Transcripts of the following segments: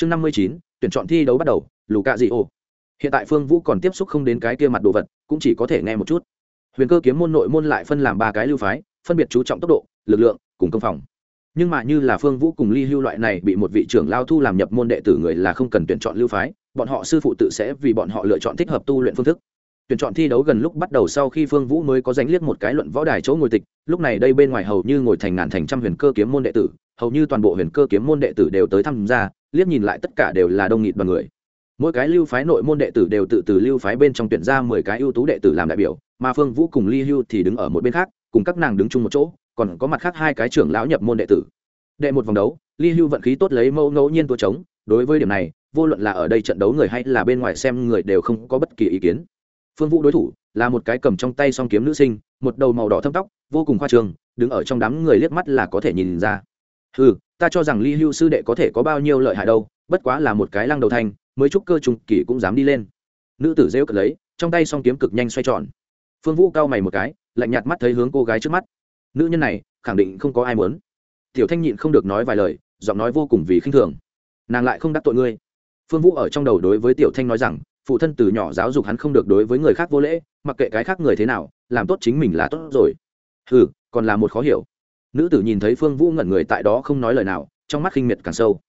chương năm mươi chín, tuyển chọn thi đấu bắt đầu lù cạ dị ô hiện tại phương vũ còn tiếp xúc không đến cái kia mặt đồ vật, cũng chỉ có thể nghe một chút. Huyền cơ kiếm môn nội môn lại phân làm ba cái lưu phái, phân biệt chú trọng tốc độ, lực lượng, cùng công phòng. Nhưng mà như là phương vũ cùng ly hưu loại này bị một vị trưởng lao thu làm nhập môn đệ tử người là không cần tuyển chọn lưu phái, bọn họ sư phụ tự sẽ vì bọn họ lựa chọn thích hợp tu luyện phương thức. Tuyển chọn thi đấu gần lúc bắt đầu sau khi phương vũ mới có danh liếc một cái luận võ đài chỗ ngồi tịch, lúc này đây bên ngoài hầu như ngồi thành ngàn thành trăm huyền cơ kiếm môn đệ tử hầu như toàn bộ huyền cơ kiếm môn đệ tử đều tới tham gia liếc nhìn lại tất cả đều là đông nghịt đoàn người. Mỗi cái lưu phái nội môn đệ tử đều tự từ lưu phái bên trong tuyển ra mười cái ưu tú đệ tử làm đại biểu mà phương vũ cùng ly hưu thì đứng ở một bên khác cùng các nàng đứng chung một chỗ còn có mặt khác hai cái trưởng lão nhập môn đệ tử. Đệ một vòng đấu ly hưu vận khí tốt lấy mẫu ngẫu nhiên tua trống đối với điểm này vô luận là ở đây trận đấu người hay là bên ngoài xem người đều không có bất kỳ ý kiến. Phương vũ đối thủ là một cái cầm trong tay song kiếm nữ sinh một đầu màu đỏ thâm tóc vô cùng khoa trường, đứng ở trong đám người liếc mắt là có thể nhìn ra ừ ta cho rằng ly hưu sư đệ có thể có bao nhiêu lợi hại đâu, bất quá là một cái lăng đầu thanh, mới chút cơ trùng kỳ cũng dám đi lên. Nữ tử rêu cực lấy, trong tay song kiếm cực nhanh xoay tròn. Phương vũ cau mày một cái, lạnh nhạt mắt thấy hướng cô gái trước mắt. Nữ nhân này, khẳng định không có ai muốn. Tiểu thanh nhịn không được nói vài lời, giọng nói vô cùng vì khinh thường. Nàng lại không đắc tội ngươi. Phương vũ ở trong đầu đối với tiểu thanh nói rằng, phụ thân từ nhỏ giáo dục hắn không được đối với người khác vô lễ, mặc kệ cái khác người thế nào, làm tốt chính mình là tốt rồi. Ừ còn là một khó hiểu nữ tử nhìn thấy phương vũ ngẩn người tại đó không nói lời nào, trong mắt khinh miệt càng sâu.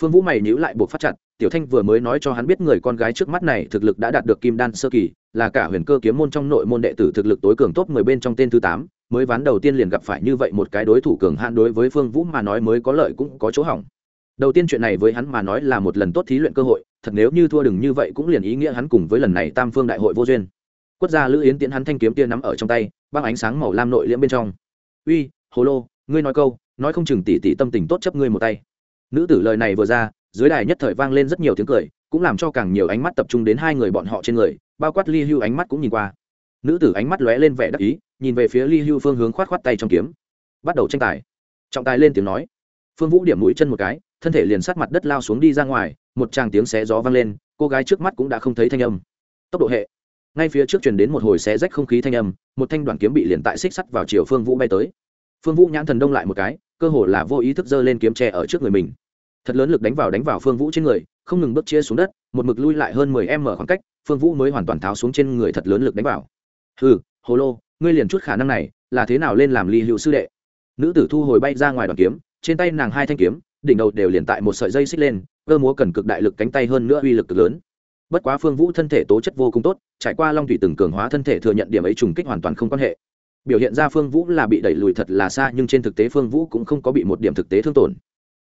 Phương vũ mày nhữ lại buộc phát chặt, tiểu thanh vừa mới nói cho hắn biết người con gái trước mắt này thực lực đã đạt được kim đan sơ kỳ, là cả huyền cơ kiếm môn trong nội môn đệ tử thực lực tối cường top mười bên trong tên thứ tám, mới ván đầu tiên liền gặp phải như vậy một cái đối thủ cường hạn đối với phương vũ mà nói mới có lợi cũng có chỗ hỏng. Đầu tiên chuyện này với hắn mà nói là một lần tốt thí luyện cơ hội, thật nếu như thua đừng như vậy cũng liền ý nghĩa hắn cùng với lần này tam phương đại hội vô duyên. Quất gia lữ yến tiễn hắn thanh kiếm tia nắm ở trong tay, băng ánh sáng màu lam nội liễm bên trong. Uy hồ lô, ngươi nói câu, nói không chừng tỷ tỷ tâm tình tốt chấp ngươi một tay. Nữ tử lời này vừa ra, dưới đài nhất thời vang lên rất nhiều tiếng cười, cũng làm cho càng nhiều ánh mắt tập trung đến hai người bọn họ trên người, bao quát ly hưu ánh mắt cũng nhìn qua. Nữ tử ánh mắt lóe lên vẻ đắc ý, nhìn về phía ly hưu phương hướng khoát khoát tay trong kiếm. Bắt đầu tranh tài. Trọng tài lên tiếng nói. Phương vũ điểm mũi chân một cái, thân thể liền sát mặt đất lao xuống đi ra ngoài, một tràng tiếng xé gió vang lên, cô gái trước mắt cũng đã không thấy thanh âm. Tốc độ hệ. Ngay phía trước truyền đến một hồi xé rách không khí thanh âm, một thanh đoạn kiếm bị liền tại xích sắt vào chiều phương vũ bay tới phương vũ nhãn thần đông lại một cái cơ hồ là vô ý thức giơ lên kiếm tre ở trước người mình. Thật lớn lực đánh vào đánh vào phương vũ trên người không ngừng bước chia xuống đất một mực lui lại hơn mười m khoảng cách phương vũ mới hoàn toàn tháo xuống trên người thật lớn lực đánh vào. Hừ, hồ lô ngươi liền chút khả năng này là thế nào lên làm ly hữu sư đệ? Nữ tử thu hồi bay ra ngoài đoàn kiếm trên tay nàng hai thanh kiếm đỉnh đầu đều liền tại một sợi dây xích lên cơ múa cần cực đại lực cánh tay hơn nữa uy lực cực lớn. Bất quá phương vũ thân thể tố chất vô cùng tốt trải qua long thủy từng cường hóa thân thể thừa nhận điểm ấy trùng kích hoàn toàn không quan hệ biểu hiện ra phương vũ là bị đẩy lùi thật là xa, nhưng trên thực tế phương vũ cũng không có bị một điểm thực tế thương tổn.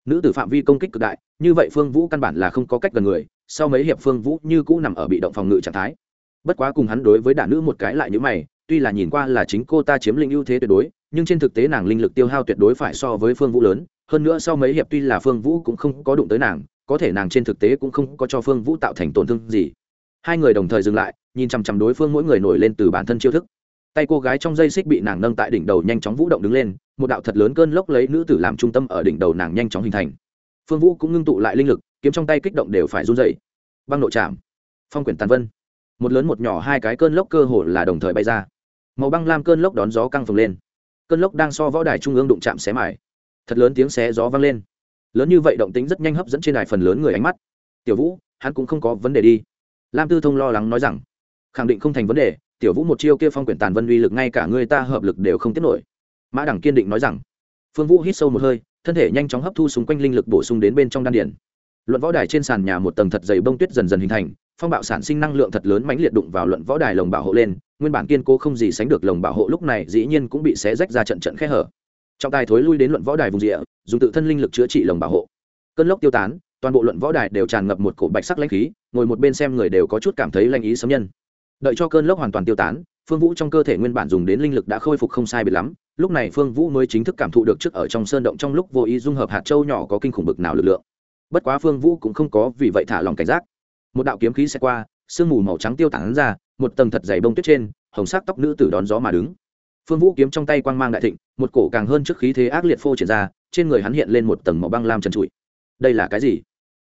Nữ tử phạm vi công kích cực đại, như vậy phương vũ căn bản là không có cách gần người, sau mấy hiệp phương vũ như cũ nằm ở bị động phòng ngự trạng thái. Bất quá cùng hắn đối với đả nữ một cái lại như mày, tuy là nhìn qua là chính cô ta chiếm lĩnh ưu thế tuyệt đối, nhưng trên thực tế nàng linh lực tiêu hao tuyệt đối phải so với phương vũ lớn, hơn nữa sau mấy hiệp tuy là phương vũ cũng không có đụng tới nàng, có thể nàng trên thực tế cũng không có cho phương vũ tạo thành tổn thương gì. Hai người đồng thời dừng lại, nhìn chằm chằm đối phương mỗi người nổi lên từ bản thân chiêu thức tay cô gái trong dây xích bị nàng nâng tại đỉnh đầu nhanh chóng vũ động đứng lên, một đạo thật lớn cơn lốc lấy nữ tử làm trung tâm ở đỉnh đầu nàng nhanh chóng hình thành. Phương vũ cũng ngưng tụ lại linh lực, kiếm trong tay kích động đều phải run dậy băng nội chạm, phong quyển tàn vân. Một lớn một nhỏ hai cái cơn lốc cơ hồ là đồng thời bay ra. Màu băng lam cơn lốc đón gió căng phồng lên. Cơn lốc đang so võ đài trung ương đụng chạm xé mải thật lớn tiếng xé gió vang lên. Lớn như vậy động tính rất nhanh hấp dẫn trên đài phần lớn người ánh mắt. Tiểu vũ, hắn cũng không có vấn đề đi. Lam tư thông lo lắng nói rằng, khẳng định không thành vấn đề tiểu vũ một chiêu kia phong quyển tàn vân uy lực ngay cả người ta hợp lực đều không tiếp nổi. Mã đẳng kiên định nói rằng. Phương vũ hít sâu một hơi, thân thể nhanh chóng hấp thu xung quanh linh lực bổ sung đến bên trong đan điển luận võ đài trên sàn nhà một tầng thật dày bông tuyết dần dần hình thành, phong bạo sản sinh năng lượng thật lớn mãnh liệt đụng vào luận võ đài lồng bảo hộ lên, nguyên bản kiên cố không gì sánh được lồng bảo hộ lúc này dĩ nhiên cũng bị xé rách ra trận trận khe hở. Trọng tài thối lui đến luận võ đài vùng rịa dùng tự thân linh lực chữa trị lồng bảo hộ. Cơn lốc tiêu tán, toàn bộ luận võ đài đều tràn ngập một cổ bạch sắc lãnh khí, ngồi một bên xem người đều có chút cảm thấy lanh ý sấm nhân đợi cho cơn lốc hoàn toàn tiêu tán, phương vũ trong cơ thể nguyên bản dùng đến linh lực đã khôi phục không sai biệt lắm, lúc này phương vũ mới chính thức cảm thụ được trước ở trong sơn động trong lúc vô ý dung hợp hạt châu nhỏ có kinh khủng bực nào lực lượng. Bất quá phương vũ cũng không có vì vậy thả lòng cảnh giác. Một đạo kiếm khí sẽ qua, sương mù màu trắng tiêu tán ra, một tầng thật dày bông tuyết trên, hồng sắc tóc nữ tử đón gió mà đứng. Phương vũ kiếm trong tay quang mang đại thịnh, một cổ càng hơn trước khí thế ác liệt phô triển ra, trên người hắn hiện lên một tầng màu băng lam trần trụi. Đây là cái gì?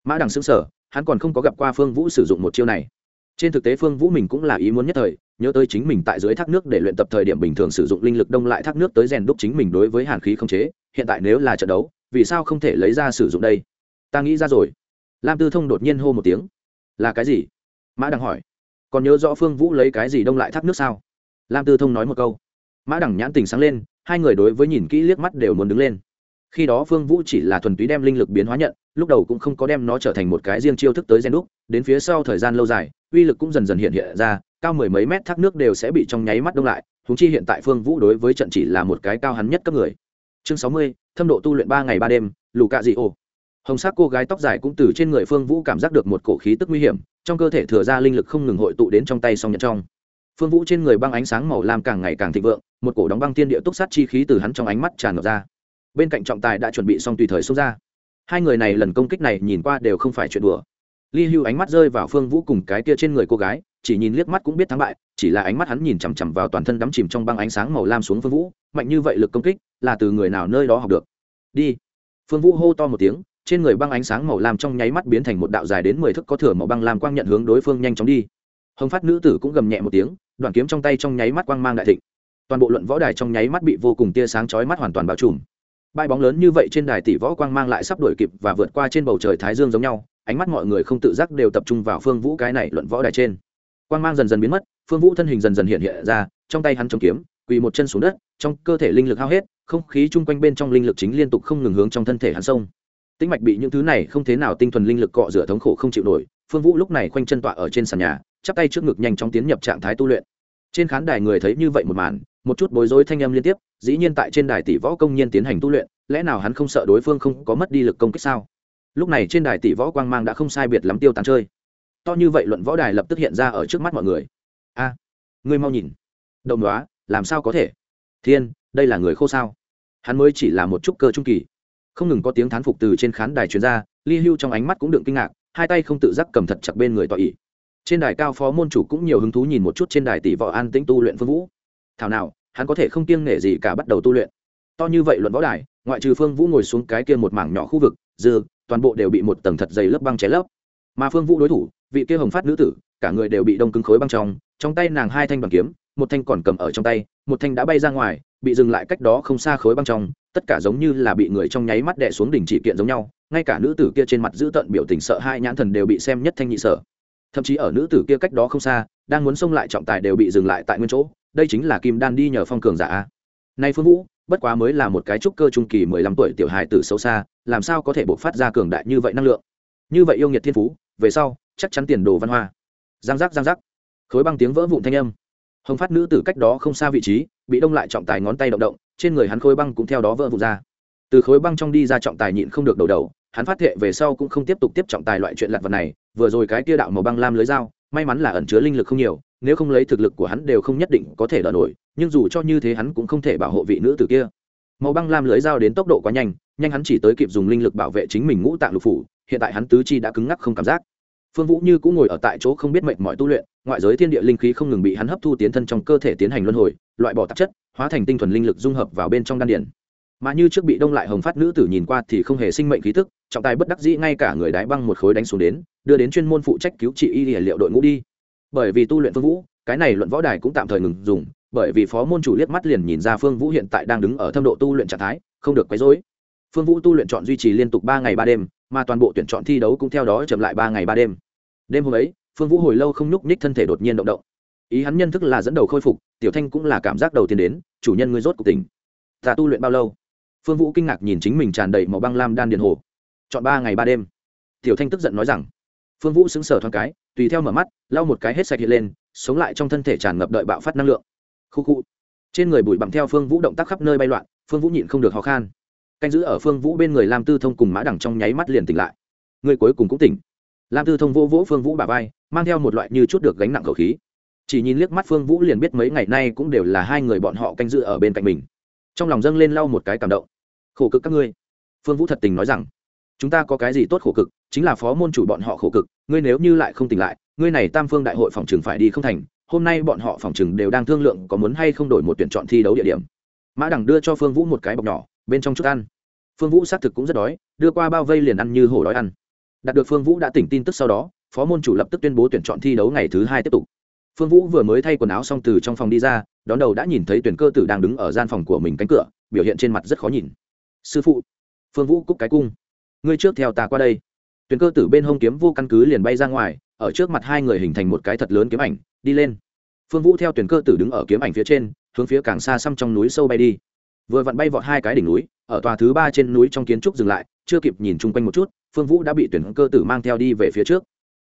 Mã đằng xứng sở hắn còn không có gặp qua phương vũ sử dụng một chiêu này trên thực tế phương vũ mình cũng là ý muốn nhất thời, nhớ tới chính mình tại dưới thác nước để luyện tập thời điểm bình thường sử dụng linh lực đông lại thác nước tới rèn đúc chính mình đối với hàn khí không chế, hiện tại nếu là trận đấu, vì sao không thể lấy ra sử dụng đây? Ta nghĩ ra rồi. Lam tư thông đột nhiên hô một tiếng. Là cái gì? Mã đằng hỏi. Còn nhớ rõ phương vũ lấy cái gì đông lại thác nước sao? Lam tư thông nói một câu. Mã đằng nhãn tình sáng lên, hai người đối với nhìn kỹ liếc mắt đều muốn đứng lên. Khi đó phương vũ chỉ là thuần túy đem linh lực biến hóa nhận, lúc đầu cũng không có đem nó trở thành một cái riêng chiêu thức tới gen đúc, đến phía sau thời gian lâu dài uy lực cũng dần dần hiện hiện ra, cao mười mấy mét thác nước đều sẽ bị trong nháy mắt đông lại húng chi hiện tại phương vũ đối với trận chỉ là một cái cao hắn nhất cấp người. Chương sáu mươi, thâm độ tu luyện ba ngày ba đêm, lù cạ dị ô hồng sắc cô gái tóc dài cũng từ trên người phương vũ cảm giác được một cổ khí tức nguy hiểm, trong cơ thể thừa ra linh lực không ngừng hội tụ đến trong tay song nhận trong. Phương vũ trên người băng ánh sáng màu lam càng ngày càng thịnh vượng, một cổ đóng băng tiên địa túc sát chi khí từ hắn trong ánh mắt tràn ngập ra. Bên cạnh trọng tài đã chuẩn bị xong tùy thời xông ra. Hai người này lần công kích này nhìn qua đều không phải chuyện đùa ly hưu ánh mắt rơi vào phương vũ cùng cái kia trên người cô gái, chỉ nhìn liếc mắt cũng biết thắng bại, chỉ là ánh mắt hắn nhìn chằm chằm vào toàn thân đắm chìm trong băng ánh sáng màu lam xuống phương vũ, mạnh như vậy lực công kích, là từ người nào nơi đó học được? Đi. Phương vũ hô to một tiếng, trên người băng ánh sáng màu lam trong nháy mắt biến thành một đạo dài đến mười thước có thừa màu băng lam quang nhận hướng đối phương nhanh chóng đi. Hồng phát nữ tử cũng gầm nhẹ một tiếng, đoạn kiếm trong tay trong nháy mắt quang mang đại thịnh. Toàn bộ luận võ đài trong nháy mắt bị vô cùng tia sáng chói mắt hoàn toàn bao trùm. Bãi bóng lớn như vậy trên đài tỷ võ quang mang lại sắp đổi kịp và vượt qua trên bầu trời thái dương giống nhau ánh mắt mọi người không tự giác đều tập trung vào phương vũ cái này luận võ đài trên. Quang mang dần dần biến mất, phương vũ thân hình dần dần hiện hiện ra, trong tay hắn chống kiếm, quỳ một chân xuống đất, trong cơ thể linh lực hao hết, không khí chung quanh bên trong linh lực chính liên tục không ngừng hướng trong thân thể hắn sông tĩnh mạch bị những thứ này không thế nào tinh thuần linh lực cọ rửa thống khổ không chịu nổi, phương vũ lúc này khoanh chân tọa ở trên sàn nhà, chắp tay trước ngực nhanh chóng tiến nhập trạng thái tu luyện. Trên khán đài người thấy như vậy một màn, một chút bối rối thanh âm liên tiếp, dĩ nhiên tại trên đài tỷ võ công nhiên tiến hành tu luyện, lẽ nào hắn không sợ đối phương không có mất đi lực công kích sao? Lúc này trên đài tỷ võ quang mang đã không sai biệt lắm tiêu tán chơi. To như vậy luận võ đài lập tức hiện ra ở trước mắt mọi người. A à, ngươi mau nhìn. Động đoá làm sao có thể? Thiên đây là người khô sao? Hắn mới chỉ là một chút cơ trung kỳ. Không ngừng có tiếng thán phục từ trên khán đài chuyên gia ly hưu trong ánh mắt cũng đựng kinh ngạc hai tay không tự giác cầm thật chặt bên người tọa ỉ trên đài cao phó môn chủ cũng nhiều hứng thú nhìn một chút trên đài tỷ võ an tĩnh tu luyện phương vũ. Thảo nào hắn có thể không kiêng nể gì cả bắt đầu tu luyện. To như vậy luận võ đài ngoại trừ phương vũ ngồi xuống cái kia một mảng nhỏ khu vực dư toàn bộ đều bị một tầng thật dày lớp băng cháy lớp mà phương vũ đối thủ, vị kia hồng phát nữ tử, cả người đều bị đông cứng khối băng trong trong tay nàng hai thanh bằng kiếm, một thanh còn cầm ở trong tay, một thanh đã bay ra ngoài, bị dừng lại cách đó không xa khối băng trong, tất cả giống như là bị người trong nháy mắt đè xuống đỉnh chỉ kiện giống nhau, ngay cả nữ tử kia trên mặt giữ tận biểu tình sợ hai nhãn thần đều bị xem nhất thanh nhị sở. Thậm chí ở nữ tử kia cách đó không xa, đang muốn xông lại trọng tài đều bị dừng lại tại nguyên chỗ, đây chính là kim đan đi nhờ phong cường giả nay phương vũ bất quá mới là một cái trúc cơ trung kỳ mười lăm tuổi tiểu hài tử xấu xa, làm sao có thể bộc phát ra cường đại như vậy năng lượng? Như vậy yêu nghiệt thiên phú, về sau, chắc chắn tiền đồ văn hoa. Giang giác giang giác. Khối băng tiếng vỡ vụn thanh âm. Hồng phát nữ tử cách đó không xa vị trí, bị đông lại trọng tài ngón tay động động, trên người hắn khối băng cũng theo đó vỡ vụn ra. Từ khối băng trong đi ra trọng tài nhịn không được đầu đầu, hắn phát thệ về sau cũng không tiếp tục tiếp trọng tài loại chuyện lặt vật này, vừa rồi cái kia đạo màu băng lam lưới dao, may mắn là ẩn chứa linh lực không nhiều nếu không lấy thực lực của hắn đều không nhất định có thể đỡ nổi, nhưng dù cho như thế hắn cũng không thể bảo hộ vị nữ tử kia. Màu băng lam lưới dao đến tốc độ quá nhanh nhanh hắn chỉ tới kịp dùng linh lực bảo vệ chính mình ngũ tạng lục phủ, hiện tại hắn tứ chi đã cứng ngắc không cảm giác. Phương vũ như cũng ngồi ở tại chỗ không biết mệnh mọi tu luyện, ngoại giới thiên địa linh khí không ngừng bị hắn hấp thu tiến thân trong cơ thể tiến hành luân hồi, loại bỏ tạp chất, hóa thành tinh thuần linh lực dung hợp vào bên trong đan điển mà như trước bị đông lại hồng phát nữ tử nhìn qua thì không hề sinh mệnh khí tức, trọng tài bất đắc dĩ ngay cả người đái băng một khối đánh xuống đến, đưa đến chuyên môn phụ trách cứu trị y liệu đội ngũ đi bởi vì tu luyện phương vũ, cái này luận võ đài cũng tạm thời ngừng dùng, bởi vì phó môn chủ liếc mắt liền nhìn ra phương vũ hiện tại đang đứng ở thâm độ tu luyện trạng thái, không được quấy rối. Phương vũ tu luyện chọn duy trì liên tục ba ngày ba đêm, mà toàn bộ tuyển chọn thi đấu cũng theo đó chậm lại ba ngày ba đêm. Đêm hôm ấy, phương vũ hồi lâu không nhúc nhích thân thể đột nhiên động động. Ý hắn nhân thức là dẫn đầu khôi phục, tiểu thanh cũng là cảm giác đầu tiên đến, chủ nhân ngươi rốt cuộc tỉnh. Ta tu luyện bao lâu? Phương vũ kinh ngạc nhìn chính mình tràn đầy màu băng lam đan điện hồ. Chọn ba ngày ba đêm. Tiểu thanh tức giận nói rằng phương vũ xứng sở thoáng cái, tùy theo mở mắt, lau một cái hết sạch hiện lên, sống lại trong thân thể tràn ngập đợi bạo phát năng lượng. Khu khu. Trên người bụi bặm theo phương vũ động tác khắp nơi bay loạn, phương vũ nhịn không được ho khan. Canh giữ ở phương vũ bên người lam tư thông cùng mã đẳng trong nháy mắt liền tỉnh lại. Người cuối cùng cũng tỉnh. Lam tư thông vô vỗ phương vũ bà vai, mang theo một loại như chút được gánh nặng khẩu khí. Chỉ nhìn liếc mắt phương vũ liền biết mấy ngày nay cũng đều là hai người bọn họ canh giữ ở bên cạnh mình. Trong lòng dâng lên lau một cái cảm động. Khổ cực các ngươi. Phương vũ thật tình nói rằng, chúng ta có cái gì tốt khổ cực? Chính là phó môn chủ bọn họ khổ cực, ngươi nếu như lại không tỉnh lại, ngươi này tam phương đại hội phòng trường phải đi không thành, hôm nay bọn họ phòng trường đều đang thương lượng có muốn hay không đổi một tuyển chọn thi đấu địa điểm. Mã đằng đưa cho phương vũ một cái bọc nhỏ, bên trong chút ăn. Phương vũ xác thực cũng rất đói, đưa qua bao vây liền ăn như hổ đói ăn. Đạt được phương vũ đã tỉnh tin tức sau đó, phó môn chủ lập tức tuyên bố tuyển chọn thi đấu ngày thứ hai tiếp tục. Phương vũ vừa mới thay quần áo xong từ trong phòng đi ra, đón đầu đã nhìn thấy tuyển cơ tử đang đứng ở gian phòng của mình cánh cửa, biểu hiện trên mặt rất khó nhìn. Sư phụ. Phương vũ cúc cái cung. Ngươi trước theo ta qua đây tuyền cơ tử bên hông kiếm vô căn cứ liền bay ra ngoài, ở trước mặt hai người hình thành một cái thật lớn kiếm ảnh, đi lên. Phương vũ theo tuyển cơ tử đứng ở kiếm ảnh phía trên, hướng phía càng xa xăm trong núi sâu bay đi. Vừa vặn bay vọt hai cái đỉnh núi, ở tòa thứ ba trên núi trong kiến trúc dừng lại, chưa kịp nhìn chung quanh một chút, phương vũ đã bị tuyển cơ tử mang theo đi về phía trước.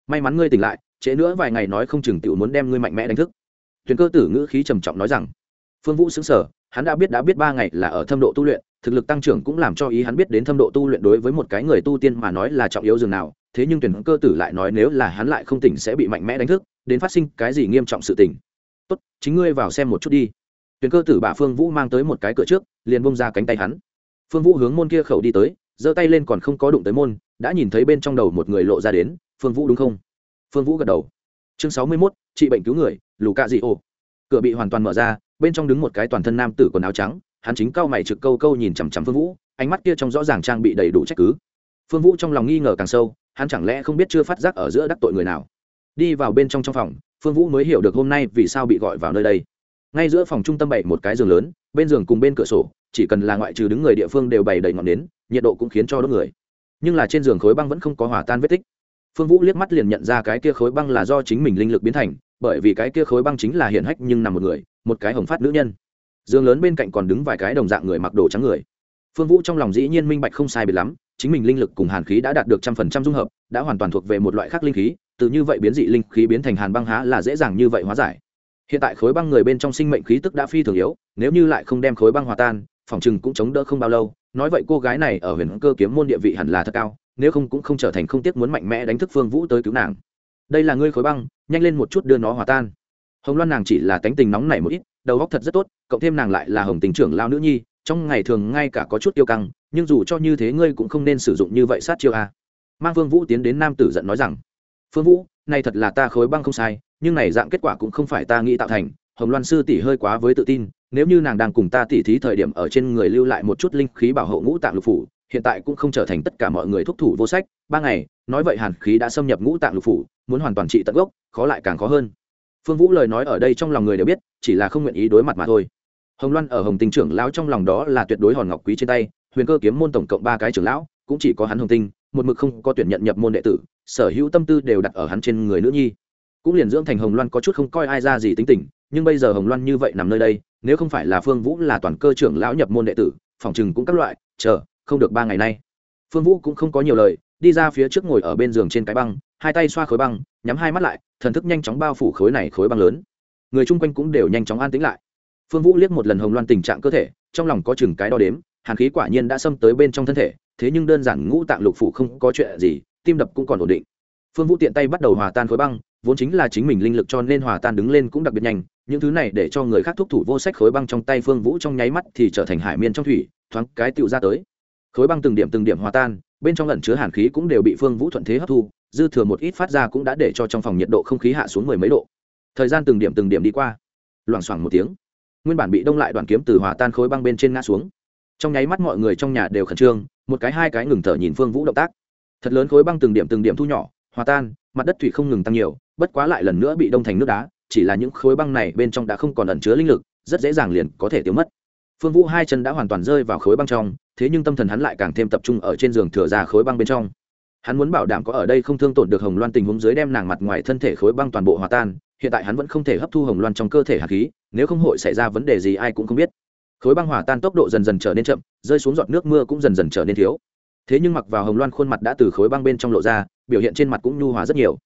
May mắn ngươi tỉnh lại, trễ nữa vài ngày nói không chừng tiểu muốn đem ngươi mạnh mẽ đánh thức. Tuyển cơ tử ngữ khí trầm trọng nói rằng. Phương vũ xứng sở hắn đã biết đã biết ba ngày là ở thâm độ tu luyện thực lực tăng trưởng cũng làm cho ý hắn biết đến thâm độ tu luyện đối với một cái người tu tiên mà nói là trọng yếu dường nào, thế nhưng tuyển cơ tử lại nói nếu là hắn lại không tỉnh sẽ bị mạnh mẽ đánh thức, đến phát sinh cái gì nghiêm trọng sự tỉnh tốt, chính ngươi vào xem một chút đi. Tuyển cơ tử bà phương vũ mang tới một cái cửa trước, liền bông ra cánh tay hắn. Phương vũ hướng môn kia khẩu đi tới, giơ tay lên còn không có đụng tới môn, đã nhìn thấy bên trong đầu một người lộ ra đến, phương vũ đúng không? Phương vũ gật đầu. Chương sáu mươi mốt, trị bệnh cứu người, lù cạ dị ô cửa bị hoàn toàn mở ra, bên trong đứng một cái toàn thân nam tử quần áo trắng hắn chính cao mày trực câu câu nhìn chằm chằm phương vũ, ánh mắt kia trong rõ ràng trang bị đầy đủ trách cứ. Phương vũ trong lòng nghi ngờ càng sâu, hắn chẳng lẽ không biết chưa phát giác ở giữa đắc tội người nào. Đi vào bên trong trong phòng, phương vũ mới hiểu được hôm nay vì sao bị gọi vào nơi đây. Ngay giữa phòng trung tâm bày một cái giường lớn, bên giường cùng bên cửa sổ, chỉ cần là ngoại trừ đứng người địa phương đều bày đầy ngọn nến, nhiệt độ cũng khiến cho đốt người. Nhưng là trên giường khối băng vẫn không có hòa tan vết tích. Phương vũ liếc mắt liền nhận ra cái kia khối băng là do chính mình linh lực biến thành, bởi vì cái kia khối băng chính là hiển hách nhưng nằm một người, một cái hồng phát nữ nhân giường lớn bên cạnh còn đứng vài cái đồng dạng người mặc đồ trắng người. Phương vũ trong lòng dĩ nhiên minh bạch không sai biệt lắm, chính mình linh lực cùng hàn khí đã đạt được trăm phần trăm dung hợp, đã hoàn toàn thuộc về một loại khác linh khí, từ như vậy biến dị linh khí biến thành hàn băng há là dễ dàng như vậy hóa giải. Hiện tại khối băng người bên trong sinh mệnh khí tức đã phi thường yếu, nếu như lại không đem khối băng hòa tan, phòng chừng cũng chống đỡ không bao lâu. Nói vậy cô gái này ở huyền cơ kiếm môn địa vị hẳn là thật cao, nếu không cũng không trở thành không tiếc muốn mạnh mẽ đánh thức phương vũ tới cứu nàng. Đây là ngươi khối băng, nhanh lên một chút đưa nó hòa tan. Hồng loan nàng chỉ là tánh tình nóng nảy một ít đầu óc thật rất tốt, cộng thêm nàng lại là hồng tình trưởng lao nữ nhi, trong ngày thường ngay cả có chút tiêu căng, nhưng dù cho như thế ngươi cũng không nên sử dụng như vậy sát chiêu a. Mang phương vũ tiến đến nam tử giận nói rằng, phương vũ, này thật là ta khối băng không sai, nhưng này dạng kết quả cũng không phải ta nghĩ tạo thành, hồng loan sư tỷ hơi quá với tự tin, nếu như nàng đang cùng ta tỉ thí thời điểm ở trên người lưu lại một chút linh khí bảo hộ ngũ tạng lục phủ, hiện tại cũng không trở thành tất cả mọi người thúc thủ vô sách, ba ngày, nói vậy hàn khí đã xâm nhập ngũ tạng lục phủ, muốn hoàn toàn trị tận gốc, khó lại càng khó hơn phương vũ lời nói ở đây trong lòng người đều biết, chỉ là không nguyện ý đối mặt mà thôi. Hồng loan ở hồng tinh trưởng lão trong lòng đó là tuyệt đối hòn ngọc quý trên tay, huyền cơ kiếm môn tổng cộng ba cái trưởng lão, cũng chỉ có hắn hồng tinh, một mực không có tuyển nhận nhập môn đệ tử, sở hữu tâm tư đều đặt ở hắn trên người nữ nhi. Cũng liền dưỡng thành hồng loan có chút không coi ai ra gì tính tình, nhưng bây giờ hồng loan như vậy nằm nơi đây, nếu không phải là phương vũ là toàn cơ trưởng lão nhập môn đệ tử, phòng chừng cũng các loại, chờ, không được ba ngày nay. Phương vũ cũng không có nhiều lời, đi ra phía trước ngồi ở bên giường trên cái băng, hai tay xoa khối băng, nhắm hai mắt lại thần thức nhanh chóng bao phủ khối này khối băng lớn. Người chung quanh cũng đều nhanh chóng an tĩnh lại. Phương vũ liếc một lần hồng loan tình trạng cơ thể, trong lòng có chừng cái đo đếm, hàn khí quả nhiên đã xâm tới bên trong thân thể, thế nhưng đơn giản ngũ tạng lục phủ không có chuyện gì, tim đập cũng còn ổn định. Phương vũ tiện tay bắt đầu hòa tan khối băng, vốn chính là chính mình linh lực cho nên hòa tan đứng lên cũng đặc biệt nhanh, những thứ này để cho người khác thúc thủ vô sách khối băng trong tay phương vũ trong nháy mắt thì trở thành hải miên trong thủy, thoáng cái tựu ra tới. Khối băng từng điểm từng điểm hòa tan, bên trong lẩn chứa hàn khí cũng đều bị phương vũ thuận thế hấp thu dư thừa một ít phát ra cũng đã để cho trong phòng nhiệt độ không khí hạ xuống mười mấy độ. Thời gian từng điểm từng điểm đi qua. Loảng xoảng một tiếng. Nguyên bản bị đông lại đoàn kiếm từ hòa tan khối băng bên trên ngã xuống. Trong nháy mắt mọi người trong nhà đều khẩn trương, một cái hai cái ngừng thở nhìn phương vũ động tác. Thật lớn khối băng từng điểm từng điểm thu nhỏ, hòa tan, mặt đất thủy không ngừng tăng nhiều, bất quá lại lần nữa bị đông thành nước đá, chỉ là những khối băng này bên trong đã không còn ẩn chứa linh lực, rất dễ dàng liền có thể tiêu mất. Phương vũ hai chân đã hoàn toàn rơi vào khối băng trong, thế nhưng tâm thần hắn lại càng thêm tập trung ở trên giường thừa ra khối băng bên trong hắn muốn bảo đảm có ở đây không thương tổn được hồng loan tình huống dưới đem nàng mặt ngoài thân thể khối băng toàn bộ hòa tan, hiện tại hắn vẫn không thể hấp thu hồng loan trong cơ thể hạt khí, nếu không hội xảy ra vấn đề gì ai cũng không biết. Khối băng hòa tan tốc độ dần dần trở nên chậm, rơi xuống giọt nước mưa cũng dần dần trở nên thiếu. Thế nhưng mặc vào hồng loan khuôn mặt đã từ khối băng bên trong lộ ra, biểu hiện trên mặt cũng nhu hòa rất nhiều.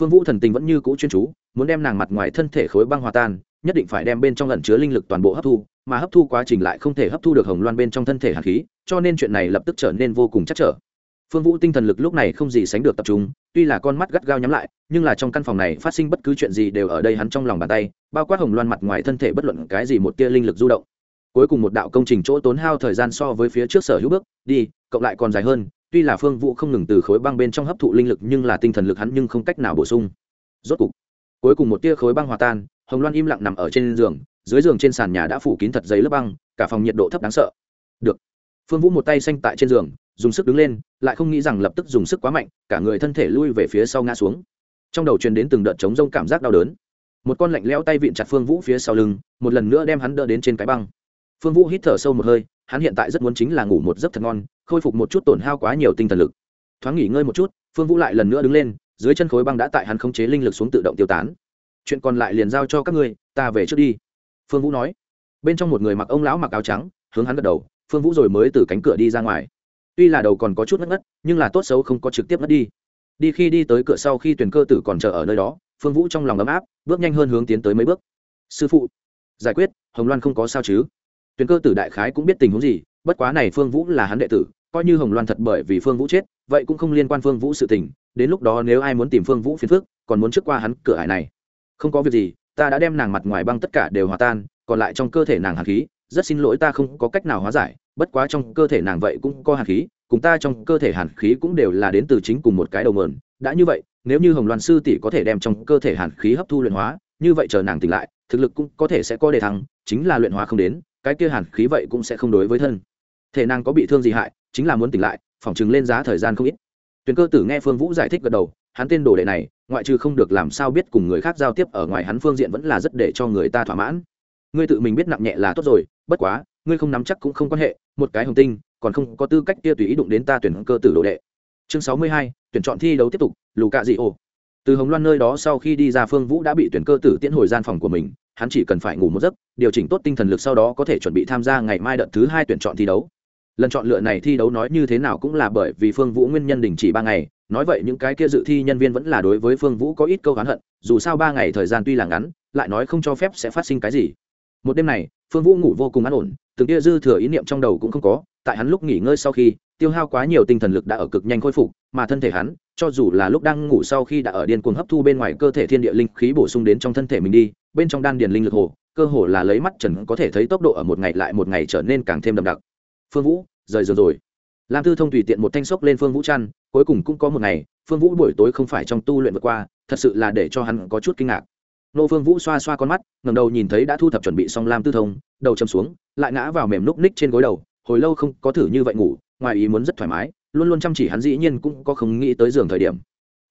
Phương vũ thần tình vẫn như cũ chuyên chú, muốn đem nàng mặt ngoài thân thể khối băng hòa tan, nhất định phải đem bên trong lẩn chứa linh lực toàn bộ hấp thu, mà hấp thu quá trình lại không thể hấp thu được hồng loan bên trong thân thể hạt khí, cho nên chuyện này lập tức trở nên vô cùng chắc trở phương vũ tinh thần lực lúc này không gì sánh được tập trung, tuy là con mắt gắt gao nhắm lại, nhưng là trong căn phòng này phát sinh bất cứ chuyện gì đều ở đây hắn trong lòng bàn tay, bao quát hồng loan mặt ngoài thân thể bất luận cái gì một tia linh lực du động. Cuối cùng một đạo công trình chỗ tốn hao thời gian so với phía trước sở hữu bước, đi, cộng lại còn dài hơn, tuy là phương vũ không ngừng từ khối băng bên trong hấp thụ linh lực nhưng là tinh thần lực hắn nhưng không cách nào bổ sung. Rốt cục, cuối cùng một tia khối băng hòa tan, hồng loan im lặng nằm ở trên giường, dưới giường trên sàn nhà đã phủ kín thật giấy lớp băng, cả phòng nhiệt độ thấp đáng sợ. Được. Phương vũ một tay xanh tại trên giường dùng sức đứng lên, lại không nghĩ rằng lập tức dùng sức quá mạnh, cả người thân thể lui về phía sau ngã xuống. Trong đầu truyền đến từng đợt chống rông cảm giác đau đớn. Một con lạnh leo tay vịn chặt phương vũ phía sau lưng, một lần nữa đem hắn đỡ đến trên cái băng. Phương vũ hít thở sâu một hơi, hắn hiện tại rất muốn chính là ngủ một giấc thật ngon, khôi phục một chút tổn hao quá nhiều tinh thần lực. Thoáng nghỉ ngơi một chút, phương vũ lại lần nữa đứng lên, dưới chân khối băng đã tại hắn khống chế linh lực xuống tự động tiêu tán. Chuyện còn lại liền giao cho các ngươi, ta về trước đi. Phương vũ nói. Bên trong một người mặc ông lão mặc áo trắng, hướng hắn gật đầu, phương vũ rồi mới từ cánh cửa đi ra ngoài tuy là đầu còn có chút ngất ngất, nhưng là tốt xấu không có trực tiếp ngất đi. Đi khi đi tới cửa sau khi tuyển cơ tử còn chờ ở nơi đó, phương vũ trong lòng ấm áp, bước nhanh hơn hướng tiến tới mấy bước. Sư phụ, giải quyết, hồng loan không có sao chứ? Tuyển cơ tử đại khái cũng biết tình huống gì, bất quá này phương vũ là hắn đệ tử, coi như hồng loan thật bởi vì phương vũ chết, vậy cũng không liên quan phương vũ sự tình, đến lúc đó nếu ai muốn tìm phương vũ phiền phức, còn muốn trước qua hắn cửa hải này. Không có việc gì, ta đã đem nàng mặt ngoài băng tất cả đều hòa tan, còn lại trong cơ thể nàng hàn khí, rất xin lỗi ta không có cách nào hóa giải bất quá trong cơ thể nàng vậy cũng có hàn khí cùng ta trong cơ thể hàn khí cũng đều là đến từ chính cùng một cái đầu mườn đã như vậy nếu như hồng loan sư tỷ có thể đem trong cơ thể hàn khí hấp thu luyện hóa như vậy chờ nàng tỉnh lại thực lực cũng có thể sẽ có đề thăng, chính là luyện hóa không đến cái kia hàn khí vậy cũng sẽ không đối với thân. Thể nàng có bị thương gì hại chính là muốn tỉnh lại phỏng chừng lên giá thời gian không ít. Tuyền cơ tử nghe phương vũ giải thích gật đầu hắn tên đồ đệ này ngoại trừ không được làm sao biết cùng người khác giao tiếp ở ngoài hắn phương diện vẫn là rất để cho người ta thỏa mãn. Ngươi tự mình biết nặng nhẹ là tốt rồi bất quá ngươi không nắm chắc cũng không quan hệ một cái hồng tinh, còn không có tư cách kia tùy ý đụng đến ta tuyển cơ tử đồ đệ. Chương sáu mươi hai, tuyển chọn thi đấu tiếp tục, lù cạ dị ồ từ hồng loan nơi đó sau khi đi ra phương vũ đã bị tuyển cơ tử tiễn hồi gian phòng của mình, hắn chỉ cần phải ngủ một giấc, điều chỉnh tốt tinh thần lực sau đó có thể chuẩn bị tham gia ngày mai đợt thứ hai tuyển chọn thi đấu. Lần chọn lựa này thi đấu nói như thế nào cũng là bởi vì phương vũ nguyên nhân đình chỉ ba ngày, nói vậy những cái kia dự thi nhân viên vẫn là đối với phương vũ có ít câu hắn hận, dù sao ba ngày thời gian tuy là ngắn, lại nói không cho phép sẽ phát sinh cái gì. Một đêm này, phương vũ ngủ vô cùng an ổn từng kia dư thừa ý niệm trong đầu cũng không có, tại hắn lúc nghỉ ngơi sau khi, tiêu hao quá nhiều tinh thần lực đã ở cực nhanh khôi phục, mà thân thể hắn, cho dù là lúc đang ngủ sau khi đã ở điên cuồng hấp thu bên ngoài cơ thể thiên địa linh khí bổ sung đến trong thân thể mình đi, bên trong đan điền linh lực hồ, cơ hồ là lấy mắt trần có thể thấy tốc độ ở một ngày lại một ngày trở nên càng thêm đậm đặc. Phương vũ, rời giường rồi. Lam tư thông tùy tiện một thanh sốc lên phương vũ chăn, cuối cùng cũng có một ngày, phương vũ buổi tối không phải trong tu luyện vượt qua, thật sự là để cho hắn có chút kinh ngạc nô phương vũ xoa xoa con mắt, ngẩng đầu nhìn thấy đã thu thập chuẩn bị xong lam tư thông, đầu châm xuống, lại ngã vào mềm núc ních trên gối đầu, hồi lâu không có thử như vậy ngủ, ngoài ý muốn rất thoải mái, luôn luôn chăm chỉ hắn dĩ nhiên cũng có không nghĩ tới giường thời điểm.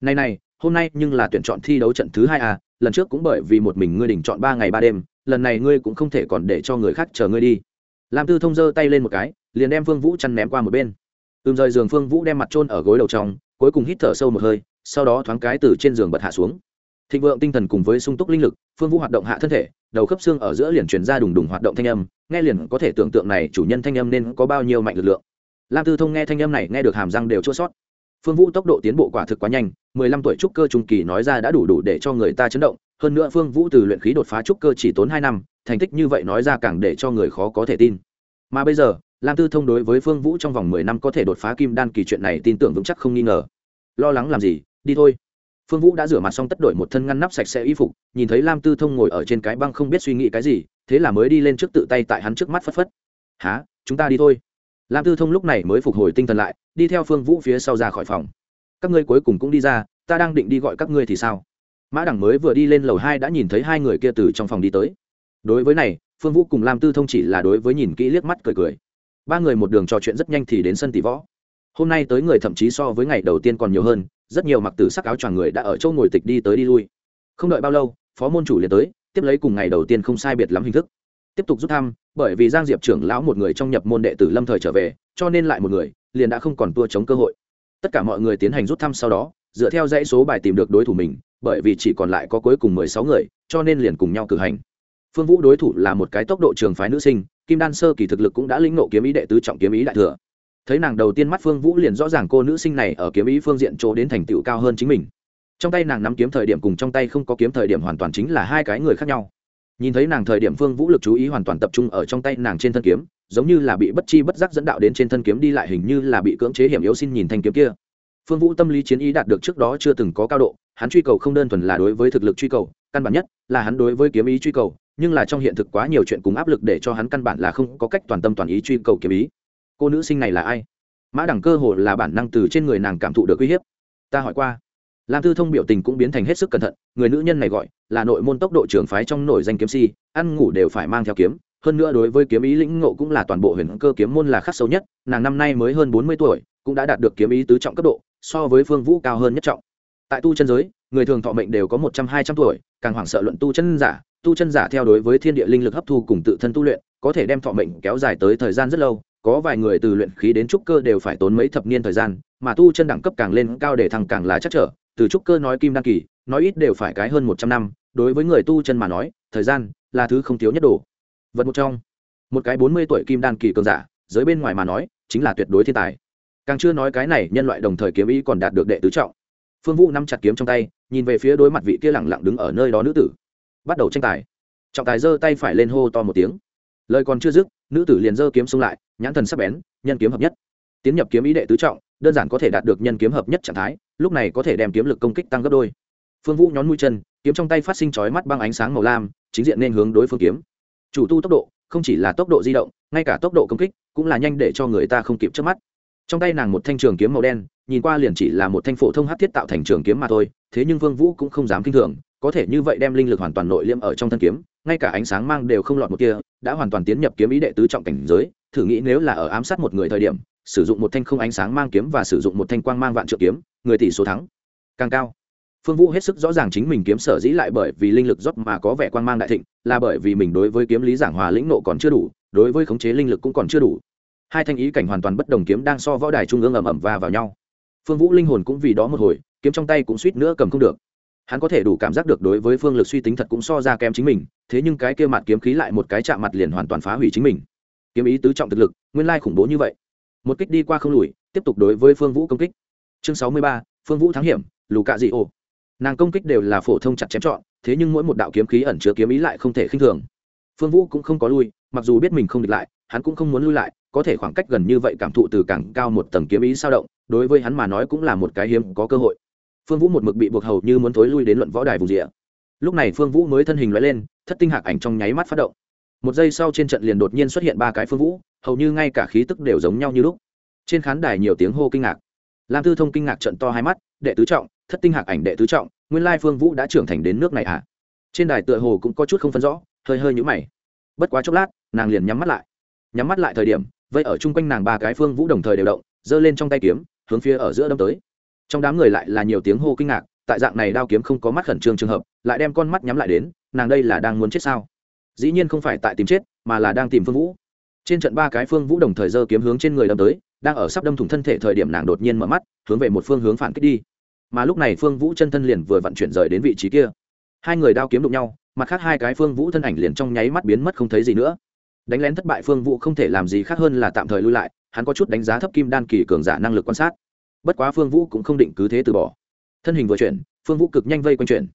Này này, hôm nay nhưng là tuyển chọn thi đấu trận thứ hai à lần trước cũng bởi vì một mình ngươi đỉnh chọn ba ngày ba đêm, lần này ngươi cũng không thể còn để cho người khác chờ ngươi đi. Lam tư thông giơ tay lên một cái, liền đem phương vũ chăn ném qua một bên. Ưm rời giường phương vũ đem mặt trôn ở gối đầu trong, cuối cùng hít thở sâu một hơi, sau đó thoáng cái từ trên giường bật hạ xuống thịnh vượng tinh thần cùng với sung túc linh lực, phương vũ hoạt động hạ thân thể, đầu khớp xương ở giữa liền truyền ra đùng đùng hoạt động thanh âm, nghe liền có thể tưởng tượng này chủ nhân thanh âm nên có bao nhiêu mạnh lực lượng. Lam tư thông nghe thanh âm này nghe được hàm răng đều chua sót phương vũ tốc độ tiến bộ quả thực quá nhanh, mười lăm tuổi trúc cơ trung kỳ nói ra đã đủ đủ để cho người ta chấn động, hơn nữa phương vũ từ luyện khí đột phá trúc cơ chỉ tốn hai năm, thành tích như vậy nói ra càng để cho người khó có thể tin. Mà bây giờ, lam tư thông đối với phương vũ trong vòng mười năm có thể đột phá kim đan kỳ chuyện này tin tưởng vững chắc không nghi ngờ. Lo lắng làm gì? Đi thôi phương vũ đã rửa mặt xong tất đổi một thân ngăn nắp sạch sẽ y phục, nhìn thấy lam tư thông ngồi ở trên cái băng không biết suy nghĩ cái gì, thế là mới đi lên trước tự tay tại hắn trước mắt phất phất. Há chúng ta đi thôi. Lam tư thông lúc này mới phục hồi tinh thần lại, đi theo phương vũ phía sau ra khỏi phòng. Các ngươi cuối cùng cũng đi ra, ta đang định đi gọi các ngươi thì sao? Mã đẳng mới vừa đi lên lầu hai đã nhìn thấy hai người kia từ trong phòng đi tới. Đối với này, phương vũ cùng lam tư thông chỉ là đối với nhìn kỹ liếc mắt cười cười. Ba người một đường trò chuyện rất nhanh thì đến sân tỷ võ. Hôm nay tới người thậm chí so với ngày đầu tiên còn nhiều hơn rất nhiều mặc tử sắc áo choàng người đã ở chỗ ngồi tịch đi tới đi lui. Không đợi bao lâu, phó môn chủ liền tới, tiếp lấy cùng ngày đầu tiên không sai biệt lắm hình thức. Tiếp tục rút thăm, bởi vì giang diệp trưởng lão một người trong nhập môn đệ tử lâm thời trở về, cho nên lại một người, liền đã không còn tua chống cơ hội. Tất cả mọi người tiến hành rút thăm sau đó, dựa theo dãy số bài tìm được đối thủ mình, bởi vì chỉ còn lại có cuối cùng mười sáu người, cho nên liền cùng nhau cử hành. Phương vũ đối thủ là một cái tốc độ trường phái nữ sinh, kim đan sơ kỳ thực lực cũng đã lĩnh nộ kiếm ý đệ tứ trọng kiếm ý đại thừa thấy nàng đầu tiên mắt phương vũ liền rõ ràng cô nữ sinh này ở kiếm ý phương diện chỗ đến thành tựu cao hơn chính mình. Trong tay nàng nắm kiếm thời điểm cùng trong tay không có kiếm thời điểm hoàn toàn chính là hai cái người khác nhau. Nhìn thấy nàng thời điểm phương vũ lực chú ý hoàn toàn tập trung ở trong tay nàng trên thân kiếm, giống như là bị bất chi bất giác dẫn đạo đến trên thân kiếm đi lại hình như là bị cưỡng chế hiểm yếu xin nhìn thanh kiếm kia. Phương vũ tâm lý chiến ý đạt được trước đó chưa từng có cao độ, hắn truy cầu không đơn thuần là đối với thực lực truy cầu, căn bản nhất là hắn đối với kiếm ý truy cầu, nhưng là trong hiện thực quá nhiều chuyện cùng áp lực để cho hắn căn bản là không có cách toàn tâm toàn ý truy cầu kiếm ý cô nữ sinh này là ai? Mã đẳng cơ hồ là bản năng từ trên người nàng cảm thụ được uy hiếp. Ta hỏi qua. Lam tư thông biểu tình cũng biến thành hết sức cẩn thận, người nữ nhân này gọi là nội môn tốc độ trưởng phái trong nổi danh kiếm si, ăn ngủ đều phải mang theo kiếm, hơn nữa đối với kiếm ý lĩnh ngộ cũng là toàn bộ huyền cơ kiếm môn là khắc sâu nhất, nàng năm nay mới hơn bốn mươi tuổi, cũng đã đạt được kiếm ý tứ trọng cấp độ, so với phương vũ cao hơn nhất trọng. Tại tu chân giới, người thường thọ mệnh đều có một trăm, hai trăm tuổi, càng hoảng sợ luận tu chân giả, tu chân giả theo đối với thiên địa linh lực hấp thu cùng tự thân tu luyện, có thể đem thọ mệnh kéo dài tới thời gian rất lâu có vài người từ luyện khí đến trúc cơ đều phải tốn mấy thập niên thời gian, mà tu chân đẳng cấp càng lên cao để thằng càng là chắc trở, từ trúc cơ nói kim đăng kỳ, nói ít đều phải cái hơn một trăm năm, đối với người tu chân mà nói, thời gian là thứ không thiếu nhất đồ. Vật một trong, một cái bốn mươi tuổi kim đan kỳ cường giả, giới bên ngoài mà nói, chính là tuyệt đối thiên tài. Càng chưa nói cái này, nhân loại đồng thời kiếm ý còn đạt được đệ tứ trọng. Phương vũ nắm chặt kiếm trong tay, nhìn về phía đối mặt vị kia lẳng lặng đứng ở nơi đó nữ tử. Bắt đầu tranh tài. Trọng tài giơ tay phải lên hô to một tiếng lời còn chưa dứt, nữ tử liền giơ kiếm xông lại, nhãn thần sắp bén, nhân kiếm hợp nhất. Tiến nhập kiếm ý đệ tứ trọng, đơn giản có thể đạt được nhân kiếm hợp nhất trạng thái, lúc này có thể đem kiếm lực công kích tăng gấp đôi. Phương vũ nhón mũi chân, kiếm trong tay phát sinh chói mắt băng ánh sáng màu lam, chính diện nên hướng đối phương kiếm. Chủ tu tốc độ, không chỉ là tốc độ di động, ngay cả tốc độ công kích cũng là nhanh để cho người ta không kịp trước mắt. Trong tay nàng một thanh trường kiếm màu đen, nhìn qua liền chỉ là một thanh phổ thông hát thiết tạo thành trường kiếm mà thôi, thế nhưng vương vũ cũng không dám kinh thường, có thể như vậy đem linh lực hoàn toàn nội liêm ở trong thân kiếm ngay cả ánh sáng mang đều không lọt một kia, đã hoàn toàn tiến nhập kiếm ý đệ tứ trọng cảnh giới, thử nghĩ nếu là ở ám sát một người thời điểm, sử dụng một thanh không ánh sáng mang kiếm và sử dụng một thanh quang mang vạn trượng kiếm, người tỷ số thắng. Càng cao, phương vũ hết sức rõ ràng chính mình kiếm sở dĩ lại bởi vì linh lực rót mà có vẻ quang mang đại thịnh, là bởi vì mình đối với kiếm lý giảng hòa lĩnh nộ còn chưa đủ, đối với khống chế linh lực cũng còn chưa đủ. Hai thanh ý cảnh hoàn toàn bất đồng kiếm đang so võ đài trung ương ầm ầm va vào nhau. Phương vũ linh hồn cũng vì đó một hồi, kiếm trong tay cũng suýt nữa cầm không được hắn có thể đủ cảm giác được đối với phương lực suy tính thật cũng so ra kém chính mình, thế nhưng cái kia mặt kiếm khí lại một cái chạm mặt liền hoàn toàn phá hủy chính mình. Kiếm ý tứ trọng thực lực, nguyên lai khủng bố như vậy. Một kích đi qua không lùi, tiếp tục đối với phương vũ công kích. Chương sáu mươi ba, phương vũ thắng hiểm, lù cạ dị ô nàng công kích đều là phổ thông chặt chém chọn thế nhưng mỗi một đạo kiếm khí ẩn chứa kiếm ý lại không thể khinh thường. Phương vũ cũng không có lui, mặc dù biết mình không địch lại, hắn cũng không muốn lui lại, có thể khoảng cách gần như vậy cảm thụ từ càng cao một tầng kiếm ý sao động, đối với hắn mà nói cũng là một cái hiếm có cơ hội phương vũ một mực bị buộc hầu như muốn thối lui đến luận võ đài vùng rìa. Lúc này phương vũ mới thân hình loại lên, thất tinh hạc ảnh trong nháy mắt phát động. Một giây sau trên trận liền đột nhiên xuất hiện ba cái phương vũ, hầu như ngay cả khí tức đều giống nhau như lúc. Trên khán đài nhiều tiếng hô kinh ngạc. Lam tư thông kinh ngạc trận to hai mắt, đệ tứ trọng, thất tinh hạc ảnh đệ tứ trọng, nguyên lai phương vũ đã trưởng thành đến nước này à trên đài tựa hồ cũng có chút không phân rõ, hơi hơi nhũ mày. Bất quá chốc lát, nàng liền nhắm mắt lại. Nhắm mắt lại thời điểm vậy ở chung quanh nàng ba cái phương vũ đồng thời đều động, giơ lên trong tay kiếm, hướng phía ở giữa đâm tới trong đám người lại là nhiều tiếng hô kinh ngạc, tại dạng này đao kiếm không có mắt khẩn trương trường hợp, lại đem con mắt nhắm lại đến, nàng đây là đang muốn chết sao? Dĩ nhiên không phải tại tìm chết, mà là đang tìm phương vũ. Trên trận ba cái phương vũ đồng thời giơ kiếm hướng trên người đâm tới, đang ở sắp đâm thủng thân thể thời điểm nàng đột nhiên mở mắt, hướng về một phương hướng phản kích đi. Mà lúc này phương vũ chân thân liền vừa vận chuyển rời đến vị trí kia. Hai người đao kiếm đụng nhau, mặt khác hai cái phương vũ thân ảnh liền trong nháy mắt biến mất không thấy gì nữa. Đánh lén thất bại phương vũ không thể làm gì khác hơn là tạm thời lui lại, hắn có chút đánh giá thấp kim đan kỳ cường giả năng lực quan sát bất quá phương vũ cũng không định cứ thế từ bỏ. Thân hình vừa chuyển, phương vũ cực nhanh vây quanh chuyển.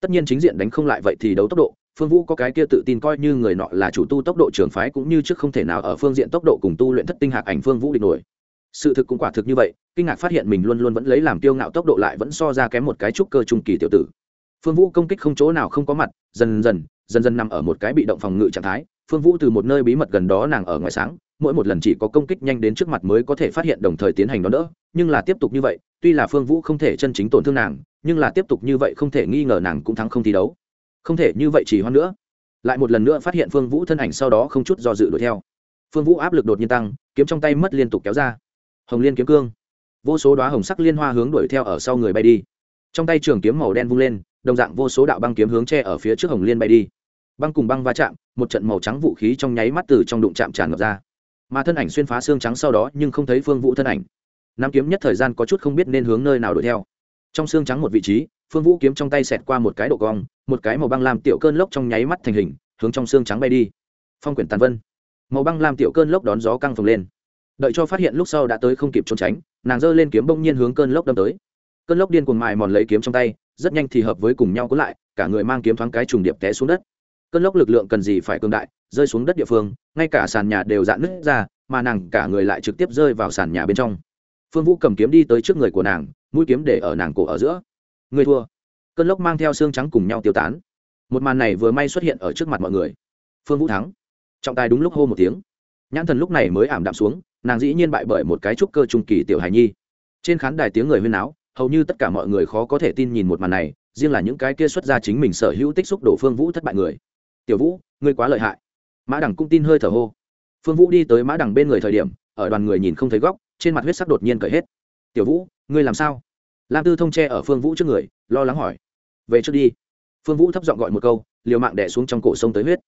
Tất nhiên chính diện đánh không lại vậy thì đấu tốc độ, phương vũ có cái kia tự tin coi như người nọ là chủ tu tốc độ trường phái cũng như trước không thể nào ở phương diện tốc độ cùng tu luyện thất tinh hạc ảnh phương vũ địch nổi. Sự thực cũng quả thực như vậy, kinh ngạc phát hiện mình luôn luôn vẫn lấy làm kiêu ngạo tốc độ lại vẫn so ra kém một cái trúc cơ trung kỳ tiểu tử. Phương vũ công kích không chỗ nào không có mặt, dần dần dần dần nằm ở một cái bị động phòng ngự trạng thái phương vũ từ một nơi bí mật gần đó nàng ở ngoài sáng, mỗi một lần chỉ có công kích nhanh đến trước mặt mới có thể phát hiện đồng thời tiến hành đón đỡ, nhưng là tiếp tục như vậy, tuy là phương vũ không thể chân chính tổn thương nàng, nhưng là tiếp tục như vậy không thể nghi ngờ nàng cũng thắng không thi đấu. Không thể như vậy chỉ hoan nữa. Lại một lần nữa phát hiện phương vũ thân ảnh sau đó không chút do dự đuổi theo. Phương vũ áp lực đột nhiên tăng, kiếm trong tay mất liên tục kéo ra. Hồng liên kiếm cương. Vô số đoá hồng sắc liên hoa hướng đuổi theo ở sau người bay đi. Trong tay trường kiếm màu đen vung lên, đồng dạng vô số đạo băng kiếm hướng tre ở phía trước hồng liên bay đi băng cùng băng va chạm, một trận màu trắng vũ khí trong nháy mắt từ trong đụng chạm tràn ngập ra. Mà thân ảnh xuyên phá xương trắng sau đó nhưng không thấy phương vũ thân ảnh. Nam kiếm nhất thời gian có chút không biết nên hướng nơi nào đuổi theo. Trong xương trắng một vị trí, phương vũ kiếm trong tay xẹt qua một cái độ cong, một cái màu băng làm tiểu cơn lốc trong nháy mắt thành hình, hướng trong xương trắng bay đi. Phong quyển tàn vân. Màu băng làm tiểu cơn lốc đón gió căng phồng lên. Đợi cho phát hiện lúc sau đã tới không kịp trốn tránh, nàng giơ lên kiếm bỗng nhiên hướng cơn lốc đâm tới. Cơn lốc điên cuồng mài mòn lấy kiếm trong tay, rất nhanh thì hợp với cùng nhau cuốn lại, cả người mang kiếm thoáng cái trùng điệp té xuống đất cơn lốc lực lượng cần gì phải cường đại, rơi xuống đất địa phương, ngay cả sàn nhà đều dạn nứt ra, mà nàng cả người lại trực tiếp rơi vào sàn nhà bên trong. Phương vũ cầm kiếm đi tới trước người của nàng, mũi kiếm để ở nàng cổ ở giữa. Người thua. Cơn lốc mang theo xương trắng cùng nhau tiêu tán. Một màn này vừa may xuất hiện ở trước mặt mọi người. Phương vũ thắng. Trọng tài đúng lúc hô một tiếng. Nhãn thần lúc này mới ảm đạm xuống, nàng dĩ nhiên bại bởi một cái trúc cơ trung kỳ tiểu hài nhi. Trên khán đài tiếng người huyên áo hầu như tất cả mọi người khó có thể tin nhìn một màn này, riêng là những cái kia xuất ra chính mình sở hữu tích xúc đổ phương vũ thất bại người tiểu vũ, ngươi quá lợi hại. Mã Đằng cũng tin hơi thở hô. Phương vũ đi tới mã Đằng bên người thời điểm, ở đoàn người nhìn không thấy góc, trên mặt huyết sắc đột nhiên cởi hết. Tiểu vũ, ngươi làm sao? Lam tư thông tre ở phương vũ trước người, lo lắng hỏi. Về trước đi. Phương vũ thấp giọng gọi một câu, liều mạng đẻ xuống trong cổ sông tới huyết.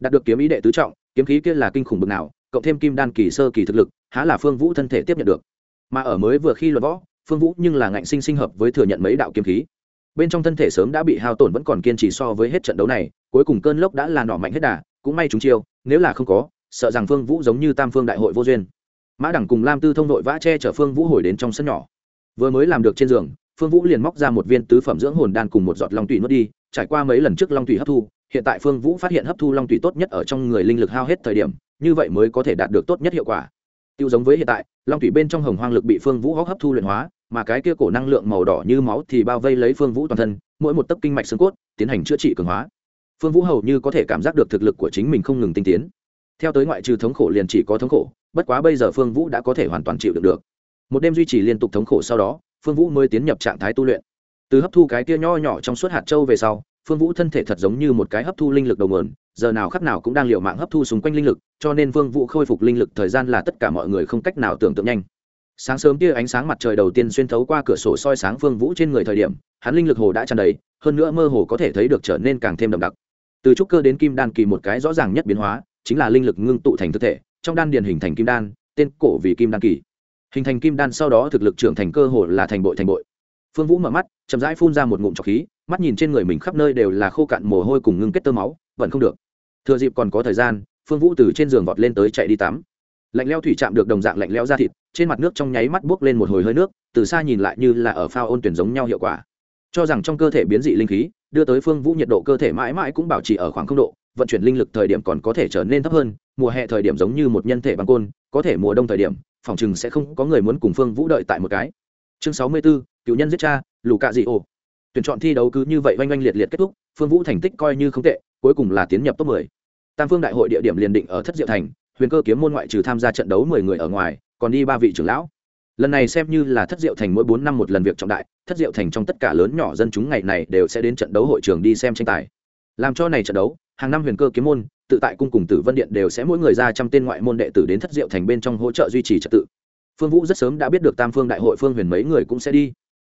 Đạt được kiếm ý đệ tứ trọng, kiếm khí kia là kinh khủng bực nào, cộng thêm kim đan kỳ sơ kỳ thực lực, há là phương vũ thân thể tiếp nhận được. Mà ở mới vừa khi luật võ, phương vũ nhưng là ngạnh sinh sinh hợp với thừa nhận mấy đạo kiếm khí bên trong thân thể sớm đã bị hao tổn vẫn còn kiên trì so với hết trận đấu này, cuối cùng cơn lốc đã là nỏ mạnh hết đà, cũng may chúng chiêu, nếu là không có, sợ rằng phương vũ giống như tam phương đại hội vô duyên. Mã đẳng cùng lam tư thông đội vã che chở phương vũ hồi đến trong sân nhỏ. Vừa mới làm được trên giường, phương vũ liền móc ra một viên tứ phẩm dưỡng hồn đan cùng một giọt long tủy nuốt đi, trải qua mấy lần trước long tủy hấp thu, hiện tại phương vũ phát hiện hấp thu long tủy tốt nhất ở trong người linh lực hao hết thời điểm, như vậy mới có thể đạt được tốt nhất hiệu quả. Tiêu giống với hiện tại, long tủy bên trong hồng hoang lực bị phương vũ hấp thu luyện hóa mà cái kia cổ năng lượng màu đỏ như máu thì bao vây lấy phương vũ toàn thân, mỗi một tấc kinh mạch xương cốt tiến hành chữa trị cường hóa. Phương vũ hầu như có thể cảm giác được thực lực của chính mình không ngừng tinh tiến. Theo tới ngoại trừ thống khổ liền chỉ có thống khổ, bất quá bây giờ phương vũ đã có thể hoàn toàn chịu được được. Một đêm duy trì liên tục thống khổ sau đó, phương vũ mới tiến nhập trạng thái tu luyện. Từ hấp thu cái kia nho nhỏ trong suốt hạt châu về sau, phương vũ thân thể thật giống như một cái hấp thu linh lực đầu mườn giờ nào khắc nào cũng đang liệu mạng hấp thu xung quanh linh lực, cho nên phương vũ khôi phục linh lực thời gian là tất cả mọi người không cách nào tưởng tượng nhanh sáng sớm tia ánh sáng mặt trời đầu tiên xuyên thấu qua cửa sổ soi sáng phương vũ trên người thời điểm, hắn linh lực hồ đã tràn đầy, hơn nữa mơ hồ có thể thấy được trở nên càng thêm đậm đặc. Từ trúc cơ đến kim đan kỳ một cái rõ ràng nhất biến hóa, chính là linh lực ngưng tụ thành thực thể, trong đan điền hình thành kim đan, tên cổ vì kim đan kỳ. Hình thành kim đan sau đó thực lực trưởng thành cơ hồ là thành bội thành bội. Phương vũ mở mắt, chậm rãi phun ra một ngụm trọc khí, mắt nhìn trên người mình khắp nơi đều là khô cạn mồ hôi cùng ngưng kết tơ máu, vẫn không được. Thừa dịp còn có thời gian, phương vũ từ trên giường vọt lên tới chạy đi tắm. Lạnh leo thủy chạm được đồng dạng lạnh leo ra thịt trên mặt nước trong nháy mắt buốc lên một hồi hơi nước từ xa nhìn lại như là ở phao ôn tuyển giống nhau hiệu quả. Cho rằng trong cơ thể biến dị linh khí đưa tới phương vũ nhiệt độ cơ thể mãi mãi cũng bảo trì ở khoảng không độ vận chuyển linh lực thời điểm còn có thể trở nên thấp hơn mùa hè thời điểm giống như một nhân thể băng côn có thể mùa đông thời điểm phòng chừng sẽ không có người muốn cùng phương vũ đợi tại một cái. Chương sáu mươi 64, cựu nhân giết cha lù cạ dị ồ tuyển chọn thi đấu cứ như vậy oanh oanh liệt liệt kết thúc phương vũ thành tích coi như không tệ cuối cùng là tiến nhập top 10. tam phương đại hội địa điểm liền định ở thất diệu thành huyền cơ kiếm môn ngoại trừ tham gia trận đấu mười người ở ngoài còn đi ba vị trưởng lão. Lần này xem như là thất diệu thành mỗi bốn năm một lần việc trọng đại, thất diệu thành trong tất cả lớn nhỏ dân chúng ngày này đều sẽ đến trận đấu hội trường đi xem tranh tài. Làm cho này trận đấu, hàng năm huyền cơ kiếm môn, tự tại cung cùng tử vân điện đều sẽ mỗi người ra trăm tên ngoại môn đệ tử đến thất diệu thành bên trong hỗ trợ duy trì trật tự. Phương vũ rất sớm đã biết được tam phương đại hội phương huyền mấy người cũng sẽ đi.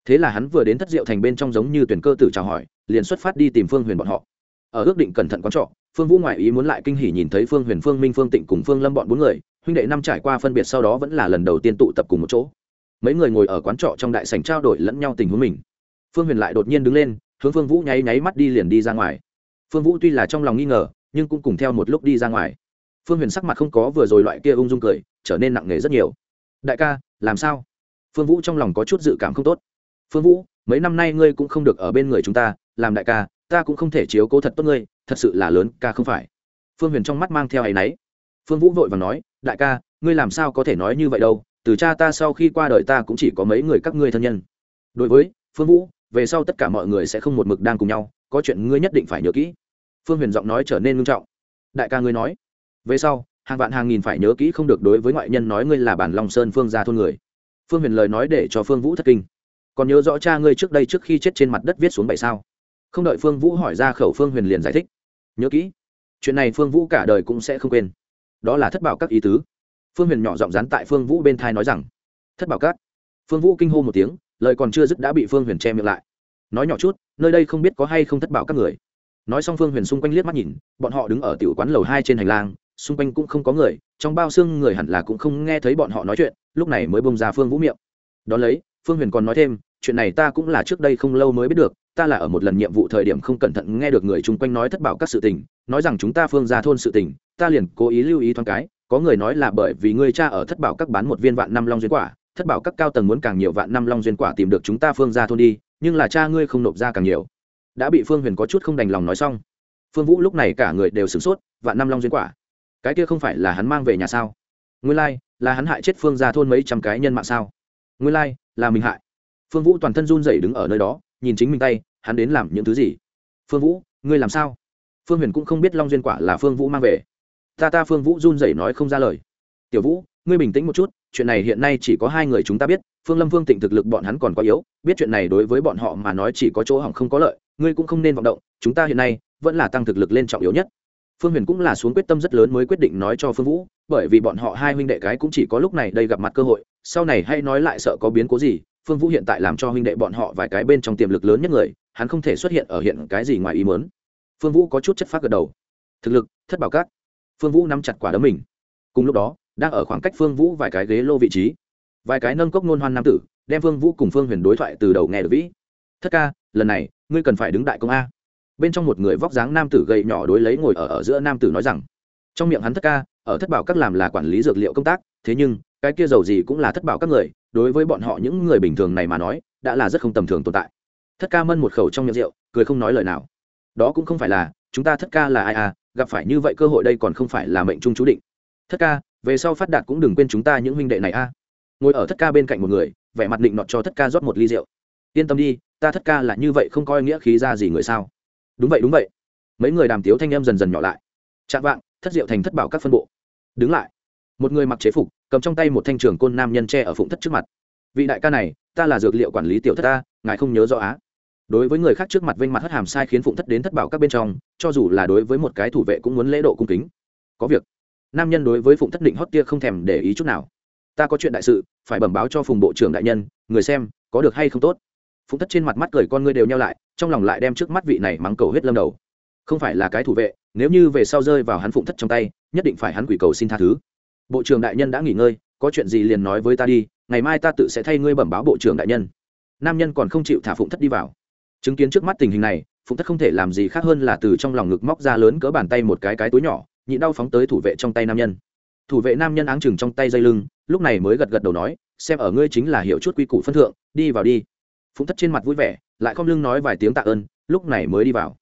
Thế là hắn vừa đến thất diệu thành bên trong giống như tuyển cơ tử chào hỏi, liền xuất phát đi tìm phương huyền bọn họ. Ở ước định cẩn thận quán trọ, phương vũ ngoại ý muốn lại kinh hỉ nhìn thấy phương huyền, phương minh, phương tịnh cùng phương lâm bọn bốn người huynh đệ năm trải qua phân biệt sau đó vẫn là lần đầu tiên tụ tập cùng một chỗ. Mấy người ngồi ở quán trọ trong đại sảnh trao đổi lẫn nhau tình huống mình. Phương huyền lại đột nhiên đứng lên, hướng phương vũ nháy nháy mắt đi liền đi ra ngoài. Phương vũ tuy là trong lòng nghi ngờ, nhưng cũng cùng theo một lúc đi ra ngoài. Phương huyền sắc mặt không có vừa rồi loại kia ung dung cười, trở nên nặng nề rất nhiều. Đại ca, làm sao? Phương vũ trong lòng có chút dự cảm không tốt. Phương vũ, mấy năm nay ngươi cũng không được ở bên người chúng ta, làm đại ca, ta cũng không thể chiếu cố thật tốt ngươi, thật sự là lớn ca không phải. Phương huyền trong mắt mang theo áy náy. Phương vũ vội và nói đại ca, ngươi làm sao có thể nói như vậy đâu, từ cha ta sau khi qua đời ta cũng chỉ có mấy người các ngươi thân nhân. Đối với phương vũ, về sau tất cả mọi người sẽ không một mực đang cùng nhau, có chuyện ngươi nhất định phải nhớ kỹ. Phương huyền giọng nói trở nên nghiêm trọng. Đại ca ngươi nói. Về sau, hàng vạn hàng nghìn phải nhớ kỹ không được đối với ngoại nhân nói ngươi là bản long sơn phương gia thôn người. Phương huyền lời nói để cho phương vũ thất kinh. Còn nhớ rõ cha ngươi trước đây trước khi chết trên mặt đất viết xuống bảy sao? Không đợi phương vũ hỏi ra khẩu, phương huyền liền giải thích. Nhớ kỹ. Chuyện này phương vũ cả đời cũng sẽ không quên đó là thất bảo các ý tứ. Phương huyền nhỏ giọng rán tại phương vũ bên thai nói rằng, thất bảo các. Phương vũ kinh hô một tiếng, lời còn chưa dứt đã bị phương huyền che miệng lại. Nói nhỏ chút, nơi đây không biết có hay không thất bảo các người. Nói xong phương huyền xung quanh liếc mắt nhìn, bọn họ đứng ở tiểu quán lầu hai trên hành lang, xung quanh cũng không có người, trong bao xương người hẳn là cũng không nghe thấy bọn họ nói chuyện, lúc này mới bông ra phương vũ miệng. Đón lấy, phương huyền còn nói thêm, chuyện này ta cũng là trước đây không lâu mới biết được, ta là ở một lần nhiệm vụ thời điểm không cẩn thận nghe được người chung quanh nói thất bảo các sự tình nói rằng chúng ta phương ra thôn sự tình ta liền cố ý lưu ý thoáng cái có người nói là bởi vì ngươi cha ở thất bảo các bán một viên vạn năm long duyên quả thất bảo các cao tầng muốn càng nhiều vạn năm long duyên quả tìm được chúng ta phương ra thôn đi nhưng là cha ngươi không nộp ra càng nhiều. Đã bị phương huyền có chút không đành lòng nói xong. Phương vũ lúc này cả người đều sửng sốt vạn năm long duyên quả? Cái kia không phải là hắn mang về nhà sao? Nguyên lai、like, là hắn hại chết phương ra thôn mấy trăm cái nhân mạng sao? Nguyên lai、like, là mình hại. Phương vũ toàn thân run rẩy đứng ở nơi đó nhìn chính mình tay hắn đến làm những thứ gì? Phương vũ ngươi làm sao? Phương huyền cũng không biết long duyên quả là phương vũ mang về ta ta phương vũ run rẩy nói không ra lời tiểu vũ ngươi bình tĩnh một chút chuyện này hiện nay chỉ có hai người chúng ta biết phương lâm phương tịnh thực lực bọn hắn còn quá yếu biết chuyện này đối với bọn họ mà nói chỉ có chỗ hỏng không có lợi ngươi cũng không nên vọng động chúng ta hiện nay vẫn là tăng thực lực lên trọng yếu nhất phương huyền cũng là xuống quyết tâm rất lớn mới quyết định nói cho phương vũ bởi vì bọn họ hai huynh đệ cái cũng chỉ có lúc này đây gặp mặt cơ hội sau này hay nói lại sợ có biến cố gì phương vũ hiện tại làm cho huynh đệ bọn họ vài cái bên trong tiềm lực lớn nhất người hắn không thể xuất hiện ở hiện cái gì ngoài ý mớn phương vũ có chút chất phát gật đầu. Thực lực, thất bảo các. Phương vũ nắm chặt quả đấm mình. Cùng lúc đó, đang ở khoảng cách phương vũ vài cái ghế lô vị trí. Vài cái nâng cốc nôn hoan nam tử, đem phương vũ cùng phương huyền đối thoại từ đầu nghe được vĩ. Thất ca, lần này, ngươi cần phải đứng đại công a. Bên trong một người vóc dáng nam tử gầy nhỏ đối lấy ngồi ở ở giữa nam tử nói rằng, trong miệng hắn thất ca, ở thất bảo các làm là quản lý dược liệu công tác, thế nhưng, cái kia giàu gì cũng là thất bảo các người, đối với bọn họ những người bình thường này mà nói, đã là rất không tầm thường tồn tại. Thất ca mân một khẩu trong miệng rượu, cười không nói lời nào đó cũng không phải là, chúng ta thất ca là ai à gặp phải như vậy cơ hội đây còn không phải là mệnh trung chú định. Thất ca, về sau phát đạt cũng đừng quên chúng ta những huynh đệ này a ngồi ở thất ca bên cạnh một người, vẻ mặt định nọt cho thất ca rót một ly rượu. Yên tâm đi, ta thất ca là như vậy không coi nghĩa khí ra gì người sao. Đúng vậy đúng vậy. Mấy người đàm tiếu thanh em dần dần nhỏ lại. Chạm vạng, thất diệu thành thất bảo các phân bộ. Đứng lại. Một người mặc chế phục, cầm trong tay một thanh trường côn nam nhân tre ở phụng thất trước mặt. Vị đại ca này, ta là dược liệu quản lý tiểu thất ta, ngài không nhớ rõ á đối với người khác trước mặt vênh mặt hất hàm sai khiến phụng thất đến thất bảo các bên trong, cho dù là đối với một cái thủ vệ cũng muốn lễ độ cung kính. Có việc. Nam nhân đối với phụng thất định hót tia không thèm để ý chút nào. Ta có chuyện đại sự, phải bẩm báo cho phùng bộ trưởng đại nhân, người xem, có được hay không tốt. Phụng thất trên mặt mắt cười con ngươi đều nhau lại, trong lòng lại đem trước mắt vị này mắng cầu hết lâm đầu. Không phải là cái thủ vệ, nếu như về sau rơi vào hắn phụng thất trong tay, nhất định phải hắn quỷ cầu xin tha thứ. Bộ trưởng đại nhân đã nghỉ ngơi, có chuyện gì liền nói với ta đi, ngày mai ta tự sẽ thay ngươi bẩm báo bộ trưởng đại nhân. Nam nhân còn không chịu thả phụng thất đi vào chứng kiến trước mắt tình hình này, phụng thất không thể làm gì khác hơn là từ trong lòng ngực móc ra lớn cỡ bàn tay một cái cái túi nhỏ, nhị đau phóng tới thủ vệ trong tay nam nhân. Thủ vệ nam nhân áng chừng trong tay dây lưng, lúc này mới gật gật đầu nói, xem ở ngươi chính là hiểu chút quy củ phân thượng, đi vào đi. Phụng thất trên mặt vui vẻ, lại không lưng nói vài tiếng tạ ơn, lúc này mới đi vào.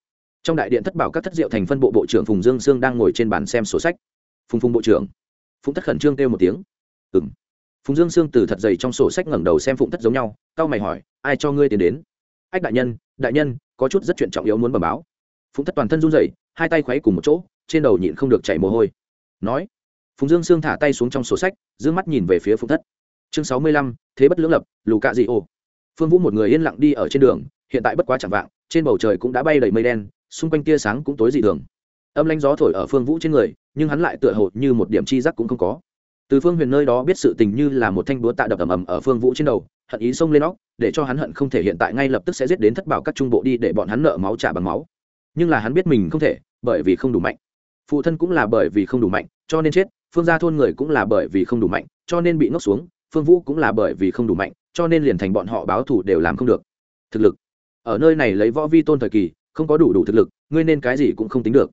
Trong đại điện thất bảo các thất diệu thành phân bộ bộ trưởng phùng dương sương đang ngồi trên bàn xem sổ sách. Phùng phùng bộ trưởng. Phùng thất khẩn trương kêu một tiếng. Ừ m phùng dương sương từ thật dày trong sổ sách ngẩng đầu xem phụng thất giống nhau c mày hỏi, ai cho ngươi tiền đến? Ách đại nhân đại nhân, có chút rất chuyện trọng yếu muốn bẩm báo. Phụng thất toàn thân run rẩy, hai tay khuấy cùng một chỗ, trên đầu nhịn không được chảy mồ hôi. Nói, phùng dương sương thả tay xuống trong sổ sách d mắt nhìn về phía phụng thất. Chương sáu mươi lăm, thế bất lưỡng lập, lù cạ dị ô phương vũ một người yên lặng đi ở trên đường, hiện tại bất quá chẳng vạng, trên bầu trời cũng đã bay đầy mây đen, xung quanh tia sáng cũng tối dị thường. Âm lanh gió thổi ở phương vũ trên người, nhưng hắn lại tựa hồ như một điểm chi giác cũng không có. Từ phương huyền nơi đó biết sự tình như là một thanh búa tạ đập ầm ầm ở phương vũ trên đầu hận ý xông lên óc, để cho hắn hận không thể hiện tại ngay lập tức sẽ giết đến thất bảo các trung bộ đi để bọn hắn nợ máu trả bằng máu. Nhưng là hắn biết mình không thể, bởi vì không đủ mạnh. Phụ thân cũng là bởi vì không đủ mạnh, cho nên chết, phương gia thôn người cũng là bởi vì không đủ mạnh, cho nên bị ngốc xuống, phương vũ cũng là bởi vì không đủ mạnh, cho nên liền thành bọn họ báo thù đều làm không được. Thực lực. Ở nơi này lấy võ vi tôn thời kỳ, không có đủ đủ thực lực, ngươi nên cái gì cũng không tính được.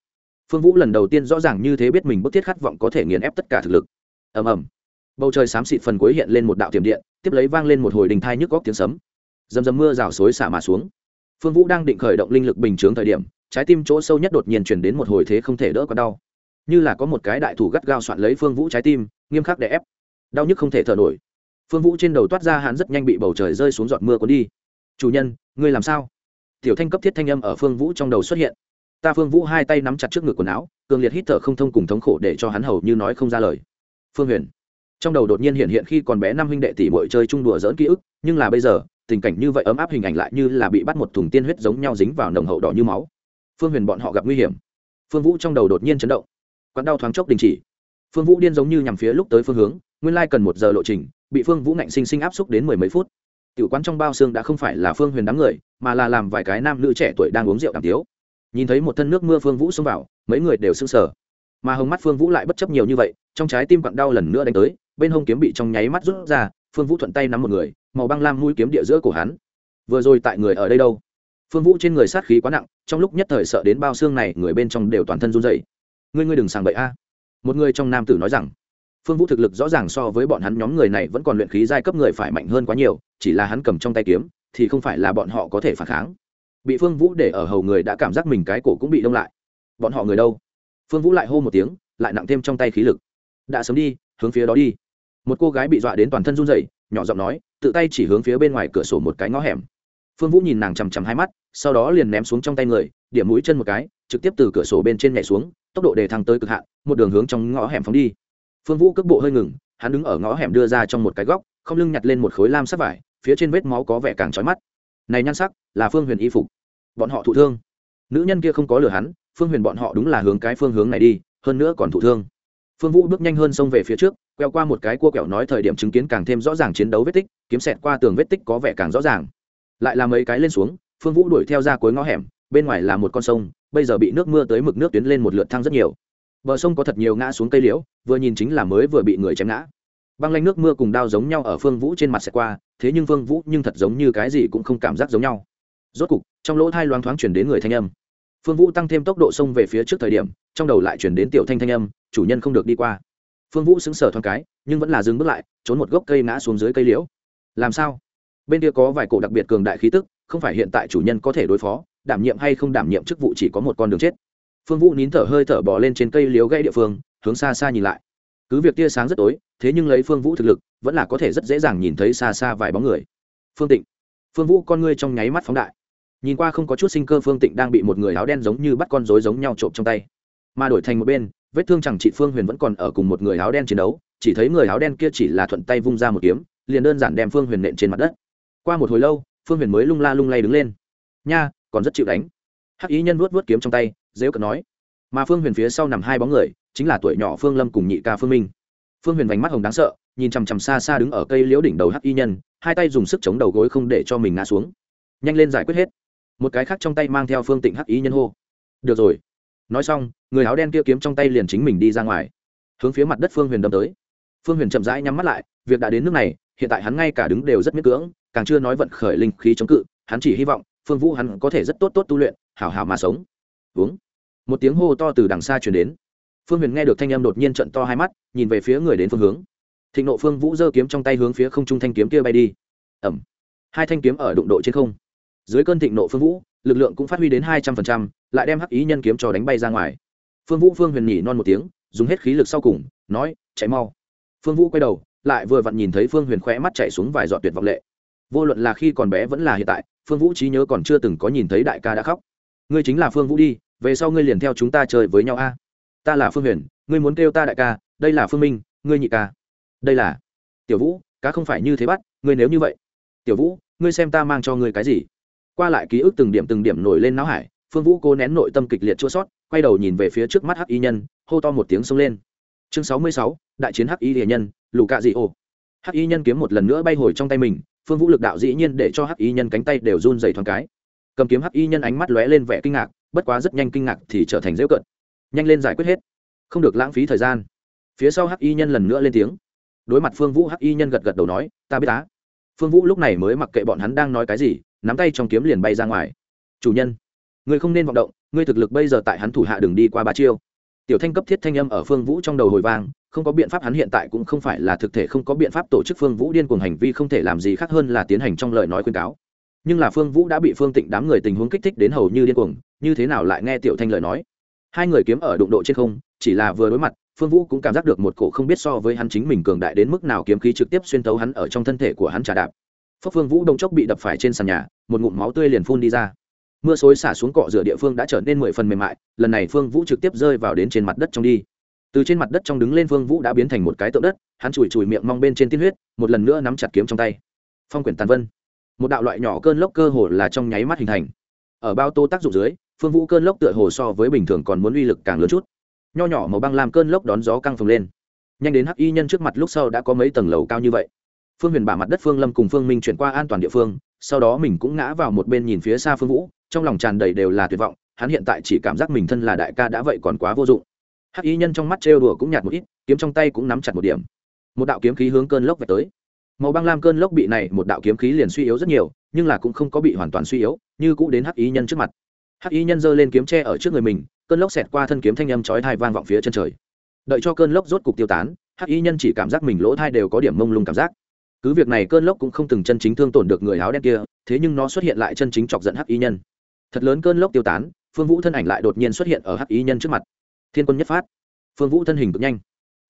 Phương vũ lần đầu tiên rõ ràng như thế biết mình bức thiết khát vọng có thể nghiền ép tất cả thực lực. Ầm ầm bầu trời xám xịt phần cuối hiện lên một đạo tiềm điện, tiếp lấy vang lên một hồi đình thai nhức góc tiếng sấm. Dầm dầm mưa rào xối xả mà xuống. Phương vũ đang định khởi động linh lực bình chướng thời điểm, trái tim chỗ sâu nhất đột nhiên chuyển đến một hồi thế không thể đỡ còn đau. Như là có một cái đại thủ gắt gao soạn lấy phương vũ trái tim, nghiêm khắc để ép. Đau nhức không thể thở nổi. Phương vũ trên đầu toát ra hắn rất nhanh bị bầu trời rơi xuống giọt mưa cuốn đi. Chủ nhân, ngươi làm sao? Tiểu thanh cấp thiết thanh âm ở phương vũ trong đầu xuất hiện. Ta phương vũ hai tay nắm chặt trước ngực quần áo, cường liệt hít thở không thông cùng thống khổ để cho hắn hầu như nói không ra lời. Phương huyền trong đầu đột nhiên hiện hiện khi còn bé năm huynh đệ tỷ bội chơi chung đùa dỡn ký ức, nhưng là bây giờ, tình cảnh như vậy ấm áp hình ảnh lại như là bị bắt một thùng tiên huyết giống nhau dính vào nồng hậu đỏ như máu. Phương huyền bọn họ gặp nguy hiểm. Phương vũ trong đầu đột nhiên chấn động. Quán đau thoáng chốc đình chỉ. Phương vũ điên giống như nhằm phía lúc tới phương hướng, nguyên lai cần một giờ lộ trình, bị phương vũ ngạnh sinh sinh áp xúc đến mười mấy phút. Tiểu quán trong bao xương đã không phải là phương huyền đám người, mà là làm vài cái nam nữ trẻ tuổi đang uống rượu cảm tiếu. Nhìn thấy một thân nước mưa phương vũ xông vào, mấy người đều sưng sờ. Mà hồng mắt phương vũ lại bất chấp nhiều như vậy, trong trái tim quặn đau lần nữa đánh tới bên hông kiếm bị trong nháy mắt rút ra, phương vũ thuận tay nắm một người, màu băng lam mũi kiếm địa giữa cổ hắn. Vừa rồi tại người ở đây đâu? Phương vũ trên người sát khí quá nặng, trong lúc nhất thời sợ đến bao xương này, người bên trong đều toàn thân run dậy ngươi ngươi đừng sàng bậy a. Một người trong nam tử nói rằng. Phương vũ thực lực rõ ràng so với bọn hắn nhóm người này vẫn còn luyện khí giai cấp người phải mạnh hơn quá nhiều, chỉ là hắn cầm trong tay kiếm, thì không phải là bọn họ có thể phản kháng. Bị phương vũ để ở hầu người đã cảm giác mình cái cổ cũng bị đông lại. Bọn họ người đâu? Phương vũ lại hô một tiếng, lại nặng thêm trong tay khí lực. Đã sớm đi, hướng phía đó đi một cô gái bị dọa đến toàn thân run rẩy, nhỏ giọng nói, tự tay chỉ hướng phía bên ngoài cửa sổ một cái ngõ hẻm. Phương vũ nhìn nàng chằm chằm hai mắt, sau đó liền ném xuống trong tay người, điểm mũi chân một cái, trực tiếp từ cửa sổ bên trên nhảy xuống, tốc độ để thăng tới cực hạn, một đường hướng trong ngõ hẻm phóng đi. Phương vũ cước bộ hơi ngừng, hắn đứng ở ngõ hẻm đưa ra trong một cái góc, không lưng nhặt lên một khối lam sắc vải, phía trên vết máu có vẻ càng trói mắt. Này nhan sắc, là phương huyền y phục. Bọn họ thụ thương. Nữ nhân kia không có lừa hắn, phương huyền bọn họ đúng là hướng cái phương hướng này đi, hơn nữa còn thụ thương phương vũ bước nhanh hơn xông về phía trước queo qua một cái cua kẹo nói thời điểm chứng kiến càng thêm rõ ràng chiến đấu vết tích, kiếm xẹt qua tường vết tích có vẻ càng rõ ràng. Lại là mấy cái lên xuống, phương vũ đuổi theo ra cuối ngõ hẻm, bên ngoài là một con sông, bây giờ bị nước mưa tới mực nước tuyến lên một lượt thang rất nhiều. Bờ sông có thật nhiều ngã xuống cây liễu, vừa nhìn chính là mới vừa bị người chém ngã. Băng lanh nước mưa cùng đao giống nhau ở phương vũ trên mặt sẽ qua, thế nhưng phương vũ nhưng thật giống như cái gì cũng không cảm giác giống nhau. Rốt cục, trong lỗ thai loáng thoáng chuyển đến người thanh âm phương vũ tăng thêm tốc độ xông về phía trước thời điểm, trong đầu lại chuyển đến tiểu thanh thanh âm, chủ nhân không được đi qua. Phương vũ xứng sở thoáng cái, nhưng vẫn là dừng bước lại, trốn một gốc cây ngã xuống dưới cây liễu. Làm sao? Bên kia có vài cổ đặc biệt cường đại khí tức, không phải hiện tại chủ nhân có thể đối phó, đảm nhiệm hay không đảm nhiệm chức vụ chỉ có một con đường chết. Phương vũ nín thở hơi thở bỏ lên trên cây liếu gãy địa phương, hướng xa xa nhìn lại. Cứ việc tia sáng rất tối, thế nhưng lấy phương vũ thực lực, vẫn là có thể rất dễ dàng nhìn thấy xa xa vài bóng người. Phương tịnh, phương vũ con ngươi trong nháy mắt phóng đại nhìn qua không có chút sinh cơ phương tịnh đang bị một người áo đen giống như bắt con rối giống nhau trộm trong tay. Mà đổi thành một bên, vết thương chẳng chị phương huyền vẫn còn ở cùng một người áo đen chiến đấu, chỉ thấy người áo đen kia chỉ là thuận tay vung ra một kiếm, liền đơn giản đem phương huyền nện trên mặt đất. Qua một hồi lâu, phương huyền mới lung la lung lay đứng lên. Nha, còn rất chịu đánh. Hắc ý nhân vuốt vuốt kiếm trong tay dễ cận nói. Mà phương huyền phía sau nằm hai bóng người, chính là tuổi nhỏ phương lâm cùng nhị ca phương minh. Phương huyền vành mắt hồng đáng sợ, nhìn chằm chằm xa xa đứng ở cây liễu đỉnh đầu hắc y nhân, hai tay dùng sức chống đầu gối không để cho mình ngã xuống. Nhanh lên giải quyết hết một cái khác trong tay mang theo phương tịnh hắc ý nhân hô. Được rồi. Nói xong, người áo đen kia kiếm trong tay liền chính mình đi ra ngoài, hướng phía mặt đất phương huyền đâm tới. Phương huyền chậm rãi nhắm mắt lại, việc đã đến nước này, hiện tại hắn ngay cả đứng đều rất miễn cưỡng, càng chưa nói vận khởi linh khí chống cự, hắn chỉ hy vọng, phương vũ hắn có thể rất tốt tốt tu luyện, hảo hảo mà sống. Uống. Một tiếng hô to từ đằng xa chuyển đến. Phương huyền nghe được thanh âm đột nhiên trận to hai mắt, nhìn về phía người đến phương hướng. Thịnh nộ phương vũ giơ kiếm trong tay hướng phía không trung thanh kiếm kia bay đi. Ẩm. Hai thanh kiếm ở đụng độ trên không dưới cơn thịnh nộ phương vũ, lực lượng cũng phát huy đến hai trăm phần trăm, lại đem hắc ý nhân kiếm cho đánh bay ra ngoài. Phương vũ phương huyền nhỉ non một tiếng, dùng hết khí lực sau cùng, nói, chạy mau. Phương vũ quay đầu, lại vừa vặn nhìn thấy phương huyền khỏe mắt chạy xuống vài giọt tuyệt vọng lệ. Vô luận là khi còn bé vẫn là hiện tại, phương vũ trí nhớ còn chưa từng có nhìn thấy đại ca đã khóc. Ngươi chính là phương vũ đi, về sau ngươi liền theo chúng ta chơi với nhau a. Ta là phương huyền, ngươi muốn kêu ta đại ca, đây là phương minh, ngươi nhị ca. Đây là. Tiểu vũ, cá không phải như thế bắt, ngươi nếu như vậy. Tiểu vũ, ngươi xem ta mang cho ngươi cái gì? Qua lại ký ức từng điểm từng điểm nổi lên não hải, phương vũ cố nén nội tâm kịch liệt chua sót, quay đầu nhìn về phía trước mắt hắc y nhân, hô to một tiếng xông lên. Chương sáu mươi sáu, đại chiến hắc y hiền nhân lù cạ dị ô hắc y nhân kiếm một lần nữa bay hồi trong tay mình, phương vũ lực đạo dĩ nhiên để cho hắc y nhân cánh tay đều run dày thoáng cái. Cầm kiếm hắc y nhân ánh mắt lóe lên vẻ kinh ngạc, bất quá rất nhanh kinh ngạc thì trở thành dễu cận. Nhanh lên giải quyết hết. Không được lãng phí thời gian. Phía sau hắc y nhân lần nữa lên tiếng. Đối mặt phương vũ, hắc y nhân gật gật đầu nói, ta biết tá phương vũ lúc này mới mặc kệ bọn hắn đang nói cái gì nắm tay trong kiếm liền bay ra ngoài. Chủ nhân, ngươi không nên vọng động, ngươi thực lực bây giờ tại hắn thủ hạ đường đi qua ba chiêu. Tiểu thanh cấp thiết thanh âm ở phương vũ trong đầu hồi vang, không có biện pháp hắn hiện tại cũng không phải là thực thể, không có biện pháp tổ chức phương vũ điên cuồng hành vi không thể làm gì khác hơn là tiến hành trong lời nói khuyên cáo. Nhưng là phương vũ đã bị phương tịnh đám người tình huống kích thích đến hầu như điên cuồng, như thế nào lại nghe tiểu thanh lời nói? Hai người kiếm ở đụng độ trên không, chỉ là vừa đối mặt, phương vũ cũng cảm giác được một cổ không biết so với hắn chính mình cường đại đến mức nào kiếm khí trực tiếp xuyên thấu hắn ở trong thân thể của hắn trà đạp phước phương vũ đông chốc bị đập phải trên sàn nhà, một ngụm máu tươi liền phun đi ra. Mưa xối xả xuống cọ rửa địa phương đã trở nên mười phần mềm mại, lần này phương vũ trực tiếp rơi vào đến trên mặt đất trong đi. Từ trên mặt đất trong đứng lên phương vũ đã biến thành một cái tượng đất, hắn chùi chùi miệng mong bên trên tiên huyết, một lần nữa nắm chặt kiếm trong tay. Phong quyển tàn vân. Một đạo loại nhỏ cơn lốc cơ hồ là trong nháy mắt hình thành. Ở bao tô tác dụng dưới, phương vũ cơn lốc tựa hồ so với bình thường còn muốn uy lực càng lớn chút. Nho nhỏ màu băng làm cơn lốc đón gió căng phồng lên. Nhanh đến hắc y nhân trước mặt lúc sau đã có mấy tầng lầu cao như vậy phương huyền bả mặt đất phương lâm cùng phương minh chuyển qua an toàn địa phương, sau đó mình cũng ngã vào một bên nhìn phía xa phương vũ, trong lòng tràn đầy đều là tuyệt vọng, hắn hiện tại chỉ cảm giác mình thân là đại ca đã vậy còn quá vô dụng. Hắc y nhân trong mắt trêu đùa cũng nhạt một ít, kiếm trong tay cũng nắm chặt một điểm. Một đạo kiếm khí hướng cơn lốc về tới. Màu băng lam cơn lốc bị này một đạo kiếm khí liền suy yếu rất nhiều, nhưng là cũng không có bị hoàn toàn suy yếu, như cũ đến hắc y nhân trước mặt. Hắc y nhân giơ lên kiếm tre ở trước người mình, cơn lốc xẹt qua thân kiếm thanh âm chói thai vang vọng phía chân trời. Đợi cho cơn lốc rốt cục tiêu tán, hắc y nhân chỉ cảm giác mình lỗ thai đều có điểm mông lung cảm giác cứ việc này cơn lốc cũng không từng chân chính thương tổn được người áo đen kia, thế nhưng nó xuất hiện lại chân chính chọc giận hắc y nhân. Thật lớn cơn lốc tiêu tán, phương vũ thân ảnh lại đột nhiên xuất hiện ở hắc y nhân trước mặt. Thiên quân nhất phát. Phương vũ thân hình cực nhanh.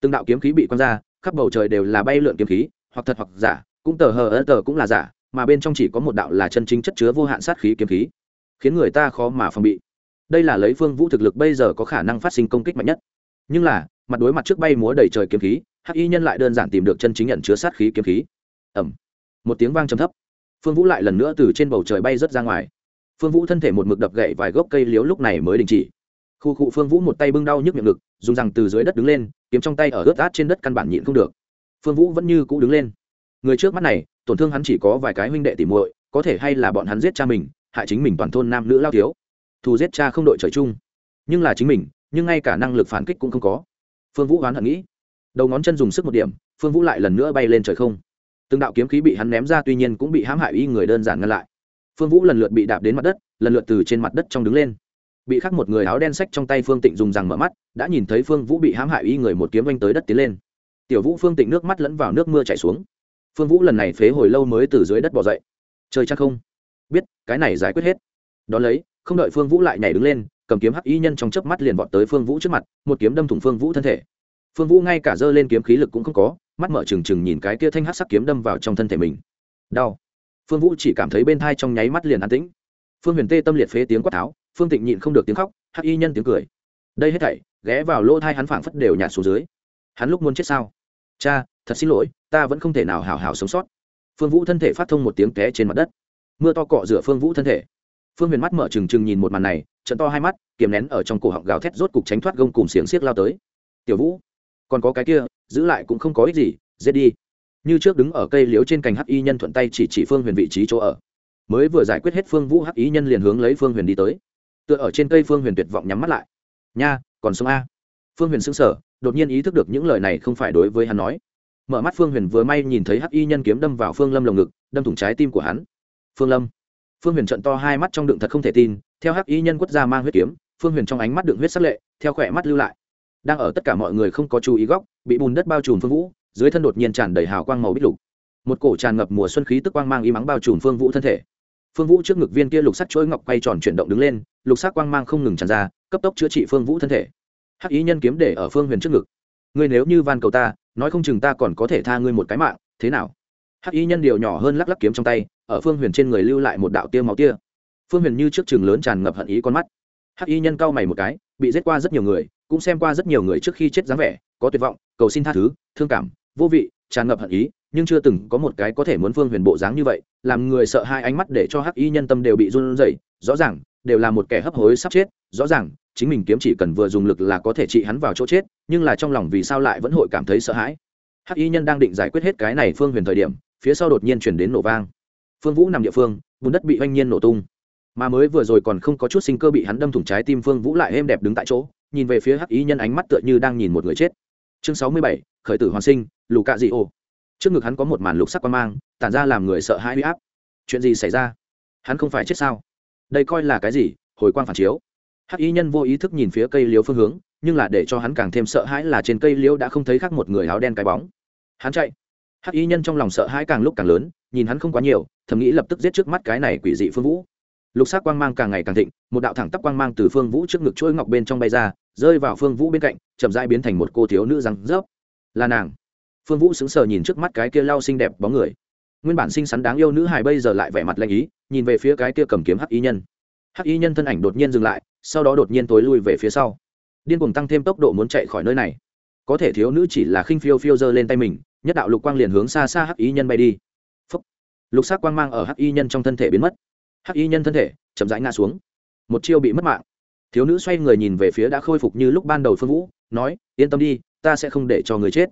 Từng đạo kiếm khí bị quăng ra, khắp bầu trời đều là bay lượn kiếm khí, hoặc thật hoặc giả, cũng tờ hờ ơ tờ cũng là giả, mà bên trong chỉ có một đạo là chân chính chất chứa vô hạn sát khí kiếm khí. Khiến người ta khó mà phòng bị. Đây là lấy phương vũ thực lực bây giờ có khả năng phát sinh công kích mạnh nhất. Nhưng là, mặt đối mặt trước bay múa đầy trời kiếm khí, hắc y nhân lại đơn giản tìm được chân chính nhận chứa sát khí kiếm khí ẩm một tiếng vang trầm thấp. Phương vũ lại lần nữa từ trên bầu trời bay rớt ra ngoài. Phương vũ thân thể một mực đập gậy vài gốc cây liếu lúc này mới đình chỉ. Khu cụ phương vũ một tay bưng đau nhức miệng ngực, dùng rằng từ dưới đất đứng lên, kiếm trong tay ở ướt át trên đất căn bản nhịn không được. Phương vũ vẫn như cũ đứng lên. Người trước mắt này, tổn thương hắn chỉ có vài cái huynh đệ tỉ muội, có thể hay là bọn hắn giết cha mình, hại chính mình toàn thôn nam nữ lao thiếu. Thù giết cha không đội trời chung. Nhưng là chính mình, nhưng ngay cả năng lực phản kích cũng không có. Phương vũ oán hận nghĩ. Đầu ngón chân dùng sức một điểm, phương vũ lại lần nữa bay lên trời không từng đạo kiếm khí bị hắn ném ra tuy nhiên cũng bị hãm hại y người đơn giản ngăn lại. Phương vũ lần lượt bị đạp đến mặt đất, lần lượt từ trên mặt đất trong đứng lên. Bị khắc một người áo đen sách trong tay phương tịnh dùng rằng mở mắt, đã nhìn thấy phương vũ bị hãm hại y người một kiếm oanh tới đất tiến lên. Tiểu vũ phương tịnh nước mắt lẫn vào nước mưa chảy xuống. Phương vũ lần này phế hồi lâu mới từ dưới đất bỏ dậy. Chơi chắc không. Biết, cái này giải quyết hết. Đón lấy, không đợi phương vũ lại nhảy đứng lên, cầm kiếm hắc y nhân trong chớp mắt liền vọt tới phương vũ trước mặt, một kiếm đâm thủng phương vũ thân thể. Phương vũ ngay cả giơ lên kiếm khí lực cũng không có mắt mở trừng trừng nhìn cái kia thanh hắc sắc kiếm đâm vào trong thân thể mình. Đau. Phương vũ chỉ cảm thấy bên thai trong nháy mắt liền an tĩnh. Phương huyền tê tâm liệt phế tiếng quát tháo, phương tịnh nhịn không được tiếng khóc, hắc y nhân tiếng cười. Đây hết thảy, ghé vào lỗ thai hắn phảng phất đều nhạt xuống dưới. Hắn lúc muốn chết sao? Cha, thật xin lỗi, ta vẫn không thể nào hào hào sống sót. Phương vũ thân thể phát thông một tiếng té trên mặt đất. Mưa to cọ rửa phương vũ thân thể. Phương huyền mắt mở trừng trừng nhìn một màn này trận to hai mắt, kiềm nén ở trong cổ họng gào thét rốt cục tránh thoát gông cùng xiềng xiếc lao tới. Tiểu vũ, còn có cái kia giữ lại cũng không có ích gì, giết đi. Như trước đứng ở cây liếu trên cành hắc y nhân thuận tay chỉ chỉ phương huyền vị trí chỗ ở. Mới vừa giải quyết hết phương vũ hắc y nhân liền hướng lấy phương huyền đi tới. Tựa ở trên cây phương huyền tuyệt vọng nhắm mắt lại. Nha, còn sống a? Phương huyền sững sờ, đột nhiên ý thức được những lời này không phải đối với hắn nói. Mở mắt phương huyền vừa may nhìn thấy hắc y nhân kiếm đâm vào phương lâm lồng ngực, đâm thủng trái tim của hắn. Phương lâm. Phương huyền trận to hai mắt trong đựng thật không thể tin, theo hắc y nhân quất ra mang huyết kiếm, phương huyền trong ánh mắt đựng huyết sắc lệ, theo khỏe mắt lưu lại đang ở tất cả mọi người không có chú ý góc, bị bùn đất bao trùm phương vũ, dưới thân đột nhiên tràn đầy hào quang màu bích lục. Một cổ tràn ngập mùa xuân khí tức quang mang y mắng bao trùm phương vũ thân thể. Phương vũ trước ngực viên kia lục sắc chuỗi ngọc quay tròn chuyển động đứng lên, lục sắc quang mang không ngừng tràn ra, cấp tốc chữa trị phương vũ thân thể. Hắc ý nhân kiếm để ở phương huyền trước ngực. Ngươi nếu như van cầu ta, nói không chừng ta còn có thể tha ngươi một cái mạng, thế nào? Hắc ý nhân điều nhỏ hơn lắc lắc kiếm trong tay, ở phương huyền trên người lưu lại một đạo tia máu tia. Phương huyền như trước chừng lớn tràn ngập hận ý con mắt. Hắc y nhân cau mày một cái, bị giết qua rất nhiều người cũng xem qua rất nhiều người trước khi chết dáng vẻ, có tuyệt vọng, cầu xin tha thứ, thương cảm, vô vị, tràn ngập hận ý, nhưng chưa từng có một cái có thể muốn phương huyền bộ dáng như vậy, làm người sợ hai ánh mắt để cho hắc y nhân tâm đều bị run rẩy, rõ ràng, đều là một kẻ hấp hối sắp chết, rõ ràng, chính mình kiếm chỉ cần vừa dùng lực là có thể trị hắn vào chỗ chết, nhưng là trong lòng vì sao lại vẫn hội cảm thấy sợ hãi? Hắc y nhân đang định giải quyết hết cái này phương huyền thời điểm, phía sau đột nhiên chuyển đến nổ vang. Phương vũ nằm địa phương, bùn đất bị oanh nhiên nổ tung. Mà mới vừa rồi còn không có chút sinh cơ bị hắn đâm thủng trái tim phương vũ lại êm đẹp đứng tại chỗ nhìn về phía hắc ý nhân ánh mắt tựa như đang nhìn một người chết. Chương sáu mươi bảy, khởi tử hoàn sinh, lù cạ dị ô trước ngực hắn có một màn lục sắc quan mang, tản ra làm người sợ hãi huy áp. Chuyện gì xảy ra? Hắn không phải chết sao? Đây coi là cái gì? Hồi quang phản chiếu. Hắc y nhân vô ý thức nhìn phía cây liếu phương hướng, nhưng là để cho hắn càng thêm sợ hãi là trên cây liễu đã không thấy khác một người áo đen cái bóng. Hắn chạy. Hắc y nhân trong lòng sợ hãi càng lúc càng lớn, nhìn hắn không quá nhiều, thầm nghĩ lập tức giết trước mắt cái này quỷ dị phương vũ. Lục sắc quang mang càng ngày càng thịnh, một đạo thẳng tắp quang mang từ phương vũ trước ngực chuỗi ngọc bên trong bay ra rơi vào phương vũ bên cạnh, chậm rãi biến thành một cô thiếu nữ răng rớp. Là nàng. Phương vũ sững sờ nhìn trước mắt cái kia lau xinh đẹp bóng người. Nguyên bản xinh xắn đáng yêu nữ hài bây giờ lại vẻ mặt lanh ý, nhìn về phía cái kia cầm kiếm hắc y nhân. Hắc y nhân thân ảnh đột nhiên dừng lại, sau đó đột nhiên tối lui về phía sau. Điên cuồng tăng thêm tốc độ muốn chạy khỏi nơi này. Có thể thiếu nữ chỉ là khinh phiêu phiêu giơ lên tay mình, nhất đạo lục quang liền hướng xa xa hắc y nhân bay đi. Phúc. lục sắc quang mang ở hắc y nhân trong thân thể biến mất. Hắc y nhân thân thể chậm rãi ngã xuống. Một chiêu bị mất mạng thiếu nữ xoay người nhìn về phía đã khôi phục như lúc ban đầu phương vũ, nói, yên tâm đi, ta sẽ không để cho người chết.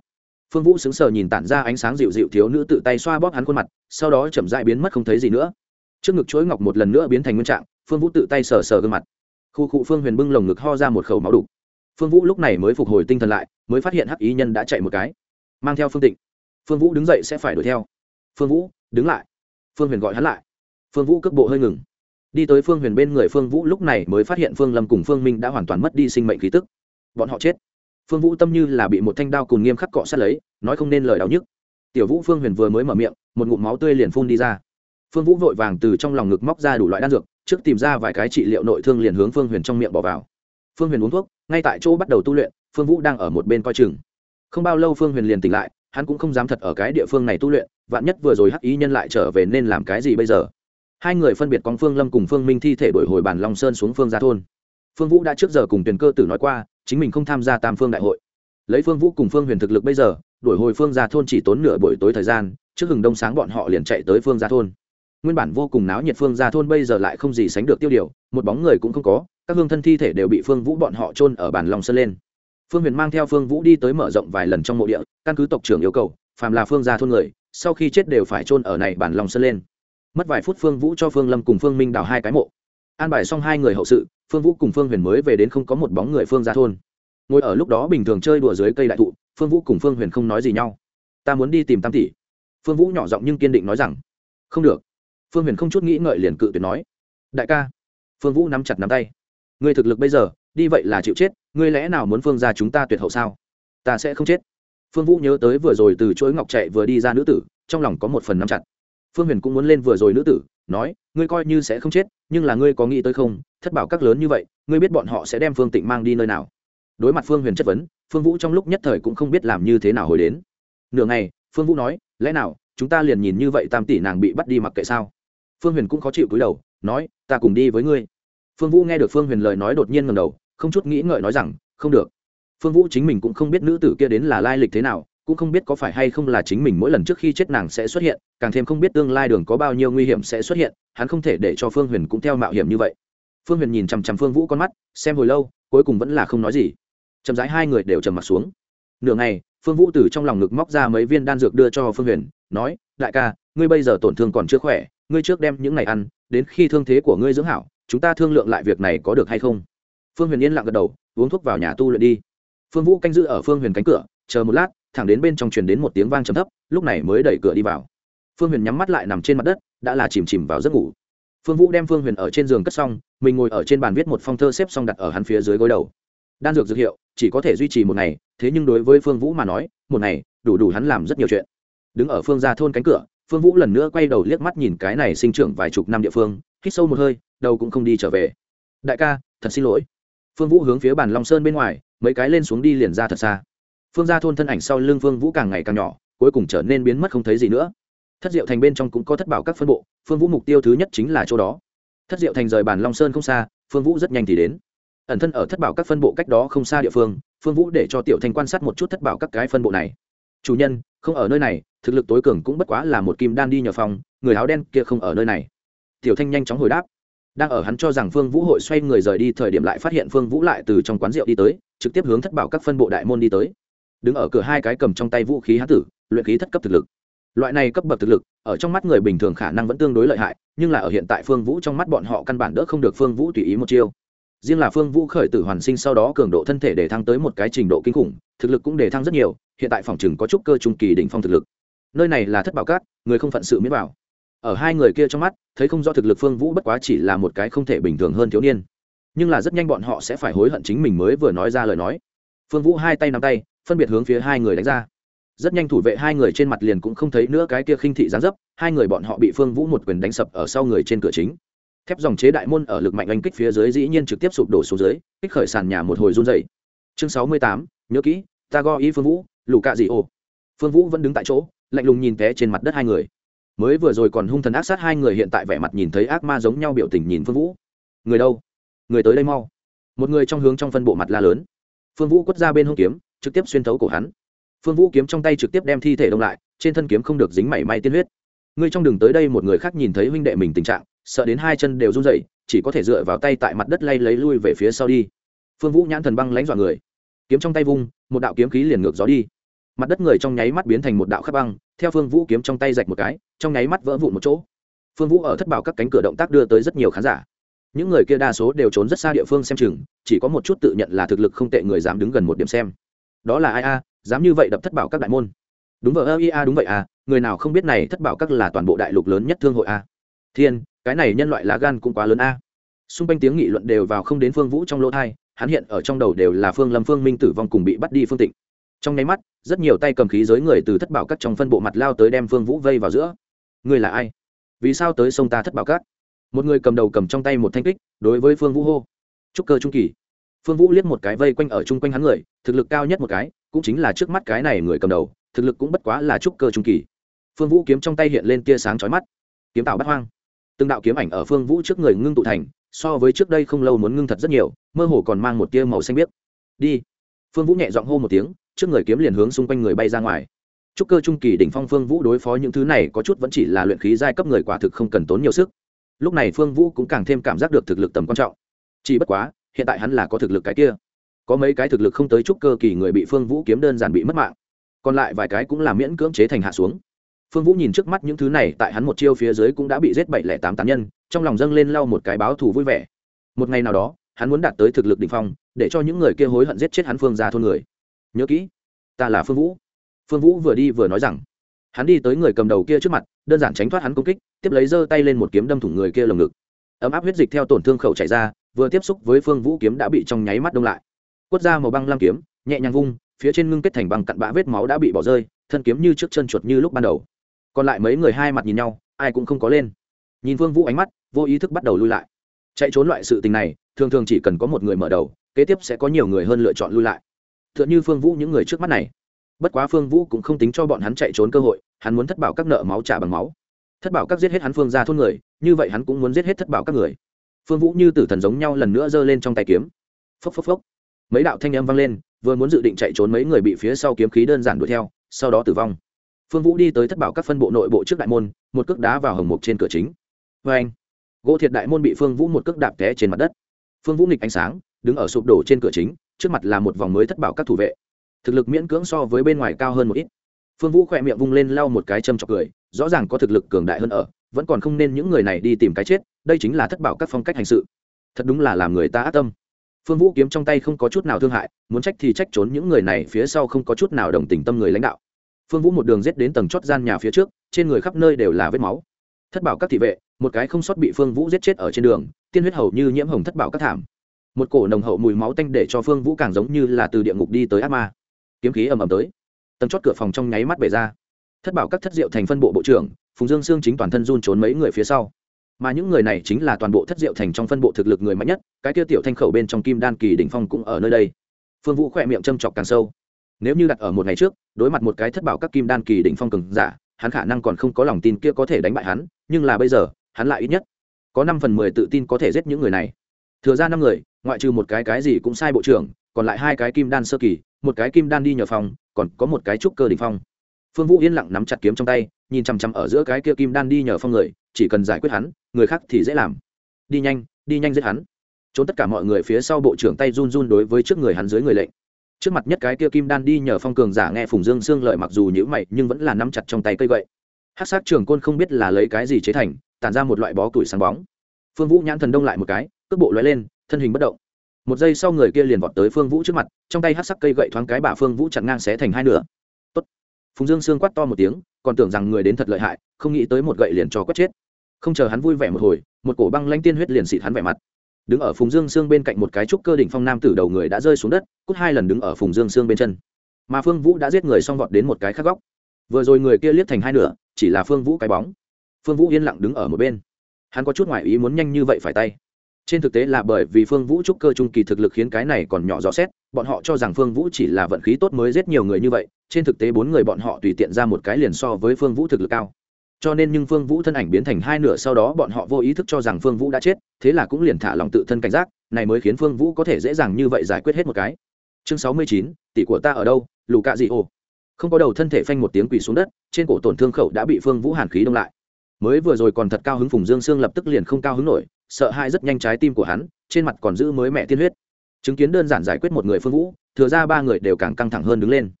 Phương vũ sững sờ nhìn tản ra ánh sáng dịu dịu thiếu nữ tự tay xoa bóp hắn khuôn mặt, sau đó chậm rãi biến mất không thấy gì nữa. Trước ngực chuỗi ngọc một lần nữa biến thành nguyên trạng, phương vũ tự tay sờ sờ gương mặt. Khu cụ phương huyền bưng lồng ngực ho ra một khẩu máu đục. Phương vũ lúc này mới phục hồi tinh thần lại, mới phát hiện hắc ý nhân đã chạy một cái. Mang theo phương tịnh. Phương vũ đứng dậy sẽ phải đuổi theo. Phương vũ, đứng lại. Phương huyền gọi hắn lại. Phương vũ cước bộ hơi ngừng đi tới phương huyền bên người phương vũ lúc này mới phát hiện phương lâm cùng phương minh đã hoàn toàn mất đi sinh mệnh khí tức. Bọn họ chết. Phương vũ tâm như là bị một thanh đao cùng nghiêm khắc cọ sát lấy, nói không nên lời đau nhức. Tiểu vũ phương huyền vừa mới mở miệng, một ngụm máu tươi liền phun đi ra. Phương vũ vội vàng từ trong lòng ngực móc ra đủ loại đan dược, trước tìm ra vài cái trị liệu nội thương liền hướng phương huyền trong miệng bỏ vào. Phương huyền uống thuốc, ngay tại chỗ bắt đầu tu luyện, phương vũ đang ở một bên coi chừng. Không bao lâu phương huyền liền tỉnh lại, hắn cũng không dám thật ở cái địa phương này tu luyện, vạn nhất vừa rồi hắc ý nhân lại trở về nên làm cái gì bây giờ? Hai người phân biệt con phương lâm cùng phương minh thi thể đổi hồi bản long sơn xuống phương gia thôn. Phương vũ đã trước giờ cùng tuyển cơ tử nói qua, chính mình không tham gia tam phương đại hội. Lấy phương vũ cùng phương huyền thực lực bây giờ, đổi hồi phương gia thôn chỉ tốn nửa buổi tối thời gian, trước hừng đông sáng bọn họ liền chạy tới phương gia thôn. Nguyên bản vô cùng náo nhiệt phương gia thôn bây giờ lại không gì sánh được tiêu điều, một bóng người cũng không có, các hương thân thi thể đều bị phương vũ bọn họ trôn ở bản long sơn lên. Phương huyền mang theo phương vũ đi tới mở rộng vài lần trong mộ địa, căn cứ tộc trưởng yêu cầu, phàm là phương gia thôn người, sau khi chết đều phải trôn ở này bản long sơn lên mất vài phút phương vũ cho phương lâm cùng phương minh đào hai cái mộ. An bài xong hai người hậu sự, phương vũ cùng phương huyền mới về đến không có một bóng người phương ra thôn. Ngồi ở lúc đó bình thường chơi đùa dưới cây đại thụ, phương vũ cùng phương huyền không nói gì nhau. Ta muốn đi tìm tam tỷ. Phương vũ nhỏ giọng nhưng kiên định nói rằng, không được. Phương huyền không chút nghĩ ngợi liền cự tuyệt nói, đại ca. Phương vũ nắm chặt nắm tay, ngươi thực lực bây giờ, đi vậy là chịu chết, ngươi lẽ nào muốn phương ra chúng ta tuyệt hậu sao? Ta sẽ không chết. Phương vũ nhớ tới vừa rồi từ chuỗi ngọc chạy vừa đi ra nữ tử, trong lòng có một phần nắm chặt phương huyền cũng muốn lên vừa rồi nữ tử, nói, ngươi coi như sẽ không chết, nhưng là ngươi có nghĩ tới không? Thất bảo các lớn như vậy, ngươi biết bọn họ sẽ đem phương tịnh mang đi nơi nào? Đối mặt phương huyền chất vấn, phương vũ trong lúc nhất thời cũng không biết làm như thế nào hồi đến. Nửa ngày, phương vũ nói, lẽ nào, chúng ta liền nhìn như vậy tam tỷ nàng bị bắt đi mặc kệ sao? Phương huyền cũng khó chịu cúi đầu, nói, ta cùng đi với ngươi. Phương vũ nghe được phương huyền lời nói đột nhiên ngầm đầu, không chút nghĩ ngợi nói rằng, không được. Phương vũ chính mình cũng không biết nữ tử kia đến là lai lịch thế nào cũng không biết có phải hay không là chính mình mỗi lần trước khi chết nàng sẽ xuất hiện, càng thêm không biết tương lai đường có bao nhiêu nguy hiểm sẽ xuất hiện, hắn không thể để cho phương huyền cũng theo mạo hiểm như vậy. Phương huyền nhìn chằm chằm phương vũ con mắt, xem hồi lâu, cuối cùng vẫn là không nói gì. Chậm rãi hai người đều trầm m ặ t xuống. Nửa ngày, phương vũ từ trong lòng ngực móc ra mấy viên đan dược đưa cho phương huyền, nói, đại ca, ngươi bây giờ tổn thương còn chưa khỏe, ngươi trước đem những này ăn, đến khi thương thế của ngươi dưỡng hảo, chúng ta thương lượng lại việc này có được hay không? Phương huyền yên lặng gật đầu, uống thuốc vào nhà tu luyện đi. Phương vũ canh giữ ở phương huyền cánh cửa chờ một lát, thẳng đến bên trong truyền đến một tiếng vang trầm thấp, lúc này mới đẩy cửa đi vào. Phương huyền nhắm mắt lại nằm trên mặt đất, đã là chìm chìm vào giấc ngủ. Phương vũ đem phương huyền ở trên giường cất xong, mình ngồi ở trên bàn viết một phong thơ xếp xong đặt ở hắn phía dưới gối đầu. Đan dược dược hiệu, chỉ có thể duy trì một ngày, thế nhưng đối với phương vũ mà nói, một ngày, đủ đủ hắn làm rất nhiều chuyện. Đứng ở phương ra thôn cánh cửa, phương vũ lần nữa quay đầu liếc mắt nhìn cái này sinh trưởng vài chục năm địa phương, hít sâu một hơi, đầu cũng không đi trở về. Đại ca, thật xin lỗi. Phương vũ hướng phía bàn long sơn bên ngoài, mấy cái lên xuống đi liền ra thật xa phương ra thôn thân ảnh sau lưng phương vũ càng ngày càng nhỏ, cuối cùng trở nên biến mất không thấy gì nữa. Thất diệu thành bên trong cũng có thất bảo các phân bộ, phương vũ mục tiêu thứ nhất chính là chỗ đó. Thất diệu thành rời bản long sơn không xa, phương vũ rất nhanh thì đến. Ẩn thân ở thất bảo các phân bộ cách đó không xa địa phương phương vũ để cho tiểu thanh quan sát một chút thất bảo các cái phân bộ này. Chủ nhân, không ở nơi này, thực lực tối cường cũng bất quá là một kim đan đi nhờ phòng, người áo đen kia không ở nơi này. Tiểu thanh nhanh chóng hồi đáp. Đang ở hắn cho rằng phương vũ hội xoay người rời đi thời điểm lại phát hiện phương vũ lại từ trong quán rượu đi tới, trực tiếp hướng thất bảo các phân bộ đại môn đi tới đứng ở cửa hai cái cầm trong tay vũ khí hán tử, luyện khí thất cấp thực lực. Loại này cấp bậc thực lực, ở trong mắt người bình thường khả năng vẫn tương đối lợi hại, nhưng là ở hiện tại phương vũ trong mắt bọn họ căn bản đỡ không được phương vũ tùy ý một chiêu. Riêng là phương vũ khởi tử hoàn sinh sau đó cường độ thân thể để thăng tới một cái trình độ kinh khủng, thực lực cũng để thăng rất nhiều, hiện tại phòng chừng có chút cơ trung kỳ đỉnh phong thực lực. Nơi này là thất bảo cát, người không phận sự miết bảo. Ở hai người kia trong mắt, thấy không rõ thực lực phương vũ bất quá chỉ là một cái không thể bình thường hơn thiếu niên. Nhưng là rất nhanh bọn họ sẽ phải hối hận chính mình mới vừa nói ra lời nói. Phương vũ hai tay nắm tay phân biệt hướng phía hai người đánh ra. Rất nhanh thủ vệ hai người trên mặt liền cũng không thấy nữa cái kia khinh thị gián dấp, hai người bọn họ bị phương vũ một quyền đánh sập ở sau người trên cửa chính. Thép dòng chế đại môn ở lực mạnh anh kích phía dưới dĩ nhiên trực tiếp sụp đổ xuống dưới, kích khởi sàn nhà một hồi run dày chương sáu mươi tám, nhớ kỹ, ta go ý phương vũ lù cạ dị ô phương vũ vẫn đứng tại chỗ, lạnh lùng nhìn té trên mặt đất hai người. Mới vừa rồi còn hung thần ác sát hai người hiện tại vẻ mặt nhìn thấy ác ma giống nhau biểu tình nhìn phương vũ. Người đâu? Người tới đây mau. Một người trong hướng trong phân bộ mặt la lớn. Phương vũ quất ra bên hông kiếm trực tiếp xuyên thấu cổ hắn. Phương vũ kiếm trong tay trực tiếp đem thi thể đông lại, trên thân kiếm không được dính mảy may tiên huyết. Ngươi trong đường tới đây một người khác nhìn thấy huynh đệ mình tình trạng, sợ đến hai chân đều run rẩy, chỉ có thể dựa vào tay tại mặt đất lay lấy lui về phía sau đi. Phương vũ nhãn thần băng lãnh dọa người. Kiếm trong tay vung, một đạo kiếm khí liền ngược gió đi. Mặt đất người trong nháy mắt biến thành một đạo khắc băng, theo phương vũ kiếm trong tay rạch một cái, trong nháy mắt vỡ vụn một chỗ. Phương vũ ở thất bảo các cánh cửa động tác đưa tới rất nhiều khán giả. Những người kia đa số đều trốn rất xa địa phương xem chừng, chỉ có một chút tự nhận là thực lực không tệ người dám đứng gần một điểm xem đó là ai a, dám như vậy đập thất bảo các đại môn. Đúng vợ ơ ia đúng vậy à người nào không biết này thất bảo các là toàn bộ đại lục lớn nhất thương hội a. Thiên, cái này nhân loại lá gan cũng quá lớn a. Xung quanh tiếng nghị luận đều vào không đến phương vũ trong lỗ thai hắn hiện ở trong đầu đều là phương lâm, phương minh tử vong cùng bị bắt đi phương tịnh. Trong nháy mắt, rất nhiều tay cầm khí giới người từ thất bảo các trong phân bộ mặt lao tới đem phương vũ vây vào giữa. Người là ai? Vì sao tới sông ta thất bảo các? Một người cầm đầu cầm trong tay một thanh kích, đối với phương vũ hô. Trúc cơ trung kỳ phương vũ liếc một cái vây quanh ở chung quanh hắn người, thực lực cao nhất một cái, cũng chính là trước mắt cái này người cầm đầu, thực lực cũng bất quá là trúc cơ trung kỳ. Phương vũ kiếm trong tay hiện lên tia sáng chói mắt. Kiếm tạo bắt hoang. Từng đạo kiếm ảnh ở phương vũ trước người ngưng tụ thành, so với trước đây không lâu muốn ngưng thật rất nhiều, mơ hồ còn mang một tia màu xanh biếc. Đi. Phương vũ nhẹ giọng hô một tiếng, trước người kiếm liền hướng xung quanh người bay ra ngoài. Trúc cơ trung kỳ đỉnh phong phương vũ đối phó những thứ này có chút vẫn chỉ là luyện khí giai cấp người quả thực không cần tốn nhiều sức. Lúc này phương vũ cũng càng thêm cảm giác được thực lực tầm quan trọng. Chỉ bất quá hiện tại hắn là có thực lực cái kia. Có mấy cái thực lực không tới trúc cơ kỳ người bị phương vũ kiếm đơn giản bị mất mạng. Còn lại vài cái cũng là miễn cưỡng chế thành hạ xuống. Phương vũ nhìn trước mắt những thứ này, tại hắn một chiêu phía dưới cũng đã bị giết bảy lẻ tám tán nhân, trong lòng dâng lên lau một cái báo thù vui vẻ. Một ngày nào đó, hắn muốn đạt tới thực lực đ ỉ n h phong, để cho những người kia hối hận giết chết hắn phương ra thôn người. Nhớ kỹ, ta là phương vũ. Phương vũ vừa đi vừa nói rằng, hắn đi tới người cầm đầu kia trước mặt, đơn giản tránh thoát hắn công kích, tiếp lấy giơ tay lên một kiếm đâm thủng người kia lồng ngực. Ấm áp huyết dịch theo tổn thương khẩu chảy ra vừa tiếp xúc với phương vũ kiếm đã bị trong nháy mắt đông lại. Quất ra màu băng lam kiếm, nhẹ nhàng vung, phía trên ngưng kết thành bằng cặn bã vết máu đã bị bỏ rơi, thân kiếm như trước chân chuột như lúc ban đầu. Còn lại mấy người hai mặt nhìn nhau, ai cũng không có lên. Nhìn phương vũ ánh mắt, vô ý thức bắt đầu lui lại. Chạy trốn loại sự tình này, thường thường chỉ cần có một người mở đầu, kế tiếp sẽ có nhiều người hơn lựa chọn lui lại. T h ư ợ n h ư phương vũ những người trước mắt này. Bất quá phương vũ cũng không tính cho bọn hắn chạy trốn cơ hội, hắn muốn thất bảo các nợ máu trả bằng máu. Thất bảo các giết hết hắn phương ra thôn người, như vậy hắn cũng muốn giết hết thất bảo các người phương vũ như tử thần giống nhau lần nữa giơ lên trong tay kiếm. Phốc phốc phốc. Mấy đạo thanh âm vang lên, vừa muốn dự định chạy trốn mấy người bị phía sau kiếm khí đơn giản đuổi theo, sau đó tử vong. Phương vũ đi tới thất bảo các phân bộ nội bộ trước đại môn, một cước đá vào hồng mục trên cửa chính. Vê anh, gỗ thiệt đại môn bị phương vũ một cước đạp té trên mặt đất. Phương vũ nghịch ánh sáng, đứng ở sụp đổ trên cửa chính, trước mặt là một vòng mới thất bảo các thủ vệ. Thực lực miễn cưỡng so với bên ngoài cao hơn một ít. Phương vũ khỏe miệng vung lên lau một cái châm chọc cười, rõ ràng có thực lực cường đại hơn ở vẫn còn không nên những người này đi tìm cái chết, đây chính là thất bảo các phong cách hành sự. Thật đúng là làm người ta ác tâm. Phương vũ kiếm trong tay không có chút nào thương hại, muốn trách thì trách trốn những người này, phía sau không có chút nào đồng tình tâm người lãnh đạo. Phương vũ một đường giết đến tầng chót gian nhà phía trước, trên người khắp nơi đều là vết máu. Thất bảo các thị vệ, một cái không sót bị phương vũ giết chết ở trên đường, tiên huyết hầu như nhiễm hồng thất bảo các thảm. Một cổ nồng hậu mùi máu tanh để cho phương vũ càng giống như là từ địa ngục đi tới ác ma. Kiếm khí ầm ầm tới. Tầng chót cửa phòng trong nháy mắt bể ra thất bảo các thất diệu thành phân bộ bộ trưởng, phùng dương sương chính toàn thân run trốn mấy người phía sau. Mà những người này chính là toàn bộ thất diệu thành trong phân bộ thực lực người mạnh nhất, cái tiêu tiểu thanh khẩu bên trong kim đan kỳ đỉnh phong cũng ở nơi đây. Phương vũ khỏe miệng châm chọc càng sâu. Nếu như đặt ở một ngày trước, đối mặt một cái thất bảo các kim đan kỳ đỉnh phong cường giả, hắn khả năng còn không có lòng tin kia có thể đánh bại hắn, nhưng là bây giờ, hắn lại ít nhất có năm phần mười tự tin có thể giết những người này. Thừa ra năm người, ngoại trừ một cái cái gì cũng sai bộ trưởng, còn lại hai cái kim đan sơ kỳ, một cái kim đan đi nhờ phòng, còn có một cái trúc cơ đỉnh phong phương vũ yên lặng nắm chặt kiếm trong tay, nhìn chằm chằm ở giữa cái kia kim đan đi nhờ phong người, chỉ cần giải quyết hắn, người khác thì dễ làm. Đi nhanh đi nhanh giết hắn. Trốn tất cả mọi người phía sau bộ trưởng tay run run đối với trước người hắn dưới người lệnh. Trước mặt nhất cái kia kim đan đi nhờ phong cường giả nghe phùng dương xương lợi mặc dù nhữ mày, nhưng vẫn là nắm chặt trong tay cây gậy. Hát sát trường côn không biết là lấy cái gì chế thành, tản ra một loại bó tuổi sáng bóng. Phương vũ nhãn thần đông lại một cái, cước bộ lóe lên, thân hình bất động. Một giây sau người kia liền vọt tới phương vũ trước mặt, trong tay hát sắc cây gậy thoáng cái bả phương vũ chặn ngang xé thành hai nửa phùng dương Sương quát to một tiếng, còn tưởng rằng người đến thật lợi hại, không nghĩ tới một gậy liền cho quất chết. Không chờ hắn vui vẻ một hồi, một cổ băng lanh tiên huyết liền xịt hắn vẻ mặt. Đứng ở phùng dương Sương bên cạnh một cái trúc cơ đỉnh phong nam tử đầu người đã rơi xuống đất, cút hai lần đứng ở phùng dương Sương bên chân. Mà phương vũ đã giết người xong vọt đến một cái khác góc. Vừa rồi người kia liếc thành hai nửa, chỉ là phương vũ cái bóng. Phương vũ yên lặng đứng ở một bên. Hắn có chút ngoại ý muốn nhanh như vậy phải tay trên thực tế là bởi vì phương vũ trúc cơ trung kỳ thực lực khiến cái này còn nhỏ rõ xét, bọn họ cho rằng phương vũ chỉ là vận khí tốt mới giết nhiều người như vậy, trên thực tế bốn người bọn họ tùy tiện ra một cái liền so với phương vũ thực lực cao. Cho nên nhưng phương vũ thân ảnh biến thành hai nửa sau đó bọn họ vô ý thức cho rằng phương vũ đã chết, thế là cũng liền thả lòng tự thân cảnh giác, này mới khiến phương vũ có thể dễ dàng như vậy giải quyết hết một cái. Chương sáu mươi chín, tỷ của ta ở đâu? Lù cạ dị ô không có đầu thân thể phanh một tiếng quỳ xuống đất, trên cổ tổn thương khẩu đã bị phương vũ hàn khí đông lại. Mới vừa rồi còn thật cao hứng phùng dương sương lập tức liền không cao hứng nổi sợ hai rất nhanh trái tim của hắn, trên mặt còn giữ mới mẹ tiên huyết. Chứng kiến đơn giản giải quyết một người phương vũ, thừa ra ba người đều càng căng thẳng hơn đứng lên.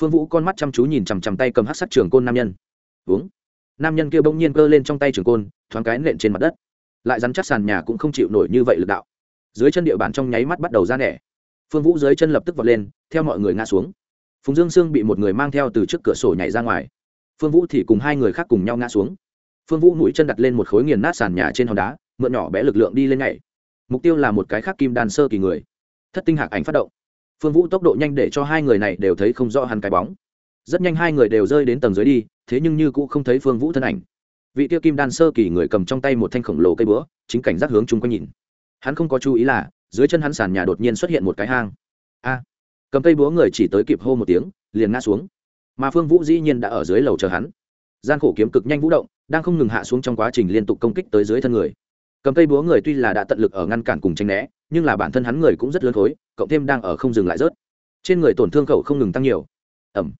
Phương vũ con mắt chăm chú nhìn chằm chằm tay cầm hát sắt trường côn nam nhân. Uống. Nam nhân kia bỗng nhiên cơ lên trong tay trường côn, thoáng cái nện trên mặt đất. Lại rắn chắc sàn nhà cũng không chịu nổi như vậy lực đạo. Dưới chân địa bàn trong nháy mắt bắt đầu ra nẻ. Phương vũ dưới chân lập tức vọt lên, theo mọi người ngã xuống. Phùng dương sương bị một người mang theo từ trước cửa sổ nhảy ra ngoài. Phương vũ thì cùng hai người khác cùng nhau ngã xuống. Phương vũ mũi chân đặt lên một khối nghiền nát sàn nhà trên hòn đá mượn nhỏ bé lực lượng đi lên nhảy. Mục tiêu là một cái khác kim đan sơ kỳ người. Thất tinh hạc ảnh phát động. Phương vũ tốc độ nhanh để cho hai người này đều thấy không rõ hắn cái bóng. Rất nhanh hai người đều rơi đến tầng dưới đi, thế nhưng như cũng không thấy phương vũ thân ảnh. Vị tiêu kim đan sơ kỳ người cầm trong tay một thanh khổng lồ cây búa, chính cảnh giác hướng chung quanh nhìn. Hắn không có chú ý là, dưới chân hắn sàn nhà đột nhiên xuất hiện một cái hang. A! Cầm cây búa người chỉ tới kịp hô một tiếng, liền ngã xuống. Mà phương vũ dĩ nhiên đã ở dưới lầu chờ hắn. Gian khổ kiếm cực nhanh vũ động, đang không ngừng hạ xuống trong quá trình liên tục công kích tới dưới thân người cầm cây búa người tuy là đã tận lực ở ngăn cản cùng tranh né nhưng là bản thân hắn người cũng rất lớn thối, cộng thêm đang ở không dừng lại rớt. Trên người tổn thương khẩu không ngừng tăng nhiều. Ẩm.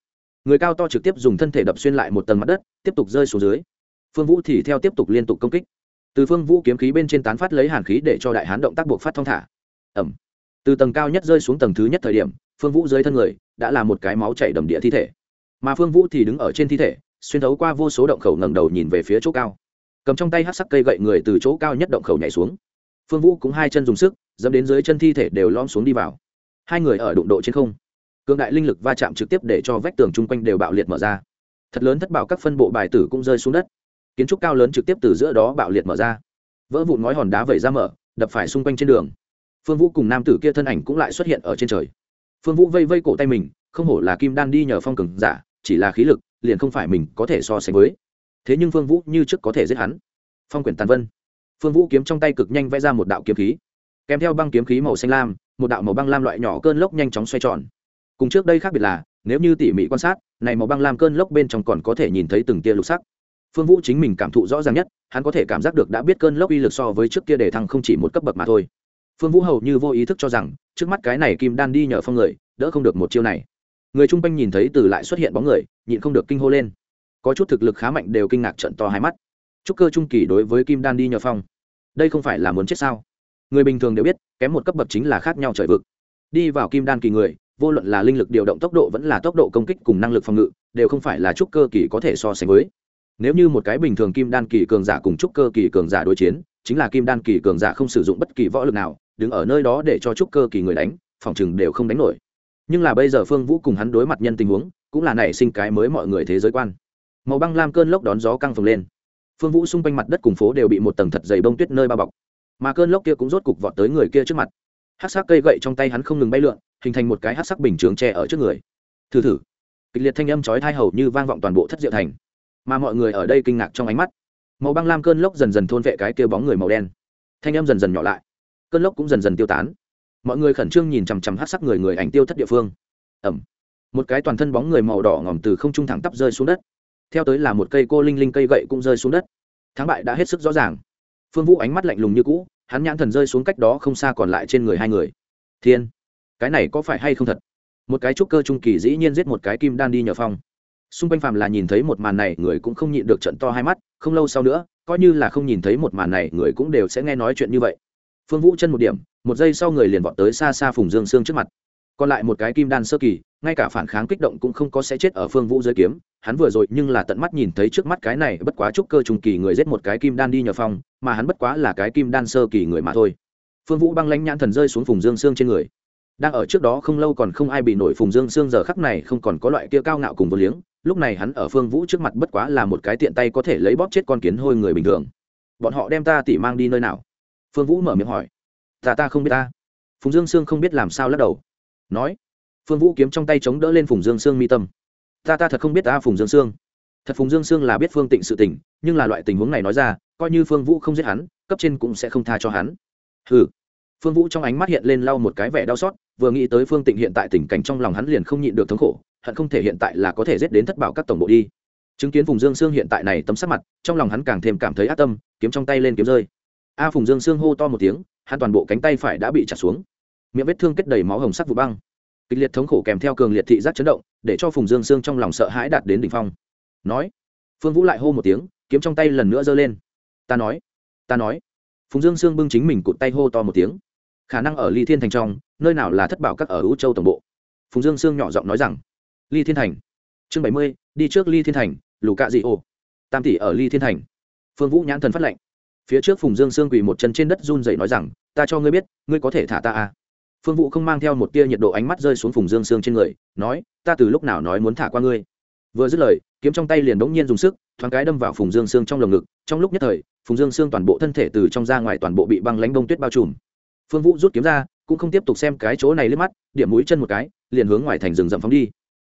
Người cao to trực tiếp dùng thân thể đập xuyên lại một tầng mặt đất tiếp tục rơi xuống dưới. Phương vũ thì theo tiếp tục liên tục công kích. Từ phương vũ kiếm khí bên trên tán phát lấy hàn khí để cho đại hán động tác buộc phát thong thả. Ẩm. Từ tầng cao nhất rơi xuống tầng thứ nhất thời điểm phương vũ dưới thân người đã là một cái máu chảy đầm địa thi thể. Mà phương vũ thì đứng ở trên thi thể xuyên thấu qua vô số động khẩu ngẩng đầu nhìn về phía chỗ cao cầm trong tay hát sắc cây gậy người từ chỗ cao nhất động khẩu nhảy xuống. Phương vũ cũng hai chân dùng sức, dẫm đến dưới chân thi thể đều lom xuống đi vào. Hai người ở đụng độ trên không. Cường đại linh lực va chạm trực tiếp để cho vách tường chung quanh đều bạo liệt mở ra. Thật lớn thất bảo các phân bộ bài tử cũng rơi xuống đất. Kiến trúc cao lớn trực tiếp từ giữa đó bạo liệt mở ra. Vỡ vụn ngói hòn đá vẩy ra mở, đập phải xung quanh trên đường. Phương vũ cùng nam tử kia thân ảnh cũng lại xuất hiện ở trên trời. Phương vũ vây vây cổ tay mình, không hổ là kim đan đi nhờ phong cường giả, chỉ là khí lực, liền không phải mình có thể so sánh với thế nhưng phương vũ như trước có thể giết hắn. Phong quyển tàn vân. Phương vũ kiếm trong tay cực nhanh vẽ ra một đạo kiếm khí. Kèm theo băng kiếm khí màu xanh lam, một đạo màu băng lam loại nhỏ cơn lốc nhanh chóng xoay tròn. Cùng trước đây khác biệt là, nếu như tỉ mỉ quan sát, này màu băng lam cơn lốc bên trong còn có thể nhìn thấy từng tia lục sắc. Phương vũ chính mình cảm thụ rõ ràng nhất, hắn có thể cảm giác được đã biết cơn lốc uy lực so với trước kia để thăng không chỉ một cấp bậc mà thôi. Phương vũ hầu như vô ý thức cho rằng, trước mắt cái này kim đan đi nhờ phong người, đỡ không được một chiêu này. Người chung quanh nhìn thấy từ lại xuất hiện bóng người, nhịn không được kinh hô lên có chút thực lực khá mạnh đều kinh ngạc trận to hai mắt. Trúc cơ trung kỳ đối với kim đan đi nhờ phong. Đây không phải là muốn chết sao? Người bình thường đều biết, kém một cấp bậc chính là khác nhau trời vực. Đi vào kim đan kỳ người, vô luận là linh lực điều động tốc độ vẫn là tốc độ công kích cùng năng lực phòng ngự, đều không phải là trúc cơ kỳ có thể so sánh với. Nếu như một cái bình thường kim đan kỳ cường giả cùng trúc cơ kỳ cường giả đối chiến, chính là kim đan kỳ cường giả không sử dụng bất kỳ võ lực nào, đứng ở nơi đó để cho trúc cơ kỳ người đánh, phòng chừng đều không đánh nổi. Nhưng là bây giờ phương vũ cùng hắn đối mặt nhân tình huống, cũng là nảy sinh cái mới mọi người thế giới quan màu băng lam cơn lốc đón gió căng phồng lên. Phương vũ xung quanh mặt đất cùng phố đều bị một tầng thật dày bông tuyết nơi bao bọc. Mà cơn lốc kia cũng rốt cục vọt tới người kia trước mặt. Hát sắc cây gậy trong tay hắn không ngừng bay lượn, hình thành một cái hát sắc bình chướng tre ở trước người. Thử thử. Kịch liệt thanh âm chói thai hầu như vang vọng toàn bộ thất diệu thành. Mà mọi người ở đây kinh ngạc trong ánh mắt. Màu băng lam cơn lốc dần dần thôn vệ cái kia bóng người màu đen. Thanh âm dần dần nhỏ lại. Cơn lốc cũng dần dần tiêu tán. Mọi người khẩn trương nhìn chằm chằm hát sắc người người ảnh tiêu thất địa phương. Ẩm một cái toàn thân bóng người màu đỏ ngòm từ không trung thẳng tắp rơi xuống đất theo tới là một cây cô linh linh cây gậy cũng rơi xuống đất. Thắng bại đã hết sức rõ ràng. Phương vũ ánh mắt lạnh lùng như cũ, hắn nhãn thần rơi xuống cách đó không xa còn lại trên người hai người. Thiên, cái này có phải hay không thật? Một cái trúc cơ trung kỳ dĩ nhiên giết một cái kim đan đi nhờ phong. Xung quanh phàm là nhìn thấy một màn này, người cũng không nhịn được trận to hai mắt, không lâu sau nữa, coi như là không nhìn thấy một màn này, người cũng đều sẽ nghe nói chuyện như vậy. Phương vũ chân một điểm, một giây sau người liền vọt tới xa xa phùng dương sương trước mặt. Còn lại một cái kim đan sơ kỳ ngay cả phản kháng kích động cũng không có sẽ chết ở phương vũ dưới kiếm. Hắn vừa rồi nhưng là tận mắt nhìn thấy trước mắt cái này bất quá trúc cơ trùng kỳ người giết một cái kim đan đi nhờ phong, mà hắn bất quá là cái kim đan sơ kỳ người mà thôi. Phương vũ băng lãnh nhãn thần rơi xuống phùng dương xương trên người. Đang ở trước đó không lâu còn không ai bị nổi phùng dương xương giờ khắc này không còn có loại kia cao ngạo cùng vô liếng. Lúc này hắn ở phương vũ trước mặt bất quá là một cái tiện tay có thể lấy bóp chết con kiến hôi người bình thường. Bọn họ đem ta tỉ mang đi nơi nào? Phương vũ mở miệng hỏi. Ta ta không biết ta. Phùng dương sương không biết làm sao lắc đầu. Nói phương vũ kiếm trong tay chống đỡ lên phùng dương sương mi tâm. Ta ta thật không biết ta phùng dương sương. Thật phùng dương sương là biết phương tịnh sự tình, nhưng là loại tình huống này nói ra, coi như phương vũ không giết hắn, cấp trên cũng sẽ không tha cho hắn. Hừ. phương vũ trong ánh mắt hiện lên lau một cái vẻ đau xót, vừa nghĩ tới phương tịnh hiện tại tình cảnh trong lòng hắn liền không nhịn được thống khổ, hận không thể hiện tại là có thể giết đến thất bảo các tổng bộ đi. Chứng kiến phùng dương sương hiện tại này tấm sắc mặt, trong lòng hắn càng thêm cảm thấy ác tâm, kiếm trong tay lên kiếm rơi. A phùng dương sương hô to một tiếng, hắn toàn bộ cánh tay phải đã bị chặt xuống. Miệng vết thương kết đầy máu hồng sắc vụ băng kịch liệt thống khổ kèm theo cường liệt thị giác chấn động, để cho phùng dương sương trong lòng sợ hãi đạt đến đỉnh phong. Nói, phương vũ lại hô một tiếng, kiếm trong tay lần nữa giơ lên. Ta nói ta nói. Phùng dương sương bưng chính mình cụt tay hô to một tiếng. Khả năng ở ly thiên thành trong, nơi nào là thất bảo các ở ưu châu tổng bộ. Phùng dương sương nhỏ giọng nói rằng, ly thiên thành. Chương bảy mươi, đi trước ly thiên thành, lù cạ dị ô tam tỷ ở ly thiên thành. Phương vũ nhãn thần phát lệnh. Phía trước phùng dương sương quỳ một chân trên đất run dậy nói rằng, ta cho ngươi biết, ngươi có thể thả ta à? Phương vũ không mang theo một tia nhiệt độ ánh mắt rơi xuống phùng dương sương trên người, nói, ta từ lúc nào nói muốn thả qua ngươi? Vừa dứt lời, kiếm trong tay liền đ ố n g nhiên dùng sức, thoáng cái đâm vào phùng dương sương trong lồng ngực. Trong lúc nhất thời, phùng dương sương toàn bộ thân thể từ trong ra ngoài toàn bộ bị băng lánh bông tuyết bao trùm. Phương vũ rút kiếm ra, cũng không tiếp tục xem cái chỗ này lên mắt, điểm mũi chân một cái, liền hướng ngoài thành rừng rậm phóng đi.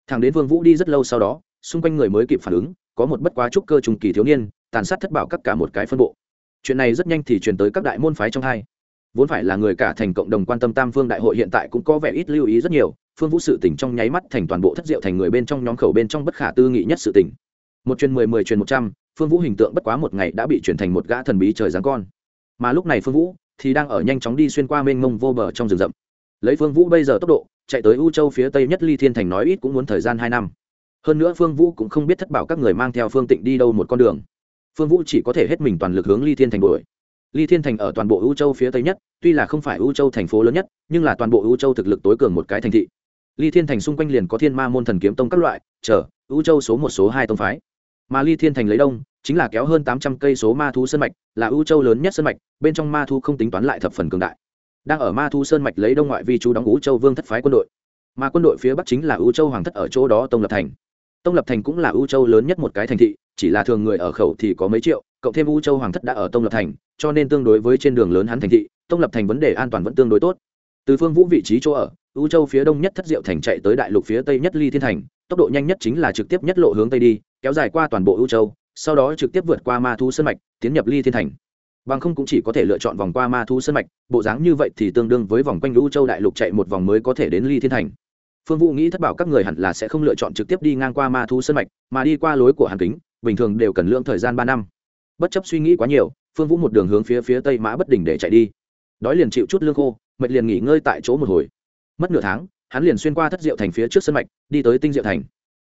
Thằng đến phương vũ đi rất lâu sau đó, xung quanh người mới kịp phản ứng, có một bất quá trúc cơ trùng kỳ thiếu niên, tàn sát thất bảo các cả một cái phân bộ. Chuyện này rất nhanh thì truyền tới các đại môn phái trong hai vốn phải là người cả thành cộng đồng quan tâm tam phương đại hội hiện tại cũng có vẻ ít lưu ý rất nhiều, phương vũ sự tỉnh trong nháy mắt thành toàn bộ thất diệu thành người bên trong nhóm khẩu bên trong bất khả tư nghị nhất sự tỉnh một chuyên mười mười chuyên một trăm, phương vũ hình tượng bất quá một ngày đã bị chuyển thành một gã thần bí trời giáng con. Mà lúc này phương vũ thì đang ở nhanh chóng đi xuyên qua mênh mông vô bờ trong rừng rậm. Lấy phương vũ bây giờ tốc độ, chạy tới u châu phía tây nhất ly thiên thành nói ít cũng muốn thời gian hai năm. Hơn nữa phương vũ cũng không biết thất bảo các người mang theo phương tịnh đi đâu một con đường. Phương vũ chỉ có thể hết mình toàn lực hướng ly thiên thành đuổi ly thiên thành ở toàn bộ ưu châu phía tây nhất, tuy là không phải ưu châu thành phố lớn nhất, nhưng là toàn bộ ưu châu thực lực tối cường một cái thành thị. Ly thiên thành xung quanh liền có thiên ma môn thần kiếm tông các loại, chờ ưu châu số một, số hai tông phái. Mà ly thiên thành lấy đông, chính là kéo hơn tám trăm cây số ma thú sơn mạch, là ưu châu lớn nhất sơn mạch, bên trong ma thú không tính toán lại thập phần cường đại. Đang ở ma thú sơn mạch lấy đông ngoại vi chú đóng ưu châu vương thất phái quân đội. Mà quân đội phía bắc chính là ưu châu hoàng thất ở chỗ đó tông lập thành. Tông lập thành cũng là ưu châu lớn nhất một cái thành thị, chỉ là thường người ở khẩu thì có mấy triệu, cộng thêm ưu châu hoàng thất đã ở tông lập thành cho nên tương đối với trên đường lớn hắn thành thị, tông lập thành vấn đề an toàn vẫn tương đối tốt. Từ phương vũ vị trí chỗ ở, U châu phía đông nhất thất diệu thành chạy tới đại lục phía tây nhất ly thiên thành, tốc độ nhanh nhất chính là trực tiếp nhất lộ hướng tây đi, kéo dài qua toàn bộ U châu, sau đó trực tiếp vượt qua ma thu sân mạch, tiến nhập ly thiên thành. Bằng không cũng chỉ có thể lựa chọn vòng qua ma thu sân mạch, bộ dáng như vậy thì tương đương với vòng quanh U châu đại lục chạy một vòng mới có thể đến ly thiên thành. Phương vũ nghĩ thất bảo các người hẳn là sẽ không lựa chọn trực tiếp đi ngang qua ma thu sân mạch, mà đi qua lối của hàn kính, bình thường đều cần lượng thời gian ba năm bất chấp suy nghĩ quá nhiều, phương vũ một đường hướng phía phía tây mã bất đình để chạy đi. Đói liền chịu chút lương khô, mệt liền nghỉ ngơi tại chỗ một hồi. Mất nửa tháng, hắn liền xuyên qua thất diệu thành phía trước sân mạch, đi tới tinh diệu thành.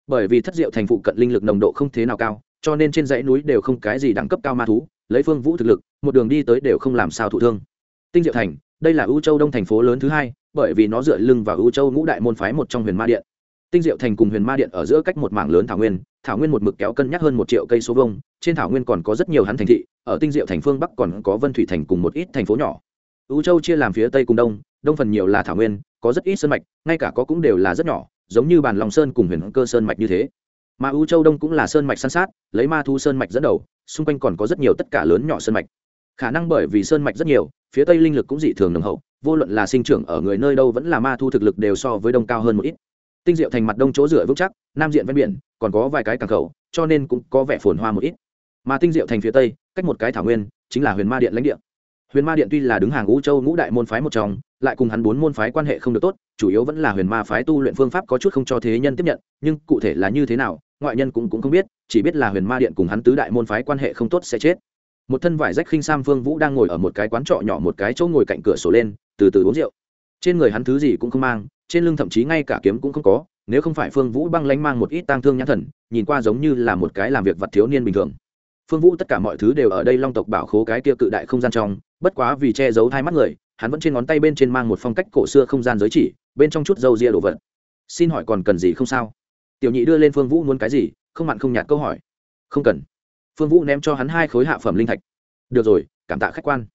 Bởi vì thất diệu thành phụ cận linh lực nồng độ không thế nào cao, cho nên trên dãy núi đều không cái gì đẳng cấp cao ma thú, lấy phương vũ thực lực, một đường đi tới đều không làm sao thụ thương. Tinh diệu thành, đây là ưu châu đông thành phố lớn thứ hai, bởi vì nó dựa lưng vào ưu châu ngũ đại môn phái một trong huyền ma điện tinh diệu thành cùng huyền ma điện ở giữa cách một mảng lớn thảo nguyên thảo nguyên một mực kéo cân nhắc hơn một triệu cây số vông trên thảo nguyên còn có rất nhiều hắn thành thị, ở tinh diệu thành phương bắc còn có vân thủy thành cùng một ít thành phố nhỏ. Ưu châu chia làm phía tây cùng đông đông phần nhiều là thảo nguyên, có rất ít sơn mạch, ngay cả có cũng đều là rất nhỏ, giống như bàn lòng sơn cùng huyền cơ sơn mạch như thế. Mà ưu châu đông cũng là sơn mạch san sát, lấy ma thu sơn mạch dẫn đầu, xung quanh còn có rất nhiều tất cả lớn nhỏ sơn mạch. Khả năng bởi vì sơn mạch rất nhiều, phía tây linh lực cũng dị thường nồng hậu, vô luận là sinh trưởng ở người nơi đâu vẫn là ma thu thực lực đều so với đông cao hơn một ít tinh diệu thành mặt đông chỗ rửa vững chắc nam diện ven biển còn có vài cái cảng khẩu cho nên cũng có vẻ phồn hoa một ít. Mà tinh diệu thành phía tây cách một cái thảo nguyên chính là huyền ma điện lãnh địa. Huyền ma điện tuy là đứng hàng ngũ châu ngũ đại môn phái một trong lại cùng hắn bốn môn phái quan hệ không được tốt chủ yếu vẫn là huyền ma phái tu luyện phương pháp có chút không cho thế nhân tiếp nhận nhưng cụ thể là như thế nào ngoại nhân cũng, cũng không biết chỉ biết là huyền ma điện cùng hắn tứ đại môn phái quan hệ không tốt sẽ chết. Một thân vải rách khinh sam phương vũ đang ngồi ở một cái quán trọ nhỏ một cái chỗ ngồi cạnh cửa sổ lên từ từ uống rượu. Trên người hắn thứ gì cũng không mang trên lưng thậm chí ngay cả kiếm cũng không có, nếu không phải phương vũ băng lánh mang một ít tang thương nhãn thần, nhìn qua giống như là một cái làm việc vật thiếu niên bình thường. Phương vũ tất cả mọi thứ đều ở đây long tộc bảo khố cái kia cự đại không gian trong, bất quá vì che giấu hai mắt người, hắn vẫn trên ngón tay bên trên mang một phong cách cổ xưa không gian giới chỉ, bên trong chút dâu ria đồ vật. Xin hỏi còn cần gì không sao? Tiểu nhị đưa lên phương vũ muốn cái gì, không mặn không nhạt câu hỏi. Không cần. Phương vũ ném cho hắn hai khối hạ phẩm linh thạch. Được rồi, cảm tạ khách quan.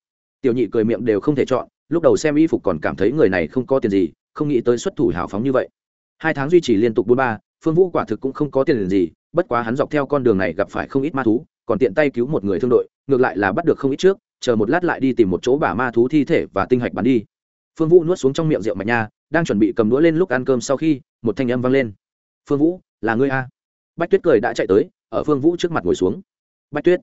Tiểu nhị cười miệng đều không thể chọn, lúc đầu xem y phục còn cảm thấy người này không có tiền gì không nghĩ tới xuất thủ hào phóng như vậy. Hai tháng duy trì liên tục bốn ba, phương vũ quả thực cũng không có tiền gì, bất quá hắn dọc theo con đường này gặp phải không ít ma thú, còn tiện tay cứu một người thương đội, ngược lại là bắt được không ít trước, chờ một lát lại đi tìm một chỗ bả ma thú thi thể và tinh hạch bắn đi. Phương vũ nuốt xuống trong miệng rượu mạch nha, đang chuẩn bị cầm đũa lên lúc ăn cơm sau khi, một thanh âm vang lên. Phương vũ, là ngươi a? Bách tuyết cười đã chạy tới, ở phương vũ trước mặt ngồi xuống. Bách tuyết.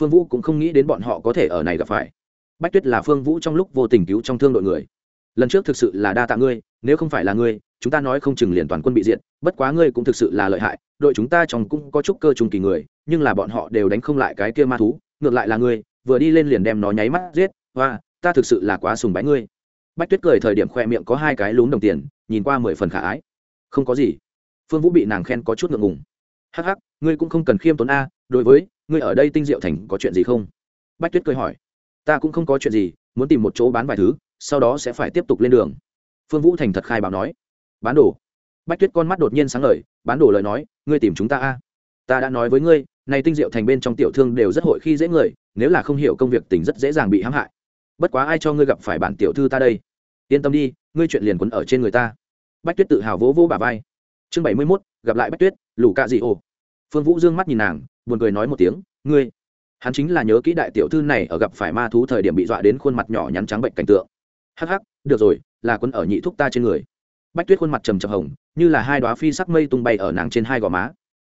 Phương vũ cũng không nghĩ đến bọn họ có thể ở này gặp phải. Bách tuyết là phương vũ trong lúc vô tình cứu trong thương đội người lần trước thực sự là đa tạ ngươi, nếu không phải là ngươi, chúng ta nói không chừng liền toàn quân bị diện bất quá ngươi cũng thực sự là lợi hại, đội chúng ta trong cũng có chút cơ trùng kỳ người, nhưng là bọn họ đều đánh không lại cái kia ma thú, ngược lại là ngươi, vừa đi lên liền đem nó nháy mắt giết và ta thực sự là quá sùng bái ngươi. Bách tuyết cười thời điểm khoe miệng có hai cái lúm đồng tiền, nhìn qua mười phần khả ái. Không có gì. Phương vũ bị nàng khen có chút ngượng ngùng. Hắc hắc, ngươi cũng không cần khiêm tốn a, đối với, ngươi ở đây tinh diệu thành có chuyện gì không? Bách tuyết cười hỏi. Ta cũng không có chuyện gì, muốn tìm một chỗ bán vài thứ sau đó sẽ phải tiếp tục lên đường. Phương vũ thành thật khai báo nói. Bán đồ. Bách tuyết con mắt đột nhiên sáng lời bán đồ lời nói, ngươi tìm chúng ta a. Ta đã nói với ngươi, này tinh diệu thành bên trong tiểu thương đều rất hội khi dễ người, nếu là không hiểu công việc tình rất dễ dàng bị hãm hại. Bất quá ai cho ngươi gặp phải bản tiểu thư ta đây? Yên tâm đi, ngươi chuyện liền quấn ở trên người ta. Bách tuyết tự hào vỗ vỗ bà vai. Chương bảy mươi mốt, gặp lại bách tuyết lù cạ dị ồ phương vũ dương mắt nhìn nàng, buồn cười nói một tiếng, ngươi. Hắn chính là nhớ kỹ đại tiểu thư này ở gặp phải ma thú thời điểm bị dọa đến khuôn mặt nhỏ nhắn trắng bệnh cảnh tượng hắc hắc, được rồi, là quân ở nhị thúc ta trên người. Bách tuyết khuôn mặt trầm trầm hồng, như là hai đoá phi sắc mây tung bay ở nàng trên hai gò má.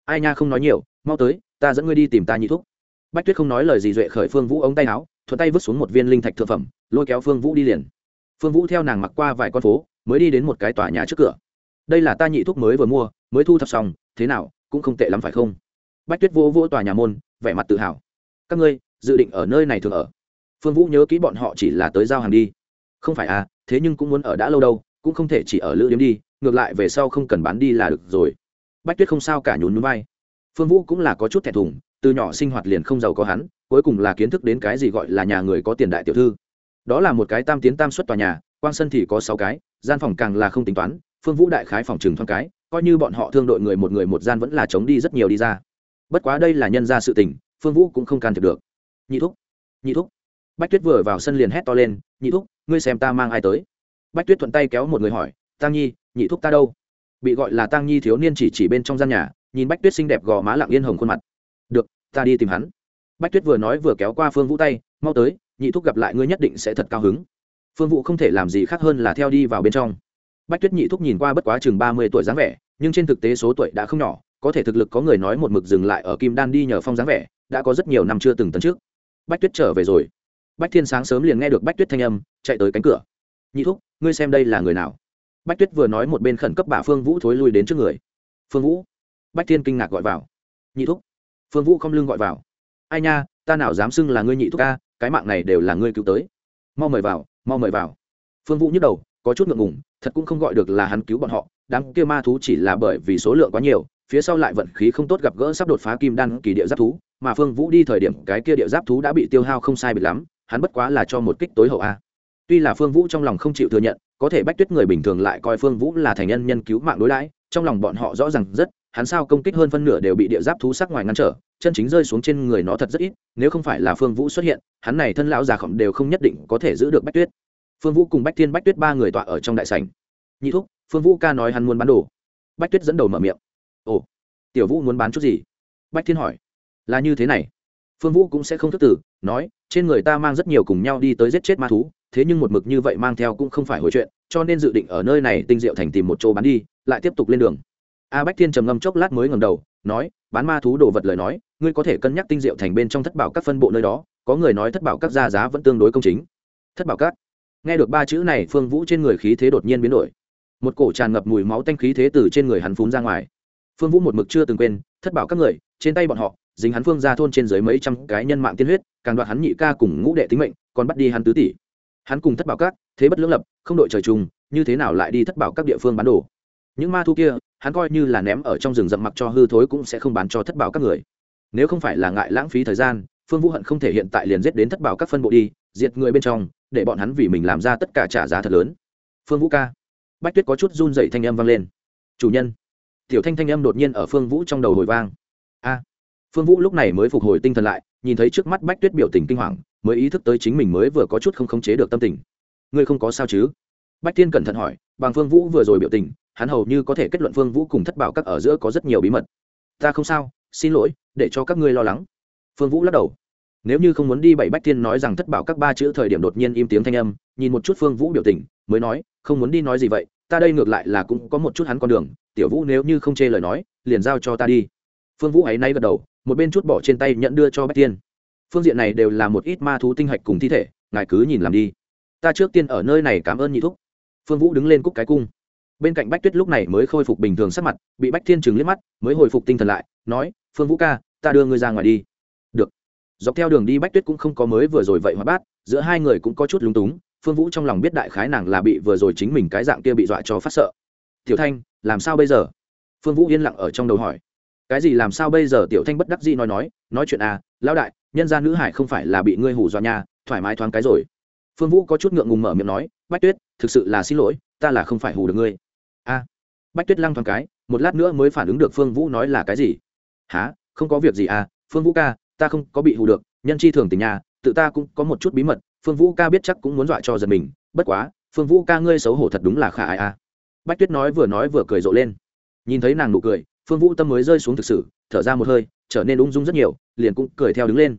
Ai nha không nói nhiều, mau tới, ta dẫn ngươi đi tìm ta nhị thúc. Bách tuyết không nói lời gì duệ khởi phương vũ ống tay áo, thuận tay vứt xuống một viên linh thạch thượng phẩm, lôi kéo phương vũ đi liền. Phương vũ theo nàng mặc qua vài con phố, mới đi đến một cái tòa nhà trước cửa. Đây là ta nhị thúc mới vừa mua, mới thu thập xong, thế nào, cũng không tệ lắm phải không? Bách tuyết vô vô tòa nhà môn, vẻ mặt tự hào. Các ngươi, dự định ở nơi này thường ở. Phương vũ nhớ kỹ bọn họ chỉ là tới giao hàng đi không phải à thế nhưng cũng muốn ở đã lâu đâu, cũng không thể chỉ ở lữ điếm đi, ngược lại về sau không cần bán đi là được rồi. Bách tuyết không sao cả nhún núi bay. phương vũ cũng là có chút thẹn thùng, từ nhỏ sinh hoạt liền không giàu có hắn, cuối cùng là kiến thức đến cái gì gọi là nhà người có tiền đại tiểu thư. Đó là một cái tam tiến tam xuất tòa nhà, quang sân thì có sáu cái, gian phòng càng là không tính toán, phương vũ đại khái phòng trừng thoáng cái, coi như bọn họ thương đội người một người một gian vẫn là chống đi rất nhiều đi ra. Bất quá đây là nhân ra sự tình, phương vũ cũng không can thiệp được. Nhị thúc nhị thúc. Bách tuyết vừa vào sân liền hét to lên, nhị thúc ngươi xem ta mang ai tới. Bách tuyết thuận tay kéo một người hỏi tăng nhi, nhị thúc ta đâu? Bị gọi là tăng nhi thiếu niên chỉ chỉ bên trong gian nhà, nhìn bách tuyết xinh đẹp gò má lặng yên hồng khuôn mặt. Được, ta đi tìm hắn. Bách tuyết vừa nói vừa kéo qua phương vũ tay, mau tới, nhị thúc gặp lại ngươi nhất định sẽ thật cao hứng. Phương vũ không thể làm gì khác hơn là theo đi vào bên trong. Bách tuyết nhị thúc nhìn qua bất quá chừng ba mươi tuổi dáng vẻ, nhưng trên thực tế số tuổi đã không nhỏ, có thể thực lực có người nói một mực dừng lại ở kim đan đi nhờ phong dáng vẻ, đã có rất nhiều năm chưa từng tấn trước. Bách tuyết trở về rồi bách thiên sáng sớm liền nghe được bách tuyết thanh âm, chạy tới cánh cửa. Nhị thúc, ngươi xem đây là người nào? Bách tuyết vừa nói một bên khẩn cấp bà phương vũ thối lui đến trước người. Phương vũ? Bách thiên kinh ngạc gọi vào. Nhị thúc. Phương vũ không lưng gọi vào. Ai nha, ta nào dám xưng là ngươi nhị thúc ca cái mạng này đều là ngươi cứu tới. Mau mời vào, mau mời vào. Phương vũ nhức đầu, có chút ngượng ngùng, thật cũng không gọi được là hắn cứu bọn họ. Đám kia ma thú chỉ là bởi vì số lượng quá nhiều, phía sau lại vận khí không tốt gặp gỡ sắp đột phá kim đan kỳ địa giáp thú, mà phương vũ đi thời điểm cái kia địa giáp thú đã bị tiêu hao không sai biệt lắm hắn bất quá là cho một kích tối hậu a. Tuy là phương vũ trong lòng không chịu thừa nhận, có thể bách tuyết người bình thường lại coi phương vũ là thành nhân nhân cứu mạng đối đãi, trong lòng bọn họ rõ ràng rất, hắn sao công kích hơn phân nửa đều bị địa giáp thú sắc ngoài ngăn trở, chân chính rơi xuống trên người nó thật rất ít, nếu không phải là phương vũ xuất hiện, hắn này thân lão già khổng đều không nhất định có thể giữ được bách tuyết. Phương vũ cùng bách thiên bách tuyết ba người tọa ở trong đại sảnh. Nhị thúc, phương vũ ca nói hắn muốn bán đồ. Bách tuyết dẫn đầu mở miệng. Ồ, tiểu vũ muốn bán chút gì? Bách thiên hỏi. Là như thế này phương vũ cũng sẽ không thức tử, nói, trên người ta mang rất nhiều cùng nhau đi tới giết chết ma thú, thế nhưng một mực như vậy mang theo cũng không phải hồi chuyện, cho nên dự định ở nơi này tinh diệu thành tìm một chỗ bán đi, lại tiếp tục lên đường. A bách thiên trầm ngâm chốc lát mới ngầm đầu, nói, bán ma thú đồ vật lời nói, ngươi có thể cân nhắc tinh diệu thành bên trong thất bảo các phân bộ nơi đó, có người nói thất bảo các gia giá vẫn tương đối công chính. Thất bảo các? Nghe được ba chữ này, phương vũ trên người khí thế đột nhiên biến đổi. Một cổ tràn ngập mùi máu tanh khí thế từ trên người hắn phún ra ngoài. Phương vũ một mực chưa từng quên, thất bảo các người, trên tay bọn họ dính hắn phương ra thôn trên dưới mấy trăm cái nhân mạng tiên huyết, càng đoạt hắn nhị ca cùng ngũ đệ tính mệnh, còn bắt đi hắn tứ tỷ. Hắn cùng thất bảo các, thế bất lưỡng lập, không đội trời chung, như thế nào lại đi thất bảo các địa phương bán đồ? Những ma thu kia, hắn coi như là ném ở trong rừng rậm mặc cho hư thối cũng sẽ không bán cho thất bảo các người. Nếu không phải là ngại lãng phí thời gian, phương vũ hận không thể hiện tại liền giết đến thất bảo các phân bộ đi, diệt người bên trong, để bọn hắn vì mình làm ra tất cả trả giá thật lớn. Phương vũ ca. Bách tuyết có chút run dậy thanh âm vang lên. Chủ nhân. Tiểu thanh thanh âm đột nhiên ở phương vũ trong đầu hồi vang. A phương vũ lúc này mới phục hồi tinh thần lại, nhìn thấy trước mắt bách tuyết biểu tình kinh hoàng, mới ý thức tới chính mình mới vừa có chút không khống chế được tâm tình. Ngươi không có sao chứ? Bách tiên cẩn thận hỏi, bằng phương vũ vừa rồi biểu tình, hắn hầu như có thể kết luận phương vũ cùng thất bảo các ở giữa có rất nhiều bí mật. Ta không sao, xin lỗi, để cho các ngươi lo lắng. Phương vũ lắc đầu. Nếu như không muốn đi bảy bách tiên nói rằng thất bảo các ba chữ thời điểm đột nhiên im tiếng thanh âm, nhìn một chút phương vũ biểu tình, mới nói, không muốn đi nói gì vậy, ta đây ngược lại là cũng có một chút hắn con đường, tiểu vũ nếu như không chê lời nói, liền giao cho ta đi phương vũ ấy nay gật đầu, một bên chút bỏ trên tay nhận đưa cho bách tiên phương diện này đều là một ít ma thú tinh hạch cùng thi thể, ngài cứ nhìn làm đi. Ta trước tiên ở nơi này cảm ơn nhị thúc. Phương vũ đứng lên cúc cái cung. Bên cạnh bách tuyết lúc này mới khôi phục bình thường sắc mặt, bị bách thiên chừng liếc mắt, mới hồi phục tinh thần lại, nói, phương vũ ca, ta đưa ngươi ra ngoài đi. Được. Dọc theo đường đi bách tuyết cũng không có mới vừa rồi vậy hóa bát giữa hai người cũng có chút lúng túng, phương vũ trong lòng biết đại khái nàng là bị vừa rồi chính mình cái dạng kia bị dọa cho phát sợ. Tiểu thanh, làm sao bây giờ? Phương vũ yên lặng ở trong đầu hỏi cái gì làm sao bây giờ tiểu thanh bất đắc dĩ nói nói nói chuyện à lão đại, nhân gia nữ hải không phải là bị ngươi hù dọa nhà thoải mái thoáng cái rồi. Phương vũ có chút ngượng ngùng mở miệng nói, bách tuyết, thực sự là xin lỗi, ta là không phải hù được ngươi. A bách tuyết lăng thoáng cái, một lát nữa mới phản ứng được phương vũ nói là cái gì. Há không có việc gì à phương vũ ca, ta không có bị hù được, nhân chi thường tình nhà tự ta cũng có một chút bí mật, phương vũ ca biết chắc cũng muốn dọa cho giật mình, bất quá, phương vũ ca ngươi xấu hổ thật đúng là khả ai à. Bách tuyết nói vừa nói vừa cười rộ lên. Nhìn thấy nàng nụ cười phương vũ tâm mới rơi xuống thực sự, thở ra một hơi, trở nên ung dung rất nhiều, liền cũng cười theo đứng lên.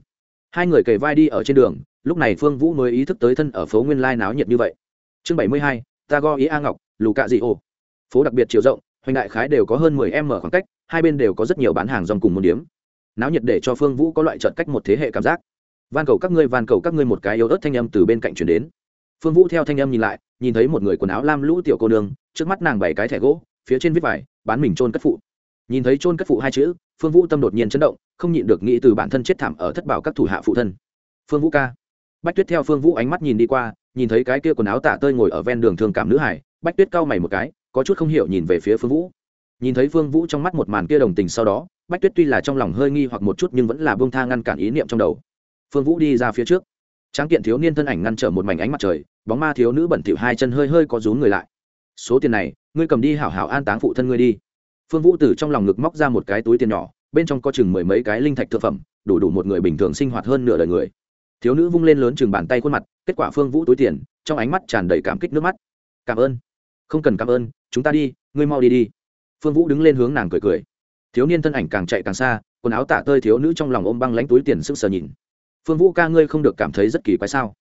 Hai người kề vai đi ở trên đường, lúc này phương vũ mới ý thức tới thân ở phố nguyên lai náo nhiệt như vậy. Chương bảy mươi hai, ta go ý a ngọc, lù cạ dị ô phố đặc biệt chiều rộng, hoành đại khái đều có hơn mười m khoảng cách, hai bên đều có rất nhiều bán hàng dòng cùng một điếm. Náo nhiệt để cho phương vũ có loại trợt cách một thế hệ cảm giác. Van cầu các ngươi, van cầu các ngươi một cái yếu ớt thanh âm từ bên cạnh chuyển đến. Phương vũ theo thanh âm nhìn lại, nhìn thấy một người quần áo lam lũ tiểu cô nương, trước mắt nàng bảy cái thẻ gỗ, phía trên viết vải, bán mình trôn cất phụ nhìn thấy trôn cất phụ hai chữ, phương vũ tâm đột nhiên chấn động, không nhịn được nghĩ từ bản thân chết thảm ở thất bảo các thủ hạ phụ thân. Phương vũ ca. Bách tuyết theo phương vũ ánh mắt nhìn đi qua, nhìn thấy cái kia quần áo tả tơi ngồi ở ven đường thương cảm nữ hải, bách tuyết cau mày một cái, có chút không hiểu nhìn về phía phương vũ. Nhìn thấy phương vũ trong mắt một màn kia đồng tình sau đó, bách tuyết tuy là trong lòng hơi nghi hoặc một chút nhưng vẫn là bông tha ngăn cản ý niệm trong đầu. Phương vũ đi ra phía trước. Tráng kiện thiếu niên thân ảnh ngăn trở một mảnh ánh mặt trời, bóng ma thiếu nữ bẩn thỉu hai chân hơi hơi có rú người lại. Số tiền này, ngươi cầm đi hảo hảo an táng phụ thân ngươi đi phương vũ từ trong lòng ngực móc ra một cái túi tiền nhỏ, bên trong có chừng mười mấy cái linh thạch thực phẩm, đủ đủ một người bình thường sinh hoạt hơn nửa đời người. Thiếu nữ vung lên lớn chừng bàn tay khuôn mặt, kết quả phương vũ túi tiền, trong ánh mắt tràn đầy cảm kích nước mắt. Cảm ơn. Không cần cảm ơn, chúng ta đi, ngươi mau đi đi. Phương vũ đứng lên hướng nàng cười cười. Thiếu niên thân ảnh càng chạy càng xa, quần áo tả tơi thiếu nữ trong lòng ôm băng lánh túi tiền sững sờ nhìn. Phương vũ ca, ngươi không được cảm thấy rất kỳ quái sao?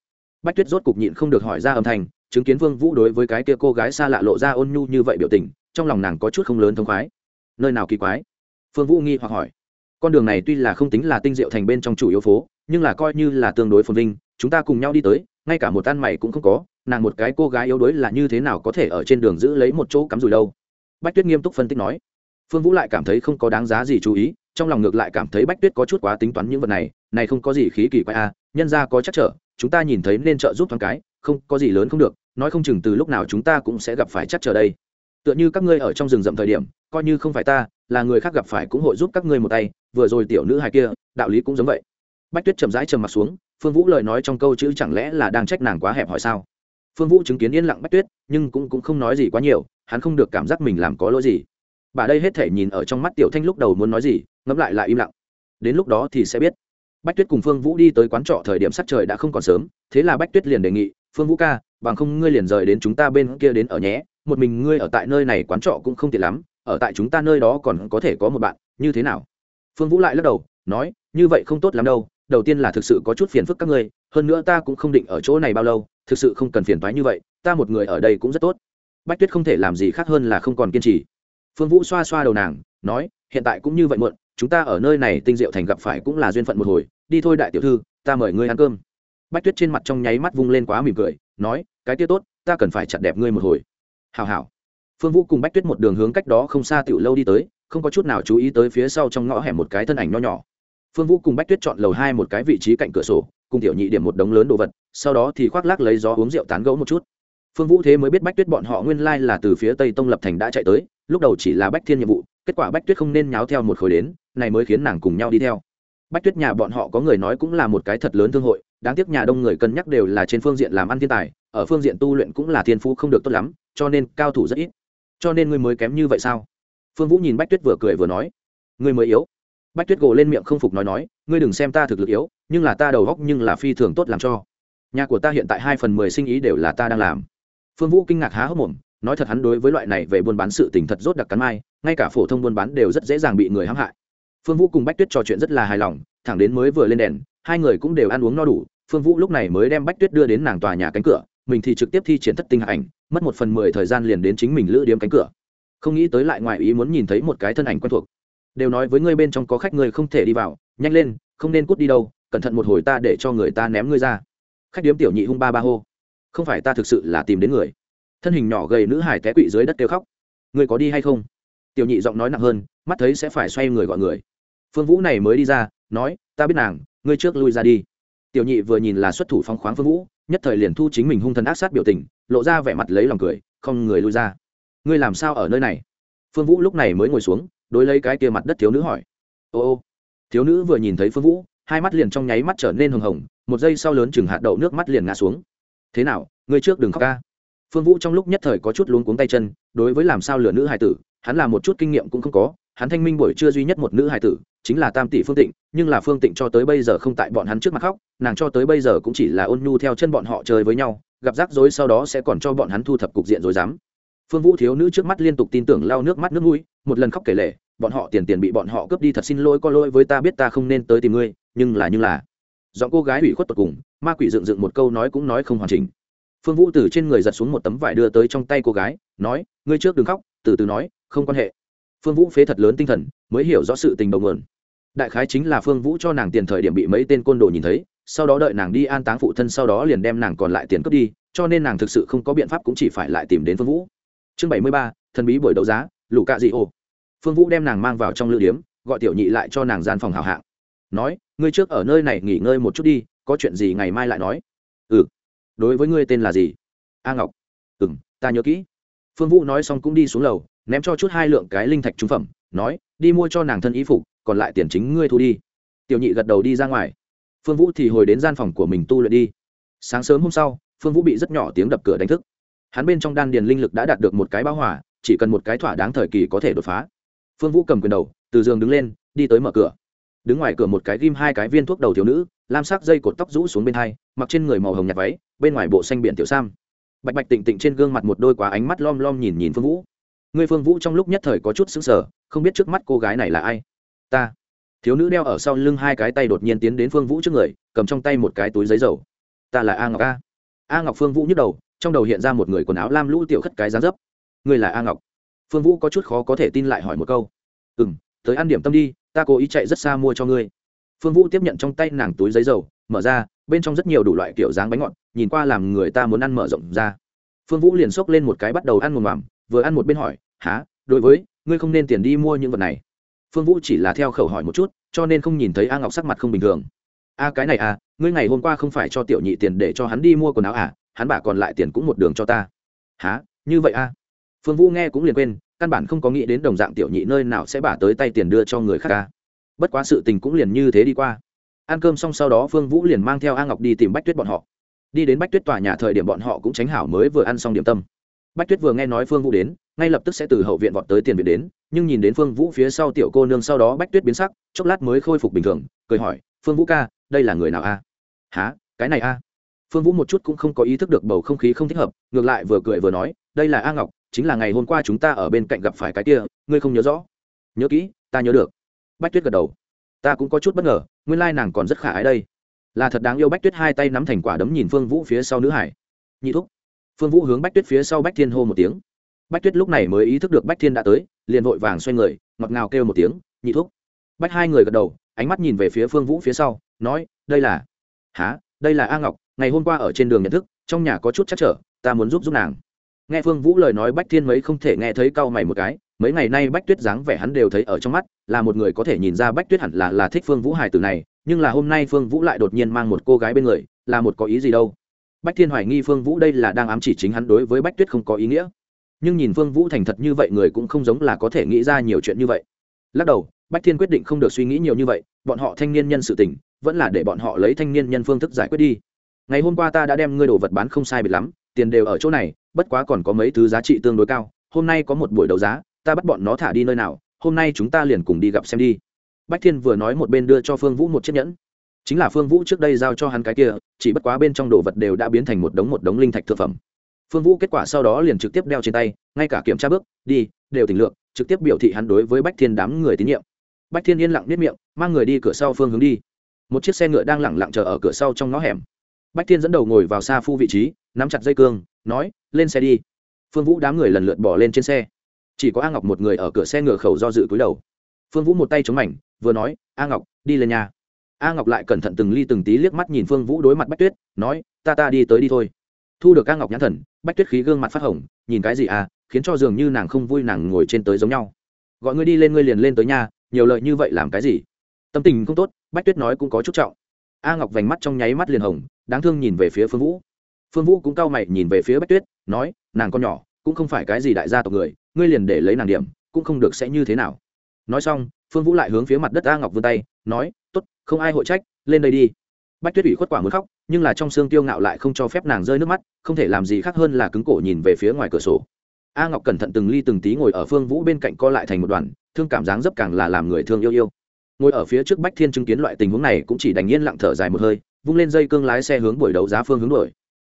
Bách tuyết rốt cục nhịn không được hỏi ra âm thanh, chứng kiến phương vũ đối với cái kia cô gái xa lạ lộ ra ôn nhu như vậy biểu tình, trong lòng nàng có chút không lớn thông khoái nơi nào kỳ quái? Phương vũ nghi hoặc hỏi. Con đường này tuy là không tính là tinh diệu thành bên trong chủ yếu phố nhưng là coi như là tương đối phồn vinh chúng ta cùng nhau đi tới ngay cả một tan mày cũng không có nàng một cái cô gái yếu đuối là như thế nào có thể ở trên đường giữ lấy một chỗ cắm rùi đâu? Bách tuyết nghiêm túc phân tích nói. Phương vũ lại cảm thấy không có đáng giá gì chú ý trong lòng ngược lại cảm thấy bách tuyết có chút quá tính toán những vật này này không có gì khí kỳ quái a à, nhân ra có chắc trở chúng ta nhìn thấy nên trợ giúp thoáng cái không có gì lớn không được nói không chừng từ lúc nào chúng ta cũng sẽ gặp phải chắc trở đây tựa như các ngươi ở trong rừng rậm thời điểm coi như không phải ta là người khác gặp phải cũng hội giúp các ngươi một tay vừa rồi tiểu nữ hài kia đạo lý cũng giống vậy. Bách tuyết chậm rãi trầm mặt xuống phương vũ lời nói trong câu chữ chẳng lẽ là đang trách nàng quá hẹp hỏi sao? Phương vũ chứng kiến yên lặng bách tuyết nhưng cũng, cũng không nói gì quá nhiều hắn không được cảm giác mình làm có lỗi gì. Bà đây hết thể nhìn ở trong mắt tiểu thanh lúc đầu muốn nói gì ngẫm lại lại im lặng. Đến lúc đó thì sẽ biết. Bách tuyết cùng phương vũ đi tới quán trọ thời điểm sắc trời đã không còn sớm thế là bách tuyết liền đề nghị phương vũ ca bằng không ngươi liền rời đến chúng ta bên kia đến ở nhé một mình ngươi ở tại nơi này quán trọ cũng không tiện lắm, ở tại chúng ta nơi đó còn có thể có một bạn, như thế nào? Phương vũ lại lắc đầu, nói, như vậy không tốt lắm đâu, đầu tiên là thực sự có chút phiền phức các ngươi, hơn nữa ta cũng không định ở chỗ này bao lâu, thực sự không cần phiền toái như vậy, ta một người ở đây cũng rất tốt. Bách tuyết không thể làm gì khác hơn là không còn kiên trì. Phương vũ xoa xoa đầu nàng, nói, hiện tại cũng như vậy muộn, chúng ta ở nơi này tinh diệu thành gặp phải cũng là duyên phận một hồi, đi thôi đại tiểu thư, ta mời ngươi ăn cơm. Bách tuyết trên mặt trong nháy mắt vung lên quá mỉm cười, nói, cái tiết tốt, ta cần phải chặt đẹp ngươi một hồi hào hào phương vũ cùng bách tuyết một đường hướng cách đó không xa tiểu lâu đi tới, không có chút nào chú ý tới phía sau trong ngõ hẻm một cái thân ảnh nho nhỏ. Phương vũ cùng bách tuyết chọn lầu hai một cái vị trí cạnh cửa sổ, cùng tiểu nhị điểm một đống lớn đồ vật, sau đó thì khoác lác lấy gió uống rượu tán gẫu một chút. Phương vũ thế mới biết bách tuyết bọn họ nguyên lai là từ phía tây tông lập thành đã chạy tới, lúc đầu chỉ là bách thiên nhiệm vụ, kết quả bách tuyết không nên nháo theo một khối đến, này mới khiến nàng cùng nhau đi theo. Bách tuyết nhà bọn họ có người nói cũng là một cái thật lớn thương hội, đáng tiếc nhà đông người cân nhắc đều là trên phương diện làm ăn thiên tài, ở phương diện tu luyện cũng là thiên phú không được tốt lắm cho nên cao thủ rất ít. Cho nên ngươi mới kém như vậy sao? Phương vũ nhìn bách tuyết vừa cười vừa nói, ngươi mới yếu. Bách tuyết gồ lên miệng không phục nói nói, ngươi đừng xem ta thực lực yếu, nhưng là ta đầu góc nhưng là phi thường tốt làm cho. Nhà của ta hiện tại hai phần mười sinh ý đều là ta đang làm. Phương vũ kinh ngạc há hốc mồm, nói thật hắn đối với loại này về buôn bán sự tình thật rốt đặc cắn mai, ngay cả phổ thông buôn bán đều rất dễ dàng bị người hãm hại. Phương vũ cùng bách tuyết trò chuyện rất là hài lòng, thẳng đến mới vừa lên đèn, hai người cũng đều ăn uống no đủ, phương vũ lúc này mới đem bách tuyết đưa đến nàng tòa nhà cánh cửa mình thì trực tiếp thi triển thất tinh hạ ảnh, mất một phần mười thời gian liền đến chính mình lữ điếm cánh cửa. Không nghĩ tới lại ngoài ý muốn nhìn thấy một cái thân ảnh quen thuộc. Đều nói với ngươi bên trong có khách ngươi không thể đi vào, nhanh lên, không nên cút đi đâu, cẩn thận một hồi ta để cho người ta ném ngươi ra. Khách điếm tiểu nhị hung ba ba hô. Không phải ta thực sự là tìm đến người. Thân hình nhỏ gầy nữ hải té quỵ dưới đất kêu khóc. Ngươi có đi hay không? Tiểu nhị giọng nói nặng hơn, mắt thấy sẽ phải xoay người gọi người. Phương vũ này mới đi ra, nói, ta biết nàng, ngươi trước lui ra đi. Tiểu nhị vừa nhìn là xuất thủ phong khoáng phương vũ nhất thời liền thu chính mình hung thần ác sát biểu tình, lộ ra vẻ mặt lấy lòng cười, không người lui ra. Ngươi làm sao ở nơi này? Phương vũ lúc này mới ngồi xuống, đối lấy cái kia mặt đất thiếu nữ hỏi. Ô ô. Thiếu nữ vừa nhìn thấy phương vũ, hai mắt liền trong nháy mắt trở nên hồng hồng, một giây sau lớn chừng hạt đậu nước mắt liền ngã xuống. Thế nào, ngươi trước đừng khóc ca. Phương vũ trong lúc nhất thời có chút luống cuống tay chân, đối với làm sao lừa nữ hài tử, hắn là một chút kinh nghiệm cũng không có, hắn thanh minh buổi trưa duy nhất một nữ hài tử chính là tam tỷ phương tịnh, nhưng là phương tịnh cho tới bây giờ không tại bọn hắn trước mặt khóc, nàng cho tới bây giờ cũng chỉ là ôn nhu theo chân bọn họ chơi với nhau, gặp rắc rối sau đó sẽ còn cho bọn hắn thu thập cục diện rồi dám phương vũ thiếu nữ trước mắt liên tục tin tưởng lau nước mắt nước mũi, một lần khóc kể lể, bọn họ tiền tiền bị bọn họ cướp đi thật xin lỗi có lỗi với ta biết ta không nên tới tìm ngươi, nhưng là nhưng là. Giọng cô gái ủy khuất tột cùng, ma quỷ dựng dựng một câu nói cũng nói không hoàn chỉnh. Phương vũ từ trên người giật xuống một tấm vải đưa tới trong tay cô gái, nói, ngươi trước đừng khóc, từ từ nói, không quan hệ phương vũ phế thật lớn tinh thần, mới hiểu rõ sự tình đầu nguồn đại khái chính là phương vũ cho nàng tiền thời điểm bị mấy tên côn đồ nhìn thấy, sau đó đợi nàng đi an táng phụ thân sau đó liền đem nàng còn lại tiền cướp đi, cho nên nàng thực sự không có biện pháp cũng chỉ phải lại tìm đến phương vũ. Chương bảy mươi ba, thần bí buổi đấu giá, lũ cạ dị ô. Phương vũ đem nàng mang vào trong lữ điếm, gọi tiểu nhị lại cho nàng gian phòng hào hạng. Nói, ngươi trước ở nơi này nghỉ ngơi một chút đi, có chuyện gì ngày mai lại nói. Ừ. Đối với ngươi tên là gì? A ngọc. Ừ m ta nhớ kỹ. Phương vũ nói xong cũng đi xuống lầu ném cho chút hai lượng cái linh thạch trung phẩm, nói, đi mua cho nàng thân y phục, còn lại tiền chính ngươi thu đi. Tiểu nhị gật đầu đi ra ngoài. Phương vũ thì hồi đến gian phòng của mình tu luyện đi. Sáng sớm hôm sau, phương vũ bị rất nhỏ tiếng đập cửa đánh thức. Hắn bên trong đan điền linh lực đã đạt được một cái báo hỏa chỉ cần một cái thỏa đáng thời kỳ có thể đột phá. Phương vũ cầm quyền đầu, từ giường đứng lên, đi tới mở cửa. Đứng ngoài cửa một cái ghim hai cái viên thuốc đầu thiếu nữ, lam sắc dây cột tóc rũ xuống bên hai, mặc trên người màu hồng nhạt váy, bên ngoài bộ xanh biển tiểu sam. Bạch bạch tịnh tịnh trên gương mặt một đôi quá ánh mắt lom lom nhìn nhìn phương vũ. Ngươi phương vũ trong lúc nhất thời có chút sững sờ, không biết trước mắt cô gái này là ai. Ta. Thiếu nữ đeo ở sau lưng hai cái tay đột nhiên tiến đến phương vũ trước người, cầm trong tay một cái túi giấy dầu. Ta là a ngọc a. A ngọc phương vũ nhức đầu, trong đầu hiện ra một người quần áo lam lũ tiểu khất cái dáng dấp. Ngươi là a ngọc. Phương vũ có chút khó có thể tin lại hỏi một câu. Ừ m tới ăn điểm tâm đi, ta cố ý chạy rất xa mua cho ngươi. Phương vũ tiếp nhận trong tay nàng túi giấy dầu, mở ra, bên trong rất nhiều đủ loại kiểu dáng bánh ngọt, nhìn qua làm người ta muốn ăn mở rộng ra. Phương vũ liền xốc lên một cái bắt đầu ăn mồm mầm vừa ăn một bên hỏi há đối với, ngươi không nên tiền đi mua những vật này. Phương vũ chỉ là theo khẩu hỏi một chút, cho nên không nhìn thấy a ngọc sắc mặt không bình thường. A, cái này à ngươi ngày hôm qua không phải cho tiểu nhị tiền để cho hắn đi mua quần áo à hắn bả còn lại tiền cũng một đường cho ta. Há như vậy à? Phương vũ nghe cũng liền quên, căn bản không có nghĩ đến đồng dạng tiểu nhị nơi nào sẽ bả tới tay tiền đưa cho người khác à. bất quá sự tình cũng liền như thế đi qua. Ăn cơm xong sau đó phương vũ liền mang theo a ngọc đi tìm bách tuyết bọn họ. Đi đến bách tuyết tòa nhà thời điểm bọn họ cũng tránh hảo mới vừa ăn xong điểm tâm bách tuyết vừa nghe nói phương vũ đến, ngay lập tức sẽ từ hậu viện vọt tới tiền viện đến, nhưng nhìn đến phương vũ phía sau tiểu cô nương sau đó bách tuyết biến sắc, chốc lát mới khôi phục bình thường, cười hỏi, phương vũ ca, đây là người nào a? À? há cái này a? Phương vũ một chút cũng không có ý thức được bầu không khí không thích hợp, ngược lại vừa cười vừa nói, đây là a ngọc, chính là ngày hôm qua chúng ta ở bên cạnh gặp phải cái kia, ngươi không nhớ rõ? Nhớ kỹ, ta nhớ được. Bách tuyết gật đầu. Ta cũng có chút bất ngờ, nguyên lai nàng còn rất khả ái đây. Là thật đáng yêu. Bách tuyết hai tay nắm thành quả đấm nhìn phương vũ phía sau nữ hải. Nhị thúc phương vũ hướng bách tuyết phía sau bách thiên hô một tiếng. Bách tuyết lúc này mới ý thức được bách thiên đã tới, liền vội vàng xoay người, ngọt ngào kêu một tiếng, nhị thúc. Bách hai người gật đầu, ánh mắt nhìn về phía phương vũ phía sau, nói, đây là há đây là a ngọc, ngày hôm qua ở trên đường nhận thức, trong nhà có chút chắc trở, ta muốn giúp giúp nàng. Nghe phương vũ lời nói bách thiên mấy không thể nghe thấy cau mày một cái, mấy ngày nay bách tuyết dáng vẻ hắn đều thấy ở trong mắt, là một người có thể nhìn ra bách tuyết hẳn là là thích phương vũ hài từ này, nhưng là hôm nay phương vũ lại đột nhiên mang một cô gái bên người, là một có ý gì đâu? Bách thiên hoài nghi phương vũ đây là đang ám chỉ chính hắn đối với bách tuyết không có ý nghĩa. Nhưng nhìn phương vũ thành thật như vậy người cũng không giống là có thể nghĩ ra nhiều chuyện như vậy. Lắc đầu, bách thiên quyết định không được suy nghĩ nhiều như vậy, bọn họ thanh niên nhân sự tình, vẫn là để bọn họ lấy thanh niên nhân phương thức giải quyết đi. Ngày hôm qua ta đã đem ngươi đồ vật bán không sai biệt lắm, tiền đều ở chỗ này, bất quá còn có mấy thứ giá trị tương đối cao, hôm nay có một buổi đấu giá, ta bắt bọn nó thả đi nơi nào, hôm nay chúng ta liền cùng đi gặp xem đi. Bách thiên vừa nói một bên đưa cho phương vũ một chiếc nhẫn chính là phương vũ trước đây giao cho hắn cái kia, chỉ bất quá bên trong đồ vật đều đã biến thành một đống một đống linh thạch thực phẩm. Phương vũ kết quả sau đó liền trực tiếp đeo trên tay, ngay cả kiểm tra bước, đi, đều tỉnh lượng trực tiếp biểu thị hắn đối với bách thiên đám người tín nhiệm. Bách thiên yên lặng biết miệng, mang người đi cửa sau phương hướng đi. Một chiếc xe ngựa đang lẳng lặng chờ ở cửa sau trong ngõ hẻm. Bách thiên dẫn đầu ngồi vào xa phu vị trí, nắm chặt dây cương, nói, lên xe đi. Phương vũ đám người lần lượt bỏ lên trên xe. Chỉ có a ngọc một người ở cửa xe ngựa khẩu do dự cúi đầu. Phương vũ một tay chống mảnh, vừa nói, a ngọc, đi lên nhà a ngọc lại cẩn thận từng ly từng tí liếc mắt nhìn phương vũ đối mặt bách tuyết, nói, ta ta đi tới đi thôi. Thu được a ngọc nhãn thần, bách tuyết khí gương mặt phát hồng, nhìn cái gì à khiến cho dường như nàng không vui nàng ngồi trên tới giống nhau. Gọi ngươi đi lên ngươi liền lên tới nhà nhiều lợi như vậy làm cái gì? Tâm tình không tốt, bách tuyết nói cũng có chút trọng. A ngọc vành mắt trong nháy mắt liền hồng, đáng thương nhìn về phía phương vũ. Phương vũ cũng cau mày nhìn về phía bách tuyết, nói, nàng con nhỏ, cũng không phải cái gì đại gia tộc người, ngươi liền để lấy nàng điểm, cũng không được sẽ như thế nào. Nói xong, phương vũ lại hướng phía mặt đất a ngọc vươn tay, nói Tốt, không ai hội trách lên đây đi. Bách tuyết ủy khuất quả muốn khóc nhưng là trong xương tiêu ngạo lại không cho phép nàng rơi nước mắt không thể làm gì khác hơn là cứng cổ nhìn về phía ngoài cửa sổ. A ngọc cẩn thận từng ly từng tí ngồi ở phương vũ bên cạnh co lại thành một đoàn thương cảm dáng dấp càng là làm người thương yêu yêu. Ngồi ở phía trước bách thiên chứng kiến loại tình huống này cũng chỉ đành yên lặng thở dài một hơi vung lên dây cương lái xe hướng buổi đấu giá phương hướng đuổi.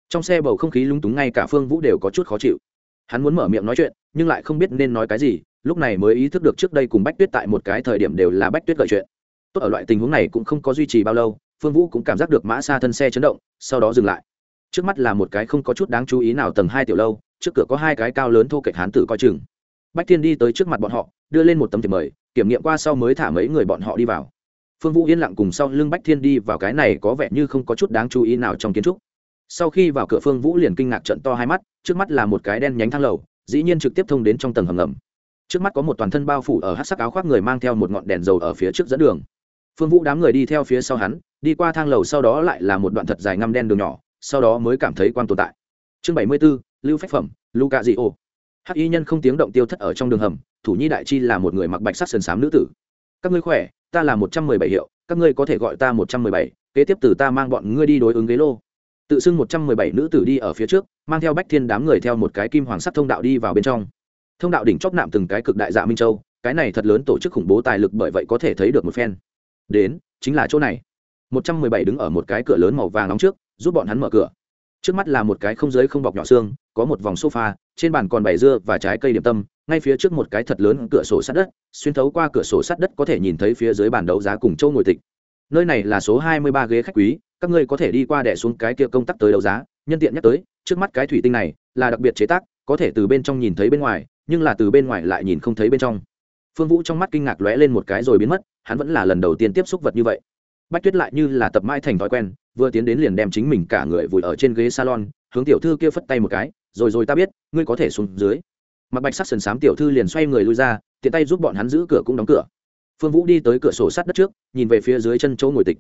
Trong xe bầu không khí lúng túng ngay cả phương vũ đều có chút khó chịu. Hắn muốn mở miệng nói chuyện nhưng lại không biết nên nói cái gì lúc này mới ý thức được trước đây cùng bách tuyết tại một cái thời điểm đều là bách tuyết gợi chuyện tốt ở loại tình huống này cũng không có duy trì bao lâu, phương vũ cũng cảm giác được mã xa thân xe chấn động, sau đó dừng lại. Trước mắt là một cái không có chút đáng chú ý nào tầng hai tiểu lâu, trước cửa có hai cái cao lớn thô kệch hán tử coi chừng. Bách thiên đi tới trước mặt bọn họ, đưa lên một tấm thiệp mời, kiểm nghiệm qua sau mới thả mấy người bọn họ đi vào. Phương vũ yên lặng cùng sau lưng bách thiên đi vào cái này có vẻ như không có chút đáng chú ý nào trong kiến trúc. Sau khi vào cửa phương vũ liền kinh ngạc trận to hai mắt, trước mắt là một cái đen nhánh thang lầu, dĩ nhiên trực tiếp thông đến trong tầng hầm ngầm. Trước mắt có một toàn thân bao phủ ở hát sắc áo khoác người mang theo một ngọn đèn dầu ở phía trước dẫn đường phương vũ đám người đi theo phía sau hắn, đi qua thang lầu sau đó lại là một đoạn thật dài ngăm đen đường nhỏ, sau đó mới cảm thấy quan tồn tại. Chương bảy mươi b ố lưu phách phẩm luca dị ô hắc y nhân không tiếng động tiêu thất ở trong đường hầm, thủ nhi đại chi là một người mặc bạch sắc sườn xám nữ tử. Các ngươi khỏe, ta là một trăm mười bảy hiệu, các ngươi có thể gọi ta một trăm mười bảy, kế tiếp từ ta mang bọn ngươi đi đối ứng ghế lô. Tự xưng một trăm mười bảy nữ tử đi ở phía trước, mang theo bách thiên đám người theo một cái kim hoàng sắc thông đạo đi vào bên trong. Thông đạo đỉnh chóp nạm từng cái cực đại dạ minh châu, cái này thật lớn tổ chức khủng bố tài lực bởi vậy có thể thấy được một phen đến, chính là chỗ này. Một trăm mười bảy đứng ở một cái cửa lớn màu vàng nóng trước, giúp bọn hắn mở cửa. Trước mắt là một cái không giới không bọc nhỏ xương, có một vòng sofa, trên bàn còn bày dưa và trái cây điểm tâm, ngay phía trước một cái thật lớn cửa sổ sắt đất, xuyên thấu qua cửa sổ sắt đất có thể nhìn thấy phía dưới bàn đấu giá cùng châu ngồi tịch. Nơi này là số hai mươi ba ghế khách quý, các ngươi có thể đi qua đẻ xuống cái kia công tác tới đấu giá, nhân tiện nhắc tới, trước mắt cái thủy tinh này là đặc biệt chế tác, có thể từ bên trong nhìn thấy bên ngoài, nhưng là từ bên ngoài lại nhìn không thấy bên trong phương vũ trong mắt kinh ngạc lóe lên một cái rồi biến mất, hắn vẫn là lần đầu tiên tiếp xúc vật như vậy. Bách tuyết lại như là tập mãi thành thói quen, vừa tiến đến liền đem chính mình cả người vùi ở trên ghế salon, hướng tiểu thư kia phất tay một cái, rồi rồi ta biết, ngươi có thể xuống dưới. Mặt bạch sắc sần sám tiểu thư liền xoay người lui ra, tiện tay giúp bọn hắn giữ cửa cũng đóng cửa. Phương vũ đi tới cửa sổ sát đất trước, nhìn về phía dưới chân chỗ ngồi tịch.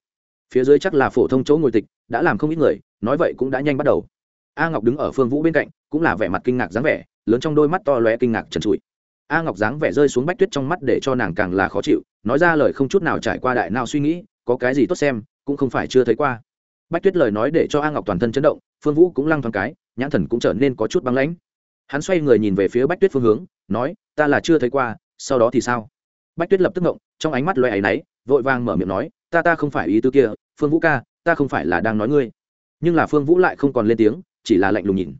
Phía dưới chắc là phổ thông chỗ ngồi tịch, đã làm không ít người, nói vậy cũng đã nhanh bắt đầu. A ngọc đứng ở phương vũ bên cạnh, cũng là vẻ mặt kinh ngạc dáng vẻ, lớn trong đôi mắt to lóe kinh ngạc trần trụi a ngọc dáng vẻ rơi xuống bách tuyết trong mắt để cho nàng càng là khó chịu, nói ra lời không chút nào trải qua đại nào suy nghĩ, có cái gì tốt xem, cũng không phải chưa thấy qua. Bách tuyết lời nói để cho a ngọc toàn thân chấn động, phương vũ cũng lăng thoáng cái, nhãn thần cũng trở nên có chút băng lãnh. Hắn xoay người nhìn về phía bách tuyết phương hướng, nói, ta là chưa thấy qua, sau đó thì sao? Bách tuyết lập tức ngộng, trong ánh mắt loay áy náy, vội vàng mở miệng nói, ta ta không phải ý tư kia, phương vũ ca, ta không phải là đang nói ngươi. Nhưng là phương vũ lại không còn lên tiếng, chỉ là lạnh lùng nhìn.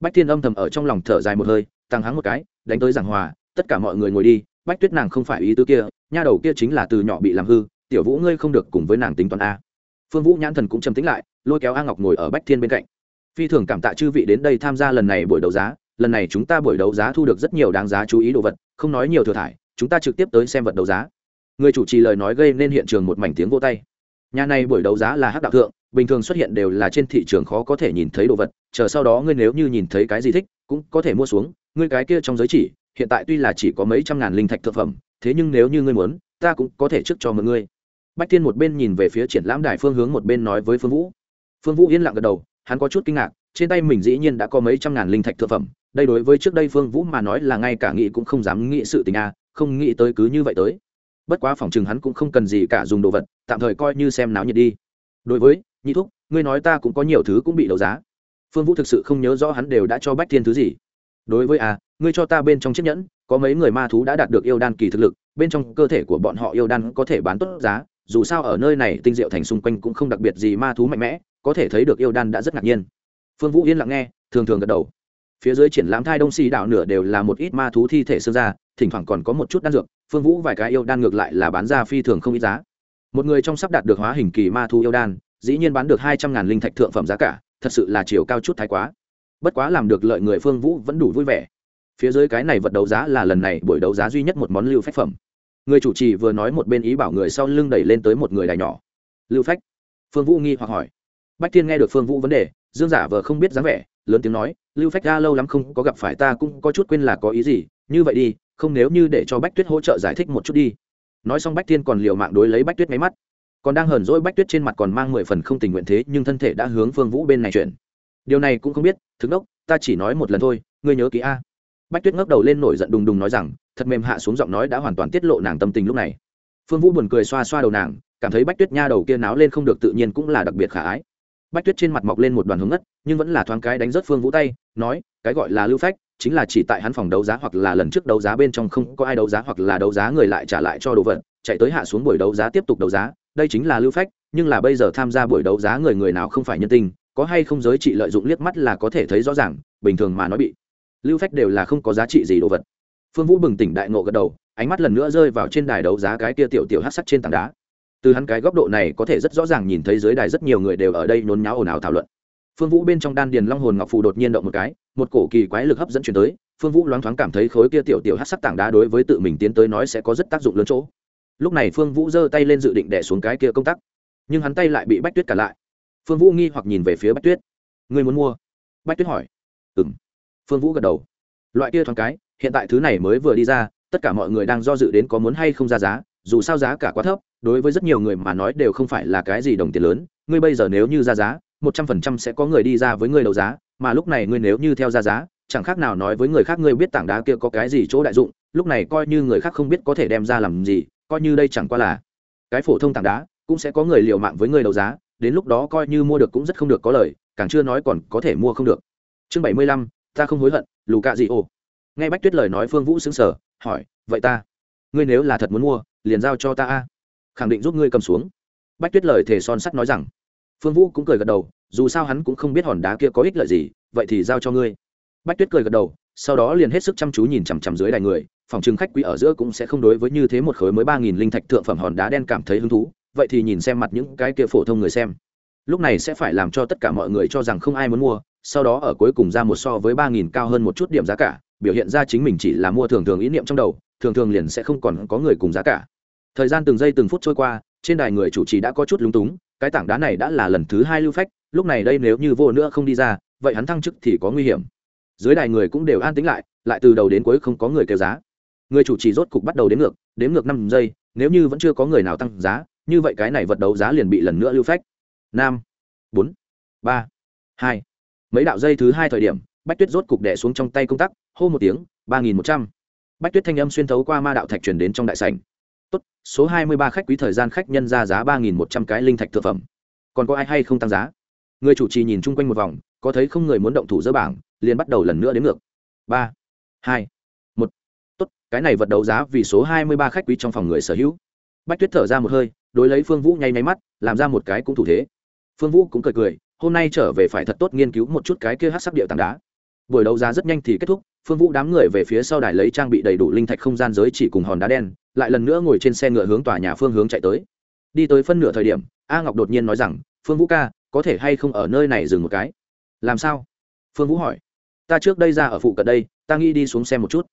Bách thiên âm thầm ở trong lòng thở dài một hơi, tăng hắng một cái, đánh tới giảng hòa tất cả mọi người ngồi đi, bách tuyết nàng không phải ý tư kia, nha đầu kia chính là từ nhỏ bị làm hư, tiểu vũ ngươi không được cùng với nàng tính toán a. Phương vũ nhãn thần cũng trầm tính lại, lôi kéo a ngọc ngồi ở bách thiên bên cạnh. Phi thường cảm tạ chư vị đến đây tham gia lần này buổi đấu giá, lần này chúng ta buổi đấu giá thu được rất nhiều đáng giá chú ý đồ vật, không nói nhiều thừa thải, chúng ta trực tiếp tới xem vật đấu giá. Người chủ trì lời nói gây nên hiện trường một mảnh tiếng vô tay. Nhà này buổi đấu giá là hắc đạo thượng, bình thường xuất hiện đều là trên thị trường khó có thể nhìn thấy đồ vật, chờ sau đó ngươi nếu như nhìn thấy cái gì thích, cũng có thể mua xuống, ngươi cái kia trong giới chỉ hiện tại tuy là chỉ có mấy trăm ngàn linh thạch thực phẩm, thế nhưng nếu như ngươi muốn, ta cũng có thể trước cho mọi ngươi. Bách thiên một bên nhìn về phía triển lãm đài phương hướng, một bên nói với phương vũ. Phương vũ yên lặng gật đầu, hắn có chút kinh ngạc, trên tay mình dĩ nhiên đã có mấy trăm ngàn linh thạch thực phẩm, đây đối với trước đây phương vũ mà nói là ngay cả nghĩ cũng không dám nghĩ sự tình a không nghĩ tới cứ như vậy tới. Bất quá phòng chừng hắn cũng không cần gì cả dùng đồ vật, tạm thời coi như xem náo nhiệt đi. Đối với, nhị thúc, ngươi nói ta cũng có nhiều thứ cũng bị đấu giá. Phương vũ thực sự không nhớ rõ hắn đều đã cho bách thiên thứ gì. Đối với à ngươi cho ta bên trong chiếc nhẫn, có mấy người ma thú đã đạt được yêu đan kỳ thực lực, bên trong cơ thể của bọn họ yêu đan có thể bán tốt giá, dù sao ở nơi này tinh diệu thành xung quanh cũng không đặc biệt gì ma thú mạnh mẽ, có thể thấy được yêu đan đã rất ngạc nhiên. Phương vũ yên lặng nghe, thường thường gật đầu. Phía dưới triển lãm thai đông xì Đạo nửa đều là một ít ma thú thi thể xương ra, thỉnh thoảng còn có một chút đan dược, phương vũ vài cái yêu đan ngược lại là bán ra phi thường không ít giá. Một người trong sắp đạt được hóa hình kỳ ma thú yêu đan, dĩ nhiên bán được hai trăm ngàn linh thạch thượng phẩm giá cả, thật sự là chiều cao chút thái quá. Bất quá làm được lợi người phương vũ vẫn đủ vui vẻ phía dưới cái này vật đấu giá là lần này buổi đấu giá duy nhất một món lưu phách phẩm. Người chủ trì vừa nói một bên ý bảo người sau lưng đẩy lên tới một người đài nhỏ. Lưu phách? Phương vũ nghi hoặc hỏi. Bách thiên nghe được phương vũ vấn đề, dương giả vờ không biết dáng vẻ, lớn tiếng nói, lưu phách ra lâu lắm không có gặp phải ta cũng có chút quên là có ý gì, như vậy đi, không nếu như để cho bách tuyết hỗ trợ giải thích một chút đi. Nói xong bách thiên còn liều mạng đối lấy bách tuyết máy mắt. Còn đang hờn dỗi bách tuyết trên mặt còn mang mười phần không tình nguyện thế, nhưng thân thể đã hướng phương vũ bên này chuyển. Điều này cũng không biết, thực đốc, ta chỉ nói một lần thôi, ngươi nhớ ký a bách tuyết ngước đầu lên nổi giận đùng đùng nói rằng, thật mềm hạ xuống giọng nói đã hoàn toàn tiết lộ nàng tâm tình lúc này. Phương vũ buồn cười xoa xoa đầu nàng, cảm thấy bách tuyết nha đầu kia náo lên không được tự nhiên cũng là đặc biệt khả ái. Bách tuyết trên mặt mọc lên một đoàn hướng ngất, nhưng vẫn là thoáng cái đánh rớt phương vũ tay, nói, cái gọi là lưu phách, chính là chỉ tại hắn phòng đấu giá hoặc là lần trước đấu giá bên trong không có ai đấu giá hoặc là đấu giá người lại trả lại cho đồ vật, chạy tới hạ xuống buổi đấu giá tiếp tục đấu giá, đây chính là lưu phách, nhưng là bây giờ tham gia buổi đấu giá người người nào không phải nhân tình, có hay không giới trị lợi dụng liếc mắt là có thể thấy rõ ràng, bình thường mà nói bị lưu phách đều là không có giá trị gì đồ vật. Phương vũ bừng tỉnh đại ngộ gật đầu, ánh mắt lần nữa rơi vào trên đài đấu giá cái kia tiểu tiểu hát sắt trên tảng đá. Từ hắn cái góc độ này có thể rất rõ ràng nhìn thấy dưới đài rất nhiều người đều ở đây nhốn nháo ồn ào thảo luận. Phương vũ bên trong đan điền long hồn ngọc phù đột nhiên động một cái, một cổ kỳ quái lực hấp dẫn chuyển tới, phương vũ loáng thoáng cảm thấy khối kia tiểu tiểu hát sắc tảng đá đối với tự mình tiến tới nói sẽ có rất tác dụng lớn chỗ. Lúc này phương vũ giơ tay lên dự định đẻ xuống cái kia công tắc, nhưng hắn tay lại bị bách tuyết cả lại. Phương vũ nghi hoặc nhìn về phía bách tuyết. Người muốn mua? Bách tuyết hỏi. Ừ m phương vũ gật đầu. Loại kia thoáng cái, hiện tại thứ này mới vừa đi ra, tất cả mọi người đang do dự đến có muốn hay không ra giá, dù sao giá cả quá thấp, đối với rất nhiều người mà nói đều không phải là cái gì đồng tiền lớn, ngươi bây giờ nếu như ra giá, một trăm phần trăm sẽ có người đi ra với ngươi đấu giá, mà lúc này ngươi nếu như theo ra giá, chẳng khác nào nói với người khác ngươi biết tảng đá kia có cái gì chỗ đại dụng, lúc này coi như người khác không biết có thể đem ra làm gì, coi như đây chẳng qua là cái phổ thông tảng đá, cũng sẽ có người liều mạng với người đấu giá, đến lúc đó coi như mua được cũng rất không được có lời, càng chưa nói còn có thể mua không được. Chương bảy mươi lăm ta không hối hận, lù cạ gì ồ nghe bách tuyết lời nói, phương vũ xứng sở hỏi, vậy ta, ngươi nếu là thật muốn mua, liền giao cho ta a, khẳng định giúp ngươi cầm xuống. Bách tuyết lời thề son sắt nói rằng. Phương vũ cũng cười gật đầu, dù sao hắn cũng không biết hòn đá kia có ích lợi gì, vậy thì giao cho ngươi. Bách tuyết cười gật đầu, sau đó liền hết sức chăm chú nhìn chằm chằm dưới đài người, phòng trưng khách quý ở giữa cũng sẽ không đối với như thế một khối mới ba nghìn linh thạch thượng phẩm hòn đá đen cảm thấy hứng thú, vậy thì nhìn xem mặt những cái kia phổ thông người xem. Lúc này sẽ phải làm cho tất cả mọi người cho rằng không ai muốn mua sau đó ở cuối cùng ra một so với ba nghìn cao hơn một chút điểm giá cả, biểu hiện ra chính mình chỉ là mua thường thường ý niệm trong đầu, thường thường liền sẽ không còn có người cùng giá cả. Thời gian từng giây từng phút trôi qua, trên đài người chủ trì đã có chút lúng túng, cái tảng đá này đã là lần thứ hai lưu phách, lúc này đây nếu như vô nữa không đi ra, vậy hắn thăng chức thì có nguy hiểm. Dưới đài người cũng đều an tĩnh lại lại từ đầu đến cuối không có người kêu giá. Người chủ trì rốt cục bắt đầu đến ngược đếm ngược năm giây, nếu như vẫn chưa có người nào tăng giá, như vậy cái này vật đấu giá liền bị lần nữa lưu phách. Năm bốn, ba, hai mấy đạo dây thứ hai thời điểm, bách tuyết rốt cục đẻ xuống trong tay công tắc, hô một tiếng, ba nghìn một trăm. Bách tuyết thanh âm xuyên thấu qua ma đạo thạch truyền đến trong đại sảnh. Tốt, số hai mươi ba khách quý thời gian khách nhân ra giá ba nghìn một trăm cái linh thạch thực phẩm. Còn có ai hay không tăng giá? Người chủ trì nhìn chung quanh một vòng, có thấy không người muốn động thủ dỡ bảng, liền bắt đầu lần nữa đến ngược. Ba, hai, một. Tốt, cái này vật đấu giá vì số hai mươi ba khách quý trong phòng người sở hữu. Bách tuyết thở ra một hơi, đối lấy phương vũ nháy máy mắt, làm ra một cái cũng thủ thế. Phương vũ cũng cười cười hôm nay trở về phải thật tốt nghiên cứu một chút cái kia hát sắc điệu tảng đá. Buổi đấu giá rất nhanh thì kết thúc, phương vũ đám người về phía sau đài lấy trang bị đầy đủ linh thạch không gian giới chỉ cùng hòn đá đen, lại lần nữa ngồi trên xe ngựa hướng tòa nhà phương hướng chạy tới. Đi tới phân nửa thời điểm, a ngọc đột nhiên nói rằng, phương vũ ca, có thể hay không ở nơi này dừng một cái? Làm sao? Phương vũ hỏi. Ta trước đây ra ở phụ cận đây, ta nghĩ đi xuống xe một chút.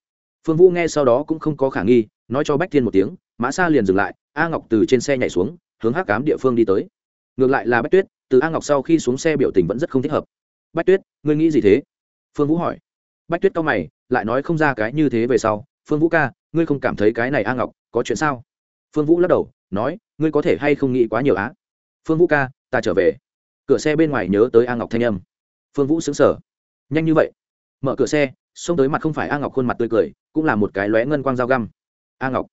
Phương vũ nghe sau đó cũng không có khả nghi, nói cho bách thiên một tiếng, mã xa liền dừng lại, a ngọc từ trên xe nhảy xuống, hướng hắc cám địa phương đi tới ngược lại là bách tuyết, từ a ngọc sau khi xuống xe biểu tình vẫn rất không thích hợp. Bách tuyết, ngươi nghĩ gì thế? Phương vũ hỏi. Bách tuyết cao mày, lại nói không ra cái như thế về sau. Phương vũ ca, ngươi không cảm thấy cái này a ngọc có chuyện sao? Phương vũ lắc đầu, nói, ngươi có thể hay không nghĩ quá nhiều á? Phương vũ ca, ta trở về. Cửa xe bên ngoài nhớ tới a ngọc thanh âm. Phương vũ xứng sở nhanh như vậy? Mở cửa xe, xông tới mặt không phải a ngọc khuôn mặt tươi cười, cũng là một cái lóe ngân quang dao găm. A ngọc.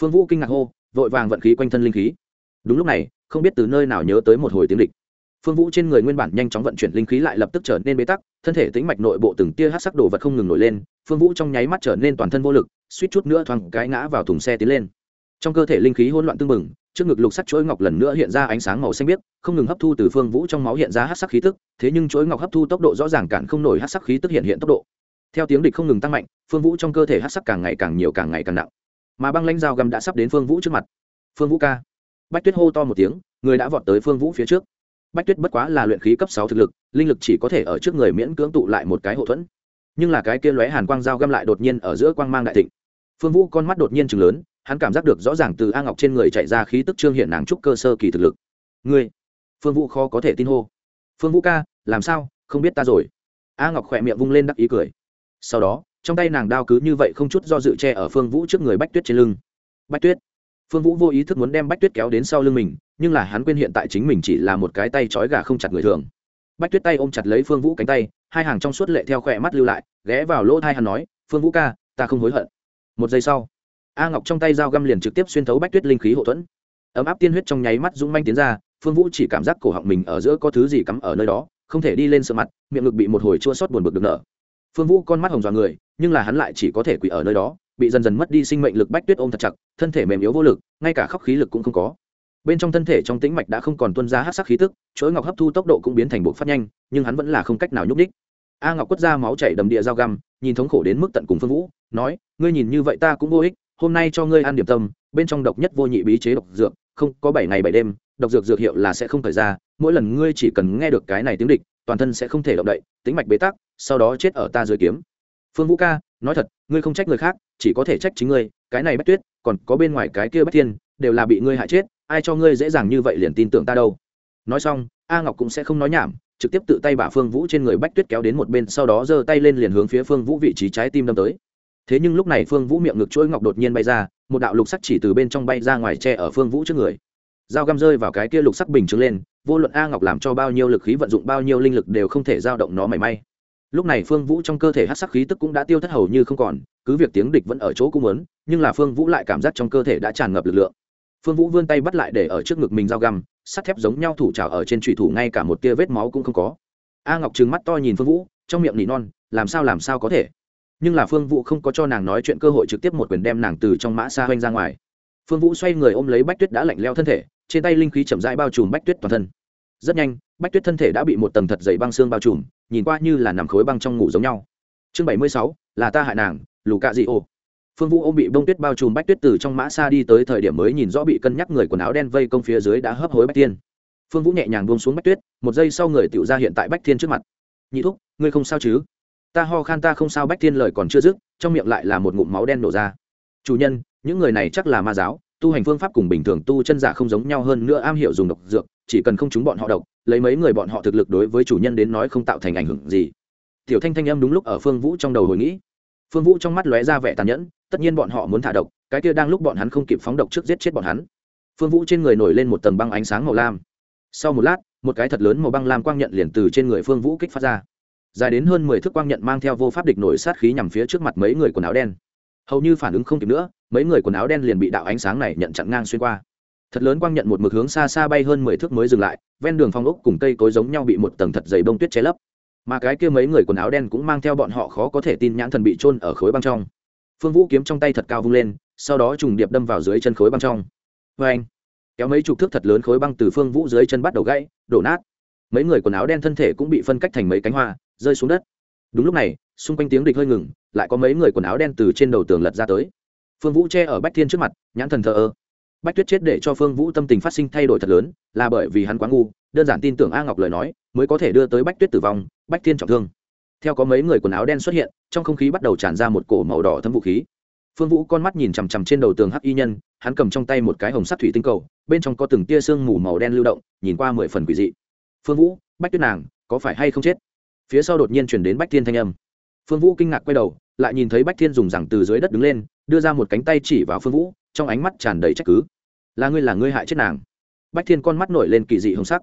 Phương vũ kinh ngạc hô, vội vàng vận khí quanh thân linh khí đúng lúc này, không biết từ nơi nào nhớ tới một hồi tiếng địch. Phương vũ trên người nguyên bản nhanh chóng vận chuyển linh khí lại lập tức trở nên bế tắc, thân thể tĩnh mạch nội bộ từng tia hát sắc đồ vật không ngừng nổi lên, phương vũ trong nháy mắt trở nên toàn thân vô lực, suýt chút nữa thoáng cái ngã vào thùng xe tiến lên. Trong cơ thể linh khí hỗn loạn tương mừng trước ngực lục sắc chuỗi ngọc lần nữa hiện ra ánh sáng màu xanh biếc, không ngừng hấp thu từ phương vũ trong máu hiện ra hát sắc khí tức, thế nhưng chuỗi ngọc hấp thu tốc độ rõ ràng cản không nổi hát sắc khí tức hiện hiện tốc độ. Theo tiếng địch không ngừng tăng mạnh, phương vũ trong cơ thể hát sắc càng ngày càng nhiều càng ngày càng nặng. Mà băng lãnh dao găm đã sắp đến phương vũ trước mặt. Phương vũ ca bách tuyết hô to một tiếng, người đã vọt tới phương vũ phía trước. Bách tuyết bất quá là luyện khí cấp sáu thực lực, linh lực chỉ có thể ở trước người miễn cưỡng tụ lại một cái hậu thuẫn. Nhưng là cái kia lóe hàn quang dao găm lại đột nhiên ở giữa quang mang đại thịnh. Phương vũ con mắt đột nhiên chừng lớn, hắn cảm giác được rõ ràng từ a ngọc trên người chạy ra khí tức trương hiện nàng trúc cơ sơ kỳ thực lực. Ngươi? Phương vũ khó có thể tin hô. Phương vũ ca, làm sao? Không biết ta rồi. A ngọc khỏe miệng vung lên đắc ý cười. Sau đó, trong tay nàng đao cứ như vậy không chút do dự che ở phương vũ trước người bách tuyết trên lưng. Bách tuyết phương vũ vô ý thức muốn đem bách tuyết kéo đến sau lưng mình, nhưng là hắn quên hiện tại chính mình chỉ là một cái tay trói gà không chặt người thường. Bách tuyết tay ôm chặt lấy phương vũ cánh tay, hai hàng trong suốt lệ theo khỏe mắt lưu lại, ghé vào lỗ thai hắn nói, phương vũ ca, ta không hối hận. Một giây sau, a ngọc trong tay dao găm liền trực tiếp xuyên thấu bách tuyết linh khí hậu thuẫn. Ấm áp tiên huyết trong nháy mắt dũng manh tiến ra, phương vũ chỉ cảm giác cổ họng mình ở giữa có thứ gì cắm ở nơi đó, không thể đi lên sợ mặt, miệng ngực bị một hồi chua sót buồn bực được nở. Phương vũ con mắt hồng dọa người, nhưng là hắn lại chỉ có thể quỳ ở nơi đó bị dần dần mất đi sinh mệnh lực bách tuyết ôm thật chặt, thân thể mềm yếu vô lực, ngay cả khóc khí lực cũng không có. Bên trong thân thể trong tĩnh mạch đã không còn tuân ra hát sắc khí tức, chuỗi ngọc hấp thu tốc độ cũng biến thành bộ phát nhanh, nhưng hắn vẫn là không cách nào nhúc ních a ngọc quất ra máu chảy đầm địa dao găm, nhìn thống khổ đến mức tận cùng phương vũ, nói, ngươi nhìn như vậy ta cũng vô ích, hôm nay cho ngươi ăn điểm tâm, bên trong độc nhất vô nhị bí chế độc dược, không, có bảy ngày bảy đêm, độc dược dược hiệu là sẽ không thời ra, mỗi lần ngươi chỉ cần nghe được cái này tiếng địch, toàn thân sẽ không thể động đậy tính mạch bế tắc, sau đó chết ở ta dưới kiếm. Phương vũ ca nói thật, ngươi không trách người khác, chỉ có thể trách chính ngươi, cái này bách tuyết, còn có bên ngoài cái kia bách thiên, đều là bị ngươi hại chết, ai cho ngươi dễ dàng như vậy liền tin tưởng ta đâu. Nói xong, a ngọc cũng sẽ không nói nhảm, trực tiếp tự tay bả phương vũ trên người bách tuyết kéo đến một bên, sau đó giơ tay lên liền hướng phía phương vũ vị trí trái tim đâm tới. Thế nhưng lúc này phương vũ miệng ngực chuỗi ngọc đột nhiên bay ra, một đạo lục sắc chỉ từ bên trong bay ra ngoài tre ở phương vũ trước người. Dao găm rơi vào cái kia lục sắc bình trướng lên, vô luận a ngọc làm cho bao nhiêu lực khí vận dụng, bao nhiêu linh lực đều không thể giao động nó mảy may lúc này phương vũ trong cơ thể hát sắc khí tức cũng đã tiêu thất hầu như không còn, cứ việc tiếng địch vẫn ở chỗ cung ớn nhưng là phương vũ lại cảm giác trong cơ thể đã tràn ngập lực lượng. Phương vũ vươn tay bắt lại để ở trước ngực mình dao găm, sắt thép giống nhau thủ trào ở trên trụy thủ ngay cả một tia vết máu cũng không có. A ngọc trừng mắt to nhìn phương vũ, trong miệng nỉ non, làm sao làm sao có thể? Nhưng là phương vũ không có cho nàng nói chuyện cơ hội trực tiếp một quyền đem nàng từ trong mã xa hoanh ra ngoài. Phương vũ xoay người ôm lấy bách tuyết đã lạnh leo thân thể, trên tay linh khí chậm rãi bao trùm bách tuyết toàn thân. Rất nhanh, bách tuyết thân thể đã bị một tầng thật dày băng xương bao trùm nhìn qua như là nằm khối băng trong ngủ giống nhau. Chương bảy mươi sáu, là ta hại nàng, lù cạ dị ô phương vũ ôm bị bông tuyết bao trùm bách tuyết từ trong mã xa đi tới thời điểm mới nhìn rõ bị cân nhắc người quần áo đen vây công phía dưới đã hấp hối bách tiên. Phương vũ nhẹ nhàng buông xuống bách tuyết, một giây sau người tựu ra hiện tại bách thiên trước mặt. Nhị thúc, ngươi không sao chứ? Ta ho khan ta không sao, bách thiên lời còn chưa dứt, trong miệng lại là một ngụm máu đen nổ ra. Chủ nhân, những người này chắc là ma giáo, tu hành phương pháp cùng bình thường tu chân giả không giống nhau hơn nữa, am hiểu dùng độc dược, chỉ cần không chúng bọn họ độc lấy mấy người bọn họ thực lực đối với chủ nhân đến nói không tạo thành ảnh hưởng gì. Tiểu thanh thanh âm đúng lúc ở phương vũ trong đầu hồi nghĩ. Phương vũ trong mắt lóe ra vẻ tàn nhẫn, tất nhiên bọn họ muốn thả độc, cái kia đang lúc bọn hắn không kịp phóng độc trước giết chết bọn hắn. Phương vũ trên người nổi lên một tầng băng ánh sáng màu lam. Sau một lát, một cái thật lớn màu băng lam quang nhận liền từ trên người phương vũ kích phát ra. Dài đến hơn mười thước quang nhận mang theo vô pháp địch nổi sát khí nhằm phía trước mặt mấy người quần áo đen. Hầu như phản ứng không kịp nữa, mấy người quần áo đen liền bị đạo ánh sáng này nhận chặn ngang xuyên qua thật lớn quang nhận một mực hướng xa xa bay hơn mười thước mới dừng lại, ven đường phong ốc cùng cây cối giống nhau bị một tầng thật dày bông tuyết che lấp. Mà cái kia mấy người quần áo đen cũng mang theo bọn họ khó có thể tin nhãn thần bị trôn ở khối băng trong. Phương vũ kiếm trong tay thật cao vung lên, sau đó trùng điệp đâm vào dưới chân khối băng trong. Vê anh kéo mấy chục thước thật lớn khối băng từ phương vũ dưới chân bắt đầu gãy, đổ nát. Mấy người quần áo đen thân thể cũng bị phân cách thành mấy cánh hoa, rơi xuống đất. Đúng lúc này, xung quanh tiếng địch hơi ngừng, lại có mấy người quần áo đen từ trên đầu tường lật ra tới. Phương vũ che ở bách thiên trước mặt, nhãn thần thờ ơ bách tuyết chết để cho phương vũ tâm tình phát sinh thay đổi thật lớn, là bởi vì hắn quá ngu, đơn giản tin tưởng a ngọc lời nói, mới có thể đưa tới bách tuyết tử vong, bách thiên trọng thương. Theo có mấy người quần áo đen xuất hiện, trong không khí bắt đầu tràn ra một cổ màu đỏ thâm vũ khí. Phương vũ con mắt nhìn chằm chằm trên đầu tường hắc y nhân, hắn cầm trong tay một cái hồng sắt thủy tinh cầu, bên trong có từng tia sương mù màu đen lưu động, nhìn qua mười phần quỷ dị. Phương vũ, bách tuyết nàng, có phải hay không chết? Phía sau đột nhiên chuyển đến bách thiên thanh âm. Phương vũ kinh ngạc quay đầu, lại nhìn thấy bách thiên dùng rằng từ dưới đất đứng lên, đưa ra một cánh tay chỉ vào phương vũ trong ánh mắt tràn đầy trách cứ. Là ngươi là ngươi hại chết nàng. Bách thiên con mắt nổi lên kỳ dị hồng sắc.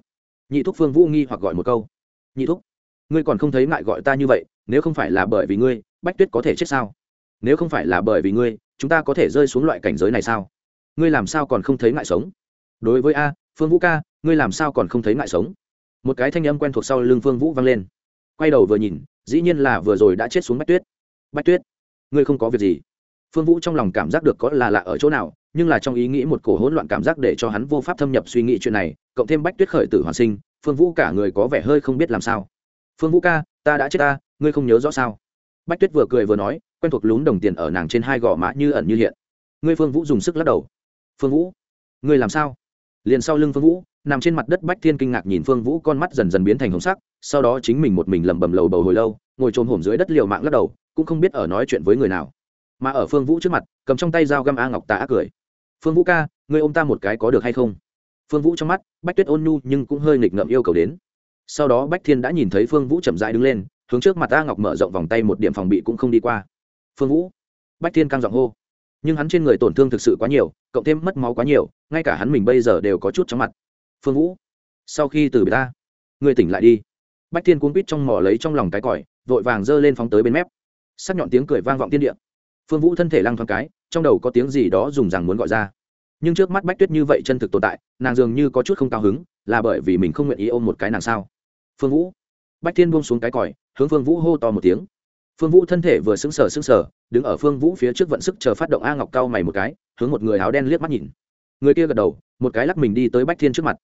Nhị thúc phương vũ nghi hoặc gọi một câu. Nhị thúc, ngươi còn không thấy ngại gọi ta như vậy, nếu không phải là bởi vì ngươi, bách tuyết có thể chết sao? Nếu không phải là bởi vì ngươi, chúng ta có thể rơi xuống loại cảnh giới này sao? Ngươi làm sao còn không thấy ngại sống? Đối với a, phương vũ ca, ngươi làm sao còn không thấy ngại sống? Một cái thanh âm quen thuộc sau lưng phương vũ vang lên. Quay đầu vừa nhìn, dĩ nhiên là vừa rồi đã chết xuống bách tuyết. Bách tuyết, ngươi không có việc gì phương vũ trong lòng cảm giác được có là lạ ở chỗ nào, nhưng là trong ý nghĩ một cổ hỗn loạn cảm giác để cho hắn vô pháp thâm nhập suy nghĩ chuyện này, cộng thêm bách tuyết khởi tử hoàn sinh, phương vũ cả người có vẻ hơi không biết làm sao. Phương vũ ca, ta đã chết ta, ngươi không nhớ rõ sao? Bách tuyết vừa cười vừa nói, quen thuộc lún đồng tiền ở nàng trên hai gò má như ẩn như hiện. Ngươi phương vũ dùng sức lắc đầu. Phương vũ, ngươi làm sao? Liền sau lưng phương vũ, nằm trên mặt đất bách thiên kinh ngạc nhìn phương vũ con mắt dần dần biến thành hồng sắc, sau đó chính mình một mình lẩm bẩm lầu bầu hồi lâu, ngồi trồm hổm dưới đất liều mạng lắc đầu, cũng không biết ở nói chuyện với người nào mà ở phương vũ trước mặt, cầm trong tay dao găm a ngọc tà ác cười. Phương vũ ca, ngươi ôm ta một cái có được hay không? Phương vũ trong mắt, bách tuyết ôn nhu nhưng cũng hơi nghịch ngợm yêu cầu đến. Sau đó bách thiên đã nhìn thấy phương vũ chậm dại đứng lên, hướng trước mặt a ngọc mở rộng vòng tay một điểm phòng bị cũng không đi qua. Phương vũ? Bách thiên căng giọng hô. Nhưng hắn trên người tổn thương thực sự quá nhiều, cộng thêm mất máu quá nhiều, ngay cả hắn mình bây giờ đều có chút chóng mặt. Phương vũ, sau khi từ bề ta người tỉnh lại đi. Bách thiên cuốn quýt trong mỏ lấy trong lòng cái còi, vội vàng giơ lên phóng tới bên mép. Sắc nhọn tiếng cười vang vọng tiên địa phương vũ thân thể lăng thoáng cái, trong đầu có tiếng gì đó dùng rằng muốn gọi ra. Nhưng trước mắt bách tuyết như vậy chân thực tồn tại, nàng dường như có chút không cao hứng, là bởi vì mình không nguyện ý ôm một cái nàng sao? Phương vũ. Bách thiên buông xuống cái còi, hướng phương vũ hô to một tiếng. Phương vũ thân thể vừa sững sờ sững sờ, đứng ở phương vũ phía trước vận sức chờ phát động a ngọc cao mày một cái, hướng một người áo đen liếc mắt nhìn. Người kia gật đầu, một cái lắc mình đi tới bách thiên trước mặt.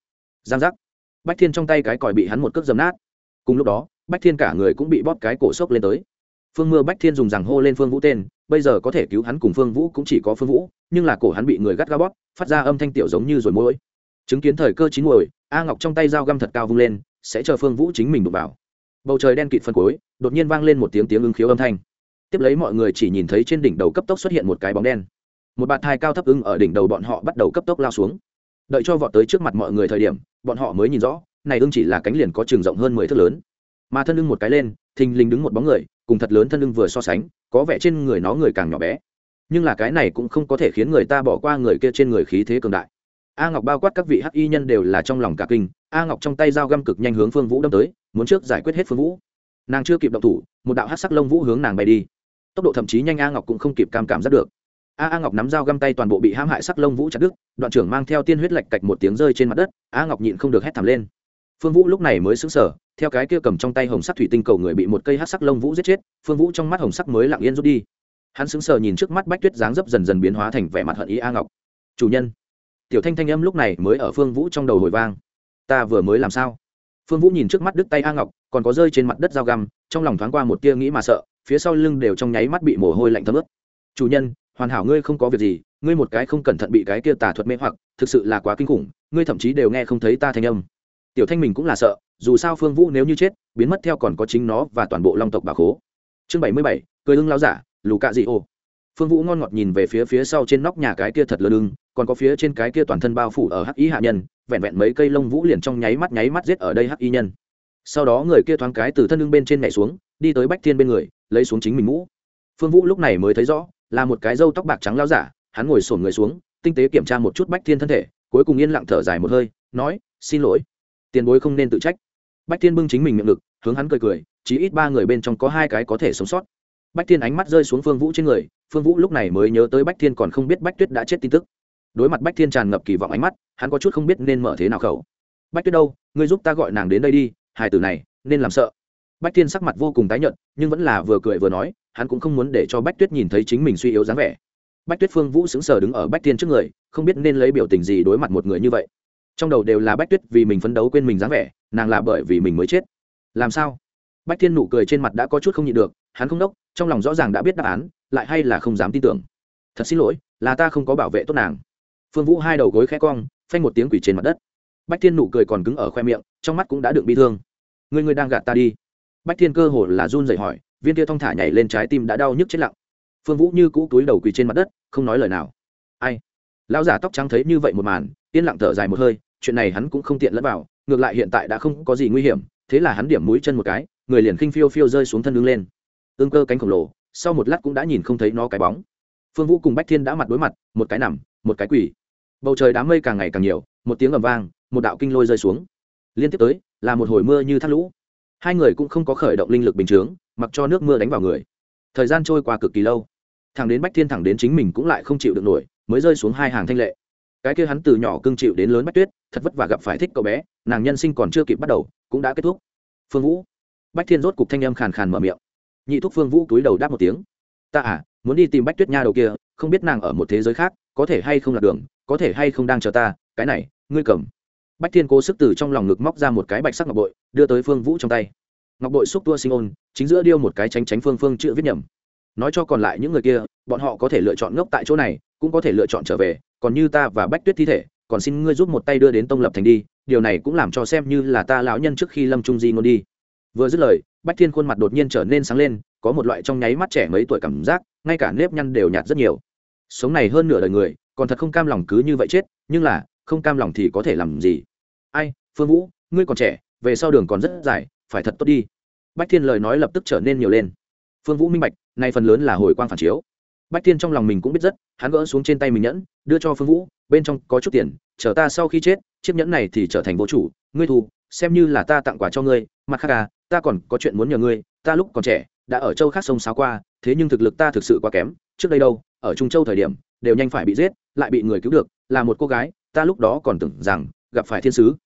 Giang giác. Bách thiên trong tay cái còi bị hắn một cước dầm nát. Cùng lúc đó, bách thiên cả người cũng bị bóp cái cổ sốc lên tới phương mưa bách thiên dùng rằng hô lên phương vũ tên, bây giờ có thể cứu hắn cùng phương vũ cũng chỉ có phương vũ, nhưng là cổ hắn bị người gắt ga bóp, phát ra âm thanh tiểu giống như rồi mỗi chứng kiến thời cơ chín muồi, a ngọc trong tay dao găm thật cao vung lên, sẽ chờ phương vũ chính mình đụng vào. Bầu trời đen kịt phân cối, đột nhiên vang lên một tiếng tiếng ứng khiếu âm thanh. Tiếp lấy mọi người chỉ nhìn thấy trên đỉnh đầu cấp tốc xuất hiện một cái bóng đen. Một bạt thai cao thấp ưng ở đỉnh đầu bọn họ bắt đầu cấp tốc lao xuống. Đợi cho vọt tới trước mặt mọi người thời điểm, bọn họ mới nhìn rõ, này ưng chỉ là cánh liền có trường rộng hơn mười thước lớn. Mà thân ưng một cái lên, thình lình đứng một bóng người cùng thật lớn thân lưng vừa so sánh, có vẻ trên người nó người càng nhỏ bé. Nhưng là cái này cũng không có thể khiến người ta bỏ qua người kia trên người khí thế cường đại. A ngọc bao quát các vị hắc y nhân đều là trong lòng cả kinh, a ngọc trong tay dao găm cực nhanh hướng phương vũ đâm tới, muốn trước giải quyết hết phương vũ. Nàng chưa kịp động thủ, một đạo hát sắc lông vũ hướng nàng bay đi. Tốc độ thậm chí nhanh a ngọc cũng không kịp cam cảm giác được. A a ngọc nắm dao găm tay toàn bộ bị hãm hại sắc lông vũ chặt đứt, đoạn trưởng mang theo tiên huyết lạch cạch một tiếng rơi trên mặt đất, a ngọc nhịn không được hét thảm lên phương vũ lúc này mới xứng sở theo cái kia cầm trong tay hồng sắc thủy tinh cầu người bị một cây hát sắc lông vũ giết chết, phương vũ trong mắt hồng sắc mới lặng yên rút đi. Hắn xứng sờ nhìn trước mắt bách tuyết dáng dấp dần dần biến hóa thành vẻ mặt hận ý a ngọc. Chủ nhân. Tiểu thanh thanh âm lúc này mới ở phương vũ trong đầu hồi vang. Ta vừa mới làm sao? Phương vũ nhìn trước mắt đứt tay a ngọc, còn có rơi trên mặt đất dao găm, trong lòng thoáng qua một tia nghĩ mà sợ, phía sau lưng đều trong nháy mắt bị mồ hôi lạnh thấm ướt. Chủ nhân, hoàn hảo ngươi không có việc gì, ngươi một cái không cẩn thận bị cái kia tà thuật mê hoặc, thực sự là quá kinh khủng, ngươi thậm chí đều nghe không thấy ta thanh âm tiểu thanh mình cũng là sợ, dù sao phương vũ nếu như chết, biến mất theo còn có chính nó và toàn bộ long tộc bà khố. Chương bảy mươi bảy, cười hưng lao giả, lù cạ dị ô. Phương vũ ngon ngọt nhìn về phía phía sau trên nóc nhà cái kia thật lơ lưng còn có phía trên cái kia toàn thân bao phủ ở hắc ý hạ nhân, vẹn vẹn mấy cây lông vũ liền trong nháy mắt nháy mắt giết ở đây hắc y nhân. Sau đó người kia thoáng cái từ thân lưng bên trên nhảy xuống, đi tới bách thiên bên người, lấy xuống chính mình mũ. Phương vũ lúc này mới thấy rõ, là một cái râu tóc bạc trắng lao giả, hắn ngồi sổn người xuống, tinh tế kiểm tra một chút bách thiên thân thể, cuối cùng yên lặng thở dài một hơi, nói, xin lỗi tiền bối không nên tự trách. Bách thiên bưng chính mình miệng lực, hướng hắn cười cười chỉ ít ba người bên trong có hai cái có thể sống sót. Bách thiên ánh mắt rơi xuống phương vũ trên người phương vũ lúc này mới nhớ tới bách thiên còn không biết bách tuyết đã chết tin tức. Đối mặt bách thiên tràn ngập kỳ vọng ánh mắt hắn có chút không biết nên mở thế nào khẩu. Bách tuyết đâu ngươi giúp ta gọi nàng đến đây đi hài tử này nên làm sợ. Bách thiên sắc mặt vô cùng tái nhợt nhưng vẫn là vừa cười vừa nói hắn cũng không muốn để cho bách tuyết nhìn thấy chính mình suy yếu dáng vẻ. Bách tuyết phương vũ sững sờ đứng ở bách thiên trước người không biết nên lấy biểu tình gì đối mặt một người như vậy trong đầu đều là bách tuyết vì mình phấn đấu quên mình dáng vẻ, nàng là bởi vì mình mới chết. Làm sao? Bách thiên nụ cười trên mặt đã có chút không nhịn được, hắn không đốc, trong lòng rõ ràng đã biết đáp án, lại hay là không dám tin tưởng. Thật xin lỗi, là ta không có bảo vệ tốt nàng. Phương vũ hai đầu gối khẽ cong, phanh một tiếng quỷ trên mặt đất. Bách thiên nụ cười còn cứng ở khoe miệng, trong mắt cũng đã được bị thương. Người người đang gạt ta đi. Bách thiên cơ hồ là run rẩy hỏi, viên tia thong thả nhảy lên trái tim đã đau nhức chết lặng. Phương vũ như cũ túi đầu quỳ trên mặt đất, không nói lời nào. Ai? Lão giả tóc trắng thấy như vậy một màn, yên lặng thở dài một hơi, chuyện này hắn cũng không tiện lẫn vào, ngược lại hiện tại đã không có gì nguy hiểm, thế là hắn điểm mũi chân một cái, người liền khinh phiêu phiêu rơi xuống thân đứng lên. Ương cơ cánh khổng lồ, sau một lát cũng đã nhìn không thấy nó cái bóng. Phương vũ cùng bách thiên đã mặt đối mặt, một cái nằm, một cái quỳ. Bầu trời đám mây càng ngày càng nhiều, một tiếng ầm vang, một đạo kinh lôi rơi xuống. Liên tiếp tới, là một hồi mưa như thác lũ. Hai người cũng không có khởi động linh lực bình chướng, mặc cho nước mưa đánh vào người. Thời gian trôi qua cực kỳ lâu. Thẳng đến bách thiên thẳng đến chính mình cũng lại không chịu được nổi mới rơi xuống hai hàng thanh lệ. Cái kia hắn từ nhỏ cưng chịu đến lớn bách tuyết, thật vất vả gặp phải thích cậu bé, nàng nhân sinh còn chưa kịp bắt đầu, cũng đã kết thúc. Phương vũ. Bách thiên rốt cục thanh âm khàn khàn mở miệng. Nhị thúc phương vũ túi đầu đáp một tiếng. Ta à muốn đi tìm bách tuyết nha đầu kia, không biết nàng ở một thế giới khác, có thể hay không lạc đường, có thể hay không đang chờ ta, cái này, ngươi cầm. Bách thiên cố sức từ trong lòng ngực móc ra một cái bạch sắc ngọc bội, đưa tới phương vũ trong tay. Ngọc bội xúc tua sinh ôn, chính giữa điêu một cái tránh tránh phương phương chữ viết nhầm. Nói cho còn lại những người kia, bọn họ có thể lựa chọn ngốc tại chỗ này cũng có thể lựa chọn trở về, còn như ta và bách tuyết thi thể, còn xin ngươi giúp một tay đưa đến tông lập thành đi, điều này cũng làm cho xem như là ta lão nhân trước khi lâm trung di ngôn đi. Vừa dứt lời, bách thiên khuôn mặt đột nhiên trở nên sáng lên, có một loại trong nháy mắt trẻ mấy tuổi cảm giác, ngay cả nếp nhăn đều nhạt rất nhiều. Sống này hơn nửa đời người, còn thật không cam lòng cứ như vậy chết, nhưng là, không cam lòng thì có thể làm gì? Ai, phương vũ, ngươi còn trẻ, về sau đường còn rất dài, phải thật tốt đi. Bách thiên lời nói lập tức trở nên nhiều lên. Phương vũ minh bạch, nay phần lớn là hồi quang phản chiếu bách thiên trong lòng mình cũng biết rất hắn gỡ xuống trên tay mình nhẫn đưa cho phương vũ bên trong có chút tiền chờ ta sau khi chết chiếc nhẫn này thì trở thành vô chủ ngươi thù, xem như là ta tặng quà cho ngươi mặt khác à ta còn có chuyện muốn nhờ ngươi ta lúc còn trẻ đã ở châu khác sông sáo qua thế nhưng thực lực ta thực sự quá kém trước đây đâu ở trung châu thời điểm đều nhanh phải bị giết lại bị người cứu được là một cô gái ta lúc đó còn tưởng rằng gặp phải thiên sứ.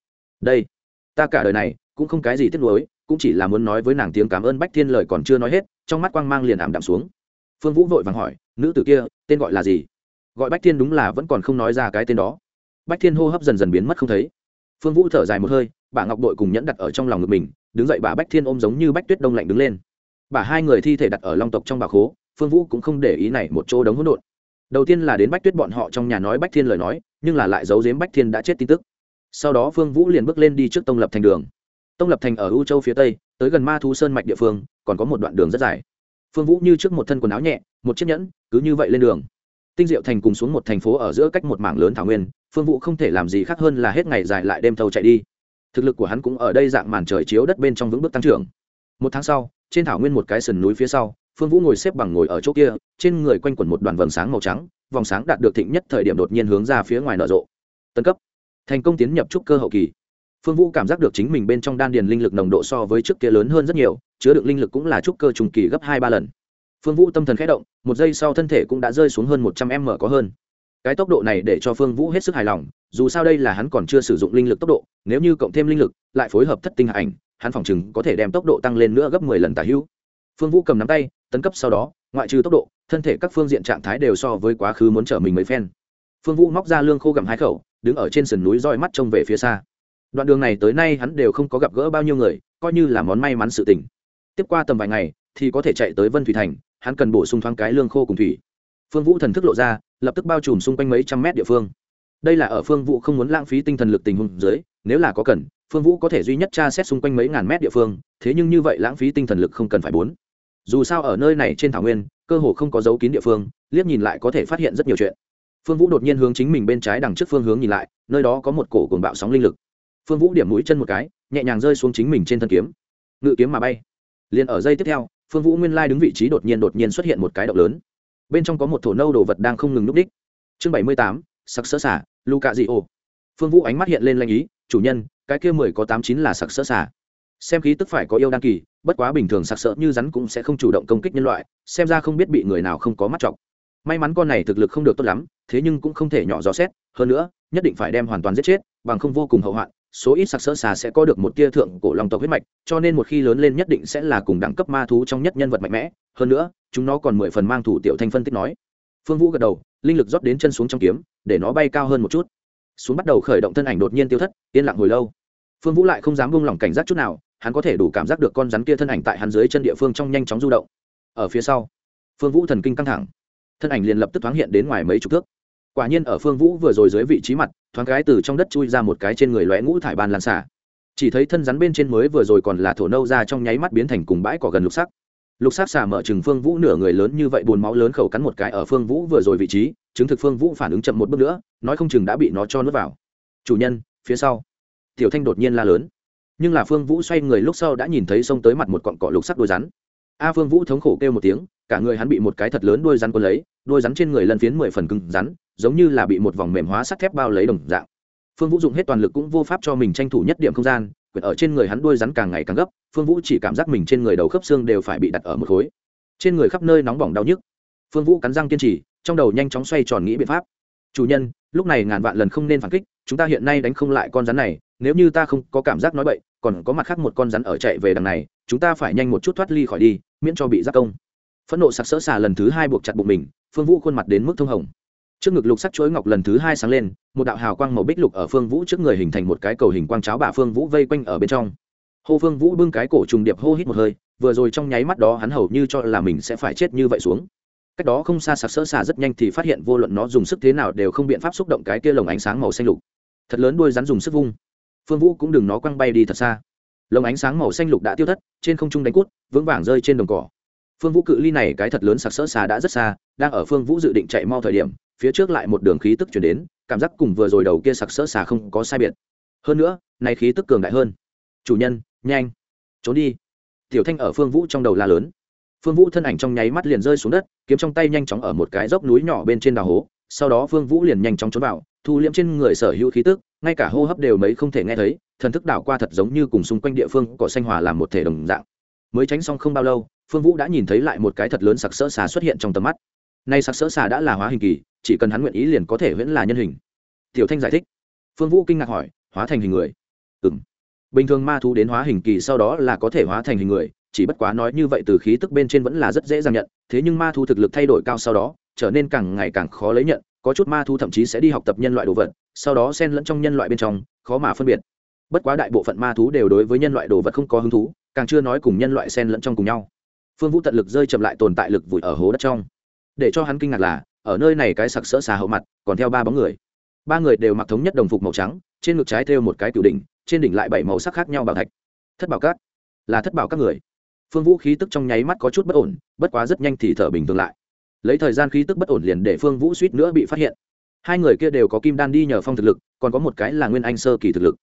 Đây ta cả đời này cũng không cái gì tiếc nuối cũng chỉ là muốn nói với nàng tiếng cảm ơn bách thiên lời còn chưa nói hết trong mắt quang mang liền ảm đạm xuống phương vũ vội vàng hỏi, nữ tử kia, tên gọi là gì? Gọi bách thiên đúng là vẫn còn không nói ra cái tên đó. Bách thiên hô hấp dần dần biến mất không thấy. Phương vũ thở dài một hơi, bà ngọc đội cùng nhẫn đặt ở trong lòng ngực mình, đứng dậy bà bách thiên ôm giống như bách tuyết đông lạnh đứng lên. Bà hai người thi thể đặt ở long tộc trong bà khố, phương vũ cũng không để ý này một chỗ đống hỗn độn. Đầu tiên là đến bách tuyết bọn họ trong nhà nói bách thiên lời nói, nhưng là lại giấu giếm bách thiên đã chết tin tức. Sau đó phương vũ liền bước lên đi trước tông lập thành đường. Tông lập thành ở u châu phía tây, tới gần ma thú sơn mạch địa phương, còn có một đoạn đường rất dài phương vũ như trước một thân quần áo nhẹ, một chiếc nhẫn, cứ như vậy lên đường. Tinh diệu thành cùng xuống một thành phố ở giữa cách một mảng lớn thảo nguyên, phương vũ không thể làm gì khác hơn là hết ngày dài lại đêm thâu chạy đi. Thực lực của hắn cũng ở đây dạng màn trời chiếu đất bên trong vững bước tăng trưởng. Một tháng sau, trên thảo nguyên một cái sườn núi phía sau, phương vũ ngồi xếp bằng ngồi ở chỗ kia, trên người quanh quẩn một đoàn vầng sáng màu trắng, vòng sáng đạt được thịnh nhất thời điểm đột nhiên hướng ra phía ngoài nở rộ. Tân cấp. Thành công tiến nhập trúc cơ hậu kỳ. Phương vũ cảm giác được chính mình bên trong đan điền linh lực nồng độ so với trước kia lớn hơn rất nhiều chứa đựng linh lực cũng là trúc cơ trùng kỳ gấp hai ba lần. Phương vũ tâm thần k h ẽ động, một giây sau thân thể cũng đã rơi xuống hơn một trăm m có hơn. Cái tốc độ này để cho phương vũ hết sức hài lòng, dù sao đây là hắn còn chưa sử dụng linh lực tốc độ, nếu như cộng thêm linh lực, lại phối hợp thất tinh hạ ảnh, hắn phòng chừng có thể đem tốc độ tăng lên nữa gấp mười lần tả hữu. Phương vũ cầm nắm tay, tấn cấp sau đó, ngoại trừ tốc độ, thân thể các phương diện trạng thái đều so với quá khứ muốn trở mình mấy phen. Phương vũ móc ra lương khô gặm hai khẩu, đứng ở trên sườn núi roi mắt trông về phía xa. Đoạn đường này tới nay hắn đều không có gặp gỡ bao nhiêu người, coi như là món may mắn sự tình tiếp qua tầm vài ngày, thì có thể chạy tới vân thủy thành, hắn cần bổ sung thoáng cái lương khô cùng thủy. Phương vũ thần thức lộ ra, lập tức bao trùm xung quanh mấy trăm mét địa phương. Đây là ở phương vũ không muốn lãng phí tinh thần lực tình huống dưới, nếu là có cần, phương vũ có thể duy nhất tra xét xung quanh mấy ngàn mét địa phương, thế nhưng như vậy lãng phí tinh thần lực không cần phải bốn. Dù sao ở nơi này trên thảo nguyên, cơ hồ không có dấu kín địa phương, liếc nhìn lại có thể phát hiện rất nhiều chuyện. Phương vũ đột nhiên hướng chính mình bên trái đằng trước phương hướng nhìn lại, nơi đó có một cổ cuồng bạo sóng linh lực. Phương vũ điểm mũi chân một cái, nhẹ nhàng rơi xuống chính mình trên thân kiếm. Ngự kiếm mà bay liền ở giây tiếp theo, phương vũ nguyên lai đứng vị trí đột nhiên đột nhiên xuất hiện một cái động lớn. Bên trong có một thổ nâu đồ vật đang không ngừng núp đích. Chương bảy mươi tám, sặc sỡ xả luka dị ô phương vũ ánh mắt hiện lên lanh ý, chủ nhân, cái kia mười có tám chín là sặc sỡ xả. Xem khí tức phải có yêu đăng kỳ, bất quá bình thường sặc sỡ như rắn cũng sẽ không chủ động công kích nhân loại, xem ra không biết bị người nào không có mắt chọc. May mắn con này thực lực không được tốt lắm, thế nhưng cũng không thể nhỏ dò xét, hơn nữa, nhất định phải đem hoàn toàn giết chết, bằng không vô cùng hậu hoạn số ít sặc sỡ xà sẽ có được một tia thượng cổ long tộc huyết mạch, cho nên một khi lớn lên nhất định sẽ là cùng đẳng cấp ma thú trong nhất nhân vật mạnh mẽ. Hơn nữa, chúng nó còn mười phần mang thủ tiểu thanh phân tích nói. Phương vũ gật đầu, linh lực rót đến chân xuống trong kiếm, để nó bay cao hơn một chút. Xuống bắt đầu khởi động thân ảnh đột nhiên tiêu thất, yên lặng hồi lâu. Phương vũ lại không dám buông lỏng cảnh giác chút nào, hắn có thể đủ cảm giác được con rắn kia thân ảnh tại hắn dưới chân địa phương trong nhanh chóng du động. Ở phía sau, phương vũ thần kinh căng thẳng. Thân ảnh liền lập tức thoáng hiện đến ngoài mấy chục thước quả nhiên ở phương vũ vừa rồi dưới vị trí mặt, thoáng cái từ trong đất chui ra một cái trên người lóe ngũ thải ban lan xả. Chỉ thấy thân rắn bên trên mới vừa rồi còn là thổ nâu ra trong nháy mắt biến thành cùng bãi cỏ gần lục sắc. Lục sắc xả mở chừng phương vũ nửa người lớn như vậy buồn máu lớn khẩu cắn một cái ở phương vũ vừa rồi vị trí, chứng thực phương vũ phản ứng chậm một bước nữa, nói không chừng đã bị nó cho nuốt vào. Chủ nhân, phía sau. Tiểu thanh đột nhiên la lớn. Nhưng là phương vũ xoay người lúc sau đã nhìn thấy xông tới mặt một cọn cỏ lục sắc đôi rắn. A phương vũ thống khổ kêu một tiếng, cả người hắn bị một cái thật lớn đôi rắn quân lấy, đôi rắn trên người lần phiến mười phần cứng rắn giống như là bị một vòng mềm hóa sắt thép bao lấy đồng dạng. Phương vũ dùng hết toàn lực cũng vô pháp cho mình tranh thủ nhất điểm không gian, quyệt ở trên người hắn đuôi rắn càng ngày càng gấp, phương vũ chỉ cảm giác mình trên người đầu khớp xương đều phải bị đặt ở một khối. Trên người khắp nơi nóng bỏng đau nhức. Phương vũ cắn răng kiên trì, trong đầu nhanh chóng xoay tròn nghĩ biện pháp. Chủ nhân, lúc này ngàn vạn lần không nên phản kích, chúng ta hiện nay đánh không lại con rắn này, nếu như ta không có cảm giác nói bậy, còn có mặt khác một con rắn ở chạy về đằng này, chúng ta phải nhanh một chút thoát ly khỏi đi, miễn cho bị giác công. Phẫn nộ sặc sỡ xà lần thứ hai buộc chặt bụng mình, phương vũ khuôn mặt đến mức thông hồng trước ngực lục sắc chuỗi ngọc lần thứ hai sáng lên, một đạo hào quang màu bích lục ở phương vũ trước người hình thành một cái cầu hình quang cháo bà phương vũ vây quanh ở bên trong. Hô phương vũ bưng cái cổ trùng điệp hô hít một hơi, vừa rồi trong nháy mắt đó hắn hầu như cho là mình sẽ phải chết như vậy xuống. Cách đó không xa sặc sỡ xả rất nhanh thì phát hiện vô luận nó dùng sức thế nào đều không biện pháp xúc động cái kia lồng ánh sáng màu xanh lục. Thật lớn đuôi rắn dùng sức vung. Phương vũ cũng đừng nó quăng bay đi thật xa. Lồng ánh sáng màu xanh lục đã tiêu thất, trên không trung đánh cút, vững vàng rơi trên đồng cỏ. Phương vũ cự ly này cái thật lớn sặc sỡ xà đã rất xa đang ở phương vũ dự định chạy mau thời điểm, phía trước lại một đường khí tức chuyển đến, cảm giác cùng vừa rồi đầu kia sặc sỡ xà không có sai biệt. Hơn nữa này khí tức cường đại hơn. Chủ nhân, nhanh, trốn đi. Tiểu thanh ở phương vũ trong đầu la lớn. Phương vũ thân ảnh trong nháy mắt liền rơi xuống đất, kiếm trong tay nhanh chóng ở một cái dốc núi nhỏ bên trên đào hố, sau đó phương vũ liền nhanh chóng trốn vào, thu liễm trên người sở hữu khí tức, ngay cả hô hấp đều mấy không thể nghe thấy, thần thức đảo qua thật giống như cùng xung quanh địa phương cỏ xanh hòa làm một thể đồng dạng. Mới tránh xong không bao lâu, phương vũ đã nhìn thấy lại một cái thật lớn sặc sỡ xà xuất hiện trong tầm mắt nay sặc sỡ xà đã là hóa hình kỳ, chỉ cần hắn nguyện ý liền có thể huyễn là nhân hình. Tiểu thanh giải thích. Phương vũ kinh ngạc hỏi, hóa thành hình người? Ừ m bình thường ma thú đến hóa hình kỳ sau đó là có thể hóa thành hình người, chỉ bất quá nói như vậy từ khí tức bên trên vẫn là rất dễ dàng nhận, thế nhưng ma thú thực lực thay đổi cao sau đó, trở nên càng ngày càng khó lấy nhận, có chút ma thú thậm chí sẽ đi học tập nhân loại đồ vật, sau đó xen lẫn trong nhân loại bên trong, khó mà phân biệt. Bất quá đại bộ phận ma thú đều đối với nhân loại đồ vật không có hứng thú, càng chưa nói cùng nhân loại xen lẫn trong cùng nhau. Phương vũ tận lực rơi chậm lại tồn tại lực vùi ở hố đất trong để cho hắn kinh ngạc là, ở nơi này cái sặc sỡ xà hậu mặt, còn theo ba bóng người. Ba người đều mặc thống nhất đồng phục màu trắng, trên ngực trái thêu một cái cửu đỉnh, trên đỉnh lại bảy màu sắc khác nhau bảo thạch. Thất bảo cát là thất bảo các người. Phương vũ khí tức trong nháy mắt có chút bất ổn, bất quá rất nhanh thì thở bình thường lại. Lấy thời gian khí tức bất ổn liền để phương vũ suýt nữa bị phát hiện. Hai người kia đều có kim đan đi nhờ phong thực lực, còn có một cái là nguyên anh sơ kỳ thực lực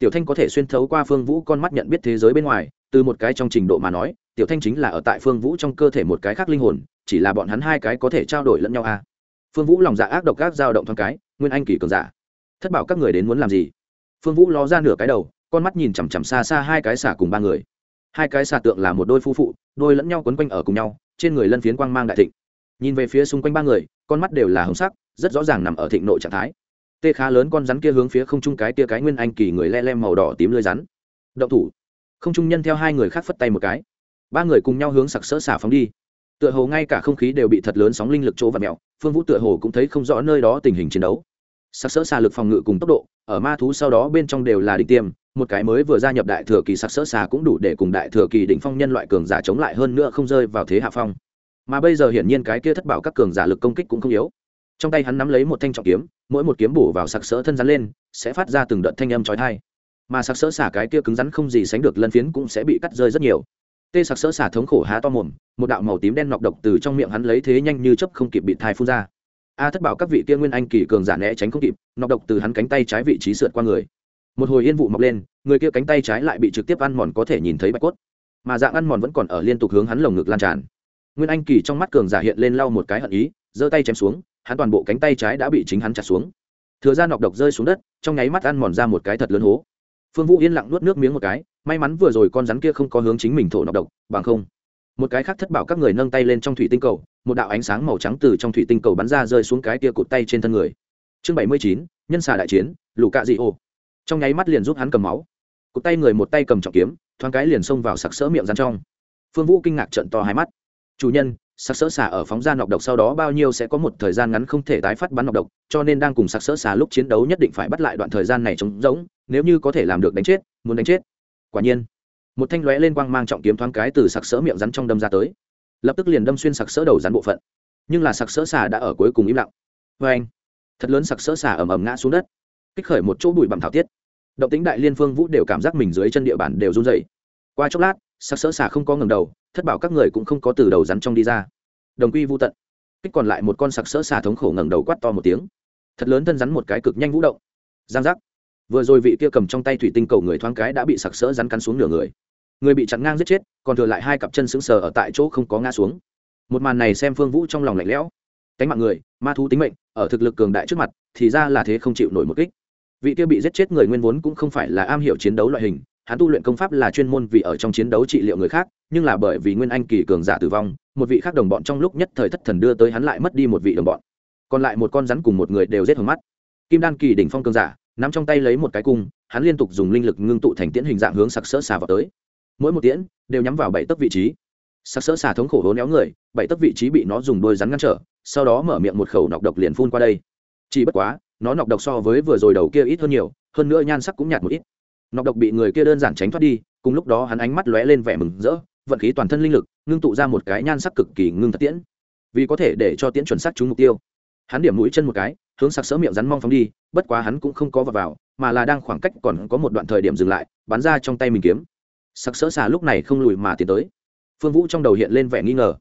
tiểu thanh có thể xuyên thấu qua phương vũ con mắt nhận biết thế giới bên ngoài, từ một cái trong trình độ mà nói, tiểu thanh chính là ở tại phương vũ trong cơ thể một cái khác linh hồn, chỉ là bọn hắn hai cái có thể trao đổi lẫn nhau a à. phương vũ lòng dạ ác độc ác dao động thoáng cái, nguyên anh kỳ cường giả. Thất bảo các người đến muốn làm gì? Phương vũ ló ra nửa cái đầu, con mắt nhìn chằm chằm xa xa hai cái xả cùng ba người. Hai cái xà tượng là một đôi phu phụ, đôi lẫn nhau quấn quanh ở cùng nhau, trên người lân phiến quang mang đại thịnh. Nhìn về phía xung quanh ba người, con mắt đều là hồng sắc, rất rõ ràng nằm ở thịnh nội trạng thái tê khá lớn con rắn kia hướng phía không trung cái tia cái nguyên anh kỳ người le lem màu đỏ tím lưới rắn. Động thủ. Không trung nhân theo hai người khác phất tay một cái. Ba người cùng nhau hướng sặc sỡ xả phóng đi. Tựa hồ ngay cả không khí đều bị thật lớn sóng linh lực chỗ và mẹo phương vũ tựa hồ cũng thấy không rõ nơi đó tình hình chiến đấu. Sặc sỡ xà lực phòng ngự cùng tốc độ, ở ma thú sau đó bên trong đều là đi tiêm, một cái mới vừa gia nhập đại thừa kỳ sặc sỡ xà cũng đủ để cùng đại thừa kỳ đỉnh phong nhân loại cường giả chống lại hơn nữa không rơi vào thế hạ phong. Mà bây giờ hiển nhiên cái kia thất bảo các cường giả lực công kích cũng không yếu trong tay hắn nắm lấy một thanh trọng kiếm, mỗi một kiếm bổ vào sặc sỡ thân rắn lên, sẽ phát ra từng đợt thanh âm chói tai. Mà sặc sỡ xả cái kia cứng rắn không gì sánh được lân phiến cũng sẽ bị cắt rơi rất nhiều. Tê sặc sỡ xả thống khổ há to mồm, một đạo màu tím đen nọc độc từ trong miệng hắn lấy thế nhanh như chấp không kịp bị thai phun ra. A thất bảo các vị kia nguyên anh kỳ cường giả né tránh không kịp nọc độc từ hắn cánh tay trái vị trí sượt qua người. Một hồi yên vụ mọc lên, người kia cánh tay trái lại bị trực tiếp ăn mòn có thể nhìn thấy bạch cốt. Mà dạng ăn mòn vẫn còn ở liên tục hướng hắn lồng ngực lan tràn. Nguyên anh kỳ trong mắt cường giả hiện lên lau một cái hận ý, giơ tay chém xuống hắn toàn bộ cánh tay trái đã bị chính hắn chặt xuống. Thừa ra nọc độc rơi xuống đất, trong nháy mắt ăn mòn ra một cái thật lớn hố. Phương vũ yên lặng nuốt nước miếng một cái, may mắn vừa rồi con rắn kia không có hướng chính mình thổ nọc độc, bằng không. Một cái khác thất bảo các người nâng tay lên trong thủy tinh cầu, một đạo ánh sáng màu trắng từ trong thủy tinh cầu bắn ra rơi xuống cái kia cụt tay trên thân người. Chương bảy mươi chín, nhân xà đại chiến lù cạ dị ô. Trong nháy mắt liền giúp hắn cầm máu. Cụt tay người một tay cầm trọng kiếm, thoáng cái liền xông vào sặc sỡ miệng rắn trong. Phương vũ kinh ngạc trận to hai mắt. Chủ nhân sặc sỡ xả ở phóng ra nọc độc sau đó bao nhiêu sẽ có một thời gian ngắn không thể tái phát bắn nọc độc, cho nên đang cùng sặc sỡ xả lúc chiến đấu nhất định phải bắt lại đoạn thời gian này trống rỗng, nếu như có thể làm được đánh chết, muốn đánh chết. Quả nhiên, một thanh lóe lên quang mang trọng kiếm thoáng cái từ sặc sỡ miệng rắn trong đâm ra tới. Lập tức liền đâm xuyên sặc sỡ đầu rắn bộ phận. Nhưng là sặc sỡ xả đã ở cuối cùng im lặng. Vê anh, thật lớn sặc sỡ xả ầm ầm ngã xuống đất. Kích khởi một chỗ bụi bằng thảo tiết. Động tính đại liên phương vũ đều cảm giác mình dưới chân địa bàn đều run dậy qua chốc lát, sặc sỡ xả không có ngầm đầu thất bảo các người cũng không có từ đầu rắn trong đi ra. Đồng quy vô tận. Kích còn lại một con sặc sỡ xà thống khổ ngẩng đầu quát to một tiếng. Thật lớn thân rắn một cái cực nhanh vũ động. Giang giác. Vừa rồi vị kia cầm trong tay thủy tinh cầu người thoáng cái đã bị sặc sỡ rắn cắn xuống nửa người. Người bị chặn ngang giết chết, còn thừa lại hai cặp chân sững sờ ở tại chỗ không có ngã xuống. Một màn này xem phương vũ trong lòng lạnh lẽo. Cánh mạng người, ma thú tính mệnh, ở thực lực cường đại trước mặt, thì ra là thế không chịu nổi một kích. Vị kia bị giết chết người nguyên vốn cũng không phải là am hiểu chiến đấu loại hình hắn tu luyện công pháp là chuyên môn vì ở trong chiến đấu trị liệu người khác, nhưng là bởi vì nguyên anh kỳ cường giả tử vong, một vị khác đồng bọn trong lúc nhất thời thất thần đưa tới hắn lại mất đi một vị đồng bọn. Còn lại một con rắn cùng một người đều rết hướng mắt. Kim đan kỳ đỉnh phong cường giả, nắm trong tay lấy một cái cung, hắn liên tục dùng linh lực ngưng tụ thành tiễn hình dạng hướng sặc sỡ xà vào tới. Mỗi một tiễn đều nhắm vào bảy tấc vị trí. Sặc sỡ xà thống khổ hố néo người, bảy tấc vị trí bị nó dùng đôi rắn ngăn trở, sau đó mở miệng một khẩu nọc độc liền phun qua đây. Chỉ bất quá, nó nọc độc so với vừa rồi đầu kia ít hơn nhiều, hơn nữa nhan sắc cũng nhạt một ít nọc độc bị người kia đơn giản tránh thoát đi cùng lúc đó hắn ánh mắt lóe lên vẻ mừng rỡ vận khí toàn thân linh lực ngưng tụ ra một cái nhan sắc cực kỳ ngưng thật tiễn. Vì có thể để cho tiễn chuẩn xác trúng mục tiêu. Hắn điểm mũi chân một cái hướng sặc sỡ miệng rắn mong phóng đi bất quá hắn cũng không có vào, vào mà là đang khoảng cách còn có một đoạn thời điểm dừng lại bắn ra trong tay mình kiếm. Sặc sỡ xà lúc này không lùi mà tiến tới. Phương vũ trong đầu hiện lên vẻ nghi ngờ.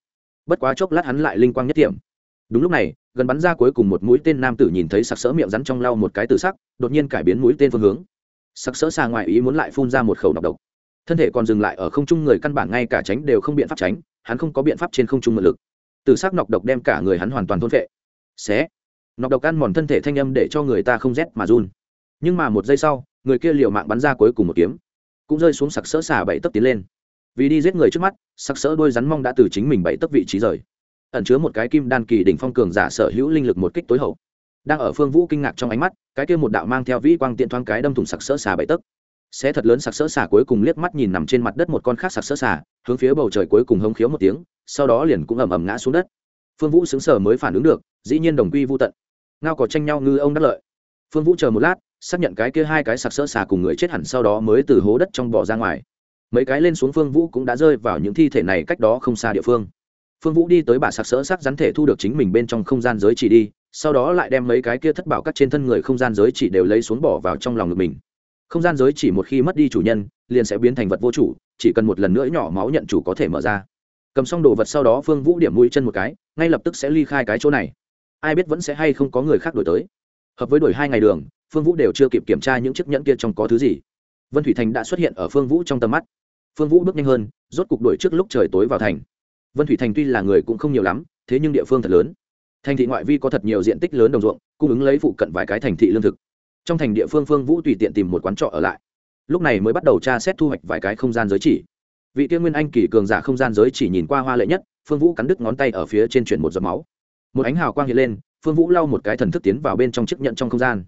Bất quá chốc lát hắn lại linh quang nhất điểm đúng lúc này gần bắn ra cuối cùng một mũi tên nam tử nhìn thấy sặc sỡ miệng rắn trong lau một cái tử sắc đột nhiên cải biến mũi tên phương hướng sặc sỡ xa ngoài ý muốn lại phun ra một khẩu nọc độc. Thân thể còn dừng lại ở không trung, người căn bản ngay cả tránh đều không biện pháp tránh, hắn không có biện pháp trên không trung mượn lực. Từ sắc nọc độc đem cả người hắn hoàn toàn thôn vệ xé. Nọc độc ăn mòn thân thể thanh âm để cho người ta không rét mà run. Nhưng mà một giây sau, người kia liều mạng bắn ra cuối cùng một kiếm. Cũng rơi xuống sặc sỡ xà bảy tấc tiến lên. Vì đi giết người trước mắt, sặc sỡ đôi rắn mong đã từ chính mình bảy tấc vị trí rời. Ẩn chứa một cái kim đan kỳ đỉnh phong cường giả sở hữu linh lực một kích tối hậu đang ở phương vũ kinh ngạc trong ánh mắt, cái kia một đạo mang theo vĩ quang tiện thoáng cái đâm thủng sặc sỡ xà bảy tấc. Sẽ thật lớn sặc sỡ xà cuối cùng liếc mắt nhìn nằm trên mặt đất một con khác sặc sỡ xà, hướng phía bầu trời cuối cùng hống khiếu một tiếng, sau đó liền cũng ầm ầm ngã xuống đất. Phương vũ xứng sở mới phản ứng được, dĩ nhiên đồng quy vô tận. Ngao có tranh nhau ngư ông đắc lợi. Phương vũ chờ một lát, xác nhận cái kia hai cái sặc sỡ xà cùng người chết hẳn sau đó mới từ hố đất trong bỏ ra ngoài. Mấy cái lên xuống phương vũ cũng đã rơi vào những thi thể này cách đó không xa địa phương. Phương vũ đi tới bà sặc sỡ sắc rắn thể thu được chính mình bên trong không gian giới chỉ đi sau đó lại đem mấy cái kia thất bảo cắt trên thân người không gian giới chỉ đều lấy xuống bỏ vào trong lòng ngực mình. Không gian giới chỉ một khi mất đi chủ nhân, liền sẽ biến thành vật vô chủ, chỉ cần một lần nữa nhỏ máu nhận chủ có thể mở ra. Cầm xong đồ vật sau đó phương vũ điểm mũi chân một cái, ngay lập tức sẽ ly khai cái chỗ này. Ai biết vẫn sẽ hay không có người khác đổi tới. Hợp với đổi hai ngày đường, phương vũ đều chưa kịp kiểm tra những chiếc nhẫn kia trong có thứ gì. Vân thủy thành đã xuất hiện ở phương vũ trong tầm mắt. Phương vũ bước nhanh hơn, rốt cục đuổi trước lúc trời tối vào thành. Vân thủy thành tuy là người cũng không nhiều lắm, thế nhưng địa phương thật lớn thành thị ngoại vi có thật nhiều diện tích lớn đồng ruộng, cung ứng lấy phụ cận vài cái thành thị lương thực. Trong thành địa phương phương vũ tùy tiện tìm một quán trọ ở lại. Lúc này mới bắt đầu tra xét thu hoạch vài cái không gian giới chỉ. Vị tiên nguyên anh kỳ cường giả không gian giới chỉ nhìn qua hoa lệ nhất, phương vũ cắn đứt ngón tay ở phía trên chuyển một giọt máu. Một ánh hào quang hiện lên, phương vũ lau một cái thần thức tiến vào bên trong chiếc nhận trong không gian.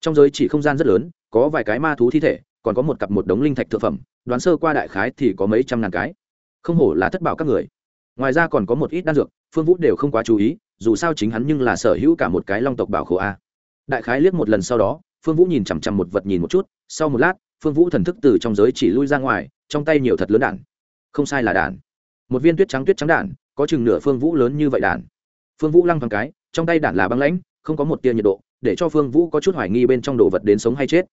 Trong giới chỉ không gian rất lớn, có vài cái ma thú thi thể, còn có một cặp một đống linh thạch thực phẩm, đoán sơ qua đại khái thì có mấy trăm ngàn cái. Không hổ là thất bảo các người. Ngoài ra còn có một ít đan dược, phương vũ đều không quá chú ý dù sao chính hắn nhưng là sở hữu cả một cái long tộc bảo khổ a đại khái liếc một lần sau đó phương vũ nhìn chằm chằm một vật nhìn một chút sau một lát phương vũ thần thức từ trong giới chỉ lui ra ngoài trong tay nhiều thật lớn đạn. không sai là đạn. một viên tuyết trắng tuyết trắng đạn, có chừng nửa phương vũ lớn như vậy đạn. phương vũ lăng thoáng cái trong tay đạn là băng lãnh không có một tia nhiệt độ để cho phương vũ có chút hoài nghi bên trong đồ vật đến sống hay chết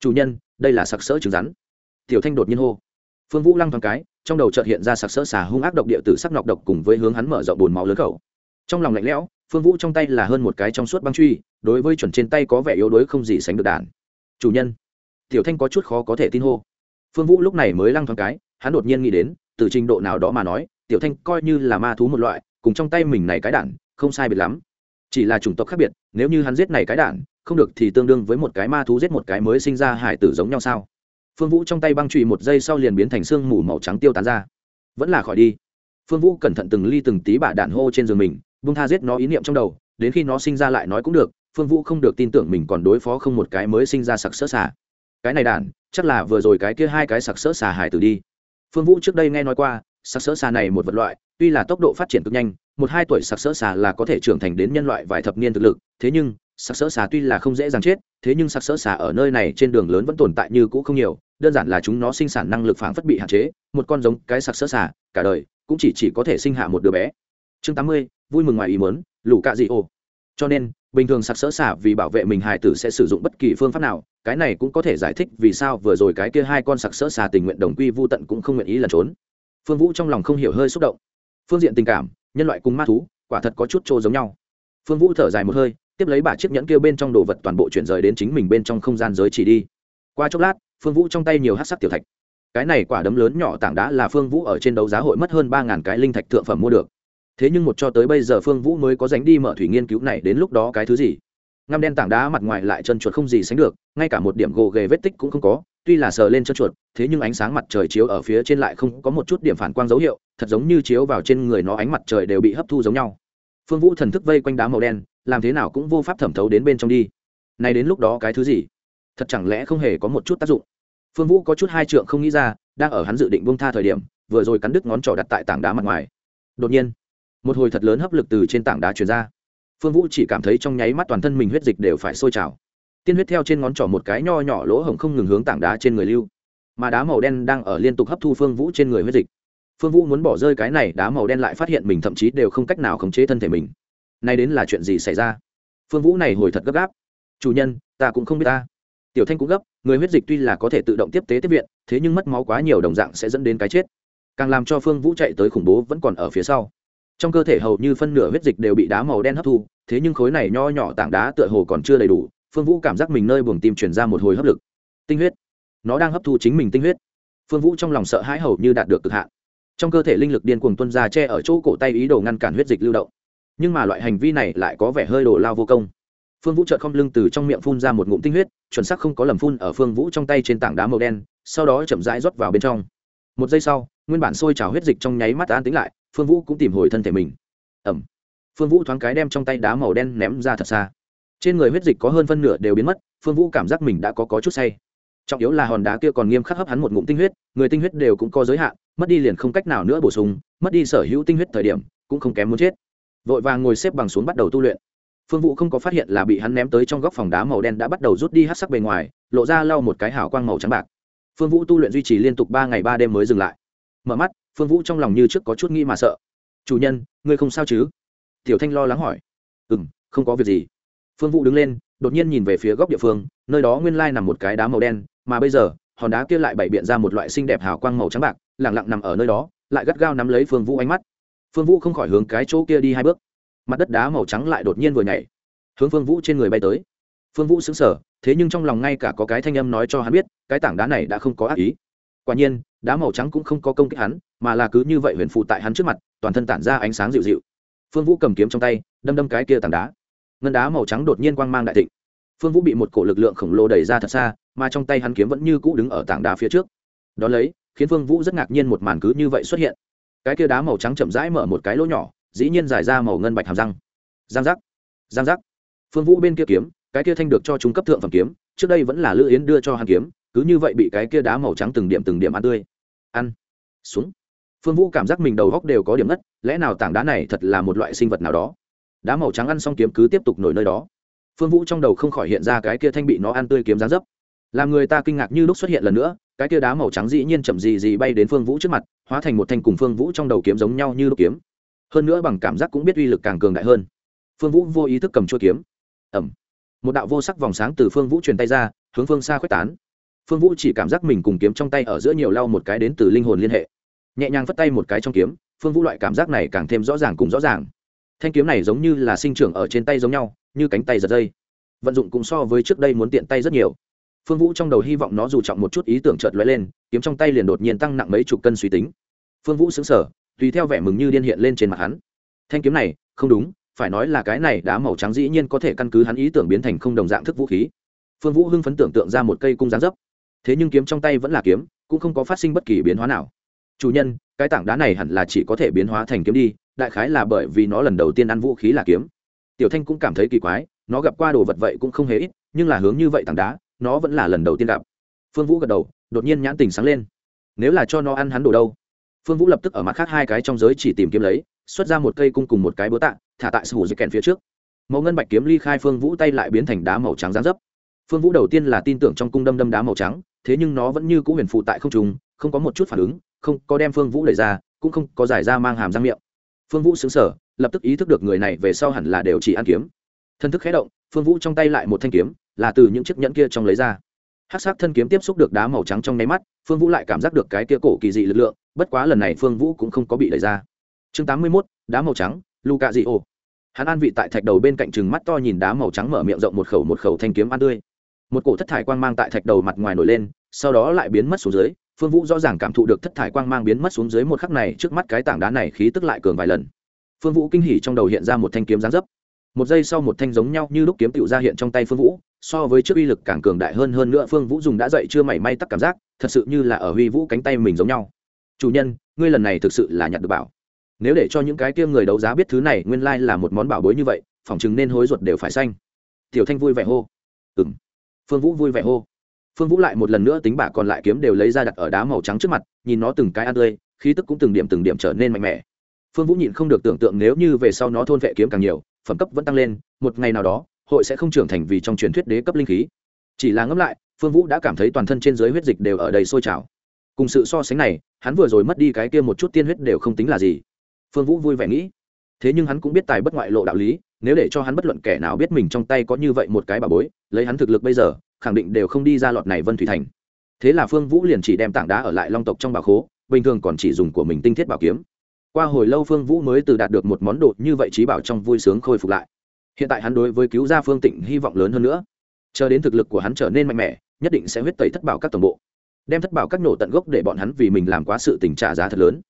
chủ nhân đây là sặc sỡ trứng rắn tiểu thanh đột nhiên hô phương vũ lăng thoáng cái trong đầu chợt hiện ra sặc sỡ xà hung ác độc địa tử sắc nọc độc cùng với hướng hắn mở rộng bồn máu lớn khẩu trong lòng lạnh lẽo, phương vũ trong tay là hơn một cái trong suốt băng truy, đối với chuẩn trên tay có vẻ yếu đuối không gì sánh được đàn. Chủ nhân. Tiểu thanh có chút khó có thể tin hô. Phương vũ lúc này mới lăng thoáng cái, hắn đột nhiên nghĩ đến, từ trình độ nào đó mà nói, tiểu thanh coi như là ma thú một loại, cùng trong tay mình này cái đản không sai biệt lắm. Chỉ là chủng tộc khác biệt, nếu như hắn giết này cái đản không được thì tương đương với một cái ma thú giết một cái mới sinh ra hải tử giống nhau sao? Phương vũ trong tay băng trụy một giây sau liền biến thành sương mù màu trắng tiêu tán ra. Vẫn là khỏi đi. Phương vũ cẩn thận từng ly từng tí bả đạn hô trên giường mình bung tha giết nó ý niệm trong đầu, đến khi nó sinh ra lại nói cũng được, phương vũ không được tin tưởng mình còn đối phó không một cái mới sinh ra sặc sỡ xả cái này đản, chắc là vừa rồi cái kia hai cái sặc sỡ xả hải tử đi. Phương vũ trước đây nghe nói qua, sặc sỡ xà này một vật loại, tuy là tốc độ phát triển cực nhanh, một hai tuổi sặc sỡ xà là có thể trưởng thành đến nhân loại vài thập niên thực lực, thế nhưng, sặc sỡ xà tuy là không dễ dàng chết, thế nhưng sặc sỡ xà ở nơi này trên đường lớn vẫn tồn tại như cũ không nhiều, đơn giản là chúng nó sinh sản năng lực phản phất bị hạn chế, một con giống cái sặc sỡ xà, cả đời, cũng chỉ chỉ có thể sinh hạ một đứa bé chương tám mươi, vui mừng ngoài ý muốn, lũ cạ dị ô cho nên, bình thường sặc sỡ xả vì bảo vệ mình hài tử sẽ sử dụng bất kỳ phương pháp nào, cái này cũng có thể giải thích vì sao vừa rồi cái kia hai con sặc sỡ xả tình nguyện đồng quy vô tận cũng không nguyện ý lẩn trốn. Phương vũ trong lòng không hiểu hơi xúc động. Phương diện tình cảm, nhân loại cùng ma thú, quả thật có chút trô giống nhau. Phương vũ thở dài một hơi, tiếp lấy bà chiếc nhẫn kia bên trong đồ vật toàn bộ chuyển rời đến chính mình bên trong không gian giới chỉ đi. Qua chốc lát, phương vũ trong tay nhiều hát sắc tiểu thạch. Cái này quả đấm lớn nhỏ tảng đá là phương vũ ở trên đấu giá hội mất hơn ba ngàn cái linh thạch thượng phẩm mua được thế nhưng một cho tới bây giờ phương vũ mới có dánh đi mở thủy nghiên cứu này đến lúc đó cái thứ gì? Ngăm đen tảng đá mặt ngoài lại chân chuột không gì sánh được, ngay cả một điểm gồ ghề vết tích cũng không có, tuy là sờ lên chân chuột, thế nhưng ánh sáng mặt trời chiếu ở phía trên lại không có một chút điểm phản quang dấu hiệu, thật giống như chiếu vào trên người nó ánh mặt trời đều bị hấp thu giống nhau. Phương vũ thần thức vây quanh đá màu đen, làm thế nào cũng vô pháp thẩm thấu đến bên trong đi. Này đến lúc đó cái thứ gì? Thật chẳng lẽ không hề có một chút tác dụng? Phương vũ có chút hai trượng không nghĩ ra, đang ở hắn dự định bông tha thời điểm, vừa rồi cắn đứt ngón trỏ đặt tại tảng đá mặt ngoài. Đột nhiên một hồi thật lớn hấp lực từ trên tảng đá truyền ra. Phương vũ chỉ cảm thấy trong nháy mắt toàn thân mình huyết dịch đều phải sôi trào. Tiên huyết theo trên ngón trỏ một cái nho nhỏ lỗ hổng không ngừng hướng tảng đá trên người lưu. Mà đá màu đen đang ở liên tục hấp thu phương vũ trên người huyết dịch. Phương vũ muốn bỏ rơi cái này, đá màu đen lại phát hiện mình thậm chí đều không cách nào khống chế thân thể mình. Nay đến là chuyện gì xảy ra? Phương vũ này hồi thật gấp gáp. Chủ nhân, ta cũng không biết ta. Tiểu thanh cũng gấp, người huyết dịch tuy là có thể tự động tiếp tế tiếp viện, thế nhưng mất máu quá nhiều đồng dạng sẽ dẫn đến cái chết. Càng làm cho phương vũ chạy tới khủng bố vẫn còn ở phía sau trong cơ thể hầu như phân nửa huyết dịch đều bị đá màu đen hấp thu, thế nhưng khối này nho nhỏ tảng đá tựa hồ còn chưa đầy đủ, phương vũ cảm giác mình nơi buồng tim chuyển ra một hồi hấp lực. Tinh huyết. Nó đang hấp thu chính mình tinh huyết. Phương vũ trong lòng sợ hãi hầu như đạt được cực hạn. Trong cơ thể linh lực điên cuồng tuân ra che ở chỗ cổ tay ý đồ ngăn cản huyết dịch lưu động. Nhưng mà loại hành vi này lại có vẻ hơi đổ lao vô công. Phương vũ chợt không lưng từ trong miệng phun ra một ngụm tinh huyết, chuẩn xác không có lầm phun ở phương vũ trong tay trên tảng đá màu đen, sau đó chậm rãi rót vào bên trong. Một giây sau, nguyên bản sôi trào huyết dịch trong nháy mắt an tính lại phương vũ cũng tìm hồi thân thể mình. Ẩm. Phương vũ thoáng cái đem trong tay đá màu đen ném ra thật xa. Trên người huyết dịch có hơn phân nửa đều biến mất phương vũ cảm giác mình đã có, có chút say. Trọng yếu là hòn đá kia còn nghiêm khắc hấp hắn một ngụm tinh huyết người tinh huyết đều cũng có giới hạn mất đi liền không cách nào nữa bổ sung mất đi sở hữu tinh huyết thời điểm cũng không kém muốn chết. Vội vàng ngồi xếp bằng xuống bắt đầu tu luyện. Phương vũ không có phát hiện là bị hắn ném tới trong góc phòng đá màu đen đã bắt đầu rút đi hát sắc bề ngoài lộ ra lau một cái hào quang màu trắng bạc. Phương vũ tu luyện duy trì liên tục ba ngày ba đêm mới dừng lại. Mở mắt phương vũ trong lòng như trước có chút nghĩ mà sợ. Chủ nhân, ngươi không sao chứ? Tiểu thanh lo lắng hỏi. Ừ m không có việc gì. Phương vũ đứng lên, đột nhiên nhìn về phía góc địa phương, nơi đó nguyên lai nằm một cái đá màu đen, mà bây giờ, hòn đá kia lại bày biện ra một loại xinh đẹp hào quang màu trắng bạc lẳng lặng nằm ở nơi đó, lại gắt gao nắm lấy phương vũ ánh mắt. Phương vũ không khỏi hướng cái chỗ kia đi hai bước. Mặt đất đá màu trắng lại đột nhiên vừa nhảy, hướng phương vũ trên người bay tới. Phương vũ xứng sở thế nhưng trong lòng ngay cả có cái thanh âm nói cho hắn biết, cái tảng đá này đã không có ác ý. Quả nhiên đá màu trắng cũng không có công kích hắn, mà là cứ như vậy huyền phụ tại hắn trước mặt, toàn thân tản ra ánh sáng dịu dịu. Phương vũ cầm kiếm trong tay, đâm đâm cái kia tảng đá. Ngân đá màu trắng đột nhiên quang mang đại thịnh. Phương vũ bị một cổ lực lượng khổng lồ đẩy ra thật xa, mà trong tay hắn kiếm vẫn như cũ đứng ở tảng đá phía trước. Đ ó lấy, khiến phương vũ rất ngạc nhiên một màn cứ như vậy xuất hiện. Cái kia đá màu trắng chậm rãi mở một cái lỗ nhỏ, dĩ nhiên dài ra màu ngân bạch hàm răng. Giang giác giang giác. Phương vũ bên kia kiếm, cái kia thanh được cho trung cấp thượng phẩm kiếm, trước đây vẫn là lữ yến đưa cho hắn kiếm cứ như vậy bị cái kia đá màu trắng từng điểm từng điểm ăn tươi. Ăn. Xuống. Phương vũ cảm giác mình đầu góc đều có điểm ngất, lẽ nào tảng đá này thật là một loại sinh vật nào đó? Đá màu trắng ăn xong kiếm cứ tiếp tục nổi nơi đó. Phương vũ trong đầu không khỏi hiện ra cái kia thanh bị nó ăn tươi kiếm giá dấp. Làm người ta kinh ngạc như lúc xuất hiện lần nữa, cái kia đá màu trắng dĩ nhiên chậm gì gì bay đến phương vũ trước mặt, hóa thành một thanh cùng phương vũ trong đầu kiếm giống nhau như lúc kiếm. Hơn nữa bằng cảm giác cũng biết uy lực càng cường đại hơn. Phương vũ vô ý thức cầm chuôi kiếm. Ẩm một đạo vô sắc vòng sáng từ phương vũ truyền tay ra, hướng phương xa khuếch tán phương vũ chỉ cảm giác mình cùng kiếm trong tay ở giữa nhiều lau một cái đến từ linh hồn liên hệ. Nhẹ nhàng phất tay một cái trong kiếm, phương vũ loại cảm giác này càng thêm rõ ràng cùng rõ ràng. Thanh kiếm này giống như là sinh trưởng ở trên tay giống nhau, như cánh tay giật dây. Vận dụng cũng so với trước đây muốn tiện tay rất nhiều. Phương vũ trong đầu hy vọng nó dù trọng một chút ý tưởng chợt lóe lên, kiếm trong tay liền đột nhiên tăng nặng mấy chục cân suy tính. Phương vũ xứng sở tùy theo vẻ mừng như điên hiện lên trên mặt hắn. Thanh kiếm này, không đúng, phải nói là cái này đá màu trắng dĩ nhiên có thể căn cứ hắn ý tưởng biến thành không đồng dạng thức vũ khí. Phương vũ hưng phấn tưởng tượng ra một cây cung gián dấp thế nhưng kiếm trong tay vẫn là kiếm, cũng không có phát sinh bất kỳ biến hóa nào. Chủ nhân, cái tảng đá này hẳn là chỉ có thể biến hóa thành kiếm đi, đại khái là bởi vì nó lần đầu tiên ăn vũ khí là kiếm. Tiểu thanh cũng cảm thấy kỳ quái, nó gặp qua đồ vật vậy cũng không hề ít, nhưng là hướng như vậy tảng đá, nó vẫn là lần đầu tiên gặp. Phương vũ gật đầu, đột nhiên nhãn tình sáng lên. Nếu là cho nó ăn hắn đồ đâu? Phương vũ lập tức ở mặt khác hai cái trong giới chỉ tìm kiếm lấy, xuất ra một cây cung cùng một cái búa tạ, thả tại sủ dây kèn phía trước. Màu ngân bạch kiếm ly khai phương vũ, tay lại biến thành đá màu trắng gián dấp. Phương vũ đầu tiên là tin tưởng trong cung đâm đâm đá màu trắng thế nhưng nó vẫn như cũ huyền phụ tại không trùng không có một chút phản ứng, không có đem phương vũ đẩy ra, cũng không có giải ra mang hàm răng miệng. Phương vũ xứng sở lập tức ý thức được người này về sau hẳn là đều chỉ ăn kiếm. Thân thức khé động, phương vũ trong tay lại một thanh kiếm, là từ những chiếc nhẫn kia trong lấy ra. Hát sắc thân kiếm tiếp xúc được đá màu trắng trong nháy mắt, phương vũ lại cảm giác được cái kia cổ kỳ dị lực lượng, bất quá lần này phương vũ cũng không có bị đẩy ra. Chương tám mươi mốt, đá màu trắng luka dị ô hắn an vị tại thạch đầu bên cạnh chừng mắt to nhìn đá màu trắng mở miệng rộng một khẩu một khẩu thanh kiếm ăn tươi một cổ thất thải quang mang tại thạch đầu mặt ngoài nổi lên, sau đó lại biến mất xuống dưới, phương vũ rõ ràng cảm thụ được thất thải quang mang biến mất xuống dưới một khắc này, trước mắt cái tảng đá này khí tức lại cường vài lần. Phương vũ kinh hỉ trong đầu hiện ra một thanh kiếm gián dấp. Một giây sau một thanh giống nhau như lúc kiếm tựu ra hiện trong tay phương vũ, so với trước uy lực càng cường đại hơn hơn nữa phương vũ dùng đã dậy chưa mảy may tắc cảm giác, thật sự như là ở huy vũ cánh tay mình giống nhau. Chủ nhân, ngươi lần này thực sự là nhặt được bảo. Nếu để cho những cái kia người đấu giá biết thứ này, nguyên lai là một món bảo bối như vậy phỏng chừng nên hối ruột đều phải xanh. Tiểu thanh vui vẻ hô. Ừng phương vũ vui vẻ hô. Phương vũ lại một lần nữa tính bả còn lại kiếm đều lấy ra đặt ở đá màu trắng trước mặt, nhìn nó từng cái ăn tươi, khí tức cũng từng điểm từng điểm trở nên mạnh mẽ. Phương vũ nhịn không được tưởng tượng nếu như về sau nó thôn vệ kiếm càng nhiều, phẩm cấp vẫn tăng lên, một ngày nào đó, hội sẽ không trưởng thành vì trong truyền thuyết đế cấp linh khí. Chỉ là ngẫm lại, phương vũ đã cảm thấy toàn thân trên dưới huyết dịch đều ở đầy sôi trào. Cùng sự so sánh này, hắn vừa rồi mất đi cái kia một chút tiên huyết đều không tính là gì. Phương vũ vui vẻ nghĩ. Thế nhưng hắn cũng biết tài bất ngoại lộ đạo lý nếu để cho hắn bất luận kẻ nào biết mình trong tay có như vậy một cái bà bối, lấy hắn thực lực bây giờ, khẳng định đều không đi ra lọt này vân thủy thành. Thế là phương vũ liền chỉ đem tảng đá ở lại long tộc trong bà khố, bình thường còn chỉ dùng của mình tinh thiết bảo kiếm. Qua hồi lâu phương vũ mới từ đạt được một món đồ như vậy trí bảo trong vui sướng khôi phục lại. Hiện tại hắn đối với cứu gia phương tịnh hy vọng lớn hơn nữa. Chờ đến thực lực của hắn trở nên mạnh mẽ, nhất định sẽ huyết tẩy thất bảo các tổng bộ. Đem thất bảo các nổ tận gốc để bọn hắn vì mình làm quá sự tình trả giá thật lớn.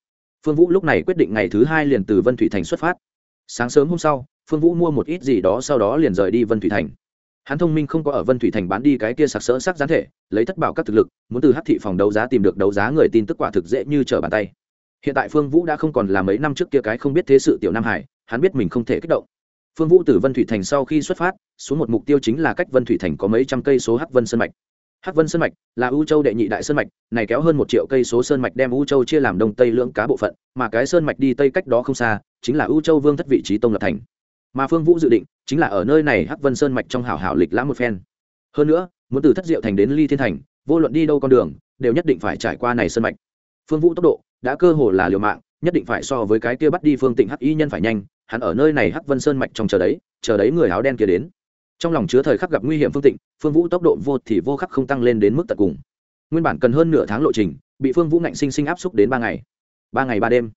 Phương vũ lúc này quyết định ngày thứ hai liền từ vân thủy thành xuất phát. Sáng sớm hôm sau phương vũ mua một ít gì đó sau đó liền rời đi vân thủy thành. Hắn thông minh không có ở vân thủy thành bán đi cái kia sặc sỡ sắc gián thể, lấy thất bảo các thực lực, muốn từ hát thị phòng đấu giá tìm được đấu giá người tin tức quả thực dễ như trở bàn tay. Hiện tại phương vũ đã không còn là mấy năm trước kia cái không biết thế sự tiểu nam hải, hắn biết mình không thể kích động. Phương vũ từ vân thủy thành sau khi xuất phát, xuống một mục tiêu chính là cách vân thủy thành có mấy trăm cây số hắc vân sơn mạch. Hắc vân sơn mạch là u châu đệ nhị đại sơn mạch, này kéo hơn một triệu cây số sơn mạch đem u châu chia làm đông tây lưỡng cá bộ phận, mà cái sơn mạch đi tây cách đó không xa, chính là u châu vương thất vị trí tông lập thành mà phương vũ dự định chính là ở nơi này hắc vân sơn mạch trong hảo hảo lịch lãm một phen hơn nữa muốn từ thất diệu thành đến ly thiên thành vô luận đi đâu con đường đều nhất định phải trải qua này sơn mạch phương vũ tốc độ đã cơ hồ là liều mạng nhất định phải so với cái kia bắt đi phương tịnh hắc y nhân phải nhanh hắn ở nơi này hắc vân sơn mạch trong chờ đấy chờ đấy người áo đen kia đến trong lòng chứa thời khắc gặp nguy hiểm phương tịnh phương vũ tốc độ vô thì vô khắc không tăng lên đến mức tận cùng nguyên bản cần hơn nửa tháng lộ trình bị phương vũ ngạnh sinh sinh áp xúc đến ba ngày ba ngày ba đêm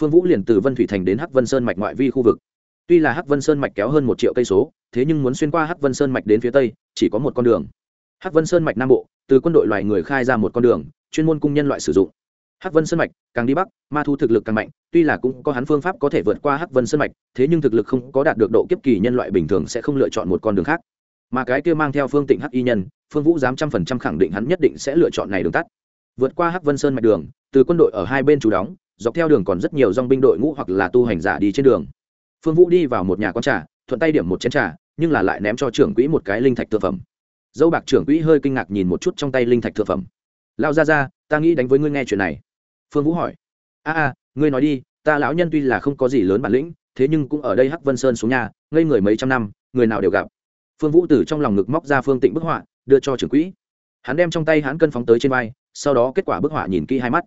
phương vũ liền từ vân thủy thành đến hắc vân sơn mạch ngoại vi khu vực tuy là hắc vân sơn mạch kéo hơn một triệu cây số, thế nhưng muốn xuyên qua hắc vân sơn mạch đến phía tây, chỉ có một con đường. Hắc vân sơn mạch nam bộ, từ quân đội loài người khai ra một con đường, chuyên môn cung nhân loại sử dụng. Hắc vân sơn mạch, càng đi bắc, ma thu thực lực càng mạnh, tuy là cũng có hắn phương pháp có thể vượt qua hắc vân sơn mạch, thế nhưng thực lực không có đạt được độ kiếp kỳ nhân loại bình thường sẽ không lựa chọn một con đường khác. Mà cái kia mang theo phương tịnh hắc y nhân, phương vũ dám trăm phần trăm khẳng định hắn nhất định sẽ lựa chọn này đường tắt. Vượt qua hắc vân sơn mạch đường, từ quân đội ở hai bên chủ đóng, dọc theo đường còn rất nhiều dong binh đội ngũ hoặc là tu hành giả đi trên đường phương vũ đi vào một nhà quán trà, thuận tay điểm một chén trà, nhưng là lại ném cho trưởng quỹ một cái linh thạch thượng phẩm. Dâu bạc trưởng quỹ hơi kinh ngạc nhìn một chút trong tay linh thạch thượng phẩm. Lao ra ra ta nghĩ đánh với ngươi nghe chuyện này. Phương vũ hỏi. A a, ngươi nói đi, ta lão nhân tuy là không có gì lớn bản lĩnh, thế nhưng cũng ở đây hắc vân sơn xuống nhà, ngây người mấy trăm năm, người nào đều gặp. Phương vũ từ trong lòng ngực móc ra phương tịnh bức họa, đưa cho trưởng quỹ. Hắn đem trong tay hắn cân phóng tới trên vai, sau đó kết quả bức họa nhìn kỹ hai mắt.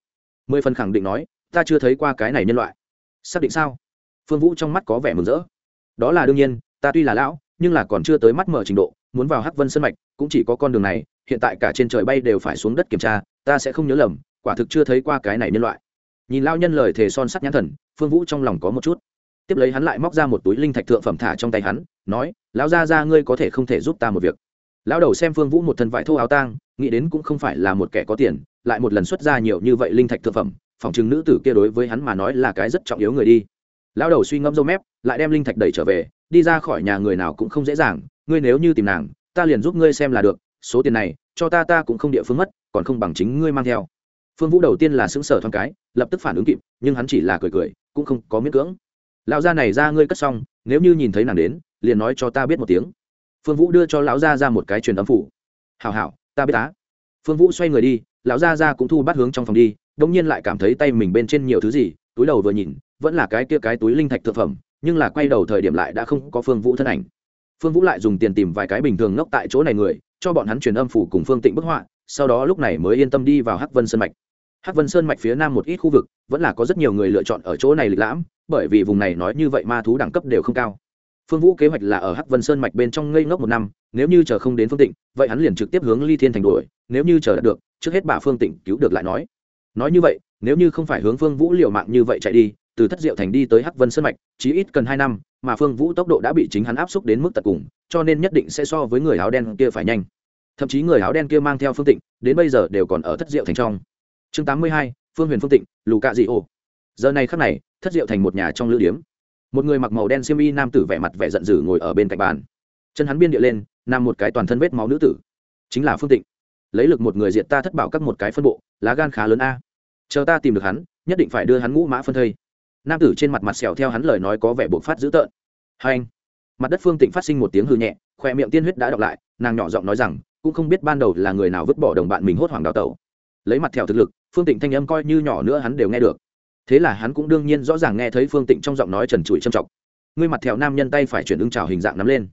Mười phần khẳng định nói, ta chưa thấy qua cái này nhân loại. Xác định sao? Phương vũ trong mắt có vẻ mừng rỡ. Đó là đương nhiên, ta tuy là lão, nhưng là còn chưa tới mắt mở trình độ, muốn vào hắc vân sân mạch, cũng chỉ có con đường này, hiện tại cả trên trời bay đều phải xuống đất kiểm tra, ta sẽ không nhớ lầm, quả thực chưa thấy qua cái này nhân loại. Nhìn lao nhân lời thề son sắt nhãn thần, phương vũ trong lòng có một chút. Tiếp lấy hắn lại móc ra một túi linh thạch thượng phẩm thả trong tay hắn, nói, lão ra ra ngươi có thể không thể giúp ta một việc. Lão đầu xem phương vũ một thân vải thô áo tang, nghĩ đến cũng không phải là một kẻ có tiền, lại một lần xuất ra nhiều như vậy linh thạch thượng phẩm, phòng chừng nữ tử kia đối với hắn mà nói là cái rất trọng yếu người đi lão đầu suy ngẫm dâu mép, lại đem linh thạch đẩy trở về, đi ra khỏi nhà người nào cũng không dễ dàng, ngươi nếu như tìm nàng, ta liền giúp ngươi xem là được, số tiền này, cho ta ta cũng không địa phương mất, còn không bằng chính ngươi mang theo. Phương vũ đầu tiên là xứng sở thoáng cái, lập tức phản ứng kịp, nhưng hắn chỉ là cười cười, cũng không có miễn cưỡng. Lão gia này ra ngươi cất xong, nếu như nhìn thấy nàng đến, liền nói cho ta biết một tiếng. Phương vũ đưa cho lão gia ra một cái truyền âm phủ. Hảo hảo, ta biết tá phương vũ xoay người đi, lão gia ra cũng thu bắt hướng trong phòng đi đông nhiên lại cảm thấy tay mình bên trên nhiều thứ gì, túi đầu vừa nhìn vẫn là cái kia cái túi linh thạch thực phẩm, nhưng là quay đầu thời điểm lại đã không có phương vũ thân ảnh. Phương vũ lại dùng tiền tìm vài cái bình thường ngốc tại chỗ này người, cho bọn hắn truyền âm phủ cùng phương tịnh bức họa, sau đó lúc này mới yên tâm đi vào hắc vân sơn mạch. Hắc vân sơn mạch phía nam một ít khu vực, vẫn là có rất nhiều người lựa chọn ở chỗ này lịch lãm, bởi vì vùng này nói như vậy ma thú đẳng cấp đều không cao. Phương vũ kế hoạch là ở hắc vân sơn mạch bên trong ngây ngốc một năm, nếu như chờ không đến phương tịnh, vậy hắn liền trực tiếp hướng ly thiên thành đuổi, nếu như chờ được, trước hết bà phương tịnh cứu được lại nói. Nói như vậy, nếu như không phải hướng phương vũ liều mạng như vậy chạy đi từ thất diệu thành đi tới hắc vân sơn mạch chí ít cần hai năm mà phương vũ tốc độ đã bị chính hắn áp xúc đến mức tận cùng cho nên nhất định sẽ so với người áo đen kia phải nhanh thậm chí người áo đen kia mang theo phương tịnh đến bây giờ đều còn ở thất diệu thành trong chương tám mươi hai phương huyền phương tịnh lù cạ dị ô giờ này khắc này thất diệu thành một nhà trong lữ điếm một người mặc màu đen xiêm y nam tử vẻ mặt vẻ giận dữ ngồi ở bên cạnh bàn chân hắn biên địa lên nằm một cái toàn thân vết máu nữ tử chính là phương tịnh lấy lực một người diện ta thất bảo các một cái phân bộ lá gan khá lớn a chờ ta tìm được hắn nhất định phải đưa hắn ngũ mã phân thây nam tử trên mặt mặt sẹo theo hắn lời nói có vẻ bộc phát dữ tợn. Hai anh, mặt đất phương tịnh phát sinh một tiếng hư nhẹ, khoe miệng tiên huyết đã đọc lại, nàng nhỏ giọng nói rằng, cũng không biết ban đầu là người nào vứt bỏ đồng bạn mình hốt hoảng đào tẩu. Lấy mặt theo thực lực, phương tịnh thanh âm coi như nhỏ nữa hắn đều nghe được. Thế là hắn cũng đương nhiên rõ ràng nghe thấy phương tịnh trong giọng nói trần trụi trầm trọng. Ngươi mặt theo nam nhân tay phải chuyển ưng trào hình dạng nắm lên.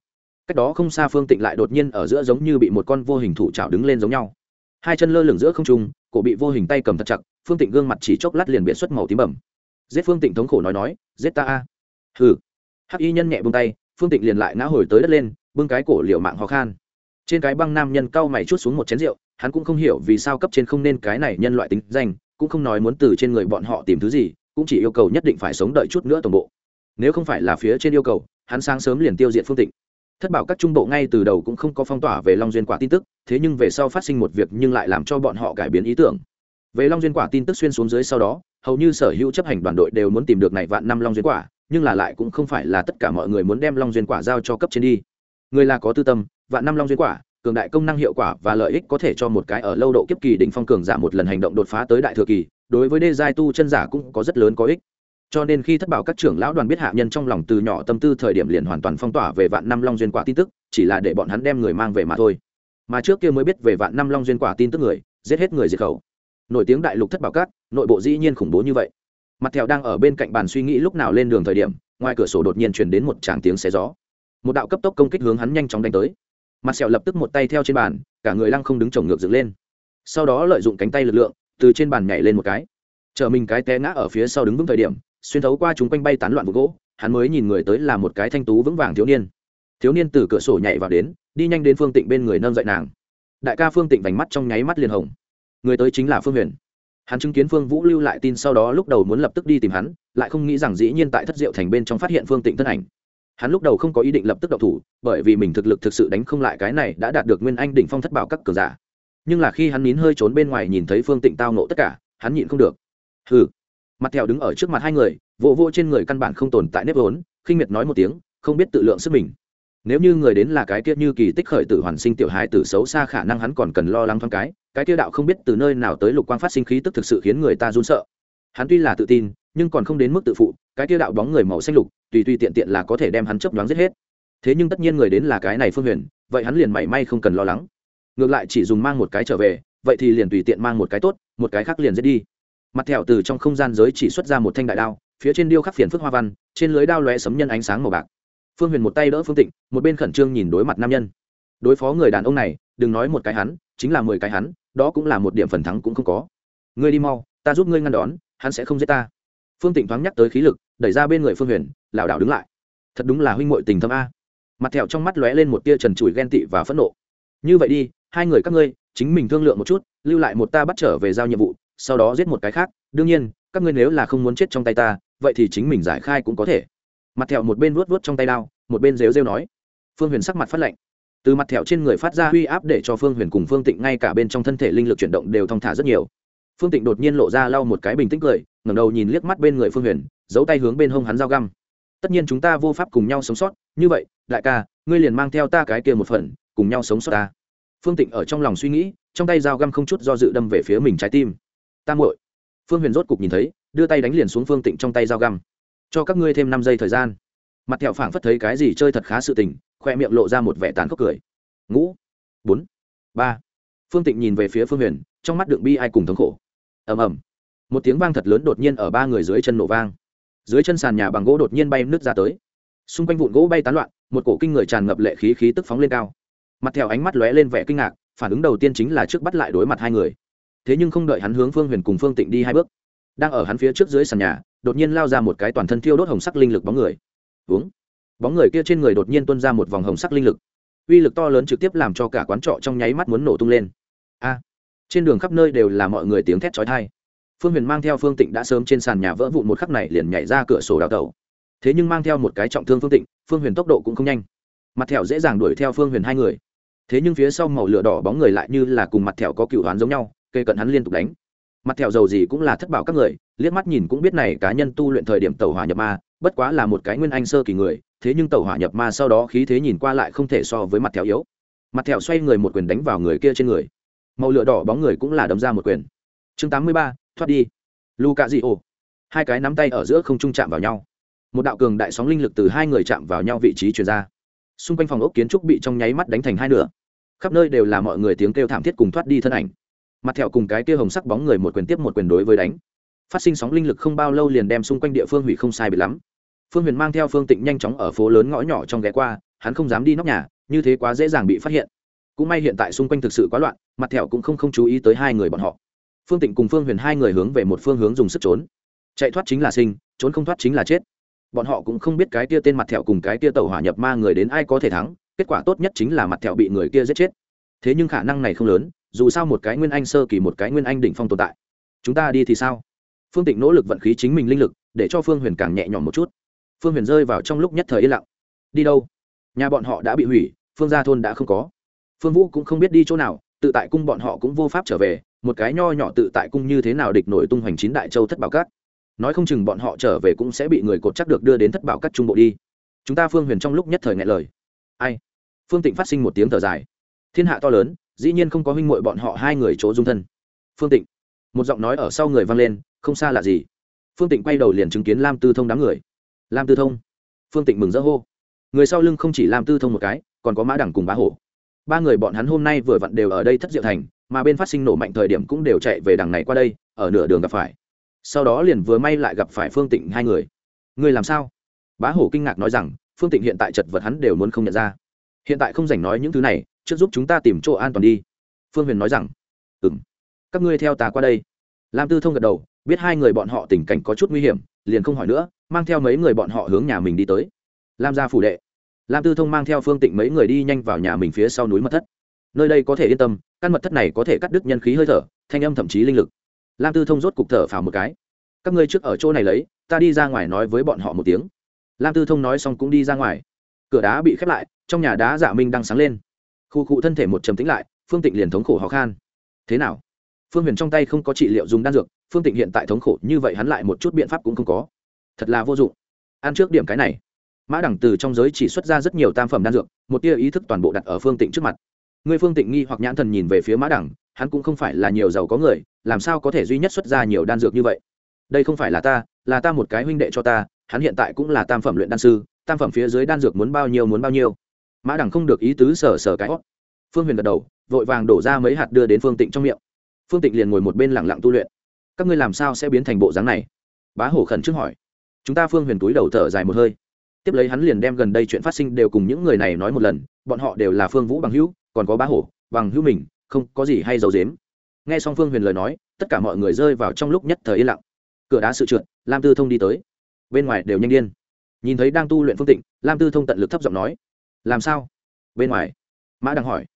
Cách đó không xa phương tịnh lại đột nhiên ở giữa giống như bị một con vô hình thủ trào đứng lên giống nhau. Hai chân lơ lửng giữa không trung, cổ bị vô hình tay cầm thật chặt, phương tịnh gương mặt chỉ chốc lát liền biến xuất màu tím bẩm giết phương tịnh thống khổ nói nói, giết ta a. Hừ. Hắc y nhân nhẹ bông tay, phương tịnh liền lại ngã hồi tới đất lên, bưng cái cổ liệu mạng ho khan. Trên cái băng nam nhân cau mày chút xuống một chén rượu, hắn cũng không hiểu vì sao cấp trên không nên cái này nhân loại tính danh, cũng không nói muốn từ trên người bọn họ tìm thứ gì, cũng chỉ yêu cầu nhất định phải sống đợi chút nữa tổng bộ. Nếu không phải là phía trên yêu cầu, hắn sáng sớm liền tiêu diệt phương tịnh. Thất bảo các trung bộ ngay từ đầu cũng không có phong tỏa về long duyên quả tin tức, thế nhưng về sau phát sinh một việc nhưng lại làm cho bọn họ cải biến ý tưởng về long duyên quả tin tức xuyên xuống dưới sau đó, hầu như sở hữu chấp hành đoàn đội đều muốn tìm được này vạn năm long duyên quả, nhưng là lại cũng không phải là tất cả mọi người muốn đem long duyên quả giao cho cấp trên đi. Người là có tư tâm, vạn năm long duyên quả, cường đại công năng hiệu quả và lợi ích có thể cho một cái ở lâu độ kiếp kỳ đỉnh phong cường giả một lần hành động đột phá tới đại thừa kỳ, đối với đê giai tu chân giả cũng có rất lớn có ích. Cho nên khi thất bảo các trưởng lão đoàn biết hạ nhân trong lòng từ nhỏ tâm tư thời điểm liền hoàn toàn phong tỏa về vạn năm long duyên quả tin tức, chỉ là để bọn hắn đem người mang về mà thôi. Mà trước kia mới biết về vạn năm long duyên quả tin tức người, giết hết người diệt khẩu nổi tiếng đại lục thất bảo cát, nội bộ dĩ nhiên khủng bố như vậy. Mặt thèo đang ở bên cạnh bàn suy nghĩ lúc nào lên đường thời điểm, ngoài cửa sổ đột nhiên truyền đến một tràng tiếng xé gió. Một đạo cấp tốc công kích hướng hắn nhanh chóng đánh tới. Mặt sẹo lập tức một tay theo trên bàn, cả người lăng không đứng chồng ngược dựng lên. Sau đó lợi dụng cánh tay lực lượng, từ trên bàn nhảy lên một cái. Chờ mình cái té ngã ở phía sau đứng vững thời điểm, xuyên thấu qua chúng quanh bay tán loạn vụ gỗ, hắn mới nhìn người tới là một cái thanh tú vững vàng thiếu niên. Thiếu niên từ cửa sổ nhảy vào đến, đi nhanh đến phương tịnh bên người nâng dậy nàng. Đại ca phương tịnh vành mắt trong nháy mắt liền hồng người tới chính là phương huyền hắn chứng kiến phương vũ lưu lại tin sau đó lúc đầu muốn lập tức đi tìm hắn lại không nghĩ rằng dĩ nhiên tại thất diệu thành bên trong phát hiện phương tịnh thân ảnh hắn lúc đầu không có ý định lập tức đậu thủ bởi vì mình thực lực thực sự đánh không lại cái này đã đạt được nguyên anh đỉnh phong thất bảo các cường giả nhưng là khi hắn nín hơi trốn bên ngoài nhìn thấy phương tịnh tao nộ tất cả hắn nhịn không được hừ mặt thèo đứng ở trước mặt hai người vô vô trên người căn bản không tồn tại nếp vốn khinh miệt nói một tiếng không biết tự lượng sức mình nếu như người đến là cái kia như kỳ tích khởi tử hoàn sinh tiểu hài tử xấu xa khả năng hắn còn cần lo lắng thoáng cái cái tiêu đạo không biết từ nơi nào tới lục quang phát sinh khí tức thực sự khiến người ta run sợ. Hắn tuy là tự tin, nhưng còn không đến mức tự phụ, cái tiêu đạo bóng người màu xanh lục, tùy tùy tiện tiện là có thể đem hắn chấp đoán giết hết. Thế nhưng tất nhiên người đến là cái này phương huyền, vậy hắn liền mảy may không cần lo lắng. Ngược lại chỉ dùng mang một cái trở về, vậy thì liền tùy tiện mang một cái tốt, một cái khác liền giết đi. Mặt thẹo từ trong không gian giới chỉ xuất ra một thanh đại đao, phía trên điêu khắc phiền phức hoa văn, trên lưới đao lóe sấm nhân ánh sáng màu bạc. Phương huyền một tay đỡ phương tịnh, một bên khẩn trương nhìn đối mặt nam nhân. Đối phó người đàn ông này đừng nói một cái hắn, chính là mười cái hắn, đó cũng là một điểm phần thắng cũng không có. Ngươi đi mau, ta giúp ngươi ngăn đón, hắn sẽ không giết ta. Phương tịnh thoáng nhắc tới khí lực, đẩy ra bên người phương huyền, lảo đảo đứng lại. Thật đúng là huynh m tình thâm a. Mặt thẹo trong mắt lóe lên một tia trần trụi ghen tị và phẫn nộ. Như vậy đi, hai người các ngươi, chính mình thương lượng một chút, lưu lại một ta bắt trở về giao nhiệm vụ, sau đó giết một cái khác. Đương nhiên, các ngươi nếu là không muốn chết trong tay ta, vậy thì chính mình giải khai cũng có thể. Mặt thẹo một bên vuốt vuốt trong tay đao, một bên rêu rêu nói. Phương huyền sắc mặt phát lạnh từ mặt thẹo trên người phát ra uy áp để cho phương huyền cùng phương tịnh ngay cả bên trong thân thể linh lực chuyển động đều thong thả rất nhiều. Phương tịnh đột nhiên lộ ra lau một cái bình tĩnh cười, ngẩng đầu nhìn liếc mắt bên người phương huyền, giấu tay hướng bên hông hắn dao găm. Tất nhiên chúng ta vô pháp cùng nhau sống sót, như vậy, đại ca, ngươi liền mang theo ta cái kia một phần, cùng nhau sống sót ta. Phương tịnh ở trong lòng suy nghĩ, trong tay dao găm không chút do dự đâm về phía mình trái tim. Tam hội phương huyền rốt cục nhìn thấy, đưa tay đánh liền xuống phương tịnh trong tay dao găm. Cho các ngươi thêm năm giây thời gian. Mặt thẹo phảng phất thấy cái gì chơi thật khá sự tình khoe miệng lộ ra một vẻ tàn khốc cười. Ngũ. Bốn. Ba. Phương tịnh nhìn về phía phương huyền, trong mắt đựng bi ai cùng thống khổ. Ầm ầm. Một tiếng vang thật lớn đột nhiên ở ba người dưới chân nổ vang. Dưới chân sàn nhà bằng gỗ đột nhiên bay nước ra tới. Xung quanh vụn gỗ bay tán loạn, một cổ kinh người tràn ngập lệ khí khí tức phóng lên cao. Mặt theo ánh mắt lóe lên vẻ kinh ngạc, phản ứng đầu tiên chính là trước bắt lại đối mặt hai người. Thế nhưng không đợi hắn hướng phương huyền cùng phương tịnh đi hai bước, đang ở hắn phía trước dưới sàn nhà, đột nhiên lao ra một cái toàn thân thiêu đốt hồng sắc linh lực bóng người. Uống bóng người kia trên người đột nhiên tuôn ra một vòng hồng sắc linh lực. Uy lực to lớn trực tiếp làm cho cả quán trọ trong nháy mắt muốn nổ tung lên. A! Trên đường khắp nơi đều là mọi người tiếng thét chói tai. Phương huyền mang theo phương tịnh đã sớm trên sàn nhà vỡ vụn một khắc này liền nhảy ra cửa sổ đào tẩu. Thế nhưng mang theo một cái trọng thương phương tịnh, phương huyền tốc độ cũng không nhanh. Mặt thẹo dễ dàng đuổi theo phương huyền hai người. Thế nhưng phía sau màu lửa đỏ bóng người lại như là cùng mặt thẹo có cựu đoán giống nhau cây cận hắn liên tục đánh mặt thẹo dầu gì cũng là thất bảo các người, liếc mắt nhìn cũng biết này cá nhân tu luyện thời điểm tàu hỏa nhập ma, bất quá là một cái nguyên anh sơ kỳ người, thế nhưng tàu hỏa nhập ma sau đó khí thế nhìn qua lại không thể so với mặt thẹo yếu. Mặt thẹo xoay người một quyền đánh vào người kia trên người. Màu lửa đỏ bóng người cũng là đấm ra một quyền. Chương tám mươi ba, thoát đi. Lu cạ dị ồ hai cái nắm tay ở giữa không trung chạm vào nhau. Một đạo cường đại sóng linh lực từ hai người chạm vào nhau vị trí chuyển ra. Xung quanh phòng ốc kiến trúc bị trong nháy mắt đánh thành hai nửa. Khắp nơi đều là mọi người tiếng kêu thảm thiết cùng thoát đi thân ảnh mặt thẹo cùng cái kia hồng sắc bóng người một quyền tiếp một quyền đối với đánh. Phát sinh sóng linh lực không bao lâu liền đem xung quanh địa phương hủy không sai bị lắm. Phương huyền mang theo phương tịnh nhanh chóng ở phố lớn ngõ nhỏ trong ghé qua, hắn không dám đi nóc nhà, như thế quá dễ dàng bị phát hiện. Cũng may hiện tại xung quanh thực sự quá loạn, mặt thẹo cũng không không chú ý tới hai người bọn họ. Phương tịnh cùng phương huyền hai người hướng về một phương hướng dùng sức trốn. Chạy thoát chính là sinh, trốn không thoát chính là chết. Bọn họ cũng không biết cái tia tên mặt thẹo cùng cái tia tàu hỏa nhập ma người đến ai có thể thắng, kết quả tốt nhất chính là mặt thẹo bị người kia giết chết. Thế nhưng khả năng này không lớn dù sao một cái nguyên anh sơ kỳ, một cái nguyên anh đỉnh phong tồn tại. Chúng ta đi thì sao? Phương tịnh nỗ lực vận khí chính mình linh lực, để cho phương huyền càng nhẹ nhõm một chút. Phương huyền rơi vào trong lúc nhất thời yên lặng. Đi đâu? Nhà bọn họ đã bị hủy, phương gia thôn đã không có. Phương vũ cũng không biết đi chỗ nào, tự tại cung bọn họ cũng vô pháp trở về, một cái nho nhỏ tự tại cung như thế nào địch nổi tung hoành chín đại châu thất bảo các. Nói không chừng bọn họ trở về cũng sẽ bị người cột chắc được đưa đến thất bảo các trung bộ đi. Chúng ta phương huyền trong lúc nhất thời ngại lời. Ai? Phương tịnh phát sinh một tiếng thở dài. Thiên hạ to lớn dĩ nhiên không có huynh muội bọn họ hai người chỗ dung thân. Phương tịnh, một giọng nói ở sau người vang lên, không xa là gì. Phương tịnh quay đầu liền chứng kiến lam tư thông đám người. Lam tư thông. Phương tịnh mừng rỡ hô. Người sau lưng không chỉ lam tư thông một cái, còn có mã đẳng cùng bá hổ. Ba người bọn hắn hôm nay vừa vặn đều ở đây thất diệu thành, mà bên phát sinh nổ mạnh thời điểm cũng đều chạy về đằng này qua đây, ở nửa đường gặp phải. Sau đó liền vừa may lại gặp phải phương tịnh hai người. Người làm sao? Bá hổ kinh ngạc nói rằng, phương tịnh hiện tại chật vật hắn đều muốn không nhận ra. Hiện tại không dành nói những thứ này trước giúp chúng ta tìm chỗ an toàn đi. Phương huyền nói rằng ừ m các ngươi theo ta qua đây. Lam tư thông gật đầu, biết hai người bọn họ tình cảnh có chút nguy hiểm, liền không hỏi nữa, mang theo mấy người bọn họ hướng nhà mình đi tới. Lam gia phủ đệ. Lam tư thông mang theo phương tịnh mấy người đi nhanh vào nhà mình phía sau núi mật thất. Nơi đây có thể yên tâm, căn mật thất này có thể cắt đứt nhân khí hơi thở, thanh âm thậm chí linh lực. Lam tư thông rốt cục thở phào một cái. Các ngươi trước ở chỗ này lấy, ta đi ra ngoài nói với bọn họ một tiếng. Lam tư thông nói xong cũng đi ra ngoài. Cửa đá bị khép lại, trong nhà đá dạ minh đang sáng lên khu cụ thân thể một trầm tĩnh lại, phương tịnh liền thống khổ ho khan. Thế nào? Phương huyền trong tay không có trị liệu dùng đan dược, phương tịnh hiện tại thống khổ, như vậy hắn lại một chút biện pháp cũng không có. Thật là vô dụng. Ăn trước điểm cái này. Mã đẳng từ trong giới chỉ xuất ra rất nhiều tam phẩm đan dược, một tia ý thức toàn bộ đặt ở phương tịnh trước mặt. Người phương tịnh nghi hoặc nhãn thần nhìn về phía mã đẳng, hắn cũng không phải là nhiều giàu có người, làm sao có thể duy nhất xuất ra nhiều đan dược như vậy? Đây không phải là ta là ta một cái huynh đệ cho ta, hắn hiện tại cũng là tam phẩm luyện đan sư, tam phẩm phía dưới đan dược muốn bao nhiêu muốn bao nhiêu mã đằng không được ý tứ sở sở cái hót. Phương huyền gật đầu, vội vàng đổ ra mấy hạt đưa đến phương tịnh trong miệng. Phương tịnh liền ngồi một bên lẳng lặng tu luyện. Các ngươi làm sao sẽ biến thành bộ dáng này? Bá hổ khẩn trước hỏi. Chúng ta phương huyền túi đầu thở dài một hơi. Tiếp lấy hắn liền đem gần đây chuyện phát sinh đều cùng những người này nói một lần, bọn họ đều là phương vũ bằng hữu, còn có bá hổ, bằng hữu mình, không có gì hay giấu dếm nghe xong phương huyền lời nói, tất cả mọi người rơi vào trong lúc nhất thời yên lặng. Cửa đá sự trượt, lam tư thông đi tới. Bên ngoài đều nhanh điên. Nhìn thấy đang tu luyện phương tịnh, lam tư thông tận lực thấp giọng nói làm sao? Bên ngoài. Mã đang hỏi.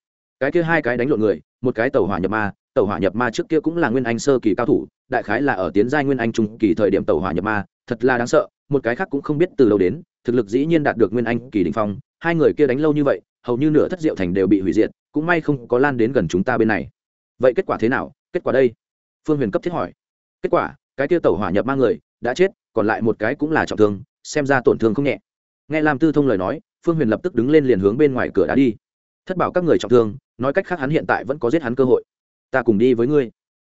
Cái kia hai cái đánh lộn người, một cái tàu hỏa nhập ma, tàu hỏa nhập ma trước kia cũng là nguyên anh sơ kỳ cao thủ, đại khái là ở tiến giai nguyên anh trung kỳ thời điểm tàu hỏa nhập ma, thật là đáng sợ, một cái khác cũng không biết từ lâu đến, thực lực dĩ nhiên đạt được nguyên anh kỳ đình phong, hai người kia đánh lâu như vậy, hầu như nửa thất diệu thành đều bị hủy diệt, cũng may không có lan đến gần chúng ta bên này. Vậy kết quả thế nào? Kết quả đây? Phương huyền cấp thiết hỏi. Kết quả, cái kia tàu hỏa nhập ma người, đã chết, còn lại một cái cũng là trọng thương, xem ra tổn thương không nhẹ. Nghe lam tư thông lời nói phương huyền lập tức đứng lên liền hướng bên ngoài cửa đá đi. Thất bảo các người trọng thương, nói cách khác hắn hiện tại vẫn có giết hắn cơ hội. Ta cùng đi với ngươi.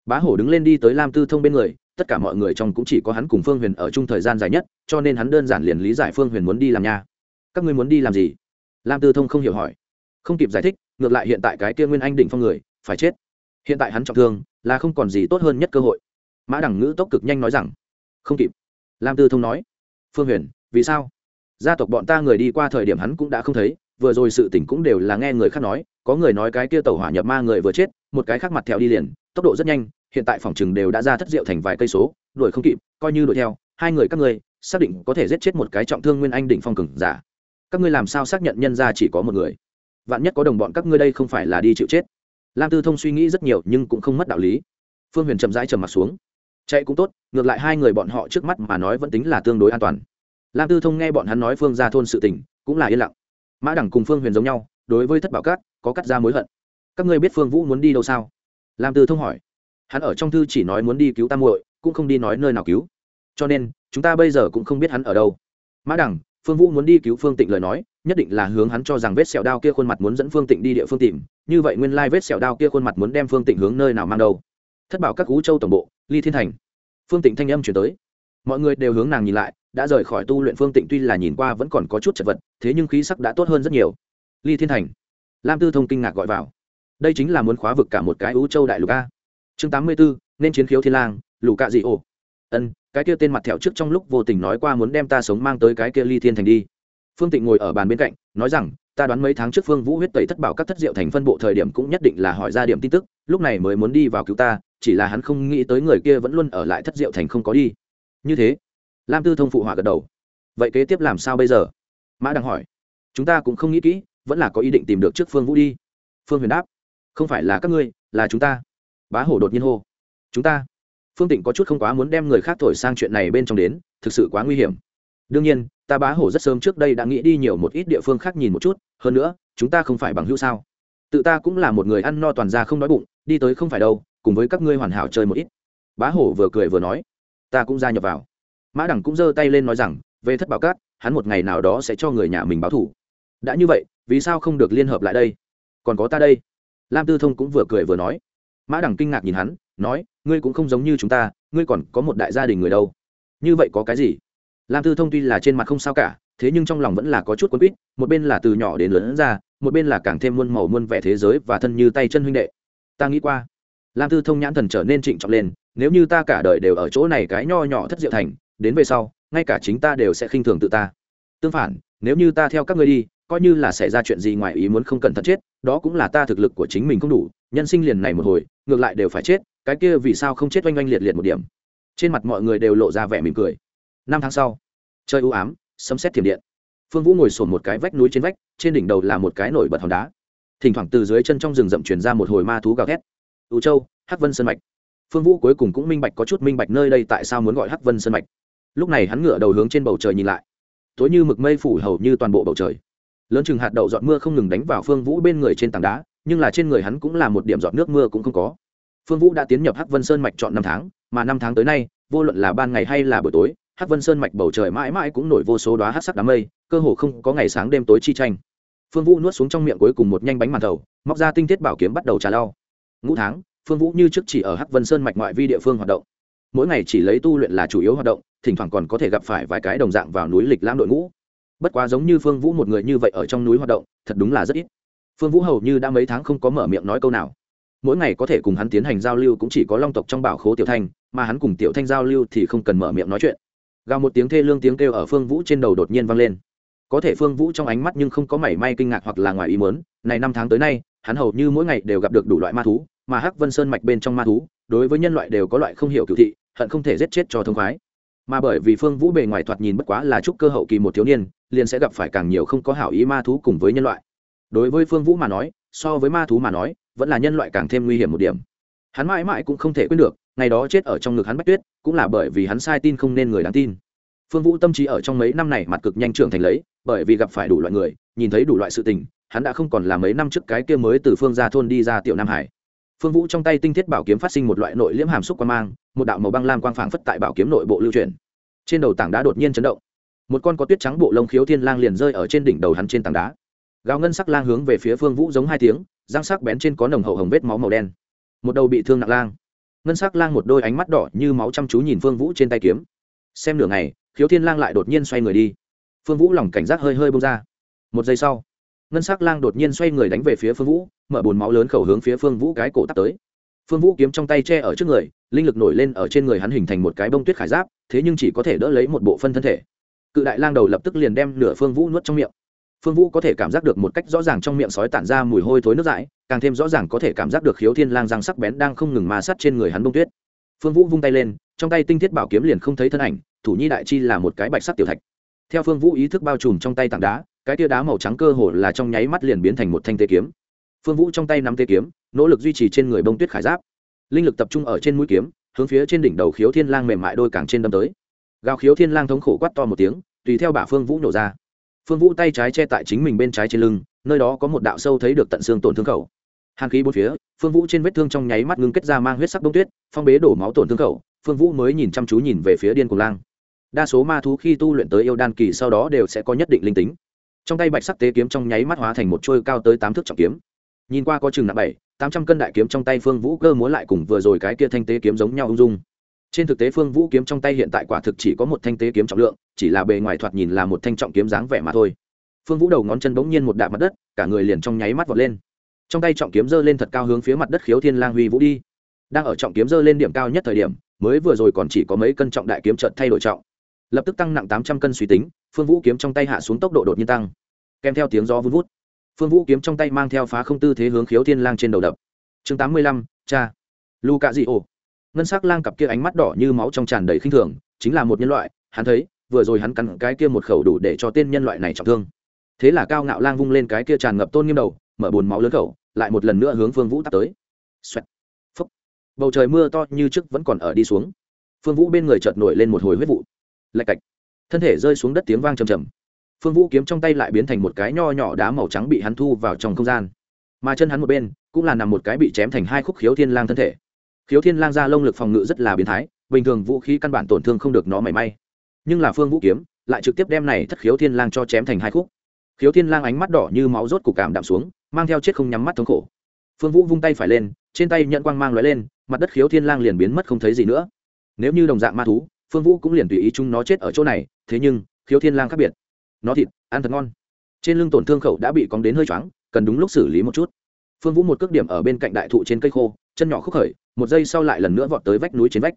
Bá hổ đứng lên đi tới lam tư thông bên người, tất cả mọi người trong cũng chỉ có hắn cùng phương huyền ở chung thời gian dài nhất, cho nên hắn đơn giản liền lý giải phương huyền muốn đi làm nha. Các ngươi muốn đi làm gì? Lam tư thông không hiểu hỏi. Không kịp giải thích, ngược lại hiện tại cái kia nguyên anh đỉnh phong người, phải chết. Hiện tại hắn trọng thương, là không còn gì tốt hơn nhất cơ hội. Mã đẳng ngữ tốc cực nhanh nói rằng, không kịp. Lam tư thông nói, phương huyền, vì sao? Gia tộc bọn ta người đi qua thời điểm hắn cũng đã không thấy, vừa rồi sự tỉnh cũng đều là nghe người khác nói, có người nói cái kia tàu hỏa nhập ma người vừa chết, một cái khác mặt theo đi liền, tốc độ rất nhanh, hiện tại phòng chừng đều đã ra thất diệu thành vài cây số, đuổi không kịp, coi như đuổi theo, hai người các ngươi, xác định có thể giết chết một cái trọng thương nguyên anh đỉnh phong cường giả. Các ngươi làm sao xác nhận nhân ra chỉ có một người? Vạn nhất có đồng bọn các ngươi đây không phải là đi chịu chết. Lam tư thông suy nghĩ rất nhiều nhưng cũng không mất đạo lý. Phương huyền chậm rãi trầm mặt xuống. Chạy cũng tốt, ngược lại hai người bọn họ trước mắt mà nói vẫn tính là tương đối an toàn lam tư thông nghe bọn hắn nói phương ra thôn sự tình, cũng là yên lặng. Mã đẳng cùng phương huyền giống nhau, đối với thất bảo cát, có cắt ra mối hận. Các ngươi biết phương vũ muốn đi đâu sao? Lam tư thông hỏi. Hắn ở trong thư chỉ nói muốn đi cứu tam muội, cũng không đi nói nơi nào cứu. Cho nên, chúng ta bây giờ cũng không biết hắn ở đâu. Mã đẳng, phương vũ muốn đi cứu phương tịnh lời nói, nhất định là hướng hắn cho rằng vết sẹo đao kia khuôn mặt muốn dẫn phương tịnh đi địa phương tìm. Như vậy nguyên lai vết sẹo đao kia khuôn mặt muốn đem phương tịnh hướng nơi nào mang đâu. Thất bảo các cú châu tổng bộ, ly thiên thành. Phương tịnh thanh âm chuyển tới. Mọi người đều hướng nàng nhìn lại đã rời khỏi tu luyện phương tịnh tuy là nhìn qua vẫn còn có chút chật vật, thế nhưng khí sắc đã tốt hơn rất nhiều. Ly thiên thành. Lam tư thông kinh ngạc gọi vào. Đây chính là muốn khóa vực cả một cái ưu châu đại lục a. Chương tám mươi bốn, nên chiến khiếu thiên lang, lù cạ dị ô. ân, cái kia tên mặt thẹo trước trong lúc vô tình nói qua muốn đem ta sống mang tới cái kia ly thiên thành đi. Phương tịnh ngồi ở bàn bên cạnh, nói rằng, ta đoán mấy tháng trước phương vũ huyết tẩy thất bảo các thất diệu thành phân bộ thời điểm cũng nhất định là hỏi ra điểm tin tức, lúc này mới muốn đi vào cứu ta, chỉ là hắn không nghĩ tới người kia vẫn luôn ở lại thất diệu thành không có đi. Như thế lam tư thông phụ họa gật đầu. Vậy kế tiếp làm sao bây giờ? Mã đằng hỏi. Chúng ta cũng không nghĩ kỹ, vẫn là có ý định tìm được trước phương vũ đi. Phương huyền đáp. Không phải là các ngươi, là chúng ta. Bá hổ đột nhiên hô. Chúng ta. Phương tịnh có chút không quá muốn đem người khác thổi sang chuyện này bên trong đến, thực sự quá nguy hiểm. Đương nhiên, ta bá hổ rất sớm trước đây đã nghĩ đi nhiều một ít địa phương khác nhìn một chút, hơn nữa, chúng ta không phải bằng hữu sao? Tự ta cũng là một người ăn no toàn ra không đói bụng, đi tới không phải đâu, cùng với các ngươi hoàn hảo chơi một ít. Bá hổ vừa cười vừa nói. Ta cũng gia nhập vào mã đẳng cũng giơ tay lên nói rằng, về thất bảo cát, hắn một ngày nào đó sẽ cho người nhà mình báo thủ. Đã như vậy, vì sao không được liên hợp lại đây? Còn có ta đây. Lam tư thông cũng vừa cười vừa nói. Mã đẳng kinh ngạc nhìn hắn, nói, ngươi cũng không giống như chúng ta, ngươi còn có một đại gia đình người đâu. Như vậy có cái gì? Lam tư thông tuy là trên mặt không sao cả, thế nhưng trong lòng vẫn là có chút quấn quýt, một bên là từ nhỏ đến lớn ra, một bên là càng thêm muôn màu muôn vẻ thế giới và thân như tay chân huynh đệ. Ta nghĩ qua. Lam tư thông nhãn thần trở nên trịnh trọng lên, nếu như ta cả đời đều ở chỗ này cái nho nhỏ thất diệu thành đến về sau, ngay cả chính ta đều sẽ khinh thường tự ta. Tương phản, nếu như ta theo các ngươi đi, coi như là xảy ra chuyện gì ngoài ý muốn không cẩn thận chết, đó cũng là ta thực lực của chính mình không đủ, nhân sinh liền này một hồi, ngược lại đều phải chết, cái kia vì sao không chết oanh oanh liệt liệt một điểm? Trên mặt mọi người đều lộ ra vẻ mỉm cười. Năm tháng sau chơi ưu ám, sấm xét thiểm điện. Phương vũ ngồi sồn một cái vách núi trên vách, trên đỉnh đầu là một cái nổi bật hòn đá. Thỉnh thoảng từ dưới chân trong rừng rậm truyền ra một hồi ma thú gào thét. Ưu châu, hắc vân sơn mạch. Phương vũ cuối cùng cũng minh bạch, có chút minh bạch nơi đây tại sao muốn gọi hắc vân sơn mạch lúc này hắn ngửa đầu hướng trên bầu trời nhìn lại. Tối như mực mây phủ hầu như toàn bộ bầu trời. Lớn chừng hạt đậu giọt mưa không ngừng đánh vào phương vũ bên người trên tảng đá, nhưng là trên người hắn cũng là một điểm giọt nước mưa cũng không có. Phương vũ đã tiến nhập hắc vân sơn mạch chọn năm tháng, mà năm tháng tới nay, vô luận là ban ngày hay là buổi tối, hắc vân sơn mạch bầu trời mãi mãi cũng nổi vô số đoá hát sắc đám mây, cơ hồ không có ngày sáng đêm tối chi tranh. Phương vũ nuốt xuống trong miệng cuối cùng một nhanh bánh màn thầu, móc ra tinh thiết bảo kiếm bắt đầu trà lau. Ngũ tháng, phương vũ như trước chỉ ở hắc vân sơn mạch ngoại vi địa phương hoạt động mỗi ngày chỉ lấy tu luyện là chủ yếu hoạt động, thỉnh thoảng còn có thể gặp phải vài cái đồng dạng vào núi lịch lãm đội ngũ. Bất quá giống như phương vũ một người như vậy ở trong núi hoạt động, thật đúng là rất ít. Phương vũ hầu như đã mấy tháng không có mở miệng nói câu nào. Mỗi ngày có thể cùng hắn tiến hành giao lưu cũng chỉ có long tộc trong bảo khố tiểu thanh, mà hắn cùng tiểu thanh giao lưu thì không cần mở miệng nói chuyện. Gào một tiếng thê lương tiếng kêu ở phương vũ trên đầu đột nhiên vang lên. Có thể phương vũ trong ánh mắt nhưng không có mảy may kinh ngạc hoặc là ngoài ý mớn này năm tháng tới nay, hắn hầu như mỗi ngày đều gặp được đủ loại ma thú, mà hắc vân sơn mạch bên trong ma thú, đối với nhân loại đều có loại không hiểu cựu thị hận không thể giết chết cho thông khoái. Mà bởi vì phương vũ bề ngoài thoạt nhìn bất quá là trúc cơ hậu kỳ một thiếu niên, liền sẽ gặp phải càng nhiều không có hảo ý ma thú cùng với nhân loại. Đối với phương vũ mà nói, so với ma thú mà nói, vẫn là nhân loại càng thêm nguy hiểm một điểm. Hắn mãi mãi cũng không thể quên được, ngày đó chết ở trong ngực hắn bách tuyết, cũng là bởi vì hắn sai tin không nên người đáng tin. Phương vũ tâm trí ở trong mấy năm này mặt cực nhanh trưởng thành lấy, bởi vì gặp phải đủ loại người, nhìn thấy đủ loại sự tình, hắn đã không còn là mấy năm trước cái kia mới từ phương gia thôn đi ra tiểu nam hải phương vũ trong tay tinh thiết bảo kiếm phát sinh một loại nội liễm hàm xúc quan mang, một đạo màu băng lam quang phảng phất tại bảo kiếm nội bộ lưu truyền. Trên đầu tảng đá đột nhiên chấn động. Một con có tuyết trắng bộ lông khiếu thiên lang liền rơi ở trên đỉnh đầu hắn trên tảng đá. Gào ngân sắc lang hướng về phía phương vũ giống hai tiếng, răng sắc bén trên có nồng hậu hồng vết máu màu đen. Một đầu bị thương nặng lang. Ngân sắc lang một đôi ánh mắt đỏ như máu chăm chú nhìn phương vũ trên tay kiếm. Xem nửa ngày, khiếu thiên lang lại đột nhiên xoay người đi. Phương vũ lòng cảnh giác hơi hơi bông ra. Một giây sau, ngân sắc lang đột nhiên xoay người đánh về phía phương vũ mở bồn máu lớn khẩu hướng phía phương vũ cái cổ tắt tới. Phương vũ kiếm trong tay che ở trước người, linh lực nổi lên ở trên người hắn hình thành một cái bông tuyết khải giáp, thế nhưng chỉ có thể đỡ lấy một bộ phân thân thể. Cự đại lang đầu lập tức liền đem nửa phương vũ nuốt trong miệng. Phương vũ có thể cảm giác được một cách rõ ràng trong miệng sói tản ra mùi hôi thối nước dãi, càng thêm rõ ràng có thể cảm giác được khiếu thiên lang răng sắc bén đang không ngừng ma sát trên người hắn bông tuyết. Phương vũ vung tay lên, trong tay tinh thiết bảo kiếm liền không thấy thân ảnh, thủ nhi đại chi là một cái bạch sắc tiểu thạch. Theo phương vũ ý thức bao trùm trong tay tảng đá, cái tia đá màu trắng cơ hồ là trong nháy mắt liền biến thành một thanh tê kiếm phương vũ trong tay nắm tê kiếm, nỗ lực duy trì trên người bông tuyết khải giáp. Linh lực tập trung ở trên mũi kiếm, hướng phía trên đỉnh đầu khiếu thiên lang mềm mại đôi càng trên đâm tới. Gào khiếu thiên lang thống khổ quát to một tiếng, tùy theo bả phương vũ nổ ra. Phương vũ tay trái che tại chính mình bên trái trên lưng, nơi đó có một đạo sâu thấy được tận xương tổn thương khẩu. Hàn khí bốn phía, phương vũ trên vết thương trong nháy mắt ngưng kết ra mang huyết sắc bông tuyết, phong bế đổ máu tổn thương khẩu, phương vũ mới nhìn chăm chú nhìn về phía điên cùng lang. Đa số ma thú khi tu luyện tới yêu đan kỳ sau đó đều sẽ có nhất định linh tính. Trong tay bạch sắc tế kiếm trong nháy mắt hóa thành một trôi cao tới tám thước trọng kiếm nhìn qua có chừng nặng bảy, tám trăm cân đại kiếm trong tay phương vũ cơ múa lại cùng vừa rồi cái kia thanh tế kiếm giống nhau ung dung. Trên thực tế phương vũ kiếm trong tay hiện tại quả thực chỉ có một thanh tế kiếm trọng lượng, chỉ là bề ngoài thoạt nhìn là một thanh trọng kiếm dáng vẻ mà thôi. Phương vũ đầu ngón chân bỗng nhiên một đạp mặt đất, cả người liền trong nháy mắt vọt lên. Trong tay trọng kiếm giơ lên thật cao hướng phía mặt đất khiếu thiên lang huy vũ đi. Đang ở trọng kiếm giơ lên điểm cao nhất thời điểm, mới vừa rồi còn chỉ có mấy cân trọng đại kiếm chợt thay đổi trọng. Lập tức tăng nặng tám trăm cân suy tính, phương vũ kiếm trong tay hạ xuống tốc độ đột nhiên tăng. Kèm theo tiếng gió vun vút phương vũ kiếm trong tay mang theo phá không tư thế hướng khiếu thiên lang trên đầu đập. Chương tám mươi lăm, cha. Lu cạ dị ổ ngân sắc lang cặp kia ánh mắt đỏ như máu trong tràn đầy khinh thường, chính là một nhân loại, hắn thấy, vừa rồi hắn cắn cái kia một khẩu đủ để cho tên nhân loại này trọng thương. Thế là cao ngạo lang vung lên cái kia tràn ngập tôn nghiêm đầu, mở bồn máu lớn khẩu, lại một lần nữa hướng phương vũ tắt tới. Xoẹt. Phúc. bầu trời mưa to như trước vẫn còn ở đi xuống. Phương vũ bên người chợt nổi lên một hồi huyết vụ. Lạch cạch. Thân thể rơi xuống đất tiếng vang trầm trầm phương vũ kiếm trong tay lại biến thành một cái nho nhỏ đá màu trắng bị hắn thu vào trong không gian. Mà chân hắn một bên, cũng là nằm một cái bị chém thành hai khúc khiếu thiên lang thân thể. Khiếu thiên lang ra lông lực phòng ngự rất là biến thái, bình thường vũ khí căn bản tổn thương không được nó mảy may. Nhưng là phương vũ kiếm lại trực tiếp đem này thất khiếu thiên lang cho chém thành hai khúc. Khiếu thiên lang ánh mắt đỏ như máu rốt cục cảm đạm xuống, mang theo chết không nhắm mắt thống khổ. Phương vũ vung tay phải lên, trên tay nhận quang mang lóe lên, mặt đất khiếu thiên lang liền biến mất không thấy gì nữa. Nếu như đồng dạng ma thú, phương vũ cũng liền tùy ý chúng nó chết ở chỗ này, thế nhưng, khiếu thiên lang khác biệt nó thịt, ăn thật ngon. Trên lưng tổn thương khẩu đã bị cóng đến hơi choáng, cần đúng lúc xử lý một chút. Phương vũ một cước điểm ở bên cạnh đại thụ trên cây khô, chân nhỏ khúc khởi, một giây sau lại lần nữa vọt tới vách núi trên vách.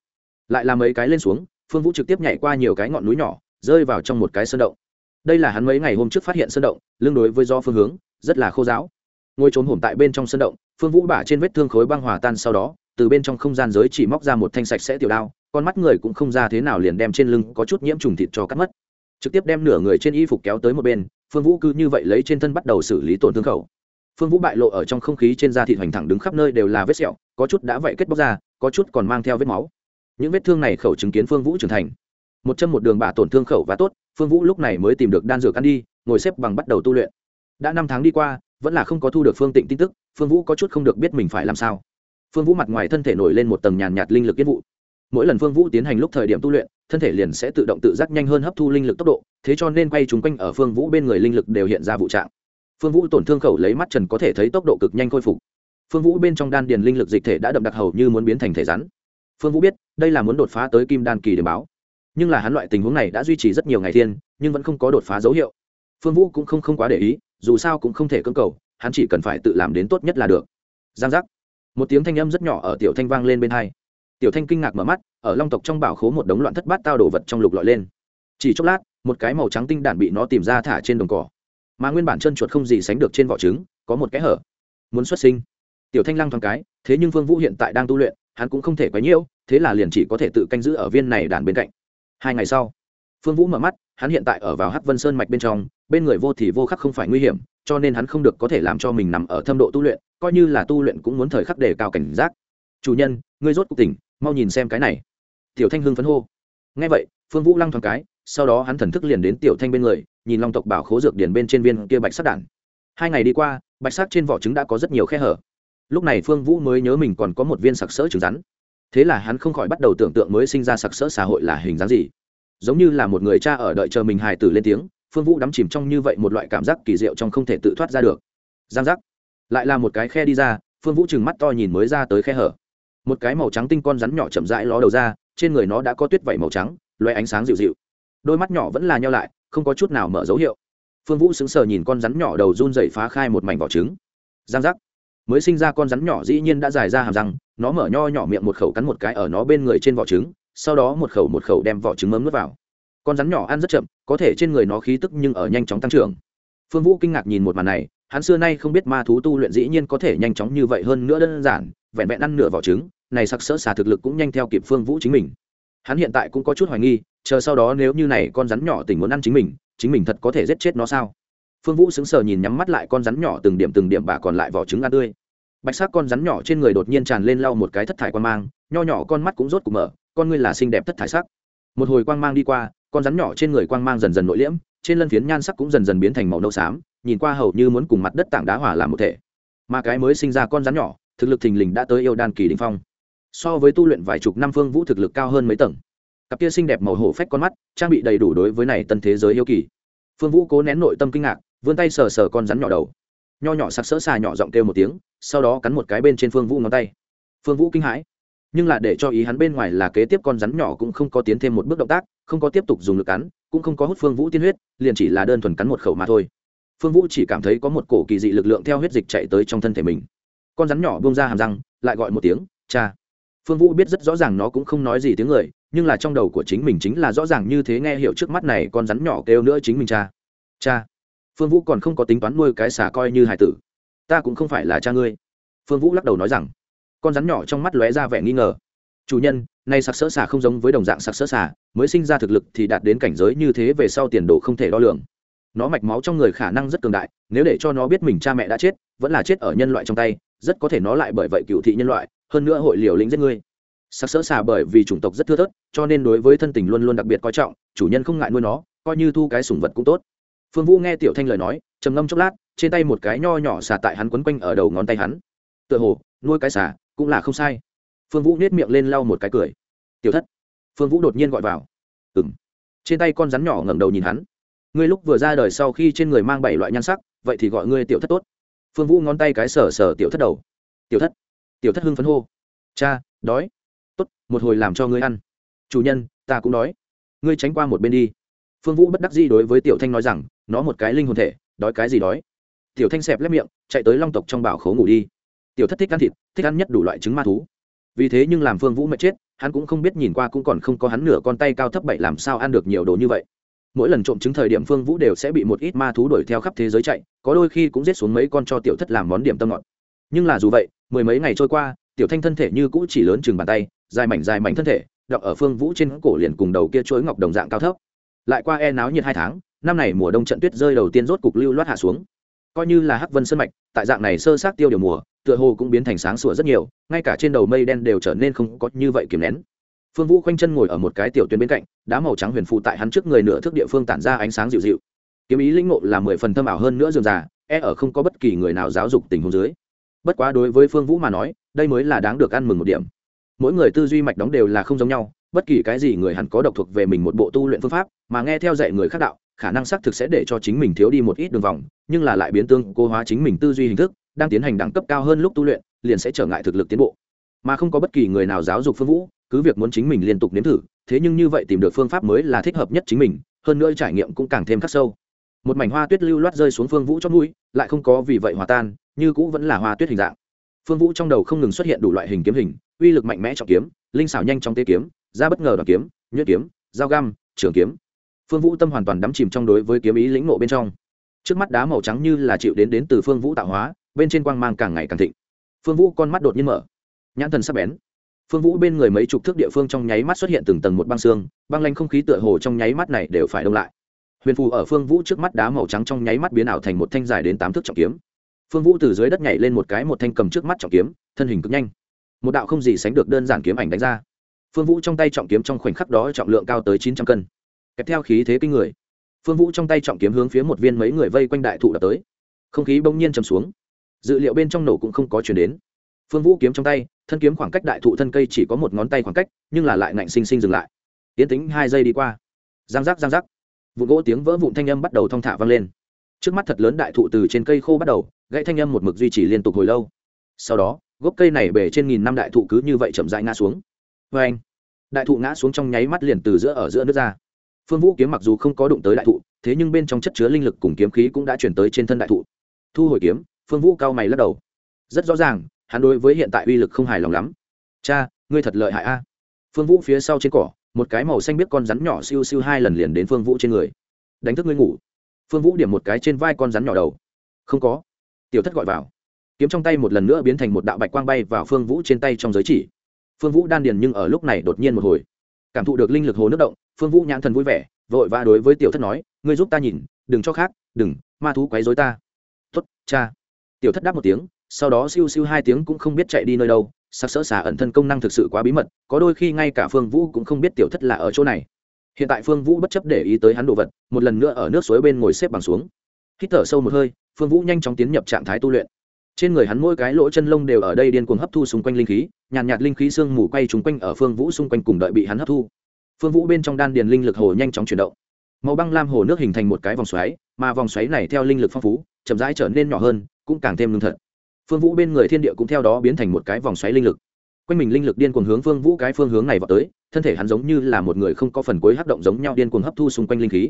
Lại làm mấy cái lên xuống, phương vũ trực tiếp nhảy qua nhiều cái ngọn núi nhỏ, rơi vào trong một cái sơn động. Đây là hắn mấy ngày hôm trước phát hiện sơn động lương đối với do phương hướng, rất là khô giáo ngồi trốn hổm tại bên trong sơn động, phương vũ bả trên vết thương khối băng hòa tan sau đó, từ bên trong không gian giới chỉ móc ra một thanh sạch sẽ tiểu đao, con mắt người cũng không ra thế nào liền đem trên lưng có chút nhiễm trùng thịt cho cắt mất trực tiếp đem nửa người trên y phục kéo tới một bên, phương vũ cứ như vậy lấy trên thân bắt đầu xử lý tổn thương khẩu. Phương vũ bại lộ ở trong không khí trên da thịt hoành thẳng đứng khắp nơi đều là vết sẹo, có chút đã vậy kết bóc ra, có chút còn mang theo vết máu. Những vết thương này khẩu chứng kiến phương vũ trưởng thành. Một chân một đường bả tổn thương khẩu và tốt, phương vũ lúc này mới tìm được đan dược ăn đi, ngồi xếp bằng bắt đầu tu luyện. Đã năm tháng đi qua, vẫn là không có thu được phương tịnh tin tức, phương vũ có chút không được biết mình phải làm sao. Phương vũ mặt ngoài thân thể nổi lên một tầng nhàn nhạt linh lực yên vụ. Mỗi lần phương vũ tiến hành lúc thời điểm tu luyện thân thể liền sẽ tự động tự giác nhanh hơn hấp thu linh lực tốc độ, thế cho nên quay chúng quanh ở phương vũ bên người linh lực đều hiện ra vụ trạng. Phương vũ tổn thương khẩu lấy mắt trần có thể thấy tốc độ cực nhanh khôi phục. Phương vũ bên trong đan điền linh lực dịch thể đã đậm đặc hầu như muốn biến thành thể rắn. Phương vũ biết, đây là muốn đột phá tới kim đan kỳ để báo. Nhưng là hắn loại tình huống này đã duy trì rất nhiều ngày thiên, nhưng vẫn không có đột phá dấu hiệu. Phương vũ cũng không không quá để ý, dù sao cũng không thể cưỡng cầu, hắn chỉ cần phải tự làm đến tốt nhất là được. Giang giác. Một tiếng thanh âm rất nhỏ ở tiểu thanh vang lên bên hai tiểu thanh kinh ngạc mở mắt, ở long tộc trong bảo khố một đống loạn thất bát tao đổ vật trong lục lọi lên. Chỉ chốc lát, một cái màu trắng tinh đản bị nó tìm ra thả trên đồng cỏ. Mà nguyên bản chân chuột không gì sánh được trên vỏ trứng, có một cái hở. Muốn xuất sinh. Tiểu thanh lăng thoáng cái, thế nhưng Vương vũ hiện tại đang tu luyện, hắn cũng không thể quấy nhiễu thế là liền chỉ có thể tự canh giữ ở viên này đàn bên cạnh. Hai ngày sau phương vũ mở mắt, hắn hiện tại ở vào hắc vân sơn mạch bên trong, bên người vô thì vô khắc không phải nguy hiểm, cho nên hắn không được có thể làm cho mình nằm ở thâm độ tu luyện, coi như là tu luyện cũng muốn thời khắc đề cao cảnh giác. Chủ nhân, ngươi rốt cuộc tỉnh mau nhìn xem cái này. Tiểu thanh hưng phấn hô. Ngay vậy, phương vũ lăng thoáng cái, sau đó hắn thần thức liền đến tiểu thanh bên người, nhìn long tộc bảo khố dược điển bên trên viên kia bạch sắc đản hai ngày đi qua, bạch sắc trên vỏ trứng đã có rất nhiều khe hở. Lúc này phương vũ mới nhớ mình còn có một viên sặc sỡ trứng rắn. Thế là hắn không khỏi bắt đầu tưởng tượng mới sinh ra sặc sỡ xã hội là hình dáng gì. Giống như là một người cha ở đợi chờ mình hài tử lên tiếng, phương vũ đắm chìm trong như vậy một loại cảm giác kỳ diệu trong không thể tự thoát ra được. Giang giác. Lại là một cái khe đi ra, phương vũ chừng mắt to nhìn mới ra tới khe hở một cái màu trắng tinh con rắn nhỏ chậm rãi ló đầu ra, trên người nó đã có tuyết vẩy màu trắng loe ánh sáng dịu dịu. Đôi mắt nhỏ vẫn là nhau lại, không có chút nào mở dấu hiệu. Phương vũ sững sờ nhìn con rắn nhỏ đầu run dậy phá khai một mảnh vỏ trứng. Giang giác. Mới sinh ra con rắn nhỏ dĩ nhiên đã dài ra hàm răng, nó mở nho nhỏ miệng một khẩu cắn một cái ở nó bên người trên vỏ trứng, sau đó một khẩu một khẩu đem vỏ trứng mớm nước vào. Con rắn nhỏ ăn rất chậm, có thể trên người nó khí tức nhưng ở nhanh chóng tăng trưởng. Phương vũ kinh ngạc nhìn một màn này, hắn xưa nay không biết ma thú tu luyện dĩ nhiên có thể nhanh chóng như vậy hơn nữa đơn giản vẹn vẹn ăn nửa vỏ trứng, này sặc sỡ xả thực lực cũng nhanh theo kịp phương vũ chính mình. Hắn hiện tại cũng có chút hoài nghi, chờ sau đó nếu như này con rắn nhỏ tỉnh muốn ăn chính mình chính mình thật có thể giết chết nó sao? Phương vũ sững sờ nhìn nhắm mắt lại con rắn nhỏ từng điểm từng điểm bà còn lại vỏ trứng ăn tươi. Bạch sắc con rắn nhỏ trên người đột nhiên tràn lên lau một cái thất thải quan mang, nho nhỏ con mắt cũng rốt cục mở, con ngươi là xinh đẹp thất thải sắc. Một hồi quang mang đi qua, con rắn nhỏ trên người quang mang dần dần nội liễm, trên lân phiến nhan sắc cũng dần dần biến thành màu nâu xám, nhìn qua hầu như muốn cùng mặt đất tảng đá hỏa làm một thể. Mà cái mới sinh ra con rắn nhỏ thực lực thình lình đã tới yêu đan kỳ đình phong. So với tu luyện vài chục năm phương vũ thực lực cao hơn mấy tầng. Cặp kia xinh đẹp màu hổ phách con mắt, trang bị đầy đủ đối với này tân thế giới yêu kỳ. Phương vũ cố nén nội tâm kinh ngạc, vươn tay sờ sờ con rắn nhỏ đầu. Nho nhỏ sặc sỡ xà nhỏ giọng kêu một tiếng, sau đó cắn một cái bên trên phương vũ ngón tay. Phương vũ kinh hãi. Nhưng là để cho ý hắn bên ngoài là kế tiếp con rắn nhỏ cũng không có tiến thêm một bước động tác, không có tiếp tục dùng lực cắn, cũng không có hút phương vũ tiên huyết, liền chỉ là đơn thuần cắn một khẩu mà thôi. Phương vũ chỉ cảm thấy có một cổ kỳ dị lực lượng theo huyết dịch chạy tới trong thân thể mình con rắn nhỏ bông ra hàm răng, lại gọi một tiếng, cha. Phương vũ biết rất rõ ràng nó cũng không nói gì tiếng người, nhưng là trong đầu của chính mình chính là rõ ràng như thế nghe hiểu trước mắt này con rắn nhỏ kêu nữa chính mình cha. Cha. Phương vũ còn không có tính toán nuôi cái xà coi như hải tử. Ta cũng không phải là cha ngươi. Phương vũ lắc đầu nói rằng. Con rắn nhỏ trong mắt lóe ra vẻ nghi ngờ. Chủ nhân nay sặc sỡ xà không giống với đồng dạng sặc sỡ xà, mới sinh ra thực lực thì đạt đến cảnh giới như thế về sau tiền đồ không thể đo lường. Nó mạch máu trong người khả năng rất cường đại, nếu để cho nó biết mình cha mẹ đã chết, vẫn là chết ở nhân loại trong tay rất có thể nó lại bởi vậy cựu thị nhân loại, hơn nữa hội liều lĩnh giết ngươi. Sặc sỡ xà bởi vì chủng tộc rất thưa thớt, cho nên đối với thân tình luôn luôn đặc biệt coi trọng, chủ nhân không ngại nuôi nó, coi như thu cái sủng vật cũng tốt. Phương vũ nghe tiểu thanh lời nói, trầm ngâm chốc lát, trên tay một cái nho nhỏ xà tại hắn quấn quanh ở đầu ngón tay hắn. Tựa hồ, nuôi cái xà cũng là không sai. Phương vũ nết miệng lên lau một cái cười. Tiểu thất. Phương vũ đột nhiên gọi vào. Ừng trên tay con rắn nhỏ ngẩng đầu nhìn hắn. Ngươi lúc vừa ra đời sau khi trên người mang bảy loại nhan sắc, vậy thì gọi ngươi tiểu thất tốt phương vũ ngón tay cái sờ sờ tiểu thất đầu. Tiểu thất tiểu thất hưng phấn hô. Cha, đói. Tốt, một hồi làm cho ngươi ăn. Chủ nhân, ta cũng đói. Ngươi tránh qua một bên đi. Phương vũ bất đắc dĩ đối với tiểu thanh nói rằng, nó một cái linh hồn thể, đói cái gì đói. Tiểu thanh xẹp lép miệng, chạy tới long tộc trong bảo khố ngủ đi. Tiểu thất thích ăn thịt, thích ăn nhất đủ loại trứng ma thú. Vì thế nhưng làm phương vũ mệt chết, hắn cũng không biết nhìn qua cũng còn không có hắn nửa con tay cao thấp bậy làm sao ăn được nhiều đồ như vậy. Mỗi lần trộm trứng thời điểm phương vũ đều sẽ bị một ít ma thú đuổi theo khắp thế giới chạy có đôi khi cũng giết xuống mấy con cho tiểu thất làm món điểm tâm ngọt. Nhưng là dù vậy, mười mấy ngày trôi qua, tiểu thanh thân thể như cũ chỉ lớn chừng bàn tay, dài mảnh dài mảnh thân thể, đọc ở phương vũ trên cổ liền cùng đầu kia chuối ngọc đồng dạng cao thấp. Lại qua e náo nhiệt hai tháng, năm này mùa đông trận tuyết rơi đầu tiên rốt cục lưu loát hạ xuống. Coi như là hắc vân sân mạch, tại dạng này sơ sát tiêu điều mùa, tựa hồ cũng biến thành sáng sủa rất nhiều, ngay cả trên đầu mây đen đều trở nên không có như vậy kiềm nén. Phương vũ khoanh chân ngồi ở một cái tiểu tuyến bên cạnh, đá màu trắng huyền phụ tại hắn trước người nửa thước địa phương tản ra ánh sáng dịu dịu kiếm ý linh ngộ là mười phần thâm ảo hơn nữa dường già e ở không có bất kỳ người nào giáo dục tình huống dưới. Bất quá đối với phương vũ mà nói, đây mới là đáng được ăn mừng một điểm. Mỗi người tư duy mạch đóng đều là không giống nhau, bất kỳ cái gì người hẳn có độc thuộc về mình một bộ tu luyện phương pháp, mà nghe theo dạy người khác đạo, khả năng xác thực sẽ để cho chính mình thiếu đi một ít đường vòng, nhưng là lại biến tương cô hóa chính mình tư duy hình thức, đang tiến hành đẳng cấp cao hơn lúc tu luyện, liền sẽ trở ngại thực lực tiến bộ. Mà không có bất kỳ người nào giáo dục phương vũ, cứ việc muốn chính mình liên tục nếm thử, thế nhưng như vậy tìm được phương pháp mới là thích hợp nhất chính mình, hơn nữa trải nghiệm cũng càng thêm khắc sâu một mảnh hoa tuyết lưu loát rơi xuống phương vũ trong mũi, lại không có vì vậy hòa tan, như cũ vẫn là hoa tuyết hình dạng. Phương vũ trong đầu không ngừng xuất hiện đủ loại hình kiếm hình, uy lực mạnh mẽ trọng kiếm, linh xảo nhanh trong tê kiếm, ra bất ngờ đoàn kiếm, nhuyễn kiếm, dao găm, trường kiếm. Phương vũ tâm hoàn toàn đắm chìm trong đối với kiếm ý lĩnh nộ bên trong. Trước mắt đá màu trắng như là chịu đến đến từ phương vũ tạo hóa, bên trên quang mang càng ngày càng thịnh. Phương vũ con mắt đột nhiên mở. Nhãn thần sắp bén. Phương vũ bên người mấy chục thước địa phương trong nháy mắt xuất hiện từng tầng một băng xương, băng lanh không khí tựa hồ trong nháy mắt này đều phải đông lại huyền phù ở phương vũ trước mắt đá màu trắng trong nháy mắt biến ảo thành một thanh dài đến tám thước trọng kiếm. Phương vũ từ dưới đất nhảy lên một cái một thanh cầm trước mắt trọng kiếm, thân hình cực nhanh. Một đạo không gì sánh được đơn giản kiếm ảnh đánh ra. Phương vũ trong tay trọng kiếm trong khoảnh khắc đó trọng lượng cao tới chín trăm cân. Kèm theo khí thế kinh người. Phương vũ trong tay trọng kiếm hướng phía một viên mấy người vây quanh đại thụ đập tới. Không khí bỗng nhiên chầm xuống. Dự liệu bên trong nổ cũng không có chuyển đến. Phương vũ kiếm trong tay, thân kiếm khoảng cách đại thụ thân cây chỉ có một ngón tay khoảng cách, nhưng là lại ngạnh sinh sinh dừng lại. Tiến tính hai giây đi qua. Giang giác giang giác vụ gỗ tiếng vỡ vụn thanh âm bắt đầu thong thả vang lên. Trước mắt thật lớn đại thụ từ trên cây khô bắt đầu, gãy thanh âm một mực duy trì liên tục hồi lâu. Sau đó, gốc cây này bể trên nghìn năm đại thụ cứ như vậy chậm rãi ngã xuống. Vê anh, đại thụ ngã xuống trong nháy mắt liền từ giữa ở giữa nước ra. Phương vũ kiếm mặc dù không có đụng tới đại thụ, thế nhưng bên trong chất chứa linh lực cùng kiếm khí cũng đã chuyển tới trên thân đại thụ. Thu hồi kiếm, phương vũ cao mày lắc đầu. Rất rõ ràng, hắn đối với hiện tại uy lực không hài lòng lắm. Cha, ngươi thật lợi hại a. Phương vũ phía sau trên cỏ một cái màu xanh biết con rắn nhỏ siêu siêu hai lần liền đến phương vũ trên người. Đánh thức ngươi ngủ. Phương vũ điểm một cái trên vai con rắn nhỏ đầu. Không có. Tiểu thất gọi vào. Kiếm trong tay một lần nữa biến thành một đạo bạch quang bay vào phương vũ trên tay trong giới chỉ. Phương vũ đan điền nhưng ở lúc này đột nhiên một hồi. Cảm thụ được linh lực hồ nước động, phương vũ nhãn thần vui vẻ, vội vã đối với tiểu thất nói, ngươi giúp ta nhìn, đừng cho khác, đừng, ma thú quấy dối ta. Tuất cha. Tiểu thất đáp một tiếng, sau đó siêu siêu hai tiếng cũng không biết chạy đi nơi đâu sắc sỡ xả ẩn thân công năng thực sự quá bí mật có đôi khi ngay cả phương vũ cũng không biết tiểu thất là ở chỗ này. Hiện tại phương vũ bất chấp để ý tới hắn đồ vật một lần nữa ở nước suối bên ngồi xếp bằng xuống. Hít thở sâu một hơi phương vũ nhanh chóng tiến nhập trạng thái tu luyện. Trên người hắn mỗi cái lỗ chân lông đều ở đây điên cuồng hấp thu xung quanh linh khí nhàn nhạt, nhạt linh khí sương mù quay trúng quanh ở phương vũ xung quanh cùng đợi bị hắn hấp thu. Phương vũ bên trong đan điền linh lực hồ nhanh chóng chuyển động. Màu băng lam hồ nước hình thành một cái vòng xoáy mà vòng xoáy này theo linh lực phong phú chậm rãi trở nên nhỏ hơn cũng càng thêm lương thật phương vũ bên người thiên địa cũng theo đó biến thành một cái vòng xoáy linh lực. Quanh mình linh lực điên cuồng hướng phương vũ cái phương hướng này vào tới, thân thể hắn giống như là một người không có phần cuối hấp động giống nhau điên cuồng hấp thu xung quanh linh khí.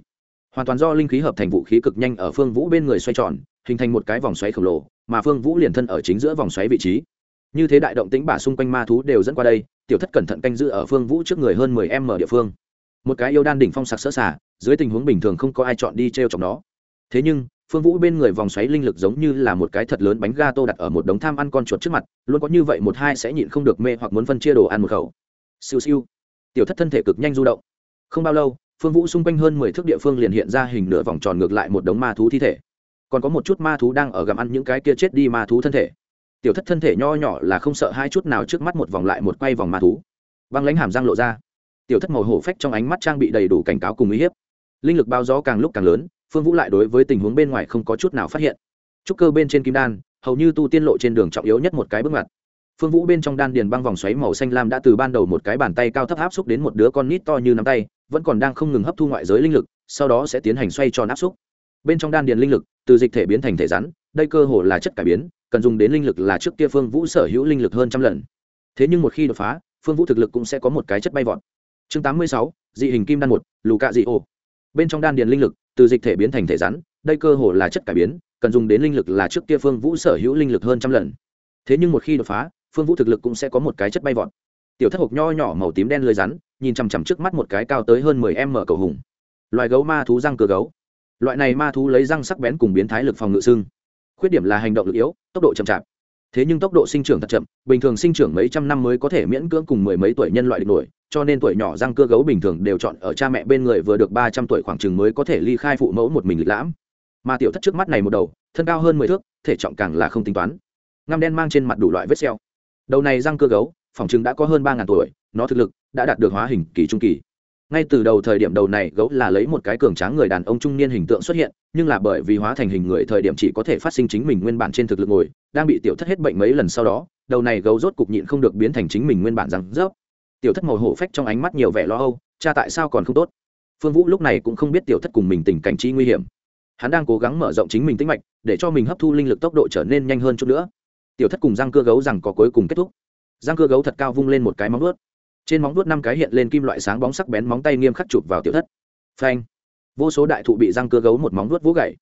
Hoàn toàn do linh khí hợp thành vũ khí cực nhanh ở phương vũ bên người xoay tròn, hình thành một cái vòng xoáy khổng lồ, mà phương vũ liền thân ở chính giữa vòng xoáy vị trí. Như thế đại động tĩnh bả xung quanh ma thú đều dẫn qua đây, tiểu thất cẩn thận canh giữ ở phương vũ trước người hơn mười m địa phương. Một cái yêu đan đỉnh phong sặc sỡ xả, dưới tình huống bình thường không có ai chọn đi t r e o chọc nó. Thế nhưng phương vũ bên người vòng xoáy linh lực giống như là một cái thật lớn bánh ga tô đặt ở một đống tham ăn con chuột trước mặt, luôn có như vậy một hai sẽ nhịn không được mê hoặc muốn phân chia đồ ăn một khẩu. Siêu siêu. Tiểu thất thân thể cực nhanh du động. Không bao lâu, phương vũ xung quanh hơn mười thước địa phương liền hiện ra hình nửa vòng tròn ngược lại một đống ma thú thi thể. Còn có một chút ma thú đang ở gặm ăn những cái kia chết đi ma thú thân thể. Tiểu thất thân thể nho nhỏ là không sợ hai chút nào trước mắt một vòng lại một quay vòng ma thú. Băng lãnh hàm răng lộ ra. Tiểu thất màu hổ phách trong ánh mắt trang bị đầy đủ cảnh cáo cùng uy hiếp. Linh lực bao gió càng lúc càng lớn phương vũ lại đối với tình huống bên ngoài không có chút nào phát hiện. Trúc cơ bên trên kim đan, hầu như tu tiên lộ trên đường trọng yếu nhất một cái bước ngoặt. Phương vũ bên trong đan điền băng vòng xoáy màu xanh lam đã từ ban đầu một cái bàn tay cao thấp áp xúc đến một đứa con nít to như nắm tay, vẫn còn đang không ngừng hấp thu ngoại giới linh lực, sau đó sẽ tiến hành xoay tròn áp xúc. Bên trong đan điền linh lực, từ dịch thể biến thành thể rắn, đây cơ hồ là chất cải biến, cần dùng đến linh lực là trước kia phương vũ sở hữu linh lực hơn trăm lần. Thế nhưng một khi đột phá, phương vũ thực lực cũng sẽ có một cái chất bay vọt. Chương tám mươi sáu, dị hình kim đan một, lù cạ dị ô bên trong đan điền linh lực từ dịch thể biến thành thể rắn, đây cơ hồ là chất cải biến, cần dùng đến linh lực là trước kia phương vũ sở hữu linh lực hơn trăm lần. Thế nhưng một khi đột phá, phương vũ thực lực cũng sẽ có một cái chất bay vọt. Tiểu thất hộp nho nhỏ màu tím đen lưới rắn, nhìn chằm chằm trước mắt một cái cao tới hơn mười m cầu hùng. Loài gấu ma thú răng cửa gấu. Loại này ma thú lấy răng sắc bén cùng biến thái lực phòng ngự xương khuyết điểm là hành động lực yếu, tốc độ chậm chạp thế nhưng tốc độ sinh trưởng thật chậm, bình thường sinh trưởng mấy trăm năm mới có thể miễn cưỡng cùng mười mấy tuổi nhân loại địch nổi, cho nên tuổi nhỏ răng cưa gấu bình thường đều chọn ở cha mẹ bên người vừa được ba trăm tuổi khoảng chừng mới có thể ly khai phụ mẫu một mình lịch lãm. Mà tiểu thất trước mắt này một đầu, thân cao hơn mười thước, thể trọng càng là không tính toán. Ngăm đen mang trên mặt đủ loại vết xeo đầu này răng cưa gấu, phòng chừng đã có hơn ba ngàn tuổi, nó thực lực đã đạt được hóa hình kỳ trung kỳ ngay từ đầu thời điểm đầu này, gấu là lấy một cái cường tráng người đàn ông trung niên hình tượng xuất hiện, nhưng là bởi vì hóa thành hình người thời điểm chỉ có thể phát sinh chính mình nguyên bản trên thực lực ngồi, đang bị tiểu thất hết bệnh mấy lần sau đó, đầu này gấu rốt cục nhịn không được biến thành chính mình nguyên bản răng rớp tiểu thất màu hổ phách trong ánh mắt nhiều vẻ lo âu, cha tại sao còn không tốt? Phương vũ lúc này cũng không biết tiểu thất cùng mình tình cảnh chi nguy hiểm. Hắn đang cố gắng mở rộng chính mình tính mạch, để cho mình hấp thu linh lực tốc độ trở nên nhanh hơn chút nữa. Tiểu thất cùng răng cưa gấu rằng có cuối cùng kết thúc. Răng cưa gấu thật cao vung lên một cái móng ướt trên móng vuốt năm cái hiện lên kim loại sáng bóng sắc bén móng tay nghiêm khắc chụp vào tiểu thất. Phanh. Vô số đại thụ bị răng cưa gấu một móng vuốt vỗ gậy.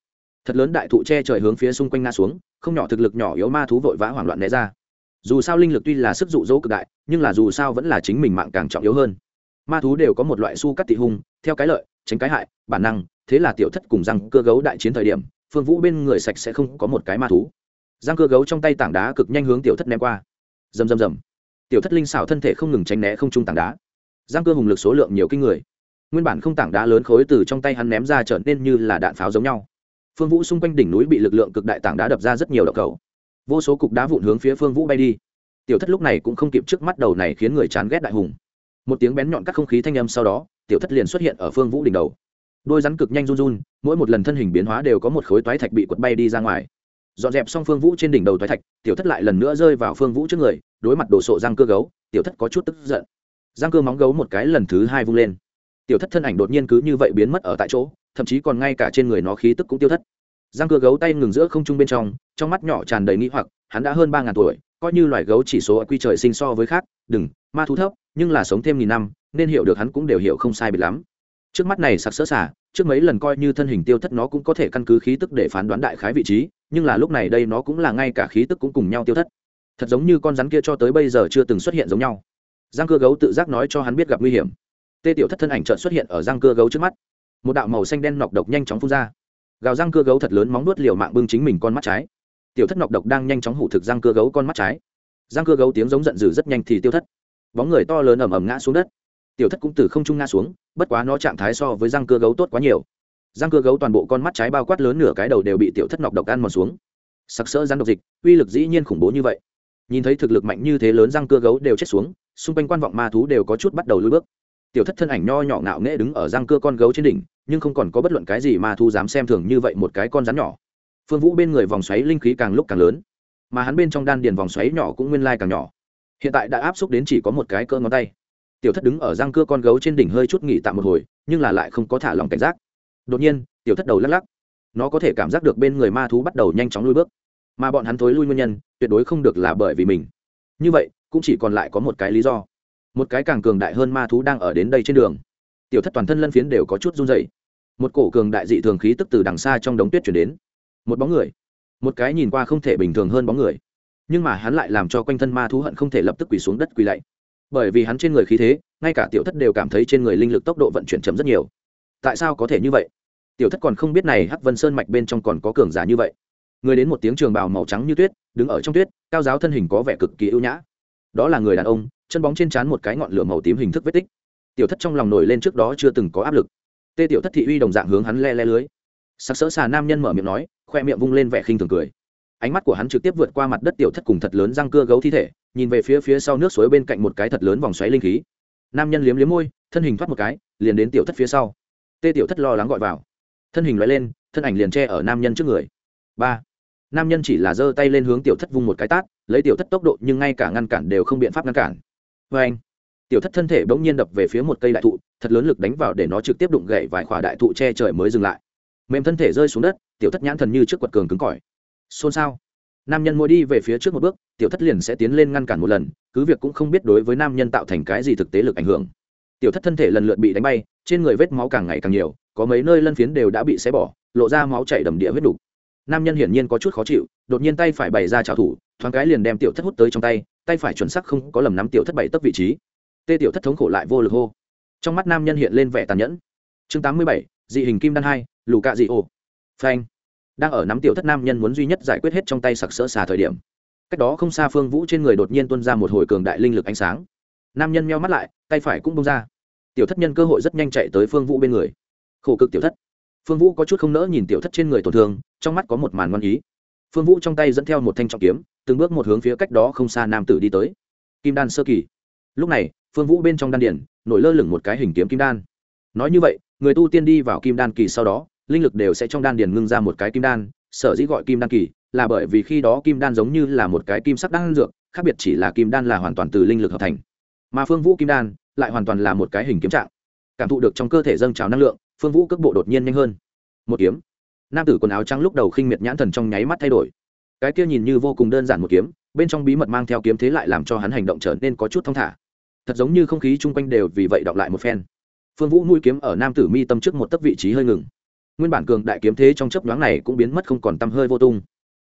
Thật lớn đại thụ che trời hướng phía xung quanh nga xuống, không nhỏ thực lực nhỏ yếu ma thú vội vã hoảng loạn né ra. Dù sao linh lực tuy là sức dụ dỗ cực đại, nhưng là dù sao vẫn là chính mình mạng càng trọng yếu hơn. Ma thú đều có một loại su cắt tị hung, theo cái lợi, tránh cái hại, bản năng, thế là tiểu thất cùng răng cơ gấu đại chiến thời điểm, phương vũ bên người sạch sẽ không có một cái ma thú. Răng cơ gấu trong tay tảng đá cực nhanh hướng tiểu thất ném qua. Rầm rầm rầm tiểu thất linh xảo thân thể không ngừng tránh né không trung tảng đá. Giang cơ hùng lực số lượng nhiều kinh người. Nguyên bản không tảng đá lớn khối từ trong tay hắn ném ra trở nên như là đạn pháo giống nhau. Phương vũ xung quanh đỉnh núi bị lực lượng cực đại tảng đá đập ra rất nhiều đập cầu. Vô số cục đá vụn hướng phía phương vũ bay đi. Tiểu thất lúc này cũng không kịp trước mắt đầu này khiến người chán ghét đại hùng. Một tiếng bén nhọn các không khí thanh âm sau đó, tiểu thất liền xuất hiện ở phương vũ đỉnh đầu. Đôi rắn cực nhanh run run, mỗi một lần thân hình biến hóa đều có một khối toái thạch bị quật bay đi ra ngoài dọn dẹp xong phương vũ trên đỉnh đầu thoái thạch, tiểu thất lại lần nữa rơi vào phương vũ trước người, đối mặt đổ sộ răng cơ gấu, tiểu thất có chút tức giận. Răng cơ móng gấu một cái lần thứ hai vung lên. Tiểu thất thân ảnh đột nhiên cứ như vậy biến mất ở tại chỗ, thậm chí còn ngay cả trên người nó khí tức cũng tiêu thất. Răng cơ gấu tay ngừng giữa không trung bên trong trong mắt nhỏ tràn đầy nghĩ hoặc, hắn đã hơn ba ngàn tuổi, coi như loài gấu chỉ số quy trời sinh so với khác, đừng, ma thú thấp, nhưng là sống thêm nghìn năm, nên hiểu được hắn cũng đều hiểu không sai biệt lắm. Trước mắt này sặc sỡ xả, trước mấy lần coi như thân hình tiêu thất nó cũng có thể căn cứ khí tức để phán đoán đại khái vị trí nhưng là lúc này đây nó cũng là ngay cả khí tức cũng cùng nhau tiêu thất. Thật giống như con rắn kia cho tới bây giờ chưa từng xuất hiện giống nhau. Giang cưa gấu tự giác nói cho hắn biết gặp nguy hiểm. Tê tiểu thất thân ảnh trợn xuất hiện ở giang cưa gấu trước mắt. Một đạo màu xanh đen nọc độc nhanh chóng phun ra. Gào răng cưa gấu thật lớn móng nuốt liều mạng bưng chính mình con mắt trái. Tiểu thất nọc độc đang nhanh chóng hủ thực răng cưa gấu con mắt trái. Răng cưa gấu tiếng giống giận dữ rất nhanh thì tiêu thất. Bóng người to lớn ầm ầm ngã xuống đất. Tiểu thất cũng từ không trung ngã xuống, bất quá nó trạng thái so với răng cưa gấu tốt quá nhiều răng cưa gấu toàn bộ con mắt trái bao quát lớn nửa cái đầu đều bị tiểu thất nọc độc ăn mòn xuống. Sặc sỡ rắn độc dịch, uy lực dĩ nhiên khủng bố như vậy. Nhìn thấy thực lực mạnh như thế lớn răng cưa gấu đều chết xuống, xung quanh quan vọng ma thú đều có chút bắt đầu lùi bước. Tiểu thất thân ảnh nho nhỏ ngạo nghễ đứng ở răng cưa con gấu trên đỉnh, nhưng không còn có bất luận cái gì ma thú dám xem thường như vậy một cái con rắn nhỏ. Phương vũ bên người vòng xoáy linh khí càng lúc càng lớn, mà hắn bên trong đan điền vòng xoáy nhỏ cũng nguyên lai càng nhỏ. Hiện tại đã áp xúc đến chỉ có một cái cỡ ngón tay. Tiểu thất đứng ở răng cưa con gấu trên đỉnh hơi chút nghỉ tạm một hồi, nhưng là lại không có thả lòng cảnh giác đột nhiên, tiểu thất đầu lắc lắc. Nó có thể cảm giác được bên người ma thú bắt đầu nhanh chóng lui bước. Mà bọn hắn thối lui nguyên nhân, tuyệt đối không được là bởi vì mình. Như vậy, cũng chỉ còn lại có một cái lý do. Một cái càng cường đại hơn ma thú đang ở đến đây trên đường. Tiểu thất toàn thân lân phiến đều có chút run dày một cổ cường đại dị thường khí tức từ đằng xa trong đống tuyết chuyển đến. Một bóng người. Một cái nhìn qua không thể bình thường hơn bóng người. Nhưng mà hắn lại làm cho quanh thân ma thú hận không thể lập tức quỳ xuống đất quỳ lạy. Bởi vì hắn trên người khí thế, ngay cả tiểu thất đều cảm thấy trên người linh lực tốc độ vận chuyển chậm rất nhiều tại sao có thể như vậy? Tiểu thất còn không biết này hắc vân sơn mạch bên trong còn có cường giả như vậy. Người đến một tiếng trường bào màu trắng như tuyết, đứng ở trong tuyết, cao giáo thân hình có vẻ cực kỳ ưu nhã. Đó là người đàn ông, chân bóng trên trán một cái ngọn lửa màu tím hình thức vết tích. Tiểu thất trong lòng nổi lên trước đó chưa từng có áp lực. Tê tiểu thất thị uy đồng dạng hướng hắn le le lưới. Sắc sỡ xà nam nhân mở miệng nói, khoe miệng vung lên vẻ khinh thường cười. Ánh mắt của hắn trực tiếp vượt qua mặt đất tiểu thất cùng thật lớn răng cưa gấu thi thể, nhìn về phía phía sau nước suối bên cạnh một cái thật lớn vòng xoáy linh khí. Nam nhân liếm liếm môi, thân hình thoát một cái, liền đến tiểu thất phía sau tê tiểu thất lo lắng gọi vào. Thân hình loại lên, thân ảnh liền tre ở nam nhân trước người. Ba. Nam nhân chỉ là giơ tay lên hướng tiểu thất vung một cái tát, lấy tiểu thất tốc độ nhưng ngay cả ngăn cản đều không biện pháp ngăn cản. Vê anh, tiểu thất thân thể bỗng nhiên đập về phía một cây đại thụ, thật lớn lực đánh vào để nó trực tiếp đụng gậy vài khỏa đại thụ che trời mới dừng lại. Mềm thân thể rơi xuống đất, tiểu thất nhãn thần như trước quật cường cứng cỏi. Xôn xao. Nam nhân mỗi đi về phía trước một bước, tiểu thất liền sẽ tiến lên ngăn cản một lần, cứ việc cũng không biết đối với nam nhân tạo thành cái gì thực tế lực ảnh hưởng tiểu thất thân thể lần lượt bị đánh bay, trên người vết máu càng ngày càng nhiều, có mấy nơi lân phiến đều đã bị xé bỏ, lộ ra máu chảy đầm địa huyết đục. Nam nhân hiển nhiên có chút khó chịu, đột nhiên tay phải bày ra trào thủ, thoáng cái liền đem tiểu thất hút tới trong tay tay phải chuẩn sắc không có lầm nắm tiểu thất bảy tấc vị trí. Tê tiểu thất thống khổ lại vô lực hô. Trong mắt nam nhân hiện lên vẻ tàn nhẫn. Chương tám mươi bảy, dị hình kim đan hai, lù cạ dị ô phanh. Đang ở nắm tiểu thất nam nhân muốn duy nhất giải quyết hết trong tay sặc sỡ xà thời điểm. Cách đó không xa phương vũ trên người đột nhiên tuân ra một hồi cường đại linh lực ánh sáng nam nhân meo mắt lại, tay phải cũng bông ra. Tiểu thất nhân cơ hội rất nhanh chạy tới phương vũ bên người. Khổ cực tiểu thất. Phương vũ có chút không nỡ nhìn tiểu thất trên người tổn thương, trong mắt có một màn ngoan ý. Phương vũ trong tay dẫn theo một thanh trọng kiếm, từng bước một hướng phía cách đó không xa nam tử đi tới. Kim đan sơ kỳ. Lúc này, phương vũ bên trong đan điển, nổi lơ lửng một cái hình kiếm kim đan. Nói như vậy, người tu tiên đi vào kim đan kỳ sau đó, linh lực đều sẽ trong đan điển ngưng ra một cái kim đan, sở dĩ gọi kim đan kỳ, là bởi vì khi đó kim đan giống như là một cái kim sắc đan dược, khác biệt chỉ là kim đan là hoàn toàn từ linh lực hợp thành mà phương vũ kim đan lại hoàn toàn là một cái hình kiếm trạng. Cảm thụ được trong cơ thể dâng trào năng lượng, phương vũ cước bộ đột nhiên nhanh hơn. Một kiếm. Nam tử quần áo trắng lúc đầu khinh miệt nhãn thần trong nháy mắt thay đổi. Cái kia nhìn như vô cùng đơn giản một kiếm, bên trong bí mật mang theo kiếm thế lại làm cho hắn hành động trở nên có chút thong thả. Thật giống như không khí chung quanh đều vì vậy đọc lại một phen. Phương vũ nuôi kiếm ở nam tử mi tâm trước một tấc vị trí hơi ngừng. Nguyên bản cường đại kiếm thế trong chấp nhoáng này cũng biến mất không còn tăm hơi vô tung.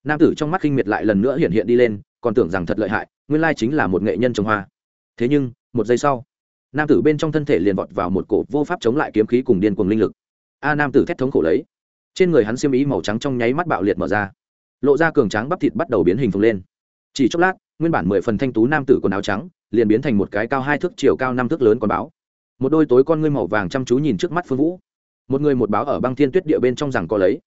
Nam tử trong mắt kinh miệt lại lần nữa hiện hiện đi lên, còn tưởng rằng thật lợi hại, nguyên lai chính là một nghệ nhân trồng hoa thế nhưng, một giây sau, nam tử bên trong thân thể liền vọt vào một cổ vô pháp chống lại kiếm khí cùng điên cuồng linh lực. A nam tử thét thống khổ lấy, trên người hắn xiêm ý màu trắng trong nháy mắt bạo liệt mở ra, lộ ra cường tráng bắp thịt bắt đầu biến hình phồng lên. Chỉ chốc lát, nguyên bản mười phần thanh tú nam tử quần áo trắng liền biến thành một cái cao hai thước, chiều cao năm thước lớn còn báo. Một đôi tối con ngươi màu vàng chăm chú nhìn trước mắt phương vũ. Một người một báo ở băng thiên tuyết địa bên trong rằng có lấy.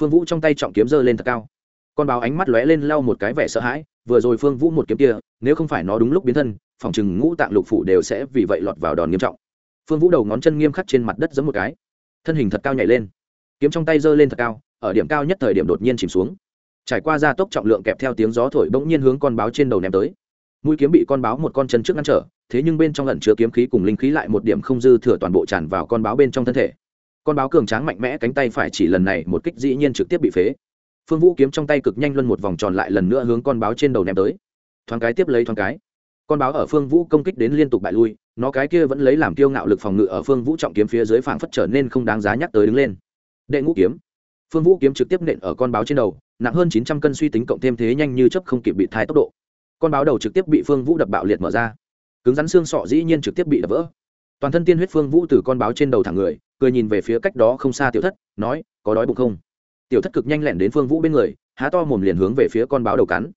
Phương vũ trong tay trọng kiếm giơ lên thật cao. Con báo ánh mắt lóe lên lau một cái vẻ sợ hãi vừa rồi phương vũ một kiếm kia, nếu không phải nó đúng lúc biến thân, phòng chừng ngũ tạng lục phủ đều sẽ vì vậy lọt vào đòn nghiêm trọng. Phương vũ đầu ngón chân nghiêm khắc trên mặt đất giấm một cái. Thân hình thật cao nhảy lên. Kiếm trong tay giơ lên thật cao, ở điểm cao nhất thời điểm đột nhiên chìm xuống. Trải qua gia tốc trọng lượng kẹp theo tiếng gió thổi bỗng nhiên hướng con báo trên đầu ném tới. Mũi kiếm bị con báo một con chân trước ngăn trở, thế nhưng bên trong lần chứa kiếm khí cùng linh khí lại một điểm không dư thừa toàn bộ tràn vào con báo bên trong thân thể. Con báo cường tráng mạnh mẽ cánh tay phải chỉ lần này một kích dĩ nhiên trực tiếp bị phế phương vũ kiếm trong tay cực nhanh luân một vòng tròn lại lần nữa hướng con báo trên đầu ném tới. Thoáng cái tiếp lấy thoáng cái, con báo ở phương vũ công kích đến liên tục bại lui, nó cái kia vẫn lấy làm kiêu ngạo lực phòng ngự ở phương vũ trọng kiếm phía dưới phảng phất trở nên không đáng giá nhắc tới đứng lên. Đệ ngũ kiếm, phương vũ kiếm trực tiếp nện ở con báo trên đầu, nặng hơn chín trăm cân suy tính cộng thêm thế nhanh như chấp không kịp bị thai tốc độ. Con báo đầu trực tiếp bị phương vũ đập bạo liệt mở ra. Cứng rắn xương sọ dĩ nhiên trực tiếp bị đập vỡ. Toàn thân tiên huyết phương vũ từ con báo trên đầu thẳng người, cười nhìn về phía cách đó không xa tiểu thất, nói, có đói bụng không? Tiểu thất cực nhanh lẹn đến phương vũ bên người, há to mồm liền hướng về phía con báo đầu cắn.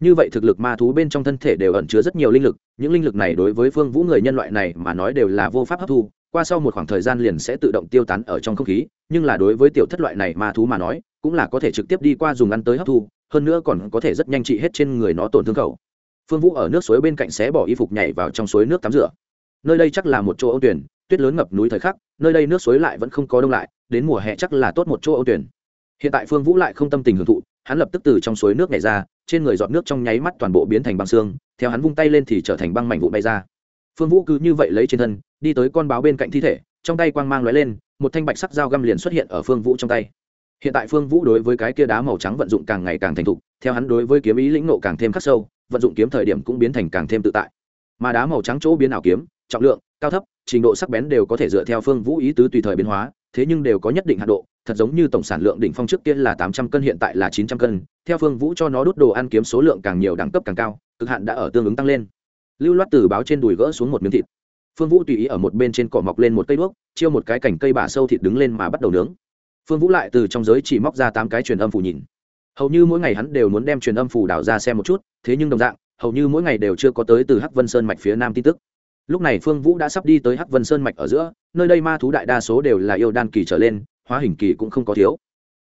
Như vậy thực lực ma thú bên trong thân thể đều ẩn chứa rất nhiều linh lực, những linh lực này đối với phương vũ người nhân loại này mà nói đều là vô pháp hấp thu, qua sau một khoảng thời gian liền sẽ tự động tiêu tán ở trong không khí, nhưng là đối với tiểu thất loại này ma thú mà nói, cũng là có thể trực tiếp đi qua dùng ăn tới hấp thu, hơn nữa còn có thể rất nhanh trị hết trên người nó tổn thương khẩu. Phương vũ ở nước suối bên cạnh xé bỏ y phục nhảy vào trong suối nước tắm rửa. Nơi đây chắc là một chỗ âu tuyển, tuyết lớn ngập núi thời khắc, nơi đây nước suối lại vẫn không có đông lại, đến mùa hè chắc là tốt một chỗ âu tuyển hiện tại phương vũ lại không tâm tình hưởng thụ, hắn lập tức từ trong suối nước nhảy ra, trên người giọt nước trong nháy mắt toàn bộ biến thành băng xương, theo hắn vung tay lên thì trở thành băng mảnh vụ bay ra. Phương vũ cứ như vậy lấy trên thân, đi tới con báo bên cạnh thi thể, trong tay quang mang lóe lên, một thanh bạch sắc dao găm liền xuất hiện ở phương vũ trong tay. Hiện tại phương vũ đối với cái kia đá màu trắng vận dụng càng ngày càng thành thục, theo hắn đối với kiếm ý lĩnh nộ càng thêm khắc sâu, vận dụng kiếm thời điểm cũng biến thành càng thêm tự tại. Mà đá màu trắng chỗ biến ảo kiếm, trọng lượng, cao thấp, trình độ sắc bén đều có thể dựa theo phương vũ ý tứ tùy thời biến hóa thế nhưng đều có nhất định hạ độ, thật giống như tổng sản lượng đỉnh phong trước kia là tám trăm cân, hiện tại là chín trăm cân. Theo phương vũ cho nó đốt đồ ăn kiếm số lượng càng nhiều đẳng cấp càng cao, cực hạn đã ở tương ứng tăng lên. Lưu loát từ báo trên đùi gỡ xuống một miếng thịt. Phương vũ tùy ý ở một bên trên cỏ mọc lên một cây đuốc, chiêu một cái cành cây bả sâu thịt đứng lên mà bắt đầu nướng. Phương vũ lại từ trong giới chỉ móc ra tám cái truyền âm phủ nhìn. Hầu như mỗi ngày hắn đều muốn đem truyền âm phủ đảo ra xem một chút, thế nhưng đồng dạng, hầu như mỗi ngày đều chưa có tới từ hắc vân sơn mạch phía nam tin tức lúc này phương vũ đã sắp đi tới hắc vân sơn mạch ở giữa, nơi đây ma thú đại đa số đều là yêu đan kỳ trở lên, hóa hình kỳ cũng không có thiếu.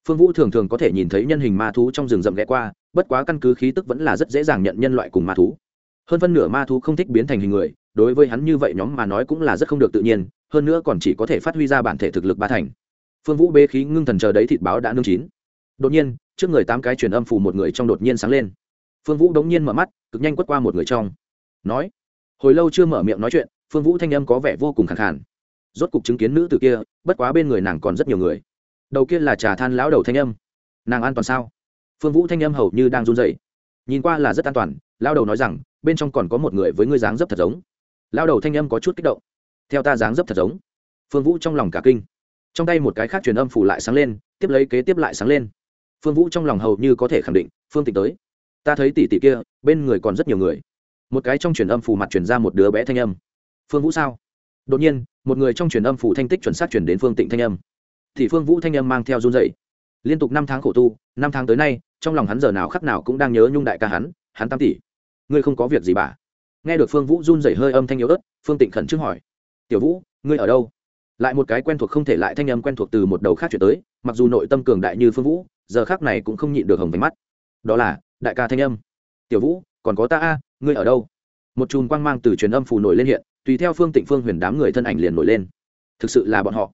Phương vũ thường thường có thể nhìn thấy nhân hình ma thú trong rừng rậm ghé qua, bất quá căn cứ khí tức vẫn là rất dễ dàng nhận nhân loại cùng ma thú. Hơn phân nửa ma thú không thích biến thành hình người, đối với hắn như vậy nhóm mà nói cũng là rất không được tự nhiên, hơn nữa còn chỉ có thể phát huy ra bản thể thực lực ba thành. Phương vũ bê khí ngưng thần chờ đấy thịt báo đã nương chín. Đột nhiên, trước người tám cái truyền âm phù một người trong đột nhiên sáng lên. Phương vũ đống nhiên mở mắt, cực nhanh quất qua một người trong. Nói hồi lâu chưa mở miệng nói chuyện, phương vũ thanh âm có vẻ vô cùng khẳng khàn. Rốt cục chứng kiến nữ từ kia, bất quá bên người nàng còn rất nhiều người. Đầu kia là trà than lão đầu thanh âm. Nàng an toàn sao? Phương vũ thanh âm hầu như đang run dậy nhìn qua là rất an toàn lao đầu nói rằng, bên trong còn có một người với ngươi dáng dấp thật giống. Lao đầu thanh âm có chút kích động. Theo ta dáng dấp thật giống. Phương vũ trong lòng cả kinh. Trong tay một cái khác truyền âm phủ lại sáng lên, tiếp lấy kế tiếp lại sáng lên. Phương vũ trong lòng hầu như có thể khẳng định, phương tịch tới. Ta thấy tỷ tỷ kia, bên người còn rất nhiều người một cái trong truyền âm phủ mặt truyền ra một đứa bé thanh âm. Phương vũ sao? Đột nhiên, một người trong truyền âm phủ thanh tích chuẩn xác chuyển đến phương tịnh thanh âm. Thì phương vũ thanh âm mang theo run dậy liên tục năm tháng khổ tu, năm tháng tới nay, trong lòng hắn giờ nào khắc nào cũng đang nhớ nhung đại ca hắn hắn tam tỷ. Ngươi không có việc gì bà? Nghe được phương vũ run dậy hơi âm thanh yếu ớt, phương tịnh khẩn trương hỏi. Tiểu vũ, ngươi ở đâu? Lại một cái quen thuộc không thể lại thanh âm quen thuộc từ một đầu khác chuyển tới, mặc dù nội tâm cường đại như phương vũ, giờ khác này cũng không nhịn được hồng vánh mắt. Đó là, đại ca thanh âm. Tiểu vũ còn có ta a, ngươi ở đâu? Một chùm quang mang từ truyền âm phù nổi lên hiện, tùy theo phương tịnh phương huyền đám người thân ảnh liền nổi lên. Thực sự là bọn họ.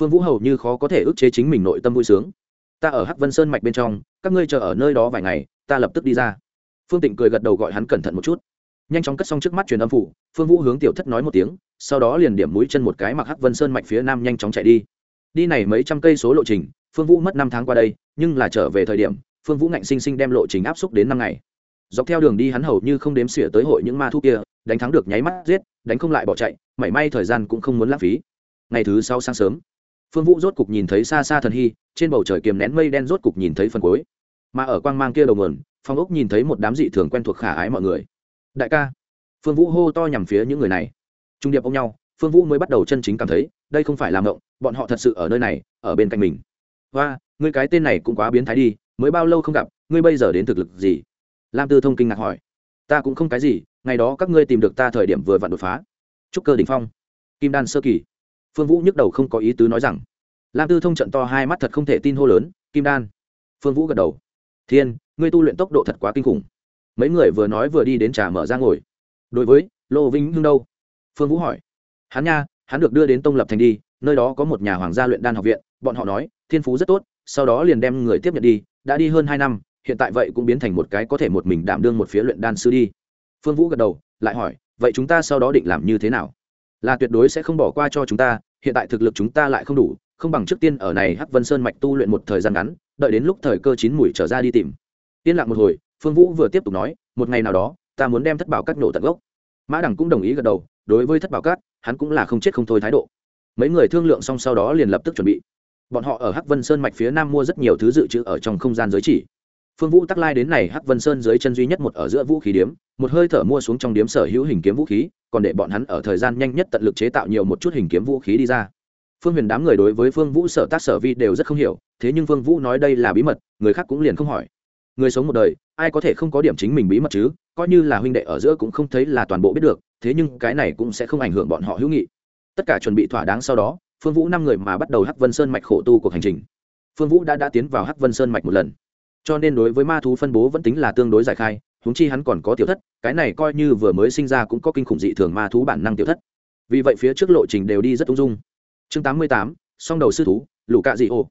Phương vũ hầu như khó có thể ức chế chính mình nội tâm vui sướng. Ta ở hắc vân sơn mạch bên trong, các ngươi chờ ở nơi đó vài ngày, ta lập tức đi ra. Phương tịnh cười gật đầu gọi hắn cẩn thận một chút. Nhanh chóng cất xong trước mắt truyền âm phủ phương vũ hướng tiểu thất nói một tiếng, sau đó liền điểm mũi chân một cái mặc hắc vân sơn mạch phía nam nhanh chóng chạy đi. Đi này mấy trăm cây số lộ trình, phương vũ mất năm tháng qua đây, nhưng là trở về thời điểm, phương vũ ngạnh sinh sinh đem lộ trình áp xúc đến năm ngày dọc theo đường đi hắn hầu như không đếm xỉa tới hội những ma thu kia, đánh thắng được nháy mắt giết, đánh không lại bỏ chạy, mảy may thời gian cũng không muốn lãng phí. Ngày thứ sau sáng sớm, phương vũ rốt cục nhìn thấy xa xa thần hy, trên bầu trời kiềm nén mây đen rốt cục nhìn thấy phần cuối. Mà ở quang mang kia đầu nguồn, phong ốc nhìn thấy một đám dị thường quen thuộc khả ái mọi người. Đại ca. Phương vũ hô to nhằm phía những người này. Trung điệp ôm nhau, phương vũ mới bắt đầu chân chính cảm thấy, đây không phải làm ngộng, bọn họ thật sự ở nơi này, ở bên cạnh mình. Và ngươi cái tên này cũng quá biến thái đi, mới bao lâu không gặp, ngươi bây giờ đến thực lực gì? Lam tư thông kinh ngạc hỏi, ta cũng không cái gì, ngày đó các ngươi tìm được ta thời điểm vừa vặn đột phá. Trúc cơ đ ỉ n h phong, kim đan sơ kỳ. Phương vũ nhức đầu không có ý tứ nói rằng, lam tư thông trận to hai mắt thật không thể tin hô lớn, kim đan. Phương vũ gật đầu, thiên, ngươi tu luyện tốc độ thật quá kinh khủng. Mấy người vừa nói vừa đi đến trà mở ra ngồi. Đối với, lô vinh hưng đâu? Phương vũ hỏi. Hắn nha, hắn được đưa đến tông lập thành đi, nơi đó có một nhà hoàng gia luyện đan học viện, bọn họ nói, thiên phú rất tốt, sau đó liền đem người tiếp nhận đi, đã đi hơn hai năm hiện tại vậy cũng biến thành một cái có thể một mình đảm đương một phía luyện đan sư đi. Phương vũ gật đầu, lại hỏi, vậy chúng ta sau đó định làm như thế nào? Là tuyệt đối sẽ không bỏ qua cho chúng ta, hiện tại thực lực chúng ta lại không đủ, không bằng trước tiên ở này hắc vân sơn mạch tu luyện một thời gian ngắn, đợi đến lúc thời cơ chín mùi trở ra đi tìm. Yên lặng một hồi, phương vũ vừa tiếp tục nói, một ngày nào đó, ta muốn đem thất bảo các nổ tận gốc. Mã đẳng cũng đồng ý gật đầu, đối với thất bảo các, hắn cũng là không chết không thôi thái độ. Mấy người thương lượng xong sau đó liền lập tức chuẩn bị. Bọn họ ở hắc vân sơn mạch phía nam mua rất nhiều thứ dự trữ ở trong không gian giới chỉ phương vũ tắc lai đến này hắc vân sơn dưới chân duy nhất một ở giữa vũ khí điếm, một hơi thở mua xuống trong điếm sở hữu hình kiếm vũ khí, còn để bọn hắn ở thời gian nhanh nhất tận lực chế tạo nhiều một chút hình kiếm vũ khí đi ra. Phương huyền đám người đối với phương vũ sở tác sở vi đều rất không hiểu, thế nhưng phương vũ nói đây là bí mật, người khác cũng liền không hỏi. Người sống một đời, ai có thể không có điểm chính mình bí mật chứ? Coi như là huynh đệ ở giữa cũng không thấy là toàn bộ biết được, thế nhưng cái này cũng sẽ không ảnh hưởng bọn họ hữu nghị. Tất cả chuẩn bị thỏa đáng sau đó, phương vũ năm người mà bắt đầu hắc vân sơn mạch khổ tu cuộc hành trình. Phương vũ đã đã tiến vào hắc vân sơn mạch một lần cho nên đối với ma thú phân bố vẫn tính là tương đối giải khai húng chi hắn còn có tiểu thất, cái này coi như vừa mới sinh ra cũng có kinh khủng dị thường ma thú bản năng tiểu thất. Vì vậy phía trước lộ trình đều đi rất ung dung. Chương tám mươi tám, song đầu sư thú, lũ cạ dị ô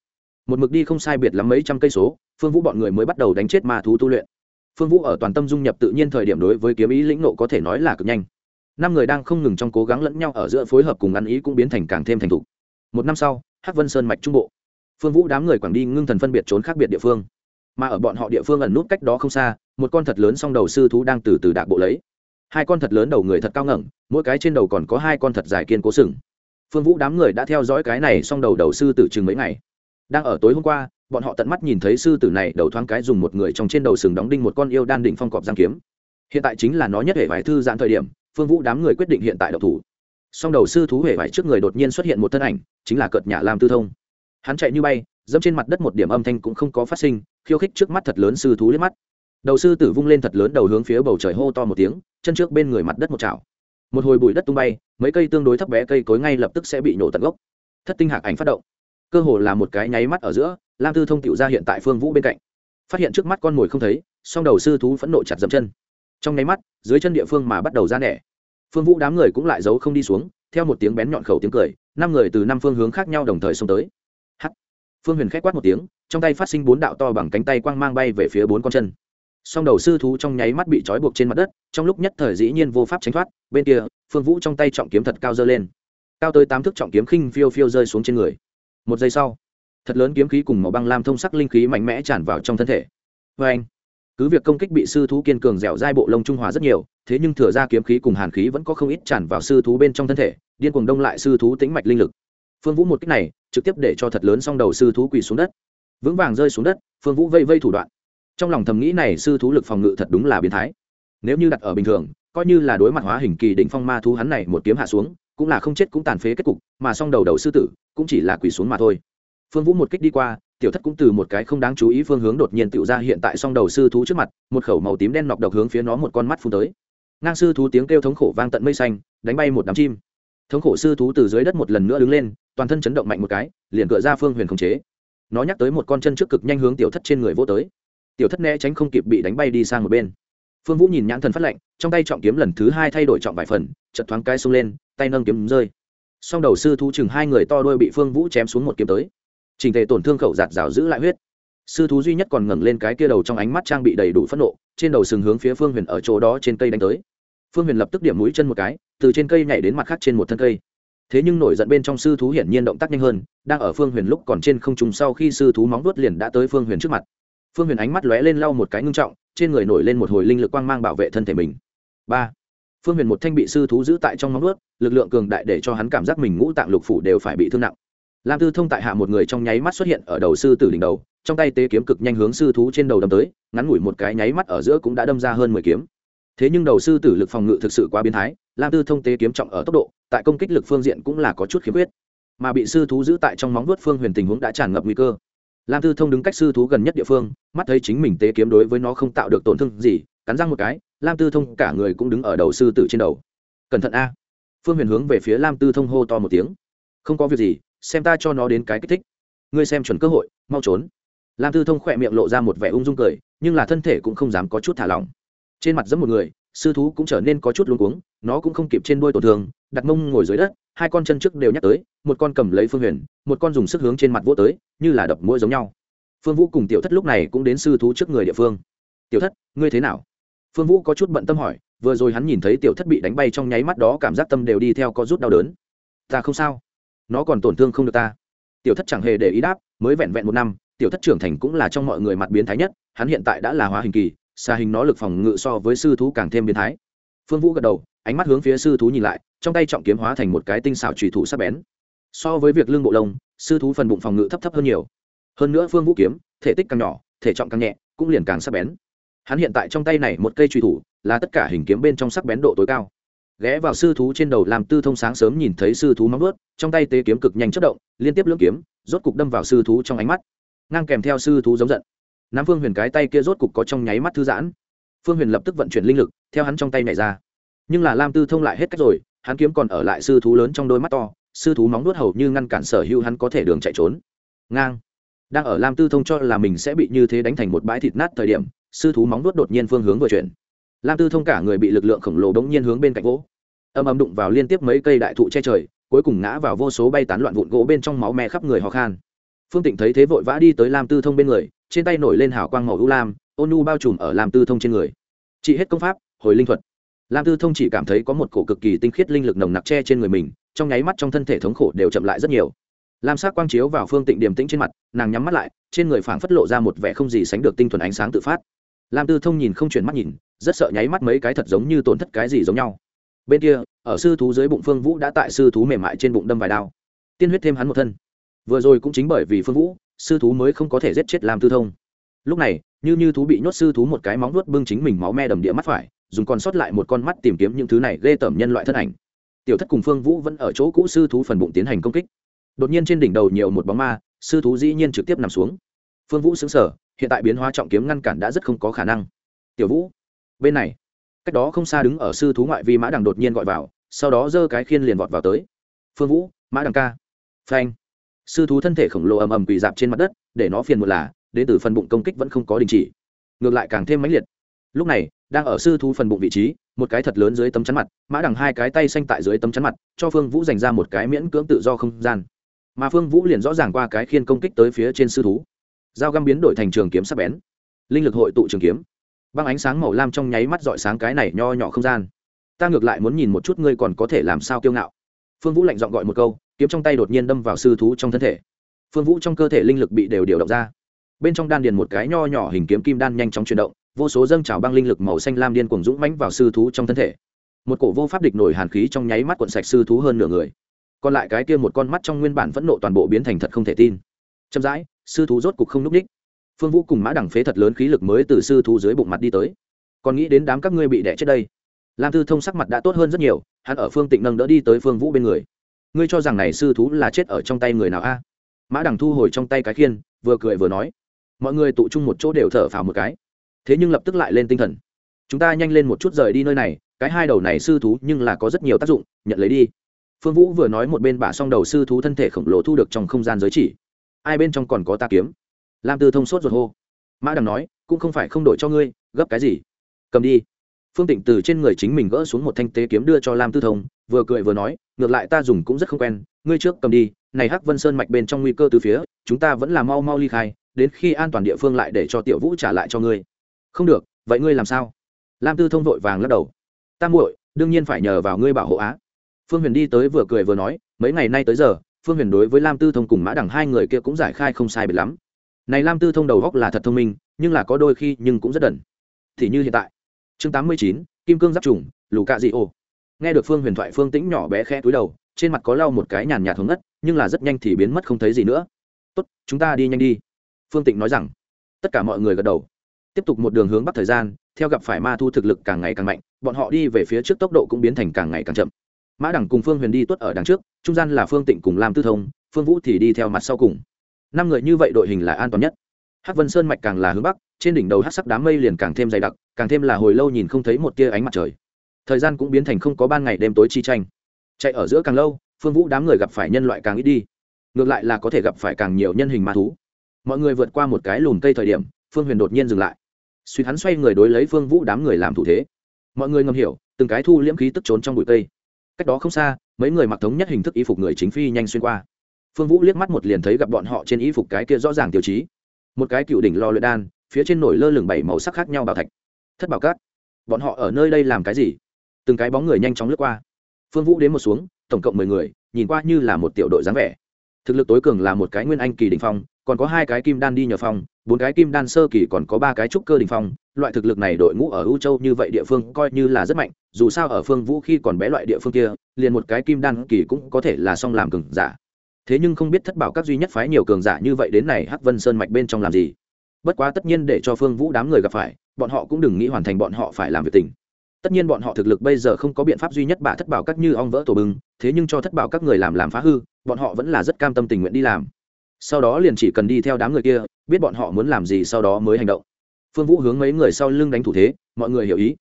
một mực đi không sai biệt lắm mấy trăm cây số, phương vũ bọn người mới bắt đầu đánh chết ma thú tu luyện. Phương vũ ở toàn tâm dung nhập tự nhiên thời điểm đối với kiếm ý lĩnh nộ có thể nói là cực nhanh. Năm người đang không ngừng trong cố gắng lẫn nhau ở giữa phối hợp cùng ăn ý cũng biến thành càng thêm thành thục. Một năm sau, hắc vân sơn mạch trung bộ. Phương vũ đám người quảng đi ngưng thần phân biệt trốn khác biệt địa phương mà ở bọn họ địa phương ẩn nút cách đó không xa, một con thật lớn song đầu sư thú đang từ từ đạc bộ lấy. Hai con thật lớn đầu người thật cao ngẩng, mỗi cái trên đầu còn có hai con thật dài kiên cố sừng. Phương vũ đám người đã theo dõi cái này song đầu đầu sư tử chừng mấy ngày. Đang ở tối hôm qua, bọn họ tận mắt nhìn thấy sư tử này đầu thoáng cái dùng một người trong trên đầu sừng đóng đinh một con yêu đan định phong cọp giang kiếm. Hiện tại chính là nó nhất hệ vải thư giãn thời điểm, phương vũ đám người quyết định hiện tại độc thủ. Song đầu sư thú hệ vải trước người đột nhiên xuất hiện một thân ảnh, chính là cợt nhà lam tư thông. Hắn chạy như bay dẫm trên mặt đất một điểm âm thanh cũng không có phát sinh, khiêu khích trước mắt thật lớn sư thú liếc mắt. Đầu sư tử vung lên thật lớn đầu hướng phía bầu trời hô to một tiếng, chân trước bên người mặt đất một chảo. Một hồi bụi đất tung bay, mấy cây tương đối thấp bé cây cối ngay lập tức sẽ bị nổ tận gốc. Thất tinh hạc ảnh phát động. Cơ hồ là một cái nháy mắt ở giữa, lam tư thông tựu ra hiện tại phương vũ bên cạnh. Phát hiện trước mắt con mồi không thấy, song đầu sư thú phẫn nộ chặt dậm chân. Trong nháy mắt, dưới chân địa phương mà bắt đầu ra nẻ. Phương vũ đám người cũng lại giấu không đi xuống, theo một tiếng bén nhọn khẩu tiếng cười, năm người từ năm phương hướng khác nhau đồng thời xông tới phương huyền k h á c quát một tiếng, trong tay phát sinh bốn đạo to bằng cánh tay quang mang bay về phía bốn con chân. Song đầu sư thú trong nháy mắt bị trói buộc trên mặt đất, trong lúc nhất thời dĩ nhiên vô pháp tránh thoát, bên kia, phương vũ trong tay trọng kiếm thật cao dơ lên. Cao tới tám thước trọng kiếm khinh phiêu phiêu rơi xuống trên người. Một giây sau, thật lớn kiếm khí cùng màu băng lam thông sắc linh khí mạnh mẽ tràn vào trong thân thể. Vê anh cứ việc công kích bị sư thú kiên cường dẻo dai bộ lông trung hòa rất nhiều, thế nhưng thừa ra kiếm khí cùng hàn khí vẫn có không ít tràn vào sư thú bên trong thân thể, điên cuồng đông lại sư thú tĩnh mạch linh lực. Phương vũ một cách này trực tiếp để cho thật lớn song đầu sư thú quỳ xuống đất. Vững vàng rơi xuống đất, phương vũ vây vây thủ đoạn. Trong lòng thầm nghĩ này sư thú lực phòng ngự thật đúng là biến thái. Nếu như đặt ở bình thường, coi như là đối mặt hóa hình kỳ đỉnh phong ma thú hắn này một kiếm hạ xuống, cũng là không chết cũng tàn phế kết cục, mà song đầu đầu sư tử cũng chỉ là quỳ xuống mà thôi. Phương vũ một kích đi qua, tiểu thất cũng từ một cái không đáng chú ý phương hướng đột nhiên tự ra hiện tại song đầu sư thú trước mặt, một khẩu màu tím đen nọc độc hướng phía nó một con mắt phun tới. Ngang sư thú tiếng kêu thống khổ vang tận mây xanh, đánh bay một đám chim. Thống khổ sư thú từ dưới đất một lần nữa đứng lên toàn thân chấn động mạnh một cái, liền cựa ra phương huyền khống chế. Nó nhắc tới một con chân trước cực nhanh hướng tiểu thất trên người vô tới. Tiểu thất né tránh không kịp bị đánh bay đi sang một bên. Phương vũ nhìn nhãn thần phát lệnh trong tay trọng kiếm lần thứ hai thay đổi trọng vài phần chật thoáng cái xông lên, tay nâng kiếm rơi. Song đầu sư thú chừng hai người to đôi bị phương vũ chém xuống một kiếm tới. Trình thể tổn thương khẩu giạt rào giữ lại huyết. Sư thú duy nhất còn ngẩng lên cái kia đầu trong ánh mắt trang bị đầy đủ phẫn nộ, trên đầu sừng hướng phía phương huyền ở chỗ đó trên cây đánh tới. Phương huyền lập tức điểm mũi chân một cái, từ trên cây nhảy đến mặt khác trên một thân cây thế nhưng nổi giận bên trong sư thú hiển nhiên động tác nhanh hơn, đang ở phương huyền lúc còn trên không trùng sau khi sư thú móng vuốt liền đã tới phương huyền trước mặt. Phương huyền ánh mắt lóe lên lau một cái ngưng trọng, trên người nổi lên một hồi linh lực quang mang bảo vệ thân thể mình. Ba. Phương huyền một thanh bị sư thú giữ tại trong móng vuốt, lực lượng cường đại để cho hắn cảm giác mình ngũ tạng lục phủ đều phải bị thương nặng. Lam tư thông tại hạ một người trong nháy mắt xuất hiện ở đầu sư tử đỉnh đầu, trong tay tế kiếm cực nhanh hướng sư thú trên đầu đâm tới, ngắn ngủi một cái nháy mắt ở giữa cũng đã đâm ra hơn mười kiếm. Thế nhưng đầu sư tử lực phòng ngự thực sự quá biến thái lam tư thông tế kiếm trọng ở tốc độ, tại công kích lực phương diện cũng là có chút khiếm khuyết. Mà bị sư thú giữ tại trong móng vuốt phương huyền tình huống đã tràn ngập nguy cơ. Lam tư thông đứng cách sư thú gần nhất địa phương, mắt thấy chính mình tế kiếm đối với nó không tạo được tổn thương gì, cắn răng một cái, lam tư thông cả người cũng đứng ở đầu sư tử trên đầu. Cẩn thận a. Phương huyền hướng về phía lam tư thông hô to một tiếng. Không có việc gì, xem ta cho nó đến cái kích thích. Ngươi xem chuẩn cơ hội, mau trốn. Lam tư thông khỏe miệng lộ ra một vẻ ung dung cười, nhưng là thân thể cũng không dám có chút thả lỏng. Trên mặt giẫm một người sư thú cũng trở nên có chút luống cuống, nó cũng không kịp trên đuôi tổn thương, đặt mông ngồi dưới đất, hai con chân trước đều nhắc tới, một con cầm lấy phương huyền, một con dùng sức hướng trên mặt vỗ tới, như là đập mũi giống nhau. Phương vũ cùng tiểu thất lúc này cũng đến sư thú trước người địa phương. Tiểu thất, ngươi thế nào? Phương vũ có chút bận tâm hỏi, vừa rồi hắn nhìn thấy tiểu thất bị đánh bay trong nháy mắt đó cảm giác tâm đều đi theo có rút đau đớn. Ta không sao, nó còn tổn thương không được ta. Tiểu thất chẳng hề để ý đáp, mới vẹn vẹn một năm, tiểu thất trưởng thành cũng là trong mọi người mặt biến thái nhất, hắn hiện tại đã là hóa hình kỳ xà hình nó lực phòng ngự so với sư thú càng thêm biến thái. Phương vũ gật đầu, ánh mắt hướng phía sư thú nhìn lại, trong tay trọng kiếm hóa thành một cái tinh xảo trùy thủ sắc bén. So với việc lương bộ lông, sư thú phần bụng phòng ngự thấp thấp hơn nhiều. Hơn nữa phương vũ kiếm, thể tích càng nhỏ, thể trọng càng nhẹ, cũng liền càng sắc bén. Hắn hiện tại trong tay này một cây trùy thủ, là tất cả hình kiếm bên trong sắc bén độ tối cao. Ghé vào sư thú trên đầu làm tư thông sáng sớm nhìn thấy sư thú móng ướt trong tay tế kiếm cực nhanh chất động, liên tiếp lưỡng kiếm, rốt cục đâm vào sư thú trong ánh mắt. Ngang kèm theo sư thú giống giận nam phương huyền cái tay kia rốt cục có trong nháy mắt thư giãn. Phương huyền lập tức vận chuyển linh lực, theo hắn trong tay này ra. Nhưng là lam tư thông lại hết cách rồi, hắn kiếm còn ở lại sư thú lớn trong đôi mắt to, sư thú móng nuốt hầu như ngăn cản sở hữu hắn có thể đường chạy trốn. Ngang. Đang ở lam tư thông cho là mình sẽ bị như thế đánh thành một bãi thịt nát thời điểm, sư thú móng nuốt đột nhiên phương hướng vừa chuyển. Lam tư thông cả người bị lực lượng khổng lồ bỗng nhiên hướng bên cạnh gỗ âm âm đụng vào liên tiếp mấy cây đại thụ che trời, cuối cùng ngã vào vô số bay tán loạn vụn gỗ bên trong máu me khắp người ho khan. Phương tịnh thấy thế vội vã đi tới lam tư thông bên người trên tay nổi lên hào quang màu u lam, ôn nu bao trùm ở lam tư thông trên người. Trị hết công pháp, hồi linh thuật. Lam tư thông chỉ cảm thấy có một cổ cực kỳ tinh khiết linh lực nồng nặc che trên người mình, trong nháy mắt trong thân thể thống khổ đều chậm lại rất nhiều. Lam sắc quang chiếu vào phương tịnh điềm tĩnh trên mặt, nàng nhắm mắt lại, trên người phảng phất lộ ra một vẻ không gì sánh được tinh thuần ánh sáng tự phát. Lam tư thông nhìn không chuyển mắt nhìn, rất sợ nháy mắt mấy cái thật giống như tổn thất cái gì giống nhau. Bên kia, ở sư thú dưới bụng phương vũ đã tại sư thú mềm mại trên bụng đâm vài đao. Tiên huyết thêm hắn một thân. Vừa rồi cũng chính bởi vì phương vũ sư thú mới không có thể giết chết lam tư thông. Lúc này, như như thú bị nhốt sư thú một cái móng nuốt bưng chính mình máu me đầm địa mắt phải, dùng còn sót lại một con mắt tìm kiếm những thứ này ghê tởm nhân loại thân ảnh. Tiểu thất cùng phương vũ vẫn ở chỗ cũ sư thú phần bụng tiến hành công kích. Đột nhiên trên đỉnh đầu nhiều một bóng ma, sư thú dĩ nhiên trực tiếp nằm xuống. Phương vũ xứng sở hiện tại biến hóa trọng kiếm ngăn cản đã rất không có khả năng. Tiểu vũ, bên này. Cách đó không xa đứng ở sư thú ngoại vi mã đằng đột nhiên gọi vào, sau đó giơ cái khiên liền vọt vào tới. Phương vũ, mã đằng ca. Phanh sư thú thân thể khổng lồ ầm ầm quỳ dạp trên mặt đất, để nó phiền một là, đến từ phần bụng công kích vẫn không có đình chỉ. Ngược lại càng thêm mãnh liệt. Lúc này, đang ở sư thú phần bụng vị trí, một cái thật lớn dưới tấm chắn mặt, mã đằng hai cái tay xanh tại dưới tấm chắn mặt, cho phương vũ dành ra một cái miễn cưỡng tự do không gian. Mà phương vũ liền rõ ràng qua cái khiên công kích tới phía trên sư thú. Dao găm biến đổi thành trường kiếm sắc bén. Linh lực hội tụ trường kiếm. Băng ánh sáng màu lam trong nháy mắt dọi sáng cái này nho nhỏ không gian. Ta ngược lại muốn nhìn một chút ngươi còn có thể làm sao kiêu ngạo phương vũ lạnh giọng gọi một câu, kiếm trong tay đột nhiên đâm vào sư thú trong thân thể. Phương vũ trong cơ thể linh lực bị đều điều động ra. Bên trong đan điền một cái nho nhỏ hình kiếm kim đan nhanh chóng chuyển động, vô số dâng trào băng linh lực màu xanh lam điên cuồng dũng mãnh vào sư thú trong thân thể. Một cổ vô pháp địch nổi hàn khí trong nháy mắt cuộn sạch sư thú hơn nửa người. Còn lại cái kia một con mắt trong nguyên bản vẫn nộ toàn bộ biến thành thật không thể tin. Chậm rãi, sư thú rốt cục không núp ních phương vũ cùng mã đẳng phế thật lớn khí lực mới từ sư thú dưới bụng mặt đi tới. Còn nghĩ đến đám các ngươi bị đẻ chết đây lam tư thông sắc mặt đã tốt hơn rất nhiều, hắn ở phương tịnh nâng đỡ đi tới phương vũ bên người. Ngươi cho rằng này sư thú là chết ở trong tay người nào a? Mã đằng thu hồi trong tay cái khiên, vừa cười vừa nói. Mọi người tụ chung một chỗ đều thở phào một cái. Thế nhưng lập tức lại lên tinh thần. Chúng ta nhanh lên một chút rời đi nơi này, cái hai đầu này sư thú nhưng là có rất nhiều tác dụng, nhận lấy đi. Phương vũ vừa nói một bên bả xong đầu sư thú thân thể khổng lồ thu được trong không gian giới chỉ. Ai bên trong còn có ta kiếm? Lam tư thông sốt ruột hô. Mã đằng nói, cũng không phải không đổi cho ngươi, gấp cái gì? Cầm đi phương tịnh từ trên người chính mình gỡ xuống một thanh tế kiếm đưa cho lam tư thông, vừa cười vừa nói, ngược lại ta dùng cũng rất không quen, ngươi trước cầm đi, này hắc vân sơn mạch bên trong nguy cơ từ phía, chúng ta vẫn là mau mau ly khai, đến khi an toàn địa phương lại để cho tiểu vũ trả lại cho ngươi. Không được, vậy ngươi làm sao? Lam tư thông vội vàng lắc đầu. Ta muội, đương nhiên phải nhờ vào ngươi bảo hộ á. Phương huyền đi tới vừa cười vừa nói, mấy ngày nay tới giờ, phương huyền đối với lam tư thông cùng mã đẳng hai người kia cũng giải khai không sai biệt lắm. Này lam tư thông đầu góc là thật thông minh, nhưng là có đôi khi nhưng cũng rất đần. Thì như hiện tại chương tám mươi chín, kim cương giáp trùng lù cạ dị ô nghe được phương huyền thoại phương tĩnh nhỏ bé khe túi đầu, trên mặt có lau một cái nhàn nhạt thống ngất, nhưng là rất nhanh thì biến mất không thấy gì nữa. Tốt, chúng ta đi nhanh đi. Phương tịnh nói rằng. Tất cả mọi người gật đầu. Tiếp tục một đường hướng bắc thời gian, theo gặp phải ma thu thực lực càng ngày càng mạnh, bọn họ đi về phía trước tốc độ cũng biến thành càng ngày càng chậm. Mã đẳng cùng phương huyền đi tuất ở đằng trước, trung gian là phương tịnh cùng làm tư thông, phương vũ thì đi theo mặt sau cùng. Năm người như vậy đội hình là an toàn nhất hắc vân sơn mạch càng là hướng bắc, trên đỉnh đầu hắc sắc đám mây liền càng thêm dày đặc, càng thêm là hồi lâu nhìn không thấy một tia ánh mặt trời. Thời gian cũng biến thành không có ban ngày đêm tối chi tranh. Chạy ở giữa càng lâu, phương vũ đám người gặp phải nhân loại càng ít đi. Ngược lại là có thể gặp phải càng nhiều nhân hình ma thú. Mọi người vượt qua một cái lùm cây thời điểm, phương huyền đột nhiên dừng lại. Suy hắn xoay người đối lấy phương vũ đám người làm thủ thế. Mọi người ngầm hiểu, từng cái thu liễm khí tức trốn trong bụi cây. Cách đó không xa, mấy người mặc thống nhất hình thức y phục người chính phi nhanh xuyên qua. Phương vũ liếc mắt một liền thấy gặp bọn họ trên y phục cái kia rõ ràng tiêu chí một cái cựu đỉnh lò luyện đan, phía trên nổi lơ lửng bảy màu sắc khác nhau bảo thạch. Thất bảo cát bọn họ ở nơi đây làm cái gì? Từng cái bóng người nhanh chóng lướt qua. Phương vũ đến một xuống, tổng cộng mười người, nhìn qua như là một tiểu đội dáng vẻ. Thực lực tối cường là một cái nguyên anh kỳ đình phong, còn có hai cái kim đan đi nhờ phong, bốn cái kim đan sơ kỳ còn có ba cái trúc cơ đình phong. Loại thực lực này đội ngũ ở u châu như vậy địa phương coi như là rất mạnh, dù sao ở phương vũ khi còn bé loại địa phương kia, liền một cái kim đan kỳ cũng có thể là song làm cừng giả thế nhưng không biết thất bảo các duy nhất phái nhiều cường giả như vậy đến này hắc vân sơn mạch bên trong làm gì. Bất quá tất nhiên để cho phương vũ đám người gặp phải, bọn họ cũng đừng nghĩ hoàn thành bọn họ phải làm việc tình. Tất nhiên bọn họ thực lực bây giờ không có biện pháp duy nhất bả thất bảo các như ong vỡ tổ bưng. thế nhưng cho thất bảo các người làm làm phá hư, bọn họ vẫn là rất cam tâm tình nguyện đi làm. Sau đó liền chỉ cần đi theo đám người kia, biết bọn họ muốn làm gì sau đó mới hành động. Phương vũ hướng mấy người sau lưng đánh thủ thế, mọi người hiểu ý.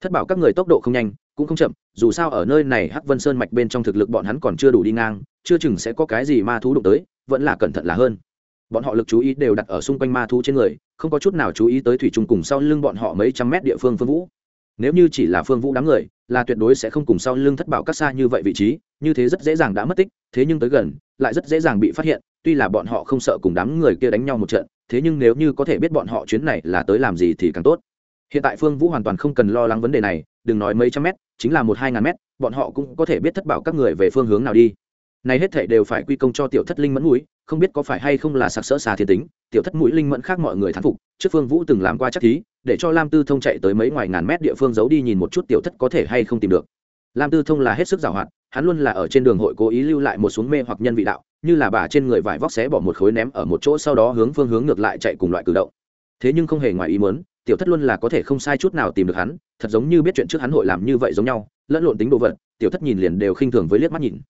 Thất bảo các người tốc độ không nhanh cũng không chậm, dù sao ở nơi này hắc vân sơn mạch bên trong thực lực bọn hắn còn chưa đủ đi ngang, chưa chừng sẽ có cái gì ma thú đụng tới, vẫn là cẩn thận là hơn. Bọn họ lực chú ý đều đặt ở xung quanh ma thú trên người, không có chút nào chú ý tới thủy trùng cùng sau lưng bọn họ mấy trăm mét địa phương phương vũ. Nếu như chỉ là phương vũ đám người, là tuyệt đối sẽ không cùng sau lưng thất bảo các xa như vậy vị trí, như thế rất dễ dàng đã mất tích, thế nhưng tới gần, lại rất dễ dàng bị phát hiện, tuy là bọn họ không sợ cùng đám người kia đánh nhau một trận, thế nhưng nếu như có thể biết bọn họ chuyến này là tới làm gì thì càng tốt. Hiện tại phương vũ hoàn toàn không cần lo lắng vấn đề này, đừng nói mấy trăm mét chính là một hai ngàn mét, bọn họ cũng có thể biết thất bảo các người về phương hướng nào đi. Này hết thảy đều phải quy công cho tiểu thất linh mẫn mũi, không biết có phải hay không là sặc sỡ xà thiên tính, tiểu thất mũi linh mẫn khác mọi người thán phục, trước phương vũ từng làm qua chắc thí, để cho lam tư thông chạy tới mấy ngoài ngàn mét địa phương giấu đi nhìn một chút tiểu thất có thể hay không tìm được. Lam tư thông là hết sức giàu hoạt, hắn luôn là ở trên đường hội cố ý lưu lại một xuống mê hoặc nhân vị đạo, như là bà trên người vải vóc xé bỏ một khối ném ở một chỗ sau đó hướng phương hướng ngược lại chạy cùng loại cử động. Thế nhưng không hề ngoài ý muốn tiểu thất luôn là có thể không sai chút nào tìm được hắn, thật giống như biết chuyện trước hắn hội làm như vậy giống nhau, lẫn lộn tính đồ vật, tiểu thất nhìn liền đều khinh thường với liếc mắt nhìn.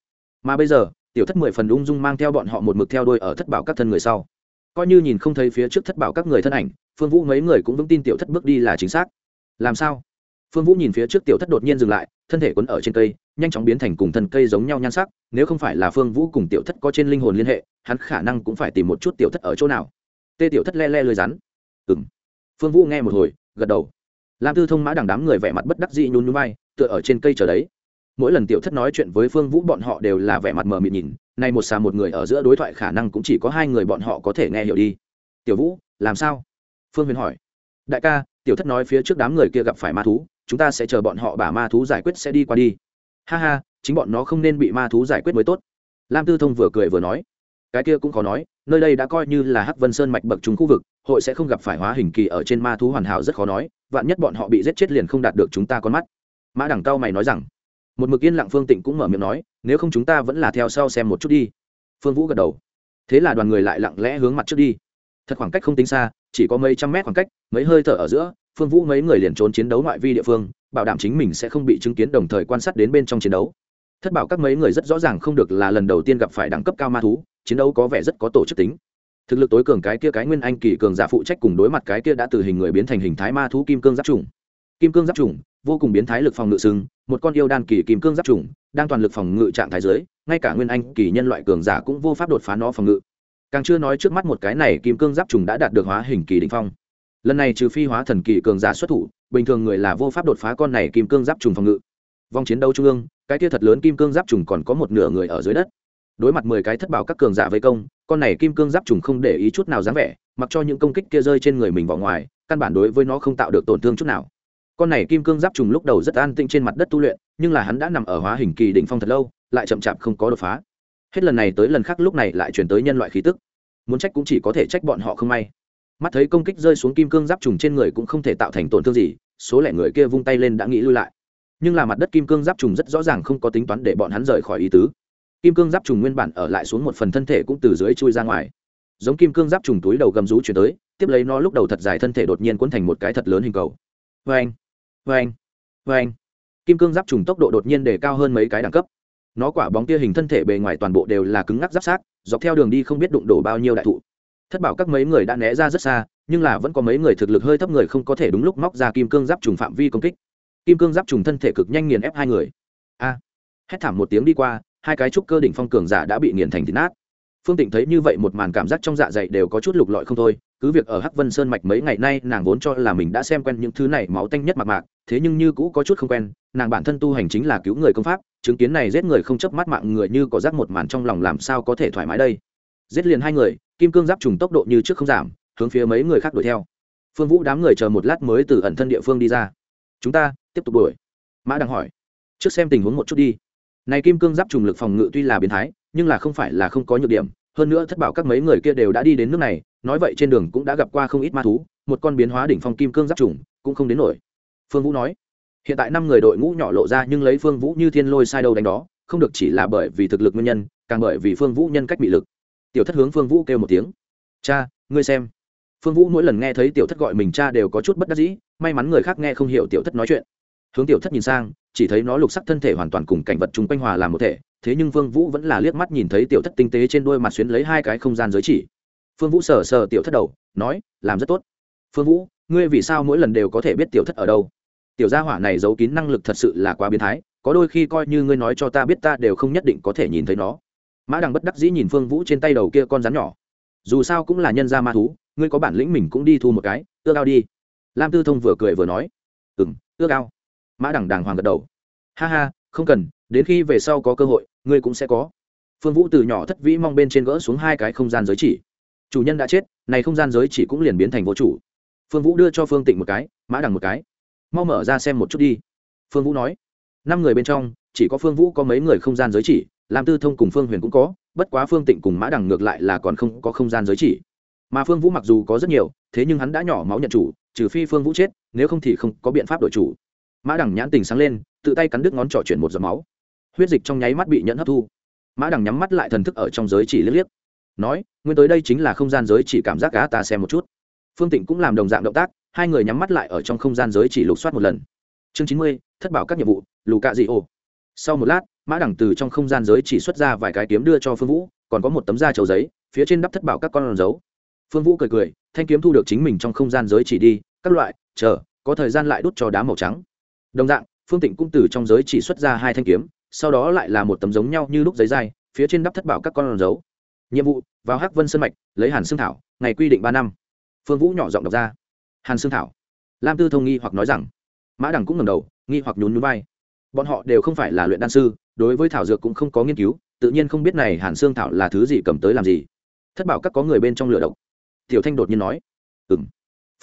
Mà bây giờ, tiểu thất mười phần ung dung mang theo bọn họ một mực theo đôi ở thất bảo các thân người sau. Coi như nhìn không thấy phía trước thất bảo các người thân ảnh, phương vũ mấy người cũng vững tin tiểu thất bước đi là chính xác. Làm sao? Phương vũ nhìn phía trước tiểu thất đột nhiên dừng lại, thân thể quấn ở trên cây, nhanh chóng biến thành cùng thân cây giống nhau nhan sắc, nếu không phải là phương vũ cùng tiểu thất có trên linh hồn liên hệ, hắn khả năng cũng phải tìm một chút tiểu thất ở chỗ nào. Tê tiểu thất le le lơi rắn. Ừ m phương vũ nghe một hồi, gật đầu. Lam tư thông mã đằng đám người vẻ mặt bất đắc dị nhún nhún bay tựa ở trên cây chờ đấy. Mỗi lần tiểu thất nói chuyện với phương vũ bọn họ đều là vẻ mặt mờ mịt nhìn, nay một xà một người ở giữa đối thoại khả năng cũng chỉ có hai người bọn họ có thể nghe hiểu đi. Tiểu vũ, làm sao? Phương huyền hỏi. Đại ca, tiểu thất nói phía trước đám người kia gặp phải ma thú, chúng ta sẽ chờ bọn họ bả ma thú giải quyết sẽ đi qua đi. Ha ha, chính bọn nó không nên bị ma thú giải quyết mới tốt. Lam tư thông vừa cười vừa nói. Cái kia cũng khó nói nơi đây đã coi như là hắc vân sơn mạch bậc chúng khu vực, hội sẽ không gặp phải hóa hình kỳ ở trên ma thú hoàn hảo rất khó nói, vạn nhất bọn họ bị giết chết liền không đạt được chúng ta con mắt. Mã đẳng cao mày nói rằng. Một mực yên lặng phương tịnh cũng mở miệng nói, nếu không chúng ta vẫn là theo sau xem một chút đi. Phương vũ gật đầu. Thế là đoàn người lại lặng lẽ hướng mặt trước đi. Thật khoảng cách không tính xa, chỉ có mấy trăm mét khoảng cách, mấy hơi thở ở giữa, phương vũ mấy người liền trốn chiến đấu ngoại vi địa phương, bảo đảm chính mình sẽ không bị chứng kiến đồng thời quan sát đến bên trong chiến đấu thất bảo các mấy người rất rõ ràng không được là lần đầu tiên gặp phải đẳng cấp cao ma thú, chiến đấu có vẻ rất có tổ chức tính. Thực lực tối cường cái kia cái nguyên anh kỳ cường giả phụ trách cùng đối mặt cái kia đã từ hình người biến thành hình thái ma thú kim cương giáp trùng kim cương giáp trùng vô cùng biến thái lực phòng ngự sưng một con yêu đan kỳ kim cương giáp trùng đang toàn lực phòng ngự trạng thái giới ngay cả nguyên anh kỳ nhân loại cường giả cũng vô pháp đột phá nó phòng ngự. Càng chưa nói trước mắt một cái này kim cương giáp trùng đã đạt được hóa hình kỳ đ phong. Lần này trừ phi hóa thần kỳ cường giả xuất thủ, bình thường người là vô pháp đột phá con này kim cương giáp trùng phòng ngự. Vòng chiến đấu trung ương cái kia thật lớn kim cương giáp trùng còn có một nửa người ở dưới đất. Đối mặt mười cái thất bảo các cường giả vây công, con này kim cương giáp trùng không để ý chút nào dáng vẻ, mặc cho những công kích kia rơi trên người mình vào ngoài, căn bản đối với nó không tạo được tổn thương chút nào. Con này kim cương giáp trùng lúc đầu rất an tĩnh trên mặt đất tu luyện, nhưng là hắn đã nằm ở hóa hình kỳ đỉnh phong thật lâu, lại chậm chạp không có đột phá. Hết lần này tới lần khác lúc này lại chuyển tới nhân loại khí tức. Muốn trách cũng chỉ có thể trách bọn họ không may. Mắt thấy công kích rơi xuống kim cương giáp trùng trên người cũng không thể tạo thành tổn thương gì, số lẻ người kia vung tay lên đã nghĩ lui lại nhưng là mặt đất kim cương giáp trùng rất rõ ràng không có tính toán để bọn hắn rời khỏi ý tứ. Kim cương giáp trùng nguyên bản ở lại xuống một phần thân thể cũng từ dưới chui ra ngoài. Giống kim cương giáp trùng túi đầu gầm rú chuyển tới, tiếp lấy nó lúc đầu thật dài thân thể đột nhiên cuốn thành một cái thật lớn hình cầu. Vê anh vê anh vê anh kim cương giáp trùng tốc độ đột nhiên để cao hơn mấy cái đẳng cấp. Nó quả bóng tia hình thân thể bề ngoài toàn bộ đều là cứng ngắc giáp sát, dọc theo đường đi không biết đụng đổ bao nhiêu đại thụ. Thất bảo các mấy người đã né ra rất xa, nhưng là vẫn có mấy người thực lực hơi thấp người không có thể đúng lúc móc ra kim cương giáp trùng phạm vi công kích kim cương giáp trùng thân thể cực nhanh nghiền ép hai người. A. Hét thảm một tiếng đi qua, hai cái trúc cơ đỉnh phong cường giả đã bị nghiền thành thịt nát. Phương tịnh thấy như vậy một màn cảm giác trong dạ dày đều có chút lục lọi không thôi, cứ việc ở hắc vân sơn mạch mấy ngày nay nàng vốn cho là mình đã xem quen những thứ này máu tanh nhất mạc mạc, thế nhưng như cũ có chút không quen, nàng bản thân tu hành chính là cứu người công pháp, chứng kiến này giết người không chấp mắt mạng người như có rác một màn trong lòng làm sao có thể thoải mái đây. Giết liền hai người, kim cương giáp trùng tốc độ như trước không giảm, hướng phía mấy người khác đuổi theo. Phương vũ đám người chờ một lát mới từ ẩn thân địa phương đi ra. Chúng ta tiếp tục đuổi. Mã đang hỏi, trước xem tình huống một chút đi. Này kim cương giáp trùng lực phòng ngự tuy là biến thái, nhưng là không phải là không có nhược điểm. Hơn nữa thất bảo các mấy người kia đều đã đi đến nước này, nói vậy trên đường cũng đã gặp qua không ít ma thú, một con biến hóa đỉnh phong kim cương giáp trùng cũng không đến nổi. Phương vũ nói, hiện tại năm người đội ngũ nhỏ lộ ra nhưng lấy phương vũ như thiên lôi sai đâu đánh đó, không được chỉ là bởi vì thực lực nguyên nhân, càng bởi vì phương vũ nhân cách bị lực. Tiểu thất hướng phương vũ kêu một tiếng, cha, ngươi xem. Phương vũ mỗi lần nghe thấy tiểu thất gọi mình cha đều có chút bất đắc dĩ, may mắn người khác nghe không hiểu tiểu thất nói chuyện hướng tiểu thất nhìn sang, chỉ thấy nó lục sắc thân thể hoàn toàn cùng cảnh vật chung quanh hòa làm một thể, thế nhưng vương vũ vẫn là liếc mắt nhìn thấy tiểu thất tinh tế trên đôi mặt xuyến lấy hai cái không gian giới chỉ. Phương vũ sờ sờ tiểu thất đầu, nói, làm rất tốt. Phương vũ, ngươi vì sao mỗi lần đều có thể biết tiểu thất ở đâu? Tiểu gia hỏa này giấu kín năng lực thật sự là quá biến thái, có đôi khi coi như ngươi nói cho ta biết ta đều không nhất định có thể nhìn thấy nó. Mã đằng bất đắc dĩ nhìn phương vũ trên tay đầu kia con rắn nhỏ. Dù sao cũng là nhân gia ma thú, ngươi có bản lĩnh mình cũng đi thu một cái, ước ao đi. Lam tư thông vừa cười vừa nói. Ừ m ước ao mã đằng đàng hoàng gật đầu. Ha ha, không cần, đến khi về sau có cơ hội, ngươi cũng sẽ có. Phương vũ từ nhỏ thất vĩ mong bên trên gỡ xuống hai cái không gian giới chỉ. Chủ nhân đã chết, này không gian giới chỉ cũng liền biến thành vô chủ. Phương vũ đưa cho phương tịnh một cái, mã đằng một cái. Mau mở ra xem một chút đi. Phương vũ nói. Năm người bên trong, chỉ có phương vũ có mấy người không gian giới chỉ làm tư thông cùng phương huyền cũng có, bất quá phương tịnh cùng mã đằng ngược lại là còn không có không gian giới chỉ. Mà phương vũ mặc dù có rất nhiều, thế nhưng hắn đã nhỏ máu nhận chủ, trừ phi phương vũ chết, nếu không thì không có biện pháp đổi chủ mã đằng nhãn tình sáng lên, tự tay cắn đứt ngón trỏ chuyển một giọt máu. Huyết dịch trong nháy mắt bị nhẫn hấp thu. Mã đằng nhắm mắt lại thần thức ở trong giới chỉ liếc liếc. Nói, nguyên tới đây chính là không gian giới chỉ cảm giác cá ta xem một chút. Phương tịnh cũng làm đồng dạng động tác, hai người nhắm mắt lại ở trong không gian giới chỉ lục soát một lần. Chương chín mươi, thất bảo các nhiệm vụ, lù cạ dị ô. sau một lát, mã đẳng từ trong không gian giới chỉ xuất ra vài cái kiếm đưa cho phương vũ, còn có một tấm da trầu giấy, phía trên đắp thất bảo các con dấu phương vũ cười cười, thanh kiếm thu được chính mình trong không gian giới chỉ đi, các loại, chờ, có thời gian lại đút cho đá màu trắng đồng dạng, phương tịnh cũng từ trong giới chỉ xuất ra hai thanh kiếm, sau đó lại là một tấm giống nhau như lúc giấy dai phía trên đắp thất bảo các con dấu. Nhiệm vụ, vào hắc vân sân mạch, lấy hàn xương thảo, ngày quy định ba năm. Phương vũ nhỏ giọng đọc ra. Hàn xương thảo. Lam tư thông nghi hoặc nói rằng, mã đằng cũng ngầm đầu, nghi hoặc nhún nhún vai. Bọn họ đều không phải là luyện đan sư, đối với thảo dược cũng không có nghiên cứu, tự nhiên không biết này hàn xương thảo là thứ gì cầm tới làm gì. Thất bảo các có người bên trong lửa độc. Tiểu thanh đột nhiên nói. Ừ m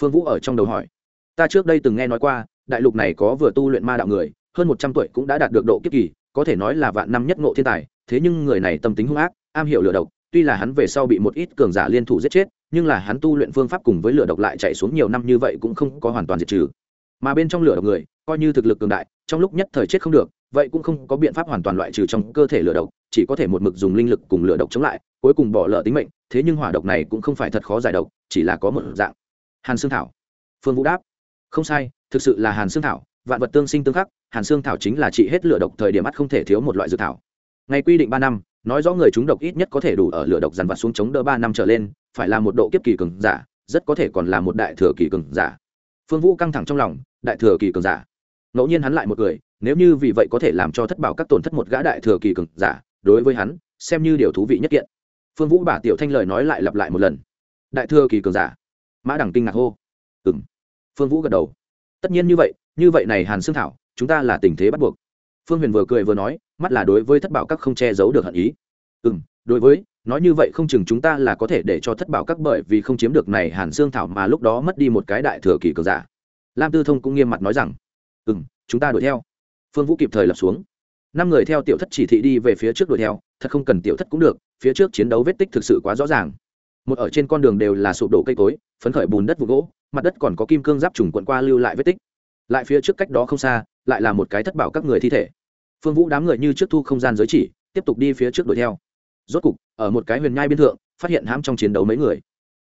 phương vũ ở trong đầu hỏi. Ta trước đây từng nghe nói qua đại lục này có vừa tu luyện ma đạo người, hơn một trăm tuổi cũng đã đạt được độ kiếp kỳ, có thể nói là vạn năm nhất ngộ thiên tài, thế nhưng người này tâm tính hung ác, am hiểu lửa độc, tuy là hắn về sau bị một ít cường giả liên thủ giết chết, nhưng là hắn tu luyện phương pháp cùng với lửa độc lại chạy xuống nhiều năm như vậy cũng không có hoàn toàn diệt trừ. Mà bên trong lửa độc người, coi như thực lực cường đại, trong lúc nhất thời chết không được, vậy cũng không có biện pháp hoàn toàn loại trừ trong cơ thể lửa độc, chỉ có thể một mực dùng linh lực cùng lửa độc chống lại, cuối cùng bỏ lỡ tính mệnh, thế nhưng hỏa độc này cũng không phải thật khó giải độc, chỉ là có một dạng. Hàn xương thảo, phương vũ đáp không sai, thực sự là hàn xương thảo, vạn vật tương sinh tương khắc, hàn xương thảo chính là trị hết lửa độc thời điểm mắt không thể thiếu một loại dược thảo. Ngày quy định ba năm, nói rõ người chúng độc ít nhất có thể đủ ở lửa độc dằn vặt xuống chống đỡ ba năm trở lên, phải là một độ kiếp kỳ cường giả, rất có thể còn là một đại thừa kỳ cường giả. Phương vũ căng thẳng trong lòng, đại thừa kỳ cường giả. Ngẫu nhiên hắn lại một người, nếu như vì vậy có thể làm cho thất bảo các tổn thất một gã đại thừa kỳ cường giả, đối với hắn, xem như điều thú vị nhất kiện. Phương vũ bả tiểu thanh lời nói lại lặp lại một lần. Đại thừa kỳ cường giả. Mã đẳng kinh ngạc hô. Ừng phương vũ gật đầu. Tất nhiên như vậy như vậy này hàn xương thảo, chúng ta là tình thế bắt buộc. Phương huyền vừa cười vừa nói, mắt là đối với thất bảo các không che giấu được hận ý. Ừ m đối với, nói như vậy không chừng chúng ta là có thể để cho thất bảo các bởi vì không chiếm được này hàn xương thảo mà lúc đó mất đi một cái đại thừa kỳ cường giả. Lam tư thông cũng nghiêm mặt nói rằng ừ m chúng ta đuổi theo. Phương vũ kịp thời lập xuống. Năm người theo tiểu thất chỉ thị đi về phía trước đuổi theo, thật không cần tiểu thất cũng được, phía trước chiến đấu vết tích thực sự quá rõ ràng. Một ở trên con đường đều là sụp đổ cây cối, phấn khởi bùn đất vụ gỗ mặt đất còn có kim cương giáp trùng quận qua lưu lại vết tích. Lại phía trước cách đó không xa, lại là một cái thất bảo các người thi thể. Phương vũ đám người như trước thu không gian giới chỉ, tiếp tục đi phía trước đuổi theo. Rốt cục, ở một cái huyền nhai biên thượng, phát hiện hãm trong chiến đấu mấy người.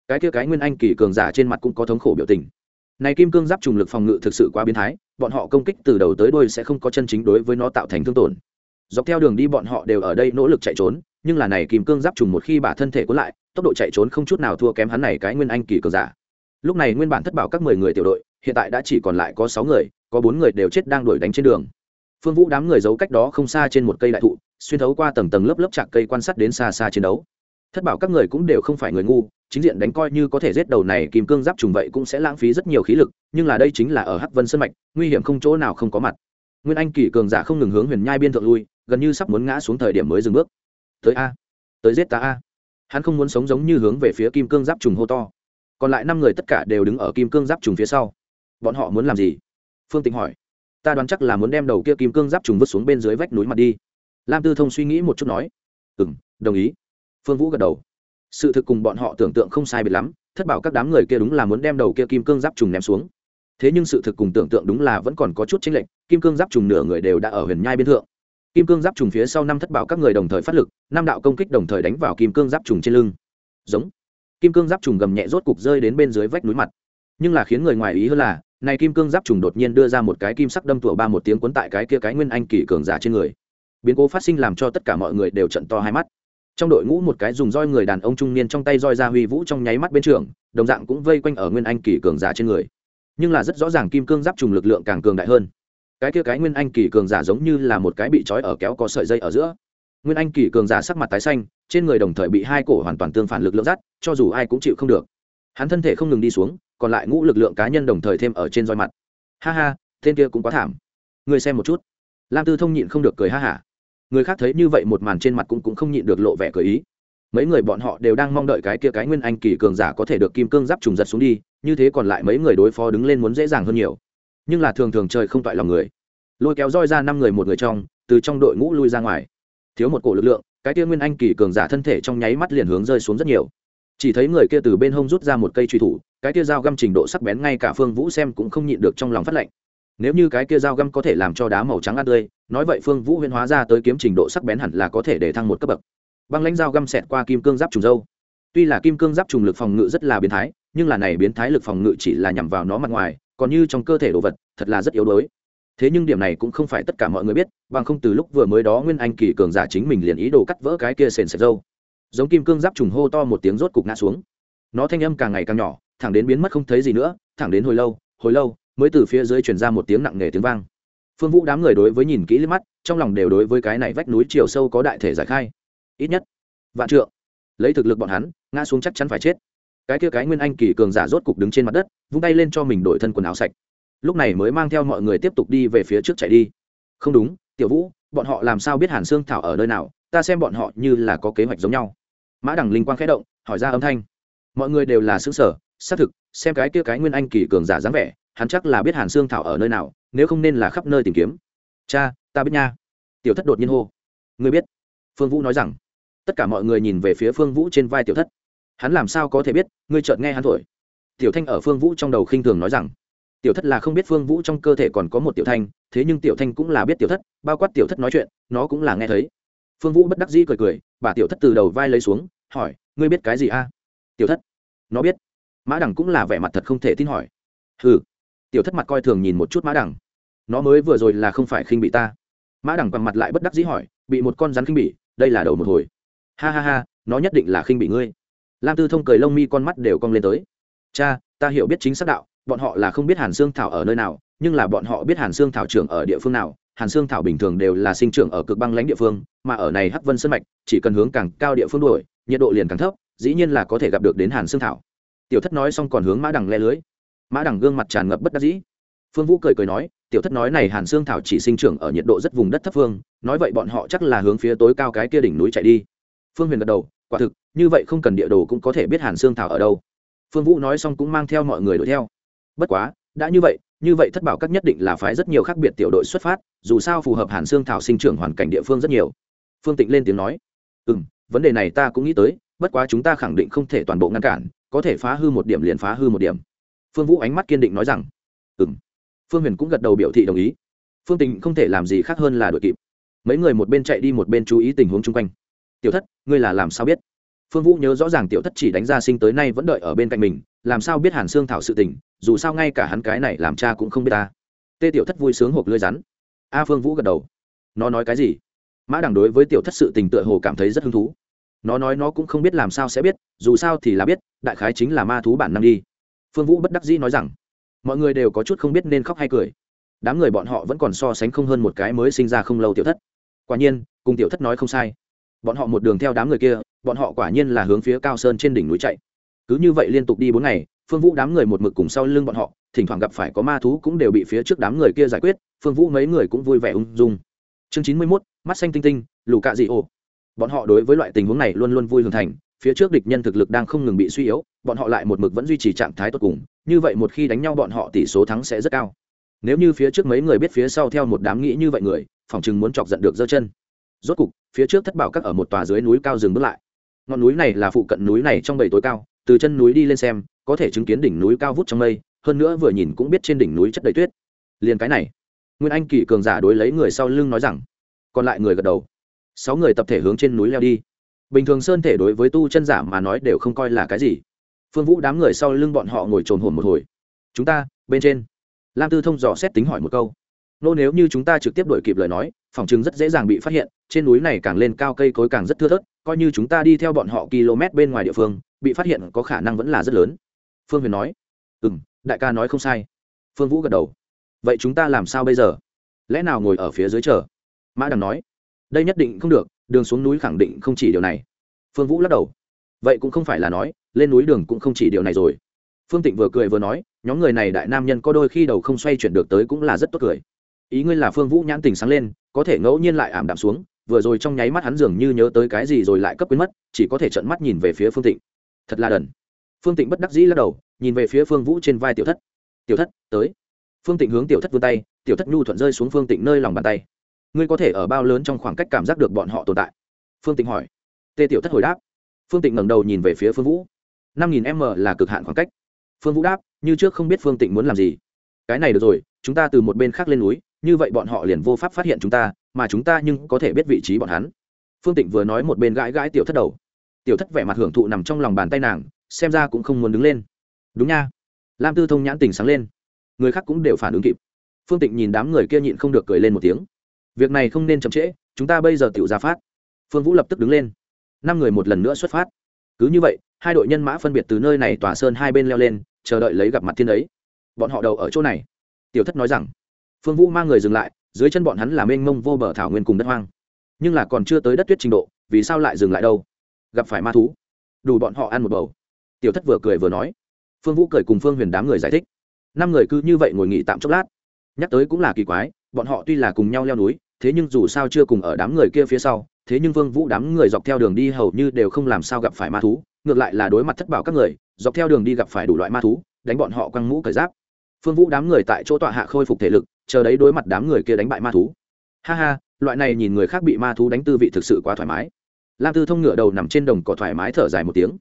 Cái kia cái nguyên anh kỳ cường giả trên mặt cũng có thống khổ biểu tình. Này kim cương giáp trùng lực phòng ngự thực sự quá biến thái, bọn họ công kích từ đầu tới đuôi sẽ không có chân chính đối với nó tạo thành thương tổn. Dọc theo đường đi bọn họ đều ở đây nỗ lực chạy trốn, nhưng là này kim cương giáp trùng một khi bả thân thể cuốn lại, tốc độ chạy trốn không chút nào thua kém hắn này cái nguyên anh kỳ cường giả lúc này nguyên bản thất bảo các mười người tiểu đội, hiện tại đã chỉ còn lại có sáu người, có bốn người đều chết đang đuổi đánh trên đường. Phương vũ đám người giấu cách đó không xa trên một cây đại thụ, xuyên thấu qua tầng tầng lớp lớp chạc cây quan sát đến xa xa chiến đấu. Thất bảo các người cũng đều không phải người ngu, chính diện đánh coi như có thể giết đầu này kim cương giáp trùng vậy cũng sẽ lãng phí rất nhiều khí lực, nhưng là đây chính là ở hắc vân sân mạch, nguy hiểm không chỗ nào không có mặt. Nguyên anh kỳ cường giả không ngừng hướng huyền nhai biên thượng lui, gần như sắp muốn ngã xuống thời điểm mới dừng bước. Tới a, tới giết ta a. Hắn không muốn sống giống như hướng về phía kim cương giáp trùng hô to còn lại năm người tất cả đều đứng ở kim cương giáp trùng phía sau. Bọn họ muốn làm gì? Phương tịnh hỏi. Ta đoán chắc là muốn đem đầu kia kim cương giáp trùng vứt xuống bên dưới vách núi mặt đi. Lam tư thông suy nghĩ một chút nói. Ừ m đồng ý. Phương vũ gật đầu. Sự thực cùng bọn họ tưởng tượng không sai biệt lắm, thất bảo các đám người kia đúng là muốn đem đầu kia kim cương giáp trùng ném xuống. Thế nhưng sự thực cùng tưởng tượng đúng là vẫn còn có chút chênh lệch, kim cương giáp trùng nửa người đều đã ở huyền nhai biên thượng. Kim cương giáp trùng phía sau năm thất bảo các người đồng thời phát lực, năm đạo công kích đồng thời đánh vào kim cương giáp trùng trên lưng. Giống kim cương giáp trùng gầm nhẹ rốt cục rơi đến bên dưới vách núi mặt. Nhưng là khiến người ngoài ý hơn là, này kim cương giáp trùng đột nhiên đưa ra một cái kim sắc đâm tủa ba một tiếng cuốn tại cái kia cái nguyên anh kỳ cường giả trên người. Biến cố phát sinh làm cho tất cả mọi người đều trận to hai mắt. Trong đội ngũ một cái dùng roi người đàn ông trung niên trong tay roi ra huy vũ trong nháy mắt bên trường, đồng dạng cũng vây quanh ở nguyên anh kỳ cường giả trên người. Nhưng là rất rõ ràng kim cương giáp trùng lực lượng càng cường đại hơn. Cái kia cái nguyên anh kỳ cường giả giống như là một cái bị trói ở kéo có sợi dây ở giữa. Nguyên anh kỳ cường giả sắc mặt tái xanh trên người đồng thời bị hai cổ hoàn toàn tương phản lực lượng dắt cho dù ai cũng chịu không được. Hắn thân thể không ngừng đi xuống còn lại ngũ lực lượng cá nhân đồng thời thêm ở trên roi mặt. Ha ha tên kia cũng quá thảm. Người xem một chút. Lam tư thông nhịn không được cười ha hả. Người khác thấy như vậy một màn trên mặt cũng, cũng không nhịn được lộ vẻ cười ý. Mấy người bọn họ đều đang mong đợi cái kia cái nguyên anh kỳ cường giả có thể được kim cương giáp trùng giật xuống đi như thế còn lại mấy người đối phó đứng lên muốn dễ dàng hơn nhiều. Nhưng là thường thường trời không toại lòng người. Lôi kéo roi ra năm người một người trong từ trong đội ngũ lui ra ngoài. Thiếu một cổ lực lượng cái kia nguyên anh kỳ cường giả thân thể trong nháy mắt liền hướng rơi xuống rất nhiều. Chỉ thấy người kia từ bên hông rút ra một cây truy thủ, cái kia dao găm trình độ sắc bén ngay cả phương vũ xem cũng không nhịn được trong lòng phát lệnh. Nếu như cái kia dao găm có thể làm cho đá màu trắng ăn tươi, nói vậy phương vũ huyên hóa ra tới kiếm trình độ sắc bén hẳn là có thể để thăng một cấp bậc. Băng lãnh dao găm xẹt qua kim cương giáp trùng dâu. Tuy là kim cương giáp trùng lực phòng ngự rất là biến thái, nhưng là này biến thái lực phòng ngự chỉ là nhằm vào nó mặt ngoài, còn như trong cơ thể đồ vật, thật là rất yếu đuối thế nhưng điểm này cũng không phải tất cả mọi người biết, bằng không từ lúc vừa mới đó nguyên anh kỳ cường giả chính mình liền ý đồ cắt vỡ cái kia sền sệt dâu. Giống kim cương giáp trùng hô to một tiếng rốt cục ngã xuống. Nó thanh âm càng ngày càng nhỏ, thẳng đến biến mất không thấy gì nữa, thẳng đến hồi lâu hồi lâu, mới từ phía dưới truyền ra một tiếng nặng nề tiếng vang. Phương vũ đám người đối với nhìn kỹ liếc mắt, trong lòng đều đối với cái này vách núi chiều sâu có đại thể giải khai. Ít nhất, vạn trượng. Lấy thực lực bọn hắn, ngã xuống chắc chắn phải chết. Cái kia cái nguyên anh kỳ cường giả rốt cục đứng trên mặt đất, vung tay lên cho mình đổi thân quần áo sạch lúc này mới mang theo mọi người tiếp tục đi về phía trước chạy đi. Không đúng, tiểu vũ, bọn họ làm sao biết hàn xương thảo ở nơi nào? Ta xem bọn họ như là có kế hoạch giống nhau. Mã đằng linh quang khẽ động, hỏi ra âm thanh. Mọi người đều là xứ sở xác thực, xem cái kia cái nguyên anh kỳ cường giả dáng vẻ, hắn chắc là biết hàn xương thảo ở nơi nào, nếu không nên là khắp nơi tìm kiếm. Cha, ta biết nha. Tiểu thất đột nhiên hô. Ngươi biết. Phương vũ nói rằng. Tất cả mọi người nhìn về phía phương vũ trên vai tiểu thất. Hắn làm sao có thể biết? Ngươi chợt nghe hắn thổi. Tiểu thanh ở phương vũ trong đầu khinh thường nói rằng tiểu thất là không biết phương vũ trong cơ thể còn có một tiểu thanh, thế nhưng tiểu thanh cũng là biết tiểu thất, bao quát tiểu thất nói chuyện, nó cũng là nghe thấy. Phương vũ bất đắc dĩ cười cười, bà tiểu thất từ đầu vai lấy xuống, hỏi, ngươi biết cái gì a? Tiểu thất. Nó biết. Mã đẳng cũng là vẻ mặt thật không thể tin hỏi. Ừ tiểu thất mặt coi thường nhìn một chút mã đẳng nó mới vừa rồi là không phải khinh bị ta. Mã đẳng bằng mặt lại bất đắc dĩ hỏi, bị một con rắn khinh bị, đây là đầu một hồi. Ha ha ha, nó nhất định là khinh bị ngươi. Lam tư thông cười lông mi con mắt đều cong lên tới. Cha, ta hiểu biết chính xác đạo bọn họ là không biết hàn xương thảo ở nơi nào, nhưng là bọn họ biết hàn xương thảo trưởng ở địa phương nào. Hàn xương thảo bình thường đều là sinh trưởng ở cực băng lãnh địa phương, mà ở này hắc vân sân mạch, chỉ cần hướng càng cao địa phương đuổi, nhiệt độ liền càng thấp, dĩ nhiên là có thể gặp được đến hàn xương thảo. Tiểu thất nói xong còn hướng mã đằng le lưới. Mã đằng gương mặt tràn ngập bất đắc dĩ. Phương vũ cười cười nói, tiểu thất nói này hàn xương thảo chỉ sinh trưởng ở nhiệt độ rất vùng đất thấp phương, nói vậy bọn họ chắc là hướng phía tối cao cái kia đỉnh núi chạy đi. Phương huyền gật đầu, quả thực, như vậy không cần địa đồ cũng có thể biết hàn xương thảo ở đâu. Phương vũ nói xong cũng mang theo mọi người đuổi theo bất quá, đã như vậy như vậy thất bảo các nhất định là phái rất nhiều khác biệt tiểu đội xuất phát, dù sao phù hợp hàn xương thảo sinh trưởng hoàn cảnh địa phương rất nhiều. Phương tịnh lên tiếng nói ừ m vấn đề này ta cũng nghĩ tới, bất quá chúng ta khẳng định không thể toàn bộ ngăn cản, có thể phá hư một điểm liền phá hư một điểm. Phương vũ ánh mắt kiên định nói rằng ừ m phương huyền cũng gật đầu biểu thị đồng ý. Phương tịnh không thể làm gì khác hơn là đội kịp. Mấy người một bên chạy đi một bên chú ý tình huống chung quanh. Tiểu thất, ngươi là làm sao biết? Phương vũ nhớ rõ ràng tiểu thất chỉ đánh ra sinh tới nay vẫn đợi ở bên cạnh mình, làm sao biết hàn xương thảo sự tình dù sao ngay cả hắn cái này làm cha cũng không biết ta. Tê tiểu thất vui sướng hộp lưới rắn. A phương vũ gật đầu. Nó nói cái gì? Mã đằng đối với tiểu thất sự tình tựa hồ cảm thấy rất hứng thú. Nó nói nó cũng không biết làm sao sẽ biết, dù sao thì là biết, đại khái chính là ma thú bản năng đi. Phương vũ bất đắc dĩ nói rằng, mọi người đều có chút không biết nên khóc hay cười. Đám người bọn họ vẫn còn so sánh không hơn một cái mới sinh ra không lâu tiểu thất. Quả nhiên, cùng tiểu thất nói không sai. Bọn họ một đường theo đám người kia, bọn họ quả nhiên là hướng phía cao sơn trên đỉnh núi chạy. Cứ như vậy liên tục đi bốn ngày phương vũ đám người một mực cùng sau lưng bọn họ, thỉnh thoảng gặp phải có ma thú cũng đều bị phía trước đám người kia giải quyết, phương vũ mấy người cũng vui vẻ ung dung. Chương chín mươi mốt, mắt xanh tinh tinh, lù cạ dị ô bọn họ đối với loại tình huống này luôn luôn vui hưởng thành, phía trước địch nhân thực lực đang không ngừng bị suy yếu, bọn họ lại một mực vẫn duy trì trạng thái tốt cùng, như vậy một khi đánh nhau bọn họ tỷ số thắng sẽ rất cao. Nếu như phía trước mấy người biết phía sau theo một đám nghĩ như vậy người, phòng chừng muốn chọc giận được giơ chân. Rốt cục, phía trước thất bảo các ở một tòa dưới núi cao dừng bước lại. Ngọn núi này là phụ cận núi này trong bầy tối cao từ chân núi đi lên xem, có thể chứng kiến đỉnh núi cao vút trong mây, hơn nữa vừa nhìn cũng biết trên đỉnh núi chất đầy tuyết. Liền cái này, nguyên anh kỳ cường giả đối lấy người sau lưng nói rằng, còn lại người gật đầu. Sáu người tập thể hướng trên núi leo đi. Bình thường sơn thể đối với tu chân giả mà nói đều không coi là cái gì. Phương vũ đám người sau lưng bọn họ ngồi trồn hồn một hồi. Chúng ta, bên trên. Lam tư thông dò xét tính hỏi một câu. Nô nếu như chúng ta trực tiếp đổi kịp lời nói, phòng chứng rất dễ dàng bị phát hiện, trên núi này càng lên cao cây cối càng rất thưa thớt, coi như chúng ta đi theo bọn họ km bên ngoài địa phương bị phát hiện có khả năng vẫn là rất lớn. Phương huyền nói ừ m đại ca nói không sai. Phương vũ gật đầu, vậy chúng ta làm sao bây giờ? Lẽ nào ngồi ở phía dưới chờ? Mã đằng nói, đây nhất định không được, đường xuống núi khẳng định không chỉ điều này. Phương vũ lắc đầu, vậy cũng không phải là nói, lên núi đường cũng không chỉ điều này rồi. Phương tịnh vừa cười vừa nói, nhóm người này đại nam nhân có đôi khi đầu không xoay chuyển được tới cũng là rất tốt cười. Ý ngươi là phương vũ nhãn tình sáng lên, có thể ngẫu nhiên lại ảm đạm xuống, vừa rồi trong nháy mắt hắn dường như nhớ tới cái gì rồi lại cấp quyến mất, chỉ có thể trợn mắt nhìn về phía phương tịnh thật là đần. Phương tịnh bất đắc dĩ lắc đầu, nhìn về phía phương vũ trên vai tiểu thất. Tiểu thất, tới. Phương tịnh hướng tiểu thất vươn tay, tiểu thất nhu thuận rơi xuống phương tịnh nơi lòng bàn tay. Ngươi có thể ở bao lớn trong khoảng cách cảm giác được bọn họ tồn tại? Phương tịnh hỏi. Tê tiểu thất hồi đáp. Phương tịnh ngẩng đầu nhìn về phía phương vũ. năm nghìn m là cực hạn khoảng cách. Phương vũ đáp, như trước không biết phương tịnh muốn làm gì. Cái này được rồi, chúng ta từ một bên khác lên núi, như vậy bọn họ liền vô pháp phát hiện chúng ta, mà chúng ta nhưng có thể biết vị trí bọn hắn. Phương tịnh vừa nói một bên gãi gãi tiểu thất đầu tiểu thất vẻ mặt hưởng thụ nằm trong lòng bàn tay nàng, xem ra cũng không muốn đứng lên. Đúng nha. Lam tư thông nhãn tình sáng lên. Người khác cũng đều phản ứng kịp. Phương tịnh nhìn đám người kia nhịn không được cười lên một tiếng. Việc này không nên chậm trễ, chúng ta bây giờ tự ra phát. Phương vũ lập tức đứng lên. Năm người một lần nữa xuất phát. Cứ như vậy, hai đội nhân mã phân biệt từ nơi này tỏa sơn hai bên leo lên, chờ đợi lấy gặp mặt thiên ấy. Bọn họ đầu ở chỗ này. Tiểu thất nói rằng. Phương vũ mang người dừng lại, dưới chân bọn hắn là mênh mông vô bờ thảo nguyên cùng đất hoang. Nhưng là còn chưa tới đất tuyết trình độ, vì sao lại dừng lại đâu? Gặp phải ma thú. Đủ bọn họ ăn một bầu. Tiểu thất vừa cười vừa nói. Phương vũ cười cùng phương huyền đám người giải thích. Năm người cứ như vậy ngồi nghỉ tạm chốc lát. Nhắc tới cũng là kỳ quái, bọn họ tuy là cùng nhau leo núi, thế nhưng dù sao chưa cùng ở đám người kia phía sau, thế nhưng vương vũ đám người dọc theo đường đi hầu như đều không làm sao gặp phải ma thú, ngược lại là đối mặt thất bảo các người, dọc theo đường đi gặp phải đủ loại ma thú, đánh bọn họ quăng mũ cởi giáp. Phương vũ đám người tại chỗ tọa hạ khôi phục thể lực, chờ đấy đối mặt đám người kia đánh bại ma thú. Ha ha, loại này nhìn người khác bị ma thú đánh tư vị thực sự quá thoải mái lam tư thông ngựa đầu nằm trên đồng cỏ thoải mái thở dài một tiếng.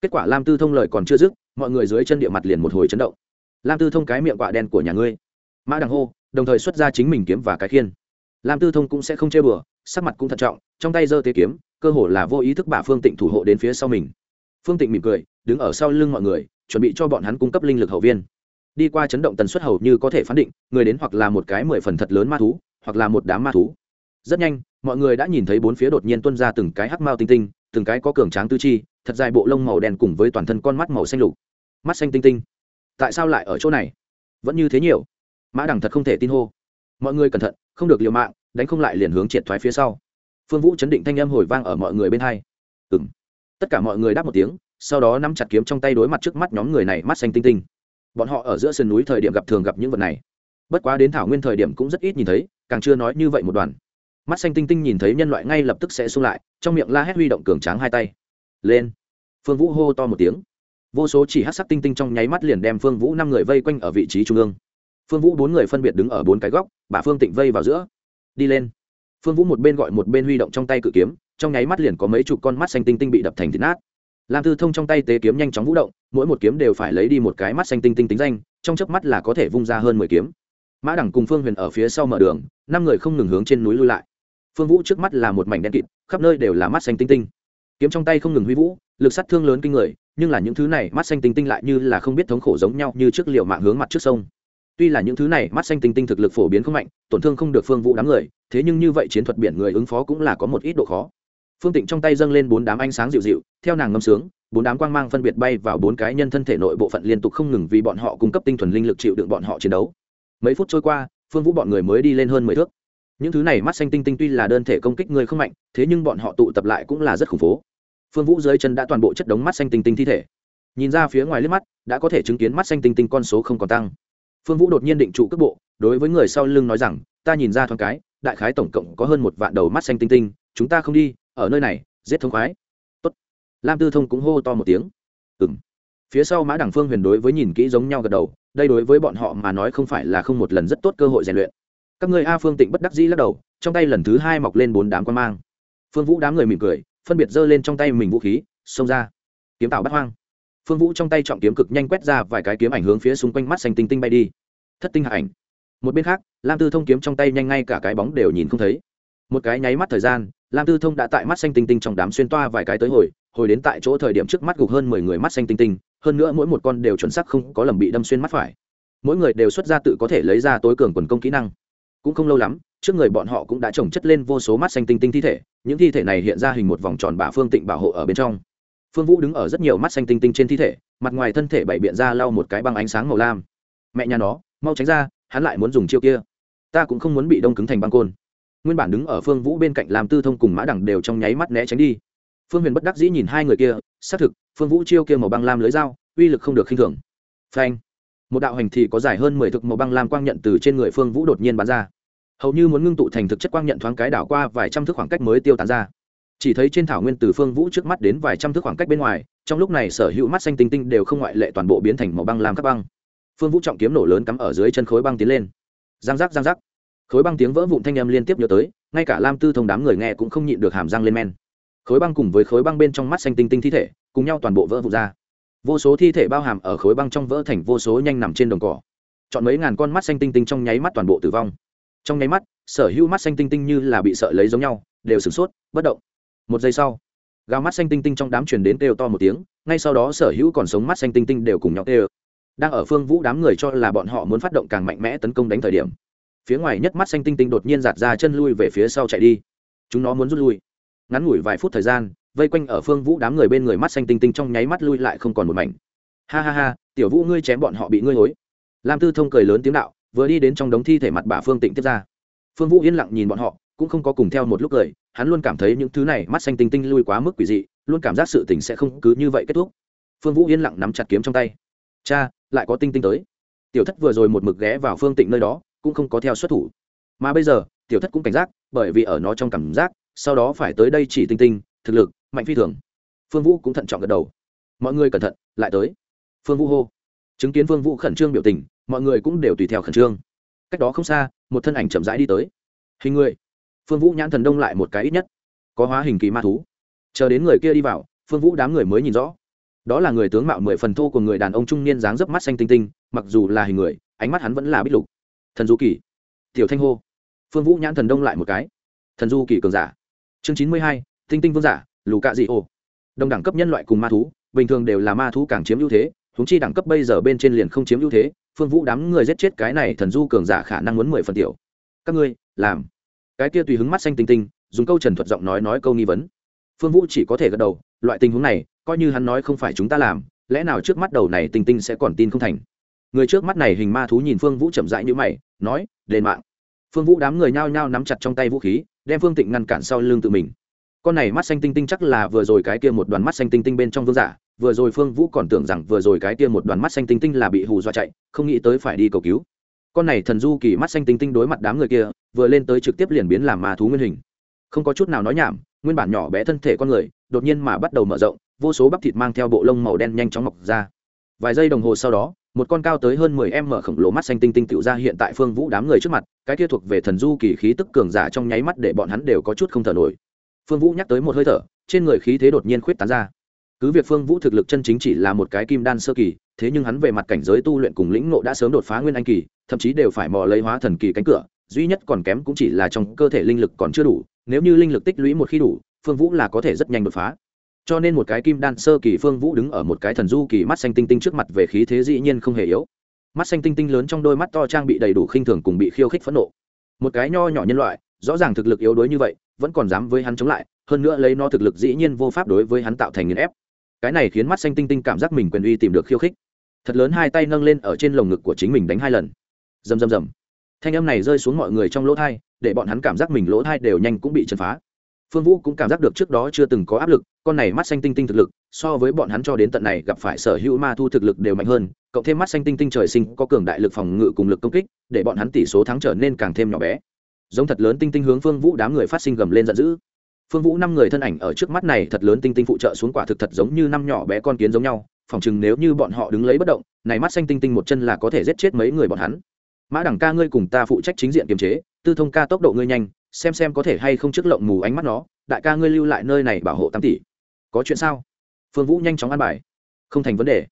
Kết quả lam tư thông lời còn chưa dứt, mọi người dưới chân địa mặt liền một hồi chấn động. Lam tư thông cái miệng quạ đen của nhà ngươi. Mã đằng hô, đồng thời xuất ra chính mình kiếm và cái khiên. Lam tư thông cũng sẽ không chơi bừa, sắc mặt cũng thận trọng, trong tay giơ tế kiếm, cơ hồ là vô ý thức bả phương tịnh thủ hộ đến phía sau mình. Phương tịnh mỉm cười, đứng ở sau lưng mọi người, chuẩn bị cho bọn hắn cung cấp linh lực hậu viên. Đi qua chấn động tần suất hầu như có thể phán định, người đến hoặc là một cái mười phần thật lớn ma thú, hoặc là một đám ma thú rất nhanh, mọi người đã nhìn thấy bốn phía đột nhiên tuân ra từng cái hắc mao tinh tinh, từng cái có cường tráng tư chi, thật dài bộ lông màu đen cùng với toàn thân con mắt màu xanh lục. Mắt xanh tinh tinh. Tại sao lại ở chỗ này? Vẫn như thế nhiều. Mã đẳng thật không thể tin hô. Mọi người cẩn thận, không được liều mạng, đánh không lại liền hướng triệt thoái phía sau. Phương vũ chấn định thanh âm hồi vang ở mọi người bên hai. Ừng tất cả mọi người đáp một tiếng, sau đó nắm chặt kiếm trong tay đối mặt trước mắt nhóm người này mắt xanh tinh tinh. Bọn họ ở giữa sườn núi thời điểm gặp thường gặp những vật này. Bất quá đến thảo nguyên thời điểm cũng rất ít nhìn thấy, càng chưa nói như vậy một đoàn mắt xanh tinh tinh nhìn thấy nhân loại ngay lập tức sẽ xung lại, trong miệng la hét huy động cường tráng hai tay. Lên. Phương vũ hô to một tiếng. Vô số chỉ hát sắc tinh tinh trong nháy mắt liền đem phương vũ năm người vây quanh ở vị trí trung ương. Phương vũ bốn người phân biệt đứng ở bốn cái góc bà phương tịnh vây vào giữa. Đi lên. Phương vũ một bên gọi một bên huy động trong tay cự kiếm, trong nháy mắt liền có mấy chục con mắt xanh tinh tinh bị đập thành thịt nát. Lam tư thông trong tay tế kiếm nhanh chóng vũ động, mỗi một kiếm đều phải lấy đi một cái mắt xanh tinh tinh tính danh, trong chớp mắt là có thể vung ra hơn mười kiếm. Mã đẳng cùng phương huyền ở phía sau mở đường, năm người không ngừng hướng trên núi lui lại phương vũ trước mắt là một mảnh đen kịt, khắp nơi đều là mắt xanh tinh tinh. Kiếm trong tay không ngừng huy vũ, lực sát thương lớn kinh người, nhưng là những thứ này mắt xanh tinh tinh lại như là không biết thống khổ giống nhau như trước liệu mạng hướng mặt trước sông. Tuy là những thứ này mắt xanh tinh tinh thực lực phổ biến không mạnh, tổn thương không được phương vũ đám người, thế nhưng như vậy chiến thuật biển người ứng phó cũng là có một ít độ khó. Phương tịnh trong tay dâng lên bốn đám ánh sáng dịu dịu, theo nàng ngâm sướng, bốn đám quang mang phân biệt bay vào bốn cái nhân thân thể nội bộ phận liên tục không ngừng vì bọn họ cung cấp tinh thuần linh lực chịu đựng bọn họ chiến đấu. Mấy phút trôi qua, phương vũ bọn người mới đi lên hơn mười thước những thứ này mắt xanh tinh tinh tuy là đơn thể công kích người không mạnh, thế nhưng bọn họ tụ tập lại cũng là rất khủng phố. Phương vũ dưới chân đã toàn bộ chất đống mắt xanh tinh tinh thi thể. Nhìn ra phía ngoài liếc mắt, đã có thể chứng kiến mắt xanh tinh tinh con số không còn tăng. Phương vũ đột nhiên định trụ cước bộ, đối với người sau lưng nói rằng, ta nhìn ra thoáng cái, đại khái tổng cộng có hơn một vạn đầu mắt xanh tinh tinh, chúng ta không đi, ở nơi này, giết thông khoái. Tốt. lam tư thông cũng hô to một tiếng. Ừng phía sau mã đẳng phương huyền đối với nhìn kỹ giống nhau gật đầu, đây đối với bọn họ mà nói không phải là không một lần rất tốt cơ hội rèn luyện các người a phương tịnh bất đắc dĩ lắc đầu, trong tay lần thứ hai mọc lên bốn đám quan mang. Phương vũ đám người mỉm cười, phân biệt giơ lên trong tay mình vũ khí, xông ra. Kiếm tạo bắt hoang. Phương vũ trong tay trọng kiếm cực nhanh quét ra vài cái kiếm ảnh hướng phía xung quanh mắt xanh tinh tinh bay đi. Thất tinh hạ ảnh. Một bên khác, lam tư thông kiếm trong tay nhanh ngay cả cái bóng đều nhìn không thấy. Một cái nháy mắt thời gian, lam tư thông đã tại mắt xanh tinh tinh trong đám xuyên toa vài cái tới hồi hồi đến tại chỗ thời điểm trước mắt gục hơn mười người mắt xanh tinh tinh, hơn nữa mỗi một con đều chuẩn xác không có lầm bị đâm xuyên mắt phải. Mỗi người đều xuất ra tự có thể lấy ra tối cường quần công kỹ năng cũng không lâu lắm, trước người bọn họ cũng đã trồng chất lên vô số mắt xanh tinh tinh thi thể, những thi thể này hiện ra hình một vòng tròn bả phương tịnh bảo hộ ở bên trong. Phương vũ đứng ở rất nhiều mắt xanh tinh tinh trên thi thể, mặt ngoài thân thể bảy biện ra lau một cái băng ánh sáng màu lam. Mẹ nhà nó, mau tránh ra, hắn lại muốn dùng chiêu kia. Ta cũng không muốn bị đông cứng thành băng côn. Nguyên bản đứng ở phương vũ bên cạnh làm tư thông cùng mã đẳng đều trong nháy mắt né tránh đi. Phương huyền bất đắc dĩ nhìn hai người kia, xác thực, phương vũ chiêu kia màu băng lam lưới dao, uy lực không được khinh thường. Phanh một đạo hành thì có dài hơn mười thực màu băng lam quang nhận từ trên người phương vũ đột nhiên bắn ra. Hầu như muốn ngưng tụ thành thực chất quang nhận thoáng cái đảo qua vài trăm thước khoảng cách mới tiêu tán ra. Chỉ thấy trên thảo nguyên từ phương vũ trước mắt đến vài trăm thước khoảng cách bên ngoài, trong lúc này sở hữu mắt xanh tinh tinh đều không ngoại lệ toàn bộ biến thành màu băng lam các băng. Phương vũ trọng kiếm nổ lớn cắm ở dưới chân khối băng tiến lên. Giang giác giang giác. Khối băng tiếng vỡ vụn thanh âm liên tiếp nhớ tới, ngay cả lam tư thông đám người nghe cũng không nhịn được hàm răng lên men. Khối băng cùng với khối băng bên trong mắt xanh tinh tinh thi thể, cùng nhau toàn bộ vỡ vụn ra vô số thi thể bao hàm ở khối băng trong vỡ thành vô số nhanh nằm trên đồng cỏ. Chọn mấy ngàn con mắt xanh tinh tinh trong nháy mắt toàn bộ tử vong. Trong nháy mắt, sở hữu mắt xanh tinh tinh như là bị sợ lấy giống nhau, đều sửng sốt, bất động. Một giây sau, gào mắt xanh tinh tinh trong đám truyền đến kêu to một tiếng, ngay sau đó sở hữu còn sống mắt xanh tinh tinh đều cùng nhau kêu. Đang ở phương vũ đám người cho là bọn họ muốn phát động càng mạnh mẽ tấn công đánh thời điểm, phía ngoài nhất mắt xanh tinh tinh đột nhiên giạt ra chân lui về phía sau chạy đi. Chúng nó muốn rút lui. Ngắn ngủi vài phút thời gian vây quanh ở phương vũ đám người bên người mắt xanh tinh tinh trong nháy mắt lui lại không còn một mảnh. Ha ha ha, tiểu vũ ngươi chém bọn họ bị ngươi hối. Lam tư thông cười lớn tiếng đạo, vừa đi đến trong đống thi thể mặt bà phương tịnh tiếp ra. Phương vũ yên lặng nhìn bọn họ, cũng không có cùng theo một lúc cười, hắn luôn cảm thấy những thứ này mắt xanh tinh tinh lui quá mức quỷ dị, luôn cảm giác sự tình sẽ không cứ như vậy kết thúc. Phương vũ yên lặng nắm chặt kiếm trong tay. Cha, lại có tinh tinh tới. Tiểu thất vừa rồi một mực ghé vào phương tịnh nơi đó, cũng không có theo xuất thủ. Mà bây giờ, tiểu thất cũng cảnh giác, bởi vì ở nó trong cảm giác, sau đó phải tới đây chỉ tinh tinh, thực lực mạnh phi thường. Phương vũ cũng thận trọng gật đầu. Mọi người cẩn thận, lại tới. Phương vũ hô. Chứng kiến phương vũ khẩn trương biểu tình, mọi người cũng đều tùy theo khẩn trương. Cách đó không xa, một thân ảnh chậm rãi đi tới. Hình người. Phương vũ nhãn thần đông lại một cái ít nhất. Có hóa hình kỳ ma thú. Chờ đến người kia đi vào, phương vũ đám người mới nhìn rõ. Đó là người tướng mạo mười phần thô của người đàn ông trung niên dáng dấp mắt xanh tinh tinh, mặc dù là hình người, ánh mắt hắn vẫn là bích lục. Thần du kỳ. Tiểu thanh hô. Phương vũ nhãn thần đông lại một cái. Thần du kỳ cường giả. Chương chín mươi hai, tinh tinh vương giả lù cạ dị ô đồng đẳng cấp nhân loại cùng ma thú, bình thường đều là ma thú càng chiếm ưu thế húng chi đẳng cấp bây giờ bên trên liền không chiếm ưu thế, phương vũ đám người giết chết cái này thần du cường giả khả năng muốn mười phần tiểu. Các ngươi, làm. Cái kia tùy hứng mắt xanh tinh tinh, dùng câu trần thuật giọng nói nói câu nghi vấn. Phương vũ chỉ có thể gật đầu, loại tình huống này, coi như hắn nói không phải chúng ta làm, lẽ nào trước mắt đầu này tinh tinh sẽ còn tin không thành? Người trước mắt này hình ma thú nhìn phương vũ chậm rãi như mày, nói đền mạng. Phương vũ đám người nhao nhao nắm chặt trong tay vũ khí, đem phương tịnh ngăn cản sau lưng tự mình con này mắt xanh tinh tinh chắc là vừa rồi cái kia một đoàn mắt xanh tinh tinh bên trong vương giả, vừa rồi phương vũ còn tưởng rằng vừa rồi cái kia một đoàn mắt xanh tinh tinh là bị hù dọa chạy, không nghĩ tới phải đi cầu cứu. Con này thần du kỳ mắt xanh tinh tinh đối mặt đám người kia, vừa lên tới trực tiếp liền biến làm ma thú nguyên hình. Không có chút nào nói nhảm, nguyên bản nhỏ bé thân thể con người, đột nhiên mà bắt đầu mở rộng, vô số bắp thịt mang theo bộ lông màu đen nhanh chóng mọc ra. Vài giây đồng hồ sau đó, một con cao tới hơn mười em mở khổng lồ mắt xanh tinh tinh tựu ra hiện tại phương vũ đám người trước mặt, cái kia thuộc về thần du kỳ khí tức cường giả trong nháy mắt để bọn hắn đều có chút không thở nổi phương vũ nhắc tới một hơi thở, trên người khí thế đột nhiên khuyết tán ra. Cứ việc phương vũ thực lực chân chính chỉ là một cái kim đan sơ kỳ, thế nhưng hắn về mặt cảnh giới tu luyện cùng lĩnh ngộ đã sớm đột phá nguyên anh kỳ, thậm chí đều phải mò lấy hóa thần kỳ cánh cửa, duy nhất còn kém cũng chỉ là trong cơ thể linh lực còn chưa đủ, nếu như linh lực tích lũy một khi đủ, phương vũ là có thể rất nhanh đột phá. Cho nên một cái kim đan sơ kỳ phương vũ đứng ở một cái thần du kỳ mắt xanh tinh tinh trước mặt về khí thế dĩ nhiên không hề yếu. Mắt xanh tinh tinh lớn trong đôi mắt to trang bị đầy đủ khinh thường cùng bị khiêu khích phẫn nộ. Một cái nho nhỏ nhân loại, rõ ràng thực lực yếu đuối như vậy vẫn còn dám với hắn chống lại, hơn nữa lấy nó thực lực dĩ nhiên vô pháp đối với hắn tạo thành nghiền ép. Cái này khiến mắt xanh tinh tinh cảm giác mình quyền uy tìm được khiêu khích. Thật lớn hai tay nâng lên ở trên lồng ngực của chính mình đánh hai lần. Rầm rầm rầm. Thanh âm này rơi xuống mọi người trong lỗ thai, để bọn hắn cảm giác mình lỗ thai đều nhanh cũng bị chấn phá. Phương vũ cũng cảm giác được trước đó chưa từng có áp lực, con này mắt xanh tinh tinh thực lực, so với bọn hắn cho đến tận này gặp phải sở hữu ma thu thực lực đều mạnh hơn, cộng thêm mắt xanh tinh tinh trời sinh có cường đại lực phòng ngự cùng lực công kích, để bọn hắn tỷ số thắng trở nên càng thêm nhỏ bé giống thật lớn tinh tinh hướng phương vũ đám người phát sinh gầm lên giận dữ. Phương vũ năm người thân ảnh ở trước mắt này thật lớn tinh tinh phụ trợ xuống quả thực thật giống như năm nhỏ bé con kiến giống nhau, phòng chừng nếu như bọn họ đứng lấy bất động, này mắt xanh tinh tinh một chân là có thể giết chết mấy người bọn hắn. Mã đẳng ca ngươi cùng ta phụ trách chính diện kiềm chế, tư thông ca tốc độ ngươi nhanh, xem xem có thể hay không trước lộng mù ánh mắt nó, đại ca ngươi lưu lại nơi này bảo hộ tám tỷ. Có chuyện sao? Phương vũ nhanh chóng ăn bài. Không thành vấn đề.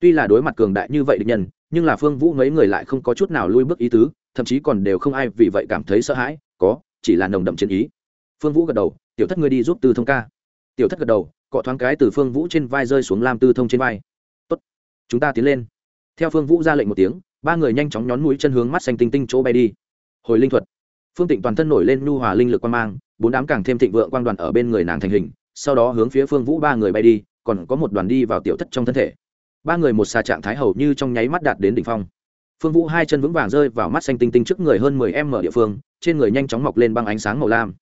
Tuy là đối mặt cường đại như vậy địch nhân, nhưng là phương vũ mấy người lại không có chút nào lui bước ý tứ thậm chí còn đều không ai vì vậy cảm thấy sợ hãi, có, chỉ là nồng đậm chiến ý. Phương vũ gật đầu, tiểu thất ngươi đi giúp tư thông ca. Tiểu thất gật đầu, cọ thoáng cái từ phương vũ trên vai rơi xuống lam tư thông trên vai. Tốt, chúng ta tiến lên. Theo phương vũ ra lệnh một tiếng, ba người nhanh chóng nhón mũi chân hướng mắt xanh tinh tinh chỗ bay đi. Hồi linh thuật. Phương tịnh toàn thân nổi lên nhu hòa linh lực quan mang, bốn đám càng thêm thịnh vượng quang đoàn ở bên người nàng thành hình, sau đó hướng phía phương vũ ba người bay đi, còn có một đoàn đi vào tiểu thất trong thân thể. Ba người một xà trạng thái hầu như trong nháy mắt đạt đến đỉnh phong phương vũ hai chân vững vàng rơi vào mắt xanh tinh tinh trước người hơn mười em ở địa phương, trên người nhanh chóng mọc lên băng ánh sáng màu lam.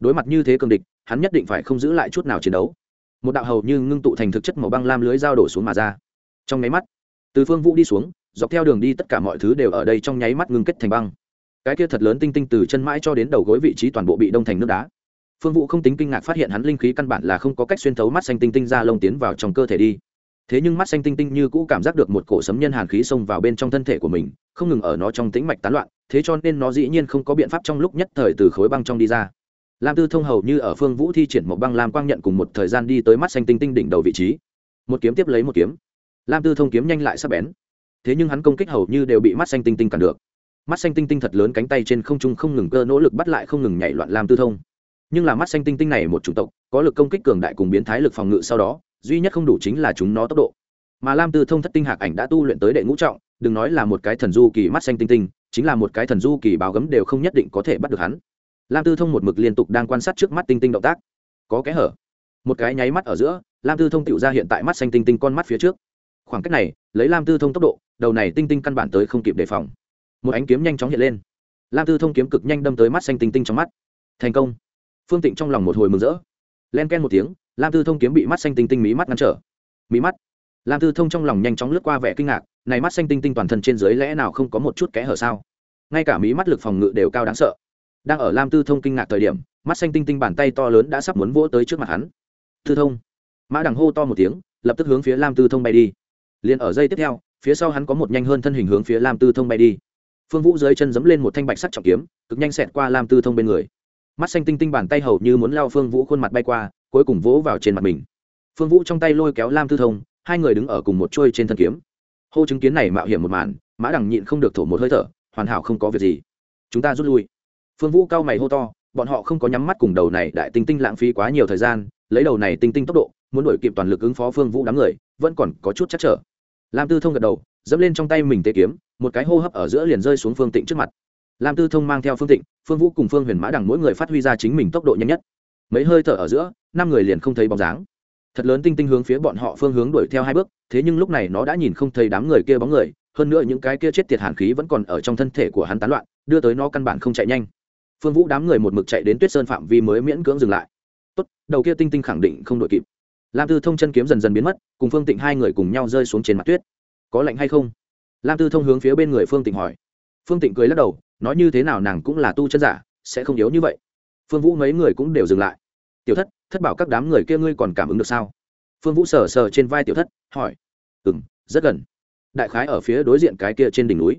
Đối mặt như thế cường địch, hắn nhất định phải không giữ lại chút nào chiến đấu. Một đạo hầu như ngưng tụ thành thực chất màu băng lam lưới dao đổ xuống mà ra. Trong nháy mắt, từ phương vũ đi xuống, dọc theo đường đi tất cả mọi thứ đều ở đây trong nháy mắt ngưng kết thành băng. Cái kia thật lớn tinh tinh từ chân mãi cho đến đầu gối vị trí toàn bộ bị đông thành nước đá. Phương vũ không tính kinh ngạc phát hiện hắn linh khí căn bản là không có cách xuyên thấu mắt xanh tinh tinh ra lông tiến vào trong cơ thể đi thế nhưng mắt xanh tinh tinh như cũ cảm giác được một cổ sấm nhân hàn khí xông vào bên trong thân thể của mình, không ngừng ở nó trong tĩnh mạch tán loạn, thế cho nên nó dĩ nhiên không có biện pháp trong lúc nhất thời từ khối băng trong đi ra. Lam tư thông hầu như ở phương vũ thi triển một băng lam quang nhận cùng một thời gian đi tới mắt xanh tinh tinh đỉnh đầu vị trí. Một kiếm tiếp lấy một kiếm. Lam tư thông kiếm nhanh lại sắp bén. Thế nhưng hắn công kích hầu như đều bị mắt xanh tinh tinh cản được. Mắt xanh tinh tinh thật lớn cánh tay trên không trung không ngừng cơ nỗ lực bắt lại không ngừng nhảy loạn lam tư thông. Nhưng là mắt xanh tinh tinh này một chủng tộc, có lực công kích cường đại cùng biến thái lực phòng ngự sau đó duy nhất không đủ chính là chúng nó tốc độ. Mà lam tư thông thất tinh hạc ảnh đã tu luyện tới đệ ngũ trọng, đừng nói là một cái thần du kỳ mắt xanh tinh tinh, chính là một cái thần du kỳ báo gấm đều không nhất định có thể bắt được hắn. Lam tư thông một mực liên tục đang quan sát trước mắt tinh tinh động tác. Có kẽ hở. Một cái nháy mắt ở giữa, lam tư thông tự ra hiện tại mắt xanh tinh tinh con mắt phía trước. Khoảng cách này, lấy lam tư thông tốc độ, đầu này tinh tinh căn bản tới không kịp đề phòng. Một ánh kiếm nhanh chóng hiện lên. Lam tư thông kiếm cực nhanh đâm tới mắt xanh tinh tinh trong mắt. Thành công. Phương tịnh trong lòng một hồi mừng rỡ. Len ken một tiếng lam tư thông kiếm bị mắt xanh tinh tinh mí mắt ngăn trở. Mí mắt. Lam tư thông trong lòng nhanh chóng lướt qua vẻ kinh ngạc, này mắt xanh tinh tinh toàn thân trên dưới lẽ nào không có một chút kẽ hở sao? Ngay cả mí mắt lực phòng ngự đều cao đáng sợ. Đang ở lam tư thông kinh ngạc thời điểm, mắt xanh tinh tinh bàn tay to lớn đã sắp muốn vỗ tới trước mặt hắn. Tư thông. Mã đằng hô to một tiếng, lập tức hướng phía lam tư thông bay đi. Liền ở dây tiếp theo, phía sau hắn có một nhanh hơn thân hình hướng phía lam tư thông bay đi. Phương vũ dưới chân dẫm lên một thanh bạch sắt trọng kiếm, cực nhanh xẹt qua lam tư thông bên người. Mắt xanh tinh tinh bàn tay hầu như muốn lao phương vũ khuôn mặt bay qua cuối cùng vỗ vào trên mặt mình. Phương vũ trong tay lôi kéo lam tư thông, hai người đứng ở cùng một trôi trên thân kiếm. Hô chứng kiến này mạo hiểm một màn, mã đằng nhịn không được thổ một hơi thở, hoàn hảo không có việc gì. Chúng ta rút lui. Phương vũ cao mày hô to, bọn họ không có nhắm mắt cùng đầu này đại tinh tinh lãng phí quá nhiều thời gian, lấy đầu này tinh tinh tốc độ, muốn đổi kịp toàn lực ứng phó phương vũ đám người, vẫn còn có chút chắc trở. Lam tư thông gật đầu, dẫm lên trong tay mình tê kiếm, một cái hô hấp ở giữa liền rơi xuống phương tịnh trước mặt. Lam tư thông mang theo phương tịnh, phương vũ cùng phương huyền mã đằng mỗi người phát huy ra chính mình tốc độ nhanh nhất mấy hơi thở ở giữa, năm người liền không thấy bóng dáng. Thật lớn tinh tinh hướng phía bọn họ phương hướng đuổi theo hai bước, thế nhưng lúc này nó đã nhìn không thấy đám người kia bóng người, hơn nữa những cái kia chết tiệt hàn khí vẫn còn ở trong thân thể của hắn tán loạn, đưa tới nó căn bản không chạy nhanh. Phương vũ đám người một mực chạy đến tuyết sơn phạm vi mới miễn cưỡng dừng lại. Tốt, đầu kia tinh tinh khẳng định không đội kịp. Lam tư thông chân kiếm dần dần biến mất, cùng phương tịnh hai người cùng nhau rơi xuống trên mặt tuyết. Có lạnh hay không? Lam tư thông hướng phía bên người phương tịnh hỏi. Phương tịnh cười lắc đầu, nói như thế nào nàng cũng là tu chân giả, sẽ không yếu như vậy. Phương vũ mấy người cũng đều dừng lại tiểu thất thất bảo các đám người kia ngươi còn cảm ứng được sao? Phương vũ sờ sờ trên vai tiểu thất, hỏi. Ừ m rất gần. Đại khái ở phía đối diện cái kia trên đỉnh núi.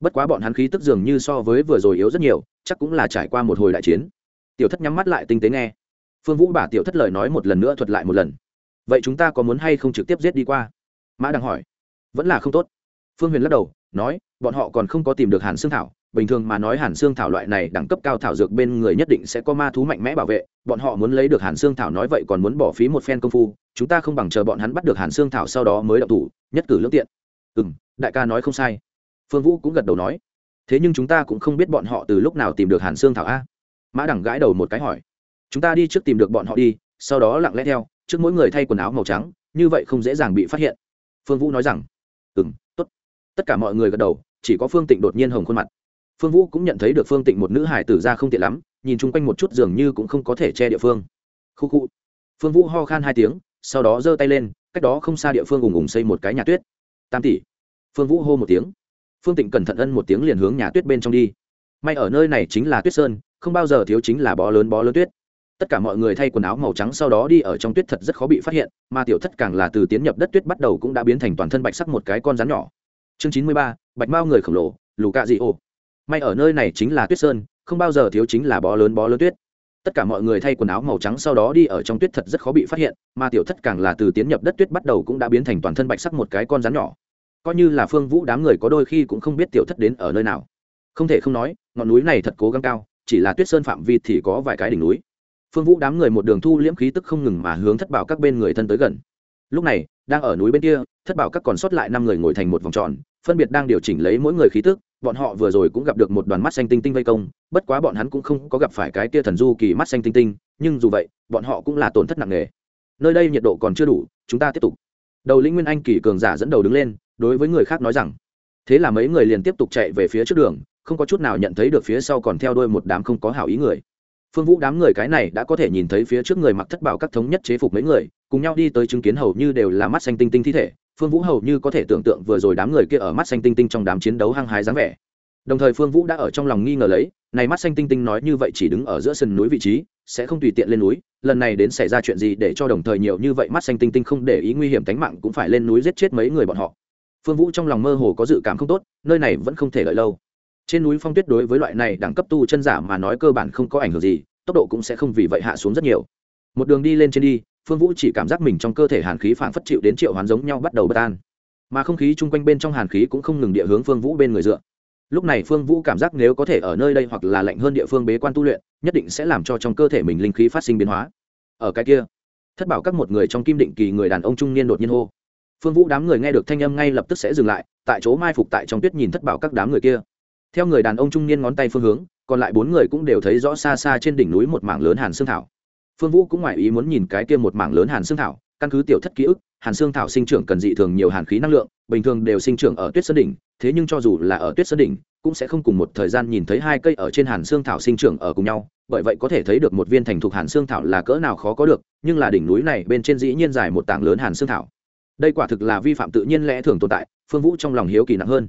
Bất quá bọn hắn khí tức dường như so với vừa rồi yếu rất nhiều, chắc cũng là trải qua một hồi đại chiến. Tiểu thất nhắm mắt lại tinh tế nghe. Phương vũ bả tiểu thất lời nói một lần nữa thuật lại một lần. Vậy chúng ta có muốn hay không trực tiếp giết đi qua? Mã đang hỏi. Vẫn là không tốt. Phương huyền lắc đầu, nói, bọn họ còn không có tìm được hàn xương thảo bình thường mà nói hàn xương thảo loại này đẳng cấp cao thảo dược bên người nhất định sẽ có ma thú mạnh mẽ bảo vệ. Bọn họ muốn lấy được hàn xương thảo nói vậy còn muốn bỏ phí một phen công phu. Chúng ta không bằng chờ bọn hắn bắt được hàn xương thảo sau đó mới đậu thủ, nhất cử lương tiện. Ừ m đại ca nói không sai. Phương vũ cũng gật đầu nói. Thế nhưng chúng ta cũng không biết bọn họ từ lúc nào tìm được hàn xương thảo a. Mã đẳng gãi đầu một cái hỏi. Chúng ta đi trước tìm được bọn họ đi, sau đó lặng lẽ theo, trước mỗi người thay quần áo màu trắng, như vậy không dễ dàng bị phát hiện. Phương vũ nói rằng. Ừ m t ố t tất cả mọi người gật đầu, chỉ có phương tịnh đột nhiên hồng khuôn mặt phương vũ cũng nhận thấy được phương tịnh một nữ hải tử ra không tiện lắm, nhìn chung quanh một chút dường như cũng không có thể che địa phương. Khu khu. Phương vũ ho khan hai tiếng, sau đó giơ tay lên, cách đó không xa địa phương ùng ùng xây một cái nhà tuyết. Tam tỷ. Phương vũ hô một tiếng. Phương tịnh cẩn thận ân một tiếng liền hướng nhà tuyết bên trong đi. May ở nơi này chính là tuyết sơn, không bao giờ thiếu chính là bó lớn bó lớn tuyết. Tất cả mọi người thay quần áo màu trắng sau đó đi ở trong tuyết thật rất khó bị phát hiện, mà tiểu thất càng là từ tiến nhập đất tuyết bắt đầu cũng đã biến thành toàn thân bạch sắc một cái con rắn nhỏ. Chương chín mươi ba, bạch mao người khổng lồ, lù cạ dị ô may ở nơi này chính là tuyết sơn, không bao giờ thiếu chính là bó lớn bó lớn tuyết. Tất cả mọi người thay quần áo màu trắng sau đó đi ở trong tuyết thật rất khó bị phát hiện, mà tiểu thất càng là từ tiến nhập đất tuyết bắt đầu cũng đã biến thành toàn thân bạch sắc một cái con rắn nhỏ. Coi như là phương vũ đám người có đôi khi cũng không biết tiểu thất đến ở nơi nào. Không thể không nói, ngọn núi này thật cố gắng cao, chỉ là tuyết sơn phạm vi thì có vài cái đỉnh núi. Phương vũ đám người một đường thu liễm khí tức không ngừng mà hướng thất bảo các bên người thân tới gần. Lúc này, đang ở núi bên kia, thất bảo các còn sót lại năm người ngồi thành một vòng tròn phân biệt đang điều chỉnh lấy mỗi người khí tức, bọn họ vừa rồi cũng gặp được một đoàn mắt xanh tinh tinh vây công, bất quá bọn hắn cũng không có gặp phải cái tia thần du kỳ mắt xanh tinh tinh, nhưng dù vậy, bọn họ cũng là tổn thất nặng nề. Nơi đây nhiệt độ còn chưa đủ, chúng ta tiếp tục. Đầu linh nguyên anh kỳ cường giả dẫn đầu đứng lên, đối với người khác nói rằng, thế là mấy người liền tiếp tục chạy về phía trước đường, không có chút nào nhận thấy được phía sau còn theo đuôi một đám không có hảo ý người. Phương vũ đám người cái này đã có thể nhìn thấy phía trước người mặc thất bảo các thống nhất chế phục mấy người, cùng nhau đi tới chứng kiến hầu như đều là mắt xanh tinh tinh thi thể phương vũ hầu như có thể tưởng tượng vừa rồi đám người kia ở mắt xanh tinh tinh trong đám chiến đấu hăng hái dáng vẻ. Đồng thời phương vũ đã ở trong lòng nghi ngờ lấy, này mắt xanh tinh tinh nói như vậy chỉ đứng ở giữa sườn núi vị trí, sẽ không tùy tiện lên núi, lần này đến xảy ra chuyện gì để cho đồng thời nhiều như vậy mắt xanh tinh tinh không để ý nguy hiểm tính mạng cũng phải lên núi giết chết mấy người bọn họ. Phương vũ trong lòng mơ hồ có dự cảm không tốt, nơi này vẫn không thể đợi lâu. Trên núi phong tuyết đối với loại này đẳng cấp tu chân giả mà nói cơ bản không có ảnh hưởng gì, tốc độ cũng sẽ không vì vậy hạ xuống rất nhiều. Một đường đi lên trên đi phương vũ chỉ cảm giác mình trong cơ thể hàn khí phảng phất chịu đến triệu hoán giống nhau bắt đầu bất an. Mà không khí chung quanh bên trong hàn khí cũng không ngừng địa hướng phương vũ bên người dựa. Lúc này phương vũ cảm giác nếu có thể ở nơi đây hoặc là lạnh hơn địa phương bế quan tu luyện, nhất định sẽ làm cho trong cơ thể mình linh khí phát sinh biến hóa. Ở cái kia, thất bảo các một người trong kim định kỳ người đàn ông trung niên đột nhiên hô. Phương vũ đám người nghe được thanh âm ngay lập tức sẽ dừng lại, tại chỗ mai phục tại trong tuyết nhìn thất bảo các đám người kia. Theo người đàn ông trung niên ngón tay phương hướng, còn lại bốn người cũng đều thấy rõ xa xa trên đỉnh núi một mảng lớn hàn xương thảo phương vũ cũng ngoài ý muốn nhìn cái kia một mảng lớn hàn xương thảo, căn cứ tiểu thất ký ức, hàn xương thảo sinh trưởng cần dị thường nhiều hàn khí năng lượng, bình thường đều sinh trưởng ở tuyết sơn đỉnh, thế nhưng cho dù là ở tuyết sơn đỉnh, cũng sẽ không cùng một thời gian nhìn thấy hai cây ở trên hàn xương thảo sinh trưởng ở cùng nhau, bởi vậy có thể thấy được một viên thành thục hàn xương thảo là cỡ nào khó có được, nhưng là đỉnh núi này bên trên dĩ nhiên dài một tảng lớn hàn xương thảo. Đây quả thực là vi phạm tự nhiên lẽ thường tồn tại, phương vũ trong lòng hiếu kỳ nặng hơn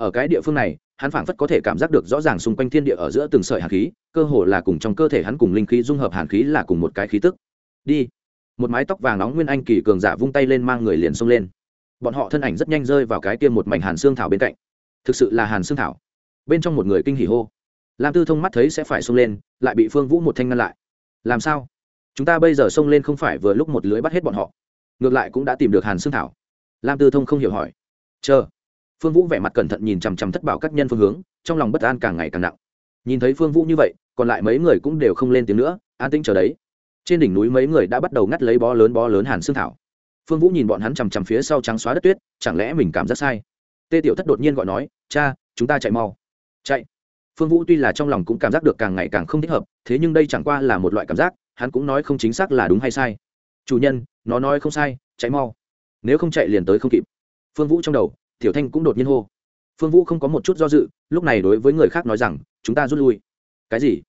ở cái địa phương này, hắn phảng phất có thể cảm giác được rõ ràng xung quanh thiên địa ở giữa từng sợi hàn khí, cơ hồ là cùng trong cơ thể hắn cùng linh khí dung hợp hàn khí là cùng một cái khí tức. Đi. Một mái tóc vàng nóng nguyên anh kỳ cường giả vung tay lên mang người liền xông lên. Bọn họ thân ảnh rất nhanh rơi vào cái tiêm một mảnh hàn xương thảo bên cạnh. Thực sự là hàn xương thảo. Bên trong một người kinh hỉ hô. Lam tư thông mắt thấy sẽ phải xông lên, lại bị phương vũ một thanh ngăn lại. Làm sao? Chúng ta bây giờ xông lên không phải vừa lúc một lưới bắt hết bọn họ. Ngược lại cũng đã tìm được hàn xương thảo. Lam tư thông không hiểu hỏi. Chờ phương vũ vẻ mặt cẩn thận nhìn chằm chằm thất bảo các nhân phương hướng, trong lòng bất an càng ngày càng nặng. Nhìn thấy phương vũ như vậy, còn lại mấy người cũng đều không lên tiếng nữa, an tĩnh chờ đấy. Trên đỉnh núi mấy người đã bắt đầu ngắt lấy bó lớn bó lớn hàn xương thảo. Phương vũ nhìn bọn hắn chằm chằm phía sau trắng xóa đất tuyết, chẳng lẽ mình cảm giác sai? Tê tiểu thất đột nhiên gọi nói, cha, chúng ta chạy mau. Chạy? Phương vũ tuy là trong lòng cũng cảm giác được càng ngày càng không thích hợp, thế nhưng đây chẳng qua là một loại cảm giác, hắn cũng nói không chính xác là đúng hay sai. Chủ nhân, nó nói không sai, chạy mau. Nếu không chạy liền tới không kịp. Phương vũ trong đầu tiểu thanh cũng đột nhiên hô. Phương vũ không có một chút do dự, lúc này đối với người khác nói rằng, chúng ta rút lui. Cái gì?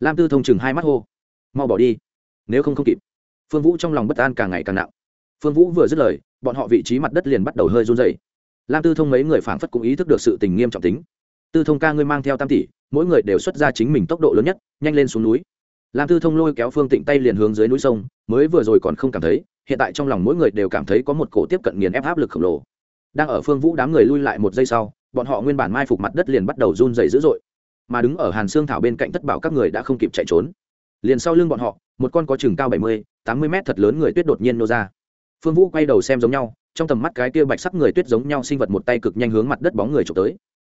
Lam tư thông chừng hai mắt hô. Mau bỏ đi, nếu không không kịp. Phương vũ trong lòng bất an càng ngày càng nặng. Phương vũ vừa dứt lời, bọn họ vị trí mặt đất liền bắt đầu hơi run dày lam tư thông mấy người phảng phất cũng ý thức được sự tình nghiêm trọng tính. Tư thông ca ngươi mang theo tam tỷ, mỗi người đều xuất ra chính mình tốc độ lớn nhất, nhanh lên xuống núi. Lam tư thông lôi kéo phương tịnh tay liền hướng dưới núi sông, mới vừa rồi còn không cảm thấy, hiện tại trong lòng mỗi người đều cảm thấy có một cổ tiếp cận nghiền ép áp lực khổng lồ đang ở phương vũ đám người lui lại một giây sau, bọn họ nguyên bản mai phục mặt đất liền bắt đầu run dày dữ dội. Mà đứng ở hàn xương thảo bên cạnh thất bảo các người đã không kịp chạy trốn. Liền sau lưng bọn họ, một con có chừng cao bảy mươi, tám mươi mét thật lớn người tuyết đột nhiên nô ra. Phương vũ quay đầu xem giống nhau, trong tầm mắt cái kia bạch sắc người tuyết giống nhau sinh vật một tay cực nhanh hướng mặt đất bóng người trộm tới.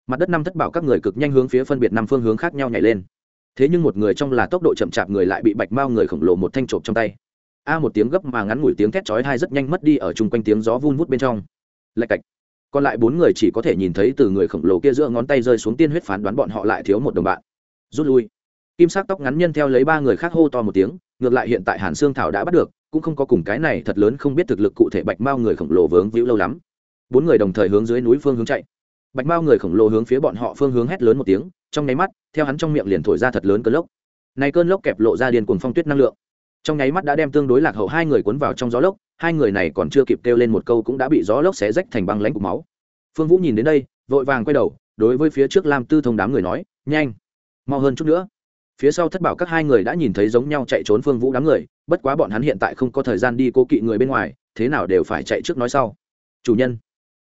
Mặt đất năm thất bảo các người cực nhanh hướng phía phân biệt năm phương hướng khác nhau nhảy lên. Thế nhưng một người trong là tốc độ chậm chạp người lại bị bạch mao người khổng lồ một thanh trộm trong tay. A một tiếng gấp mà ngắn ngủi tiếng thét chói tai rất nhanh mất đi ở chung quanh tiếng gió vun vút bên trong lạch cạch. Còn lại bốn người chỉ có thể nhìn thấy từ người khổng lồ kia giữa ngón tay rơi xuống tiên huyết phán đoán bọn họ lại thiếu một đồng bạn. Rút lui. Kim sắc tóc ngắn nhân theo lấy ba người khác hô to một tiếng, ngược lại hiện tại hàn xương thảo đã bắt được, cũng không có cùng cái này thật lớn không biết thực lực cụ thể bạch mao người khổng lồ vướng víu lâu lắm. Bốn người đồng thời hướng dưới núi phương hướng chạy. Bạch mao người khổng lồ hướng phía bọn họ phương hướng hét lớn một tiếng, trong nháy mắt, theo hắn trong miệng liền thổi ra thật lớn cơn lốc. Này cơn lốc kẹp lộ ra điền cuồng phong tuyết năng lượng. Trong nháy mắt đã đem tương đối lạc hậu hai người cuốn vào trong gió lốc hai người này còn chưa kịp kêu lên một câu cũng đã bị gió lốc xé rách thành băng lãnh cục máu. Phương vũ nhìn đến đây, vội vàng quay đầu, đối với phía trước lam tư thông đám người nói, nhanh, mau hơn chút nữa. Phía sau thất bảo các hai người đã nhìn thấy giống nhau chạy trốn phương vũ đám người, bất quá bọn hắn hiện tại không có thời gian đi cố kỵ người bên ngoài, thế nào đều phải chạy trước nói sau. Chủ nhân.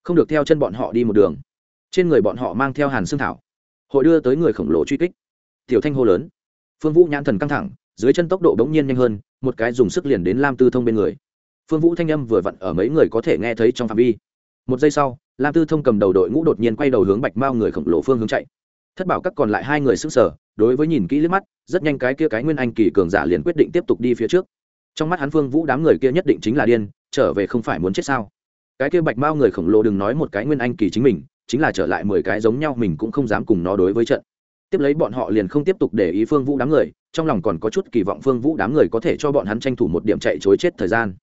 Không được theo chân bọn họ đi một đường. Trên người bọn họ mang theo hàn xương thảo. Hội đưa tới người khổng lồ truy kích. Tiểu thanh hô lớn. Phương vũ nhãn thần căng thẳng, dưới chân tốc độ bỗng nhiên nhanh hơn, một cái dùng sức liền đến lam tư thông bên người phương vũ thanh âm vừa vặn ở mấy người có thể nghe thấy trong phạm vi. Một giây sau, lam tư thông cầm đầu đội ngũ đột nhiên quay đầu hướng bạch mao người khổng lồ phương hướng chạy. Thất bảo các còn lại hai người s ư n g sở đối với nhìn kỹ liếc mắt, rất nhanh cái kia cái nguyên anh kỳ cường giả liền quyết định tiếp tục đi phía trước. Trong mắt hắn phương vũ đám người kia nhất định chính là điên, trở về không phải muốn chết sao? Cái kia bạch mao người khổng lồ đừng nói một cái nguyên anh kỳ chính mình, chính là trở lại mười cái giống nhau mình cũng không dám cùng nó đối với trận. Tiếp lấy bọn họ liền không tiếp tục để ý phương vũ đám người, trong lòng còn có chút kỳ vọng phương vũ đám người có thể cho bọn hắn tranh thủ một điểm chạy chối chết thời gian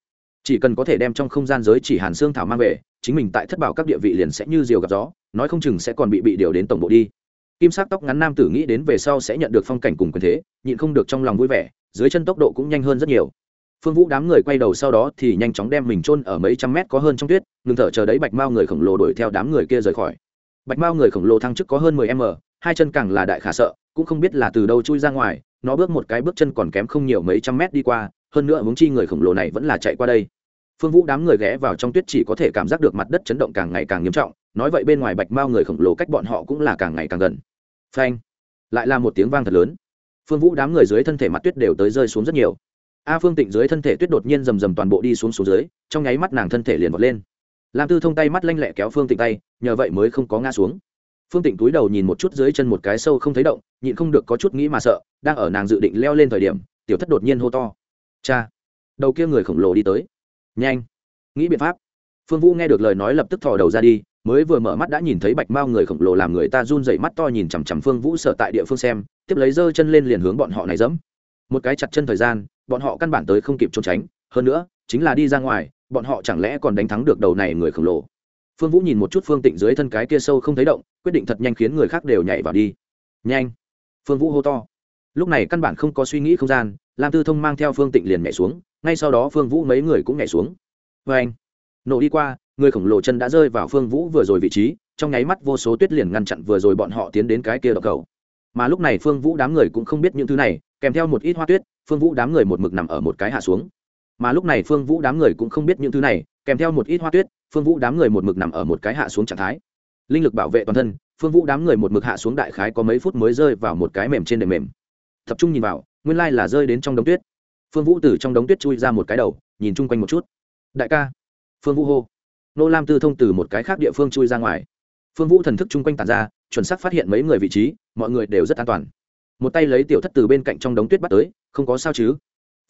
chỉ cần có thể đem trong không gian giới chỉ hàn xương thảo mang về, chính mình tại thất bảo các địa vị liền sẽ như diều gặp gió, nói không chừng sẽ còn bị bị điều đến tổng bộ đi. Kim sắc tóc ngắn nam tử nghĩ đến về sau sẽ nhận được phong cảnh cùng quyền thế, nhịn không được trong lòng vui vẻ, dưới chân tốc độ cũng nhanh hơn rất nhiều. Phương vũ đám người quay đầu sau đó thì nhanh chóng đem mình chôn ở mấy trăm mét có hơn trong tuyết, ngừng thở chờ đấy bạch mao người khổng lồ đuổi theo đám người kia rời khỏi. Bạch mao người khổng lồ thăng chức có hơn mười m, hai chân càng là đại khả sợ, cũng không biết là từ đâu chui ra ngoài, nó bước một cái bước chân còn kém không nhiều mấy trăm mét đi qua hơn nữa hướng chi người khổng lồ này vẫn là chạy qua đây. Phương vũ đám người ghé vào trong tuyết chỉ có thể cảm giác được mặt đất chấn động càng ngày càng nghiêm trọng, nói vậy bên ngoài bạch mao người khổng lồ cách bọn họ cũng là càng ngày càng gần. Phanh! Lại là một tiếng vang thật lớn. Phương vũ đám người dưới thân thể mặt tuyết đều tới rơi xuống rất nhiều. A phương tịnh dưới thân thể tuyết đột nhiên rầm rầm toàn bộ đi xuống xuống dưới, trong nháy mắt nàng thân thể liền vọt lên. Lam tư thông tay mắt lanh lẹ kéo phương tịnh tay, nhờ vậy mới không có ngã xuống. Phương tịnh túi đầu nhìn một chút dưới chân một cái sâu không thấy động, nhịn không được có chút nghĩ mà sợ, đang ở nàng dự định leo lên thời điểm, tiểu thất đột nhiên hô to cha, đầu kia người khổng lồ đi tới. Nhanh, nghĩ biện pháp. Phương vũ nghe được lời nói lập tức thò đầu ra đi, mới vừa mở mắt đã nhìn thấy bạch mao người khổng lồ làm người ta run dậy mắt to nhìn chằm chằm phương vũ sợ tại địa phương xem, tiếp lấy giơ chân lên liền hướng bọn họ này dẫm một cái chặt chân thời gian, bọn họ căn bản tới không kịp trốn tránh, hơn nữa, chính là đi ra ngoài, bọn họ chẳng lẽ còn đánh thắng được đầu này người khổng lồ. Phương vũ nhìn một chút phương tịnh dưới thân cái kia sâu không thấy động, quyết định thật nhanh khiến người khác đều nhảy vào đi. Nhanh, phương vũ hô to. Lúc này căn bản không có suy nghĩ không gian lam tư thông mang theo phương tịnh liền nhảy xuống, ngay sau đó phương vũ mấy người cũng nhảy xuống. Vê anh, nổ đi qua, người khổng lồ chân đã rơi vào phương vũ vừa rồi vị trí, trong nháy mắt vô số tuyết liền ngăn chặn vừa rồi bọn họ tiến đến cái kia đậu cầu. Mà lúc này phương vũ đám người cũng không biết những thứ này, kèm theo một ít hoa tuyết, phương vũ đám người một mực nằm ở một cái hạ xuống. Mà lúc này phương vũ đám người cũng không biết những thứ này, kèm theo một ít hoa tuyết, phương vũ đám người một mực nằm ở một cái hạ xuống trạng thái. Linh lực bảo vệ toàn thân, phương vũ đám người một mực hạ xuống đại khái có mấy phút mới rơi vào một cái mềm trên đệm mềm tập trung nhìn vào, nguyên lai là rơi đến trong đống tuyết. Phương vũ từ trong đống tuyết chui ra một cái đầu, nhìn chung quanh một chút. Đại ca. Phương vũ hô. Nô lam tư thông từ một cái khác địa phương chui ra ngoài. Phương vũ thần thức chung quanh tàn ra, chuẩn xác phát hiện mấy người vị trí, mọi người đều rất an toàn. Một tay lấy tiểu thất từ bên cạnh trong đống tuyết bắt tới, không có sao chứ?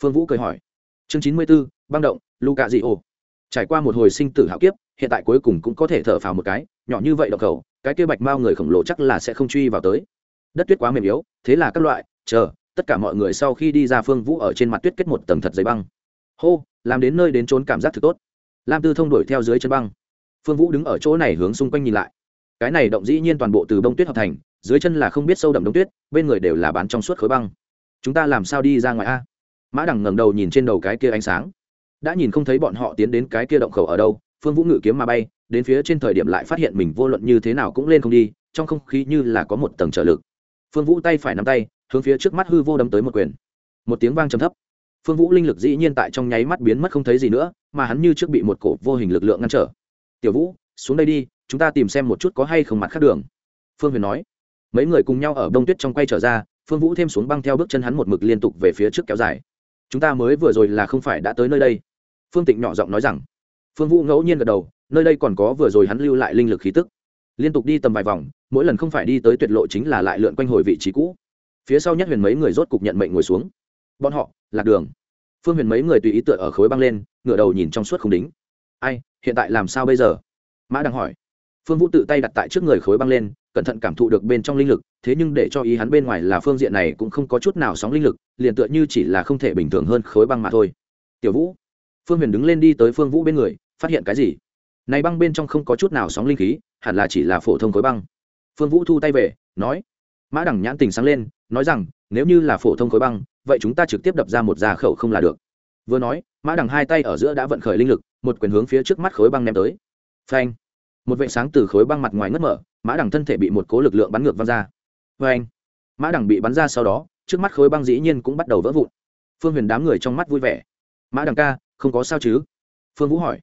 Phương vũ cười hỏi. Chương chín mươi b ố băng động luka dị ô trải qua một hồi sinh tử hạo kiếp, hiện tại cuối cùng cũng có thể thở phào một cái, nhỏ như vậy đậu cầu cái kia bạch mao người khổng lồ chắc là sẽ không truy vào tới. Đất tuyết quá mềm yếu, thế là các loại chờ, tất cả mọi người sau khi đi ra phương vũ ở trên mặt tuyết kết một tầng thật giấy băng. Hô, làm đến nơi đến trốn cảm giác thực tốt. Lam tư thông đuổi theo dưới chân băng. Phương vũ đứng ở chỗ này hướng xung quanh nhìn lại. Cái này động dĩ nhiên toàn bộ từ bông tuyết hợp thành, dưới chân là không biết sâu đậm đông tuyết, bên người đều là bán trong suốt khối băng. Chúng ta làm sao đi ra ngoài a? Mã đằng ngẩng đầu nhìn trên đầu cái kia ánh sáng. Đã nhìn không thấy bọn họ tiến đến cái kia động khẩu ở đâu, phương vũ ngự kiếm mà bay, đến phía trên thời điểm lại phát hiện mình vô luận như thế nào cũng lên không đi, trong không khí như là có một tầng trợ lực. Phương vũ tay phải nắm tay hướng phía trước mắt hư vô đâm tới một quyền. Một tiếng vang trầm thấp. Phương vũ linh lực dĩ nhiên tại trong nháy mắt biến mất không thấy gì nữa, mà hắn như trước bị một cổ vô hình lực lượng ngăn trở. Tiểu vũ, xuống đây đi, chúng ta tìm xem một chút có hay không mặt khác đường. Phương huyền nói. Mấy người cùng nhau ở đông tuyết trong quay trở ra, phương vũ thêm xuống băng theo bước chân hắn một mực liên tục về phía trước kéo dài. Chúng ta mới vừa rồi là không phải đã tới nơi đây. Phương tịnh nhỏ giọng nói rằng. Phương vũ ngẫu nhiên gật đầu, nơi đây còn có vừa rồi hắn lưu lại linh lực khí tức. Liên tục đi tầm vài vòng, mỗi lần không phải đi tới tuyệt lộ chính là lại lượn quanh hồi vị trí cũ phía sau nhất huyền mấy người rốt cục nhận mệnh ngồi xuống. Bọn họ, lạc đường. Phương huyền mấy người tùy ý tựa ở khối băng lên, ngửa đầu nhìn trong suốt không đính. Ai, hiện tại làm sao bây giờ? Mã đang hỏi. Phương vũ tự tay đặt tại trước người khối băng lên, cẩn thận cảm thụ được bên trong linh lực, thế nhưng để cho ý hắn bên ngoài là phương diện này cũng không có chút nào sóng linh lực, liền tựa như chỉ là không thể bình thường hơn khối băng mà thôi. Tiểu vũ. Phương huyền đứng lên đi tới phương vũ bên người, phát hiện cái gì? Này băng bên trong không có chút nào sóng linh khí, hẳn là chỉ là phổ thông khối băng. Phương vũ thu tay về, nói. Mã đẳng nhãn tình sáng lên nói rằng, nếu như là phổ thông khối băng, vậy chúng ta trực tiếp đập ra một ra khẩu không là được. Vừa nói, mã đằng hai tay ở giữa đã vận khởi linh lực, một quyền hướng phía trước mắt khối băng ném tới. Phanh! Một vệ sáng từ khối băng mặt ngoài ngất mở, mã đằng thân thể bị một cố lực lượng bắn ngược văng ra. Phanh! Mã đằng bị bắn ra sau đó, trước mắt khối băng dĩ nhiên cũng bắt đầu vỡ vụn. Phương huyền đám người trong mắt vui vẻ. Mã đằng ca, không có sao chứ? Phương vũ hỏi.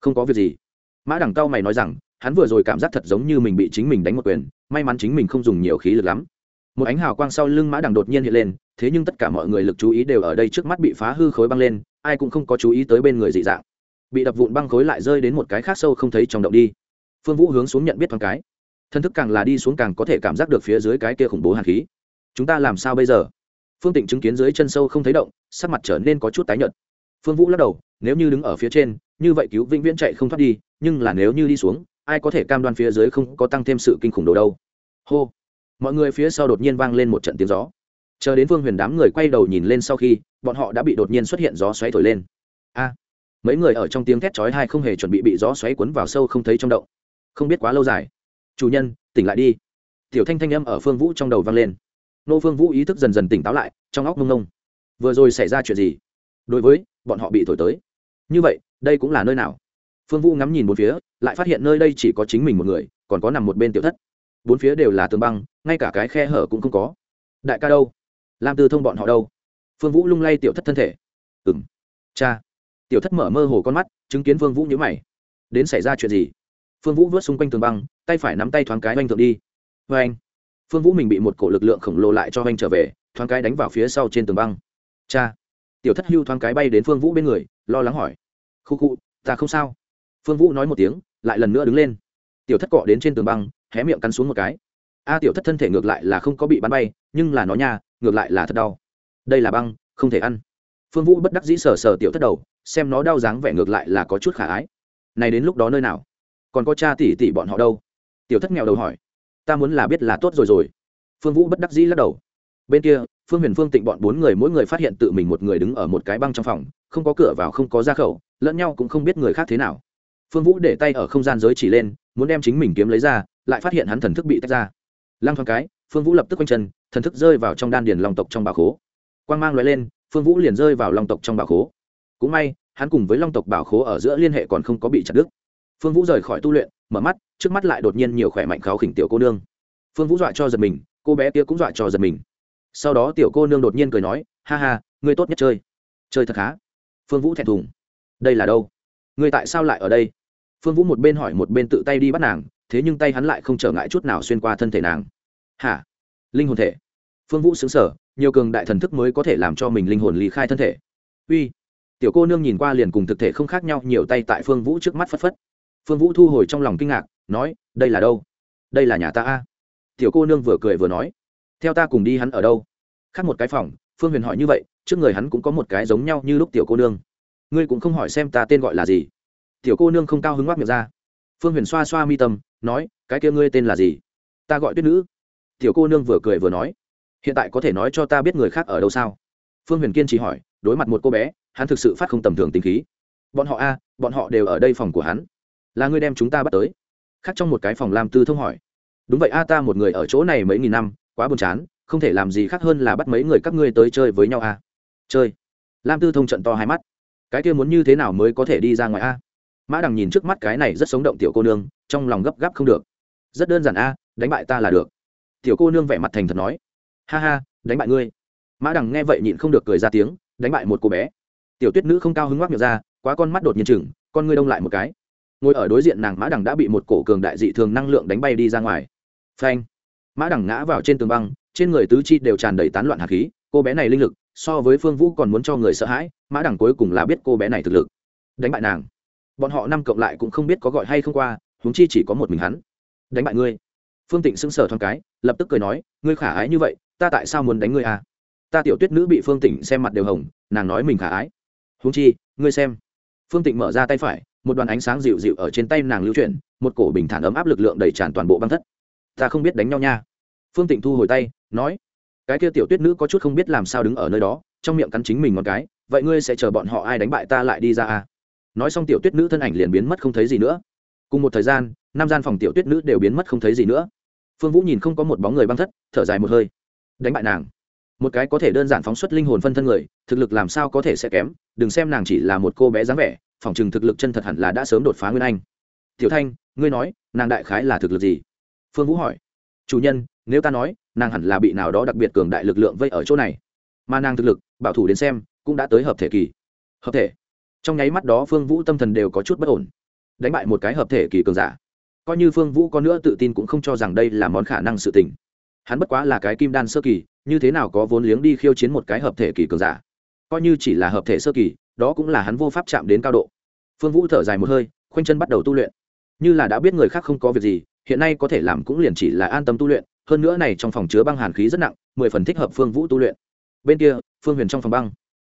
Không có việc gì. Mã đằng cao mày nói rằng, hắn vừa rồi cảm giác thật giống như mình bị chính mình đánh một quyền, may mắn chính mình không dùng nhiều khí lực lắm một ánh hào quang sau lưng mã đằng đột nhiên hiện lên, thế nhưng tất cả mọi người lực chú ý đều ở đây trước mắt bị phá hư khối băng lên, ai cũng không có chú ý tới bên người dị dạng. Bị đập vụn băng khối lại rơi đến một cái khác sâu không thấy trong động đi. Phương vũ hướng xuống nhận biết thoáng cái. Thân thức càng là đi xuống càng có thể cảm giác được phía dưới cái kia khủng bố hàn khí. Chúng ta làm sao bây giờ? Phương tịnh chứng kiến dưới chân sâu không thấy động, sắc mặt trở nên có chút tái nhợt. Phương vũ lắc đầu, nếu như đứng ở phía trên, như vậy cứu vĩnh viễn chạy không thoát đi, nhưng là nếu như đi xuống, ai có thể cam đoan phía dưới không có tăng thêm sự kinh khủng đồ đâu? Hô! Mọi người phía sau đột nhiên vang lên một trận tiếng gió. Chờ đến Vương huyền đám người quay đầu nhìn lên sau khi, bọn họ đã bị đột nhiên xuất hiện gió xoáy thổi lên. A! Mấy người ở trong tiếng thét chói hai không hề chuẩn bị bị gió xoáy cuốn vào sâu không thấy trong động. Không biết quá lâu dài. Chủ nhân, tỉnh lại đi. Tiểu thanh thanh âm ở phương vũ trong đầu vang lên. Nô phương vũ ý thức dần dần tỉnh táo lại, trong óc mông nông vừa rồi xảy ra chuyện gì? Đối với, bọn họ bị thổi tới. Như vậy, đây cũng là nơi nào? Phương vũ ngắm nhìn một phía, lại phát hiện nơi đây chỉ có chính mình một người, còn có nằm một bên tiểu thất bốn phía đều là tường băng, ngay cả cái khe hở cũng không có. Đại ca đâu? Lam tư thông bọn họ đâu? Phương vũ lung lay tiểu thất thân thể. Ừ m cha. Tiểu thất mở mơ hồ con mắt, chứng kiến phương vũ nhữ mày. Đến xảy ra chuyện gì? Phương vũ vớt xung quanh tường băng, tay phải nắm tay thoáng cái oanh thượng đi. Vê anh. Phương vũ mình bị một cổ lực lượng khổng lồ lại cho oanh trở về, thoáng cái đánh vào phía sau trên tường băng. Cha. Tiểu thất hưu thoáng cái bay đến phương vũ bên người, lo lắng hỏi. Khu khu, ta không sao. Phương vũ nói một tiếng, lại lần nữa đứng lên. Tiểu thất cọ đến trên tường băng hé miệng cắn xuống một cái. A tiểu thất thân thể ngược lại là không có bị bắn bay, nhưng là nó nha, ngược lại là thật đau. Đây là băng, không thể ăn. Phương vũ bất đắc dĩ sờ sờ tiểu thất đầu, xem nó đau dáng vẻ ngược lại là có chút khả ái. Này đến lúc đó nơi nào? Còn có cha tỷ tỷ bọn họ đâu? Tiểu thất nghèo đầu hỏi. Ta muốn là biết là tốt rồi rồi. Phương vũ bất đắc dĩ lắc đầu. Bên kia, phương huyền phương tịnh bọn bốn người mỗi người phát hiện tự mình một người đứng ở một cái băng trong phòng, không có cửa vào, không có ra khẩu, lẫn nhau cũng không biết người khác thế nào. Phương vũ để tay ở không gian giới chỉ lên, muốn đem chính mình kiếm lấy ra lại phát hiện hắn thần thức bị tách ra. Lăng thoáng cái, phương vũ lập tức quanh chân, thần thức rơi vào trong đan điền long tộc trong bảo khố. Quang mang loại lên, phương vũ liền rơi vào long tộc trong bảo khố. Cũng may, hắn cùng với long tộc bảo khố ở giữa liên hệ còn không có bị chặt đứt. Phương vũ rời khỏi tu luyện, mở mắt, trước mắt lại đột nhiên nhiều khỏe mạnh kháo khỉnh tiểu cô nương. Phương vũ dọa cho giật mình, cô bé kia cũng dọa cho giật mình. Sau đó tiểu cô nương đột nhiên cười nói, ha ha, ngươi tốt nhất chơi. Chơi thật khá phương vũ thẹn thùng. Đây là đâu? Ngươi tại sao lại ở đây? Phương vũ một bên hỏi, một bên tự tay đi bắt nàng thế nhưng tay hắn lại không trở ngại chút nào xuyên qua thân thể nàng. Hả? Linh hồn thể. Phương vũ xứng sở nhiều cường đại thần thức mới có thể làm cho mình linh hồn lý khai thân thể. Uy. Tiểu cô nương nhìn qua liền cùng thực thể không khác nhau, nhiều tay tại phương vũ trước mắt phất phất. Phương vũ thu hồi trong lòng kinh ngạc, nói, đây là đâu? Đây là nhà ta a. Tiểu cô nương vừa cười vừa nói, theo ta cùng đi hắn ở đâu? Khác một cái phòng, phương huyền hỏi như vậy, trước người hắn cũng có một cái giống nhau như lúc tiểu cô nương. Ngươi cũng không hỏi xem ta tên gọi là gì. Tiểu cô nương không cao hứng ngoác miệng ra phương huyền xoa xoa mi tâm, nói, cái kia ngươi tên là gì? Ta gọi tuyết nữ. Tiểu cô nương vừa cười vừa nói, hiện tại có thể nói cho ta biết người khác ở đâu sao? Phương huyền kiên trì hỏi, đối mặt một cô bé, hắn thực sự phát không tầm thường tính khí. Bọn họ a, bọn họ đều ở đây phòng của hắn. Là ngươi đem chúng ta bắt tới. Khác trong một cái phòng làm tư thông hỏi, đúng vậy a, ta một người ở chỗ này mấy nghìn năm, quá buồn chán, không thể làm gì khác hơn là bắt mấy người các ngươi tới chơi với nhau a. Chơi. Lam tư thông trận to hai mắt, cái kia muốn như thế nào mới có thể đi ra ngoài a? Mã đằng nhìn trước mắt cái này rất sống động tiểu cô nương, trong lòng gấp gáp không được. Rất đơn giản a, đánh bại ta là được. Tiểu cô nương vẻ mặt thành thật nói. Ha ha, đánh bại ngươi. Mã đằng nghe vậy nhịn không được cười ra tiếng, đánh bại một cô bé. Tiểu tuyết nữ không cao hứng ngoác miệng ra, quá con mắt đột nhiên chừng con ngươi đông lại một cái. Ngồi ở đối diện nàng, mã đằng đã bị một cổ cường đại dị thường năng lượng đánh bay đi ra ngoài. Phanh. Mã đằng ngã vào trên tường băng, trên người tứ chi đều tràn đầy tán loạn hạt khí, cô bé này linh lực, so với phương vũ còn muốn cho người sợ hãi, mã đằng cuối cùng là biết cô bé này thực lực. Đánh bại nàng bọn họ năm cộng lại cũng không biết có gọi hay không qua, huống chi chỉ có một mình hắn. Đánh bại ngươi. Phương tịnh sững sờ thoáng cái, lập tức cười nói, ngươi khả ái như vậy, ta tại sao muốn đánh ngươi à? Ta tiểu tuyết nữ bị phương tịnh xem mặt đều hồng, nàng nói mình khả ái. Huống chi, ngươi xem. Phương tịnh mở ra tay phải, một đoàn ánh sáng dịu dịu ở trên tay nàng lưu chuyển, một cổ bình thản ấm áp lực lượng đầy tràn toàn bộ băng thất. Ta không biết đánh nhau nha. Phương tịnh thu hồi tay, nói, cái kia tiểu tuyết nữ có chút không biết làm sao đứng ở nơi đó, trong miệng cắn chính mình một cái, vậy ngươi sẽ chờ bọn họ ai đánh bại ta lại đi ra à? Nói xong tiểu tuyết nữ thân ảnh liền biến mất không thấy gì nữa. Cùng một thời gian năm gian phòng tiểu tuyết nữ đều biến mất không thấy gì nữa. Phương vũ nhìn không có một bóng người băng thất, thở dài một hơi. Đánh bại nàng. Một cái có thể đơn giản phóng xuất linh hồn phân thân người, thực lực làm sao có thể sẽ kém? Đừng xem nàng chỉ là một cô bé dáng vẻ, phòng chừng thực lực chân thật hẳn là đã sớm đột phá nguyên anh. Tiểu thanh, ngươi nói, nàng đại khái là thực lực gì? Phương vũ hỏi. Chủ nhân, nếu ta nói, nàng hẳn là bị nào đó đặc biệt cường đại lực lượng vây ở chỗ này. Mà nàng thực lực, bảo thủ đến xem, cũng đã tới hợp thể kỳ. Hợp thể? Trong nháy mắt đó phương vũ tâm thần đều có chút bất ổn đánh bại một cái hợp thể kỳ cường giả coi như phương vũ có nữa tự tin cũng không cho rằng đây là món khả năng sự tình hắn bất quá là cái kim đan sơ kỳ như thế nào có vốn liếng đi khiêu chiến một cái hợp thể kỳ cường giả coi như chỉ là hợp thể sơ kỳ đó cũng là hắn vô pháp chạm đến cao độ phương vũ thở dài một hơi khoanh chân bắt đầu tu luyện như là đã biết người khác không có việc gì hiện nay có thể làm cũng liền chỉ là an tâm tu luyện hơn nữa này trong phòng chứa băng hàn khí rất nặng mười phần thích hợp phương vũ tu luyện bên kia phương huyền trong phòng băng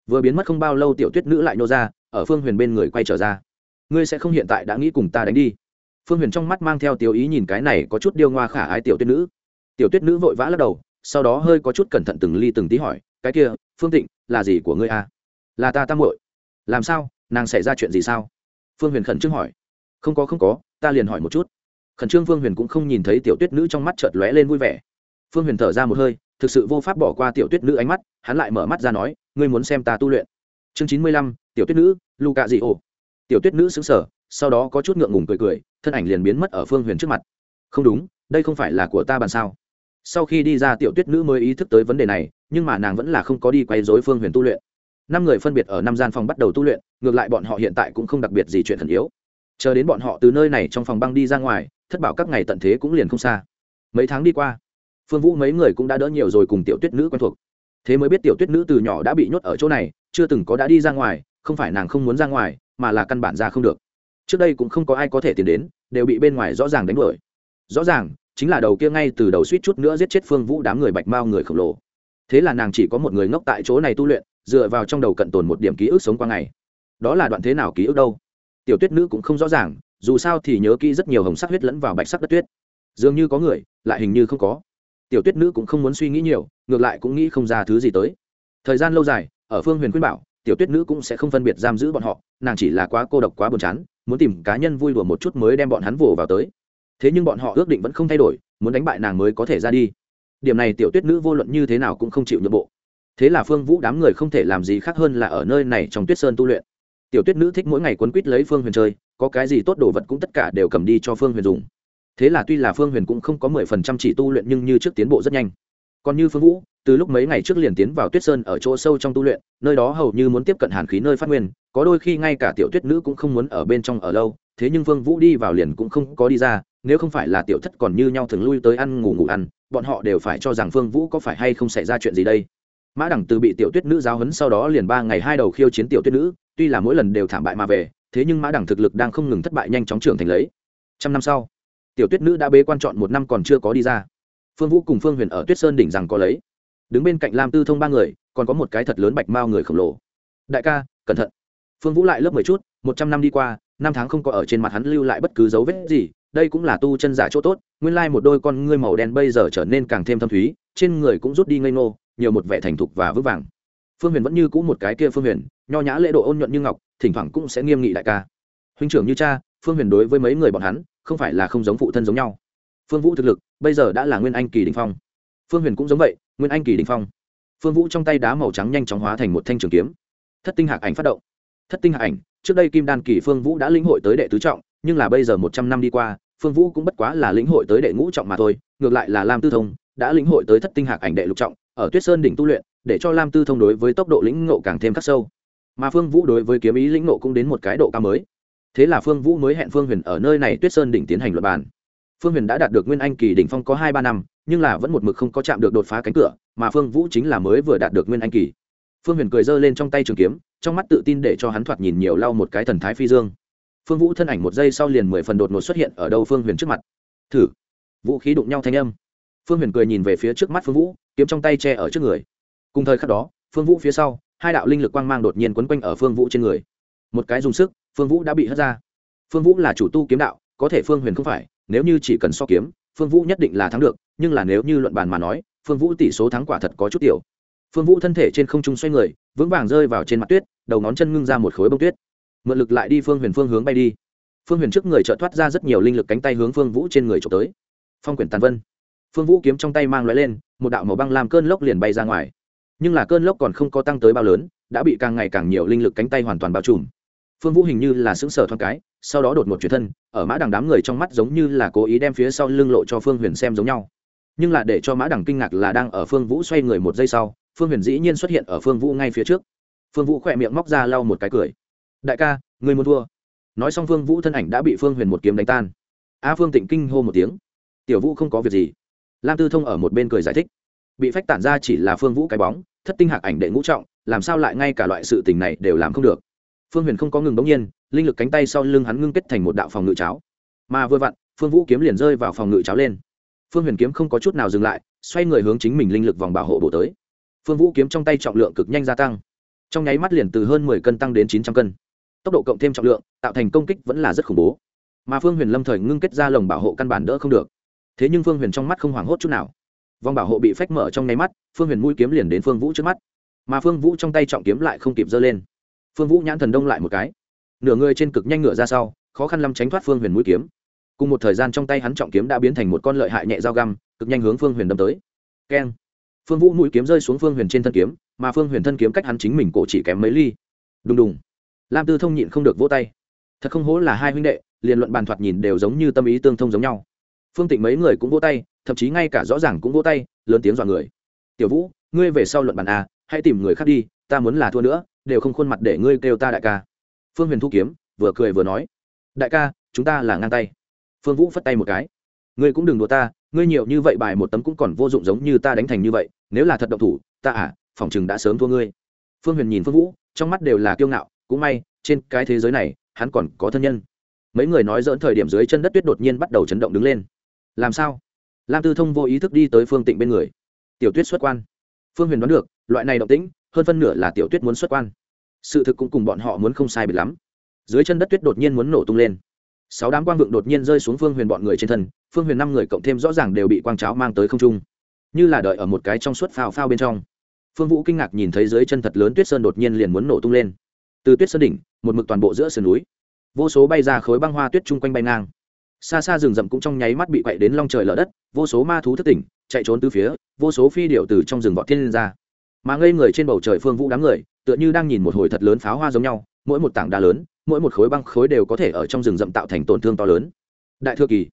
vừa biến mất không bao lâu tiểu tuyết nữ lại nô ra ở phương huyền bên người quay trở ra. Ngươi sẽ không hiện tại đã nghĩ cùng ta đánh đi. Phương huyền trong mắt mang theo tiêu ý nhìn cái này có chút điêu ngoa khả ái tiểu tuyết nữ. Tiểu tuyết nữ vội vã lắc đầu, sau đó hơi có chút cẩn thận từng ly từng tí hỏi, cái kia, phương tịnh, là gì của ngươi a à? là ta tam muội. Làm sao? Nàng xảy ra chuyện gì sao? Phương huyền khẩn trương hỏi. Không có không có, ta liền hỏi một chút. Khẩn trương phương huyền cũng không nhìn thấy tiểu tuyết nữ trong mắt chợt lóe lên vui vẻ. Phương huyền thở ra một hơi, thực sự vô pháp bỏ qua tiểu tuyết nữ ánh mắt, hắn lại mở mắt ra nói, ngươi muốn xem ta tu luyện? Chương chín mươi lăm, tiểu tuyết nữ lu cạ dị ô tiểu tuyết nữ xứng sở sau đó có chút ngượng ngùng cười cười, thân ảnh liền biến mất ở phương huyền trước mặt. Không đúng, đây không phải là của ta bàn sao? Sau khi đi ra, tiểu tuyết nữ mới ý thức tới vấn đề này, nhưng mà nàng vẫn là không có đi quay dối phương huyền tu luyện. Năm người phân biệt ở năm gian phòng bắt đầu tu luyện, ngược lại bọn họ hiện tại cũng không đặc biệt gì chuyện thần yếu. Chờ đến bọn họ từ nơi này trong phòng băng đi ra ngoài, thất bảo các ngày tận thế cũng liền không xa. Mấy tháng đi qua, phương vũ mấy người cũng đã đỡ nhiều rồi cùng tiểu tuyết nữ quen thuộc. Thế mới biết tiểu tuyết nữ từ nhỏ đã bị nhốt ở chỗ này chưa từng có đã đi ra ngoài, không phải nàng không muốn ra ngoài, mà là căn bản ra không được. Trước đây cũng không có ai có thể tiến đến, đều bị bên ngoài rõ ràng đánh đuổi. Rõ ràng, chính là đầu kia ngay từ đầu suýt chút nữa giết chết phương vũ đám người bạch mao người khổng lồ. Thế là nàng chỉ có một người ngốc tại chỗ này tu luyện, dựa vào trong đầu cận tồn một điểm ký ức sống qua ngày. Đó là đoạn thế nào ký ức đâu? Tiểu tuyết nữ cũng không rõ ràng, dù sao thì nhớ kỹ rất nhiều hồng sắc huyết lẫn vào bạch sắc đất tuyết. Dường như có người, lại hình như không có. Tiểu tuyết nữ cũng không muốn suy nghĩ nhiều, ngược lại cũng nghĩ không ra thứ gì tới. Thời gian lâu dài ở phương huyền khuyên bảo, tiểu tuyết nữ cũng sẽ không phân biệt giam giữ bọn họ, nàng chỉ là quá cô độc quá buồn chán, muốn tìm cá nhân vui đùa một chút mới đem bọn hắn vồ vào tới. Thế nhưng bọn họ ước định vẫn không thay đổi, muốn đánh bại nàng mới có thể ra đi. Điểm này tiểu tuyết nữ vô luận như thế nào cũng không chịu nhượng bộ. Thế là phương vũ đám người không thể làm gì khác hơn là ở nơi này trong tuyết sơn tu luyện. Tiểu tuyết nữ thích mỗi ngày quấn quýt lấy phương huyền chơi, có cái gì tốt đồ vật cũng tất cả đều cầm đi cho phương huyền dùng. Thế là tuy là phương huyền cũng không có mười phần trăm chỉ tu luyện nhưng như trước tiến bộ rất nhanh. Còn như phương vũ từ lúc mấy ngày trước liền tiến vào tuyết sơn ở chỗ sâu trong tu luyện, nơi đó hầu như muốn tiếp cận hàn khí nơi phát nguyên, có đôi khi ngay cả tiểu tuyết nữ cũng không muốn ở bên trong ở lâu, thế nhưng vương vũ đi vào liền cũng không có đi ra, nếu không phải là tiểu thất còn như nhau thường lui tới ăn, ngủ ngủ ăn, bọn họ đều phải cho rằng vương vũ có phải hay không xảy ra chuyện gì đây. Mã đẳng từ bị tiểu tuyết nữ giáo huấn sau đó liền ba ngày hai đầu khiêu chiến tiểu tuyết nữ, tuy là mỗi lần đều thảm bại mà về, thế nhưng mã đẳng thực lực đang không ngừng thất bại nhanh chóng trưởng thành lấy. Trăm năm sau, tiểu tuyết nữ đã bế quan chọn một năm còn chưa có đi ra. Phương vũ cùng phương huyền ở tuyết sơn đỉnh rằng có lấy đứng bên cạnh lam tư thông ba người, còn có một cái thật lớn bạch mao người khổng lồ. Đại ca, cẩn thận. Phương vũ lại lớp mười chút, một trăm năm đi qua, năm tháng không có ở trên mặt hắn lưu lại bất cứ dấu vết gì, đây cũng là tu chân giả chỗ tốt, nguyên lai một đôi con ngươi màu đen bây giờ trở nên càng thêm thâm thúy, trên người cũng rút đi ngây ngô, nhiều một vẻ thành thục và vững vàng. Phương huyền vẫn như cũ một cái kia phương huyền, nho nhã lễ độ ôn nhuận như ngọc, thỉnh thoảng cũng sẽ nghiêm nghị đại ca. Huynh trưởng như cha, phương huyền đối với mấy người bọn hắn, không phải là không giống phụ thân giống nhau. Phương vũ thực lực, bây giờ đã là nguyên anh kỳ đình phong phương huyền cũng giống vậy, nguyên anh kỳ đình phong. Phương vũ trong tay đá màu trắng nhanh chóng hóa thành một thanh trường kiếm. Thất tinh hạc ảnh phát động. Thất tinh hạc ảnh, trước đây kim đan kỳ phương vũ đã lĩnh hội tới đệ tứ trọng, nhưng là bây giờ một trăm năm đi qua, phương vũ cũng bất quá là lĩnh hội tới đệ ngũ trọng mà thôi, ngược lại là lam tư thông đã lĩnh hội tới thất tinh hạc ảnh đệ lục trọng, ở tuyết sơn đỉnh tu luyện, để cho lam tư thông đối với tốc độ lĩnh ngộ càng thêm khắc sâu. Mà phương vũ đối với kiếm ý lĩnh ngộ cũng đến một cái độ cao mới. Thế là phương vũ mới hẹn phương huyền ở nơi này tuyết sơn đỉnh tiến hành luật bàn. Phương huyền đã đạt được nguyên anh kỳ đỉnh phong có hai ba năm nhưng là vẫn một mực không có chạm được đột phá cánh cửa, mà phương vũ chính là mới vừa đạt được nguyên anh kỳ. Phương huyền cười giơ lên trong tay trường kiếm, trong mắt tự tin để cho hắn thoạt nhìn nhiều lau một cái thần thái phi dương. Phương vũ thân ảnh một giây sau liền mười phần đột ngột xuất hiện ở đâu phương huyền trước mặt. Thử. Vũ khí đụng nhau thanh âm. Phương huyền cười nhìn về phía trước mắt phương vũ, kiếm trong tay che ở trước người. Cùng thời khắc đó, phương vũ phía sau, hai đạo linh lực quang mang đột nhiên quấn quanh ở phương vũ trên người. Một cái dùng sức, phương vũ đã bị hất ra. Phương vũ là chủ tu kiếm đạo, có thể phương huyền không phải, nếu như chỉ cần so kiếm phương vũ nhất định là thắng được, nhưng là nếu như luận bàn mà nói, phương vũ tỷ số thắng quả thật có chút tiểu. Phương vũ thân thể trên không trung xoay người, vững vàng rơi vào trên mặt tuyết, đầu ngón chân ngưng ra một khối bông tuyết. Mượn lực lại đi phương huyền phương hướng bay đi. Phương huyền trước người trợ thoát ra rất nhiều linh lực cánh tay hướng phương vũ trên người trộm tới. Phong quyển tàn vân. Phương vũ kiếm trong tay mang loại lên, một đạo màu băng làm cơn lốc liền bay ra ngoài. Nhưng là cơn lốc còn không có tăng tới bao lớn, đã bị càng ngày càng nhiều linh lực cánh tay hoàn toàn bao trùm. Phương vũ hình như là sững sờ thoáng cái sau đó đột một chuyển thân, ở mã đằng đám người trong mắt giống như là cố ý đem phía sau lưng lộ cho phương huyền xem giống nhau. Nhưng là để cho mã đằng kinh ngạc là đang ở phương vũ xoay người một giây sau, phương huyền dĩ nhiên xuất hiện ở phương vũ ngay phía trước. Phương vũ khỏe miệng móc ra lau một cái cười. Đại ca người muốn thua. Nói xong phương vũ thân ảnh đã bị phương huyền một kiếm đánh tan. A phương tịnh kinh hô một tiếng. Tiểu vũ không có việc gì. Lam tư thông ở một bên cười giải thích. Bị phách tản ra chỉ là phương vũ cái bóng, thất tinh hạc ảnh đệ ngũ trọng, làm sao lại ngay cả loại sự tình này đều làm không được? Phương huyền không có ngừng bỗng nhiên, linh lực cánh tay sau lưng hắn ngưng kết thành một đạo phòng ngự cháo. Mà vừa vặn, phương vũ kiếm liền rơi vào phòng ngự cháo lên. Phương huyền kiếm không có chút nào dừng lại, xoay người hướng chính mình linh lực vòng bảo hộ bổ tới. Phương vũ kiếm trong tay trọng lượng cực nhanh gia tăng. Trong nháy mắt liền từ hơn mười cân tăng đến chín trăm cân. Tốc độ cộng thêm trọng lượng, tạo thành công kích vẫn là rất khủng bố. Mà phương huyền lâm thời ngưng kết ra lồng bảo hộ căn bản đỡ không được. Thế nhưng phương huyền trong mắt không hoảng hốt chút nào. Vòng bảo hộ bị phách mở trong nháy mắt, phương huyền mũi kiếm liền đến phương vũ trước mắt. Mà phương vũ trong tay trọng kiếm lại không kịp giơ lên phương vũ nhãn thần đông lại một cái. Nửa người trên cực nhanh ngựa ra sau, khó khăn lắm tránh thoát phương huyền mũi kiếm. Cùng một thời gian trong tay hắn trọng kiếm đã biến thành một con lợi hại nhẹ dao găm, cực nhanh hướng phương huyền đâm tới. Keng. Phương vũ mũi kiếm rơi xuống phương huyền trên thân kiếm, mà phương huyền thân kiếm cách hắn chính mình cổ chỉ kém mấy ly. Đùng đùng. Lam tư thông nhịn không được vỗ tay. Thật không hố là hai huynh đệ, liền luận bàn thoạt nhìn đều giống như tâm ý tương thông giống nhau. Phương tịnh mấy người cũng vỗ tay, thậm chí ngay cả rõ ràng cũng vỗ tay, lớn tiếng dọa người. Tiểu vũ, ngươi về sau luận bàn à? hãy tìm người khác đi, ta muốn là thua nữa đều không khuôn mặt để ngươi kêu ta đại ca. Phương huyền thu kiếm, vừa cười vừa nói, đại ca, chúng ta là ngang tay. Phương vũ phất tay một cái, ngươi cũng đừng đùa ta, ngươi nhiều như vậy bài một tấm cũng còn vô dụng giống như ta đánh thành như vậy, nếu là thật động thủ, ta à phòng chừng đã sớm thua ngươi. Phương huyền nhìn phương vũ, trong mắt đều là kiêu ngạo, cũng may, trên cái thế giới này, hắn còn có thân nhân. Mấy người nói dỡn thời điểm dưới chân đất tuyết đột nhiên bắt đầu chấn động đứng lên. Làm sao? Lam tư thông vô ý thức đi tới phương tịnh bên người. Tiểu tuyết xuất quan. Phương huyền đoán được, loại này động tĩnh hơn phân nửa là tiểu tuyết muốn xuất quan. Sự thực cũng cùng bọn họ muốn không sai biệt lắm. Dưới chân đất tuyết đột nhiên muốn nổ tung lên. Sáu đám quang vượng đột nhiên rơi xuống phương huyền bọn người trên thân, phương huyền năm người cộng thêm rõ ràng đều bị quang cháo mang tới không trung. Như là đợi ở một cái trong suốt phao phao bên trong. Phương vũ kinh ngạc nhìn thấy dưới chân thật lớn tuyết sơn đột nhiên liền muốn nổ tung lên. Từ tuyết sơn đỉnh, một mực toàn bộ giữa sườn núi. Vô số bay ra khối băng hoa tuyết chung quanh bay ngang. Xa xa rừng rậm cũng trong nháy mắt bị quậy đến long trời lở đất, vô số ma thú thất tỉnh, chạy trốn từ phía, vô số phi điệu từ trong rừng vọt thiên lên ra mà ngây người trên bầu trời phương vũ đám người, tựa như đang nhìn một hồi thật lớn pháo hoa giống nhau, mỗi một tảng đá lớn, mỗi một khối băng khối đều có thể ở trong rừng rậm tạo thành tổn thương to lớn. Đại thừa kỳ,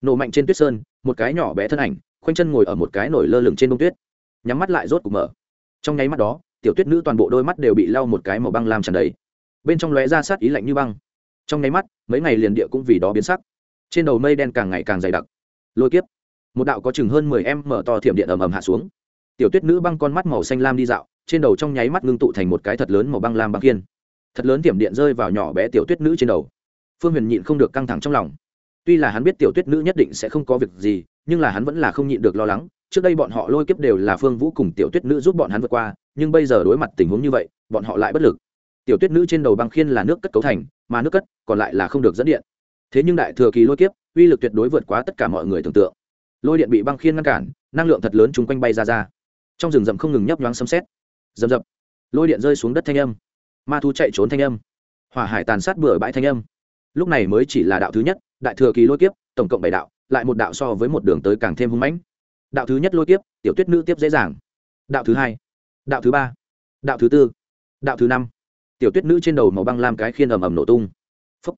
nổ mạnh trên tuyết sơn, một cái nhỏ bé thân ảnh, khoanh chân ngồi ở một cái nổi lơ lửng trên bông tuyết. Nhắm mắt lại rốt cục mở. Trong nháy mắt đó, tiểu tuyết nữ toàn bộ đôi mắt đều bị lau một cái màu băng làm tràn đầy. Bên trong lóe ra sát ý lạnh như băng. Trong nháy mắt, mấy ngày liền địa cũng vì đó biến sắc. Trên đầu mây đen càng ngày càng dày đặc. Lôi kiếp. Một đạo có chừng hơn mười em mở to thiểm điện ầm ầm hạ xuống tiểu tuyết nữ băng con mắt màu xanh lam đi dạo, trên đầu trong nháy mắt ngưng tụ thành một cái thật lớn màu băng lam băng kiên. Thật lớn tiệm điện rơi vào nhỏ bé tiểu tuyết nữ trên đầu. Phương huyền nhịn không được căng thẳng trong lòng. Tuy là hắn biết tiểu tuyết nữ nhất định sẽ không có việc gì, nhưng là hắn vẫn là không nhịn được lo lắng, trước đây bọn họ lôi kiếp đều là phương vũ cùng tiểu tuyết nữ giúp bọn hắn vượt qua, nhưng bây giờ đối mặt tình huống như vậy, bọn họ lại bất lực. Tiểu tuyết nữ trên đầu băng khiên là nước cất cấu thành, mà nước cất còn lại là không được dẫn điện. Thế nhưng đại thừa kỳ lôi kiếp, uy lực tuyệt đối vượt quá tất cả mọi người tưởng tượng. Lôi điện bị băng khiên ngăn cản, năng lượng thật lớn chung quanh bay ra ra trong rừng rậm không ngừng nhấp nhoáng xâm xét rầm rập. Lôi điện rơi xuống đất thanh âm. Ma thu chạy trốn thanh âm. Hỏa hải tàn sát bừa bãi thanh âm. Lúc này mới chỉ là đạo thứ nhất, đại thừa kỳ lôi kiếp, tổng cộng bảy đạo, lại một đạo so với một đường tới càng thêm hung mãnh. Đạo thứ nhất lôi kiếp, tiểu tuyết nữ tiếp dễ dàng. Đạo thứ hai, đạo thứ ba, đạo thứ tư, đạo thứ năm. Tiểu tuyết nữ trên đầu màu băng lam cái khiên ầm ầm nổ tung. Phúc.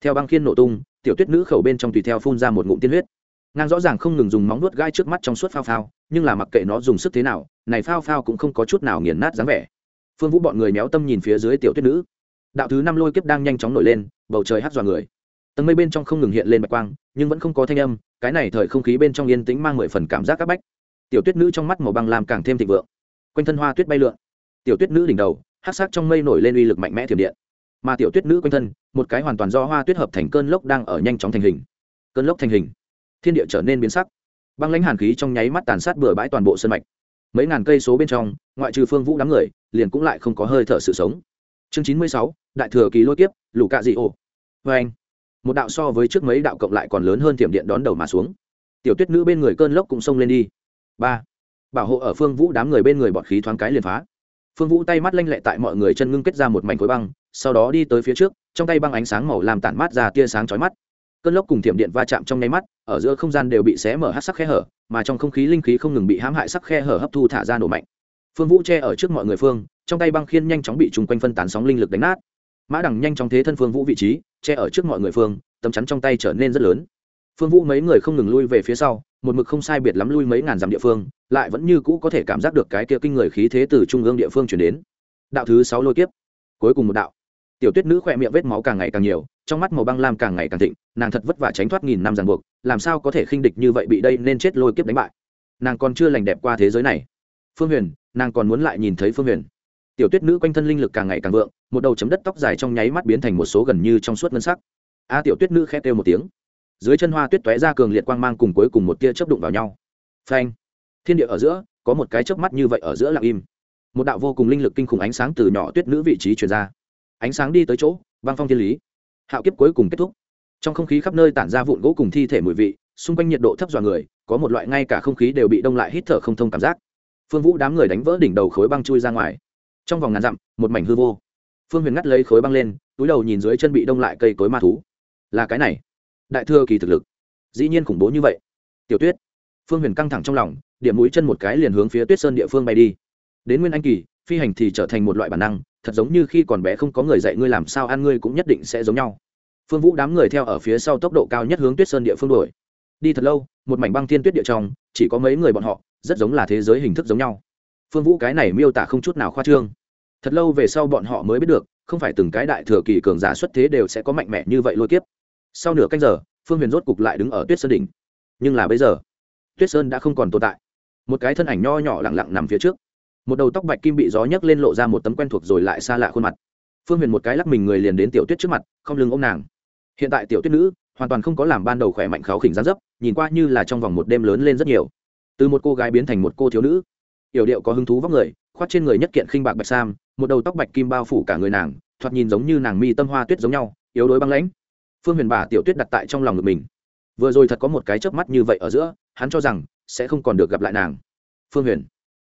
theo băng khiên nổ tung, tiểu tuyết nữ khẩu bên trong tùy theo phun ra một ngụm tiên huyết ngang rõ ràng không ngừng dùng móng nuốt gai trước mắt trong suốt phao phao, nhưng là mặc kệ nó dùng sức thế nào, này phao phao cũng không có chút nào nghiền nát dáng vẻ. Phương vũ bọn người méo tâm nhìn phía dưới tiểu tuyết nữ. Đạo thứ năm lôi kiếp đang nhanh chóng nổi lên, bầu trời hát dọa người. Tầng mây bên trong không ngừng hiện lên bạch quang, nhưng vẫn không có thanh âm, cái này thời không khí bên trong yên tĩnh mang mười phần cảm giác áp bách. Tiểu tuyết nữ trong mắt màu băng làm càng thêm thịnh vượng. Quanh thân hoa tuyết bay lượn. Tiểu tuyết nữ đỉnh đầu hát sắc trong mây nổi lên uy lực mạnh mẽ thiểm điện. Mà tiểu tuyết nữ quanh thân, một cái hoàn toàn do hoa tuyết hợp thành cơn lốc đang ở nhanh chóng thành hình. Cơn lốc thành hình thiên địa trở nên biến sắc. Băng lãnh hàn khí trong nháy mắt tàn sát bừa bãi toàn bộ sân mạch. Mấy ngàn cây số bên trong, ngoại trừ phương vũ đám người, liền cũng lại không có hơi thở sự sống. Chương chín mươi sáu, đại thừa kỳ lôi kiếp, lũ cạ dị ổ. Vê anh, một đạo so với trước mấy đạo cộng lại còn lớn hơn tiệm điện đón đầu mà xuống. Tiểu tuyết nữ bên người cơn lốc cũng xông lên đi. Ba, bảo hộ ở phương vũ đám người bên người bọt khí thoáng cái liền phá. Phương vũ tay mắt lanh lẹ tại mọi người chân ngưng kết ra một mảnh khối băng, sau đó đi tới phía trước, trong tay băng ánh sáng màu làm tản mát ra tia sáng chói mắt cơn lốc cùng thiểm điện va chạm trong nháy mắt, ở giữa không gian đều bị xé mở hát sắc khe hở, mà trong không khí linh khí không ngừng bị hãm hại sắc khe hở hấp thu thả ra nổ mạnh. Phương vũ che ở trước mọi người phương, trong tay băng khiên nhanh chóng bị chung quanh phân tán sóng linh lực đánh nát. Mã đằng nhanh chóng thế thân phương vũ vị trí, che ở trước mọi người phương, tấm chắn trong tay trở nên rất lớn. Phương vũ mấy người không ngừng lui về phía sau, một mực không sai biệt lắm lui mấy ngàn dặm địa phương, lại vẫn như cũ có thể cảm giác được cái kia kinh người khí thế từ trung ương địa phương chuyển đến. Đạo thứ sáu lôi kiếp. Cuối cùng một đạo tiểu tuyết nữ khỏe miệng vết máu càng ngày càng nhiều, trong mắt màu băng lam càng ngày càng thịnh, nàng thật vất vả tránh thoát nghìn năm ràng buộc, làm sao có thể khinh địch như vậy bị đây nên chết lôi kiếp đánh bại. Nàng còn chưa lành đẹp qua thế giới này. Phương huyền, nàng còn muốn lại nhìn thấy phương huyền. Tiểu tuyết nữ quanh thân linh lực càng ngày càng vượng, một đầu chấm đất tóc dài trong nháy mắt biến thành một số gần như trong suốt ngân sắc. A tiểu tuyết nữ khẽ kêu một tiếng. Dưới chân hoa tuyết tóe ra cường liệt quang mang cùng cuối cùng một tia chớp đụng vào nhau. Phanh. Thiên địa ở giữa, có một cái chớp mắt như vậy ở giữa lặng im. Một đạo vô cùng linh lực kinh khủng ánh sáng từ nhỏ tuyết nữ vị trí truyền ra ánh sáng đi tới chỗ băng phong thiên lý. Hạo kiếp cuối cùng kết thúc. Trong không khí khắp nơi tản ra vụn gỗ cùng thi thể mùi vị, xung quanh nhiệt độ thấp dọa người, có một loại ngay cả không khí đều bị đông lại hít thở không thông cảm giác. Phương vũ đám người đánh vỡ đỉnh đầu khối băng chui ra ngoài. Trong vòng ngàn dặm, một mảnh hư vô. Phương huyền ngắt lấy khối băng lên, túi đầu nhìn dưới chân bị đông lại cây cối ma thú. Là cái này. Đại thừa kỳ thực lực. Dĩ nhiên khủng bố như vậy. Tiểu tuyết. Phương huyền căng thẳng trong lòng, điểm mũi chân một cái liền hướng phía tuyết sơn địa phương bay đi. Đến nguyên anh kỳ, phi hành thì trở thành một loại bản năng thật giống như khi còn bé không có người dạy ngươi làm sao ăn ngươi cũng nhất định sẽ giống nhau. Phương vũ đám người theo ở phía sau tốc độ cao nhất hướng tuyết sơn địa phương đổi đi thật lâu, một mảnh băng thiên tuyết địa trong, chỉ có mấy người bọn họ, rất giống là thế giới hình thức giống nhau. Phương vũ cái này miêu tả không chút nào khoa trương. Thật lâu về sau bọn họ mới biết được, không phải từng cái đại thừa kỳ cường giả xuất thế đều sẽ có mạnh mẽ như vậy lôi kiếp. Sau nửa canh giờ, phương huyền rốt cục lại đứng ở tuyết sơn đỉnh. Nhưng là bây giờ, tuyết sơn đã không còn tồn tại. Một cái thân ảnh nho nhỏ lặng lặng nằm phía trước một đầu tóc bạch kim bị gió nhấc lên lộ ra một tấm quen thuộc rồi lại xa lạ khuôn mặt. Phương huyền một cái lắc mình người liền đến tiểu tuyết trước mặt, không lưng ô m nàng. Hiện tại tiểu tuyết nữ, hoàn toàn không có làm ban đầu khỏe mạnh kháo khỉnh gián dấp, nhìn qua như là trong vòng một đêm lớn lên rất nhiều. Từ một cô gái biến thành một cô thiếu nữ. Yểu điệu có hứng thú vóc người, khoác trên người nhất kiện khinh bạc bạch sam, một đầu tóc bạch kim bao phủ cả người nàng, thoạt nhìn giống như nàng mi tâm hoa tuyết giống nhau, yếu đuối băng lãnh. Phương huyền bà tiểu tuyết đặt tại trong lòng ngực mình. Vừa rồi thật có một cái chớp mắt như vậy ở giữa, hắn cho rằng sẽ không còn được gặp lại nàng. Phương huyền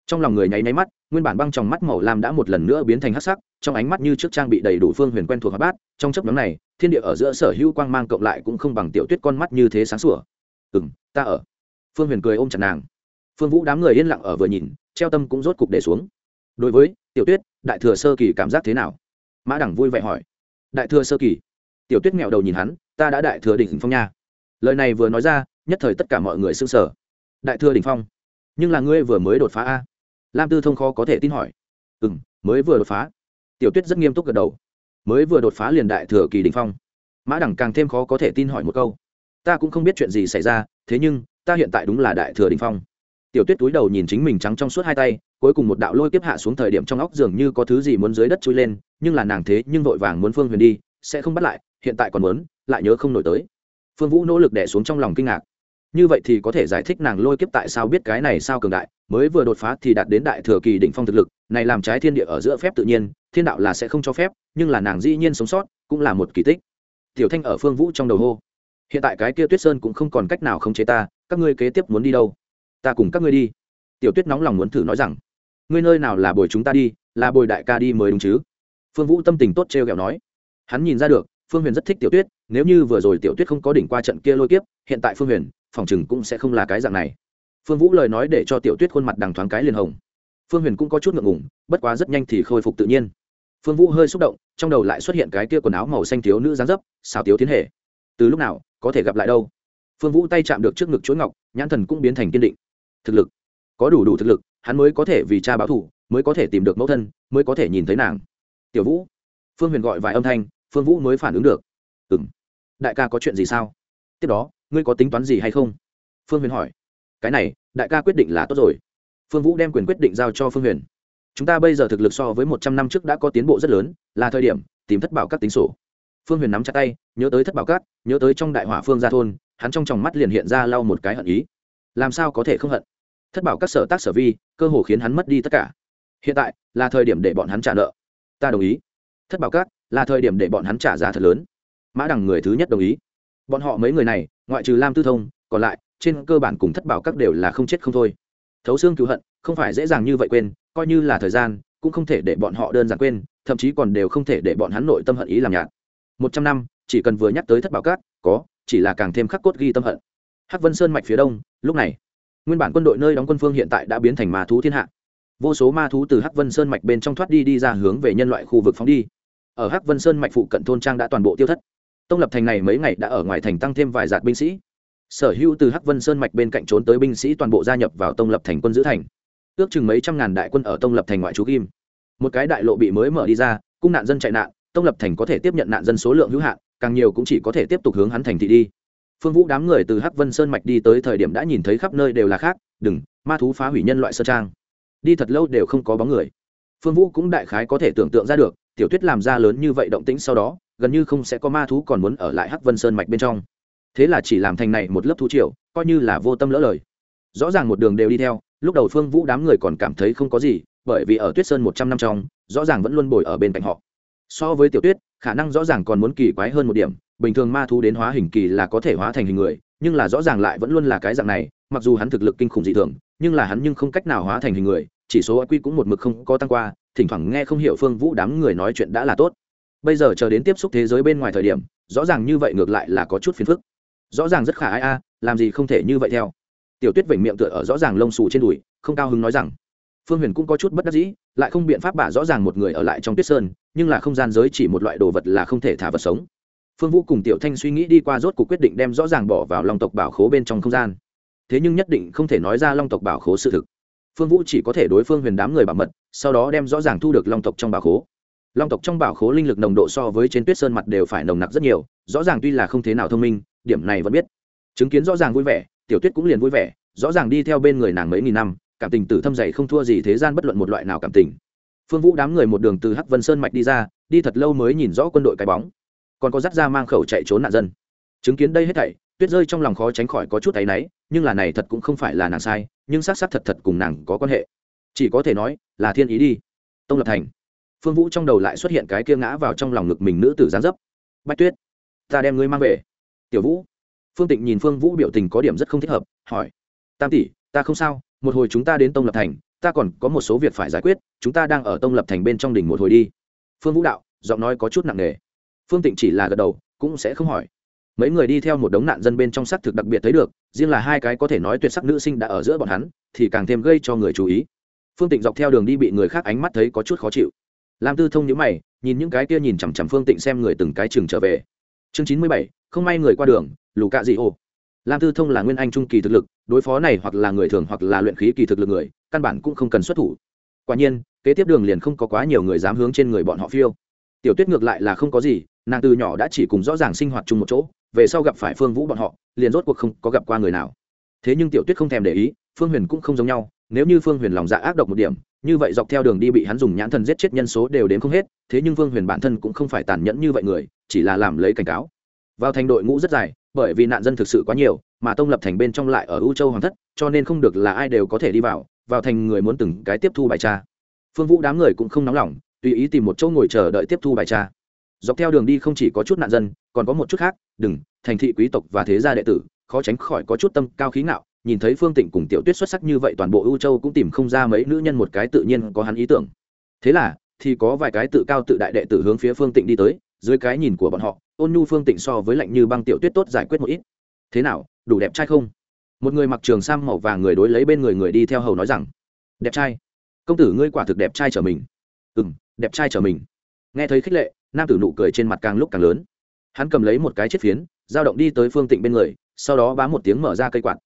trong lòng người nháy nháy mắt, nguyên bản băng trong mắt màu lam đã một lần nữa biến thành hắc sắc, trong ánh mắt như trước trang bị đầy đủ phương huyền quen thuộc hóa bát, trong chấp nhóm này, thiên địa ở giữa sở hữu quang mang cộng lại cũng không bằng tiểu tuyết con mắt như thế sáng sủa. Ừ m ta ở. Phương huyền cười ôm chặt nàng. Phương vũ đám người yên lặng ở vừa nhìn, treo tâm cũng rốt cục để xuống. Đối với tiểu tuyết, đại thừa sơ kỳ cảm giác thế nào? Mã đẳng vui vẻ hỏi. Đại thừa sơ kỳ. Tiểu tuyết nghẹo đầu nhìn hắn, ta đã đại thừa đỉnh phong nha. Lời này vừa nói ra, nhất thời tất cả mọi người s ư n g sở đại thừa đỉnh phong? Nhưng là ngươi vừa mới đột phá a? Lam tư thông khó có thể tin hỏi. Ừ m mới vừa đột phá. Tiểu tuyết rất nghiêm túc gật đầu. Mới vừa đột phá liền đại thừa kỳ đỉnh phong. Mã đẳng càng thêm khó có thể tin hỏi một câu. Ta cũng không biết chuyện gì xảy ra, thế nhưng, ta hiện tại đúng là đại thừa đỉnh phong. Tiểu tuyết túi đầu nhìn chính mình trắng trong suốt hai tay, cuối cùng một đạo lôi kiếp hạ xuống thời điểm trong óc dường như có thứ gì muốn dưới đất chui lên, nhưng là nàng thế nhưng vội vàng muốn phương huyền đi, sẽ không bắt lại, hiện tại còn muốn, lại nhớ không nổi tới. Phương vũ nỗ lực đẻ xuống trong lòng kinh ngạc như vậy thì có thể giải thích nàng lôi kiếp tại sao biết cái này sao cường đại, mới vừa đột phá thì đạt đến đại thừa kỳ đỉnh phong thực lực, này làm trái thiên địa ở giữa phép tự nhiên, thiên đạo là sẽ không cho phép, nhưng là nàng dĩ nhiên sống sót, cũng là một kỳ tích. Tiểu thanh ở phương vũ trong đầu hô, hiện tại cái kia tuyết sơn cũng không còn cách nào không chế ta, các ngươi kế tiếp muốn đi đâu? Ta cùng các ngươi đi. Tiểu tuyết nóng lòng muốn thử nói rằng, ngươi nơi nào là bồi chúng ta đi, là bồi đại ca đi mới đúng chứ? Phương vũ tâm tình tốt t r kẹo nói. Hắn nhìn ra được, phương huyền rất thích tiểu tuyết, nếu như vừa rồi tiểu tuyết không có đỉnh qua trận kia lôi kiếp, hiện tại phương huyền phòng chừng cũng sẽ không là cái dạng này. Phương vũ lời nói để cho tiểu tuyết khuôn mặt đằng thoáng cái liền hồng. Phương huyền cũng có chút ngượng ngùng, bất quá rất nhanh thì khôi phục tự nhiên. Phương vũ hơi xúc động, trong đầu lại xuất hiện cái kia quần áo màu xanh thiếu nữ dáng dấp, xào tiếu tiến hệ. Từ lúc nào, có thể gặp lại đâu? Phương vũ tay chạm được trước ngực chuỗi ngọc, nhãn thần cũng biến thành kiên định. Thực lực. Có đủ đủ thực lực, hắn mới có thể vì cha báo thủ mới có thể tìm được mẫu thân, mới có thể nhìn thấy nàng. Tiểu vũ. Phương huyền gọi vài âm thanh, phương vũ mới phản ứng được. Ừ m đại ca có chuyện gì sao? Tiếp đó ngươi có tính toán gì hay không? Phương huyền hỏi. Cái này, đại ca quyết định là tốt rồi. Phương vũ đem quyền quyết định giao cho phương huyền. Chúng ta bây giờ thực lực so với một trăm năm trước đã có tiến bộ rất lớn, là thời điểm tìm thất bảo các tính sổ. Phương huyền nắm chặt tay, nhớ tới thất bảo các, nhớ tới trong đại hỏa phương gia thôn, hắn trong tròng mắt liền hiện ra lau một cái hận ý. Làm sao có thể không hận? Thất bảo các sở tác sở vi, cơ hồ khiến hắn mất đi tất cả. Hiện tại, là thời điểm để bọn hắn trả nợ. Ta đồng ý. Thất bảo các, là thời điểm để bọn hắn trả giá thật lớn. Mã đằng người thứ nhất đồng ý bọn họ mấy người này, ngoại trừ lam tư thông, còn lại, trên cơ bản cùng thất bảo các đều là không chết không thôi. Thấu xương cứu hận, không phải dễ dàng như vậy quên, coi như là thời gian, cũng không thể để bọn họ đơn giản quên, thậm chí còn đều không thể để bọn hắn nội tâm hận ý làm nhạt. Một trăm năm, chỉ cần vừa nhắc tới thất bảo cát có, chỉ là càng thêm khắc cốt ghi tâm hận. Hắc vân sơn mạch phía đông, lúc này, nguyên bản quân đội nơi đóng quân phương hiện tại đã biến thành ma thú thiên hạ. Vô số ma thú từ hắc vân sơn mạch bên trong thoát đi đi ra hướng về nhân loại khu vực phóng đi. Ở hắc vân sơn mạch phụ cận thôn trang đã toàn bộ tiêu thất tông lập thành này mấy ngày đã ở ngoài thành tăng thêm vài giạt binh sĩ. Sở hữu từ hắc vân sơn mạch bên cạnh trốn tới binh sĩ toàn bộ gia nhập vào tông lập thành quân giữ thành. Ước chừng mấy trăm ngàn đại quân ở tông lập thành ngoại trú kim. Một cái đại lộ bị mới mở đi ra, cung nạn dân chạy nạn, tông lập thành có thể tiếp nhận nạn dân số lượng hữu hạn, càng nhiều cũng chỉ có thể tiếp tục hướng hắn thành thị đi. Phương vũ đám người từ hắc vân sơn mạch đi tới thời điểm đã nhìn thấy khắp nơi đều là khác, đừng, ma thú phá hủy nhân loại sơ trang. Đi thật lâu đều không có bóng người. Phương vũ cũng đại khái có thể tưởng tượng ra được, tiểu tuyết làm ra lớn như vậy động tĩnh sau đó gần như không sẽ có ma thú còn muốn ở lại hắc vân sơn mạch bên trong. Thế là chỉ làm thành này một lớp thú triệu, coi như là vô tâm lỡ lời. Rõ ràng một đường đều đi theo lúc đầu phương vũ đám người còn cảm thấy không có gì bởi vì ở tuyết sơn một trăm năm trong rõ ràng vẫn luôn bồi ở bên cạnh họ. So với tiểu tuyết khả năng rõ ràng còn muốn kỳ quái hơn một điểm bình thường ma thú đến hóa hình kỳ là có thể hóa thành hình người nhưng là rõ ràng lại vẫn luôn là cái dạng này mặc dù hắn thực lực kinh khủng dị thường nhưng là hắn nhưng không cách nào hóa thành hình người chỉ số quy cũng một mực không có tăng qua thỉnh thoảng nghe không hiểu phương vũ đám người nói chuyện đã là tốt bây giờ chờ đến tiếp xúc thế giới bên ngoài thời điểm, rõ ràng như vậy ngược lại là có chút phiền phức. Rõ ràng rất khả ai a, làm gì không thể như vậy theo. Tiểu tuyết vểnh miệng tựa ở rõ ràng lông xù trên đùi, không cao hứng nói rằng, phương huyền cũng có chút bất đắc dĩ, lại không biện pháp bả rõ ràng một người ở lại trong tuyết sơn, nhưng là không gian giới chỉ một loại đồ vật là không thể thả vật sống. Phương vũ cùng tiểu thanh suy nghĩ đi qua rốt cuộc quyết định đem rõ ràng bỏ vào long tộc bảo khố bên trong không gian. Thế nhưng nhất định không thể nói ra long tộc bảo khố sự thực. Phương vũ chỉ có thể đối phương huyền đám người bảo mật, sau đó đem rõ ràng thu được long tộc trong bảo khố long tộc trong bảo khố linh lực nồng độ so với trên tuyết sơn mặt đều phải nồng nặc rất nhiều, rõ ràng tuy là không thế nào thông minh, điểm này vẫn biết. Chứng kiến rõ ràng vui vẻ, tiểu tuyết cũng liền vui vẻ, rõ ràng đi theo bên người nàng mấy nghìn năm, cảm tình tử thâm dày không thua gì thế gian bất luận một loại nào cảm tình. Phương vũ đám người một đường từ hắc vân sơn mạch đi ra, đi thật lâu mới nhìn rõ quân đội cái bóng. Còn có dắt ra mang khẩu chạy trốn nạn dân. Chứng kiến đây hết thảy, tuyết rơi trong lòng khó tránh khỏi có chút áy náy, nhưng là này thật cũng không phải là nàng sai, nhưng xác xác thật thật cùng nàng có quan hệ. Chỉ có thể nói là thiên ý đi. Tông lập thành phương vũ trong đầu lại xuất hiện cái kia ngã vào trong lòng ngực mình nữ tử gián dấp. Bách tuyết, ta đem ngươi mang về. Tiểu vũ. Phương tịnh nhìn phương vũ biểu tình có điểm rất không thích hợp, hỏi. Tam tỷ, ta không sao, một hồi chúng ta đến tông lập thành, ta còn có một số việc phải giải quyết, chúng ta đang ở tông lập thành bên trong đỉnh một hồi đi. Phương vũ đạo, giọng nói có chút nặng nề. Phương tịnh chỉ là gật đầu, cũng sẽ không hỏi. Mấy người đi theo một đống nạn dân bên trong xác thực đặc biệt thấy được, riêng là hai cái có thể nói tuyệt sắc nữ sinh đã ở giữa bọn hắn, thì càng thêm gây cho người chú ý. Phương tịnh dọc theo đường đi bị người khác ánh mắt thấy có chút khó chịu. Lam tư thông nhữ mày, nhìn những cái kia nhìn chằm chằm phương tịnh xem người từng cái chừng trở về. Chương chín mươi bảy, không may người qua đường, lù cạ dị ô. Lam tư thông là nguyên anh trung kỳ thực lực, đối phó này hoặc là người thường hoặc là luyện khí kỳ thực lực người, căn bản cũng không cần xuất thủ. Quả nhiên, kế tiếp đường liền không có quá nhiều người dám hướng trên người bọn họ phiêu. Tiểu tuyết ngược lại là không có gì, nàng từ nhỏ đã chỉ cùng rõ ràng sinh hoạt chung một chỗ, về sau gặp phải phương vũ bọn họ, liền rốt cuộc không có gặp qua người nào. Thế nhưng tiểu tuyết không thèm để ý, phương huyền cũng không giống nhau, nếu như phương huyền lòng dạ ác độc một điểm như vậy dọc theo đường đi bị hắn dùng nhãn thần giết chết nhân số đều đến không hết, thế nhưng Vương huyền bản thân cũng không phải tàn nhẫn như vậy người, chỉ là làm lấy cảnh cáo. Vào thành đội ngũ rất dài, bởi vì nạn dân thực sự quá nhiều, mà tông lập thành bên trong lại ở u châu hoàng thất, cho nên không được là ai đều có thể đi vào vào thành người muốn từng cái tiếp thu bài tra. Phương vũ đám người cũng không nóng lòng, tùy ý tìm một chỗ ngồi chờ đợi tiếp thu bài tra. Dọc theo đường đi không chỉ có chút nạn dân, còn có một chút khác, đừng, thành thị quý tộc và thế gia đệ tử, khó tránh khỏi có chút tâm cao khí ngạo nhìn thấy phương tịnh cùng tiểu tuyết xuất sắc như vậy toàn bộ ưu châu cũng tìm không ra mấy nữ nhân một cái tự nhiên có hắn ý tưởng. Thế là, thì có vài cái tự cao tự đại đệ tử hướng phía phương tịnh đi tới, dưới cái nhìn của bọn họ, ôn nhu phương tịnh so với lạnh như băng tiểu tuyết tốt giải quyết một ít. Thế nào, đủ đẹp trai không? Một người mặc trường sam màu vàng người đối lấy bên người người đi theo hầu nói rằng, đẹp trai, công tử ngươi quả thực đẹp trai trở mình. Ừ m đẹp trai trở mình. Nghe thấy khích lệ, nam tử nụ cười trên mặt càng lúc càng lớn. Hắn cầm lấy một cái chiếc phiến, dao động đi tới phương tịnh bên người, sau đó bám một tiếng mở ra cây quạt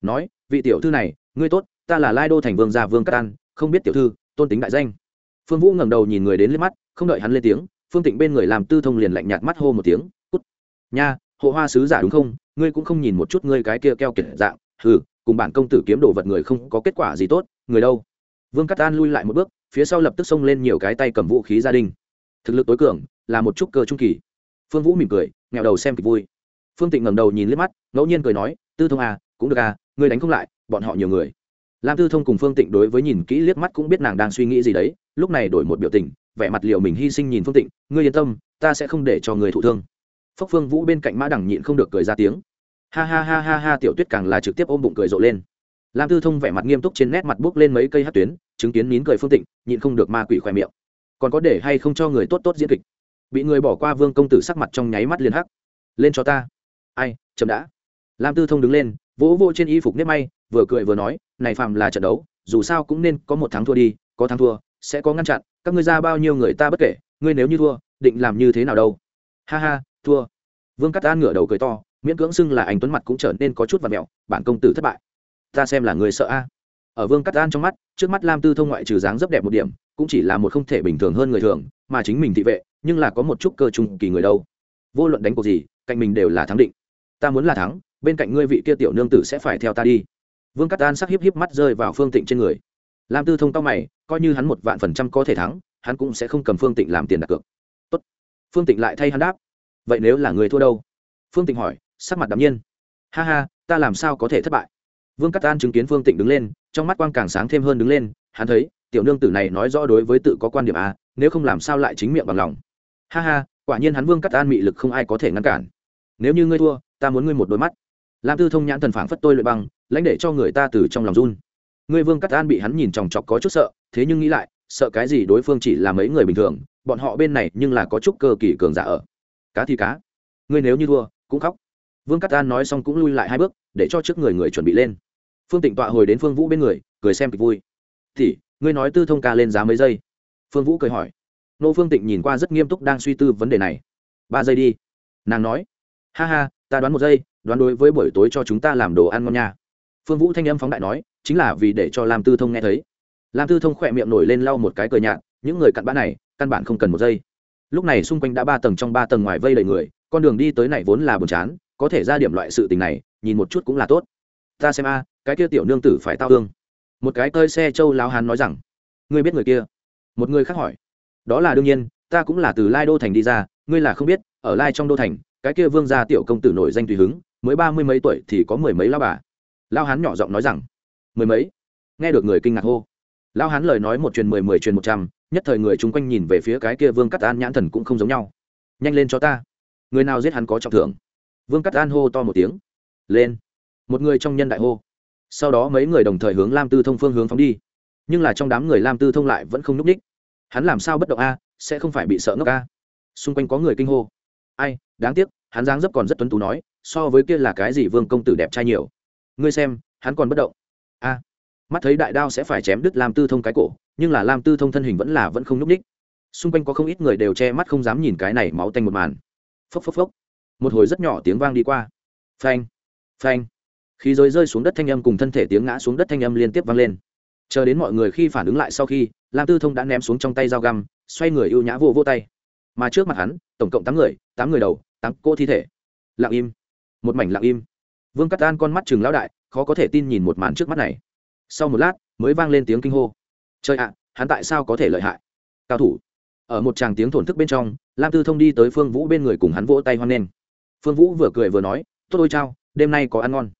nói, vị tiểu thư này, ngươi tốt, ta là lai đô thành vương gia vương cát an, không biết tiểu thư, tôn tính đại danh. Phương vũ ngẩng đầu nhìn người đến liếc mắt, không đợi hắn lên tiếng, phương tịnh bên người làm tư thông liền lạnh nhạt mắt hô một tiếng, cút! Nha, hộ hoa sứ giả đúng không? Ngươi cũng không nhìn một chút ngươi cái kia keo kiệt dạng. Hừ, cùng bản công tử kiếm đồ vật người không có kết quả gì tốt, người đâu? Vương cát an lui lại một bước, phía sau lập tức xông lên nhiều cái tay cầm vũ khí gia đình. Thực lực tối cường, là một chút cơ trung kỳ. Phương vũ mỉm cười nghèo đầu xem kịch vui. Phương tịnh ngẩng đầu nhìn liếc mắt, ngẫu nhiên cười nói, tư thông à cũng được à ngươi đánh không lại, bọn họ nhiều người. Lam tư thông cùng phương tịnh đối với nhìn kỹ liếc mắt cũng biết nàng đang suy nghĩ gì đấy, lúc này đổi một biểu tình, vẻ mặt liệu mình hy sinh nhìn phương tịnh, ngươi yên tâm, ta sẽ không để cho người thụ thương. Phốc phương vũ bên cạnh mã đẳng nhịn không được cười ra tiếng. Ha ha ha ha ha, tiểu tuyết càng là trực tiếp ôm bụng cười rộ lên. Lam tư thông vẻ mặt nghiêm túc trên nét mặt buốc lên mấy cây hát tuyến, chứng kiến nín cười phương tịnh, nhịn không được ma quỷ khoe miệng. Còn có để hay không cho người tốt tốt diễn kịch? Bị người bỏ qua vương công tử sắc mặt trong nháy mắt liền hắc. Lên cho ta. Ai, chậm đã. Lam tư thông đứng lên vỗ vỗ trên y phục nếp may, vừa cười vừa nói, này phạm là trận đấu, dù sao cũng nên có một thắng thua đi, có thắng thua, sẽ có ngăn chặn, các ngươi ra bao nhiêu người ta bất kể, ngươi nếu như thua, định làm như thế nào đâu. Ha ha, thua. Vương cắt an ngửa đầu cười to, miễn cưỡng xưng là anh tuấn mặt cũng trở nên có chút và mẹo bản công tử thất bại. Ta xem là người sợ a. Ở vương cắt an trong mắt, trước mắt lam tư thông ngoại trừ dáng rất đẹp một điểm, cũng chỉ là một không thể bình thường hơn người thường, mà chính mình thị vệ, nhưng là có một chút cơ trung kỳ người đâu. Vô luận đánh cuộc gì, cạnh mình đều là thắng định. Ta muốn là thắng bên cạnh ngươi vị kia tiểu nương tử sẽ phải theo ta đi. Vương cát an sắc híp híp mắt rơi vào phương tịnh trên người. Lam tư thông tao mày, coi như hắn một vạn phần trăm có thể thắng, hắn cũng sẽ không cầm phương tịnh làm tiền đặt cược. Tốt. phương tịnh lại thay hắn đáp. Vậy nếu là người thua đâu? Phương tịnh hỏi, sắc mặt đ ạ m nhiên. Ha ha, ta làm sao có thể thất bại? Vương cát an chứng kiến phương tịnh đứng lên, trong mắt quang càng sáng thêm hơn đứng lên, hắn thấy, tiểu nương tử này nói rõ đối với tự có quan điểm à nếu không làm sao lại chính miệng bằng lòng. Ha ha, quả nhiên hắn vương cắt an mị lực không ai có thể ngăn cản. Nếu như ngươi thua, ta muốn ngươi một đôi mắt lam tư thông nhãn thần phảng phất tôi luyện băng, lãnh để cho người ta từ trong lòng run. Ngươi vương cắt an bị hắn nhìn chòng chọc có chút sợ, thế nhưng nghĩ lại, sợ cái gì đối phương chỉ là mấy người bình thường, bọn họ bên này nhưng là có chút cơ kỳ cường giả ở. Cá thì cá. Ngươi nếu như thua, cũng khóc. Vương cắt an nói xong cũng lui lại hai bước, để cho trước người người chuẩn bị lên. Phương tịnh tọa hồi đến phương vũ bên người, cười xem kịch vui. Thì ngươi nói tư thông ca lên giá mấy giây? Phương vũ cười hỏi. Nô phương tịnh nhìn qua rất nghiêm túc đang suy tư vấn đề này. Ba giây đi. Nàng nói. Ha ha ta đoán một giây, đoán đối với buổi tối cho chúng ta làm đồ ăn ngon nha. Phương vũ thanh âm phóng đại nói, chính là vì để cho lam tư thông nghe thấy. Lam tư thông khỏe miệng nổi lên lau một cái cờ nhạt, những người cặn bã này, căn bản không cần một giây. Lúc này xung quanh đã ba tầng trong ba tầng ngoài vây đầy người, con đường đi tới này vốn là buồn chán, có thể ra điểm loại sự tình này, nhìn một chút cũng là tốt. Ta xem a, cái kia tiểu nương tử phải tao hương một cái cơi xe châu lao hán nói rằng. Ngươi biết người kia? Một người khác hỏi. Đó là đương nhiên, ta cũng là từ lai đô thành đi ra, ngươi là không biết, ở lai trong đô thành cái kia vương gia tiểu công tử nổi danh tùy hứng, mới ba mươi mấy tuổi thì có mười mấy lao bà. Lao hán nhỏ giọng nói rằng, mười mấy? Nghe được người kinh ngạc hô. Lao hán lời nói một truyền mười mười truyền một trăm, nhất thời người chung quanh nhìn về phía cái kia vương cắt an nhãn thần cũng không giống nhau. Nhanh lên cho ta. Người nào giết hắn có trọng thưởng. Vương cắt an hô to một tiếng. Lên. Một người trong nhân đại hô. Sau đó mấy người đồng thời hướng lam tư thông phương hướng phóng đi. Nhưng là trong đám người lam tư thông lại vẫn không n ú c ních. Hắn làm sao bất động a? Sẽ không phải bị sợ ngốc a? Xung quanh có người kinh hô. Ai? Đáng tiếc, hắn dáng dấp còn rất tuấn tú nói, so với kia là cái gì vương công tử đẹp trai nhiều. Ngươi xem, hắn còn bất động. A, mắt thấy đại đao sẽ phải chém đứt lam tư thông cái cổ, nhưng là lam tư thông thân hình vẫn là vẫn không n ú c ních xung quanh có không ít người đều che mắt không dám nhìn cái này máu tanh một màn. Phốc phốc phốc. Một hồi rất nhỏ tiếng vang đi qua. Phanh phanh. Khí giới rơi xuống đất thanh âm cùng thân thể tiếng ngã xuống đất thanh âm liên tiếp vang lên. Chờ đến mọi người khi phản ứng lại sau khi, lam tư thông đã ném xuống trong tay dao găm, xoay người ưu nhã vô vô tay. Mà trước mặt hắn, tổng cộng tám người tám người đầu tám cô thi thể. Lặng im. Một mảnh lặng im. Vương cắt an con mắt chừng lão đại, khó có thể tin nhìn một màn trước mắt này. Sau một lát, mới vang lên tiếng kinh hô. Trời ạ, hắn tại sao có thể lợi hại? Cao thủ. Ở một tràng tiếng thổn thức bên trong, lam tư thông đi tới phương vũ bên người cùng hắn vỗ tay hoan nghênh. Phương vũ vừa cười vừa nói, tốt ôi chao, đêm nay có ăn ngon.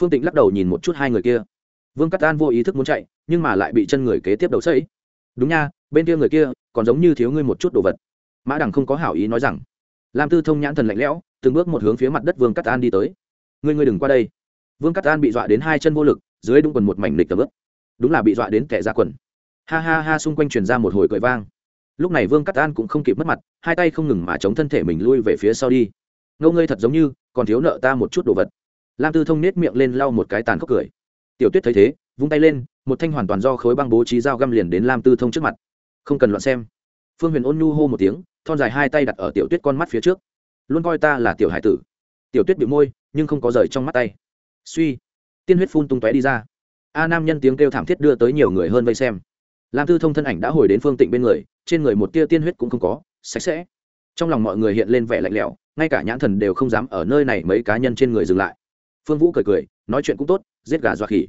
Phương tịnh lắc đầu nhìn một chút hai người kia. Vương cắt an vô ý thức muốn chạy, nhưng mà lại bị chân người kế tiếp đầu sẫy đúng nha, bên kia người kia, còn giống như thiếu ngươi một chút đồ vật. Mã đằng không có hảo ý nói rằng lam tư thông nhãn thần lạnh lẽo, từng bước một hướng phía mặt đất vương cắt an đi tới. Ngươi ngươi đừng qua đây. Vương cắt an bị dọa đến hai chân vô lực, dưới đúng quần một mảnh lịch tầm ướp đúng là bị dọa đến kẻ ra quần. Ha ha ha, xung quanh truyền ra một hồi cười vang. Lúc này vương cắt an cũng không kịp mất mặt, hai tay không ngừng mà chống thân thể mình lui về phía sau đi. Ngâu, ngươi thật giống như còn thiếu nợ ta một chút đồ vật. Lam tư thông nết miệng lên lau một cái tàn khốc cười. Tiểu tuyết thấy thế, vung tay lên, một thanh hoàn toàn do khối băng bố trí dao găm liền đến lam tư thông trước mặt. Không cần loạn xem. Phương huyền ôn nhu hô một tiếng thon dài hai tay đặt ở tiểu tuyết con mắt phía trước. Luôn coi ta là tiểu hải tử. Tiểu tuyết bị môi, nhưng không có rời trong mắt tay. Suy. Tiên huyết phun tung tóe đi ra. A nam nhân tiếng kêu thảm thiết đưa tới nhiều người hơn vây xem. Lam tư thông thân ảnh đã hồi đến phương tịnh bên người, trên người một tia tiên huyết cũng không có, sạch sẽ. Trong lòng mọi người hiện lên vẻ lạnh lẽo, ngay cả nhãn thần đều không dám ở nơi này mấy cá nhân trên người dừng lại. Phương vũ cười cười, nói chuyện cũng tốt, giết gà dọa khỉ.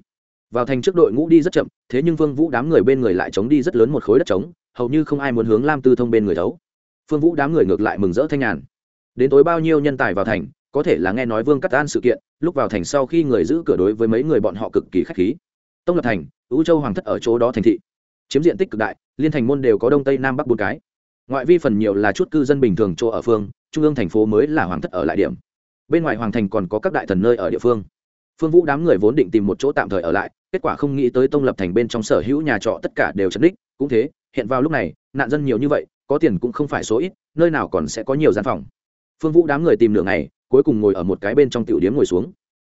Vào thành trước đội ngũ đi rất chậm, thế nhưng phương vũ đám người bên người lại chống đi rất lớn một khối đất trống, hầu như không ai muốn hướng lam tư thông bên người thấu phương vũ đám người ngược lại mừng rỡ thanh nhàn. Đến tối bao nhiêu nhân tài vào thành, có thể là nghe nói vương cắt an sự kiện, lúc vào thành sau khi người giữ cửa đối với mấy người bọn họ cực kỳ k h á c h khí. Tông lập thành ưu châu hoàng thất ở chỗ đó thành thị. Chiếm diện tích cực đại, liên thành môn đều có đông tây nam bắc bốn cái. Ngoại vi phần nhiều là chút cư dân bình thường chỗ ở phương, trung ương thành phố mới là hoàng thất ở lại điểm. Bên ngoài hoàng thành còn có các đại thần nơi ở địa phương. Phương vũ đám người vốn định tìm một chỗ tạm thời ở lại, kết quả không nghĩ tới tông lập thành bên trong sở hữu nhà trọ tất cả đều chấn đích cũng thế, hiện vào lúc này, nạn dân nhiều như vậy có tiền cũng không phải số ít, nơi nào còn sẽ có nhiều gian phòng. Phương vũ đám người tìm nửa ngày, cuối cùng ngồi ở một cái bên trong tiểu điếm ngồi xuống.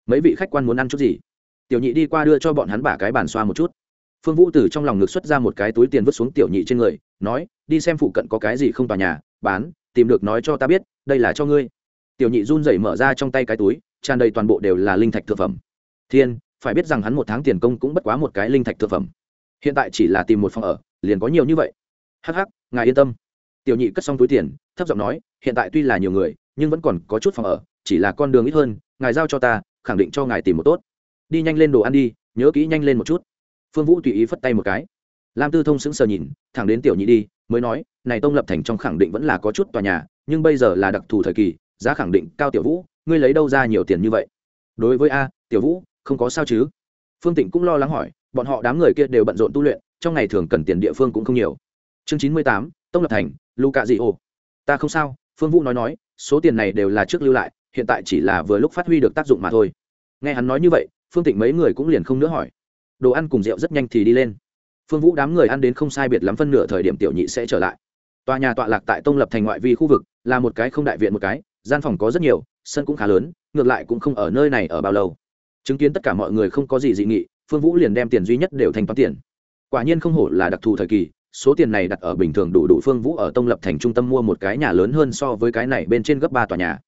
Mấy vị khách quan muốn ăn chút gì? Tiểu nhị đi qua đưa cho bọn hắn bả cái bàn xoa một chút. Phương vũ từ trong lòng ngực xuất ra một cái túi tiền vứt xuống tiểu nhị trên người, nói, đi xem phụ cận có cái gì không tòa nhà, bán, tìm được nói cho ta biết, đây là cho ngươi. Tiểu nhị run rẩy mở ra trong tay cái túi, tràn đầy toàn bộ đều là linh thạch thực phẩm. Thiên, phải biết rằng hắn một tháng tiền công cũng bất quá một cái linh thạch thực phẩm. Hiện tại chỉ là tìm một phòng ở, liền có nhiều như vậy hắc hắc, ngài yên tâm. Tiểu nhị cất xong túi tiền, thấp giọng nói, hiện tại tuy là nhiều người, nhưng vẫn còn có chút phòng ở, chỉ là con đường ít hơn, ngài giao cho ta, khẳng định cho ngài tìm một tốt. Đi nhanh lên đồ ăn đi, nhớ kỹ nhanh lên một chút. Phương vũ tùy ý phất tay một cái. Lam tư thông sững sờ nhìn, thẳng đến tiểu nhị đi, mới nói, này tông lập thành trong khẳng định vẫn là có chút tòa nhà, nhưng bây giờ là đặc thù thời kỳ, giá khẳng định cao tiểu vũ, ngươi lấy đâu ra nhiều tiền như vậy? Đối với a, tiểu vũ, không có sao chứ? Phương tịnh cũng lo lắng hỏi, bọn họ đám người kia đều bận rộn tu luyện, trong ngày thường cần tiền địa phương cũng không nhiều chương chín mươi tám, tông lập thành lu cạ dị ô ta không sao, phương vũ nói nói, số tiền này đều là trước lưu lại, hiện tại chỉ là vừa lúc phát huy được tác dụng mà thôi. Nghe hắn nói như vậy, phương tịnh mấy người cũng liền không nữa hỏi. Đồ ăn cùng rượu rất nhanh thì đi lên. Phương vũ đám người ăn đến không sai biệt lắm phân nửa thời điểm tiểu nhị sẽ trở lại. Tòa nhà tọa lạc tại tông lập thành ngoại vi khu vực, là một cái không đại viện một cái, gian phòng có rất nhiều, sân cũng khá lớn, ngược lại cũng không ở nơi này ở bao lâu. Chứng kiến tất cả mọi người không có gì dị nghị, phương vũ liền đem tiền duy nhất đều thanh toán tiền. Quả nhiên không hổ là đặc thù thời kỳ số tiền này đặt ở bình thường đủ đủ phương vũ ở tông lập thành trung tâm mua một cái nhà lớn hơn so với cái này bên trên gấp ba tòa nhà.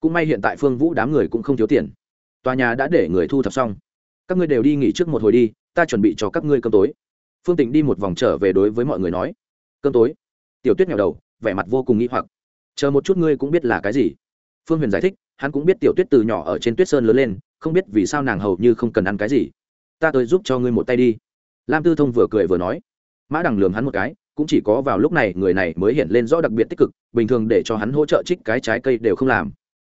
Cũng may hiện tại phương vũ đám người cũng không thiếu tiền. Tòa nhà đã để người thu thập xong. Các ngươi đều đi nghỉ trước một hồi đi, ta chuẩn bị cho các ngươi cơm tối. Phương tịnh đi một vòng trở về đối với mọi người nói. Cơm tối. Tiểu tuyết nghèo đầu, vẻ mặt vô cùng nghĩ hoặc. Chờ một chút ngươi cũng biết là cái gì. Phương huyền giải thích, hắn cũng biết tiểu tuyết từ nhỏ ở trên tuyết sơn lớn lên, không biết vì sao nàng hầu như không cần ăn cái gì. Ta tới giúp cho ngươi một tay đi. Lam tư thông vừa cười vừa nói mã đằng lường hắn một cái, cũng chỉ có vào lúc này người này mới hiện lên rõ đặc biệt tích cực, bình thường để cho hắn hỗ trợ trích cái trái cây đều không làm.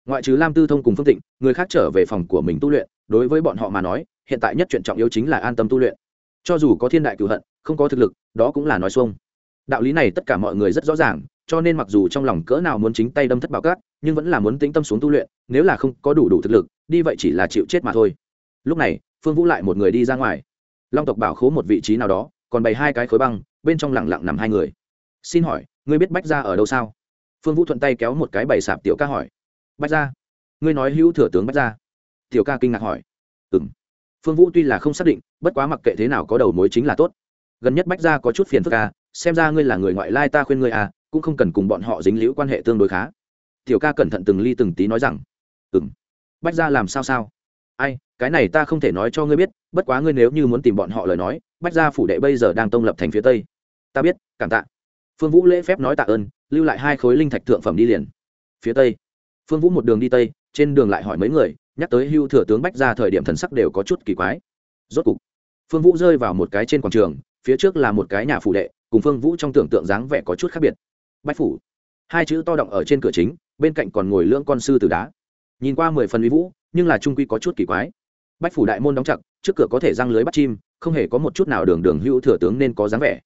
Ngoại trừ lam tư thông cùng phương tịnh người khác trở về phòng của mình tu luyện, đối với bọn họ mà nói, hiện tại nhất chuyện trọng yếu chính là an tâm tu luyện. Cho dù có thiên đại cựu hận, không có thực lực, đó cũng là nói xuông. Đạo lý này tất cả mọi người rất rõ ràng, cho nên mặc dù trong lòng cỡ nào muốn chính tay đâm thất bảo cát, nhưng vẫn là muốn tĩnh tâm xuống tu luyện, nếu là không có đủ đủ thực lực, đi vậy chỉ là chịu chết mà thôi. Lúc này, phương vũ lại một người đi ra ngoài. Long tộc bảo khố một vị trí nào đó còn bày hai cái khối băng, bên trong lẳng lặng nằm hai người. Xin hỏi, ngươi biết bách ra ở đâu sao? Phương vũ thuận tay kéo một cái bày sạp tiểu ca hỏi. Bách ra ngươi nói hữu thừa tướng bách ra tiểu ca kinh ngạc hỏi. Ừ m phương vũ tuy là không xác định, bất quá mặc kệ thế nào có đầu mối chính là tốt. Gần nhất bách ra có chút phiền phức ca xem ra ngươi là người ngoại lai ta khuyên ngươi à cũng không cần cùng bọn họ dính liễu quan hệ tương đối khá. Tiểu ca cẩn thận từng ly từng tí nói rằng. Ừ m bách ra làm sao sao? Ai, cái này ta không thể nói cho ngươi biết, bất quá ngươi nếu như muốn tìm bọn họ lời nói bách gia phủ đệ bây giờ đang tông lập thành phía tây. Ta biết, cảm tạ. Phương vũ lễ phép nói tạ ơn, lưu lại hai khối linh thạch thượng phẩm đi liền. Phía tây. Phương vũ một đường đi tây, trên đường lại hỏi mấy người, nhắc tới hưu thừa tướng bách gia thời điểm thần sắc đều có chút kỳ quái. Rốt cục, phương vũ rơi vào một cái trên quảng trường, phía trước là một cái nhà phủ đệ, cùng phương vũ trong tưởng tượng dáng vẻ có chút khác biệt. Bách phủ. Hai chữ to động ở trên cửa chính, bên cạnh còn ngồi lưỡng con sư từ đá. Nhìn qua mười phần uy vũ, nhưng là trung quy có chút kỳ quái. Bách phủ đại môn đóng chặt trước cửa có thể răng lưới bắt chim, không hề có một chút nào đường đường hữu thừa tướng nên có dáng vẻ.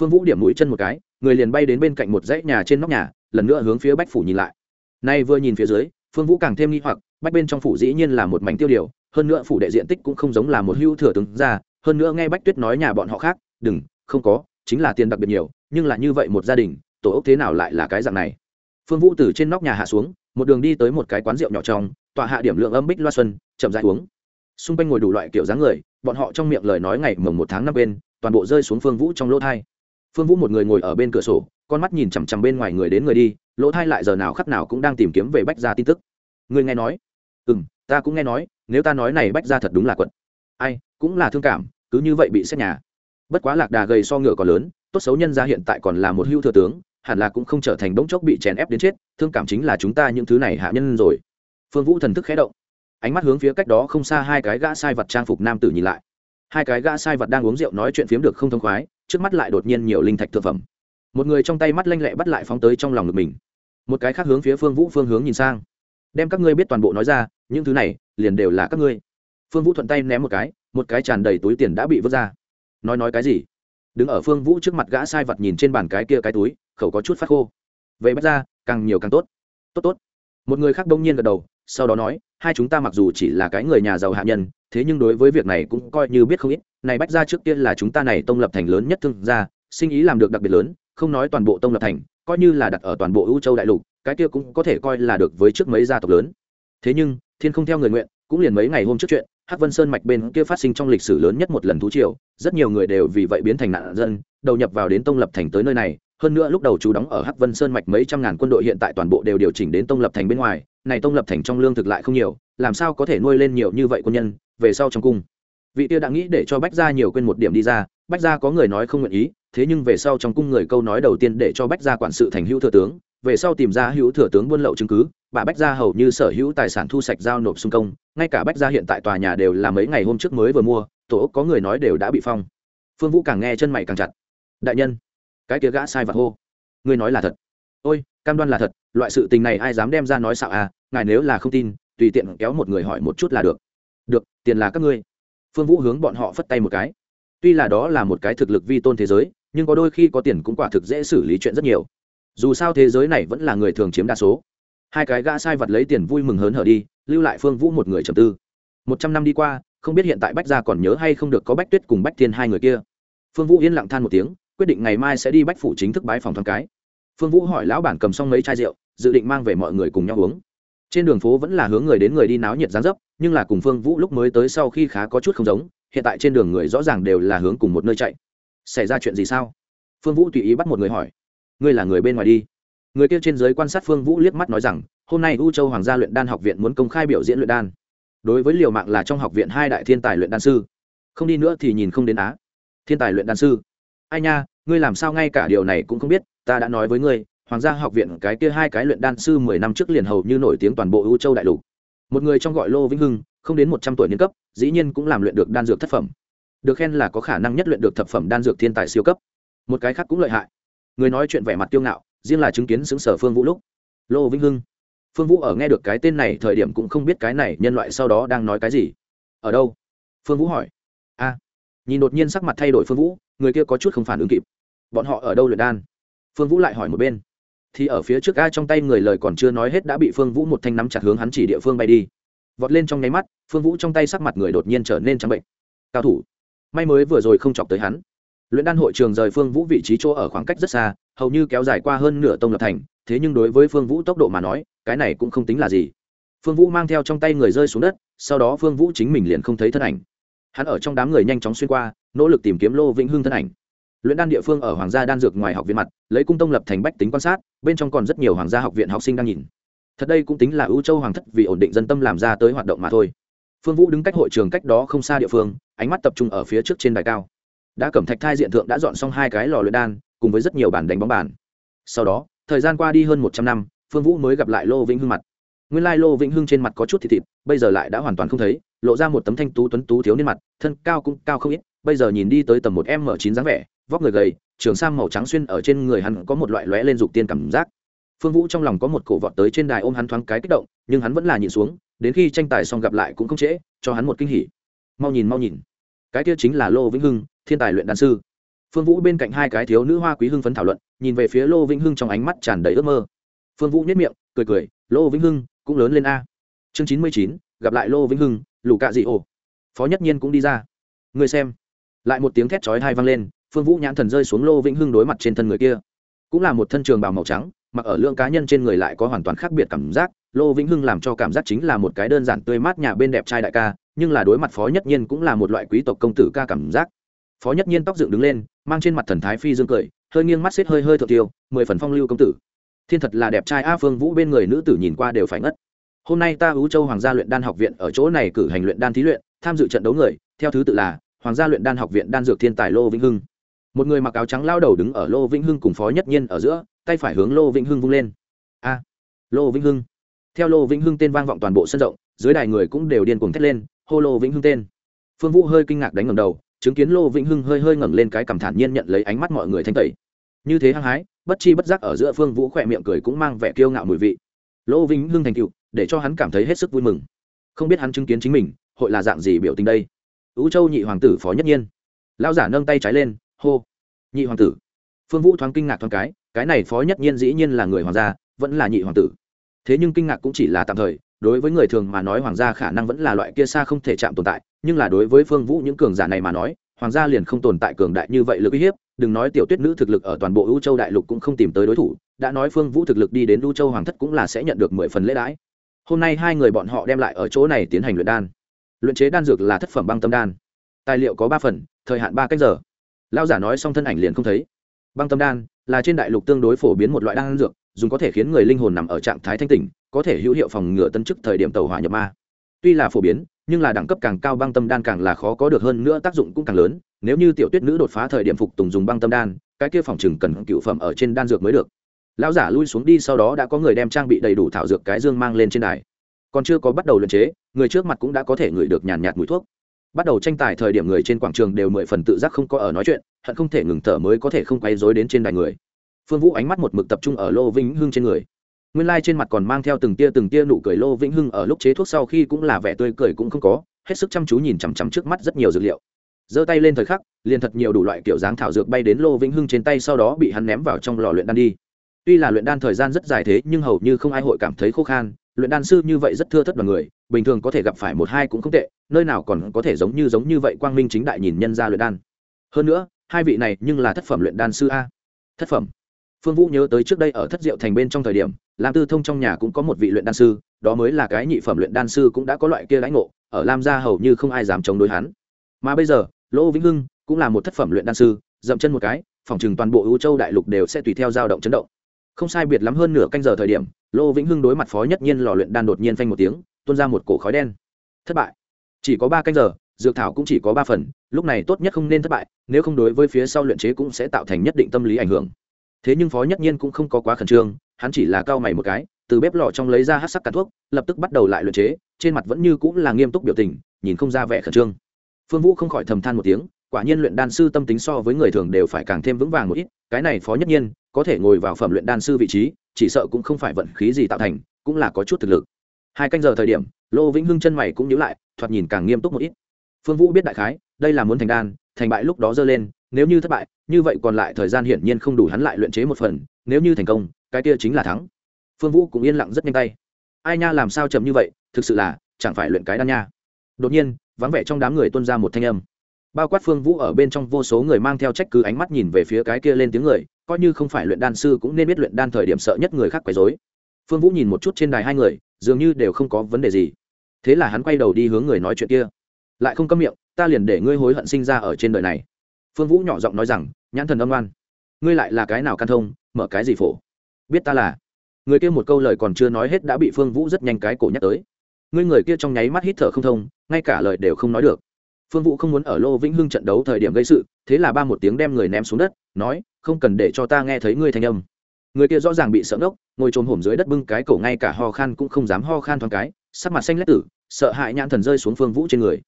Phương vũ điểm mũi chân một cái, người liền bay đến bên cạnh một dãy nhà trên nóc nhà, lần nữa hướng phía bách phủ nhìn lại. Nay vừa nhìn phía dưới, phương vũ càng thêm nghi hoặc, bách bên trong phủ dĩ nhiên là một mảnh tiêu điều, hơn nữa phủ đệ diện tích cũng không giống là một hữu thừa tướng ra, hơn nữa nghe bách tuyết nói nhà bọn họ khác, đừng, không có, chính là tiền đặc biệt nhiều, nhưng là như vậy một gia đình, tổ ốc thế nào lại là cái dạng này? Phương vũ từ trên nóc nhà hạ xuống, một đường đi tới một cái quán rượu nhỏ trong, tọa hạ điểm lượng âm bích loa xuân, chậm dãi uống xung quanh ngồi đủ loại kiểu dáng người, bọn họ trong miệng lời nói ngày mồng một tháng năm bên, toàn bộ rơi xuống phương vũ trong lỗ thai. Phương vũ một người ngồi ở bên cửa sổ, con mắt nhìn chằm chằm bên ngoài người đến người đi, lỗ thai lại giờ nào khắc nào cũng đang tìm kiếm về bách gia tin tức. Người nghe nói? Ừ m ta cũng nghe nói, nếu ta nói này bách gia thật đúng là quận. Ai, cũng là thương cảm, cứ như vậy bị xét nhà. Bất quá lạc đà gầy so ngựa còn lớn, tốt xấu nhân gia hiện tại còn là một hưu thừa tướng, hẳn là cũng không trở thành bỗng chốc bị chèn ép đến chết, thương cảm chính là chúng ta những thứ này hạ nhân rồi. Phương vũ thần thức khé động ánh mắt hướng phía cách đó không xa hai cái gã sai vật trang phục nam tử nhìn lại. Hai cái gã sai vật đang uống rượu nói chuyện phiếm được không thông khoái, trước mắt lại đột nhiên nhiều linh thạch thực phẩm. Một người trong tay mắt lanh lẹ bắt lại phóng tới trong lòng ngực mình. Một cái khác hướng phía phương vũ phương hướng nhìn sang. Đem các ngươi biết toàn bộ nói ra, những thứ này liền đều là các ngươi. Phương vũ thuận tay ném một cái một cái tràn đầy túi tiền đã bị vứt ra. Nói nói cái gì? Đứng ở phương vũ trước mặt gã sai vật nhìn trên bàn cái kia cái túi, khẩu có chút phát khô. Vậy bắt ra, càng nhiều càng tốt. Tốt tốt. Một người khác đông nhiên gật đầu sau đó nói, hai chúng ta mặc dù chỉ là cái người nhà giàu hạ nhân, thế nhưng đối với việc này cũng coi như biết không ít. Này bách ra trước tiên là chúng ta này tông lập thành lớn nhất thương gia, sinh ý làm được đặc biệt lớn, không nói toàn bộ tông lập thành, coi như là đặt ở toàn bộ ưu châu đại lục, cái kia cũng có thể coi là được với trước mấy gia tộc lớn. Thế nhưng, thiên không theo người nguyện, cũng liền mấy ngày hôm trước chuyện, hắc vân sơn mạch bên kia phát sinh trong lịch sử lớn nhất một lần thú triều, rất nhiều người đều vì vậy biến thành nạn dân, đầu nhập vào đến tông lập thành tới nơi này hơn nữa lúc đầu chú đóng ở hắc vân sơn mạch mấy trăm ngàn quân đội hiện tại toàn bộ đều điều chỉnh đến tông lập thành bên ngoài, này tông lập thành trong lương thực lại không nhiều, làm sao có thể nuôi lên nhiều như vậy quân nhân, về sau trong cung. Vị tia đã nghĩ để cho bách gia nhiều quên một điểm đi ra, bách gia có người nói không nguyện ý, thế nhưng về sau trong cung người câu nói đầu tiên để cho bách gia quản sự thành hữu thừa tướng, về sau tìm ra hữu thừa tướng buôn lậu chứng cứ, bà bách gia hầu như sở hữu tài sản thu sạch giao nộp xung công, ngay cả bách gia hiện tại tòa nhà đều là mấy ngày hôm trước mới vừa mua, tổ có người nói đều đã bị phong. Phương vũ càng nghe chân mày càng chặt. Đại nhân cái kia gã sai vặt hô. Ngươi nói là thật. Ôi, cam đoan là thật, loại sự tình này ai dám đem ra nói xạo à ngài nếu là không tin, tùy tiện kéo một người hỏi một chút là được. Được, tiền là các ngươi. Phương vũ hướng bọn họ phất tay một cái. Tuy là đó là một cái thực lực vi tôn thế giới, nhưng có đôi khi có tiền cũng quả thực dễ xử lý chuyện rất nhiều. Dù sao thế giới này vẫn là người thường chiếm đa số. Hai cái gã sai vật lấy tiền vui mừng hớn hở đi, lưu lại phương vũ một người trầm tư. Một trăm năm đi qua, không biết hiện tại bách gia còn nhớ hay không được có bách tuyết cùng bách thiên hai người kia. Phương vũ yên lặng than một tiếng quyết định ngày mai sẽ đi bách phủ chính thức bái phòng thoáng cái. Phương vũ hỏi lão bản cầm xong mấy chai rượu, dự định mang về mọi người cùng nhau uống. Trên đường phố vẫn là hướng người đến người đi náo nhiệt gián dấp, nhưng là cùng phương vũ lúc mới tới sau khi khá có chút không giống, hiện tại trên đường người rõ ràng đều là hướng cùng một nơi chạy. Xảy ra chuyện gì sao? Phương vũ tùy ý bắt một người hỏi. Ngươi là người bên ngoài đi. Người kia trên giới quan sát phương vũ liếc mắt nói rằng, hôm nay u châu hoàng gia luyện đan học viện muốn công khai biểu diễn luyện đan. Đối với liều mạng là trong học viện hai đại thiên tài luyện đan sư. Không đi nữa thì nhìn không đến á. Thiên tài luyện đan sư ai nha, ngươi làm sao ngay cả điều này cũng không biết, ta đã nói với ngươi, hoàng gia học viện cái kia hai cái luyện đan sư mười năm trước liền hầu như nổi tiếng toàn bộ ưu châu đại lục. Một người trong gọi lô vĩnh hưng, không đến một trăm tuổi niên cấp, dĩ nhiên cũng làm luyện được đan dược thất phẩm. Được khen là có khả năng nhất luyện được thập phẩm đan dược thiên tài siêu cấp. Một cái khác cũng lợi hại. Người nói chuyện vẻ mặt tiêu ngạo, riêng là chứng kiến xứng sở phương vũ lúc. Lô vĩnh hưng. Phương vũ ở nghe được cái tên này thời điểm cũng không biết cái này nhân loại sau đó đang nói cái gì. Ở đâu? Phương vũ hỏi. A. Nhìn đột nhiên sắc mặt thay đổi phương vũ người kia có chút không phản ứng kịp. Bọn họ ở đâu luyện đan? Phương vũ lại hỏi một bên. Thì ở phía trước a trong tay người lời còn chưa nói hết đã bị phương vũ một thanh nắm chặt hướng hắn chỉ địa phương bay đi. Vọt lên trong nháy mắt, phương vũ trong tay sắc mặt người đột nhiên trở nên trắng bệnh. Cao thủ, may mới vừa rồi không chọc tới hắn. Luyện đan hội trường rời phương vũ vị trí chỗ ở khoảng cách rất xa, hầu như kéo dài qua hơn nửa tông lập thành, thế nhưng đối với phương vũ tốc độ mà nói, cái này cũng không tính là gì. Phương vũ mang theo trong tay người rơi xuống đất, sau đó phương vũ chính mình liền không thấy thân ảnh hắn ở trong đám người nhanh chóng xuyên qua, nỗ lực tìm kiếm lô vĩnh hưng thân ảnh. Luyện đan địa phương ở hoàng gia đan dược ngoài học viện mặt, lấy cung tông lập thành bách tính quan sát, bên trong còn rất nhiều hoàng gia học viện học sinh đang nhìn. Thật đây cũng tính là ưu châu hoàng thất vì ổn định dân tâm làm ra tới hoạt động mà thôi. Phương vũ đứng cách hội trường cách đó không xa địa phương, ánh mắt tập trung ở phía trước trên đài cao. Đã cẩm thạch thai diện thượng đã dọn xong hai cái lò luyện đan, cùng với rất nhiều bản đánh bóng bàn. Sau đó, thời gian qua đi hơn một trăm năm, phương vũ mới gặp lại lô vĩnh hưng mặt nguyên lai lô vĩnh hưng trên mặt có chút thịt thịt, bây giờ lại đã hoàn toàn không thấy, lộ ra một tấm thanh tú tuấn tú thiếu niên mặt, thân cao cũng cao không ít, bây giờ nhìn đi tới tầm một m chín dáng vẻ, vóc người gầy, trường sang màu trắng xuyên ở trên người hắn có một loại lóe lên dục tiên cảm giác. Phương vũ trong lòng có một cổ vọt tới trên đài ôm hắn thoáng cái kích động, nhưng hắn vẫn là nhịn xuống, đến khi tranh tài xong gặp lại cũng không trễ, cho hắn một kinh hỉ. Mau nhìn mau nhìn. Cái kia chính là lô vĩnh hưng, thiên tài luyện đan sư. Phương vũ bên cạnh hai cái thiếu nữ hoa quý hưng phấn thảo luận, nhìn về phía lô vĩnh hưng trong ánh mắt tràn đầy ước mơ. Phương vũ nhất miệng, cười cười, lô vĩnh hưng cũng lớn lên a. Chương chín mươi chín, gặp lại lô vĩnh hưng, lù cạ dị ồ phó nhất nhiên cũng đi ra. Người xem. Lại một tiếng thét chói hai vang lên, phương vũ nhãn thần rơi xuống lô vĩnh hưng đối mặt trên thân người kia. Cũng là một thân trường bào màu trắng, mặc ở lượng cá nhân trên người lại có hoàn toàn khác biệt cảm giác. Lô vĩnh hưng làm cho cảm giác chính là một cái đơn giản tươi mát nhà bên đẹp trai đại ca, nhưng là đối mặt phó nhất nhiên cũng là một loại quý tộc công tử ca cảm giác. Phó nhất nhiên tóc dựng đứng lên, mang trên mặt thần thái phi dương cười, hơi nghiêng mắt xếp hơi hơi thượng tiêu, mười phần phong lưu công tử thiên thật là đẹp trai, a phương vũ bên người nữ tử nhìn qua đều phải ngất. Hôm nay ta ú châu hoàng gia luyện đan học viện ở chỗ này cử hành luyện đan thí luyện, tham dự trận đấu người, theo thứ tự là hoàng gia luyện đan học viện đan dược thiên tài lô vĩnh hưng. Một người mặc áo trắng lao đầu đứng ở lô vĩnh hưng cùng phó nhất nhiên ở giữa, tay phải hướng lô vĩnh hưng vung lên. A, lô vĩnh hưng. Theo lô vĩnh hưng tên vang vọng toàn bộ sân rộng, dưới đài người cũng đều điên cuồng thét lên, hô lô vĩnh hưng tên. Phương vũ hơi kinh ngạc đánh ngầm đầu, chứng kiến lô vĩnh hưng hơi hơi ngẩng lên cái cằm thản nhiên nhận lấy ánh mắt mọi người thanh tẩy. Như thế hăng hái bất chi bất giác ở giữa phương vũ khỏe miệng cười cũng mang vẻ kiêu ngạo mùi vị. Lỗ vĩnh hưng thành cựu để cho hắn cảm thấy hết sức vui mừng. Không biết hắn chứng kiến chính mình, hội là dạng gì biểu tình đây? Ú châu nhị hoàng tử phó nhất nhiên. Lão giả nâng tay trái lên, hô, nhị hoàng tử. Phương vũ thoáng kinh ngạc thoáng cái cái này phó nhất nhiên dĩ nhiên là người hoàng gia, vẫn là nhị hoàng tử. Thế nhưng kinh ngạc cũng chỉ là tạm thời, đối với người thường mà nói hoàng gia khả năng vẫn là loại kia xa không thể chạm tồn tại, nhưng là đối với phương vũ những cường giả này mà nói, hoàng gia liền không tồn tại cường đại như vậy lực uy hiếp đừng nói tiểu tuyết nữ thực lực ở toàn bộ ưu châu đại lục cũng không tìm tới đối thủ, đã nói phương vũ thực lực đi đến ưu châu hoàng thất cũng là sẽ nhận được mười phần lễ đãi. Hôm nay hai người bọn họ đem lại ở chỗ này tiến hành luyện đan. Luyện chế đan dược là thất phẩm băng tâm đan. Tài liệu có ba phần, thời hạn ba cách giờ. Lao giả nói xong thân ảnh liền không thấy. Băng tâm đan là trên đại lục tương đối phổ biến một loại đan dược, dùng có thể khiến người linh hồn nằm ở trạng thái thanh tỉnh, có thể hữu hiệu phòng ngừa tân chức thời điểm tàu hỏa nhập ma. Tuy là phổ biến, nhưng là đẳng cấp càng cao băng tâm đan càng là khó có được hơn nữa, tác dụng cũng càng lớn nếu như tiểu tuyết nữ đột phá thời điểm phục tùng dùng băng tâm đan, cái kia phòng chừng cần cựu phẩm ở trên đan dược mới được. Lão giả lui xuống đi, sau đó đã có người đem trang bị đầy đủ thảo dược cái dương mang lên trên đài. Còn chưa có bắt đầu luyện chế, người trước mặt cũng đã có thể ngửi được nhàn nhạt mùi thuốc. Bắt đầu tranh tài thời điểm người trên quảng trường đều mười phần tự giác không có ở nói chuyện, hận không thể ngừng thở mới có thể không quay dối đến trên đài người. Phương vũ ánh mắt một mực tập trung ở lô vĩnh hưng trên người. Nguyên lai、like、trên mặt còn mang theo từng tia từng tia nụ cười lô vĩnh hưng ở lúc chế thuốc sau khi cũng là vẻ tươi cười cũng không có, hết sức chăm chú nhìn chằm chằm trước mắt rất nhiều dược liệu giơ tay lên thời khắc, liền thật nhiều đủ loại kiểu dáng thảo dược bay đến lô vĩnh hưng trên tay sau đó bị hắn ném vào trong lò luyện đan đi. Tuy là luyện đan thời gian rất dài thế, nhưng hầu như không ai hội cảm thấy khô khan, luyện đan sư như vậy rất thưa thất đoàn người, bình thường có thể gặp phải một hai cũng không tệ, nơi nào còn có thể giống như giống như vậy quang minh chính đại nhìn nhân ra luyện đan. Hơn nữa, hai vị này nhưng là thất phẩm luyện đan sư a. Thất phẩm. Phương vũ nhớ tới trước đây ở thất diệu thành bên trong thời điểm, lam tư thông trong nhà cũng có một vị luyện đan sư, đó mới là cái nhị phẩm luyện đan sư cũng đã có loại kia lãnh ngộ, ở lam gia hầu như không ai dám chống đối hắn. Mà bây giờ lỗ vĩnh hưng cũng là một thất phẩm luyện đan sư, dậm chân một cái, phòng chừng toàn bộ ưu châu đại lục đều sẽ tùy theo dao động chấn động. Không sai biệt lắm hơn nửa canh giờ thời điểm lô vĩnh hưng đối mặt phó nhất nhiên lò luyện đan đột nhiên phanh một tiếng, tuôn ra một cổ khói đen. Thất bại. Chỉ có ba canh giờ, dược thảo cũng chỉ có ba phần, lúc này tốt nhất không nên thất bại, nếu không đối với phía sau luyện chế cũng sẽ tạo thành nhất định tâm lý ảnh hưởng. Thế nhưng phó nhất nhiên cũng không có quá khẩn trương, hắn chỉ là cao mày một cái, từ bếp lò trong lấy ra hát sắc cắn thuốc, lập tức bắt đầu lại luyện chế, trên mặt vẫn như cũng là nghiêm túc biểu tình, nhìn không ra vẻ khẩn trương phương vũ không khỏi thầm than một tiếng, quả nhiên luyện đan sư tâm tính so với người thường đều phải càng thêm vững vàng một ít, cái này phó nhất nhiên, có thể ngồi vào phẩm luyện đan sư vị trí, chỉ sợ cũng không phải vận khí gì tạo thành, cũng là có chút thực lực. Hai canh giờ thời điểm, lô vĩnh hưng chân mày cũng nhíu lại, thoạt nhìn càng nghiêm túc một ít. Phương vũ biết đại khái, đây là muốn thành đan, thành bại lúc đó dơ lên, nếu như thất bại, như vậy còn lại thời gian hiển nhiên không đủ hắn lại luyện chế một phần, nếu như thành công, cái kia chính là thắng. Phương vũ cũng yên lặng rất nhanh tay. Ai nha làm sao chậm như vậy, thực sự là, chẳng phải luyện cái đan nha. Đột nhiên vắng vẻ trong đám người tuân ra một thanh âm. Bao quát phương vũ ở bên trong vô số người mang theo trách cứ ánh mắt nhìn về phía cái kia lên tiếng người, coi như không phải luyện đan sư cũng nên biết luyện đan thời điểm sợ nhất người khác quấy dối phương vũ nhìn một chút trên đài hai người, dường như đều không có vấn đề gì. Thế là hắn quay đầu đi hướng người nói chuyện kia. Lại không câm miệng, ta liền để ngươi hối hận sinh ra ở trên đời này. Phương vũ nhỏ giọng nói rằng, nhãn thần âm oan ngươi lại là cái nào can thông, mở cái gì phổ? Biết ta là. Người kia một câu lời còn chưa nói hết đã bị phương vũ rất nhanh cái cổ nhắc tới ngươi người kia trong nháy mắt hít thở không thông, ngay cả lời đều không nói được. Phương vũ không muốn ở lô vĩnh hưng trận đấu thời điểm gây sự, thế là ba một tiếng đem người ném xuống đất, nói, không cần để cho ta nghe thấy ngươi thanh âm. Người kia rõ ràng bị sợ ngốc, ngồi trồm hổm dưới đất bưng cái cổ ngay cả ho khan cũng không dám ho khan thoáng cái, sắc mặt xanh lét tử, sợ hãi nhãn thần rơi xuống phương vũ trên người.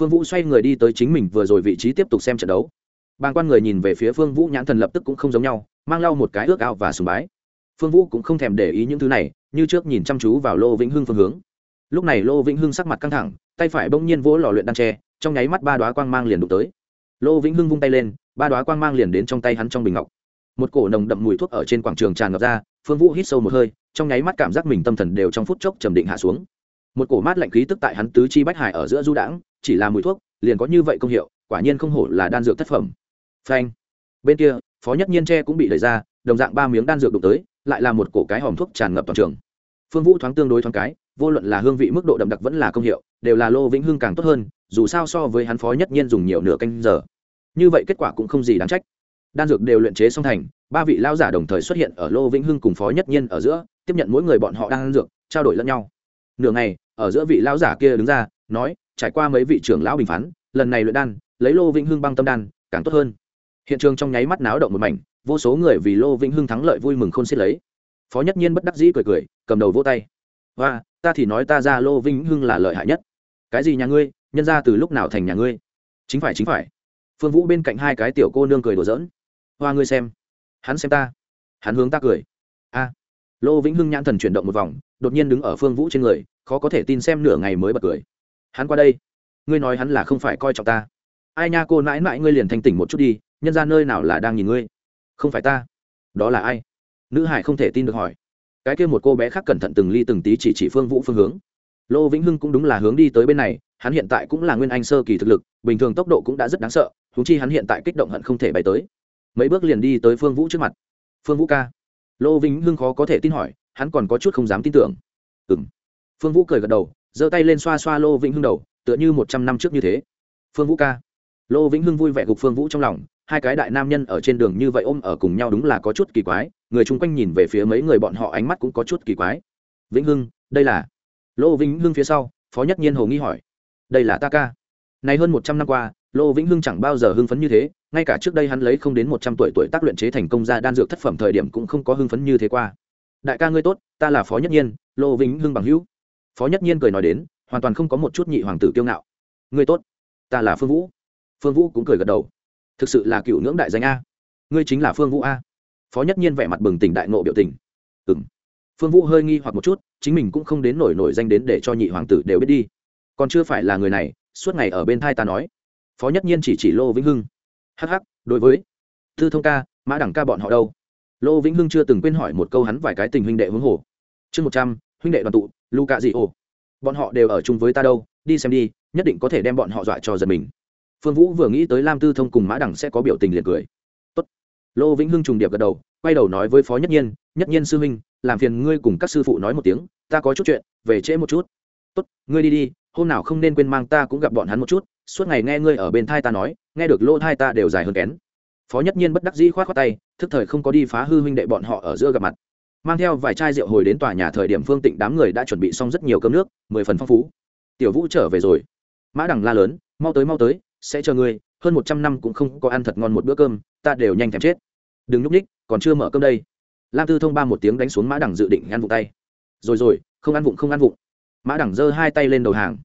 Phương vũ xoay người đi tới chính mình vừa rồi vị trí tiếp tục xem trận đấu. Bàn quan người nhìn về phía phương vũ, nhãn thần lập tức cũng không giống nhau, mang lau một cái ước ao và sùng bái. Phương vũ cũng không thèm để ý những thứ này, như trước nhìn chăm chú vào lô vĩnh hưng phương hướng lúc này lô vĩnh hưng sắc mặt căng thẳng, tay phải bỗng nhiên vỗ lò luyện đan tre, trong nháy mắt ba đoá quang mang liền đụng tới. Lô vĩnh hưng vung tay lên, ba đoá quang mang liền đến trong tay hắn trong bình ngọc. Một cổ nồng đậm mùi thuốc ở trên quảng trường tràn ngập ra, phương vũ hít sâu một hơi, trong nháy mắt cảm giác mình tâm thần đều trong phút chốc trầm định hạ xuống. Một cổ mát lạnh khí tức tại hắn tứ chi bách hải ở giữa du đãng, chỉ là mùi thuốc, liền có như vậy công hiệu, quả nhiên không hổ là đan dược thất phẩm. Phanh. Bên kia, phó nhất nhiên tre cũng bị đẩy ra, đồng dạng ba miếng đan dược đụng tới, lại là một cổ cái hòm thuốc tràn ngập toàn trường. Phương vũ thoáng tương đối thoáng cái vô luận là hương vị mức độ đậm đặc vẫn là công hiệu, đều là lô vĩnh hưng càng tốt hơn, dù sao so với hắn phó nhất nhiên dùng nhiều nửa canh giờ. Như vậy kết quả cũng không gì đáng trách. Đan dược đều luyện chế xong thành, ba vị lao giả đồng thời xuất hiện ở lô vĩnh hưng cùng phó nhất nhiên ở giữa, tiếp nhận mỗi người bọn họ đang ăn dược, trao đổi lẫn nhau. Nửa ngày, ở giữa vị lao giả kia đứng ra, nói, trải qua mấy vị trưởng lão bình phán, lần này luyện đan, lấy lô vĩnh hưng băng tâm đan, càng tốt hơn. Hiện trường trong nháy mắt náo động một mảnh, vô số người vì lô vĩnh hưng thắng lợi vui mừng khôn xiết lấy. Phó nhất nhiên bất đắc dĩ cười cười, cầm đầu vô tay. Và ta thì nói ta ra lô vĩnh hưng là lợi hại nhất. Cái gì nhà ngươi? Nhân ra từ lúc nào thành nhà ngươi? Chính phải chính phải. Phương vũ bên cạnh hai cái tiểu cô nương cười đùa giỡn. Hoa ngươi xem. Hắn xem ta. Hắn hướng ta cười. A. Lô vĩnh hưng nhãn thần chuyển động một vòng, đột nhiên đứng ở phương vũ trên người, khó có thể tin xem nửa ngày mới bật cười. Hắn qua đây. Ngươi nói hắn là không phải coi trọng ta. Ai nha cô mãi mãi ngươi liền thanh tỉnh một chút đi, nhân ra nơi nào là đang nhìn ngươi? Không phải ta. Đó là ai? Nữ hải không thể tin được hỏi cái kia một cô bé khác cẩn thận từng ly từng tí chỉ chỉ phương vũ phương hướng. Lô vĩnh hưng cũng đúng là hướng đi tới bên này, hắn hiện tại cũng là nguyên anh sơ kỳ thực lực, bình thường tốc độ cũng đã rất đáng sợ thú chi hắn hiện tại kích động hận không thể bay tới. Mấy bước liền đi tới phương vũ trước mặt. Phương vũ ca. Lô vĩnh hưng khó có thể tin hỏi, hắn còn có chút không dám tin tưởng. Ừ m phương vũ cười gật đầu, giơ tay lên xoa xoa lô vĩnh hưng đầu, tựa như một trăm năm trước như thế. Phương vũ ca. Lô vĩnh hưng vui vẻ gục phương vũ trong lòng hai cái đại nam nhân ở trên đường như vậy ôm ở cùng nhau đúng là có chút kỳ quái, người chung quanh nhìn về phía mấy người bọn họ ánh mắt cũng có chút kỳ quái. Vĩnh hưng, đây là? Lô vĩnh hưng phía sau, phó nhất nhiên hồ nghi hỏi. Đây là ta ca. Này hơn một trăm năm qua, lô vĩnh hưng chẳng bao giờ hưng phấn như thế, ngay cả trước đây hắn lấy không đến một trăm tuổi tuổi tác luyện chế thành công ra đan dược thất phẩm thời điểm cũng không có hưng phấn như thế qua. Đại ca ngươi tốt, ta là phó nhất nhiên, lô vĩnh hưng bằng hữu. Phó nhất nhiên cười nói đến, hoàn toàn không có một chút nhị hoàng tử kiêu ngạo. Ngươi tốt, ta là phương vũ. Phương vũ cũng cười gật đầu thực sự là cựu ngưỡng đại danh a. Ngươi chính là phương vũ a. Phó nhất nhiên vẻ mặt bừng tỉnh đại nộ biểu tình. Ừ m phương vũ hơi nghi hoặc một chút, chính mình cũng không đến nổi nổi danh đến để cho nhị hoàng tử đều biết đi. Còn chưa phải là người này, suốt ngày ở bên thai ta nói. Phó nhất nhiên chỉ chỉ lô vĩnh hưng. Hh đối với tư thông ca, mã đẳng ca bọn họ đâu? Lô vĩnh hưng chưa từng quên hỏi một câu hắn vài cái tình huynh đệ hướng hồ. Chương một trăm, huynh đệ đoàn tụ lu cạ dị ồ bọn họ đều ở chung với ta đâu? Đi xem đi, nhất định có thể đem bọn họ dọa cho giật mình phương vũ vừa nghĩ tới lam tư thông cùng mã đẳng sẽ có biểu tình liền cười. Tốt. lô vĩnh hưng trùng điệp gật đầu, quay đầu nói với phó nhất nhiên nhất nhiên sư huynh, làm phiền ngươi cùng các sư phụ nói một tiếng, ta có chút chuyện, về trễ một chút. Tốt, ngươi đi đi, hôm nào không nên quên mang ta cũng gặp bọn hắn một chút, suốt ngày nghe ngươi ở bên thai ta nói, nghe được lỗ thai ta đều dài hơn kén. Phó nhất nhiên bất đắc dĩ khoát khoát tay, thức thời không có đi phá hư huynh đệ bọn họ ở giữa gặp mặt. Mang theo vài chai rượu hồi đến tòa nhà thời điểm phương tịnh đám người đã chuẩn bị xong rất nhiều cơm nước, mười phần phong phú. Tiểu vũ trở về rồi. Mã đằng la lớn, mau tới mau tới sẽ chờ ngươi, hơn một trăm năm cũng không có ăn thật ngon một bữa cơm, ta đều nhanh thèm chết. Đừng nhúc ních còn chưa mở cơm đây. Lam tư thông ba một tiếng đánh xuống mã Đẳng dự định ăn vụng tay. Rồi rồi, không ăn vụng, không ăn vụng. Mã Đẳng giơ hai tay lên đầu hàng.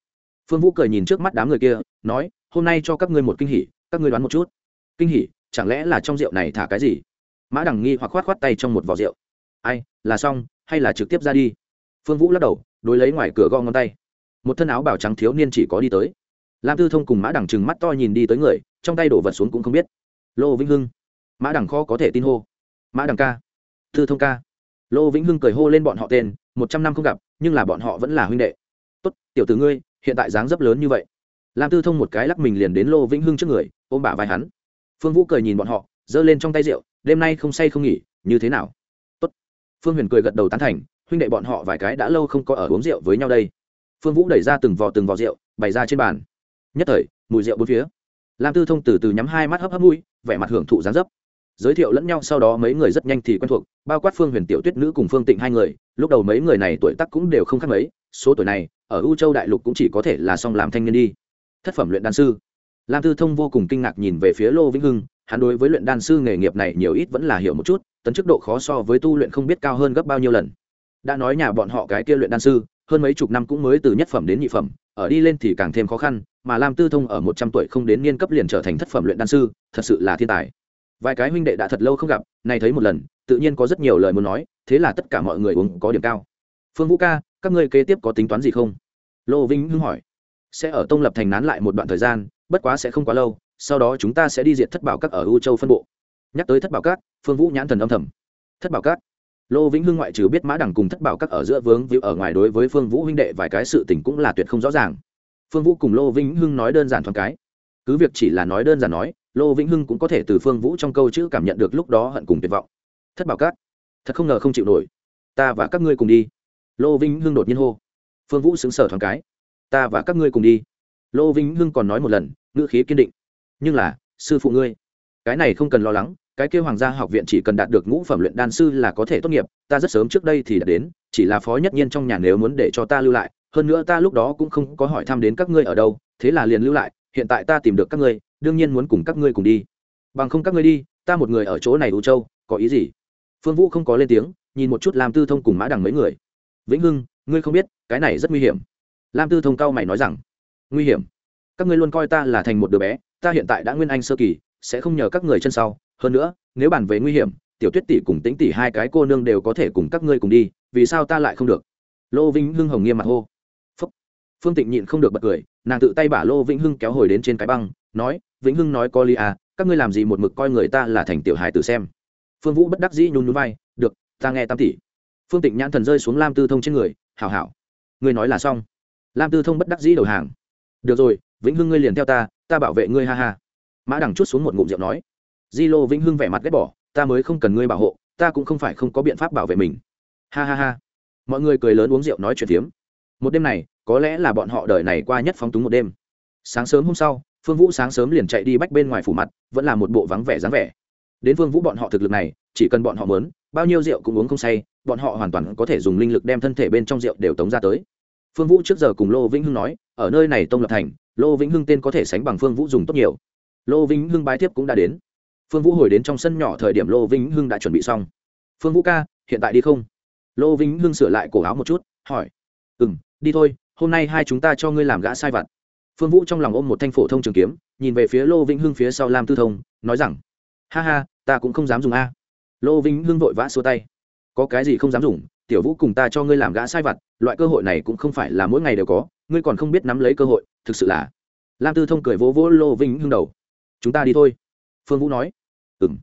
Phương vũ cười nhìn trước mắt đám người kia, nói, hôm nay cho các ngươi một kinh hỉ, các ngươi đoán một chút. Kinh hỉ? Chẳng lẽ là trong rượu này thả cái gì? Mã Đẳng nghi hoặc khoát khoát tay trong một vỏ rượu. Ai, là xong, hay là trực tiếp ra đi? Phương vũ lắc đầu, đối lấy ngoài cửa gõ ngón tay. Một thân áo bảo trắng thiếu niên chỉ có đi tới lam tư thông cùng mã đằng chừng mắt to nhìn đi tới người, trong tay đổ vật xuống cũng không biết. Lô vĩnh hưng. Mã đằng kho có thể tin hô. Mã đằng ca. Tư thông ca. Lô vĩnh hưng cười hô lên bọn họ tên, một trăm năm không gặp, nhưng là bọn họ vẫn là huynh đệ. Tốt, tiểu tử ngươi, hiện tại dáng dấp lớn như vậy. Lam tư thông một cái lắc mình liền đến lô vĩnh hưng trước người, ôm bả vai hắn. Phương vũ cười nhìn bọn họ, giơ lên trong tay rượu, đêm nay không say không nghỉ, như thế nào? Tốt. Phương huyền cười gật đầu tán thành, huynh đệ bọn họ vài cái đã lâu không có ở uống rượu với nhau đây. Phương vũ đẩy ra từng vò từng vò rượu, bày ra trên bàn nhất thời, mùi rượu bốn phía. Lam tư thông từ từ nhắm hai mắt hấp hấp mũi, vẻ mặt hưởng thụ gián dấp. Giới thiệu lẫn nhau sau đó mấy người rất nhanh thì quen thuộc, bao quát phương huyền tiểu tuyết nữ cùng phương tịnh hai người, lúc đầu mấy người này tuổi tác cũng đều không khác mấy, số tuổi này, ở u châu đại lục cũng chỉ có thể là xong làm thanh niên đi. Thất phẩm luyện đan sư. Lam tư thông vô cùng kinh ngạc nhìn về phía lô vĩnh hưng, hắn đối với luyện đan sư nghề nghiệp này nhiều ít vẫn là hiểu một chút, tấn chức độ khó so với tu luyện không biết cao hơn gấp bao nhiêu lần. Đã nói nhà bọn họ cái kia luyện đan sư hơn mấy chục năm cũng mới từ nhất phẩm đến nhị phẩm, ở đi lên thì càng thêm khó khăn, mà lam tư thông ở một trăm tuổi không đến niên cấp liền trở thành thất phẩm luyện đan sư, thật sự là thiên tài. Vài cái huynh đệ đã thật lâu không gặp, nay thấy một lần, tự nhiên có rất nhiều lời muốn nói, thế là tất cả mọi người uống có điểm cao. Phương vũ ca, các ngươi kế tiếp có tính toán gì không? Lô vinh hưng hỏi. Sẽ ở tông lập thành nán lại một đoạn thời gian, bất quá sẽ không quá lâu, sau đó chúng ta sẽ đi diệt thất bảo các ở u châu phân bộ. Nhắc tới thất bảo các, phương vũ nhãn thần âm thầm. Thất bảo các lô vĩnh hưng ngoại trừ biết mã đẳng cùng thất bảo các ở giữa vướng víu ở ngoài đối với phương vũ huynh đệ vài cái sự tình cũng là tuyệt không rõ ràng. Phương vũ cùng lô vĩnh hưng nói đơn giản thoáng cái. Cứ việc chỉ là nói đơn giản nói, lô vĩnh hưng cũng có thể từ phương vũ trong câu chữ cảm nhận được lúc đó hận cùng tuyệt vọng. Thất bảo các, thật không ngờ không chịu nổi. Ta và các ngươi cùng đi. Lô vĩnh hưng đột nhiên hô. Phương vũ xứng sở thoáng cái. Ta và các ngươi cùng đi. Lô vĩnh hưng còn nói một lần, ngữ khí kiên định. Nhưng là, sư phụ ngươi, cái này không cần lo lắng cái kêu hoàng gia học viện chỉ cần đạt được ngũ phẩm luyện đan sư là có thể tốt nghiệp, ta rất sớm trước đây thì đã đến, chỉ là phó nhất nhiên trong nhà nếu muốn để cho ta lưu lại, hơn nữa ta lúc đó cũng không có hỏi thăm đến các ngươi ở đâu, thế là liền lưu lại, hiện tại ta tìm được các ngươi, đương nhiên muốn cùng các ngươi cùng đi. Bằng không các ngươi đi, ta một người ở chỗ này u châu, có ý gì? Phương vũ không có lên tiếng, nhìn một chút lam tư thông cùng mã đằng mấy người. Vĩnh hưng, ngươi không biết, cái này rất nguy hiểm. Lam tư thông cao mày nói rằng, nguy hiểm? Các ngươi luôn coi ta là thành một đứa bé, ta hiện tại đã nguyên anh sơ kỳ, sẽ không nhờ các người chân sau hơn nữa, nếu bàn về nguy hiểm, tiểu tuyết tỷ cùng tĩnh tỷ hai cái cô nương đều có thể cùng các ngươi cùng đi, vì sao ta lại không được? Lô vĩnh hưng hồng nghiêm mặt hô. Phúc. phương tịnh nhịn không được bật cười, nàng tự tay bả lô vĩnh hưng kéo hồi đến trên cái băng, nói, vĩnh hưng nói có ly à các ngươi làm gì một mực coi người ta là thành tiểu hài tử xem. Phương vũ bất đắc dĩ nhún nhún vai, được, ta nghe tam tỷ. Phương tịnh nhãn thần rơi xuống lam tư thông trên người, hảo hảo, ngươi nói là xong. Lam tư thông bất đắc dĩ đầu hàng, được rồi, vĩnh hưng ngươi liền theo ta ta bảo vệ ngươi ha ha. Mã đằng chút xuống một ngụm rượu nói di lô vĩnh hưng vẻ mặt ghét bỏ, ta mới không cần ngươi bảo hộ, ta cũng không phải không có biện pháp bảo vệ mình. Ha ha ha. Mọi người cười lớn uống rượu nói chuyện phiếm. Một đêm này, có lẽ là bọn họ đời này qua nhất phóng túng một đêm. Sáng sớm hôm sau, phương vũ sáng sớm liền chạy đi bách bên ngoài phủ mặt, vẫn là một bộ vắng vẻ dáng vẻ. Đến phương vũ bọn họ thực lực này, chỉ cần bọn họ mớn bao nhiêu rượu cũng uống không say, bọn họ hoàn toàn có thể dùng linh lực đem thân thể bên trong rượu đều tống ra tới. Phương vũ trước giờ cùng lô vĩnh hưng nói, ở nơi này tông lập thành, lô vĩnh hưng tên có thể sánh bằng phương vũ dùng tốt nhiều. Lô vĩnh hưng bái tiếp cũng đã đến phương vũ hồi đến trong sân nhỏ thời điểm lô vĩnh hưng đã chuẩn bị xong. Phương vũ ca, hiện tại đi không? Lô vĩnh hưng sửa lại cổ áo một chút, hỏi. Ừ m đi thôi, hôm nay hai chúng ta cho ngươi làm gã sai vặt. Phương vũ trong lòng ôm một thanh phổ thông trường kiếm, nhìn về phía lô vĩnh hưng phía sau lam tư thông, nói rằng, ha ha, ta cũng không dám dùng a. Lô vĩnh hưng vội vã xua tay. Có cái gì không dám dùng? Tiểu vũ cùng ta cho ngươi làm gã sai vặt, loại cơ hội này cũng không phải là mỗi ngày đều có, ngươi còn không biết nắm lấy cơ hội, thực sự là. Lam tư thông cười vỗ vỗ lô vĩnh hưng đầu. Chúng ta đi thôi phương vũ nói. Ừ m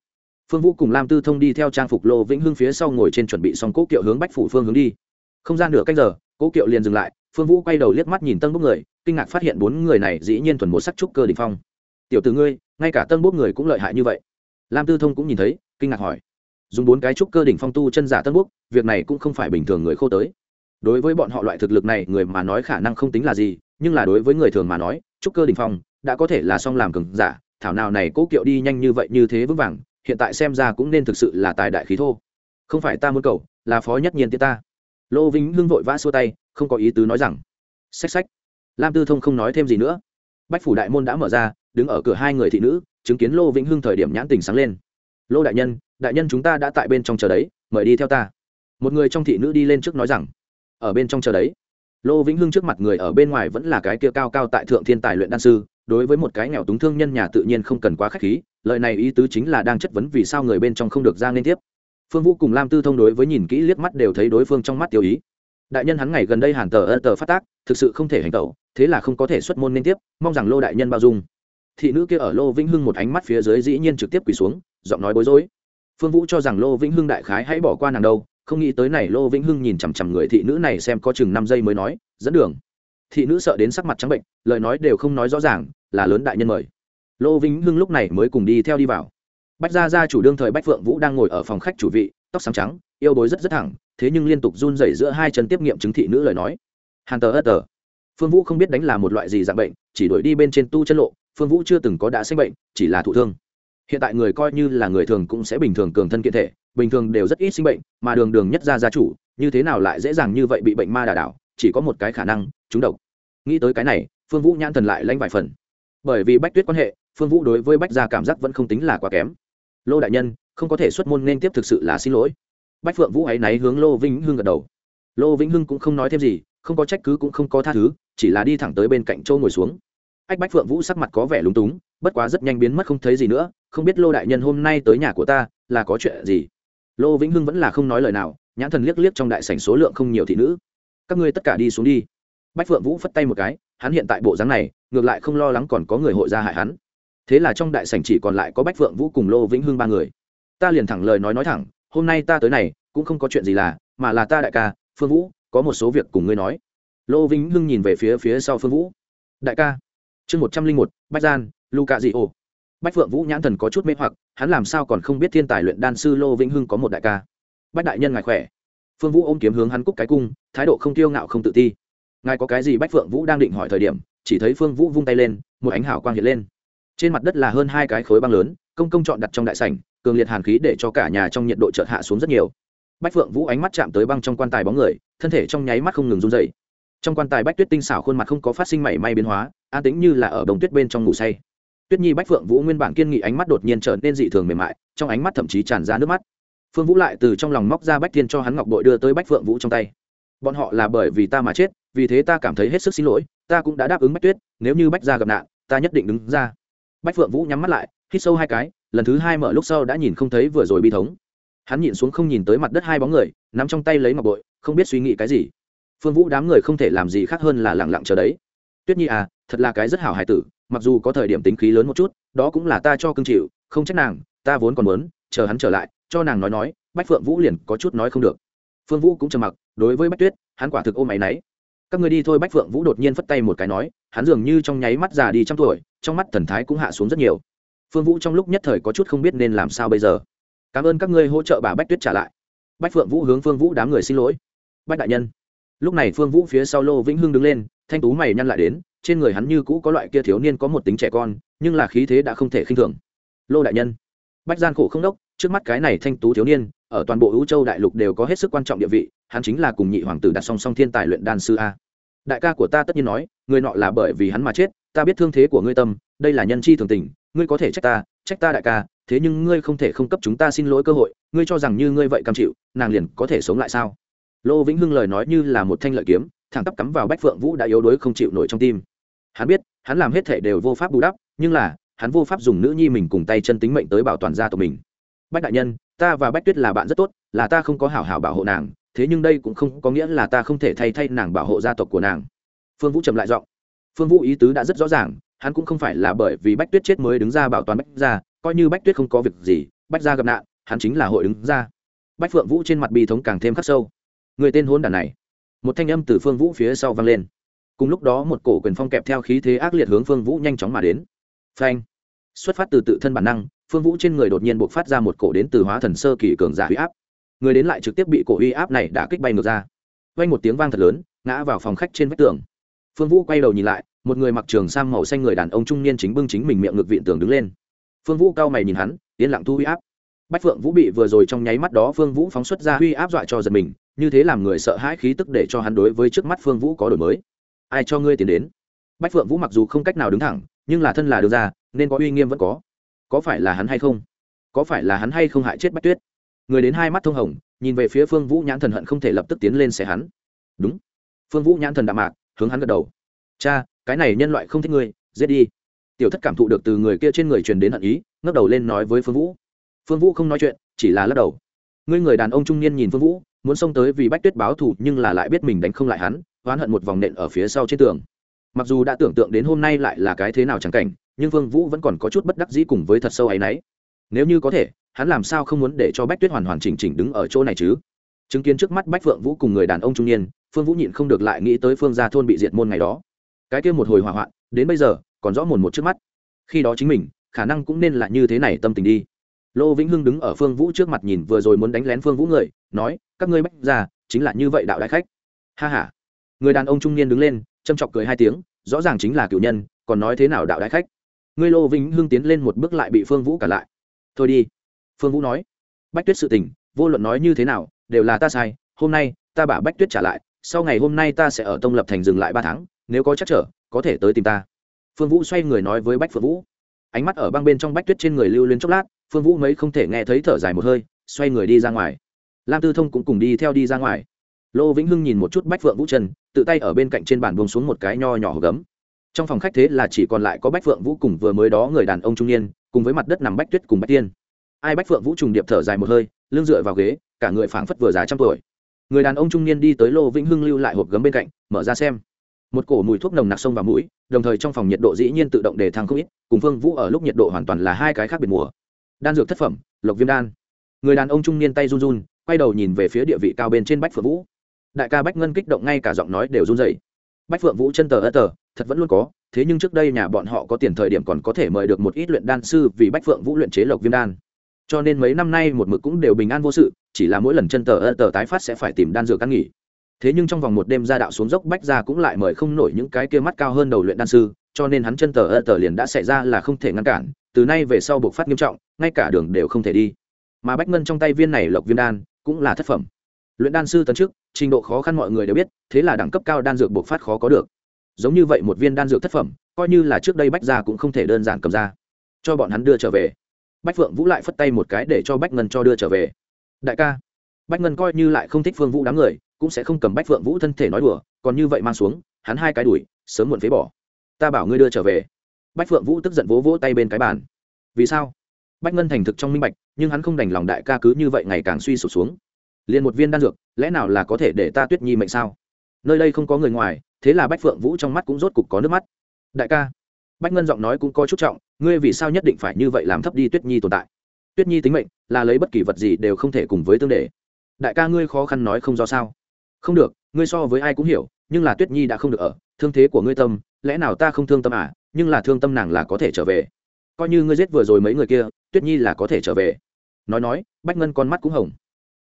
phương vũ cùng lam tư thông đi theo trang phục lô vĩnh hưng phía sau ngồi trên chuẩn bị xong cố kiệu hướng bách phủ phương hướng đi. Không gian nửa canh giờ, cố kiệu liền dừng lại, phương vũ quay đầu liếc mắt nhìn tân bốc người, kinh ngạc phát hiện bốn người này dĩ nhiên thuần một sắc trúc cơ đình phong. Tiểu tử ngươi, ngay cả tân bốc người cũng lợi hại như vậy. Lam tư thông cũng nhìn thấy, kinh ngạc hỏi. Dùng bốn cái trúc cơ đỉnh phong tu chân giả tân bốc, việc này cũng không phải bình thường người khô tới. Đối với bọn họ loại thực lực này, người mà nói khả năng không tính là gì, nhưng là đối với người thường mà nói, trúc cơ đỉnh phong, đã có thể là song làm cường giả thảo nào này cố kiệu đi nhanh như vậy như thế vững vàng, hiện tại xem ra cũng nên thực sự là tài đại khí thô. Không phải ta muốn cầu, là phó nhất nhiên tiết ta. Lô vĩnh hưng vội vã xua tay, không có ý tứ nói rằng. Xách xách. Lam tư thông không nói thêm gì nữa. Bách phủ đại môn đã mở ra, đứng ở cửa hai người thị nữ, chứng kiến lô vĩnh hưng thời điểm nhãn tình sáng lên. Lô đại nhân đại nhân chúng ta đã tại bên trong chờ đấy, mời đi theo ta. Một người trong thị nữ đi lên trước nói rằng. Ở bên trong chờ đấy. Lô vĩnh hưng trước mặt người ở bên ngoài vẫn là cái kia cao cao tại thượng thiên tài luyện đan sư đối với một cái nghèo túng thương nhân nhà tự nhiên không cần quá khách khí, lời này ý tứ chính là đang chất vấn vì sao người bên trong không được ra liên tiếp. Phương vũ cùng lam tư thông đối với nhìn kỹ liếc mắt đều thấy đối phương trong mắt tiêu ý. Đại nhân hắn ngày gần đây hàn tờ ơ tờ phát tác, thực sự không thể hành tẩu, thế là không có thể xuất môn liên tiếp, mong rằng lô đại nhân bao dung. Thị nữ kia ở lô vĩnh hưng một ánh mắt phía dưới dĩ nhiên trực tiếp quỳ xuống, giọng nói bối rối. Phương vũ cho rằng lô vĩnh hưng đại khái hãy bỏ qua nàng đâu, không nghĩ tới này lô vĩnh hưng nhìn chằm chằm người thị nữ này xem có chừng năm giây mới nói, dẫn đường thị nữ sợ đến sắc mặt trắng bệnh, lời nói đều không nói rõ ràng, là lớn đại nhân mời. Lô vĩnh hưng lúc này mới cùng đi theo đi vào. Bách gia gia chủ đương thời bách phượng vũ đang ngồi ở phòng khách chủ vị, tóc sáng trắng, yêu bối rất rất thẳng, thế nhưng liên tục run rẩy giữa hai chân tiếp nghiệm chứng thị nữ lời nói. Hàn tờ ớt tờ. Phương vũ không biết đánh là một loại gì dạng bệnh, chỉ đổi đi bên trên tu chân lộ, phương vũ chưa từng có đã sinh bệnh, chỉ là thụ thương. Hiện tại người coi như là người thường cũng sẽ bình thường cường thân kiện thể, bình thường đều rất ít sinh bệnh, mà đường đường nhất gia gia chủ, như thế nào lại dễ dàng như vậy bị bệnh ma đà đảo, chỉ có một cái khả năng trúng độc nghĩ tới cái này, phương vũ nhãn thần lại lanh vài phần. Bởi vì bách tuyết quan hệ, phương vũ đối với bách gia cảm giác vẫn không tính là quá kém. Lô đại nhân, không có thể xuất môn nên tiếp thực sự là xin lỗi. Bách phượng vũ ấy náy hướng lô vĩnh hưng gật đầu. Lô vĩnh hưng cũng không nói thêm gì, không có trách cứ cũng không có tha thứ, chỉ là đi thẳng tới bên cạnh châu ngồi xuống. Ách bách phượng vũ sắc mặt có vẻ lúng túng, bất quá rất nhanh biến mất không thấy gì nữa, không biết lô đại nhân hôm nay tới nhà của ta, là có chuyện gì? Lô vĩnh hưng vẫn là không nói lời nào, nhãn thần liếc liếc trong đại sảnh số lượng không nhiều thị nữ. Các ngươi tất cả đi xuống đi bách phượng vũ phất tay một cái, hắn hiện tại bộ dáng này, ngược lại không lo lắng còn có người hội ra hại hắn. Thế là trong đại sảnh chỉ còn lại có bách phượng vũ cùng lô vĩnh hưng ba người. Ta liền thẳng lời nói nói thẳng, hôm nay ta tới này, cũng không có chuyện gì là, mà là ta đại ca, phương vũ, có một số việc cùng ngươi nói. Lô vĩnh hưng nhìn về phía phía sau phương vũ. Đại ca. Chương một trăm linh một, bách gian luca dị ô bách phượng vũ nhãn thần có chút mê hoặc, hắn làm sao còn không biết thiên tài luyện đan sư lô vĩnh hưng có một đại ca. Bách đại nhân ngài khỏe. Phương vũ ôm kiếm hướng hắn cúc cái cung, thái độ không tiêu ngạo không tự ti ngài có cái gì bách phượng vũ đang định hỏi thời điểm, chỉ thấy phương vũ vung tay lên, một ánh hảo quang hiện lên. Trên mặt đất là hơn hai cái khối băng lớn, công công chọn đặt trong đại sảnh, cường liệt hàn khí để cho cả nhà trong nhiệt độ chợt hạ xuống rất nhiều. Bách phượng vũ ánh mắt chạm tới băng trong quan tài bóng người, thân thể trong nháy mắt không ngừng run dày trong quan tài bách tuyết tinh xảo khuôn mặt không có phát sinh mảy may biến hóa, an tính như là ở đồng tuyết bên trong ngủ say. Tuyết nhi bách phượng vũ nguyên bản kiên nghị ánh mắt đột nhiên trở nên dị thường mềm mại, trong ánh mắt thậm chí tràn ra nước mắt. Phương vũ lại từ trong lòng móc ra bách thiên cho hắn ngọc bội đưa tới bách phượng vũ trong tay. Bọn họ là bởi vì ta mà chết vì thế ta cảm thấy hết sức xin lỗi, ta cũng đã đáp ứng bách tuyết, nếu như bách ra gặp nạn, ta nhất định đứng ra. Bách phượng vũ nhắm mắt lại, hít sâu hai cái, lần thứ hai mở lúc sau đã nhìn không thấy vừa rồi bi thống. Hắn nhìn xuống không nhìn tới mặt đất hai bóng người, nắm trong tay lấy ngọc bội, không biết suy nghĩ cái gì. Phương vũ đám người không thể làm gì khác hơn là lẳng lặng chờ đấy. Tuyết nhi à thật là cái rất hảo hài tử, mặc dù có thời điểm tính khí lớn một chút, đó cũng là ta cho cưng chịu, không trách nàng, ta vốn còn muốn, chờ hắn trở lại, cho nàng nói nói, bách phượng vũ liền có chút nói không được. Phương vũ cũng trầm mặc, đối với bách tuyết, hắn quả thực ôm áy náy các người đi thôi, bách phượng vũ đột nhiên phất tay một cái nói, hắn dường như trong nháy mắt già đi trăm tuổi, trong mắt thần thái cũng hạ xuống rất nhiều. Phương vũ trong lúc nhất thời có chút không biết nên làm sao bây giờ. Cảm ơn các ngươi hỗ trợ bà bách tuyết trả lại. Bách phượng vũ hướng phương vũ đám người xin lỗi. Bách đại nhân. Lúc này phương vũ phía sau lô vĩnh hưng đứng lên, thanh tú mày nhăn lại đến, trên người hắn như cũ có loại kia thiếu niên có một tính trẻ con, nhưng là khí thế đã không thể khinh thường. Lô đại nhân. Bách gian khổ không đốc, trước mắt cái này thanh tú thiếu niên, ở toàn bộ ưu châu đại lục đều có hết sức quan trọng địa vị hắn chính là cùng nhị hoàng tử đặt song song thiên tài luyện đan sư a. Đại ca của ta tất nhiên nói, người nọ là bởi vì hắn mà chết, ta biết thương thế của ngươi tâm, đây là nhân chi thường tình, ngươi có thể trách ta trách ta đại ca, thế nhưng ngươi không thể không cấp chúng ta xin lỗi cơ hội, ngươi cho rằng như ngươi vậy cam chịu, nàng liền có thể sống lại sao? Lô vĩnh hưng lời nói như là một thanh lợi kiếm, thẳng tắp cắm vào bách phượng vũ đã yếu đuối không chịu nổi trong tim. Hắn biết, hắn làm hết thể đều vô pháp bù đắp, nhưng là, hắn vô pháp dùng nữ nhi mình cùng tay chân tính mệnh tới bảo toàn gia tộc mình. Bách đại nhân, ta và bách tuyết là bạn rất tốt, là ta không có hảo hảo bảo hộ nàng thế nhưng đây cũng không có nghĩa là ta không thể thay thay nàng bảo hộ gia tộc của nàng. Phương vũ trầm lại giọng. Phương vũ ý tứ đã rất rõ ràng, hắn cũng không phải là bởi vì bách tuyết chết mới đứng ra bảo toàn bách gia, coi như bách tuyết không có việc gì, bách gia gặp nạn, hắn chính là hội đứng ra. Bách phượng vũ trên mặt bi thống càng thêm khắc sâu. Người tên hôn đàn này. Một thanh âm từ phương vũ phía sau vang lên. Cùng lúc đó một cổ quyền phong kẹp theo khí thế ác liệt hướng phương vũ nhanh chóng mà đến. Phanh. Xuất phát từ tự thân bản năng, phương vũ trên người đột nhiên buộc phát ra một cổ đến từ hóa thần sơ kỳ cường giả huy áp người đến lại trực tiếp bị cổ uy áp này đã kích bay ngược ra. Vang một tiếng vang thật lớn, ngã vào phòng khách trên vách tường. Phương vũ quay đầu nhìn lại, một người mặc trường sam màu xanh người đàn ông trung niên chính bưng chính mình miệng ngực vịn tường đứng lên. Phương vũ cao mày nhìn hắn, yên lặng thu huy áp. Bách phượng vũ bị vừa rồi trong nháy mắt đó phương vũ phóng xuất ra huy áp dọa cho giật mình, như thế làm người sợ hãi khí tức để cho hắn đối với trước mắt phương vũ có đổi mới. Ai cho ngươi tiến đến? Bách phượng vũ mặc dù không cách nào đứng thẳng, nhưng là thân là đưa ra, nên có uy nghiêm vẫn có. Có phải là hắn hay không? Có phải là hắn hay không hại chết bách tuyết? Người đến hai mắt thông hồng, nhìn về phía phương vũ nhãn thần hận không thể lập tức tiến lên xẻ hắn. Đúng. Phương vũ nhãn thần đạm mạc, hướng hắn gật đầu. Cha, cái này nhân loại không thích ngươi, giết đi. Tiểu thất cảm thụ được từ người kia trên người truyền đến hận ý, ngước đầu lên nói với phương vũ. Phương vũ không nói chuyện, chỉ là lắc đầu. Ngươi người đàn ông trung niên nhìn phương vũ, muốn xông tới vì bách tuyết báo thù, nhưng là lại biết mình đánh không lại hắn, oán hận một vòng nện ở phía sau trên tường. Mặc dù đã tưởng tượng đến hôm nay lại là cái thế nào chẳng cảnh, nhưng phương vũ vẫn còn có chút bất đắc dĩ cùng với thật sâu ấ y n ấ y nếu như có thể hắn làm sao không muốn để cho bách tuyết hoàn hoàn chỉnh chỉnh đứng ở chỗ này chứ? Chứng kiến trước mắt bách phượng vũ cùng người đàn ông trung niên, phương vũ nhịn không được lại nghĩ tới phương g i a thôn bị diệt môn ngày đó. Cái kia một hồi hỏa hoạn, đến bây giờ, còn rõ mồn một trước mắt. Khi đó chính mình, khả năng cũng nên là như thế này tâm tình đi. Lô vĩnh hưng đứng ở phương vũ trước mặt nhìn vừa rồi muốn đánh lén phương vũ người, nói, các ngươi bách ra chính là như vậy đạo đại khách. Ha h a người đàn ông trung niên đứng lên, châm chọc cười hai tiếng, rõ ràng chính là cựu nhân, còn nói thế nào đạo đại khách. Ngươi lô vĩnh hưng tiến lên một bước lại bị phương vũ cả lại. Thôi đi phương vũ nói. Bách tuyết sự tình, vô luận nói như thế nào, đều là ta sai, hôm nay, ta bả bách tuyết trả lại, sau ngày hôm nay ta sẽ ở tông lập thành dừng lại ba tháng, nếu có chắc trở, có thể tới tìm ta. Phương vũ xoay người nói với bách phương vũ. Ánh mắt ở băng bên trong bách tuyết trên người lưu lên chốc lát, phương vũ mấy không thể nghe thấy thở dài một hơi, xoay người đi ra ngoài. Lam tư thông cũng cùng đi theo đi ra ngoài. Lô vĩnh hưng nhìn một chút bách phượng vũ trần tự tay ở bên cạnh trên bàn buông xuống một cái nho nhỏ gấm. Trong phòng khách thế là chỉ còn lại có bách phượng vũ cùng vừa mới đó người đàn ông trung niên, cùng với mặt đất nằm bách tuyết cùng bách tiên ai bách phượng vũ trùng điệp thở dài một hơi, lưng dựa vào ghế, cả người phảng phất vừa già trăm tuổi. Người đàn ông trung niên đi tới lô vĩnh hưng lưu lại hộp gấm bên cạnh, mở ra xem. Một cổ mùi thuốc nồng nặc sông vào mũi, đồng thời trong phòng nhiệt độ dĩ nhiên tự động đề thăng không ít, cùng phương vũ ở lúc nhiệt độ hoàn toàn là hai cái khác biệt mùa. Đan dược thất phẩm, lộc viêm đan. Người đàn ông trung niên tay run run, quay đầu nhìn về phía địa vị cao bên trên bách phượng vũ. Đại ca bách ngân kích động ngay cả giọng nói đều run dậy bách phượng vũ chân tờ ơ tờ, thật vẫn luôn có, thế nhưng trước đây nhà bọn họ có tiền thời điểm còn có thể mời được một ít luyện đan sư vì bách phượng vũ luyện chế lộc viêm đan cho nên mấy năm nay một mực cũng đều bình an vô sự, chỉ là mỗi lần chân tờ ơ tờ tái phát sẽ phải tìm đan dược căn nghỉ. Thế nhưng trong vòng một đêm ra đạo xuống dốc, bách ra cũng lại mời không nổi những cái kia mắt cao hơn đầu luyện đan sư, cho nên hắn chân tờ ơ tờ liền đã xảy ra là không thể ngăn cản, từ nay về sau buộc phát nghiêm trọng, ngay cả đường đều không thể đi. Mà bách ngân trong tay viên này lộc viên đan cũng là thất phẩm. Luyện đan sư tấn trước trình độ khó khăn mọi người đều biết, thế là đẳng cấp cao đan dược buộc phát khó có được. Giống như vậy một viên đan dược thất phẩm, coi như là trước đây bách gia cũng không thể đơn giản cầm ra, cho bọn hắn đưa trở về bách phượng vũ lại phất tay một cái để cho bách ngân cho đưa trở về. Đại ca, bách ngân coi như lại không thích phương vũ đám người, cũng sẽ không cầm bách phượng vũ thân thể nói đùa, còn như vậy mang xuống, hắn hai cái đuổi, sớm muộn phế bỏ. Ta bảo ngươi đưa trở về. Bách phượng vũ tức giận vỗ vỗ tay bên cái bàn. Vì sao? Bách ngân thành thực trong minh bạch, nhưng hắn không đành lòng đại ca cứ như vậy ngày càng suy sụp xuống. Liền một viên đan dược, lẽ nào là có thể để ta tuyết nhi mệnh sao? Nơi đây không có người ngoài, thế là bách phượng vũ trong mắt cũng rốt cục có nước mắt. Đại ca, bách ngân giọng nói cũng có chút trọng ngươi vì sao nhất định phải như vậy làm thấp đi tuyết nhi tồn tại? Tuyết nhi tính mệnh, là lấy bất kỳ vật gì đều không thể cùng với tương đề đại ca ngươi khó khăn nói không do sao? Không được, ngươi so với ai cũng hiểu, nhưng là tuyết nhi đã không được ở, thương thế của ngươi tâm, lẽ nào ta không thương tâm à? Nhưng là thương tâm nàng là có thể trở về. Coi như ngươi giết vừa rồi mấy người kia, tuyết nhi là có thể trở về. Nói nói, bách ngân con mắt cũng hồng.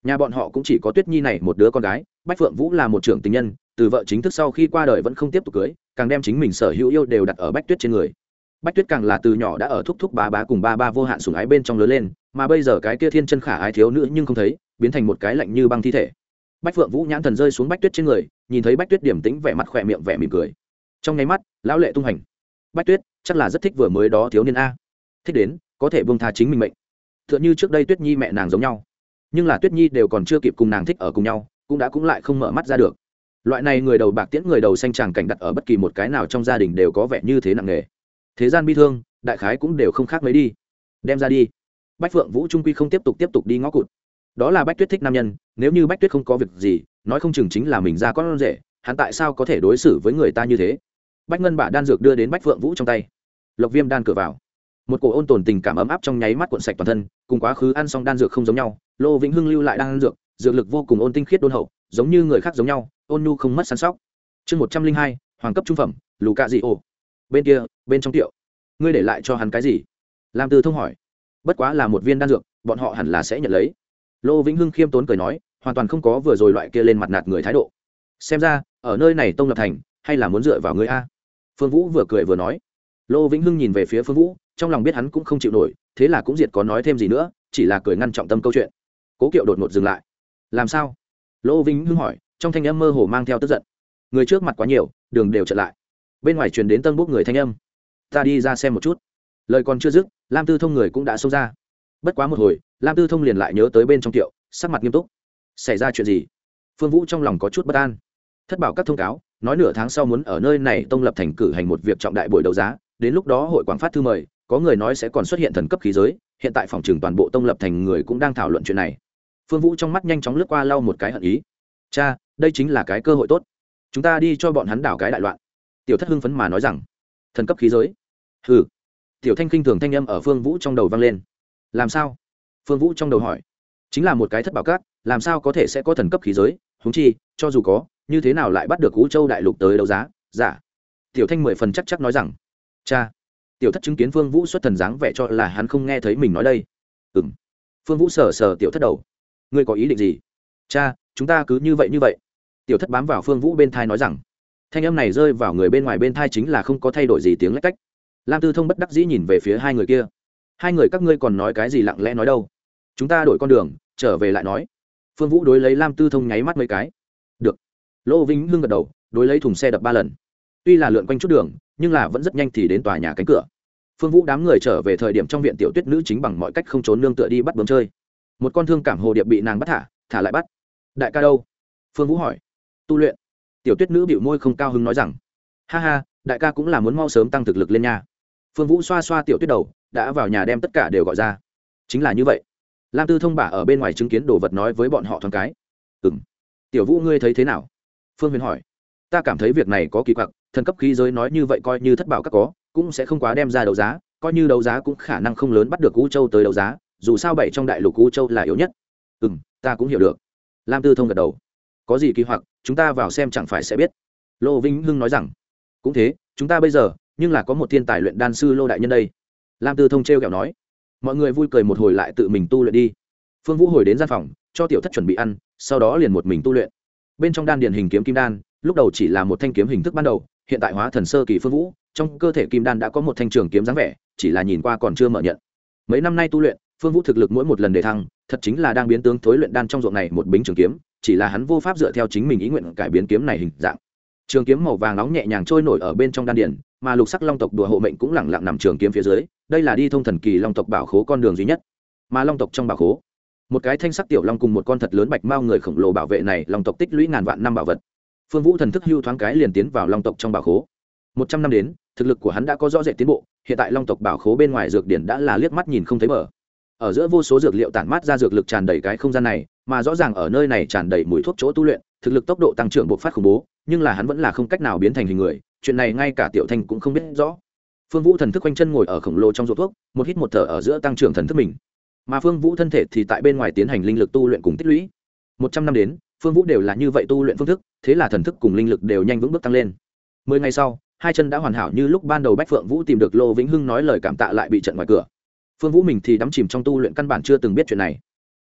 Nhà bọn họ cũng chỉ có tuyết nhi này một đứa con gái, bách phượng vũ là một trưởng tình nhân, từ vợ chính thức sau khi qua đời vẫn không tiếp tục cưới, càng đem chính mình sở hữu yêu đều đặt ở bách tuyết trên người bách tuyết càng là từ nhỏ đã ở thúc thúc bá bá cùng ba ba vô hạn sùng ái bên trong lớn lên, mà bây giờ cái kia thiên chân khả ái thiếu nữ nhưng không thấy, biến thành một cái lạnh như băng thi thể. Bách phượng vũ nhãn thần rơi xuống bách tuyết trên người, nhìn thấy bách tuyết điểm tĩnh vẻ mặt khỏe miệng vẻ mỉm cười. Trong nháy mắt, lão lệ tung hành. Bách tuyết, chắc là rất thích vừa mới đó thiếu niên a. Thích đến, có thể buông tha chính mình mệnh. T h ư ợ n h ư trước đây tuyết nhi mẹ nàng giống nhau. Nhưng là tuyết nhi đều còn chưa kịp cùng nàng thích ở cùng nhau, cũng đã cũng lại không mở mắt ra được. Loại này người đầu bạc tiễn, người đầu xanh tràng cảnh đặt ở bất kỳ một cái nào trong gia đình đều có vẻ như thế nặng nề thế gian bi thương, đại khái cũng đều không khác mấy đi. Đem ra đi. Bách phượng vũ trung quy không tiếp tục tiếp tục đi ngõ cụt. Đó là bách tuyết thích nam nhân, nếu như bách tuyết không có việc gì, nói không chừng chính là mình ra con rể, hắn tại sao có thể đối xử với người ta như thế? Bách ngân bả đan dược đưa đến bách phượng vũ trong tay. Lộc viêm đan cửa vào. Một cổ ôn tồn tình cảm ấm áp trong nháy mắt cuộn sạch toàn thân, cùng quá khứ ăn xong đan dược không giống nhau, lô vĩnh hưng lưu lại đan dược dược lực vô cùng ôn tinh khiết đôn hậu, giống như người khác giống nhau, ôn nhu không mất săn sóc. Chương một trăm linh hai, hoàng cấp trung phẩm, lù cạ dị ổ bên kia, bên trong tiệu. Ngươi để lại cho hắn cái gì? Lam tư thông hỏi. Bất quá là một viên đan dược, bọn họ hẳn là sẽ nhận lấy. Lô vĩnh hưng khiêm tốn cười nói, hoàn toàn không có vừa rồi loại kia lên mặt nạt người thái độ. Xem ra, ở nơi này tông lập thành, hay là muốn dựa vào người a? Phương vũ vừa cười vừa nói. Lô vĩnh hưng nhìn về phía phương vũ, trong lòng biết hắn cũng không chịu nổi, thế là cũng diệt có nói thêm gì nữa, chỉ là cười ngăn trọng tâm câu chuyện. Cố kiệu đột ngột dừng lại. Làm sao? Lô vĩnh hưng hỏi, trong thanh âm mơ hồ mang theo tức giận. Người trước mặt quá nhiều, đường đều trở lại bên ngoài truyền đến tân bốc người thanh âm. Ta đi ra xem một chút. Lời còn chưa dứt, lam tư thông người cũng đã xông ra. Bất quá một hồi, lam tư thông liền lại nhớ tới bên trong tiệu, sắc mặt nghiêm túc. Xảy ra chuyện gì? Phương vũ trong lòng có chút bất an. Thất bảo các thông cáo, nói nửa tháng sau muốn ở nơi này tông lập thành cử hành một việc trọng đại buổi đấu giá, đến lúc đó hội quảng phát thư mời, có người nói sẽ còn xuất hiện thần cấp khí giới, hiện tại phòng trường toàn bộ tông lập thành người cũng đang thảo luận chuyện này. Phương vũ trong mắt nhanh chóng lướt qua lau một cái hận ý. Cha, đây chính là cái cơ hội tốt. Chúng ta đi cho bọn hắn đảo cái đại loạn tiểu thất hưng phấn mà nói rằng, thần cấp khí giới. Ừ tiểu thanh khinh thường thanh âm ở phương vũ trong đầu vang lên. Làm sao? Phương vũ trong đầu hỏi. Chính là một cái thất bảo cát, làm sao có thể sẽ có thần cấp khí giới? Húng chi, cho dù có, như thế nào lại bắt được cú châu đại lục tới đấu giá? Giả dạ. tiểu thanh mười phần chắc chắc nói rằng, cha. Tiểu thất chứng kiến phương vũ xuất thần dáng vẻ cho là hắn không nghe thấy mình nói đây. Ừ m phương vũ sờ sờ tiểu thất đầu. Ngươi có ý định gì? Cha, chúng ta cứ như vậy như vậy. Tiểu thất bám vào phương vũ bên thai nói rằng thanh âm này rơi vào người bên ngoài bên thai chính là không có thay đổi gì tiếng lách cách. Lam tư thông bất đắc dĩ nhìn về phía hai người kia. Hai người các ngươi còn nói cái gì lặng lẽ nói đâu? Chúng ta đổi con đường, trở về lại nói. Phương vũ đối lấy lam tư thông nháy mắt mấy cái. Được. Lỗ vĩnh hưng gật đầu, đối lấy thùng xe đập ba lần. Tuy là lượn quanh chút đường, nhưng là vẫn rất nhanh thì đến tòa nhà cánh cửa. Phương vũ đám người trở về thời điểm trong viện tiểu tuyết nữ chính bằng mọi cách không trốn nương tựa đi bắt bấm chơi. Một con thương cảm hồ điệp bị nàng bắt thả thả lại bắt. Đại ca đâu? Phương vũ hỏi. Tu luyện tiểu tuyết nữ bịu môi không cao hứng nói rằng, ha ha, đại ca cũng là muốn mau sớm tăng thực lực lên nha. phương vũ xoa xoa tiểu tuyết đầu, đã vào nhà đem tất cả đều gọi ra. Chính là như vậy. Lam tư thông bả ở bên ngoài chứng kiến đồ vật nói với bọn họ thoáng cái. Ừ m tiểu vũ ngươi thấy thế nào? Phương huyền hỏi. Ta cảm thấy việc này có kỳ quặc, thần cấp khí giới nói như vậy coi như thất bảo các có, cũng sẽ không quá đem ra đấu giá, coi như đấu giá cũng khả năng không lớn bắt được cú châu tới đấu giá, dù sao bảy trong đại lục cú châu là yếu nhất. Ừ m ta cũng hiểu được. Lam tư thông gật đầu có gì kỳ hoặc, chúng ta vào xem chẳng phải sẽ biết. Lô vĩnh hưng nói rằng, cũng thế, chúng ta bây giờ, nhưng là có một thiên tài luyện đan sư lô đại nhân đây. Lam tư thông t r e o kẹo nói, mọi người vui cười một hồi lại tự mình tu luyện đi. Phương vũ hồi đến gian phòng, cho tiểu thất chuẩn bị ăn, sau đó liền một mình tu luyện. Bên trong đan điền hình kiếm kim đan, lúc đầu chỉ là một thanh kiếm hình thức ban đầu, hiện tại hóa thần sơ kỳ phương vũ, trong cơ thể kim đan đã có một thanh trường kiếm dáng vẻ, chỉ là nhìn qua còn chưa mở nhận. Mấy năm nay tu luyện, phương vũ thực lực mỗi một lần đề thăng, thật chính là đang biến tướng thối luyện đan trong ruộng này một bính trường kiếm chỉ là hắn vô pháp dựa theo chính mình ý nguyện cải biến kiếm này hình dạng. Trường kiếm màu vàng nóng nhẹ nhàng trôi nổi ở bên trong đan điển mà lục sắc long tộc đùa hộ mệnh cũng lẳng lặng nằm trường kiếm phía dưới, đây là đi thông thần kỳ long tộc bảo khố con đường duy nhất. Mà long tộc trong bảo khố, một cái thanh sắc tiểu long cùng một con thật lớn bạch mao người khổng lồ bảo vệ này long tộc tích lũy ngàn vạn năm bảo vật. Phương vũ thần thức hưu thoáng cái liền tiến vào long tộc trong bảo khố. Một trăm năm đến, thực lực của hắn đã có rõ rệt tiến bộ, hiện tại long tộc bảo khố bên ngoài dược điển đã là liếc mắt nhìn không thấy bờ. Ở giữa vô số dược liệu tản mát ra dược lực tràn đầy cái không gian này mà rõ ràng ở nơi này tràn đầy mùi thuốc chỗ tu luyện, thực lực tốc độ tăng trưởng bộc phát khủng bố, nhưng là hắn vẫn là không cách nào biến thành hình người, chuyện này ngay cả tiểu thanh cũng không biết rõ. Phương vũ thần thức quanh chân ngồi ở khổng lồ trong ruột thuốc, một hít một thở ở giữa tăng trưởng thần thức mình. Mà phương vũ thân thể thì tại bên ngoài tiến hành linh lực tu luyện cùng tích lũy. Một trăm năm đến, phương vũ đều là như vậy tu luyện phương thức, thế là thần thức cùng linh lực đều nhanh vững bước tăng lên. Mười ngày sau, hai chân đã hoàn hảo như lúc ban đầu bách phượng vũ tìm được lô vĩnh hưng nói lời cảm tạ lại bị trận ngoài cửa. Phương vũ mình thì đắm chìm trong tu luyện căn bản chưa từng biết chuyện này.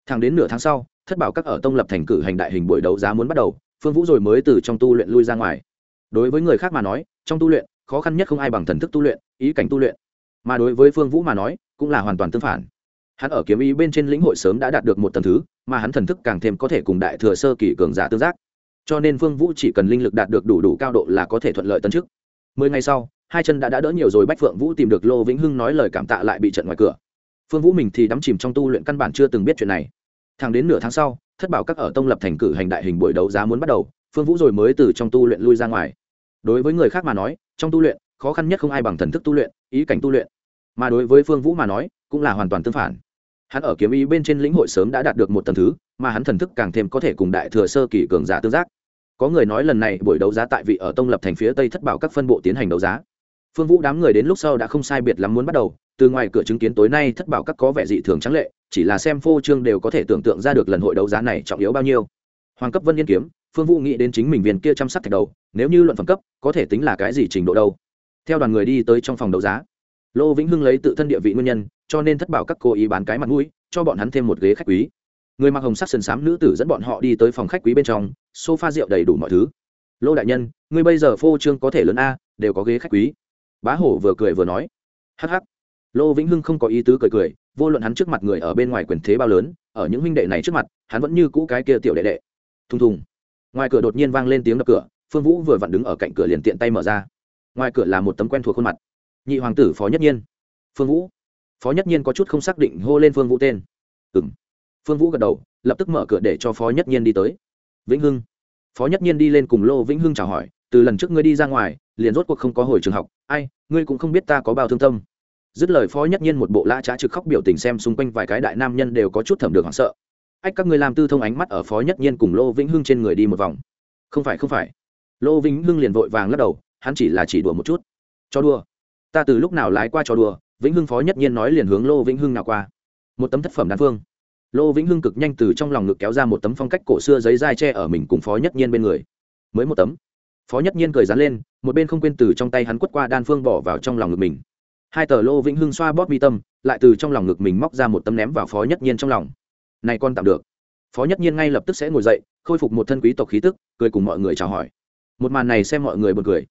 Thẳng đến nửa tháng sau thất bảo các ở tông lập thành cử hành đại hình buổi đấu giá muốn bắt đầu, phương vũ rồi mới từ trong tu luyện lui ra ngoài. Đối với người khác mà nói, trong tu luyện, khó khăn nhất không ai bằng thần thức tu luyện, ý cảnh tu luyện. Mà đối với phương vũ mà nói, cũng là hoàn toàn tương phản. Hắn ở kiếm ý bên trên lĩnh hội sớm đã đạt được một tầng thứ, mà hắn thần thức càng thêm có thể cùng đại thừa sơ kỳ cường giả tương giác. Cho nên phương vũ chỉ cần linh lực đạt được đủ đủ cao độ là có thể thuận lợi tân chức. Mười ngày sau, hai chân đã đã đỡ nhiều rồi, bách phượng vũ tìm được lô vĩnh hưng nói lời cảm tạ lại bị trận ngoài cửa. Phương vũ mình thì đắm chìm trong tu luyện căn bản chưa từng biết chuyện này thẳng đến nửa tháng sau, thất bảo các ở tông lập thành cử hành đại hình buổi đấu giá muốn bắt đầu, phương vũ rồi mới từ trong tu luyện lui ra ngoài. Đối với người khác mà nói, trong tu luyện, khó khăn nhất không ai bằng thần thức tu luyện, ý cảnh tu luyện. Mà đối với phương vũ mà nói, cũng là hoàn toàn tương phản. Hắn ở kiếm ý bên trên lĩnh hội sớm đã đạt được một tầng thứ, mà hắn thần thức càng thêm có thể cùng đại thừa sơ kỳ cường giả tương giác. Có người nói lần này buổi đấu giá tại vị ở tông lập thành phía tây thất bảo các phân bộ tiến hành đấu giá. Phương vũ đám người đến lúc sau đã không sai biệt lắm muốn bắt đầu từ ngoài cửa chứng kiến tối nay thất bảo các có vẻ dị thường trắng lệ, chỉ là xem phô trương đều có thể tưởng tượng ra được lần hội đấu giá này trọng yếu bao nhiêu. Hoàng cấp vân yên kiếm, phương vũ nghĩ đến chính mình viên kia chăm sóc thạch đầu, nếu như luận phẩm cấp, có thể tính là cái gì trình độ đâu. Theo đoàn người đi tới trong phòng đấu giá, lô vĩnh hưng lấy tự thân địa vị nguyên nhân, cho nên thất bảo các cố ý bán cái mặt mũi, cho bọn hắn thêm một ghế khách quý. Người mặc hồng sắc sần sám nữ tử dẫn bọn họ đi tới phòng khách quý bên trong, sofa rượu đầy đủ mọi thứ. Lô đại nhân, ngươi bây giờ phô trương có thể lớn a, đều có ghế khách quý. Bá hổ vừa cười vừa nói. Hh lô vĩnh hưng không có ý tứ cười cười, vô luận hắn trước mặt người ở bên ngoài quyền thế bao lớn, ở những huynh đệ này trước mặt, hắn vẫn như cũ cái kia tiểu đệ đệ. Thùng thùng. Ngoài cửa đột nhiên vang lên tiếng đập cửa, phương vũ vừa vặn đứng ở cạnh cửa liền tiện tay mở ra. Ngoài cửa là một tấm quen thuộc khuôn mặt. Nhị hoàng tử phó nhất nhiên. Phương vũ. Phó nhất nhiên có chút không xác định hô lên phương vũ tên. Ừ m phương vũ gật đầu, lập tức mở cửa để cho phó nhất nhiên đi tới. Vĩnh hưng. Phó nhất nhiên đi lên cùng lô vĩnh hưng chào hỏi, từ lần trước ngươi đi ra ngoài, liền rốt cuộc không có hồi trường học. Ai, ngươi cũng không biết ta có bao thương tâm dứt lời phó nhất nhiên một bộ la trá trực khóc biểu tình xem xung quanh vài cái đại nam nhân đều có chút thẩm được hoảng sợ. Ách, các ngươi làm tư thông ánh mắt ở phó nhất nhiên cùng lô vĩnh hưng trên người đi một vòng. Không phải không phải. Lô vĩnh hưng liền vội vàng lắc đầu, hắn chỉ là chỉ đùa một chút. Cho đùa? Ta từ lúc nào lái qua cho đùa? Vĩnh hưng phó nhất nhiên nói liền hướng lô vĩnh hưng nào qua. Một tấm thất phẩm đan phương lô vĩnh hưng cực nhanh từ trong lòng ngực kéo ra một tấm phong cách cổ xưa giấy dai tre ở mình cùng phó nhất nhiên bên người. Mới một tấm. Phó nhất nhiên cười dán lên, một bên không quên từ trong tay hắn quất qua đan phương bỏ vào trong lòng ngực mình hai tờ lô vĩnh hưng xoa bóp mi tâm, lại từ trong lòng ngực mình móc ra một tấm ném vào phó nhất nhiên trong lòng. Này con tạm được. Phó nhất nhiên ngay lập tức sẽ ngồi dậy, khôi phục một thân quý tộc khí tức, cười cùng mọi người chào hỏi. Một màn này xem mọi người buồn cười.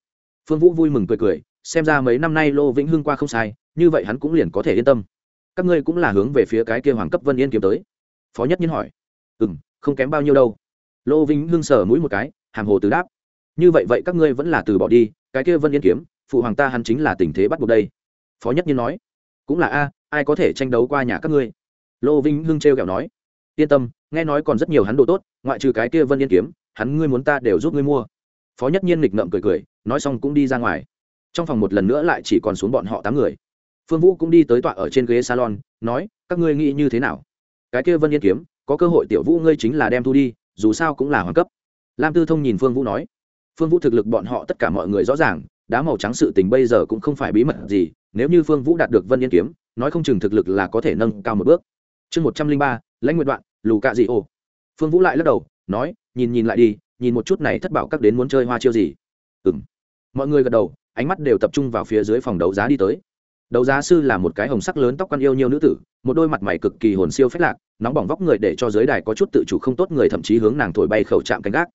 Phương vũ vui mừng cười cười, xem ra mấy năm nay lô vĩnh hưng qua không sai, như vậy hắn cũng liền có thể yên tâm. Các ngươi cũng là hướng về phía cái kia hoàng cấp vân yên kiếm tới. Phó nhất nhiên hỏi. Ừ m không kém bao nhiêu đâu. Lô vĩnh hưng sờ mũi một cái, hàm hồ từ đáp. Như vậy vậy các ngươi vẫn là từ bỏ đi, cái kia vân yên kiếm, phụ hoàng ta hắn chính là tình thế bắt buộc đây phó nhất nhiên nói, cũng là a, ai có thể tranh đấu qua nhà các ngươi? Lô Vinh hưng t r kẹo nói, yên tâm, nghe nói còn rất nhiều hắn đồ tốt, ngoại trừ cái kia vân yên kiếm, hắn ngươi muốn ta đều giúp ngươi mua. Phó nhất nhiên nghịch ngợm cười cười, nói xong cũng đi ra ngoài. Trong phòng một lần nữa lại chỉ còn xuống bọn họ tám người. Phương vũ cũng đi tới tọa ở trên ghế salon, nói, các ngươi nghĩ như thế nào? Cái kia vân yên kiếm, có cơ hội tiểu vũ ngươi chính là đem thu đi, dù sao cũng là hoàng cấp. Lam tư thông nhìn phương vũ nói, phương vũ thực lực bọn họ tất cả mọi người rõ ràng, đá màu trắng sự tình bây giờ cũng không phải bí mật gì nếu như phương vũ đạt được vân yên kiếm, nói không chừng thực lực là có thể nâng cao một bước. Chương một trăm linh ba, lãnh nguyện đoạn lù cạ dị ô phương vũ lại lắc đầu, nói, nhìn nhìn lại đi, nhìn một chút này thất bảo các đến muốn chơi hoa chiêu gì. Ừ m mọi người gật đầu, ánh mắt đều tập trung vào phía dưới phòng đấu giá đi tới. Đấu giá sư là một cái hồng sắc lớn tóc quan yêu nhiều nữ tử, một đôi mặt mày cực kỳ hồn siêu phách lạc, nóng bỏng vóc người để cho giới đài có chút tự chủ không tốt người thậm chí hướng nàng thổi bay khẩu trạm canh gác.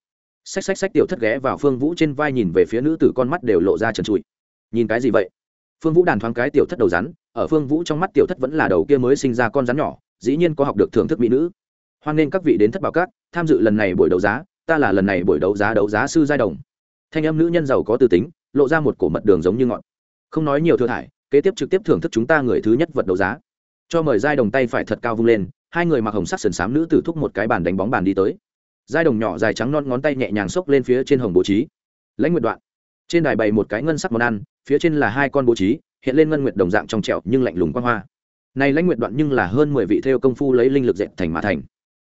Xách xách xách tiểu thất ghé vào phương vũ trên vai nhìn về phía nữ tử con mắt đều lộ ra trần trụi. Nhìn cái gì vậy? Phương vũ đàn thoáng cái tiểu thất đầu rắn, ở phương vũ trong mắt tiểu thất vẫn là đầu kia mới sinh ra con rắn nhỏ, dĩ nhiên có học được thưởng thức mỹ nữ. Hoan nghênh các vị đến thất bảo các, tham dự lần này buổi đấu giá, ta là lần này buổi đấu giá đấu giá sư giai đồng. Thanh âm nữ nhân giàu có tư tính, lộ ra một cổ mật đường giống như ngọn. Không nói nhiều thừa thải, kế tiếp trực tiếp thưởng thức chúng ta người thứ nhất vật đấu giá. Cho mời giai đồng tay phải thật cao vung lên, hai người mặc hồng sắc sườn xám nữ tử thúc một cái bàn đánh bóng bàn đi tới. Giai đồng nhỏ dài trắng non ngón tay nhẹ nhàng xốc lên phía trên hồng bố trí. Lãnh nguyện đoạn. Trên đài bày một cái ngân sắc món ăn phía trên là hai con bố trí, hiện lên ngân nguyệt đồng dạng trong trẹo nhưng lạnh lùng quang hoa. Này lãnh nguyện đoạn nhưng là hơn mười vị theo công phu lấy linh lực dệt thành mã thành.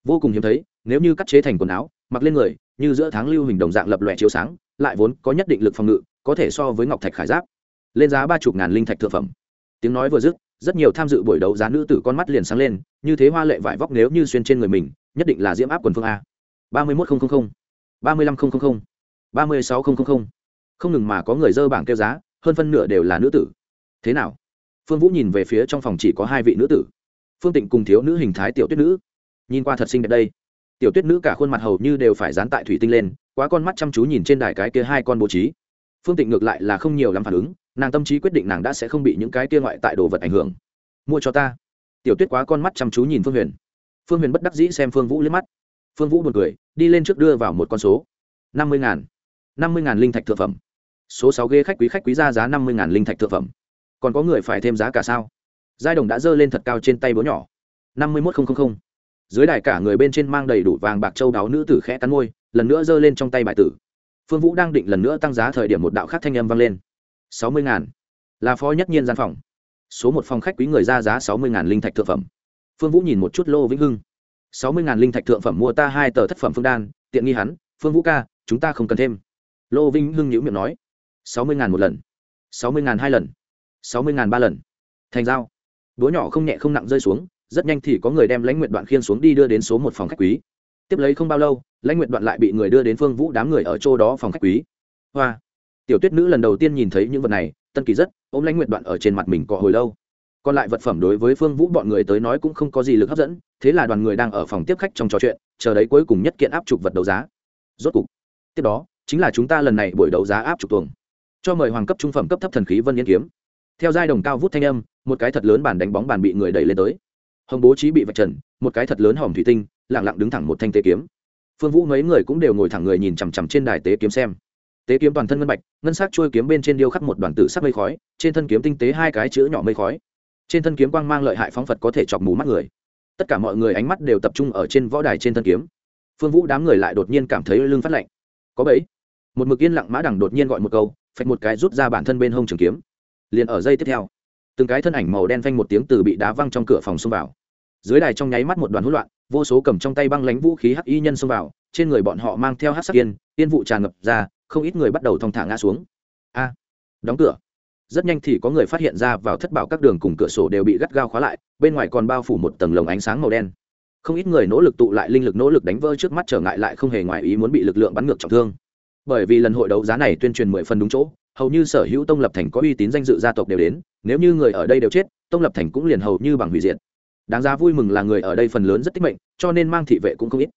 Vô cùng hiếm thấy, nếu như cắt chế thành quần áo, mặc lên người, như giữa tháng lưu hình đồng dạng lập lòe chiếu sáng, lại vốn có nhất định lực phòng ngự, có thể so với ngọc thạch khải giáp. Lên giá ba chục ngàn linh thạch thượng phẩm. Tiếng nói vừa dứt, rất nhiều tham dự buổi đấu giá nữ tử con mắt liền sáng lên, như thế hoa lệ vải vóc nếu như xuyên trên người mình, nhất định là diễm áp quần phương a. ba mươi một nghìn ba mươi lăm nghìn ba mươi sáu nghìn không ngừng mà có người dơ bảng kêu giá hơn phân nửa đều là nữ tử. Thế nào? Phương vũ nhìn về phía trong phòng chỉ có hai vị nữ tử. Phương tịnh cùng thiếu nữ hình thái tiểu tuyết nữ. Nhìn qua thật xinh đẹp đây. Tiểu tuyết nữ cả khuôn mặt hầu như đều phải dán tại thủy tinh lên, quá con mắt chăm chú nhìn trên đài cái kia hai con bố trí. Phương tịnh ngược lại là không nhiều lắm phản ứng, nàng tâm trí quyết định nàng đã sẽ không bị những cái kia ngoại tại đồ vật ảnh hưởng. Mua cho ta. Tiểu tuyết quá con mắt chăm chú nhìn phương huyền. Phương huyền bất đắc dĩ xem phương vũ liếc mắt. Phương vũ b u ồ n cười, đi lên trước đưa vào một con số. năm mươi ngàn. năm mươi ngàn linh thạch thượng phẩm số sáu ghế khách quý khách quý ra giá năm mươi ngàn linh thạch thượng phẩm. Còn có người phải thêm giá cả sao? Giai đồng đã dơ lên thật cao trên tay bố nhỏ. năm mươi một nghìn dưới đài cả người bên trên mang đầy đủ vàng bạc châu đáo nữ tử khẽ cắn môi, lần nữa giơ lên trong tay bài tử. Phương vũ đang định lần nữa tăng giá thời điểm một đạo khác thanh âm vang lên. sáu mươi ngàn. Là phó nhất nhiên gian phòng. Số một phòng khách quý người ra giá sáu mươi ngàn linh thạch thượng phẩm. Phương vũ nhìn một chút lô vĩnh hưng. sáu mươi ngàn linh thạch thượng phẩm mua ta hai tờ thất phẩm phương đan, tiện nghi hắn, phương vũ ca, chúng ta không cần thêm. Lô vĩnh hưng nhữ miệng nói sáu mươi ngàn một lần. Sáu mươi ngàn hai lần. Sáu mươi ngàn ba lần. Thành giao. Đũa nhỏ không nhẹ không nặng rơi xuống, rất nhanh thì có người đem lãnh nguyện đoạn khiên xuống đi đưa đến số một phòng khách quý. Tiếp lấy không bao lâu, lãnh nguyện đoạn lại bị người đưa đến phương vũ đám người ở chỗ đó phòng khách quý. Hoa. Tiểu tuyết nữ lần đầu tiên nhìn thấy những vật này, tân kỳ rất, ôm lãnh nguyện đoạn ở trên mặt mình cọ hồi lâu. Còn lại vật phẩm đối với phương vũ bọn người tới nói cũng không có gì lực hấp dẫn, thế là đoàn người đang ở phòng tiếp khách trong trò chuyện, chờ đấy cuối cùng nhất kiện áp trục vật đấu giá. Rốt cục, tiếp đó, chính là chúng ta lần này buổi đấu giá áp trục tuồng cho mời hoàng cấp trung phẩm cấp thấp thần khí vân yên kiếm. Theo giai đồng cao vút thanh âm, một cái thật lớn bàn đánh bóng bàn bị người đẩy lên tới. Hồng bố trí bị vạch trần, một cái thật lớn hòm thủy tinh lẳng lặng đứng thẳng một thanh tế kiếm. Phương vũ mấy người cũng đều ngồi thẳng người nhìn chằm chằm trên đài tế kiếm xem. Tế kiếm toàn thân ngân bạch, ngân sắc trôi kiếm bên trên điêu khắc một đoàn tử sắc mây khói, trên thân kiếm tinh tế hai cái chữ nhỏ mây khói. Trên thân kiếm quang mang lợi hại phóng phật có thể chọc mù mắt người. Tất cả mọi người ánh mắt đều tập trung ở trên võ đài trên thân kiếm. Phương vũ đám người lại đột nhiên cảm thấy lưng phát lạnh. Có bẫy. Một mực yên lặng mã đẳng đột nhiên gọi một câu phạch một cái rút ra bản thân bên hông trường kiếm. Liền ở dây tiếp theo, từng cái thân ảnh màu đen phanh một tiếng từ bị đá văng trong cửa phòng xông vào. Dưới đài trong nháy mắt một đoàn hỗn loạn, vô số cầm trong tay băng lánh vũ khí hắc y nhân xông vào, trên người bọn họ mang theo hắc sắc yên yên vụ tràn ngập ra, không ít người bắt đầu thong thả ngã xuống. A, đóng cửa. Rất nhanh thì có người phát hiện ra vào thất bảo các đường cùng cửa sổ đều bị gắt gao khóa lại, bên ngoài còn bao phủ một tầng lồng ánh sáng màu đen. Không ít người nỗ lực tụ lại linh lực nỗ lực đánh vỡ trước mắt trở ngại lại không hề ngoài ý muốn bị lực lượng bắn ngược trọng thương bởi vì lần hội đấu giá này tuyên truyền mười phần đúng chỗ, hầu như sở hữu tông lập thành có uy tín danh dự gia tộc đều đến, nếu như người ở đây đều chết, tông lập thành cũng liền hầu như bằng hủy diệt. Đáng giá vui mừng là người ở đây phần lớn rất tích mệnh, cho nên mang thị vệ cũng không ít.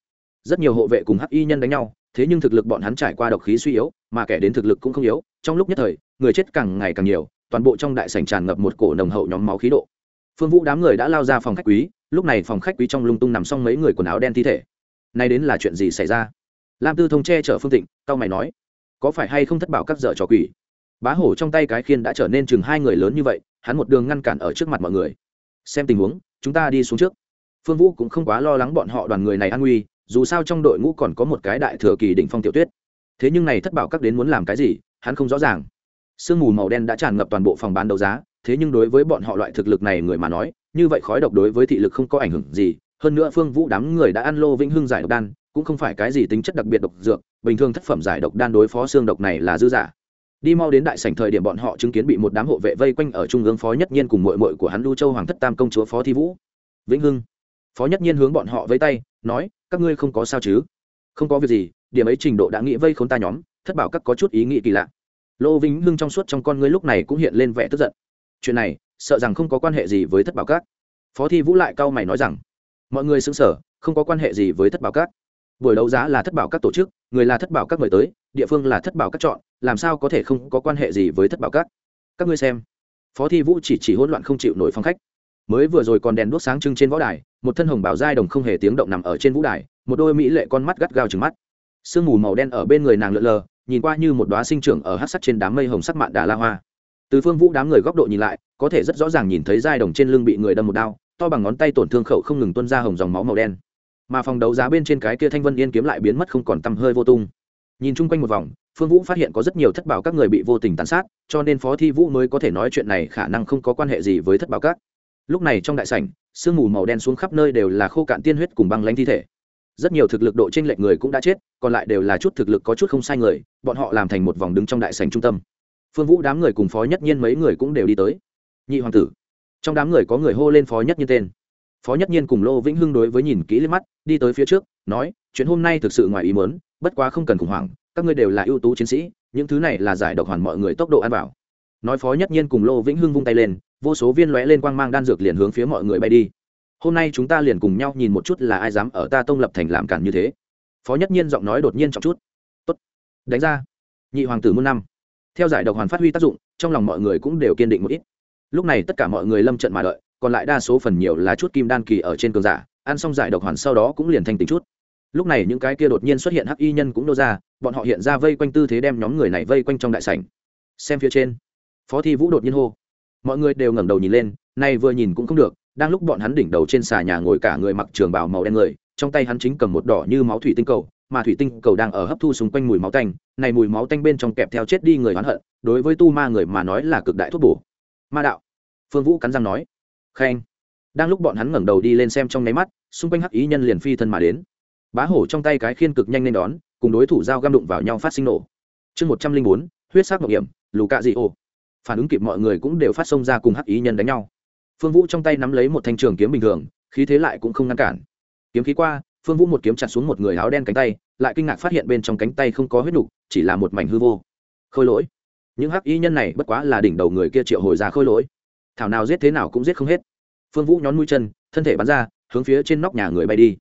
Rất nhiều hộ vệ cùng hắc y nhân đánh nhau, thế nhưng thực lực bọn hắn trải qua độc khí suy yếu, mà kẻ đến thực lực cũng không yếu, trong lúc nhất thời, người chết càng ngày càng nhiều, toàn bộ trong đại sảnh tràn ngập một cổ nồng hậu nhóm máu khí độ. Phương vũ đám người đã lao ra phòng khách quý, lúc này phòng khách quý trong lung tung nằm xong mấy người quần áo đen thi thể. Nay đến là chuyện gì xảy ra? Lam tư thông che chở phương tịnh tao mày nói, có phải hay không thất bảo các dở trò quỷ? Bá hổ trong tay cái khiên đã trở nên chừng hai người lớn như vậy, hắn một đường ngăn cản ở trước mặt mọi người. Xem tình huống, chúng ta đi xuống trước. Phương vũ cũng không quá lo lắng bọn họ đoàn người này an nguy, dù sao trong đội ngũ còn có một cái đại thừa kỳ đỉnh phong tiểu tuyết. Thế nhưng này thất bảo các đến muốn làm cái gì, hắn không rõ ràng. Sương mù màu đen đã tràn ngập toàn bộ phòng bán đấu giá, thế nhưng đối với bọn họ loại thực lực này người mà nói, như vậy khói độc đối với thị lực không có ảnh hưởng gì. Hơn nữa phương vũ đám người đã ăn lô vĩnh hưng giải độc đan cũng không phải cái gì tính chất đặc biệt độc dược, bình thường thất phẩm giải độc đan đối phó xương độc này là dư giả. Đi mau đến đại sảnh thời điểm bọn họ chứng kiến bị một đám hộ vệ vây quanh ở trung ương phó nhất nhiên cùng mội mội của hắn lưu châu hoàng thất tam công chúa phó thi vũ. Vĩnh hưng. Phó nhất nhiên hướng bọn họ với tay, nói, các ngươi không có sao chứ? Không có việc gì, điểm ấy trình độ đã nghĩ vây khốn ta nhóm, thất bảo các có chút ý nghĩ kỳ lạ. Lô vĩnh hưng trong suốt trong con ngươi lúc này cũng hiện lên vẻ tức giận. Chuyện này, sợ rằng không có quan hệ gì với thất bảo các. Phó thi vũ lại cau mày nói rằng, mọi người xứng sở không có quan hệ gì với thất bảo các buổi đấu giá là thất bảo các tổ chức, người là thất bảo các mời tới, địa phương là thất bảo các chọn, làm sao có thể không có quan hệ gì với thất bảo các? Các ngươi xem. Phó thi vũ chỉ chỉ hỗn loạn không chịu nổi phong khách. Mới vừa rồi còn đèn đuốc sáng trưng trên võ đài, một thân hồng bảo giai đồng không hề tiếng động nằm ở trên vũ đài, một đôi mỹ lệ con mắt gắt gao trừng mắt. Sương mù màu đen ở bên người nàng lượn lờ, nhìn qua như một đoá sinh trưởng ở hát sắc trên đám mây hồng sắc mạn đà la hoa. Từ phương vũ đám người góc độ nhìn lại, có thể rất rõ ràng nhìn thấy giai đồng trên lưng bị người đâm một đao, to bằng ngón tay tổn thương khẩu không ngừng tuân ra hồng dòng máu màu đen mà phòng đấu giá bên trên cái kia thanh vân yên kiếm lại biến mất không còn tăm hơi vô tung. Nhìn chung quanh một vòng, phương vũ phát hiện có rất nhiều thất bảo các người bị vô tình tàn sát, cho nên phó thi vũ mới có thể nói chuyện này khả năng không có quan hệ gì với thất bảo các. Lúc này trong đại sảnh, sương mù màu đen xuống khắp nơi đều là khô cạn tiên huyết cùng băng lanh thi thể. Rất nhiều thực lực độ trên lệch người cũng đã chết, còn lại đều là chút thực lực có chút không sai người, bọn họ làm thành một vòng đứng trong đại sảnh trung tâm. Phương vũ đám người cùng phó nhất nhiên mấy người cũng đều đi tới. Nhị hoàng tử. Trong đám người có người hô lên phó nhất nhiên tên phó nhất nhiên cùng lô vĩnh hưng đối với nhìn kỹ lên mắt, đi tới phía trước, nói, chuyện hôm nay thực sự ngoài ý mớn bất quá không cần khủng hoảng, các ngươi đều là ưu tú chiến sĩ, những thứ này là giải độc hoàn mọi người tốc độ ăn vào. Nói phó nhất nhiên cùng lô vĩnh hưng vung tay lên, vô số viên lóe lên quang mang đan dược liền hướng phía mọi người bay đi. Hôm nay chúng ta liền cùng nhau nhìn một chút là ai dám ở ta tông lập thành làm cản như thế. Phó nhất nhiên giọng nói đột nhiên trọng chút. Tốt, đánh ra. Nhị hoàng tử muôn năm. Theo giải độc hoàn phát huy tác dụng, trong lòng mọi người cũng đều kiên định một ít. Lúc này tất cả mọi người lâm trận mà đợi còn lại đa số phần nhiều là chút kim đan kỳ ở trên cường giả, ăn xong giải độc hoàn sau đó cũng liền thành tính chút. Lúc này những cái kia đột nhiên xuất hiện hắc y nhân cũng nô ra, bọn họ hiện ra vây quanh tư thế đem nhóm người này vây quanh trong đại sảnh. Xem phía trên, phó thi vũ đột nhiên hô. Mọi người đều ngẩng đầu nhìn lên, nay vừa nhìn cũng không được, đang lúc bọn hắn đỉnh đầu trên xà nhà ngồi cả người mặc trường bào màu đen người, trong tay hắn chính cầm một đỏ như máu thủy tinh cầu, mà thủy tinh cầu đang ở hấp thu xung quanh mùi máu tanh, này mùi máu tanh bên trong kẹp theo chết đi người oán hận, đối với tu ma người mà nói là cực đại thuốc bổ. Ma đạo, phương vũ cắn răng nói khen đang lúc bọn hắn ngẩng đầu đi lên xem trong nháy mắt, xung quanh hắc ý nhân liền phi thân mà đến. Bá hổ trong tay cái khiên cực nhanh nên đón, cùng đối thủ giao găm đụng vào nhau phát sinh nổ. Chương một trăm linh bốn, huyết sắc ngọc hiểm lù cạ dị ô phản ứng kịp mọi người cũng đều phát xông ra cùng hắc ý nhân đánh nhau. Phương vũ trong tay nắm lấy một thanh trường kiếm bình thường, khí thế lại cũng không ngăn cản. Kiếm khí qua, phương vũ một kiếm chặt xuống một người áo đen cánh tay, lại kinh ngạc phát hiện bên trong cánh tay không có huyết nục, chỉ là một mảnh hư vô. Khôi lỗi. Những hắc y nhân này bất quá là đỉnh đầu người kia triệu hồi ra khôi lỗi thảo nào giết thế nào cũng giết không hết. Phương vũ nhón mũi chân, thân thể bắn ra, hướng phía trên nóc nhà người bay đi.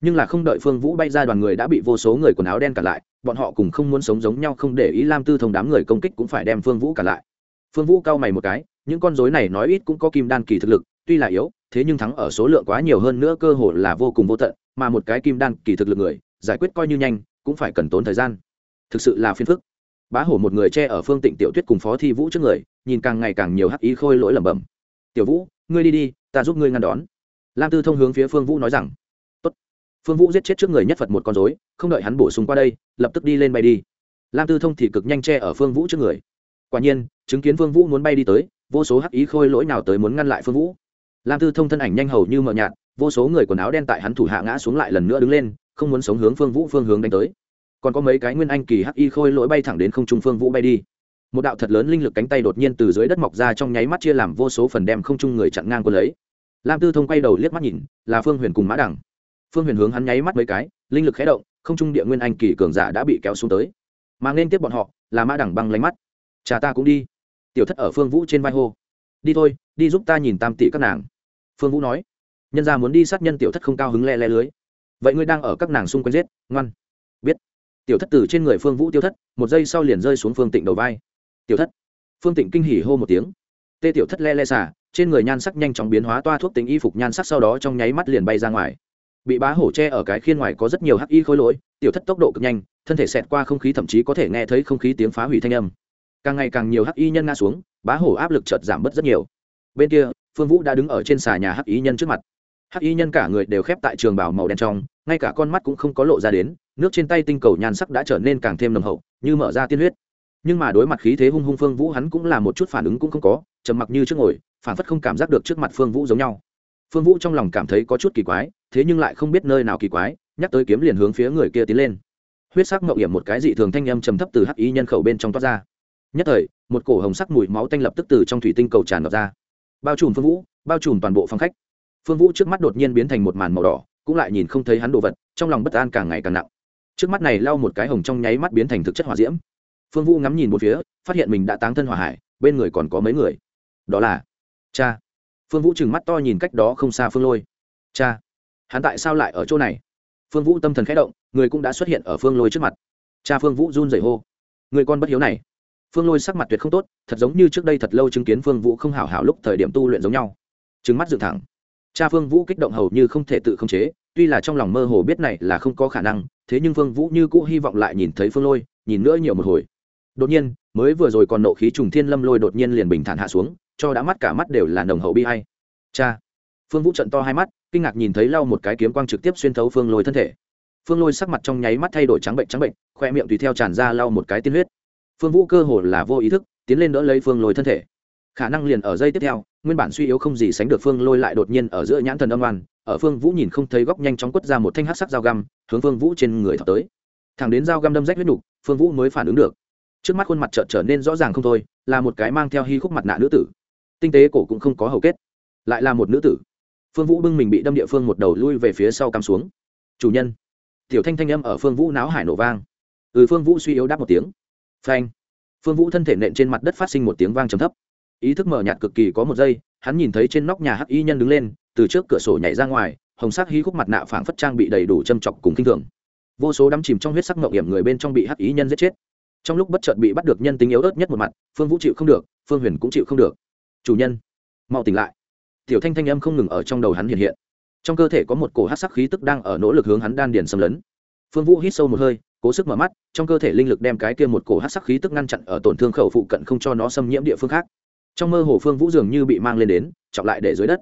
Nhưng là không đợi phương vũ bay ra, đoàn người đã bị vô số người quần áo đen cả lại, bọn họ cùng không muốn sống giống nhau, không để ý lam tư thông đám người công kích cũng phải đem phương vũ cả lại. Phương vũ cau mày một cái, những con dối này nói ít cũng có kim đan kỳ thực lực, tuy là yếu, thế nhưng thắng ở số lượng quá nhiều hơn nữa cơ hội là vô cùng vô tận, mà một cái kim đan kỳ thực lực người, giải quyết coi như nhanh, cũng phải cần tốn thời gian. Thực sự là phiền phức bá hổ một người che ở phương tịnh tiểu tuyết cùng phó thi vũ trước người, nhìn càng ngày càng nhiều hắc ý khôi lỗi lẩm bẩm. Tiểu vũ, ngươi đi đi, ta giúp ngươi ngăn đón. Lam tư thông hướng phía phương vũ nói rằng. Tốt. phương vũ giết chết trước người nhất phật một con dối không đợi hắn bổ sung qua đây, lập tức đi lên bay đi. Lam tư thông thì cực nhanh che ở phương vũ trước người. Quả nhiên, chứng kiến phương vũ muốn bay đi tới, vô số hắc ý khôi lỗi nào tới muốn ngăn lại phương vũ. Lam tư thông thân ảnh nhanh hầu như mờ nhạt, vô số người quần áo đen tại hắn thủ hạ ngã xuống lại lần nữa đứng lên, không muốn sống hướng phương vũ phương hướng đánh tới còn có mấy cái nguyên anh kỳ hắc y khôi lỗi bay thẳng đến không trung phương vũ bay đi. Một đạo thật lớn linh lực cánh tay đột nhiên từ dưới đất mọc ra trong nháy mắt chia làm vô số phần đem không trung người chặn ngang quân lấy. Lam tư thông quay đầu liếc mắt nhìn, là phương huyền cùng mã đẳng. Phương huyền hướng hắn nháy mắt mấy cái, linh lực khé động, không trung địa nguyên anh kỳ cường giả đã bị kéo xuống tới. Mà nên tiếp bọn họ, là mã đẳng băng lánh mắt. Cha ta cũng đi. Tiểu thất ở phương vũ trên vai hô. Đi thôi, đi giúp ta nhìn tam tỷ các nàng. Phương vũ nói. Nhân ra muốn đi sát nhân tiểu thất không cao hứng le le lưới. Vậy ngươi đang ở các nàng xung quanh giết, ngoan. Biết tiểu thất từ trên người phương vũ tiêu thất, một giây sau liền rơi xuống phương tịnh đầu vai. Tiểu thất. Phương tịnh kinh hỉ hô một tiếng. Tê tiểu thất le le xả, trên người nhan sắc nhanh chóng biến hóa toa thuốc tính y phục nhan sắc sau đó trong nháy mắt liền bay ra ngoài. Bị bá hổ che ở cái khiên ngoài có rất nhiều hắc y khối lỗi, tiểu thất tốc độ cực nhanh, thân thể xẹt qua không khí thậm chí có thể nghe thấy không khí tiếng phá hủy thanh âm. Càng ngày càng nhiều hắc y nhân nga xuống, bá hổ áp lực chợt giảm bớt rất nhiều. Bên kia, phương vũ đã đứng ở trên xà nhà hắc y nhân trước mặt hắc y nhân cả người đều khép tại trường bảo màu đen trong, ngay cả con mắt cũng không có lộ ra đến, nước trên tay tinh cầu nhan sắc đã trở nên càng thêm nồng hậu, như mở ra tiên huyết. Nhưng mà đối mặt khí thế hung hung phương vũ hắn cũng là một chút phản ứng cũng không có, trầm mặc như trước ngồi, phản phất không cảm giác được trước mặt phương vũ giống nhau. Phương vũ trong lòng cảm thấy có chút kỳ quái, thế nhưng lại không biết nơi nào kỳ quái, nhắc tới kiếm liền hướng phía người kia tiến lên. Huyết sắc mậu hiểm một cái dị thường thanh âm trầm thấp từ hắc y nhân khẩu bên trong toát ra. Nhất thời, một cổ hồng sắc mùi máu tanh lập tức từ trong thủy tinh cầu tràn ngập ra. Bao trùm phương vũ, bao trùm toàn bộ phòng khách phương vũ trước mắt đột nhiên biến thành một màn màu đỏ, cũng lại nhìn không thấy hắn đồ vật, trong lòng bất an càng ngày càng nặng. Trước mắt này lau một cái hồng trong nháy mắt biến thành thực chất hỏa diễm. Phương vũ ngắm nhìn một phía, phát hiện mình đã táng thân hỏa hải, bên người còn có mấy người. Đó là cha. Phương vũ trừng mắt to nhìn cách đó không xa phương lôi. Cha, hắn tại sao lại ở chỗ này? Phương vũ tâm thần khẽ động, người cũng đã xuất hiện ở phương lôi trước mặt. Cha phương vũ run rẩy hô. Người con bất hiếu này. Phương lôi sắc mặt tuyệt không tốt, thật giống như trước đây thật lâu chứng kiến phương vũ không hảo hảo lúc thời điểm tu luyện giống nhau. Trứng mắt dựng thẳng cha phương vũ kích động hầu như không thể tự khống chế, tuy là trong lòng mơ hồ biết này là không có khả năng, thế nhưng phương vũ như cũ hy vọng lại nhìn thấy phương lôi, nhìn nữa nhiều một hồi. Đột nhiên, mới vừa rồi còn nộ khí trùng thiên lâm lôi đột nhiên liền bình thản hạ xuống, cho đã mắt cả mắt đều là nồng hậu bi hay cha. Phương vũ trận to hai mắt, kinh ngạc nhìn thấy lau một cái kiếm quang trực tiếp xuyên thấu phương lôi thân thể. Phương lôi sắc mặt trong nháy mắt thay đổi trắng bệnh trắng bệnh, khoe miệng tùy theo tràn ra lau một cái tiên huyết. Phương vũ cơ hồ là vô ý thức, tiến lên đỡ lấy phương lôi thân thể khả năng liền ở giây tiếp theo, nguyên bản suy yếu không gì sánh được phương lôi lại đột nhiên ở giữa nhãn thần âm oan ở phương vũ nhìn không thấy góc nhanh chóng quất ra một thanh hát sắc dao găm, hướng phương vũ trên người thọc tới. Thẳng đến dao găm đâm rách huyết nhục phương vũ mới phản ứng được. Trước mắt khuôn mặt trợn trở nên rõ ràng không thôi, là một cái mang theo hy khúc mặt nạ nữ tử. Tinh tế cổ cũng không có hầu kết, lại là một nữ tử. Phương vũ bưng mình bị đâm địa phương một đầu lui về phía sau cắm xuống. Chủ nhân. Tiểu thanh thanh âm ở phương vũ náo hải nổ vang. Ừ phương vũ suy yếu đáp một tiếng. Phanh. Phương vũ thân thể nện trên mặt đất phát sinh một tiếng vang trầm thấp ý thức mở nhạt cực kỳ có một giây, hắn nhìn thấy trên nóc nhà hắc y nhân đứng lên, từ trước cửa sổ nhảy ra ngoài, hồng sắc hí khúc mặt nạ phảng phất trang bị đầy đủ châm chọc cùng kinh thường. Vô số đắm chìm trong huyết sắc ngậu hiểm người bên trong bị hắc Y nhân giết chết. Trong lúc bất chợt bị bắt được nhân tính yếu ớt nhất một mặt, phương vũ chịu không được, phương huyền cũng chịu không được. Chủ nhân, mau tỉnh lại. Tiểu thanh thanh âm không ngừng ở trong đầu hắn hiện hiện. Trong cơ thể có một cổ hát sắc khí tức đang ở nỗ lực hướng hắn đan điền xâm lấn. Phương vũ hít sâu một hơi, cố sức mở mắt, trong cơ thể linh lực đem cái kia một cổ hát sắc khí tức ngăn chặn ở tổn thương khẩu phụ cận không cho nó xâm nhiễm địa phương khác trong mơ hồ phương vũ dường như bị mang lên đến, trọng lại để dưới đất.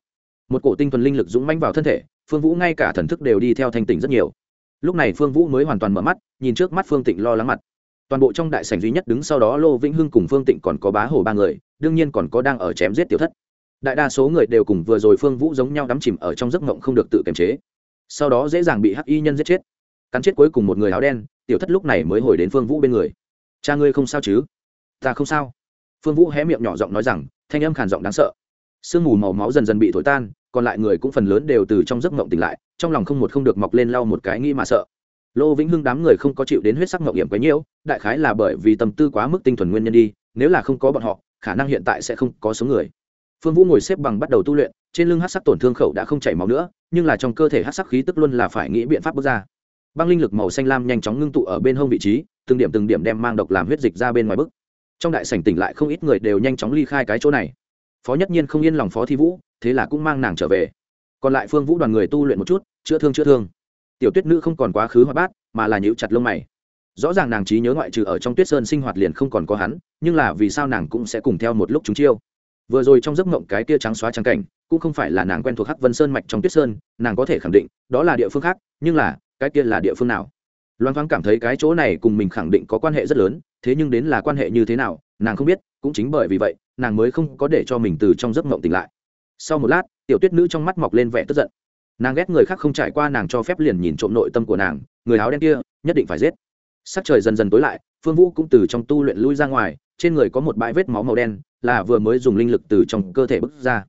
Một cổ tinh thuần linh lực dũng manh vào thân thể, phương vũ ngay cả thần thức đều đi theo thanh tỉnh rất nhiều. Lúc này phương vũ mới hoàn toàn mở mắt, nhìn trước mắt phương tịnh lo lắng mặt. Toàn bộ trong đại sảnh duy nhất đứng sau đó lô vĩnh hưng cùng phương tịnh còn có bá hồ ba người, đương nhiên còn có đang ở chém giết tiểu thất. Đại đa số người đều cùng vừa rồi phương vũ giống nhau đắm chìm ở trong giấc mộng không được tự kiềm chế. Sau đó dễ dàng bị hắc y nhân giết chết. Cắn chết cuối cùng một người áo đen, tiểu thất lúc này mới hồi đến phương vũ bên người. Cha ngươi không sao chứ? Ta không sao phương vũ hé miệng nhỏ giọng nói rằng, thanh âm khàn giọng đáng sợ. Sương mù màu máu dần dần bị thổi tan, còn lại người cũng phần lớn đều từ trong giấc mộng tỉnh lại, trong lòng không một không được mọc lên lau một cái nghĩ mà sợ. Lô vĩnh hưng đám người không có chịu đến huyết sắc mộng hiểm quấy nhiễu đại khái là bởi vì tâm tư quá mức tinh thuần nguyên nhân đi, nếu là không có bọn họ, khả năng hiện tại sẽ không có số người. Phương vũ ngồi xếp bằng bắt đầu tu luyện, trên lưng hát sắc tổn thương khẩu đã không chảy máu nữa, nhưng là trong cơ thể hát sắc khí tức luôn là phải nghĩ biện pháp bước ra. Băng linh lực màu xanh lam nhanh chóng ngưng tụ ở bên hông vị trí, từng điểm từng điểm đem mang độc làm huyết dịch ra bên ngoài bức trong đại sảnh tỉnh lại không ít người đều nhanh chóng ly khai cái chỗ này. Phó nhất nhiên không yên lòng phó thi vũ, thế là cũng mang nàng trở về. Còn lại phương vũ đoàn người tu luyện một chút, chữa thương chữa thương. Tiểu tuyết nữ không còn quá khứ hoạt bát, mà là nhíu chặt lông mày. Rõ ràng nàng trí nhớ ngoại trừ ở trong tuyết sơn sinh hoạt liền không còn có hắn, nhưng là vì sao nàng cũng sẽ cùng theo một lúc chúng chiêu. Vừa rồi trong giấc mộng cái tia trắng xóa trắng cảnh, cũng không phải là nàng quen thuộc hắc vân sơn mạch trong tuyết sơn, nàng có thể khẳng định, đó là địa phương khác, nhưng là, cái kia là địa phương nào? Loan thoáng cảm thấy cái chỗ này cùng mình khẳng định có quan hệ rất lớn, thế nhưng đến là quan hệ như thế nào, nàng không biết, cũng chính bởi vì vậy, nàng mới không có để cho mình từ trong giấc mộng tỉnh lại. Sau một lát, tiểu tuyết nữ trong mắt mọc lên vẻ tức giận. Nàng ghét người khác không trải qua nàng cho phép liền nhìn trộm nội tâm của nàng, người áo đen kia, nhất định phải giết. Sắc trời dần dần tối lại, phương vũ cũng từ trong tu luyện lui ra ngoài, trên người có một bãi vết máu màu đen, là vừa mới dùng linh lực từ trong cơ thể bước ra.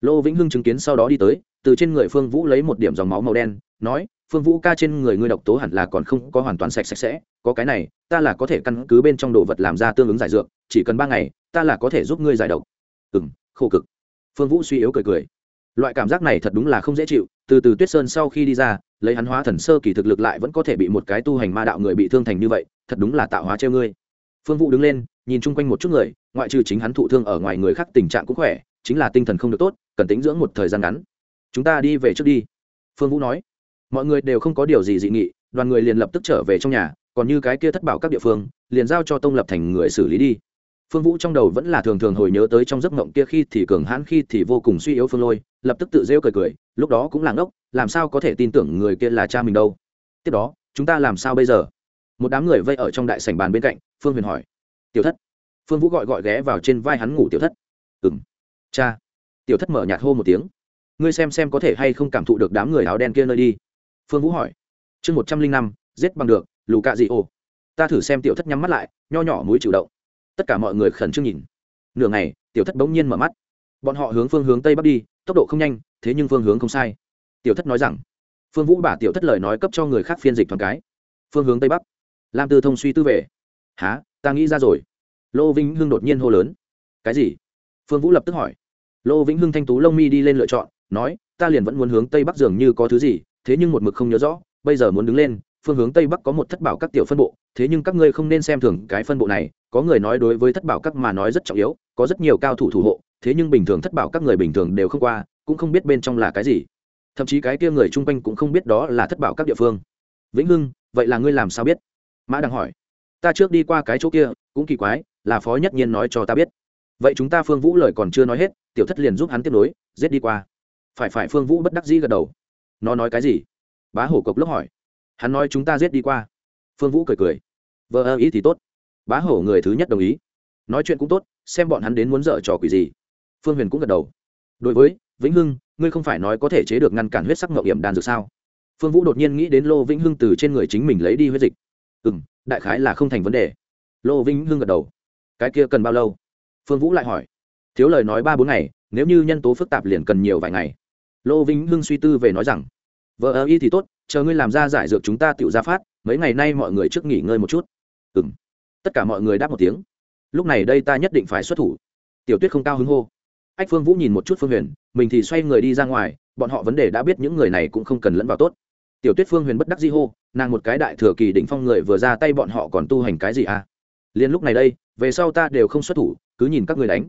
Lô vĩnh hưng chứng kiến sau đó đi tới, từ trên người phương vũ lấy một điểm dòng máu màu đen, nói phương vũ ca trên người ngươi độc tố hẳn là còn không có hoàn toàn sạch sạch sẽ, có cái này, ta là có thể căn cứ bên trong đồ vật làm ra tương ứng giải dược, chỉ cần ba ngày, ta là có thể giúp ngươi giải độc. Ừ m khổ cực. Phương vũ suy yếu cười cười. Loại cảm giác này thật đúng là không dễ chịu, từ từ tuyết sơn sau khi đi ra, lấy hắn hóa thần sơ kỳ thực lực lại vẫn có thể bị một cái tu hành ma đạo người bị thương thành như vậy, thật đúng là tạo hóa treo ngươi. Phương vũ đứng lên, nhìn chung quanh một chút người, ngoại trừ chính hắn thụ thương ở ngoài người khác tình trạng cũng khỏe, chính là tinh thần không được tốt, cần tính dưỡng một thời gian ngắn. Chúng ta đi về trước đi. Phương vũ nói mọi người đều không có điều gì dị nghị, đoàn người liền lập tức trở về trong nhà, còn như cái kia thất bảo các địa phương, liền giao cho tông lập thành người xử lý đi. Phương vũ trong đầu vẫn là thường thường hồi nhớ tới trong giấc mộng kia khi thì cường hãn, khi thì vô cùng suy yếu phương lôi, lập tức tự rêu cười cười, lúc đó cũng là ngốc, làm sao có thể tin tưởng người kia là cha mình đâu. Tiếp đó, chúng ta làm sao bây giờ? Một đám người vây ở trong đại sảnh bàn bên cạnh, phương huyền hỏi. Tiểu thất. Phương vũ gọi gọi ghé vào trên vai hắn ngủ tiểu thất. Ừng cha. Tiểu thất mở nhạt hô một tiếng. Ngươi xem xem có thể hay không cảm thụ được đám người áo đen kia nơi đi phương vũ hỏi. Chương một trăm linh năm, giết bằng được, lù cạ dị ô ta thử xem tiểu thất nhắm mắt lại, nho nhỏ mũi chịu động. Tất cả mọi người khẩn trương nhìn. Nửa ngày, tiểu thất bỗng nhiên mở mắt. Bọn họ hướng phương hướng tây bắc đi, tốc độ không nhanh, thế nhưng phương hướng không sai. Tiểu thất nói rằng, phương vũ bả tiểu thất lời nói cấp cho người khác phiên dịch thoáng cái. Phương hướng tây bắc. Lam tư thông suy tư về. Há ta nghĩ ra rồi. Lô vĩnh hưng đột nhiên hô lớn. Cái gì? Phương vũ lập tức hỏi. Lô vĩnh hưng thanh tú lông mi đi lên lựa chọn, nói, ta liền vẫn muốn hướng tây bắc dường như có thứ gì thế nhưng một mực không nhớ rõ, bây giờ muốn đứng lên, phương hướng tây bắc có một thất bảo các tiểu phân bộ, thế nhưng các ngươi không nên xem thường cái phân bộ này, có người nói đối với thất bảo các mà nói rất trọng yếu, có rất nhiều cao thủ thủ hộ, thế nhưng bình thường thất bảo các người bình thường đều không qua, cũng không biết bên trong là cái gì. Thậm chí cái kia người chung quanh cũng không biết đó là thất bảo các địa phương. Vĩnh hưng, vậy là ngươi làm sao biết? Mã đang hỏi. Ta trước đi qua cái chỗ kia, cũng kỳ quái, là phó nhất nhiên nói cho ta biết. Vậy chúng ta phương vũ lời còn chưa nói hết, tiểu thất liền giúp hắn tiếp nối, giết đi qua. Phải phải, phương vũ bất đắc dĩ gật đầu nó nói cái gì? Bá hổ cộc lốc hỏi. Hắn nói chúng ta giết đi qua. Phương vũ cười cười. Vợ ơ ý thì tốt. Bá hổ người thứ nhất đồng ý. Nói chuyện cũng tốt, xem bọn hắn đến muốn dở trò quỷ gì. Phương huyền cũng gật đầu. Đối với, vĩnh hưng, ngươi không phải nói có thể chế được ngăn cản huyết sắc mậu hiểm đan dược sao? Phương vũ đột nhiên nghĩ đến lô vĩnh hưng từ trên người chính mình lấy đi huyết dịch. Ừ m đại khái là không thành vấn đề. Lô vĩnh hưng gật đầu. Cái kia cần bao lâu? Phương vũ lại hỏi. Thiếu lời nói ba bốn ngày, nếu như nhân tố phức tạp liền cần nhiều vài ngày lô vĩnh hưng suy tư về nói rằng, vợ ơ, y thì tốt, chờ ngươi làm ra giải dược chúng ta tự ra phát, mấy ngày nay mọi người trước nghỉ ngơi một chút. Ừ m tất cả mọi người đáp một tiếng. Lúc này đây ta nhất định phải xuất thủ. Tiểu tuyết không cao hứng hô. Ách phương vũ nhìn một chút phương huyền, mình thì xoay người đi ra ngoài, bọn họ vấn đề đã biết những người này cũng không cần lẫn vào tốt. Tiểu tuyết phương huyền bất đắc di hô, nàng một cái đại thừa kỳ đỉnh phong người vừa ra tay bọn họ còn tu hành cái gì à? Liền lúc này đây, về sau ta đều không xuất thủ, cứ nhìn các người đánh.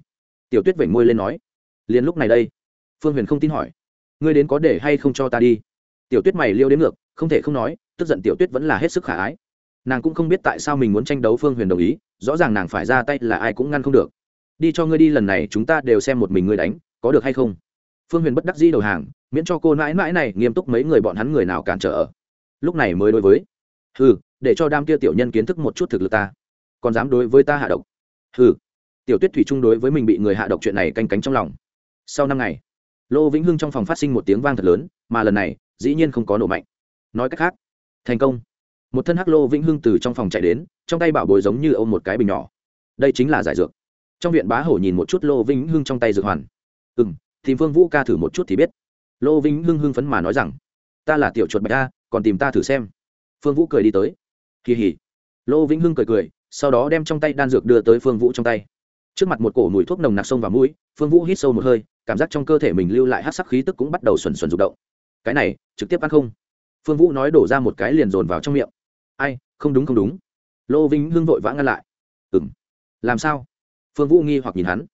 Tiểu tuyết vểnh môi lên nói, liền lúc này đây. Phương huyền không tin hỏi ngươi đến có để hay không cho ta đi? Tiểu tuyết mày liêu đến ngược, không thể không nói, tức giận tiểu tuyết vẫn là hết sức khả ái. Nàng cũng không biết tại sao mình muốn tranh đấu phương huyền đồng ý, rõ ràng nàng phải ra tay là ai cũng ngăn không được. Đi cho ngươi đi lần này chúng ta đều xem một mình ngươi đánh, có được hay không? Phương huyền bất đắc dĩ đầu hàng, miễn cho cô mãi mãi này nghiêm túc mấy người bọn hắn người nào cản trở ở. Lúc này mới đối với ừ để cho đam kia tiểu nhân kiến thức một chút thực lực ta. Còn dám đối với ta hạ độc. Ừ tiểu tuyết thủy chung đối với mình bị người hạ độc chuyện này canh cánh trong lòng. Sau năm ngày lô vĩnh hưng trong phòng phát sinh một tiếng vang thật lớn, mà lần này, dĩ nhiên không có nổ mạnh. Nói cách khác, thành công. Một thân hắc lô vĩnh hưng từ trong phòng chạy đến, trong tay bảo bối giống như ôm một cái bình nhỏ. Đây chính là giải dược. Trong viện bá hổ nhìn một chút lô vĩnh hưng trong tay dược hoàn. Ừ m thì phương vũ ca thử một chút thì biết. Lô vĩnh hưng hưng phấn mà nói rằng, ta là tiểu chuột bạch a, còn tìm ta thử xem. Phương vũ cười đi tới. Kỳ hỉ. Lô vĩnh hưng cười cười, sau đó đem trong tay đan dược đưa tới phương vũ trong tay. Trước mặt một cổ mùi thuốc nồng nặc sông vào mũi, phương vũ hít sâu một hơi cảm giác trong cơ thể mình lưu lại hát sắc khí tức cũng bắt đầu xuẩn xuẩn r ụ động. Cái này, trực tiếp ăn không? Phương vũ nói đổ ra một cái liền dồn vào trong miệng. Ai, không đúng không đúng. Lô vĩnh hưng vội vã ngăn lại. Ừ m làm sao? Phương vũ nghi hoặc nhìn hắn.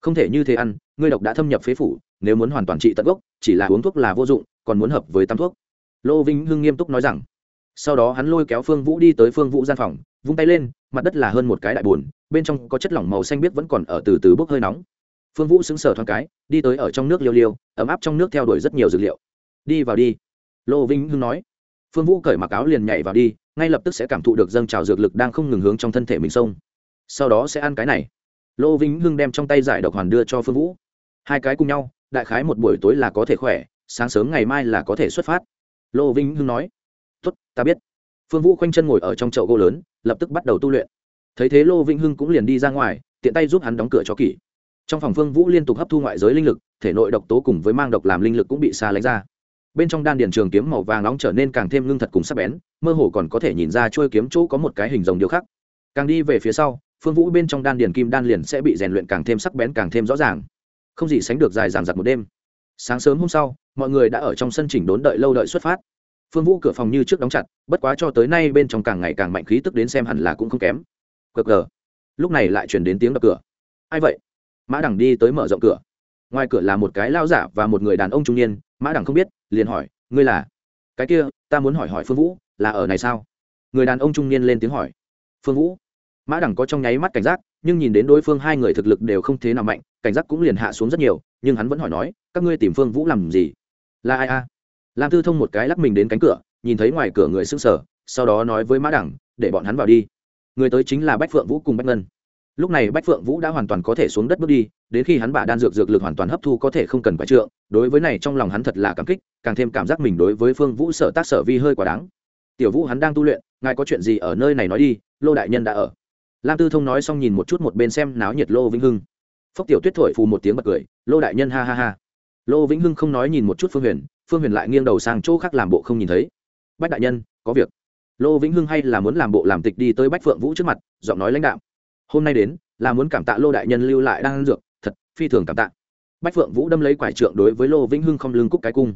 Không thể như thế ăn, ngươi độc đã thâm nhập phế phủ, nếu muốn hoàn toàn trị tận gốc, chỉ là uống thuốc là vô dụng, còn muốn hợp với tam thuốc. Lô vĩnh hưng nghiêm túc nói rằng. Sau đó hắn lôi kéo phương vũ đi tới phương vũ gian phòng, vung tay lên, mặt đất là hơn một cái đại bùn bên trong có chất lỏng màu xanh biếc vẫn còn ở từ từ bốc hơi nóng phương vũ xứng sở thoáng cái, đi tới ở trong nước liêu liêu, ấm áp trong nước theo đuổi rất nhiều dược liệu. Đi vào đi. Lô Vinh hưng nói. Phương vũ cởi mặc áo liền nhảy vào đi, ngay lập tức sẽ cảm thụ được dâng trào dược lực đang không ngừng hướng trong thân thể mình xông sau đó sẽ ăn cái này. Lô Vinh hưng đem trong tay giải độc hoàn đưa cho phương vũ. Hai cái cùng nhau, đại khái một buổi tối là có thể khỏe, sáng sớm ngày mai là có thể xuất phát. Lô Vinh hưng nói. Tốt, ta biết. Phương vũ khoanh chân ngồi ở trong chậu gỗ lớn, lập tức bắt đầu tu luyện. Thấy thế lô Vinh hưng cũng liền đi ra ngoài, tiện tay giúp hắn đóng cửa cho kỹ trong phòng phương vũ liên tục hấp thu ngoại giới linh lực, thể nội độc tố cùng với mang độc làm linh lực cũng bị xa lánh ra. Bên trong đan điền trường kiếm màu vàng nóng trở nên càng thêm ngưng thật cùng sắc bén, mơ hồ còn có thể nhìn ra trôi kiếm chỗ có một cái hình rồng điêu khắc. Càng đi về phía sau, phương vũ bên trong đan điền kim đan liền sẽ bị rèn luyện càng thêm sắc bén, càng thêm rõ ràng. Không gì sánh được dài dàng giặc một đêm. Sáng sớm hôm sau, mọi người đã ở trong sân chỉnh đốn đợi lâu đợi xuất phát. Phương vũ cửa phòng như trước đóng chặt, bất quá cho tới nay bên trong càng ngày càng mạnh khí tức đến xem hẳn là cũng không kém. Cờ cờ lúc này lại chuyển đến tiếng đập cửa. Ai vậy? Mã đằng đi tới mở rộng cửa. Ngoài cửa là một cái lao giả và một người đàn ông trung niên. Mã đằng không biết, liền hỏi, ngươi là? Cái kia, ta muốn hỏi hỏi phương vũ, là ở này sao? Người đàn ông trung niên lên tiếng hỏi, phương vũ? Mã đằng có trong nháy mắt cảnh giác, nhưng nhìn đến đối phương hai người thực lực đều không thế nào mạnh, cảnh giác cũng liền hạ xuống rất nhiều, nhưng hắn vẫn hỏi nói, các ngươi tìm phương vũ làm gì? Là ai a? Lam tư thông một cái lắc mình đến cánh cửa, nhìn thấy ngoài cửa người s ư n g sở sau đó nói với mã đẳng để bọn hắn vào đi. Người tới chính là bách phượng vũ cùng bách ngân lúc này bách phượng vũ đã hoàn toàn có thể xuống đất bước đi, đến khi hắn bả đan dược dược lực hoàn toàn hấp thu có thể không cần phải trượng, đối với này trong lòng hắn thật là cảm kích, càng thêm cảm giác mình đối với phương vũ sở tác sở vi hơi quá đáng. Tiểu vũ hắn đang tu luyện, ngài có chuyện gì ở nơi này nói đi, lô đại nhân đã ở. Lam tư thông nói xong nhìn một chút một bên xem náo nhiệt lô vĩnh hưng. Phốc tiểu tuyết thổi phù một tiếng bật cười, lô đại nhân ha ha ha. Lô vĩnh hưng không nói nhìn một chút phương huyền phương huyền lại nghiêng đầu sang chỗ khác làm bộ không nhìn thấy. Bách đại nhân, có việc. Lô vĩnh hưng hay là muốn làm bộ làm tịch đi tới bách phượng vũ trước mặt, giọng nói lãnh đạo hôm nay đến, là muốn cảm tạ lô đại nhân lưu lại đang ăn dược, thật, phi thường cảm tạ. Bách phượng vũ đâm lấy quải trượng đối với lô vĩnh hưng không lưng cúc cái cung.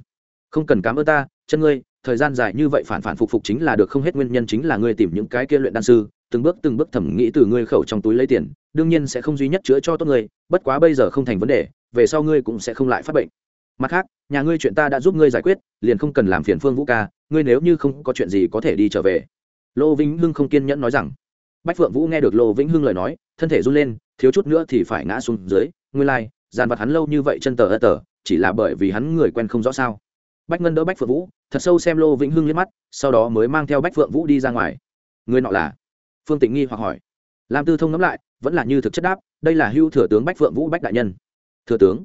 Không cần cảm ơn ta, chân ngươi, thời gian dài như vậy phản phản phục phục chính là được, không hết nguyên nhân chính là ngươi tìm những cái kia luyện đan sư, từng bước từng bước thẩm nghĩ từ ngươi khẩu trong túi lấy tiền, đương nhiên sẽ không duy nhất chữa cho tốt ngươi, bất quá bây giờ không thành vấn đề, về sau ngươi cũng sẽ không lại phát bệnh. Mặt khác, nhà ngươi chuyện ta đã giúp ngươi giải quyết, liền không cần làm phiền phương vũ ca, ngươi nếu như không có chuyện gì có thể đi trở về. Lô vĩnh hưng không kiên nhẫn nói rằng bách phượng vũ nghe được lô vĩnh hưng lời nói thân thể run lên thiếu chút nữa thì phải ngã xuống dưới. Ngươi lai、like, dàn vặt hắn lâu như vậy chân tờ ơ tờ chỉ là bởi vì hắn người quen không rõ sao. Bách ngân đỡ bách phượng vũ thật sâu xem lô vĩnh hưng liếc mắt sau đó mới mang theo bách phượng vũ đi ra ngoài. Người nọ là? Phương tịnh nghi hoặc hỏi. Lam tư thông ngẫm lại vẫn là như thực chất đáp đây là hưu thừa tướng bách phượng vũ bách đại nhân. Thừa tướng.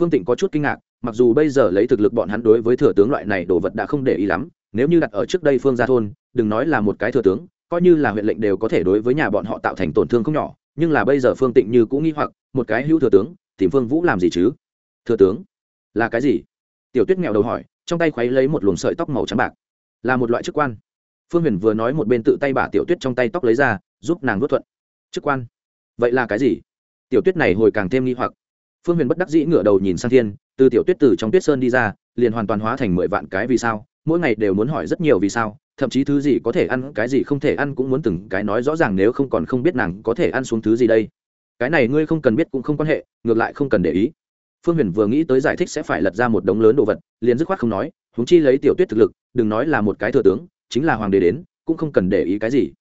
Phương tịnh có chút kinh ngạc mặc dù bây giờ lấy thực lực bọn hắn đối với thừa tướng loại này đồ vật đã không để ý lắm nếu như đặt ở trước đây phương gia thôn đừng nói là một cái thừa tướng coi như là huyện lệnh đều có thể đối với nhà bọn họ tạo thành tổn thương không nhỏ, nhưng là bây giờ phương tịnh như cũng nghĩ hoặc, một cái hữu thừa tướng, tìm phương vũ làm gì chứ? Thừa tướng, là cái gì? Tiểu tuyết nghèo đầu hỏi, trong tay khuấy lấy một luồng sợi tóc màu trắng bạc. Là một loại chức quan. Phương huyền vừa nói một bên tự tay bả tiểu tuyết trong tay tóc lấy ra, giúp nàng vớt thuận. Chức quan? Vậy là cái gì? Tiểu tuyết này hồi càng thêm nghi hoặc. Phương huyền bất đắc dĩ ngửa đầu nhìn sang thiên, từ tiểu tuyết từ trong tuyết sơn đi ra, liền hoàn toàn hóa thành mười vạn cái vì sao, mỗi ngày đều muốn hỏi rất nhiều vì sao thậm chí thứ gì có thể ăn, cái gì không thể ăn cũng muốn từng cái nói rõ ràng nếu không còn không biết nàng có thể ăn xuống thứ gì đây. Cái này ngươi không cần biết cũng không quan hệ, ngược lại không cần để ý. Phương huyền vừa nghĩ tới giải thích sẽ phải lật ra một đống lớn đồ vật, liền dứt khoát không nói húng chi lấy tiểu tuyết thực lực, đừng nói là một cái thừa tướng, chính là hoàng đế đến, cũng không cần để ý cái gì.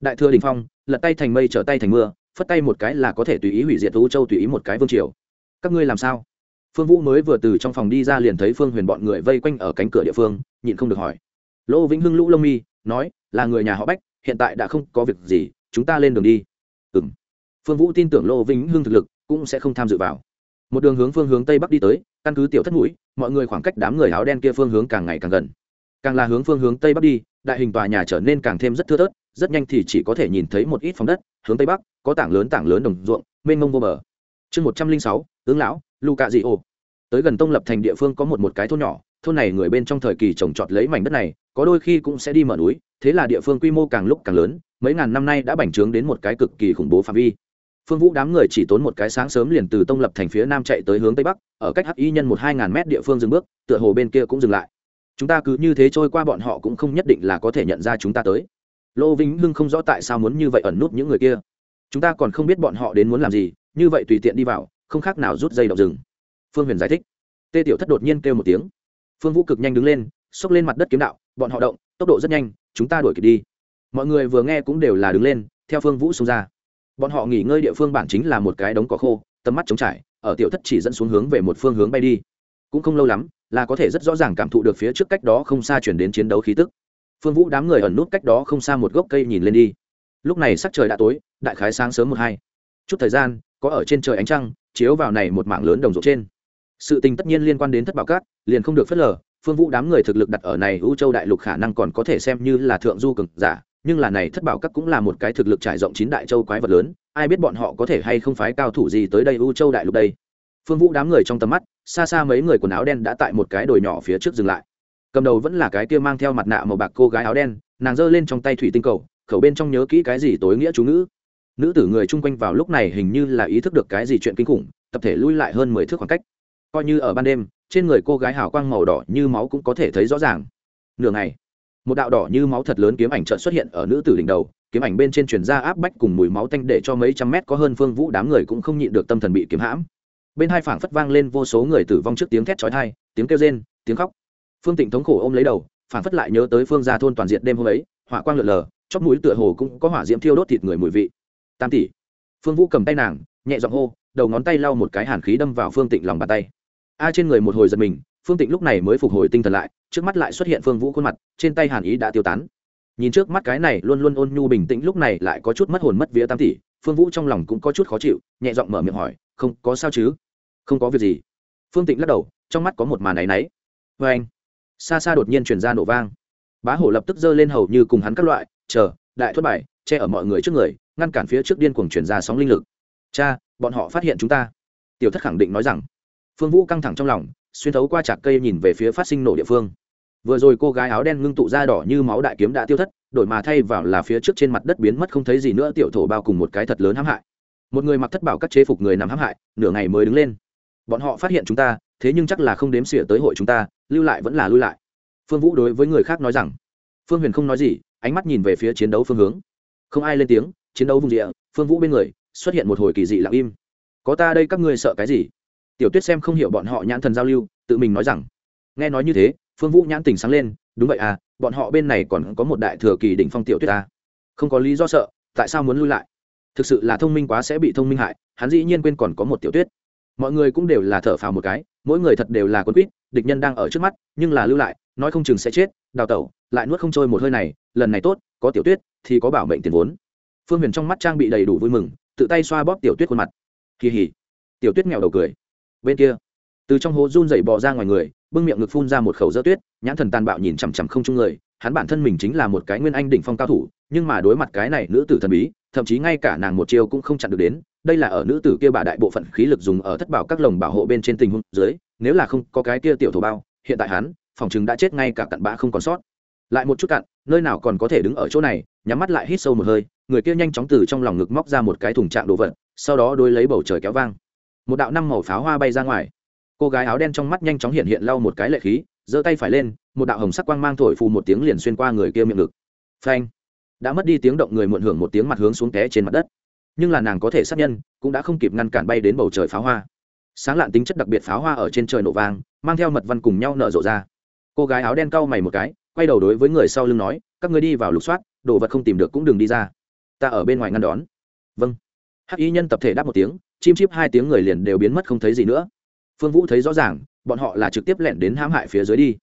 Đại thừa đình phong, lật tay thành mây trở tay thành mưa, phất tay một cái là có thể tùy ý hủy diệt vũ châu tùy ý một cái vương triều. Các ngươi làm sao? Phương vũ mới vừa từ trong phòng đi ra liền thấy phương huyền bọn người vây quanh ở cánh cửa địa phương, nhịn không được hỏi lỗ vĩnh hưng lũ lông mi, nói, là người nhà họ bách, hiện tại đã không có việc gì, chúng ta lên đường đi. Ừ m phương vũ tin tưởng lỗ vĩnh hưng thực lực cũng sẽ không tham dự vào. Một đường hướng phương hướng tây bắc đi tới, căn cứ tiểu thất mũi, mọi người khoảng cách đám người áo đen kia phương hướng càng ngày càng gần. Càng là hướng phương hướng tây bắc đi, đại hình tòa nhà trở nên càng thêm rất thưa thớt, rất nhanh thì chỉ có thể nhìn thấy một ít phòng đất, hướng tây bắc, có tảng lớn tảng lớn đồng ruộng, mênh mông vô bờ. Chương một trăm linh sáu, tướng lão Luca dị ô tới gần tông lập thành địa phương có một một cái thôn nhỏ, thôn này người bên trong thời kỳ trồng trọt lấy mảnh đất này có đôi khi cũng sẽ đi mở núi, thế là địa phương quy mô càng lúc càng lớn, mấy ngàn năm nay đã bành trướng đến một cái cực kỳ khủng bố phạm vi. Phương vũ đám người chỉ tốn một cái sáng sớm liền từ tông lập thành phía nam chạy tới hướng tây bắc, ở cách hắc y nhân một hai ngàn mét địa phương dừng bước, tựa hồ bên kia cũng dừng lại. Chúng ta cứ như thế trôi qua bọn họ cũng không nhất định là có thể nhận ra chúng ta tới. Lô vĩnh hưng không rõ tại sao muốn như vậy ẩn nút những người kia. Chúng ta còn không biết bọn họ đến muốn làm gì, như vậy tùy tiện đi vào, không khác nào rút dây động rừng. Phương huyền giải thích. Tê tiểu thất đột nhiên kêu một tiếng. Phương vũ cực nhanh đứng lên xốc lên mặt đất kiếm đạo, bọn họ động, tốc độ rất nhanh, chúng ta đuổi kịp đi. Mọi người vừa nghe cũng đều là đứng lên, theo phương vũ xông ra. Bọn họ nghỉ ngơi địa phương bản chính là một cái đống cỏ khô, tầm mắt trống trải, ở tiểu thất chỉ dẫn xuống hướng về một phương hướng bay đi. Cũng không lâu lắm, là có thể rất rõ ràng cảm thụ được phía trước cách đó không xa chuyển đến chiến đấu khí tức. Phương vũ đám người ẩn nút cách đó không xa một gốc cây nhìn lên đi. Lúc này sắc trời đã tối, đại khái sáng sớm một hai. Chút thời gian, có ở trên trời ánh trăng, chiếu vào này một mảng lớn đồng ruộng trên sự tình tất nhiên liên quan đến thất bảo cát, liền không được phớt lờ, phương vũ đám người thực lực đặt ở này ưu châu đại lục khả năng còn có thể xem như là thượng du cực giả, nhưng là này thất bảo các cũng là một cái thực lực trải rộng chín đại châu quái vật lớn, ai biết bọn họ có thể hay không phái cao thủ gì tới đây ưu châu đại lục đây? Phương vũ đám người trong tầm mắt, xa xa mấy người quần áo đen đã tại một cái đồi nhỏ phía trước dừng lại. Cầm đầu vẫn là cái kia mang theo mặt nạ màu bạc cô gái áo đen, nàng giơ lên trong tay thủy tinh cầu, khẩu bên trong nhớ kỹ cái gì tối nghĩa chú ngữ. Nữ tử người chung quanh vào lúc này hình như là ý thức được cái gì chuyện kinh khủng, tập thể lui lại hơn mười thước khoảng cách coi như ở ban đêm, trên người cô gái hào quang màu đỏ như máu cũng có thể thấy rõ ràng. Nửa ngày, một đạo đỏ như máu thật lớn kiếm ảnh trợn xuất hiện ở nữ tử đỉnh đầu, kiếm ảnh bên trên truyền ra áp bách cùng mùi máu tanh để cho mấy trăm mét có hơn phương vũ đám người cũng không nhịn được tâm thần bị kiếm hãm. Bên hai phảng phất vang lên vô số người tử vong trước tiếng thét chói tai, tiếng kêu rên, tiếng khóc. Phương tịnh thống khổ ôm lấy đầu, phảng phất lại nhớ tới phương gia thôn toàn diện đêm hôm ấy, hỏa quang lượn lờ, chóp mũi tựa hồ cũng có hỏa diễm thiêu đốt thịt người mùi vị. Tam tỷ. Phương vũ cầm tay nàng, nhẹ giọng hô, đầu ngón tay lau một cái hàn khí đâm vào phương tịnh lòng bàn tay a trên người một hồi giật mình, phương tịnh lúc này mới phục hồi tinh thần lại, trước mắt lại xuất hiện phương vũ khuôn mặt, trên tay hàn ý đã tiêu tán. Nhìn trước mắt cái này luôn luôn ôn nhu bình tĩnh lúc này lại có chút mất hồn mất vía tam tỷ, phương vũ trong lòng cũng có chút khó chịu, nhẹ giọng mở miệng hỏi, không, có sao chứ? Không có việc gì. Phương tịnh lắc đầu, trong mắt có một màn áy náy. Vê anh. Xa xa đột nhiên truyền ra nổ vang. Bá hổ lập tức giơ lên hầu như cùng hắn các loại, chờ, đại thất bài, che ở mọi người trước người, ngăn cản phía trước điên cuồng truyền ra sóng linh lực. Cha, bọn họ phát hiện chúng ta. Tiểu thất khẳng định nói rằng phương vũ căng thẳng trong lòng, xuyên thấu qua trạc cây nhìn về phía phát sinh nổ địa phương. Vừa rồi cô gái áo đen ngưng tụ ra đỏ như máu đại kiếm đã tiêu thất, đổi mà thay vào là phía trước trên mặt đất biến mất không thấy gì nữa, tiểu thổ bao cùng một cái thật lớn hãm hại. Một người mặc thất bảo các chế phục người nằm hãm hại, nửa ngày mới đứng lên. Bọn họ phát hiện chúng ta, thế nhưng chắc là không đếm xỉa tới hội chúng ta, lưu lại vẫn là lưu lại. Phương vũ đối với người khác nói rằng, phương huyền không nói gì, ánh mắt nhìn về phía chiến đấu phương hướng. Không ai lên tiếng, chiến đấu vùng địa, phương vũ bên người, xuất hiện một hồi kỳ dị lặng im. Có ta đây các ngươi sợ cái gì? Tiểu tuyết xem không hiểu bọn họ nhãn thần giao lưu, tự mình nói rằng, nghe nói như thế, phương vũ nhãn tình sáng lên, đúng vậy à bọn họ bên này còn có một đại thừa kỳ đỉnh phong tiểu tuyết ta. Không có lý do sợ, tại sao muốn lui lại? Thực sự là thông minh quá sẽ bị thông minh hại, hắn dĩ nhiên quên còn có một tiểu tuyết. Mọi người cũng đều là thở phào một cái, mỗi người thật đều là quân quýt, địch nhân đang ở trước mắt, nhưng là lưu lại, nói không chừng sẽ chết, đào tẩu, lại nuốt không trôi một hơi này, lần này tốt, có tiểu tuyết thì có bảo mệnh tiền vốn. Phương huyền trong mắt trang bị đầy đủ vui mừng, tự tay xoa bóp tiểu tuyết khuôn mặt. Kỳ hỉ. Tiểu tuyết nghèo đầu cười bên kia. Từ trong hố run dậy bò ra ngoài người, bưng miệng ngực phun ra một khẩu dơ tuyết, nhãn thần tàn bạo nhìn chằm chằm không chung người, hắn bản thân mình chính là một cái nguyên anh đỉnh phong cao thủ, nhưng mà đối mặt cái này nữ tử thần bí, thậm chí ngay cả nàng một chiêu cũng không chặn được đến, đây là ở nữ tử kia bà đại bộ phận khí lực dùng ở thất bảo các lồng bảo hộ bên trên tình huống dưới, nếu là không có cái kia tiểu thổ bao, hiện tại hắn, phòng chừng đã chết ngay cả cặn bã không còn sót. Lại một chút cặn, nơi nào còn có thể đứng ở chỗ này, nhắm mắt lại hít sâu một hơi, người kia nhanh chóng từ trong lòng ngực móc ra một cái thùng trạng đồ vật, sau đó đôi lấy bầu trời kéo vang một đạo năm màu pháo hoa bay ra ngoài. Cô gái áo đen trong mắt nhanh chóng hiện hiện lau một cái lệ khí, giơ tay phải lên, một đạo hồng sắc quang mang thổi phù một tiếng liền xuyên qua người kia miệng ngực. Phanh! Đã mất đi tiếng động người muộn hưởng một tiếng mặt hướng xuống té trên mặt đất. Nhưng là nàng có thể sát nhân, cũng đã không kịp ngăn cản bay đến bầu trời pháo hoa. Sáng lạn tính chất đặc biệt pháo hoa ở trên trời nổ vang, mang theo mật văn cùng nhau nở rộ ra. Cô gái áo đen cau mày một cái, quay đầu đối với người sau lưng nói, các người đi vào lục soát, đồ vật không tìm được cũng đừng đi ra. Ta ở bên ngoài ngăn đón. Vâng. Hắc y nhân tập thể đáp một tiếng chim chip hai tiếng người liền đều biến mất không thấy gì nữa. Phương vũ thấy rõ ràng, bọn họ là trực tiếp lẻn đến hãm hại phía dưới đi.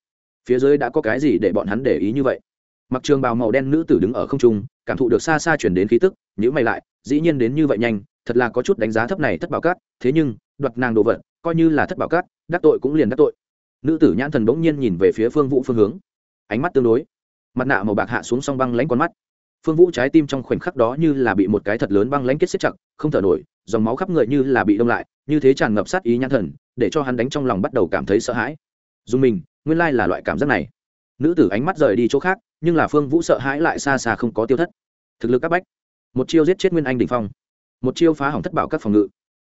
Phía dưới đã có cái gì để bọn hắn để ý như vậy? Mặc trường bào màu đen nữ tử đứng ở không trung, cảm thụ được xa xa chuyển đến khí tức nhữ mày lại, dĩ nhiên đến như vậy nhanh, thật là có chút đánh giá thấp này thất bảo cát, thế nhưng, đoạt nàng đồ vật, coi như là thất bảo cát, đắc tội cũng liền đắc tội. Nữ tử nhãn thần bỗng nhiên nhìn về phía phương vũ phương hướng. Ánh mắt tương đối. Mặt nạ màu bạc hạ xuống song băng lãnh con mắt. Phương vũ trái tim trong khoảnh khắc đó như là bị một cái thật lớn băng lãnh kết xếp chặt, không thở nổi dòng máu khắp người như là bị đông lại, như thế tràn ngập sát ý nhãn thần, để cho hắn đánh trong lòng bắt đầu cảm thấy sợ hãi. Dùng mình, nguyên lai là loại cảm giác này. Nữ tử ánh mắt rời đi chỗ khác, nhưng là phương vũ sợ hãi lại xa xa không có tiêu thất. Thực lực các bách. Một chiêu giết chết nguyên anh đình phong. Một chiêu phá hỏng thất bảo các phòng ngự.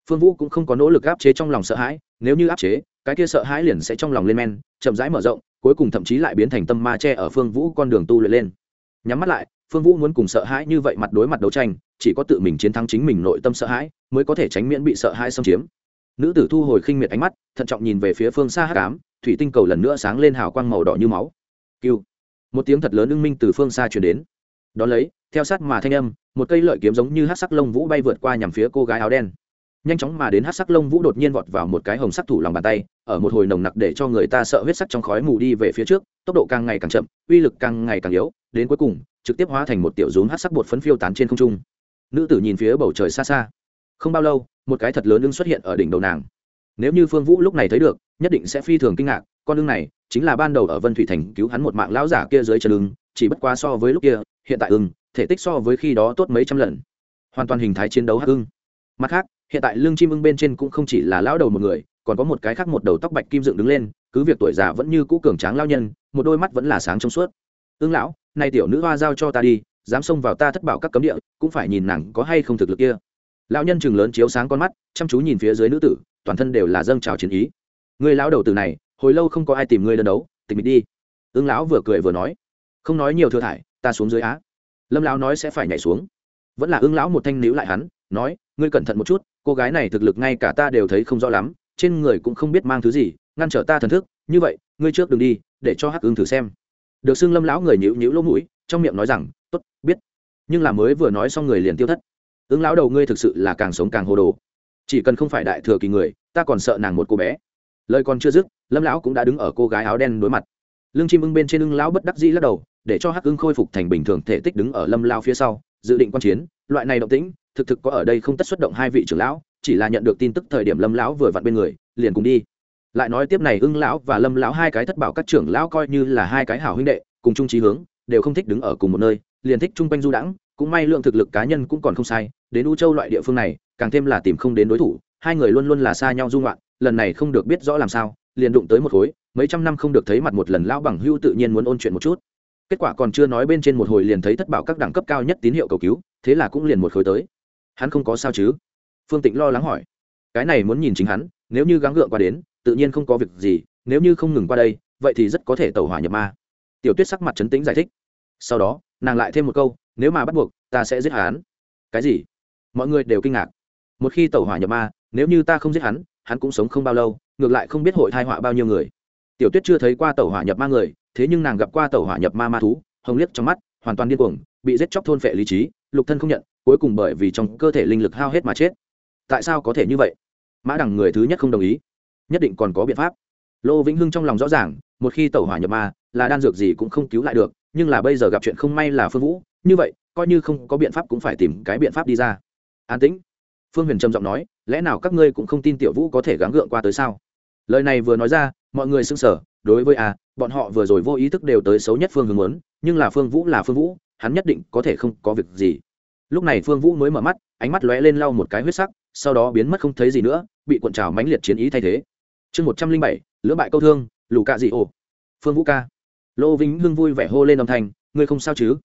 Phương vũ cũng không có nỗ lực áp chế trong lòng sợ hãi, nếu như áp chế, cái kia sợ hãi liền sẽ trong lòng lên men, chậm rãi mở rộng, cuối cùng thậm chí lại biến thành tâm ma che ở phương vũ con đường tu luyện lên. Nhắm mắt lại phương vũ muốn cùng sợ hãi như vậy mặt đối mặt đấu tranh, chỉ có tự mình chiến thắng chính mình nội tâm sợ hãi, mới có thể tránh miễn bị sợ hãi xâm chiếm. Nữ tử thu hồi khinh miệt ánh mắt, thận trọng nhìn về phía phương xa hát cám thủy tinh cầu lần nữa sáng lên hào quang màu đỏ như máu. Cưu. một tiếng thật lớn ưng minh từ phương xa chuyển đến. Đón lấy, theo sát mà thanh âm, một cây lợi kiếm giống như hát sắc lông vũ bay vượt qua nhằm phía cô gái áo đen. Nhanh chóng mà đến hát sắc lông vũ đột nhiên vọt vào một cái hồng sắc thủ lòng bàn tay, ở một hồi nồng nặc để cho người ta sợ huyết sắc trong khói mù đi về phía trước, tốc độ càng ngày càng chậm, uy lực càng ngày càng yếu, đến cuối cùng trực tiếp hóa thành một tiểu rốn hát sắc bột phấn phiêu tán trên không trung. Nữ tử nhìn phía bầu trời xa xa. Không bao lâu, một cái thật lớn ưng xuất hiện ở đỉnh đầu nàng. Nếu như phương vũ lúc này thấy được, nhất định sẽ phi thường kinh ngạc, con ưng này chính là ban đầu ở vân thủy thành cứu hắn một mạng lão giả kia dưới chân ưng, chỉ bất quá so với lúc kia, hiện tại ưng, thể tích so với khi đó tốt mấy trăm lần. Hoàn toàn hình thái chiến đấu hắc ưng. Mặt khác, hiện tại lương chim ưng bên trên cũng không chỉ là lão đầu một người, còn có một cái khác một đầu tóc bạch kim dựng đứng lên, cứ việc tuổi già vẫn như cũ cường tráng lao nhân, một đôi mắt vẫn là sáng trong suốt ưng lão nay tiểu nữ hoa giao cho ta đi, dám xông vào ta thất bảo các cấm địa, cũng phải nhìn nàng có hay không thực lực kia. Lão nhân chừng lớn chiếu sáng con mắt, chăm chú nhìn phía dưới nữ tử, toàn thân đều là dâng trào chiến ý. Người lão đầu tử này, hồi lâu không có ai tìm ngươi đơn đấu, tịch mịch đi. Ưng lão vừa cười vừa nói. Không nói nhiều thừa thải, ta xuống dưới á. Lâm lão nói sẽ phải nhảy xuống. Vẫn là ưng lão một thanh níu lại hắn, nói, ngươi cẩn thận một chút, cô gái này thực lực ngay cả ta đều thấy không rõ lắm, trên người cũng không biết mang thứ gì, ngăn trở ta thần thức, như vậy, ngươi trước đừng đi, để cho hắc ưng thử xem được xưng lâm lão người nhữ nhữ lỗ mũi, trong miệng nói rằng, tốt, biết. Nhưng là mới vừa nói xong người liền tiêu thất. Ứng lão đầu ngươi thực sự là càng sống càng hồ đồ. Chỉ cần không phải đại thừa kỳ người, ta còn sợ nàng một cô bé. Lời còn chưa dứt, lâm lão cũng đã đứng ở cô gái áo đen đối mặt. Lương chim ưng bên trên ưng lão bất đắc dĩ lắc đầu, để cho hắc ưng khôi phục thành bình thường thể tích đứng ở lâm lao phía sau, dự định quan chiến. Loại này động tĩnh, thực thực có ở đây không tất xuất động hai vị trưởng lão, chỉ là nhận được tin tức thời điểm lâm lão vừa vặn bên người, liền cùng đi lại nói tiếp này ưng lão và lâm lão hai cái thất bảo các trưởng lão coi như là hai cái hảo huynh đệ, cùng chung trí hướng, đều không thích đứng ở cùng một nơi, liền thích chung quanh du đãng, cũng may lượng thực lực cá nhân cũng còn không sai, đến u châu loại địa phương này, càng thêm là tìm không đến đối thủ, hai người luôn luôn là xa nhau dung loạn lần này không được biết rõ làm sao, liền đụng tới một khối, mấy trăm năm không được thấy mặt một lần lão bằng hưu tự nhiên muốn ôn chuyện một chút. Kết quả còn chưa nói bên trên một hồi liền thấy thất bảo các đẳng cấp cao nhất tín hiệu cầu cứu, thế là cũng liền một khối tới. Hắn không có sao chứ? Phương tịnh lo lắng hỏi. Cái này muốn nhìn chính hắn, nếu như gắng gượng qua đến tự nhiên không có việc gì, nếu như không ngừng qua đây, vậy thì rất có thể tẩu hỏa nhập ma. Tiểu tuyết sắc mặt trấn tĩnh giải thích. Sau đó, nàng lại thêm một câu, nếu mà bắt buộc, ta sẽ giết hắn. Cái gì? Mọi người đều kinh ngạc. Một khi tẩu hỏa nhập ma, nếu như ta không giết hắn hắn cũng sống không bao lâu, ngược lại không biết hội thai họa bao nhiêu người. Tiểu tuyết chưa thấy qua tẩu hỏa nhập ma người, thế nhưng nàng gặp qua tẩu hỏa nhập ma ma thú, hồng liếc trong mắt, hoàn toàn điên cuồng, bị giết chóc thôn phệ lý trí, lục thân không nhận, cuối cùng bởi vì trong cơ thể linh lực hao hết mà chết. Tại sao có thể như vậy? Mã đằng người thứ nhất không đồng ý nhất định còn có biện pháp. Lô vĩnh hưng trong lòng rõ ràng, một khi tẩu hỏa nhập ma, là đan dược gì cũng không cứu lại được, nhưng là bây giờ gặp chuyện không may là phương vũ, như vậy, coi như không có biện pháp cũng phải tìm cái biện pháp đi ra. An tĩnh. Phương huyền trầm giọng nói, lẽ nào các ngươi cũng không tin tiểu vũ có thể gắng gượng qua tới sao? Lời này vừa nói ra, mọi người sững sờ, đối với a bọn họ vừa rồi vô ý thức đều tới xấu nhất phương hướng muốn, nhưng là phương vũ là phương vũ, hắn nhất định có thể không có việc gì. Lúc này phương vũ mới mở mắt, ánh mắt lóe lên lau một cái huyết sắc, sau đó biến mất không thấy gì nữa, bị cuộn trào mãnh liệt chiến ý thay thế chương một trăm linh bảy, lưỡng bại câu thương, lù cạ dị ồ phương vũ ca. Lô vĩnh hưng vui vẻ hô lên âm thanh, ngươi không sao chứ?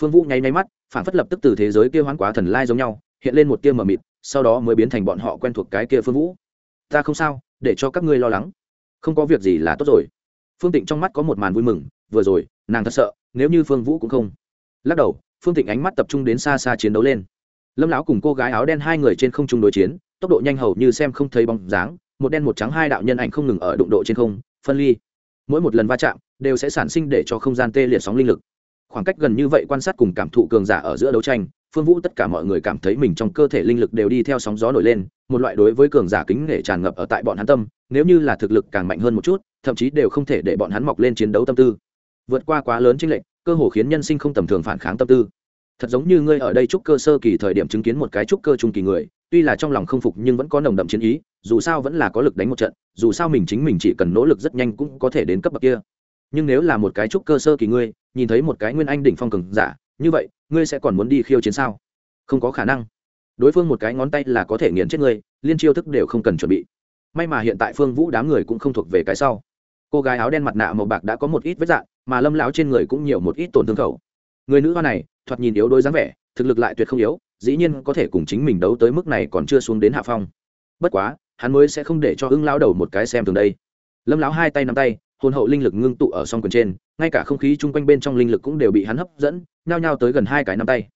Phương vũ nháy nháy mắt, phản phất lập tức từ thế giới kia hoán quá thần lai giống nhau, hiện lên một tia mờ mịt, sau đó mới biến thành bọn họ quen thuộc cái kia phương vũ. Ta không sao, để cho các ngươi lo lắng. Không có việc gì là tốt rồi. Phương tịnh trong mắt có một màn vui mừng, vừa rồi, nàng thật sợ, nếu như phương vũ cũng không. Lắc đầu, phương tịnh ánh mắt tập trung đến xa xa chiến đấu lên. Lâm lão cùng cô gái áo đen hai người trên không trung đối chiến, tốc độ nhanh hầu như xem không thấy bóng dáng một đen một trắng hai đạo nhân ảnh không ngừng ở đụng độ trên không, phân ly. Mỗi một lần va chạm đều sẽ sản sinh để cho không gian tê liệt sóng linh lực. Khoảng cách gần như vậy quan sát cùng cảm thụ cường giả ở giữa đấu tranh, phương vũ tất cả mọi người cảm thấy mình trong cơ thể linh lực đều đi theo sóng gió nổi lên, một loại đối với cường giả kính nể tràn ngập ở tại bọn hắn tâm, nếu như là thực lực càng mạnh hơn một chút, thậm chí đều không thể để bọn hắn mọc lên chiến đấu tâm tư. Vượt qua quá lớn chênh lệch, cơ hồ khiến nhân sinh không tầm thường phản kháng tâm tư. Thật giống như ngươi ở đây trúc cơ sơ kỳ thời điểm chứng kiến một cái trúc cơ trung kỳ người tuy là trong lòng không phục nhưng vẫn có nồng đậm chiến ý, dù sao vẫn là có lực đánh một trận, dù sao mình chính mình chỉ cần nỗ lực rất nhanh cũng có thể đến cấp bậc kia. Nhưng nếu là một cái trúc cơ sơ kỳ ngươi, nhìn thấy một cái nguyên anh đỉnh phong cường giả, như vậy, ngươi sẽ còn muốn đi khiêu chiến sao? Không có khả năng. Đối phương một cái ngón tay là có thể nghiền chết ngươi, liên chiêu thức đều không cần chuẩn bị. May mà hiện tại phương vũ đám người cũng không thuộc về cái sau. Cô gái áo đen mặt nạ màu bạc đã có một ít vết dạng, mà lâm lão trên người cũng nhiều một ít tổn thương khẩu. Người nữ hoa này, thoạt nhìn yếu đôi dáng vẻ, thực lực lại tuyệt không yếu dĩ nhiên có thể cùng chính mình đấu tới mức này còn chưa xuống đến hạ phong. Bất quá, hắn mới sẽ không để cho ưng lao đầu một cái xem thường đây. Lâm lão hai tay nắm tay, hồn hậu linh lực ngưng tụ ở song quyền trên, ngay cả không khí chung quanh bên trong linh lực cũng đều bị hắn hấp dẫn, nhao nhao tới gần hai cái nắm tay.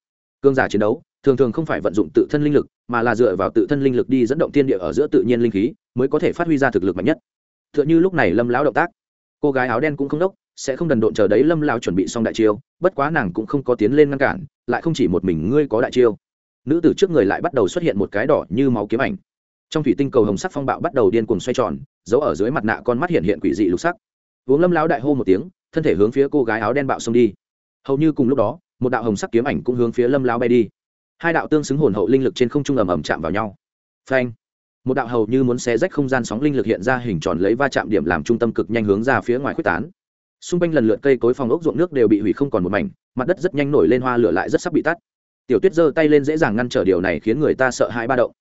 Cương giả chiến đấu, thường thường không phải vận dụng tự thân linh lực, mà là dựa vào tự thân linh lực đi dẫn động tiên địa ở giữa tự nhiên linh khí, mới có thể phát huy ra thực lực mạnh nhất. T h ư ợ n h ư lúc này lâm lão động tác. Cô gái áo đen cũng không đốc, sẽ không đần độn chờ đấy lâm lão chuẩn bị xong đại chiêu, bất quá nàng cũng không có tiến lên ngăn cản, lại không chỉ một mình ngươi có đại chiêu nữ tử trước người lại bắt đầu xuất hiện một cái đỏ như máu kiếm ảnh. Trong thủy tinh cầu hồng sắc phong bạo bắt đầu điên cuồng xoay tròn, giấu ở dưới mặt nạ con mắt hiện hiện quỷ dị lục sắc. Uống lâm lão đại hô một tiếng, thân thể hướng phía cô gái áo đen bạo xông đi. Hầu như cùng lúc đó, một đạo hồng sắc kiếm ảnh cũng hướng phía lâm lão bay đi. Hai đạo tương xứng hồn hậu linh lực trên không trung ầm ầm chạm vào nhau. Phanh! Một đạo hầu như muốn xé rách không gian sóng linh lực hiện ra hình tròn lấy va chạm điểm làm trung tâm cực nhanh hướng ra phía ngoài quyết tán. Xung quanh lần lượt cây cối phòng ốc ruộng nước đều bị hủy không còn một mảnh, mặt đất rất nhanh nổi lên hoa lửa lại rất sắp bị tắt tiểu tuyết giơ tay lên dễ dàng ngăn trở điều này khiến người ta sợ hãi ba động.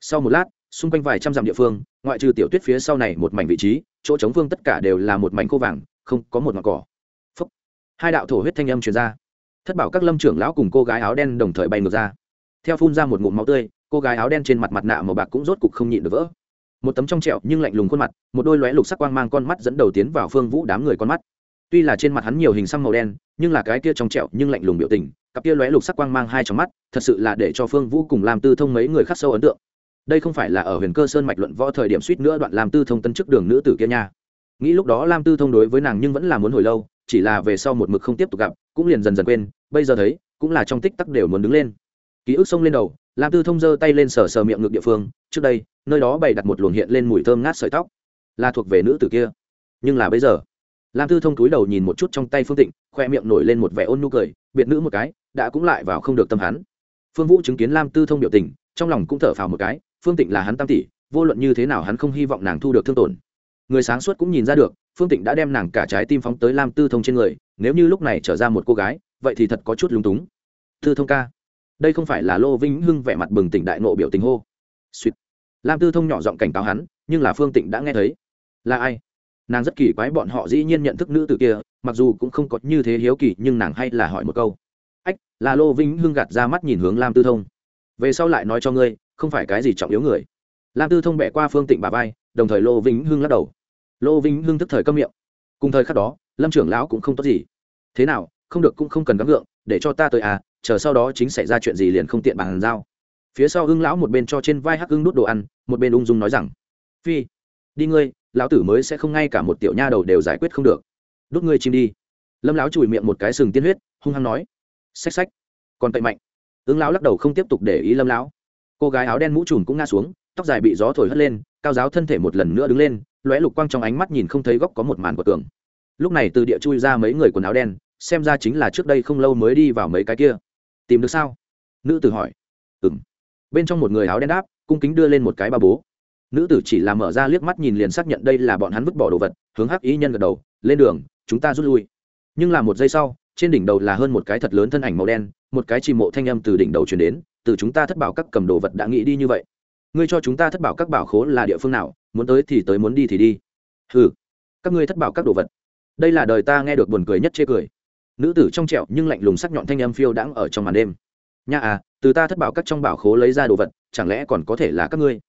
Sau một lát, xung quanh vài trăm dặm địa phương, ngoại trừ tiểu tuyết phía sau này một mảnh vị trí, chỗ chống phương tất cả đều là một mảnh khô vàng, không có một ngọn cỏ. Phúc. hai đạo thổ huyết thanh âm truyền ra. Thất bảo các lâm trưởng lão cùng cô gái áo đen đồng thời bay ngược ra. Theo phun ra một ngụm máu tươi, cô gái áo đen trên mặt mặt nạ màu bạc cũng rốt cục không nhịn được vỡ. Một tấm trong trẹo nhưng lạnh lùng khuôn mặt, một đôi lóe lục sắc quang mang con mắt dẫn đầu tiến vào phương vũ đám người con mắt. Tuy là trên mặt hắn nhiều hình xăm màu đen, nhưng là cái kia trong trẹo nhưng lạnh lùng biểu tình cặp kia lóe lục sắc quang mang hai trong mắt, thật sự là để cho phương vũ cùng làm tư thông mấy người khắc sâu ấn tượng. Đây không phải là ở huyền cơ sơn mạch luận võ thời điểm suýt nữa đoạn làm tư thông tân chức đường nữ tử kia nha. Nghĩ lúc đó lam tư thông đối với nàng nhưng vẫn là muốn hồi lâu, chỉ là về sau một mực không tiếp tục gặp, cũng liền dần dần quên, bây giờ thấy, cũng là trong tích tắc đều muốn đứng lên. Ký ức xông lên đầu, lam tư thông giơ tay lên sờ sờ miệng ngực địa phương, trước đây, nơi đó bày đặt một luồng hiện lên mùi thơm ngát sợi tóc, là thuộc về nữ tử kia. Nhưng là bây giờ lam tư thông túi đầu nhìn một chút trong tay phương tịnh, khoe miệng nổi lên một vẻ ôn nhu cười, biệt nữ một cái, đã cũng lại vào không được tâm hắn. Phương vũ chứng kiến lam tư thông biểu tình, trong lòng cũng thở phào một cái, phương tịnh là hắn tam tỷ, vô luận như thế nào hắn không hy vọng nàng thu được thương tổn. Người sáng suốt cũng nhìn ra được, phương tịnh đã đem nàng cả trái tim phóng tới lam tư thông trên người, nếu như lúc này trở ra một cô gái, vậy thì thật có chút lúng túng. Tư thông ca, đây không phải là lô vĩnh hưng vẻ mặt bừng tỉnh đại nộ biểu tình hô. Suýt. Lam tư thông nhỏ giọng cảnh cáo hắn, nhưng là phương tịnh đã nghe thấy. Là ai? Nàng rất kỳ quái bọn họ dĩ nhiên nhận thức nữ tử kia, mặc dù cũng không có như thế hiếu kỳ, nhưng nàng hay là hỏi một câu. Ách, là lô vĩnh hưng gạt ra mắt nhìn hướng lam tư thông. Về sau lại nói cho ngươi, không phải cái gì trọng yếu người. Lam tư thông bẻ qua phương tịnh bà vai, đồng thời lô vĩnh hưng lắc đầu. Lô vĩnh hưng tức thời câm miệng. Cùng thời khắc đó, lâm trưởng lão cũng không tốt gì. Thế nào, không được cũng không cần gắng gượng, để cho ta tới à chờ sau đó chính xảy ra chuyện gì liền không tiện bàn giao. Phía sau hưng lão một bên cho trên vai hắc hưng đút đồ ăn, một bên ung dung nói rằng, phi, đi ngươi lão tử mới sẽ không ngay cả một tiểu nha đầu đều giải quyết không được. Đốt ngươi chim đi. Lâm lão chùi miệng một cái sừng tiên huyết, hung hăng nói. Xách xách. Còn tệ mạnh. Ứng lão lắc đầu không tiếp tục để ý lâm lão. Cô gái áo đen mũ trùm cũng ngã xuống, tóc dài bị gió thổi hất lên, cao giáo thân thể một lần nữa đứng lên, lóe lục quang trong ánh mắt nhìn không thấy góc có một màn của tường. Lúc này từ địa chui ra mấy người quần áo đen, xem ra chính là trước đây không lâu mới đi vào mấy cái kia. Tìm được sao? Nữ tử hỏi. Ừng bên trong một người áo đen đáp, cung kính đưa lên một cái ba bố nữ tử chỉ là mở ra liếc mắt nhìn liền xác nhận đây là bọn hắn vứt bỏ đồ vật, hướng hắc y nhân gật đầu, lên đường, chúng ta rút lui. Nhưng là một giây sau, trên đỉnh đầu là hơn một cái thật lớn thân ảnh màu đen, một cái chìm mộ thanh âm từ đỉnh đầu truyền đến, từ chúng ta thất bảo các cầm đồ vật đã nghĩ đi như vậy. Ngươi cho chúng ta thất bảo các bảo khố là địa phương nào, muốn tới thì tới, muốn đi thì đi. Ừ các ngươi thất bảo các đồ vật. Đây là đời ta nghe được buồn cười nhất chê cười. Nữ tử trong trẹo nhưng lạnh lùng sắc nhọn thanh âm phiêu đãng ở trong màn đêm. Nha à từ ta thất bảo các trong bảo khố lấy ra đồ vật, chẳng lẽ còn có thể là các ngươi?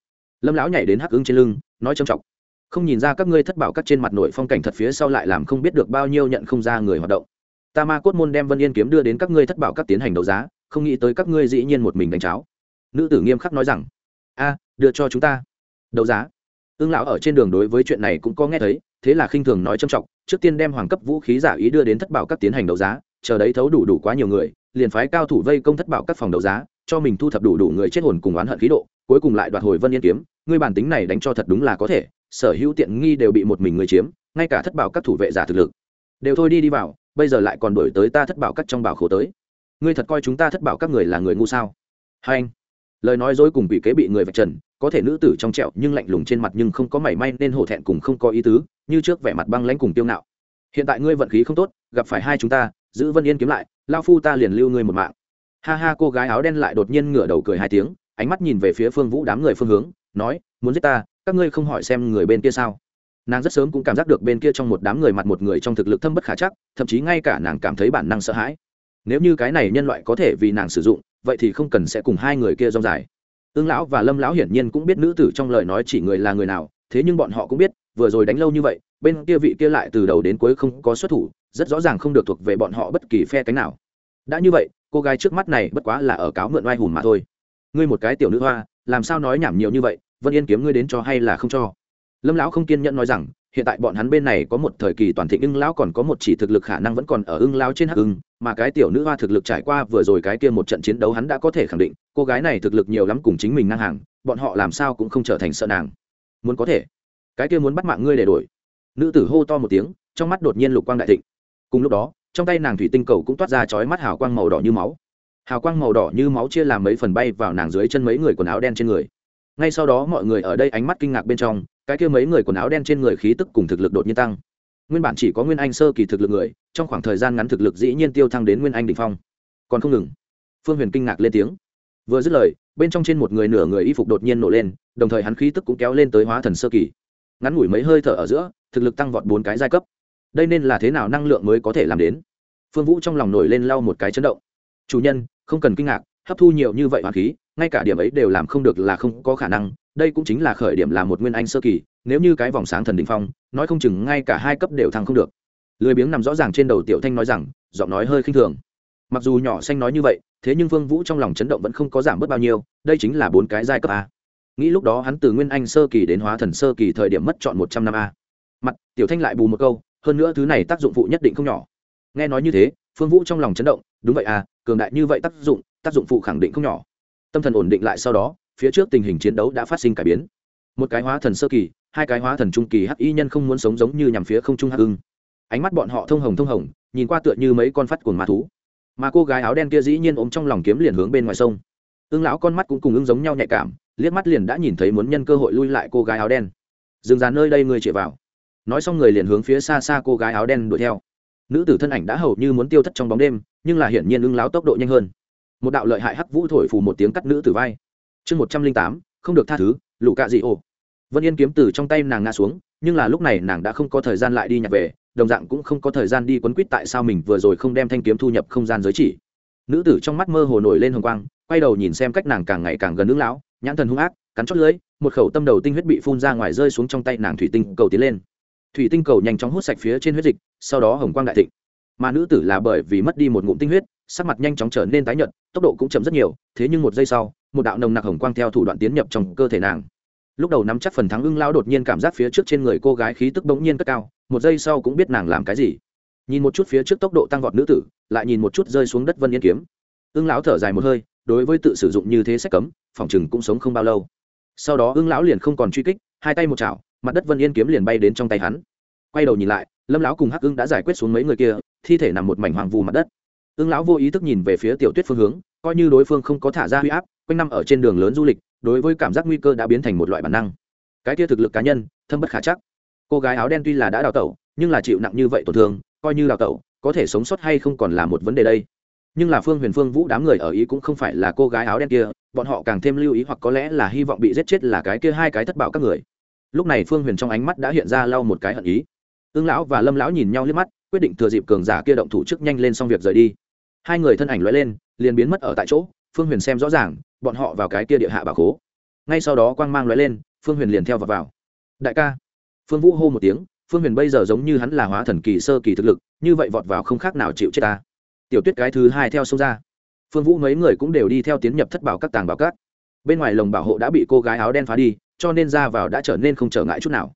Lâm lão nhảy đến hắc ứng trên lưng, nói trầm trọng, không nhìn ra các ngươi thất bảo các trên mặt nội phong cảnh thật phía sau lại làm không biết được bao nhiêu nhận không ra người hoạt động. Ta ma cốt môn đem vân yên kiếm đưa đến các ngươi thất bảo các tiến hành đấu giá, không nghĩ tới các ngươi dĩ nhiên một mình đánh cháo. Nữ tử nghiêm khắc nói rằng, a, đưa cho chúng ta. Đấu giá. Ương lão ở trên đường đối với chuyện này cũng có nghe thấy, thế là khinh thường nói trầm trọng, trước tiên đem hoàng cấp vũ khí giả ý đưa đến thất bảo các tiến hành đấu giá, chờ đấy thấu đủ đủ quá nhiều người, liền phái cao thủ vây công thất bảo các phòng đấu giá, cho mình thu thập đủ đủ người chết hồn cùng oán hận khí độ, cuối cùng lại đoạt hồi vân yên kiếm ngươi bản tính này đánh cho thật đúng là có thể, sở hữu tiện nghi đều bị một mình người chiếm, ngay cả thất bảo các thủ vệ giả thực lực đều thôi đi đi vào, bây giờ lại còn đổi tới ta thất bảo các trong bảo khổ tới. Ngươi thật coi chúng ta thất bảo các người là người ngu sao? Hai anh, lời nói dối cùng bị kế bị người vạch trần, có thể nữ tử trong trẹo nhưng lạnh lùng trên mặt nhưng không có mảy may nên hổ thẹn cùng không có ý tứ, như trước vẻ mặt băng lãnh cùng tiêu ngạo. Hiện tại ngươi vận khí không tốt, gặp phải hai chúng ta, giữ vân yên kiếm lại lao phu ta liền lưu ngươi một mạng. Ha ha, cô gái áo đen lại đột nhiên ngửa đầu cười hai tiếng, ánh mắt nhìn về phía phương vũ đám người phương hướng nói, muốn giết ta, các ngươi không hỏi xem người bên kia sao? Nàng rất sớm cũng cảm giác được bên kia trong một đám người mặt một người trong thực lực thâm bất khả chắc, thậm chí ngay cả nàng cảm thấy bản năng sợ hãi. Nếu như cái này nhân loại có thể vì nàng sử dụng, vậy thì không cần sẽ cùng hai người kia rong dài. Ương lão và lâm lão hiển nhiên cũng biết nữ tử trong lời nói chỉ người là người nào, thế nhưng bọn họ cũng biết, vừa rồi đánh lâu như vậy, bên kia vị kia lại từ đầu đến cuối không có xuất thủ, rất rõ ràng không được thuộc về bọn họ bất kỳ phe cánh nào. Đã như vậy, cô gái trước mắt này bất quá là ở cáo mượn oai hùn mà thôi. Ngươi một cái tiểu nữ hoa làm sao nói nhảm nhiều như vậy, vân yên kiếm ngươi đến cho hay là không cho? Lâm lão không kiên nhẫn nói rằng, hiện tại bọn hắn bên này có một thời kỳ toàn thịnh ưng lão còn có một chỉ thực lực khả năng vẫn còn ở ưng lão trên hắc ưng, mà cái tiểu nữ hoa thực lực trải qua vừa rồi cái kia một trận chiến đấu hắn đã có thể khẳng định, cô gái này thực lực nhiều lắm cùng chính mình ngang hàng, bọn họ làm sao cũng không trở thành sợ nàng. Muốn có thể. Cái kia muốn bắt mạng ngươi để đổi. Nữ tử hô to một tiếng, trong mắt đột nhiên lục quang đại thịnh. Cùng lúc đó, trong tay nàng thủy tinh cầu cũng toát ra chói mắt hào quang màu đỏ như máu hào quang màu đỏ như máu chia làm mấy phần bay vào nàng dưới chân mấy người quần áo đen trên người. Ngay sau đó mọi người ở đây ánh mắt kinh ngạc bên trong, cái kia mấy người quần áo đen trên người khí tức cùng thực lực đột nhiên tăng. Nguyên bản chỉ có nguyên anh sơ kỳ thực lực người, trong khoảng thời gian ngắn thực lực dĩ nhiên tiêu thăng đến nguyên anh đ ỉ n h phong. Còn không ngừng, phương huyền kinh ngạc lên tiếng. Vừa dứt lời, bên trong trên một người nửa người y phục đột nhiên nổ lên, đồng thời hắn khí tức cũng kéo lên tới hóa thần sơ kỳ. Ngắn ngủi mấy hơi thở ở giữa, thực lực tăng vọt bốn cái giai cấp. Đây nên là thế nào năng lượng mới có thể làm đến? Phương vũ trong lòng nổi lên lau một cái chấn động. Chủ nhân không cần kinh ngạc, hấp thu nhiều như vậy hoàn khí, ngay cả điểm ấy đều làm không được là không có khả năng, đây cũng chính là khởi điểm là một nguyên anh sơ kỳ, nếu như cái vòng sáng thần đình phong, nói không chừng ngay cả hai cấp đều thăng không được. Lười biếng nằm rõ ràng trên đầu tiểu thanh nói rằng, giọng nói hơi khinh thường. Mặc dù nhỏ xanh nói như vậy, thế nhưng vương vũ trong lòng chấn động vẫn không có giảm bớt bao nhiêu, đây chính là bốn cái giai cấp a. Nghĩ lúc đó hắn từ nguyên anh sơ kỳ đến hóa thần sơ kỳ thời điểm mất chọn một trăm năm a. Mặt, tiểu thanh lại bù một câu, hơn nữa thứ này tác dụng phụ nhất định không nhỏ. Nghe nói như thế, phương vũ trong lòng chấn động, đúng vậy à cường đại như vậy tác dụng tác dụng phụ khẳng định không nhỏ. Tâm thần ổn định lại sau đó, phía trước tình hình chiến đấu đã phát sinh cải biến. Một cái hóa thần sơ kỳ, hai cái hóa thần trung kỳ hắc y nhân không muốn sống giống như nhằm phía không trung hắc ưng. Ánh mắt bọn họ thông hồng thông hồng, nhìn qua tựa như mấy con phát cuồng ma thú. Mà cô gái áo đen kia dĩ nhiên ôm trong lòng kiếm liền hướng bên ngoài sông. Ưng lão con mắt cũng cùng ưng giống nhau nhạy cảm, liếc mắt liền đã nhìn thấy muốn nhân cơ hội lui lại cô gái áo đen. Dừng dàn nơi đây người chĩa vào. Nói xong người liền hướng phía xa xa cô gái áo đen đuổi theo nữ tử thân ảnh đã hầu như muốn tiêu thất trong bóng đêm, nhưng là hiển nhiên ưng lão tốc độ nhanh hơn. Một đạo lợi hại hắc vũ thổi phù một tiếng cắt nữ tử vai. Chương một trăm linh tám, không được tha thứ, lũ cạ dị ô vân yên kiếm từ trong tay nàng ngã xuống, nhưng là lúc này nàng đã không có thời gian lại đi nhặt về, đồng dạng cũng không có thời gian đi quấn quýt tại sao mình vừa rồi không đem thanh kiếm thu nhập không gian giới chỉ. Nữ tử trong mắt mơ hồ nổi lên hồng quang, quay đầu nhìn xem cách nàng càng ngày càng gần nước lão nhãn thần hung ác, cắn chót lưới một khẩu tâm đầu tinh huyết bị phun ra ngoài rơi xuống trong tay nàng thủy tinh, cầu tiến lên thủy tinh cầu nhanh chóng hút sạch phía trên huyết dịch, sau đó hồng quang đại thịnh. Mà nữ tử là bởi vì mất đi một ngụm tinh huyết, sắc mặt nhanh chóng trở nên tái nhợt, tốc độ cũng chậm rất nhiều, thế nhưng một giây sau, một đạo nồng nặc hồng quang theo thủ đoạn tiến nhập trong cơ thể nàng. Lúc đầu nắm chắc phần thắng ưng lao đột nhiên cảm giác phía trước trên người cô gái khí tức bỗng nhiên cất cao, một giây sau cũng biết nàng làm cái gì. Nhìn một chút phía trước tốc độ tăng vọt nữ tử, lại nhìn một chút rơi xuống đất vân yên kiếm. Ưng lão thở dài một hơi, đối với tự sử dụng như thế sách cấm, phòng chừng cũng sống không bao lâu. Sau đó ưng lão liền không còn truy kích, hai tay một chảo mặt đất vân yên kiếm liền bay đến trong tay hắn. Quay đầu nhìn lại, lâm lão cùng hắc ưng đã giải quyết xuống mấy người kia, thi thể nằm một mảnh hoàng vù mặt đất. Ưng lão vô ý thức nhìn về phía tiểu tuyết phương hướng, coi như đối phương không có thả ra huy áp, quanh năm ở trên đường lớn du lịch, đối với cảm giác nguy cơ đã biến thành một loại bản năng. Cái kia thực lực cá nhân, thâm bất khả chắc. Cô gái áo đen tuy là đã đào tẩu, nhưng là chịu nặng như vậy tổn thương, coi như đào tẩu, có thể sống sót hay không còn là một vấn đề đây. Nhưng là phương huyền phương vũ đám người ở ý cũng không phải là cô gái áo đen kia, bọn họ càng thêm lưu ý hoặc có lẽ là hy vọng bị giết chết là cái kia hai cái thất bạo các người lúc này phương huyền trong ánh mắt đã hiện ra lau một cái hận ý. Ương lão và lâm lão nhìn nhau liếc mắt quyết định thừa dịp cường giả kia động thủ trước nhanh lên xong việc rời đi. Hai người thân ảnh lóe lên liền biến mất ở tại chỗ phương huyền xem rõ ràng bọn họ vào cái kia địa hạ bà khố. Ngay sau đó quang mang lóe lên phương huyền liền theo vào, vào. đại ca. Phương vũ hô một tiếng phương huyền bây giờ giống như hắn là hóa thần kỳ sơ kỳ thực lực như vậy vọt vào không khác nào chịu chết ta. Tiểu tuyết cái thứ hai theo sông ra. Phương vũ mấy người cũng đều đi theo tiến nhập thất bảo các tàng bảo các. Bên ngoài lồng bảo hộ đã bị cô gái áo đen phá đi cho nên ra vào đã trở nên không trở ngại chút nào.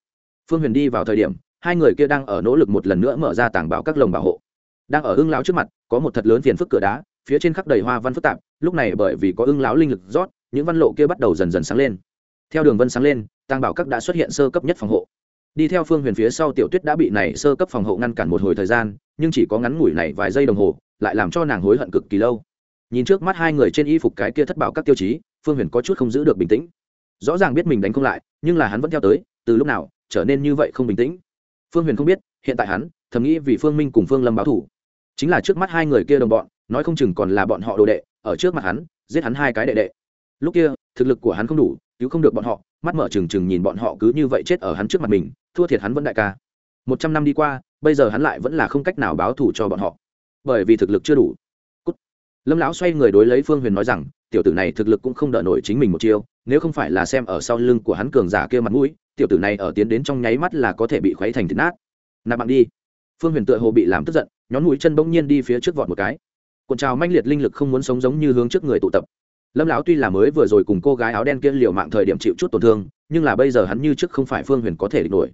Phương huyền đi vào thời điểm, hai người kia đang ở nỗ lực một lần nữa mở ra tàng bảo các lồng bảo hộ. Đang ở ưng lão trước mặt, có một thật lớn phiền phức cửa đá, phía trên khắc đầy hoa văn phức tạp, lúc này bởi vì có ưng lão linh lực rót, những văn lộ kia bắt đầu dần dần sáng lên. Theo đường vân sáng lên, tàng bảo các đã xuất hiện sơ cấp nhất phòng hộ. Đi theo phương huyền phía sau tiểu tuyết đã bị này sơ cấp phòng hộ ngăn cản một hồi thời gian, nhưng chỉ có ngắn ngủi này vài giây đồng hồ, lại làm cho nàng hối hận cực kỳ lâu. Nhìn trước mắt hai người trên y phục cái kia thất bảo các tiêu chí, phương huyền có chút không giữ được bình tĩnh rõ ràng biết mình đánh không lại, nhưng là hắn vẫn theo tới, từ lúc nào, trở nên như vậy không bình tĩnh. Phương huyền không biết, hiện tại hắn, thầm nghĩ vì phương minh cùng phương lâm báo thủ. Chính là trước mắt hai người kia đồng bọn, nói không chừng còn là bọn họ đồ đệ, ở trước mặt hắn, giết hắn hai cái đệ đệ. Lúc kia, thực lực của hắn không đủ, cứu không được bọn họ, mắt mở trừng trừng nhìn bọn họ cứ như vậy chết ở hắn trước mặt mình, thua thiệt hắn vẫn đại ca. Một trăm năm đi qua, bây giờ hắn lại vẫn là không cách nào báo thù cho bọn họ. Bởi vì thực lực chưa đủ lâm lão xoay người đối lấy phương huyền nói rằng, tiểu tử này thực lực cũng không đỡ nổi chính mình một chiêu, nếu không phải là xem ở sau lưng của hắn cường giả kia mặt mũi, tiểu tử này ở tiến đến trong nháy mắt là có thể bị khuấy thành thịt nát. Nạp bạn đi. Phương huyền tựa hồ bị làm tức giận, nhón mũi chân bỗng nhiên đi phía trước vọt một cái. Cuộn trào manh liệt linh lực không muốn sống giống như hướng trước người tụ tập. Lâm lão tuy là mới vừa rồi cùng cô gái áo đen kia liều mạng thời điểm chịu chút tổn thương, nhưng là bây giờ hắn như trước không phải phương huyền có thể địch nổi.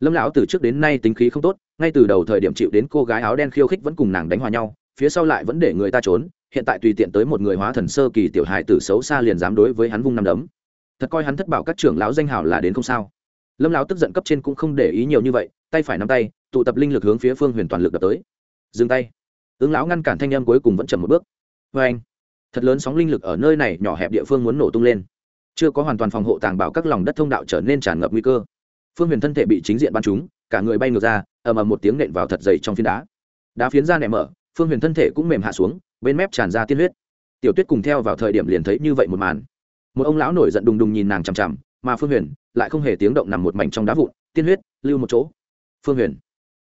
Lâm lão từ trước đến nay tính khí không tốt, ngay từ đầu thời điểm chịu đến cô gái áo đen khiêu khích vẫn cùng nàng đánh hòa nhau, phía sau lại vẫn để người ta trốn hiện tại tùy tiện tới một người hóa thần sơ kỳ tiểu hài tử xấu xa liền dám đối với hắn vung năm đấm. Thật coi hắn thất bảo các trưởng lão danh hào là đến không sao. Lâm lão tức giận cấp trên cũng không để ý nhiều như vậy tay phải nắm tay tụ tập linh lực hướng phía phương huyền toàn lực đập tới. Dừng tay. Ứng lão ngăn cản thanh âm cuối cùng vẫn chậm một bước. Vê anh thật lớn sóng linh lực ở nơi này nhỏ hẹp địa phương muốn nổ tung lên. Chưa có hoàn toàn phòng hộ tàng bảo các lòng đất thông đạo trở nên tràn ngập nguy cơ. Phương huyền thân thể bị chính diện bắn chúng, cả người bay ngược ra ầm ầm một tiếng nện vào thật dày trong phiến đá. Đá phiến ra nẻ mở phương huyền thân thể cũng mềm hạ xuống bên mép tràn ra tiên huyết. Tiểu tuyết cùng theo vào thời điểm liền thấy như vậy một màn. Một ông lão nổi giận đùng đùng nhìn nàng chằm chằm, mà phương huyền lại không hề tiếng động nằm một mảnh trong đá vụn, tiên huyết, lưu một chỗ. Phương huyền.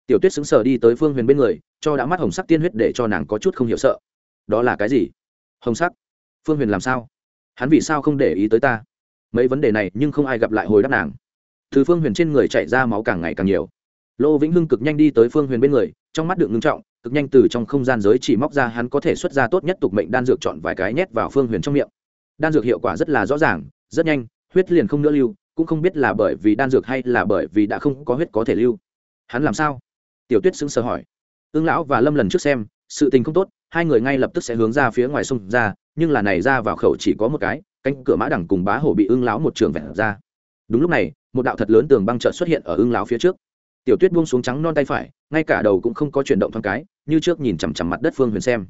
Tiểu tuyết xứng sờ đi tới phương huyền bên người, cho đã mắt hồng sắc tiên huyết để cho nàng có chút không hiểu sợ. Đó là cái gì? Hồng sắc. Phương huyền làm sao? Hắn vì sao không để ý tới ta? Mấy vấn đề này nhưng không ai gặp lại hồi đáp nàng. Từ phương huyền trên người chạy ra máu càng ngày càng nhiều lô vĩnh hưng cực nhanh đi tới phương huyền bên người, trong mắt được ngưng trọng, cực nhanh từ trong không gian giới chỉ móc ra hắn có thể xuất ra tốt nhất tục mệnh đan dược chọn vài cái nhét vào phương huyền trong miệng. Đan dược hiệu quả rất là rõ ràng, rất nhanh, huyết liền không nữa lưu, cũng không biết là bởi vì đan dược hay là bởi vì đã không có huyết có thể lưu. Hắn làm sao? Tiểu tuyết sững sờ hỏi. Ương lão và lâm lần trước xem, sự tình không tốt, hai người ngay lập tức sẽ hướng ra phía ngoài sông ra, nhưng là này ra vào khẩu chỉ có một cái, cánh cửa mã đẳng cùng bá hổ bị ương lão một trường vẹn ra. Đúng lúc này, một đạo thật lớn tường băng trợn xuất hiện ở ương lão phía trước tiểu tuyết buông xuống trắng non tay phải, ngay cả đầu cũng không có chuyển động thoáng cái, như trước nhìn chằm chằm mặt đất phương huyền xem.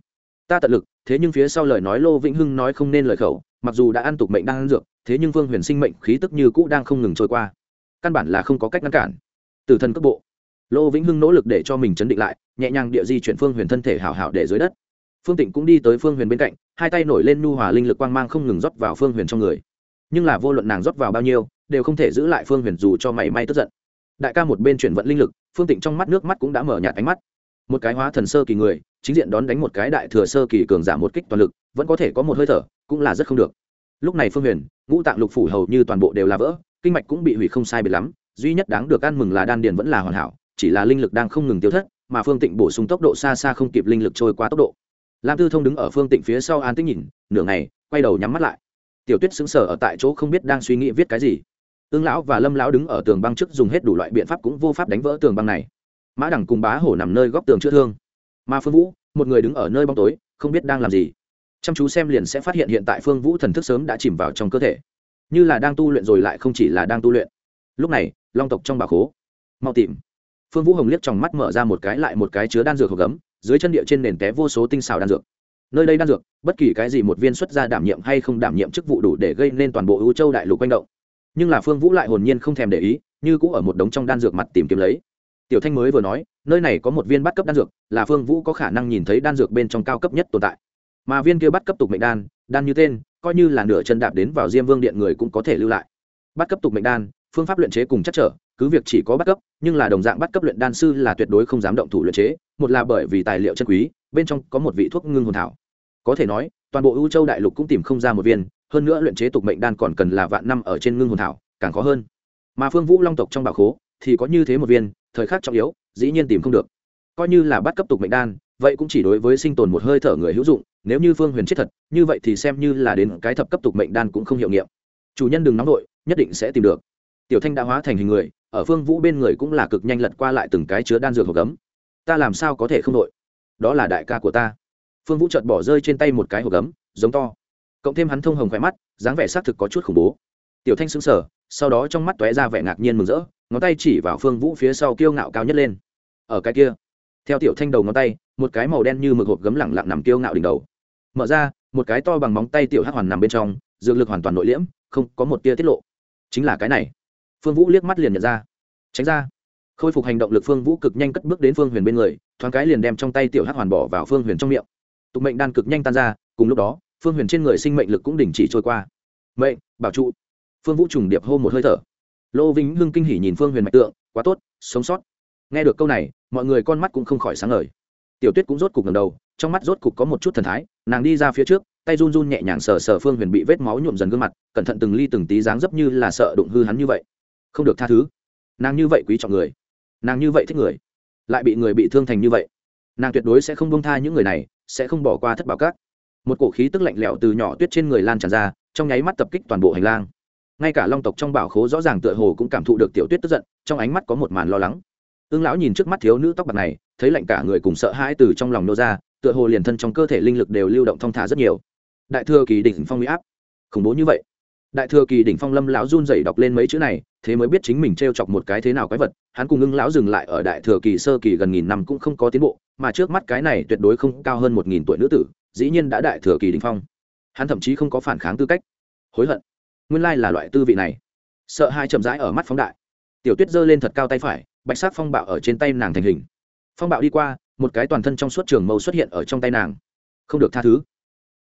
Ta tận lực, thế nhưng phía sau lời nói lô vĩnh hưng nói không nên lời khẩu, mặc dù đã ăn tục mệnh đang ăn dược, thế nhưng phương huyền sinh mệnh khí tức như cũ đang không ngừng trôi qua. Căn bản là không có cách ngăn cản. Từ thân cấp bộ. Lô vĩnh hưng nỗ lực để cho mình chấn định lại, nhẹ nhàng địa di chuyển phương huyền thân thể hảo hảo để dưới đất. Phương tịnh cũng đi tới phương huyền bên cạnh, hai tay nổi lên nu hòa linh lực quang mang không ngừng rót vào phương huyền trong người. Nhưng là vô luận nàng rót vào bao nhiêu, đều không thể giữ lại phương huyền dù cho mảy may tức giận đại ca một bên chuyển vận linh lực, phương tịnh trong mắt nước mắt cũng đã mở nhạt ánh mắt. Một cái hóa thần sơ kỳ người, chính diện đón đánh một cái đại thừa sơ kỳ cường giảm một kích toàn lực, vẫn có thể có một hơi thở, cũng là rất không được. Lúc này phương huyền, ngũ tạng lục phủ hầu như toàn bộ đều là vỡ, kinh mạch cũng bị hủy không sai biệt lắm, duy nhất đáng được ăn mừng là đan điền vẫn là hoàn hảo, chỉ là linh lực đang không ngừng tiêu thất, mà phương tịnh bổ sung tốc độ xa xa không kịp linh lực trôi qua tốc độ. Lam tư thông đứng ở phương tịnh phía sau an tích nhìn, nửa ngày, quay đầu nhắm mắt lại. Tiểu tuyết sững sờ ở tại chỗ không biết đang suy nghĩ viết cái gì ương lão và lâm lão đứng ở tường băng trước dùng hết đủ loại biện pháp cũng vô pháp đánh vỡ tường băng này. Mã đẳng cùng bá hổ nằm nơi góc tường chữa thương. Mà phương vũ, một người đứng ở nơi bóng tối, không biết đang làm gì. Chăm chú xem liền sẽ phát hiện hiện tại phương vũ thần thức sớm đã chìm vào trong cơ thể. Như là đang tu luyện rồi lại không chỉ là đang tu luyện. Lúc này, long tộc trong bà khố. Mau tìm. Phương vũ hồng liếc trong mắt mở ra một cái lại một cái chứa đan dược hộp gấm, dưới chân địa trên nền té vô số tinh xào đan dược. Nơi đây đan dược, bất kỳ cái gì một viên xuất gia đảm nhiệm hay không đảm nhiệm chức vụ đủ để gây nên toàn bộ ưu châu đại lục quanh động nhưng là phương vũ lại hồn nhiên không thèm để ý, như cũ ở một đống trong đan dược mặt tìm kiếm lấy. Tiểu thanh mới vừa nói, nơi này có một viên bắt cấp đan dược, là phương vũ có khả năng nhìn thấy đan dược bên trong cao cấp nhất tồn tại. Mà viên kia bắt cấp tục mệnh đan đan như tên, coi như là nửa chân đạp đến vào diêm vương điện người cũng có thể lưu lại. Bắt cấp tục mệnh đan, phương pháp luyện chế cùng chắc trở, cứ việc chỉ có bắt cấp, nhưng là đồng dạng bắt cấp luyện đan sư là tuyệt đối không dám động thủ luyện chế, một là bởi vì tài liệu chân quý, bên trong có một vị thuốc ngưng hồn thảo. Có thể nói, toàn bộ ưu châu đại lục cũng tìm không ra một viên hơn nữa luyện chế tục mệnh đan còn cần là vạn năm ở trên ngưng hồn thảo, càng khó hơn. Mà phương vũ long tộc trong bảo khố thì có như thế một viên, thời khắc trọng yếu, dĩ nhiên tìm không được. Coi như là bắt cấp tục mệnh đan, vậy cũng chỉ đối với sinh tồn một hơi thở người hữu dụng, nếu như phương huyền chết thật, như vậy thì xem như là đến cái thập cấp tục mệnh đan cũng không hiệu nghiệm. Chủ nhân đừng nóng đội nhất định sẽ tìm được. Tiểu thanh đã hóa thành hình người, ở phương vũ bên người cũng là cực nhanh lật qua lại từng cái chứa đan dược hộp gấm. Ta làm sao có thể không đội? Đó là đại ca của ta. Phương vũ chợt bỏ rơi trên tay một cái hộp gấm, giống to cộng thêm hắn thông hồng khỏe mắt, dáng vẻ xác thực có chút khủng bố. Tiểu thanh xứng sở sau đó trong mắt t ó é ra vẻ ngạc nhiên mừng rỡ, ngón tay chỉ vào phương vũ phía sau kiêu ngạo cao nhất lên. Ở cái kia, theo tiểu thanh đầu ngón tay, một cái màu đen như mực hộp gấm lẳng lặng nằm kiêu ngạo đỉnh đầu. Mở ra, một cái to bằng móng tay tiểu hát hoàn nằm bên trong, dược lực hoàn toàn nội liễm, không có một tia tiết lộ. Chính là cái này. Phương vũ liếc mắt liền nhận ra. Tránh ra. Khôi phục hành động lực phương vũ cực nhanh cất bước đến phương huyền bên người, thoáng cái liền đem trong tay tiểu hát hoàn bỏ vào phương huyền trong miệng. Tục mệnh đan cực nhanh tan ra, cùng lúc đó phương huyền trên người sinh mệnh lực cũng đình chỉ trôi qua. Mệnh, bảo trụ. Phương vũ trùng điệp hô một hơi thở. Lô vĩnh hưng kinh hỉ nhìn phương huyền mạch tượng, quá tốt, sống sót. Nghe được câu này, mọi người con mắt cũng không khỏi sáng ngời. Tiểu tuyết cũng rốt cục ngầm đầu, trong mắt rốt cục có một chút thần thái, nàng đi ra phía trước, tay run run nhẹ nhàng sờ sờ phương huyền bị vết máu nhuộm dần gương mặt, cẩn thận từng ly từng tí dáng dấp như là sợ đụng hư hắn như vậy. Không được tha thứ. Nàng như vậy quý trọng người. Nàng như vậy thích người. Lại bị người bị thương thành như vậy. Nàng tuyệt đối sẽ không bông tha những người này, sẽ không bỏ qua thất bảo cát một cổ khí tức lạnh lẽo từ nhỏ tuyết trên người lan tràn ra, trong nháy mắt tập kích toàn bộ hành lang. Ngay cả long tộc trong bảo khố rõ ràng tựa hồ cũng cảm thụ được tiểu tuyết tức giận, trong ánh mắt có một màn lo lắng. Ương lão nhìn trước mắt thiếu nữ tóc bạc này, thấy lạnh cả người cùng sợ hãi từ trong lòng nô ra, tựa hồ liền thân trong cơ thể linh lực đều lưu động thong thả rất nhiều. Đại thừa kỳ đỉnh phong huy áp. Khủng bố như vậy. Đại thừa kỳ đỉnh phong lâm lão run rẩy đọc lên mấy chữ này, thế mới biết chính mình t r e o chọc một cái thế nào quái vật, hắn cùng ưng lão dừng lại ở đại thừa kỳ sơ kỳ gần nghìn năm cũng không có tiến bộ, mà trước mắt cái này tuyệt đối không cao hơn một nghìn tuổi nữ tử dĩ nhiên đã đại thừa kỳ đỉnh phong. Hắn thậm chí không có phản kháng tư cách. Hối hận. Nguyên lai là loại tư vị này. Sợ hai chậm rãi ở mắt phóng đại. Tiểu tuyết giơ lên thật cao tay phải, bạch sắc phong bạo ở trên tay nàng thành hình. Phong bạo đi qua, một cái toàn thân trong suốt trường mâu xuất hiện ở trong tay nàng. Không được tha thứ.